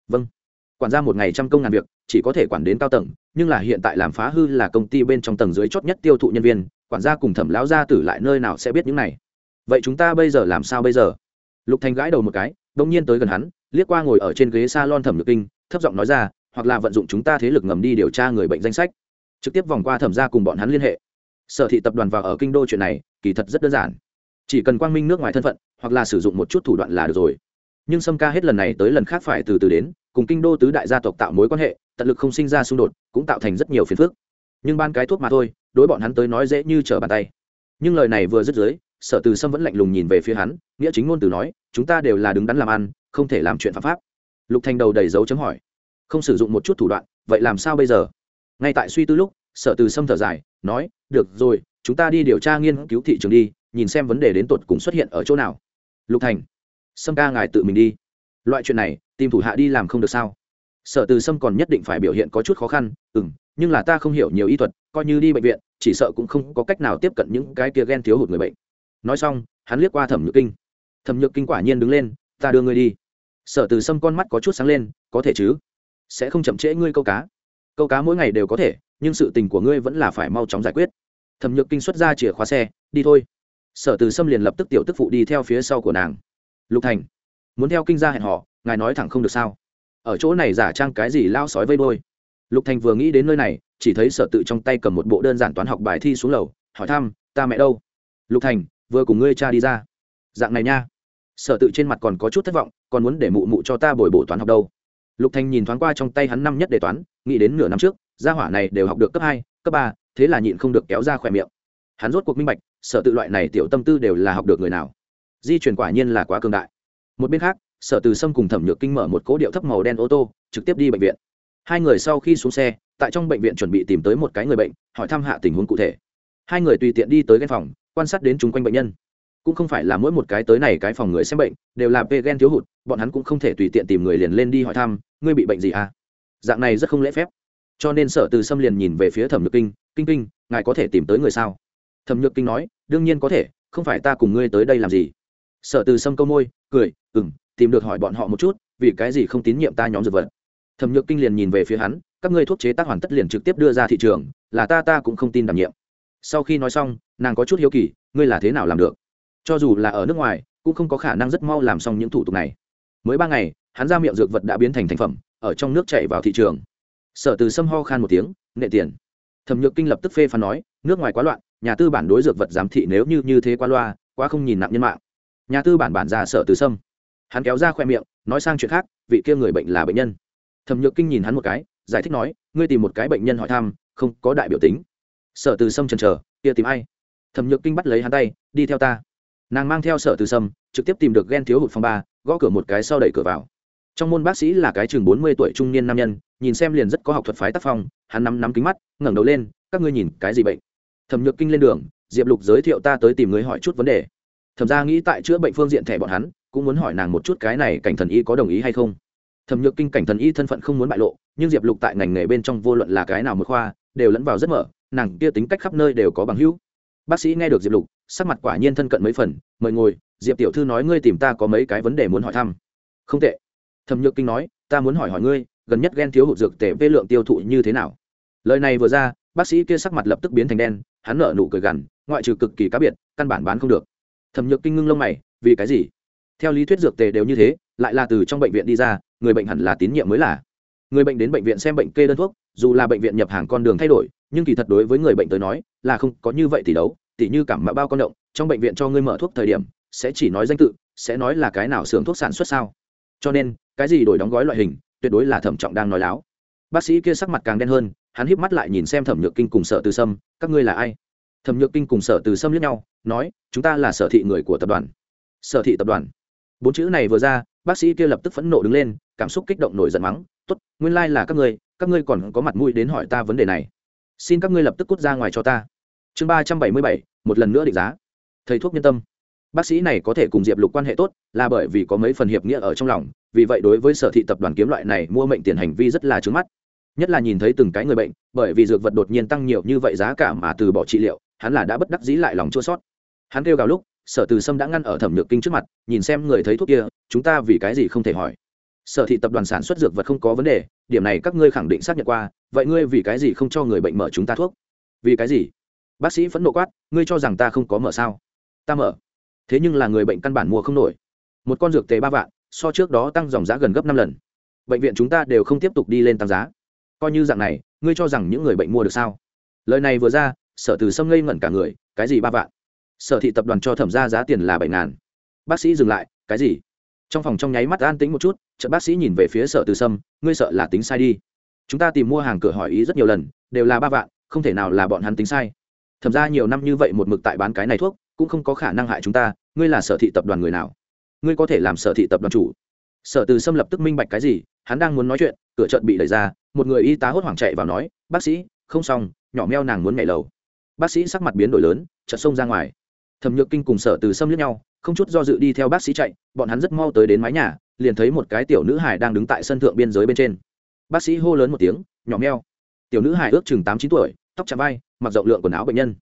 Vâng. Quản gia một ngày trăm công ngàn việc, chỉ có thể quản đến cao tầng, nhưng là hiện tại làm phá hư là công ty bên trong tầng dưới chót nhất tiêu thụ nhân viên, quản gia cùng thẩm lão gia tử lại nơi nào sẽ biết những này? Vậy chúng ta bây giờ làm sao bây giờ? Lục thành gãi đầu một cái, đông nhiên tới gần hắn, liếc qua ngồi ở trên ghế s a lon thẩm nhược kinh, thấp giọng nói ra, hoặc là vận dụng chúng ta thế lực ngầm đi điều tra người bệnh danh sách. Trực tiếp vòng qua thẩm ra cùng bọn hắn liên hệ. Sở thị tập đoàn vào ở kinh đô chuyện này, kỳ thật rất đơn giản. Chỉ cần quang minh nước ngoài thân phận, hoặc là sử dụng một chút thủ đoạn là được rồi. Nhưng sâm ca hết lần này tới lần khác phải từ từ đến, cùng kinh đô tứ đại gia tộc tạo mối quan hệ, tận lực không sinh ra xung đột, cũng tạo thành rất nhiều phiền phức. Nhưng ban cái thuốc mà thôi, đối bọn hắn tới nói dễ như trở bàn tay. Nhưng lời này vừa dứt dưới sở từ sâm vẫn lạnh lùng nhìn về phía hắn, nghĩa chính ngôn từ nói, chúng ta đều là đứng đắn làm ăn, không thể làm chuyện phạm pháp. Lục thành đầu đầy dấu chấm hỏi, không sử dụng một chút thủ đoạn, vậy làm sao bây giờ? Ngay tại suy tư lúc, sở từ sâm thở dài, nói, được rồi, chúng ta đi điều tra nghiên cứu thị trường đi, nhìn xem vấn đề đến tột cùng xuất hiện ở chỗ nào. Lục thành, sâm ca ngài tự mình đi. Loại chuyện này, tìm thủ hạ đi làm không được sao? Sở từ sâm còn nhất định phải biểu hiện có chút khó khăn ừ m nhưng là ta không hiểu nhiều y thuật, coi như đi bệnh viện, chỉ sợ cũng không có cách nào tiếp cận những cái kia ghen thiếu hụt người bệnh nói xong, hắn liếc qua thẩm nhược kinh. Thẩm nhược kinh quả nhiên đứng lên, ta đưa ngươi đi. Sở từ sâm con mắt có chút sáng lên, có thể chứ? Sẽ không chậm trễ ngươi câu cá. Câu cá mỗi ngày đều có thể, nhưng sự tình của ngươi vẫn là phải mau chóng giải quyết. Thẩm nhược kinh xuất ra chìa khóa xe, đi thôi. Sở từ sâm liền lập tức tiểu tức phụ đi theo phía sau của nàng. Lục thành, muốn theo kinh gia hẹn họ ngài nói thẳng không được sao? Ở chỗ này giả trang cái gì lao sói vây đôi lục thành vừa nghĩ đến nơi này, chỉ thấy sở tự trong tay cầm một bộ đơn giản toán học bài thi xuống lầu, hỏi thăm, ta mẹ đâu? Lục thành vừa cùng ngươi cha đi ra. Dạng này nha. Sở tự trên mặt còn có chút thất vọng, còn muốn để mụ mụ cho ta bồi bổ toán học đâu. Lục thành nhìn thoáng qua trong tay hắn năm nhất đề toán, nghĩ đến nửa năm trước, gia hỏa này đều học được cấp hai, cấp ba, thế là nhịn không được kéo ra khỏe miệng. Hắn rốt cuộc minh bạch, sở tự loại này tiểu tâm tư đều là học được người nào. Di chuyển quả nhiên là quá cường đại. Một bên khác, sở từ sâm cùng thẩm nhược kinh mở một cố điệu thấp màu đen ô tô, trực tiếp đi bệnh viện. Hai người sau khi xuống xe, tại trong bệnh viện chuẩn bị tìm tới một cái người bệnh, hỏi thăm hạ tình huống cụ thể. Hai người tùy tiện đi tới căn phòng quan sát đến chung quanh bệnh nhân. Cũng không phải là mỗi một cái tới này cái phòng người xem bệnh đều là về gen thiếu hụt, bọn hắn cũng không thể tùy tiện tìm người liền lên đi hỏi thăm, ngươi bị bệnh gì à? Dạng này rất không lễ phép. Cho nên sở từ sâm liền nhìn về phía thẩm nhược kinh kinh kinh, ngài có thể tìm tới người sao? Thẩm nhược kinh nói, đương nhiên có thể, không phải ta cùng ngươi tới đây làm gì. Sở từ sâm câu môi, cười ừng tìm được hỏi bọn họ một chút, vì cái gì không tín nhiệm ta nhóm dược vật? Thẩm nhược kinh liền nhìn về phía hắn, các ngươi thuốc chế tác hoàn tất liền trực tiếp đưa ra thị trường, là ta ta cũng không tin đảm nhiệm. Sau khi nói xong nàng có chút hiếu kỳ, ngươi là thế nào làm được? Cho dù là ở nước ngoài, cũng không có khả năng rất mau làm xong những thủ tục này. Mới ba ngày, hắn ra miệng dược vật đã biến thành thành phẩm, ở trong nước chạy vào thị trường. Sở từ sâm ho khan một tiếng, nệ tiền. Thẩm nhược kinh lập tức phê phán nói, nước ngoài quá loạn, nhà tư bản đối dược vật giám thị nếu như như thế qua loa, quá không nhìn nặng nhân mạng. Nhà tư bản bản ra sở từ sâm. Hắn kéo ra khoe miệng, nói sang chuyện khác, vị kia người bệnh là bệnh nhân. Thẩm nhược kinh nhìn hắn một cái, giải thích nói, ngươi tìm một cái bệnh nhân hỏi thăm, không có đại biểu tính. Sở từ sâm trần chờ, kia tìm ai? Thẩm nhược kinh bắt lấy hắn tay, đi theo ta. Nàng mang theo sở từ sâm, trực tiếp tìm được ghen thiếu hụt phòng ba, gõ cửa một cái sau đẩy cửa vào. Trong môn bác sĩ là cái chừng bốn mươi tuổi trung niên nam nhân, nhìn xem liền rất có học thuật phái tác phong, hắn nắm nắm kính mắt, ngẩng đầu lên, các ngươi nhìn cái gì bệnh? Thẩm nhược kinh lên đường, diệp lục giới thiệu ta tới tìm người hỏi chút vấn đề. Thẩm ra nghĩ tại chữa bệnh phương diện thẻ bọn hắn, cũng muốn hỏi nàng một chút cái này cảnh thần y có đồng ý hay không. Thẩm nhược kinh cảnh thần y thân phận không muốn bại lộ, nhưng diệp lục tại ngành nghề bên trong vô luận là cái nào một khoa, đều lẫn vào rất mở, nàng kia tính cách khắp nơi đều có bằng hữu bác sĩ nghe được diệp lục, sắc mặt quả nhiên thân cận mấy phần, mời ngồi, diệp tiểu thư nói ngươi tìm ta có mấy cái vấn đề muốn hỏi thăm. Không tệ. Thẩm nhược kinh nói, ta muốn hỏi hỏi ngươi, gần nhất ghen thiếu hụt dược tệ vê lượng tiêu thụ như thế nào? Lời này vừa ra, bác sĩ kia sắc mặt lập tức biến thành đen, hắn nở nụ cười gằn, ngoại trừ cực kỳ cá biệt, căn bản bán không được. Thẩm nhược kinh ngưng lông mày, vì cái gì? Theo lý thuyết dược tề đều như thế, lại là từ trong bệnh viện đi ra, người bệnh hẳn là tín nhiệm mới là người bệnh đến bệnh viện xem bệnh kê đơn thuốc, dù là bệnh viện nhập hàng con đường thay đổi, nhưng kỳ thật đối với người bệnh tới nói, là không có như vậy tỷ đấu tỷ như cảm mạo bao con động, trong bệnh viện cho ngươi mở thuốc thời điểm, sẽ chỉ nói danh tự, sẽ nói là cái nào xưởng thuốc sản xuất sao. Cho nên, cái gì đổi đóng gói loại hình, tuyệt đối là thẩm trọng đang nói láo. Bác sĩ kia sắc mặt càng đen hơn, hắn híp mắt lại nhìn xem thẩm nhược kinh cùng sở từ sâm, các ngươi là ai? Thẩm nhược kinh cùng sở từ sâm liếc nhau, nói, chúng ta là sở thị người của tập đoàn. Sở thị tập đoàn. Bốn chữ này vừa ra, bác sĩ kia lập tức phẫn nộ đứng lên cảm xúc kích động nổi giận mắng, tốt, nguyên lai là các ngươi các ngươi còn có mặt mũi đến hỏi ta vấn đề này. Xin các ngươi lập tức cút ra ngoài cho ta. Chương ba trăm bảy mươi bảy, một lần nữa định giá. Thầy thuốc nhân tâm. Bác sĩ này có thể cùng diệp lục quan hệ tốt là bởi vì có mấy phần hiệp nghĩa ở trong lòng, vì vậy đối với sở thị tập đoàn kiếm loại này mua mệnh tiền hành vi rất là trứng mắt. Nhất là nhìn thấy từng cái người bệnh, bởi vì dược vật đột nhiên tăng nhiều như vậy giá cả mà từ bỏ trị liệu, hắn là đã bất đắc dĩ lại lòng chua sót. Hắn kêu gào lúc, sở từ sâm đã ngăn ở thẩm nhược kinh trước mặt, nhìn xem người thấy thuốc kia, chúng ta vì cái gì không thể hỏi? Sở thị tập đoàn sản xuất dược vật không có vấn đề, điểm này các ngươi khẳng định xác nhận qua, vậy ngươi vì cái gì không cho người bệnh mở chúng ta thuốc? Vì cái gì? Bác sĩ phẫn nộ quát, ngươi cho rằng ta không có mở sao? Ta mở. Thế nhưng là người bệnh căn bản mua không nổi. Một con dược tế ba vạn, so trước đó tăng dòng giá gần gấp năm lần. Bệnh viện chúng ta đều không tiếp tục đi lên tăng giá. Coi như dạng này, ngươi cho rằng những người bệnh mua được sao? Lời này vừa ra, sở từ sâm ngây ngẩn cả người, cái gì ba vạn? Sở thị tập đoàn cho thẩm ra giá tiền là bảy ngàn. Bác sĩ dừng lại, cái gì? Trong phòng trong nháy mắt an tĩnh một chút trận bác sĩ nhìn về phía sở từ sâm, ngươi sợ là tính sai đi. Chúng ta tìm mua hàng cửa hỏi ý rất nhiều lần, đều là ba vạn, không thể nào là bọn hắn tính sai. Thậm ra nhiều năm như vậy một mực tại bán cái này thuốc, cũng không có khả năng hại chúng ta, ngươi là sở thị tập đoàn người nào? Ngươi có thể làm sở thị tập đoàn chủ. Sở từ sâm lập tức minh bạch cái gì, hắn đang muốn nói chuyện, cửa trận bị đẩy ra, một người y tá hốt hoảng chạy vào nói, bác sĩ, không xong, nhỏ meo nàng muốn nhảy lầu. Bác sĩ sắc mặt biến đổi lớn, chợt xông ra ngoài. Thẩm nhược kinh cùng sở từ sâm lướt nhau không chút do dự đi theo bác sĩ chạy, bọn hắn rất mau tới đến mái nhà, liền thấy một cái tiểu nữ hải đang đứng tại sân thượng biên giới bên trên. Bác sĩ hô lớn một tiếng, nhỏ meo. Tiểu nữ hải ước chừng tám chín tuổi, tóc chạm vai, mặc rộng lượng quần áo bệnh nhân.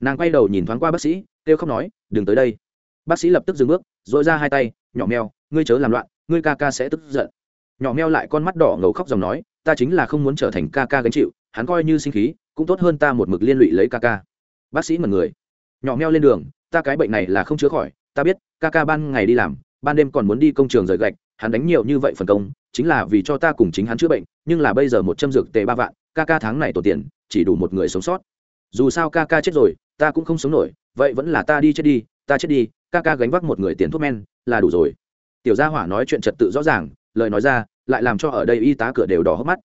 Nàng quay đầu nhìn thoáng qua bác sĩ, kêu không nói, đừng tới đây. Bác sĩ lập tức dừng bước dội ra hai tay, nhỏ meo, ngươi chớ làm loạn, ngươi ca ca sẽ tức giận. Nhỏ meo lại con mắt đỏ ngầu khóc dòng nói, ta chính là không muốn trở thành ca ca gánh chịu, hắn coi như sinh khí, cũng tốt hơn ta một mực liên lụy lấy ca ca. Bác sĩ mật người. Nhỏ meo lên đường, ta cái bệnh này là không chữa khỏi ta biết, ca ca ban ngày đi làm, ban đêm còn muốn đi công trường rời gạch, hắn đánh nhiều như vậy phần công, chính là vì cho ta cùng chính hắn chữa bệnh, nhưng là bây giờ một châm dược tề ba vạn, ca ca tháng này tổ tiền, chỉ đủ một người sống sót. Dù sao ca ca chết rồi, ta cũng không sống nổi, vậy vẫn là ta đi chết đi, ta chết đi, ca ca gánh vác một người tiền thuốc men, là đủ rồi. Tiểu gia hỏa nói chuyện trật tự rõ ràng, lời nói ra, lại làm cho ở đây y tá cửa đều đỏ hốc mắt.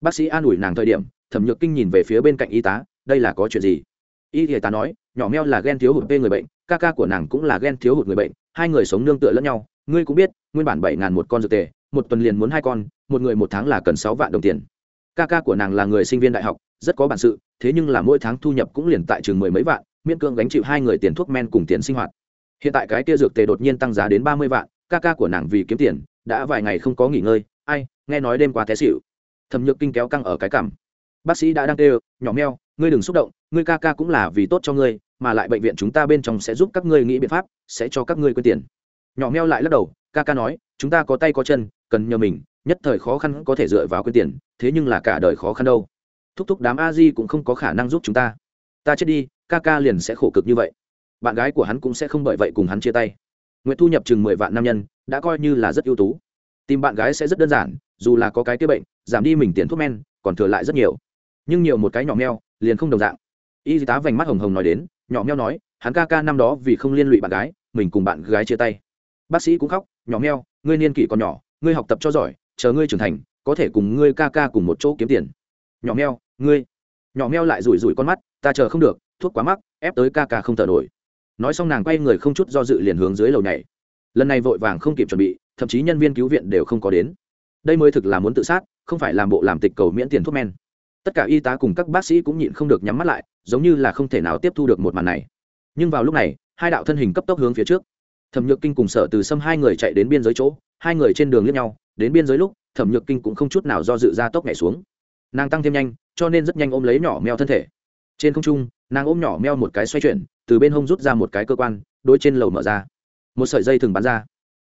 Bác sĩ an ủi nàng thời điểm, thẩm nhược kinh nhìn về phía bên cạnh y tá, đây là có chuyện gì? Y thì ta nói, nhỏ meo là ghen thiếu hụt p người bệnh, ca ca của nàng cũng là ghen thiếu hụt người bệnh, hai người sống nương tựa lẫn nhau. Ngươi cũng biết, nguyên bản bảy ngàn một con dược tề, một tuần liền muốn hai con, một người một tháng là cần sáu vạn đồng tiền. Ca ca của nàng là người sinh viên đại học, rất có bản sự, thế nhưng là mỗi tháng thu nhập cũng liền tại chừng mười mấy vạn, miễn cưỡng gánh chịu hai người tiền thuốc men cùng tiền sinh hoạt. Hiện tại cái kia dược tề đột nhiên tăng giá đến ba mươi vạn, ca ca của nàng vì kiếm tiền, đã vài ngày không có nghỉ ngơi, ai, nghe nói đêm qua té xịu thẩm nhược kinh kéo căng ở cái cằm. Bác sĩ đã đang tê nhỏ meo ngươi đừng xúc động, ngươi ca ca cũng là vì tốt cho ngươi, mà lại bệnh viện chúng ta bên trong sẽ giúp các ngươi nghĩ biện pháp, sẽ cho các ngươi quên tiền. Nhỏ meo lại lắc đầu, ca ca nói, chúng ta có tay có chân, cần nhờ mình, nhất thời khó khăn có thể dựa vào quên tiền, thế nhưng là cả đời khó khăn đâu. Thúc thúc đám a di cũng không có khả năng giúp chúng ta. Ta chết đi, ca ca liền sẽ khổ cực như vậy. Bạn gái của hắn cũng sẽ không bởi vậy cùng hắn chia tay. Nguyện thu nhập chừng mười vạn nam nhân, đã coi như là rất ưu tú. Tìm bạn gái sẽ rất đơn giản, dù là có cái kế bệnh, giảm đi mình tiền thuốc men, còn thừa lại rất nhiều. Nhưng nhiều một cái nhỏ meo liền không đồng dạng. Y tá vành mắt hồng hồng nói đến, nhỏ meo nói, hắn ca ca năm đó vì không liên lụy bạn gái, mình cùng bạn gái chia tay. Bác sĩ cũng khóc, nhỏ meo, ngươi niên kỷ còn nhỏ, ngươi học tập cho giỏi, chờ ngươi trưởng thành, có thể cùng ngươi ca ca cùng một chỗ kiếm tiền. Nhỏ meo, ngươi. Nhỏ meo lại rủi rủi con mắt, ta chờ không được, thuốc quá mắc, ép tới ca ca không thở nổi. Nói xong nàng quay người không chút do dự liền hướng dưới lầu nhảy. Lần này vội vàng không kịp chuẩn bị, thậm chí nhân viên cứu viện đều không có đến. Đây mới thực là muốn tự sát, không phải làm bộ làm tịch cầu miễn tiền thuốc men tất cả y tá cùng các bác sĩ cũng nhịn không được nhắm mắt lại, giống như là không thể nào tiếp thu được một màn này. Nhưng vào lúc này, hai đạo thân hình cấp tốc hướng phía trước. Thẩm nhược kinh cùng sở từ sâm hai người chạy đến biên giới chỗ, hai người trên đường lướt nhau, đến biên giới lúc, thẩm nhược kinh cũng không chút nào do dự ra tốc nhảy xuống. Nàng tăng thêm nhanh, cho nên rất nhanh ôm lấy nhỏ meo thân thể. Trên không trung, nàng ôm nhỏ meo một cái xoay chuyển, từ bên hông rút ra một cái cơ quan, đôi trên lầu mở ra. Một sợi dây thường bắn ra.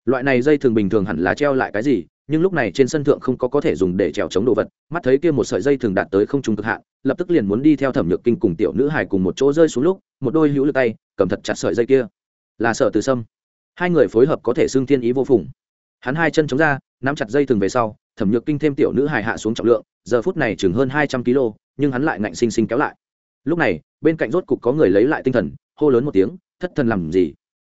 Loại này dây thường bình thường hẳn là treo lại cái gì nhưng lúc này trên sân thượng không có có thể dùng để trèo chống đồ vật, mắt thấy kia một sợi dây thường đạt tới không trung cực hạn, lập tức liền muốn đi theo thẩm nhược kinh cùng tiểu nữ hải cùng một chỗ rơi xuống lúc, một đôi hữu lực tay, cầm thật chặt sợi dây kia. Là sợ từ sâm. Hai người phối hợp có thể xưng thiên ý vô phùng. Hắn hai chân chống ra, nắm chặt dây thường về sau, thẩm nhược kinh thêm tiểu nữ hải hạ xuống trọng lượng, giờ phút này chừng hơn hai trăm kg nhưng hắn lại ngạnh xinh xinh kéo lại. Lúc này, bên cạnh rốt cục có người lấy lại tinh thần, hô lớn một tiếng, thất thần làm gì?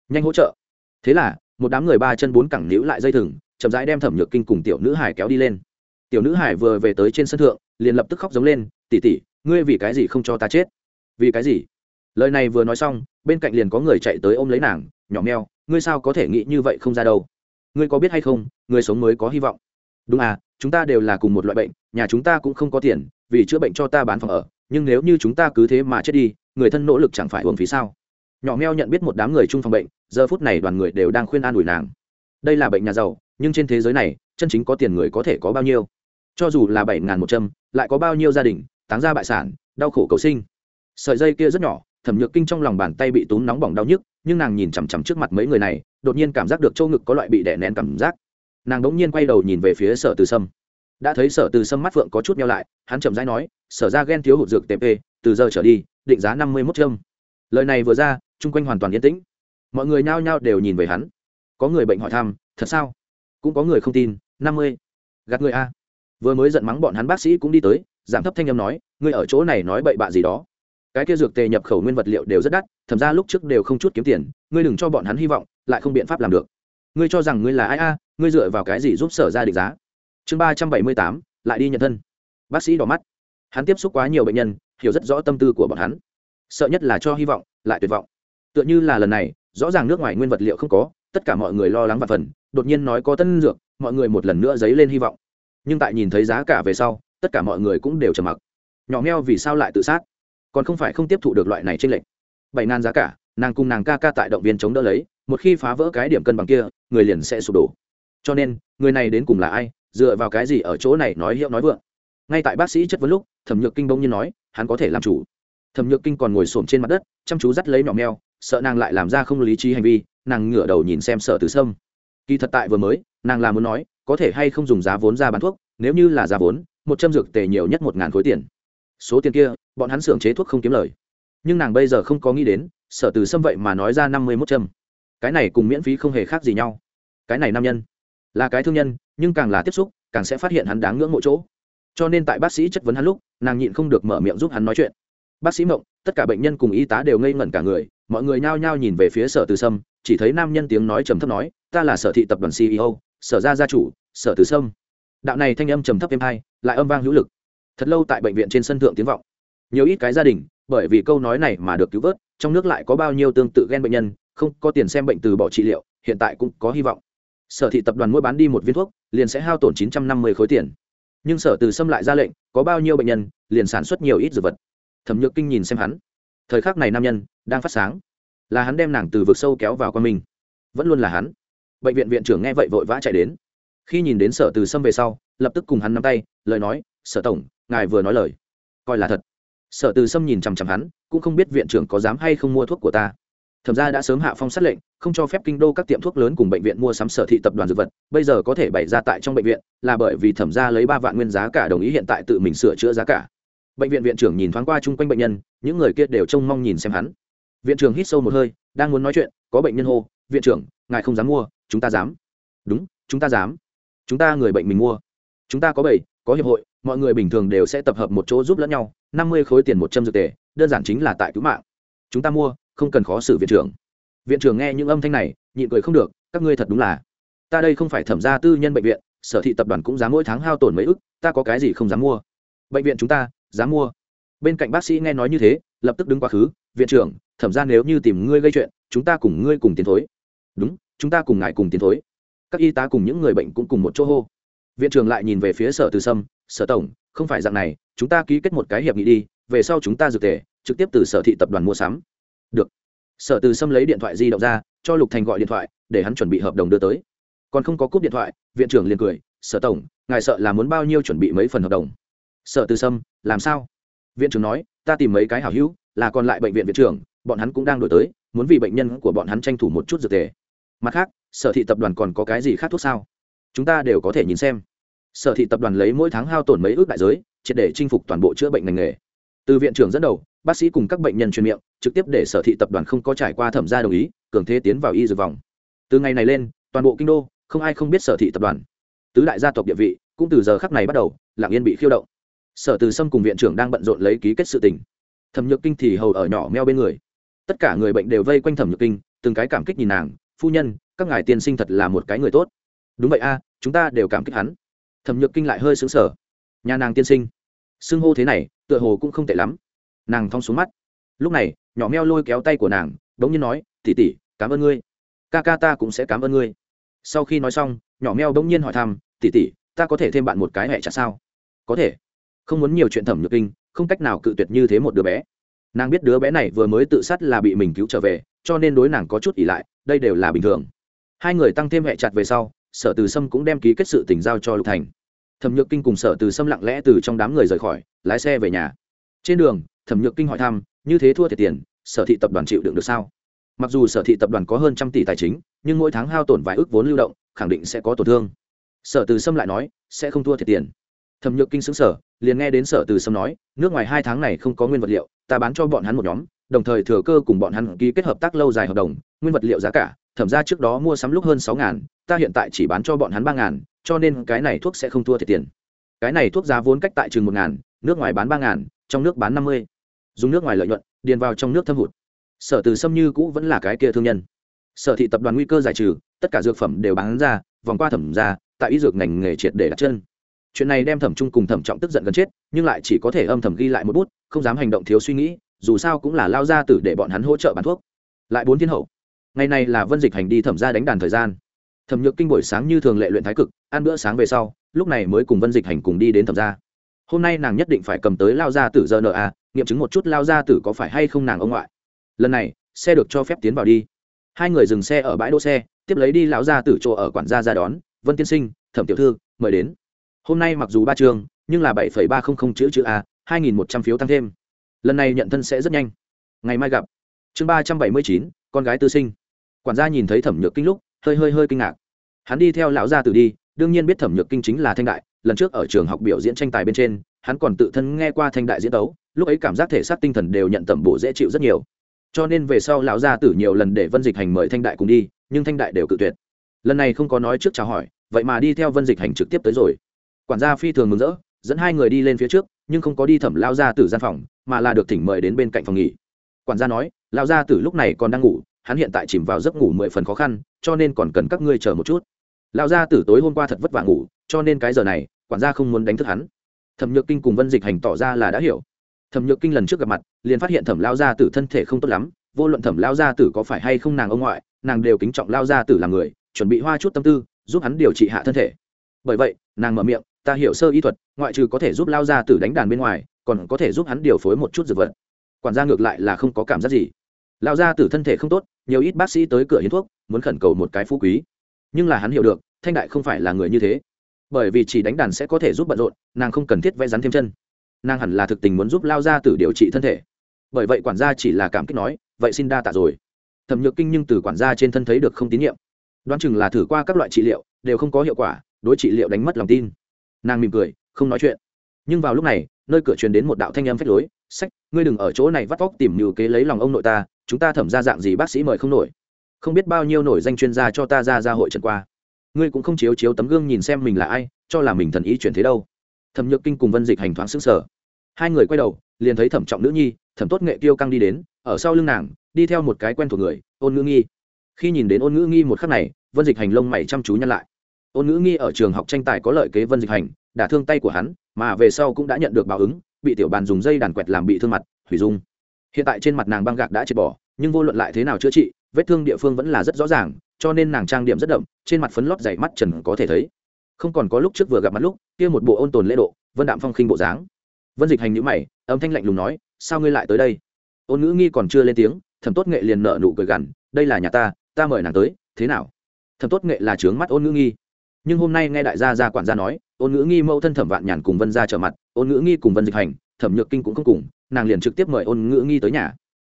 Nhanh hỗ trợ. Thế là, một đám người ba chân bốn cẳng níu lại dây thừng chậm rãi đem thẩm nhược kinh cùng tiểu nữ hải kéo đi lên. Tiểu nữ hải vừa về tới trên sân thượng, liền lập tức khóc giống lên tỉ tỉ ngươi vì cái gì không cho ta chết? Vì cái gì? Lời này vừa nói xong, bên cạnh liền có người chạy tới ôm lấy nàng, nhỏ meo ngươi sao có thể nghĩ như vậy không ra đâu? Ngươi có biết hay không, người sống mới có hy vọng. Đúng à chúng ta đều là cùng một loại bệnh, nhà chúng ta cũng không có tiền, vì chữa bệnh cho ta bán phòng ở, nhưng nếu như chúng ta cứ thế mà chết đi, người thân nỗ lực chẳng phải uống phí sao? Nhỏ meo nhận biết một đám người chung phòng bệnh, giờ phút này đoàn người đều đang khuyên an ủi nàng. Đây là bệnh nhà giàu nhưng trên thế giới này, chân chính có tiền người có thể có bao nhiêu? Cho dù là bảy ngàn một trăm lại có bao nhiêu gia đình, táng ra bại sản, đau khổ cầu sinh? Sợi dây kia rất nhỏ, thẩm nhược kinh trong lòng bàn tay bị túm nóng bỏng đau nhức, nhưng nàng nhìn chằm chằm trước mặt mấy người này, đột nhiên cảm giác được châu ngực có loại bị đè nén cảm giác. Nàng đ ỗ n g nhiên quay đầu nhìn về phía sở từ sâm. Đã thấy sở từ sâm mắt phượng có chút nhau lại, hắn chậm rãi nói, sở ra ghen thiếu hụt dược tp từ giờ trở đi, định giá năm mươi mốt trâm lời này vừa ra, chung quanh hoàn toàn yên tĩnh. Mọi người nhao nhao đều nhìn về hắn. Có người bệnh hỏi thăm, thật sao? Cũng có người không tin, năm mươi. Gạt người a. Vừa mới giận mắng bọn hắn bác sĩ cũng đi tới, giảm thấp thanh âm nói, ngươi ở chỗ này nói bậy bạ gì đó. Cái kia dược tề nhập khẩu nguyên vật liệu đều rất đắt thậm ra lúc trước đều không chút kiếm tiền, ngươi đừng cho bọn hắn hy vọng, lại không biện pháp làm được. Ngươi cho rằng ngươi là ai a, ngươi dựa vào cái gì giúp sở ra định giá? Chương ba trăm bảy mươi tám, lại đi nhận thân. Bác sĩ đỏ mắt. Hắn tiếp xúc quá nhiều bệnh nhân, hiểu rất rõ tâm tư của bọn hắn. Sợ nhất là cho hy vọng, lại tuyệt vọng. Tựa như là lần này, rõ ràng nước ngoài nguyên vật liệu không có tất cả mọi người lo lắng và phần, đột nhiên nói có tân dược, mọi người một lần nữa dấy lên hy vọng. Nhưng tại nhìn thấy giá cả về sau, tất cả mọi người cũng đều trầm mặc. Nhỏ meo vì sao lại tự sát? Còn không phải không tiếp thụ được loại này trên lệnh bảy ngàn giá cả, nàng cùng nàng ca ca tại động viên chống đỡ lấy, một khi phá vỡ cái điểm cân bằng kia, người liền sẽ sụp đổ. Cho nên, người này đến cùng là ai, dựa vào cái gì ở chỗ này nói hiệu nói vượng? Ngay tại bác sĩ chất vấn lúc, thẩm nhược kinh bỗng nhiên nói, hắn có thể làm chủ. Thẩm nhược kinh còn ngồi xổm trên mặt đất, chăm chú dắt lấy nhỏ meo, sợ nàng lại làm ra không lý trí hành vi nàng ngửa đầu nhìn xem sợ từ sâm. Kỳ thật tại vừa mới, nàng là muốn nói, có thể hay không dùng giá vốn ra bán thuốc, nếu như là giá vốn, một trăm dược tề nhiều nhất một ngàn khối tiền. Số tiền kia, bọn hắn xưởng chế thuốc không kiếm lời. Nhưng nàng bây giờ không có nghĩ đến, sở từ xâm vậy mà nói ra năm mươi mốt châm. Cái này cùng miễn phí không hề khác gì nhau. Cái này nam nhân, là cái thương nhân, nhưng càng là tiếp xúc, càng sẽ phát hiện hắn đáng ngưỡng mộ chỗ. Cho nên tại bác sĩ chất vấn hắn lúc, nàng nhịn không được mở miệng giúp hắn nói chuyện bác sĩ mộng, tất cả bệnh nhân cùng y tá đều ngây ngẩn cả người, mọi người nhao nhao nhìn về phía sở từ sâm, chỉ thấy nam nhân tiếng nói trầm thấp nói, ta là sở thị tập đoàn ceo sở gia gia chủ, sở từ sâm. Đạo này thanh âm trầm thấp êm hai lại âm vang hữu lực. Thật lâu tại bệnh viện trên sân thượng tiếng vọng. Nhiều ít cái gia đình, bởi vì câu nói này mà được cứu vớt, trong nước lại có bao nhiêu tương tự ghen bệnh nhân, không có tiền xem bệnh từ bỏ trị liệu, hiện tại cũng có hy vọng. Sở thị tập đoàn mỗi bán đi một viên thuốc, liền sẽ hao tổn chín trăm năm mươi khối tiền. Nhưng sở từ xâm lại ra lệnh, có bao nhiêu bệnh nhân, liền sản xuất nhiều ít dược vật thẩm nhược kinh nhìn xem hắn thời khắc này nam nhân đang phát sáng là hắn đem nàng từ vực sâu kéo vào qua mình, vẫn luôn là hắn bệnh viện viện trưởng nghe vậy vội vã chạy đến khi nhìn đến sở từ sâm về sau lập tức cùng hắn nắm tay lời nói sở tổng ngài vừa nói lời coi là thật sở từ sâm nhìn chằm chằm hắn cũng không biết viện trưởng có dám hay không mua thuốc của ta thẩm ra đã sớm hạ phong sát lệnh không cho phép kinh đô các tiệm thuốc lớn cùng bệnh viện mua sắm sở thị tập đoàn dược vật bây giờ có thể bày ra tại trong bệnh viện là bởi vì thẩm ra lấy ba vạn nguyên giá cả đồng ý hiện tại tự mình sửa chữa giá cả bệnh viện viện trưởng nhìn thoáng qua chung quanh bệnh nhân, những người kia đều trông mong nhìn xem hắn. Viện trưởng hít sâu một hơi, đang muốn nói chuyện, có bệnh nhân hô, viện trưởng, ngài không dám mua, chúng ta dám. Đúng, chúng ta dám. Chúng ta người bệnh mình mua. Chúng ta có bảy, có hiệp hội, mọi người bình thường đều sẽ tập hợp một chỗ giúp lẫn nhau, năm mươi khối tiền một trăm dược tề, đơn giản chính là tại cứu mạng. Chúng ta mua, không cần khó xử viện trưởng. Viện trưởng nghe những âm thanh này, nhịn cười không được, các ngươi thật đúng là. Ta đây không phải thẩm gia tư nhân bệnh viện, sở thị tập đoàn cũng dám mỗi tháng hao tổn mấy ức, ta có cái gì không dám mua. Bệnh viện chúng ta dám mua. Bên cạnh bác sĩ nghe nói như thế, lập tức đứng quá khứ, viện trưởng, thẩm ra nếu như tìm ngươi gây chuyện, chúng ta cùng ngươi cùng tiến thối. Đúng, chúng ta cùng ngài cùng tiến thối. Các y tá cùng những người bệnh cũng cùng một chỗ hô. Viện trưởng lại nhìn về phía sở từ sâm, sở tổng, không phải dạng này, chúng ta ký kết một cái hiệp nghị đi, về sau chúng ta dược tề, trực tiếp từ sở thị tập đoàn mua sắm. Được. Sở từ sâm lấy điện thoại di động ra, cho lục thành gọi điện thoại, để hắn chuẩn bị hợp đồng đưa tới. Còn không có cúp điện thoại, viện trưởng liền cười, sở tổng, ngài sợ là muốn bao nhiêu chuẩn bị mấy phần hợp đồng? Sở từ sâm làm sao? Viện trưởng nói, ta tìm mấy cái hảo hữu, là còn lại bệnh viện viện trưởng, bọn hắn cũng đang đổi tới, muốn vì bệnh nhân của bọn hắn tranh thủ một chút dược tề. Mặt khác, sở thị tập đoàn còn có cái gì khác thuốc sao? Chúng ta đều có thể nhìn xem. Sở thị tập đoàn lấy mỗi tháng hao tổn mấy ước đại giới, triệt để chinh phục toàn bộ chữa bệnh ngành nghề. Từ viện trưởng dẫn đầu, bác sĩ cùng các bệnh nhân chuyên miệng, trực tiếp để sở thị tập đoàn không có trải qua thẩm gia đồng ý, cường thế tiến vào y dược vòng. Từ ngày này lên, toàn bộ kinh đô, không ai không biết sở thị tập đoàn. Tứ đại gia tộc địa vị, cũng từ giờ khắc này bắt đầu, lặng yên bị khiêu động sở từ sâm cùng viện trưởng đang bận rộn lấy ký kết sự tình. Thẩm nhược kinh thì hầu ở nhỏ meo bên người. Tất cả người bệnh đều vây quanh thẩm nhược kinh, từng cái cảm kích nhìn nàng, phu nhân, các ngài tiên sinh thật là một cái người tốt. Đúng vậy a, chúng ta đều cảm kích hắn. Thẩm nhược kinh lại hơi xứng sở nhà nàng tiên sinh. Xưng hô thế này, tựa hồ cũng không tệ lắm. Nàng thong xuống mắt. Lúc này, nhỏ meo lôi kéo tay của nàng đ ố n g nhiên nói tỉ tỉ cảm ơn ngươi. Ca ca ta cũng sẽ cảm ơn ngươi. Sau khi nói xong, nhỏ meo đ ố n g nhiên hỏi thăm tỉ tỉ ta có thể thêm bạn một cái hẹ chặt sao? Có thể không muốn nhiều chuyện thẩm nhược kinh, không cách nào cự tuyệt như thế một đứa bé. Nàng biết đứa bé này vừa mới tự sát là bị mình cứu trở về, cho nên đối nàng có chút ỉ lại, đây đều là bình thường. Hai người tăng thêm hẹ chặt về sau, sở từ sâm cũng đem ký kết sự tình giao cho lục thành. Thẩm nhược kinh cùng sở từ sâm lặng lẽ từ trong đám người rời khỏi, lái xe về nhà. Trên đường, thẩm nhược kinh hỏi thăm, như thế thua thiệt tiền, sở thị tập đoàn chịu đựng được sao? Mặc dù sở thị tập đoàn có hơn trăm tỷ tài chính, nhưng mỗi tháng hao tổn vài ước vốn lưu động, khẳng định sẽ có tổn thương. Sở từ sâm lại nói, sẽ không thua thiệt tiền. Thẩm nhược kinh xứng sở liền nghe đến sở từ sâm nói, nước ngoài hai tháng này không có nguyên vật liệu, ta bán cho bọn hắn một nhóm, đồng thời thừa cơ cùng bọn hắn ký kết hợp tác lâu dài hợp đồng, nguyên vật liệu giá cả, thẩm ra trước đó mua sắm lúc hơn sáu ngàn, ta hiện tại chỉ bán cho bọn hắn ba ngàn, cho nên cái này thuốc sẽ không thua thiệt tiền. Cái này thuốc giá vốn cách tại chừng một ngàn, nước ngoài bán ba ngàn, trong nước bán năm mươi. Dùng nước ngoài lợi nhuận, điền vào trong nước thâm hụt. Sở từ sâm như cũ vẫn là cái kia thương nhân. Sở thị tập đoàn nguy cơ giải trừ, tất cả dược phẩm đều bán ra, vòng qua thẩm ra, tại y dược ngành nghề triệt để đặt chân chuyện này đem thẩm trung cùng thẩm trọng tức giận gần chết, nhưng lại chỉ có thể âm thầm ghi lại một bút, không dám hành động thiếu suy nghĩ, dù sao cũng là lao ra tử để bọn hắn hỗ trợ bán thuốc. Lại bốn thiên hậu. Ngày này là vân dịch hành đi thẩm ra đánh đàn thời gian. Thẩm nhược kinh buổi sáng như thường lệ luyện thái cực, ăn bữa sáng về sau, lúc này mới cùng vân dịch hành cùng đi đến thẩm ra. Hôm nay nàng nhất định phải cầm tới lao gia tử giờ nợ à nghiệm chứng một chút lao gia tử có phải hay không nàng ông ngoại. Lần này, xe được cho phép tiến vào đi. Hai người dừng xe ở bãi đỗ xe, tiếp lấy đi lão gia tử chỗ ở quản gia ra đón. Vân tiên sinh, thẩm tiểu thư, mời đến hôm nay mặc dù ba trường nhưng là bảy phẩy ba không không chữ chữ a, hai nghìn một trăm phiếu tăng thêm. Lần này nhận thân sẽ rất nhanh. Ngày mai gặp. Chương ba trăm bảy mươi chín, con gái tư sinh. Quản gia nhìn thấy thẩm nhược kinh lúc, hơi hơi hơi kinh ngạc. Hắn đi theo lão gia tử đi, đương nhiên biết thẩm nhược kinh chính là thanh đại, lần trước ở trường học biểu diễn tranh tài bên trên, hắn còn tự thân nghe qua thanh đại diễn tấu, lúc ấy cảm giác thể xác tinh thần đều nhận tẩm bổ dễ chịu rất nhiều. Cho nên về sau lão gia tử nhiều lần để vân dịch hành mời thanh đại cùng đi, nhưng thanh đại đều cự tuyệt. Lần này không có nói trước chào hỏi, vậy mà đi theo vân dịch hành trực tiếp tới rồi quản gia phi thường mừng rỡ, dẫn hai người đi lên phía trước, nhưng không có đi thẩm lao gia tử gian phòng, mà là được thỉnh mời đến bên cạnh phòng nghỉ. Quản gia nói lao gia tử lúc này còn đang ngủ, hắn hiện tại chìm vào giấc ngủ mười phần khó khăn, cho nên còn cần các ngươi chờ một chút. Lao gia tử tối hôm qua thật vất vả ngủ, cho nên cái giờ này, quản gia không muốn đánh thức hắn. Thẩm nhược kinh cùng vân dịch hành tỏ ra là đã hiểu. Thẩm nhược kinh lần trước gặp mặt, liền phát hiện thẩm lao gia tử thân thể không tốt lắm, vô luận thẩm lao gia tử có phải hay không nàng ông ngoại, nàng đều kính trọng lao gia tử là người, chuẩn bị hoa chút tâm tư, giúp hắn điều trị hạ thân thể. Bởi vậy, nàng mở miệng ta hiểu sơ y thuật, ngoại trừ có thể giúp lao ra từ đánh đàn bên ngoài, còn có thể giúp hắn điều phối một chút dược vật. Quản gia ngược lại là không có cảm giác gì. Lao ra từ thân thể không tốt, nhiều ít bác sĩ tới cửa hiến thuốc, muốn khẩn cầu một cái phú quý. Nhưng là hắn hiểu được, thanh đại không phải là người như thế. Bởi vì chỉ đánh đàn sẽ có thể giúp bận rộn, nàng không cần thiết vẽ rắn thêm chân. Nàng hẳn là thực tình muốn giúp lao ra từ điều trị thân thể. Bởi vậy quản gia chỉ là cảm kích nói, vậy xin đa tạ rồi. Thẩm nhược kinh nhưng từ quản gia trên thân thấy được không tín nhiệm. Đoán chừng là thử qua các loại trị liệu, đều không có hiệu quả, đối trị liệu đánh mất lòng tin nàng mỉm cười, không nói chuyện. Nhưng vào lúc này, nơi cửa truyền đến một đạo thanh âm phách lối, sách, ngươi đừng ở chỗ này vắt vóc tìm nhiều kế lấy lòng ông nội ta, chúng ta thẩm ra dạng gì bác sĩ mời không nổi. Không biết bao nhiêu nổi danh chuyên gia cho ta ra ra hội trần qua. Ngươi cũng không chiếu chiếu tấm gương nhìn xem mình là ai, cho là mình thần ý chuyển thế đâu. Thẩm nhược kinh cùng vân dịch hành thoáng xứng sở hai người quay đầu, liền thấy thẩm trọng nữ nhi, thẩm tốt nghệ tiêu căng đi đến, ở sau lưng nàng, đi theo một cái quen thuộc người, ôn ngữ nghi. Khi nhìn đến ôn ngữ nghi một khắc này, vân dịch hành lông mày chăm chú nhăn lại ôn ngữ nghi ở trường học tranh tài có lợi kế vân dịch hành, đả thương tay của hắn, mà về sau cũng đã nhận được báo ứng, bị tiểu bàn dùng dây đàn quẹt làm bị thương mặt, hủy dung. Hiện tại trên mặt nàng băng gạc đã chết bỏ, nhưng vô luận lại thế nào chữa trị, vết thương địa phương vẫn là rất rõ ràng, cho nên nàng trang điểm rất đậm, trên mặt phấn lót dày mắt trần có thể thấy. Không còn có lúc trước vừa gặp mặt lúc, kia một bộ ôn tồn lễ độ, vân đạm phong khinh bộ dáng. Vân dịch hành nhữ mày, âm thanh lạnh lùng nói, sao ngươi lại tới đây? Ôn ngữ nghi còn chưa lên tiếng, thẩm tốt nghệ liền nợ nụ cười gằn, đây là nhà ta ta mời nàng tới, thế nào? Thẩm tốt nghệ là trướng mắt ôn ngữ nghi nhưng hôm nay nghe đại gia gia quản gia nói, ôn ngữ nghi mâu thân thẩm vạn nhàn cùng vân ra trở mặt, ôn ngữ nghi cùng vân dịch hành, thẩm nhược kinh cũng không cùng, nàng liền trực tiếp mời ôn ngữ nghi tới nhà.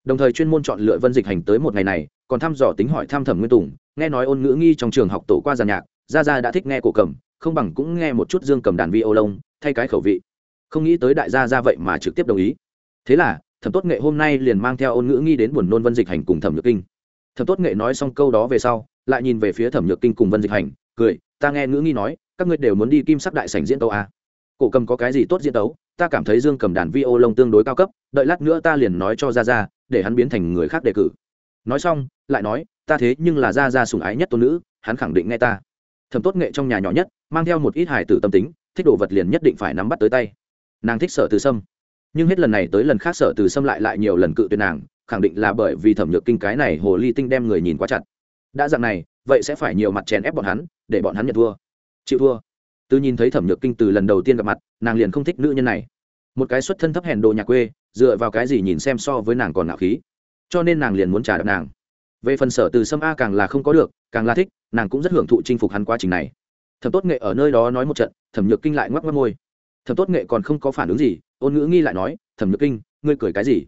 Đồng thời chuyên môn chọn lựa vân dịch hành tới một ngày này, còn thăm dò tính hỏi thăm thẩm nguyên tùng, nghe nói ôn ngữ nghi trong trường học tổ qua giàn nhạc, gia gia đã thích nghe cổ cầm, không bằng cũng nghe một chút dương cầm đàn vi ô lông thay cái khẩu vị. Không nghĩ tới đại gia ra vậy mà trực tiếp đồng ý. Thế là, thẩm tốt nghệ hôm nay liền mang theo ôn ngữ nghi đến buồn nôn vân dịch hành cùng thẩm nhược kinh. Thẩm tốt nghệ nói xong câu đó về sau, lại nhìn về phía thẩm nhược kinh cùng vân dịch hành cười, ta nghe ngữ nghi nói, các ngươi đều muốn đi kim sắc đại sảnh diễn tấu à. cổ cầm có cái gì tốt diễn tấu? Ta cảm thấy dương cầm đàn vi ô lông tương đối cao cấp, đợi lát nữa ta liền nói cho ra ra để hắn biến thành người khác đề cử. Nói xong, lại nói, ta thế nhưng là ra ra sùng ái nhất tôn nữ, hắn khẳng định nghe ta. Thẩm tốt nghệ trong nhà nhỏ nhất, mang theo một ít hài tử tâm tính, thích đồ vật liền nhất định phải nắm bắt tới tay. Nàng thích sở từ sâm. Nhưng hết lần này tới lần khác sở từ sâm lại lại nhiều lần cự tuyệt nàng, khẳng định là bởi vì thẩm nhược kinh cái này hồ ly tinh đem người nhìn quá chặt. Đã dạng này, vậy sẽ phải nhiều mặt chèn ép bọn hắn để bọn hắn nhận thua. Chịu thua. Từ nhìn thấy thẩm nhược kinh từ lần đầu tiên gặp mặt, nàng liền không thích nữ nhân này. Một cái xuất thân thấp hèn đồ nhà quê, dựa vào cái gì nhìn xem so với nàng còn nạo khí. Cho nên nàng liền muốn trả đập nàng. Về phần sở từ sâm a càng là không có được, càng là thích, nàng cũng rất hưởng thụ chinh phục hắn quá trình này. Thẩm tốt nghệ ở nơi đó nói một trận, thẩm nhược kinh lại ngoắc ngoắc môi. Thẩm tốt nghệ còn không có phản ứng gì, ôn ngữ nghi lại nói, thẩm nhược kinh, ngươi cười cái gì?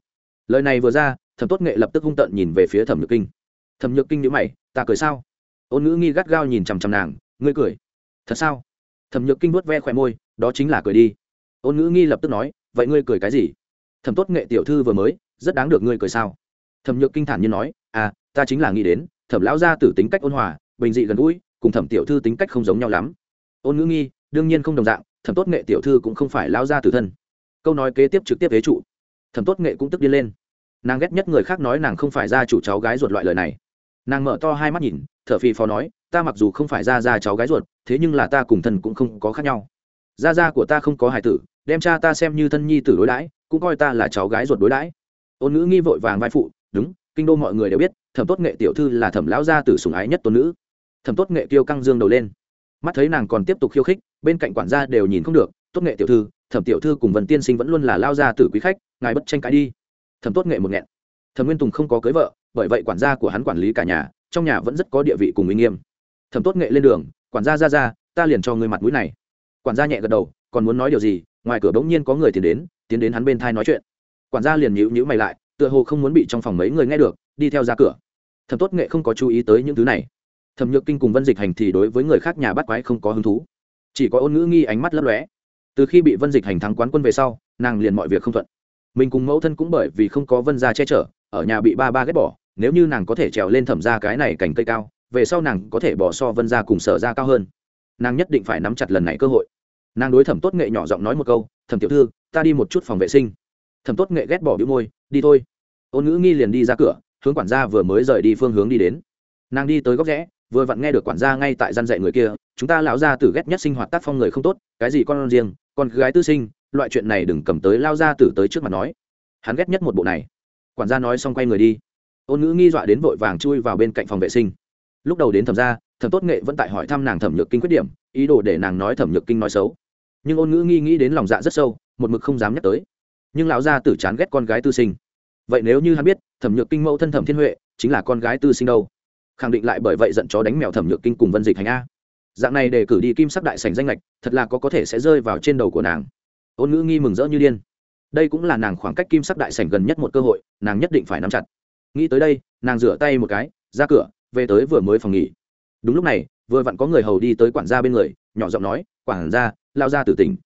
Lời này vừa ra, thẩm tốt nghệ lập tức hung tợn nhìn về phía thẩm nhược kinh. Thẩm nhược kinh nhữ mày, ta cười sao? Ôn ngữ nghi gắt gao nhìn chằm chằm nàng, ngươi cười? Thật sao? Thẩm nhược kinh vuốt ve khỏe môi, đó chính là cười đi. Ôn ngữ nghi lập tức nói, vậy ngươi cười cái gì? Thẩm tốt nghệ tiểu thư vừa mới, rất đáng được ngươi cười sao? Thẩm nhược kinh thản như nói à ta chính là nghĩ đến, thẩm lão gia tử tính cách ôn hòa, bình dị gần gũi, cùng thẩm tiểu thư tính cách không giống nhau lắm. Ôn ngữ nghi, đương nhiên không đồng dạng, thẩm tốt nghệ tiểu thư cũng không phải lão gia tử thân. Câu nói kế tiếp trực tiếp ế trụ. Thẩm tốt nghệ cũng tức điên lên. Nàng ghét nhất người khác nói nàng không phải gia chủ cháu gái ruột loại lời này nàng mở to hai mắt nhìn, thở phì phò nói, ta mặc dù không phải ra ra cháu gái ruột, thế nhưng là ta cùng thân cũng không có khác nhau. Gia gia của ta không có hài tử, đem cha ta xem như thân nhi tử đối đãi, cũng coi ta là cháu gái ruột đối đãi. Ôn ngữ nghi vội vàng vai phụ, đúng, kinh đô mọi người đều biết, thẩm tốt nghệ tiểu thư là thẩm lão gia tử sùng ái nhất tôn nữ. Thẩm tốt nghệ tiêu căng dương đầu lên. Mắt thấy nàng còn tiếp tục khiêu khích, bên cạnh quản gia đều nhìn không được, tốt nghệ tiểu thư, thẩm tiểu thư cùng vần tiên sinh vẫn luôn là lao gia tử quý khách, ngài bất tranh cãi đi. Thẩm tốt nghệ một nghẹn thẩm nguyên tùng không có cưới vợ, bởi vậy quản gia của hắn quản lý cả nhà, trong nhà vẫn rất có địa vị cùng uy nghiêm. Thẩm tốt nghệ lên đường, quản gia, ra ra, ta liền cho người mặt mũi này. Quản gia nhẹ gật đầu, còn muốn nói điều gì? Ngoài cửa bỗng nhiên có người tiến đến tiến đến hắn bên thai nói chuyện. Quản gia liền nhíu nhíu mày lại, tựa hồ không muốn bị trong phòng mấy người nghe được, đi theo ra cửa. Thẩm tốt nghệ không có chú ý tới những thứ này. Thẩm nhược kinh cùng vân dịch hành thì đối với người khác nhà bắt quái không có hứng thú. Chỉ có ôn ngữ nghi ánh mắt lấp lóe. Từ khi bị vân dịch hành thắng quán quân về sau, nàng liền mọi việc không thuận. Mình cùng mẫu thân cũng bởi vì không có vân gia che chở ở nhà bị ba ba ghét bỏ, nếu như nàng có thể trèo lên thẩm ra cái này cành cây cao, về sau nàng có thể bỏ so vân gia cùng sở ra cao hơn. Nàng nhất định phải nắm chặt lần này cơ hội. Nàng đối thẩm tốt nghệ nhỏ giọng nói một câu, thẩm tiểu thư, ta đi một chút phòng vệ sinh. Thẩm tốt nghệ ghét bỏ bĩu môi, đi thôi. Ôn ngữ nghi liền đi ra cửa, hướng quản gia vừa mới rời đi phương hướng đi đến. Nàng đi tới góc rẽ, vừa vặn nghe được quản gia ngay tại gian dạy người kia, chúng ta lão gia tử ghét nhất sinh hoạt tác phong người không tốt, cái gì con riêng, con gái tư sinh, loại chuyện này đừng cầm tới lao gia tử tới trước mặt nói. Hắn ghét nhất một bộ này quản gia nói xong quay người đi. Ôn ngữ nghi dọa đến vội vàng chui vào bên cạnh phòng vệ sinh. Lúc đầu đến thẩm gia, thẩm tốt nghệ vẫn tại hỏi thăm nàng thẩm nhược kinh khuyết điểm, ý đồ để nàng nói thẩm nhược kinh nói xấu. Nhưng ôn ngữ nghi nghĩ đến lòng dạ rất sâu, một mực không dám nhắc tới. Nhưng lão gia tử chán ghét con gái tư sinh. Vậy nếu như hắn biết, thẩm nhược kinh mẫu thân thẩm thiên huệ, chính là con gái tư sinh đâu? Khẳng định lại bởi vậy giận chó đánh mèo thẩm nhược kinh cùng vân dịch hành a. Dạng này để cử đi kim sắc đại sành danh lệch thật là có có thể sẽ rơi vào trên đầu của nàng. Ôn ngữ nghi mừng rỡ như điên đây cũng là nàng khoảng cách kim sắc đại sảnh gần nhất một cơ hội, nàng nhất định phải nắm chặt. Nghĩ tới đây, nàng rửa tay một cái, ra cửa, về tới vừa mới phòng nghỉ. Đúng lúc này, vừa vặn có người hầu đi tới quản gia bên người, nhỏ giọng nói, quản gia, lao ra từ tỉnh.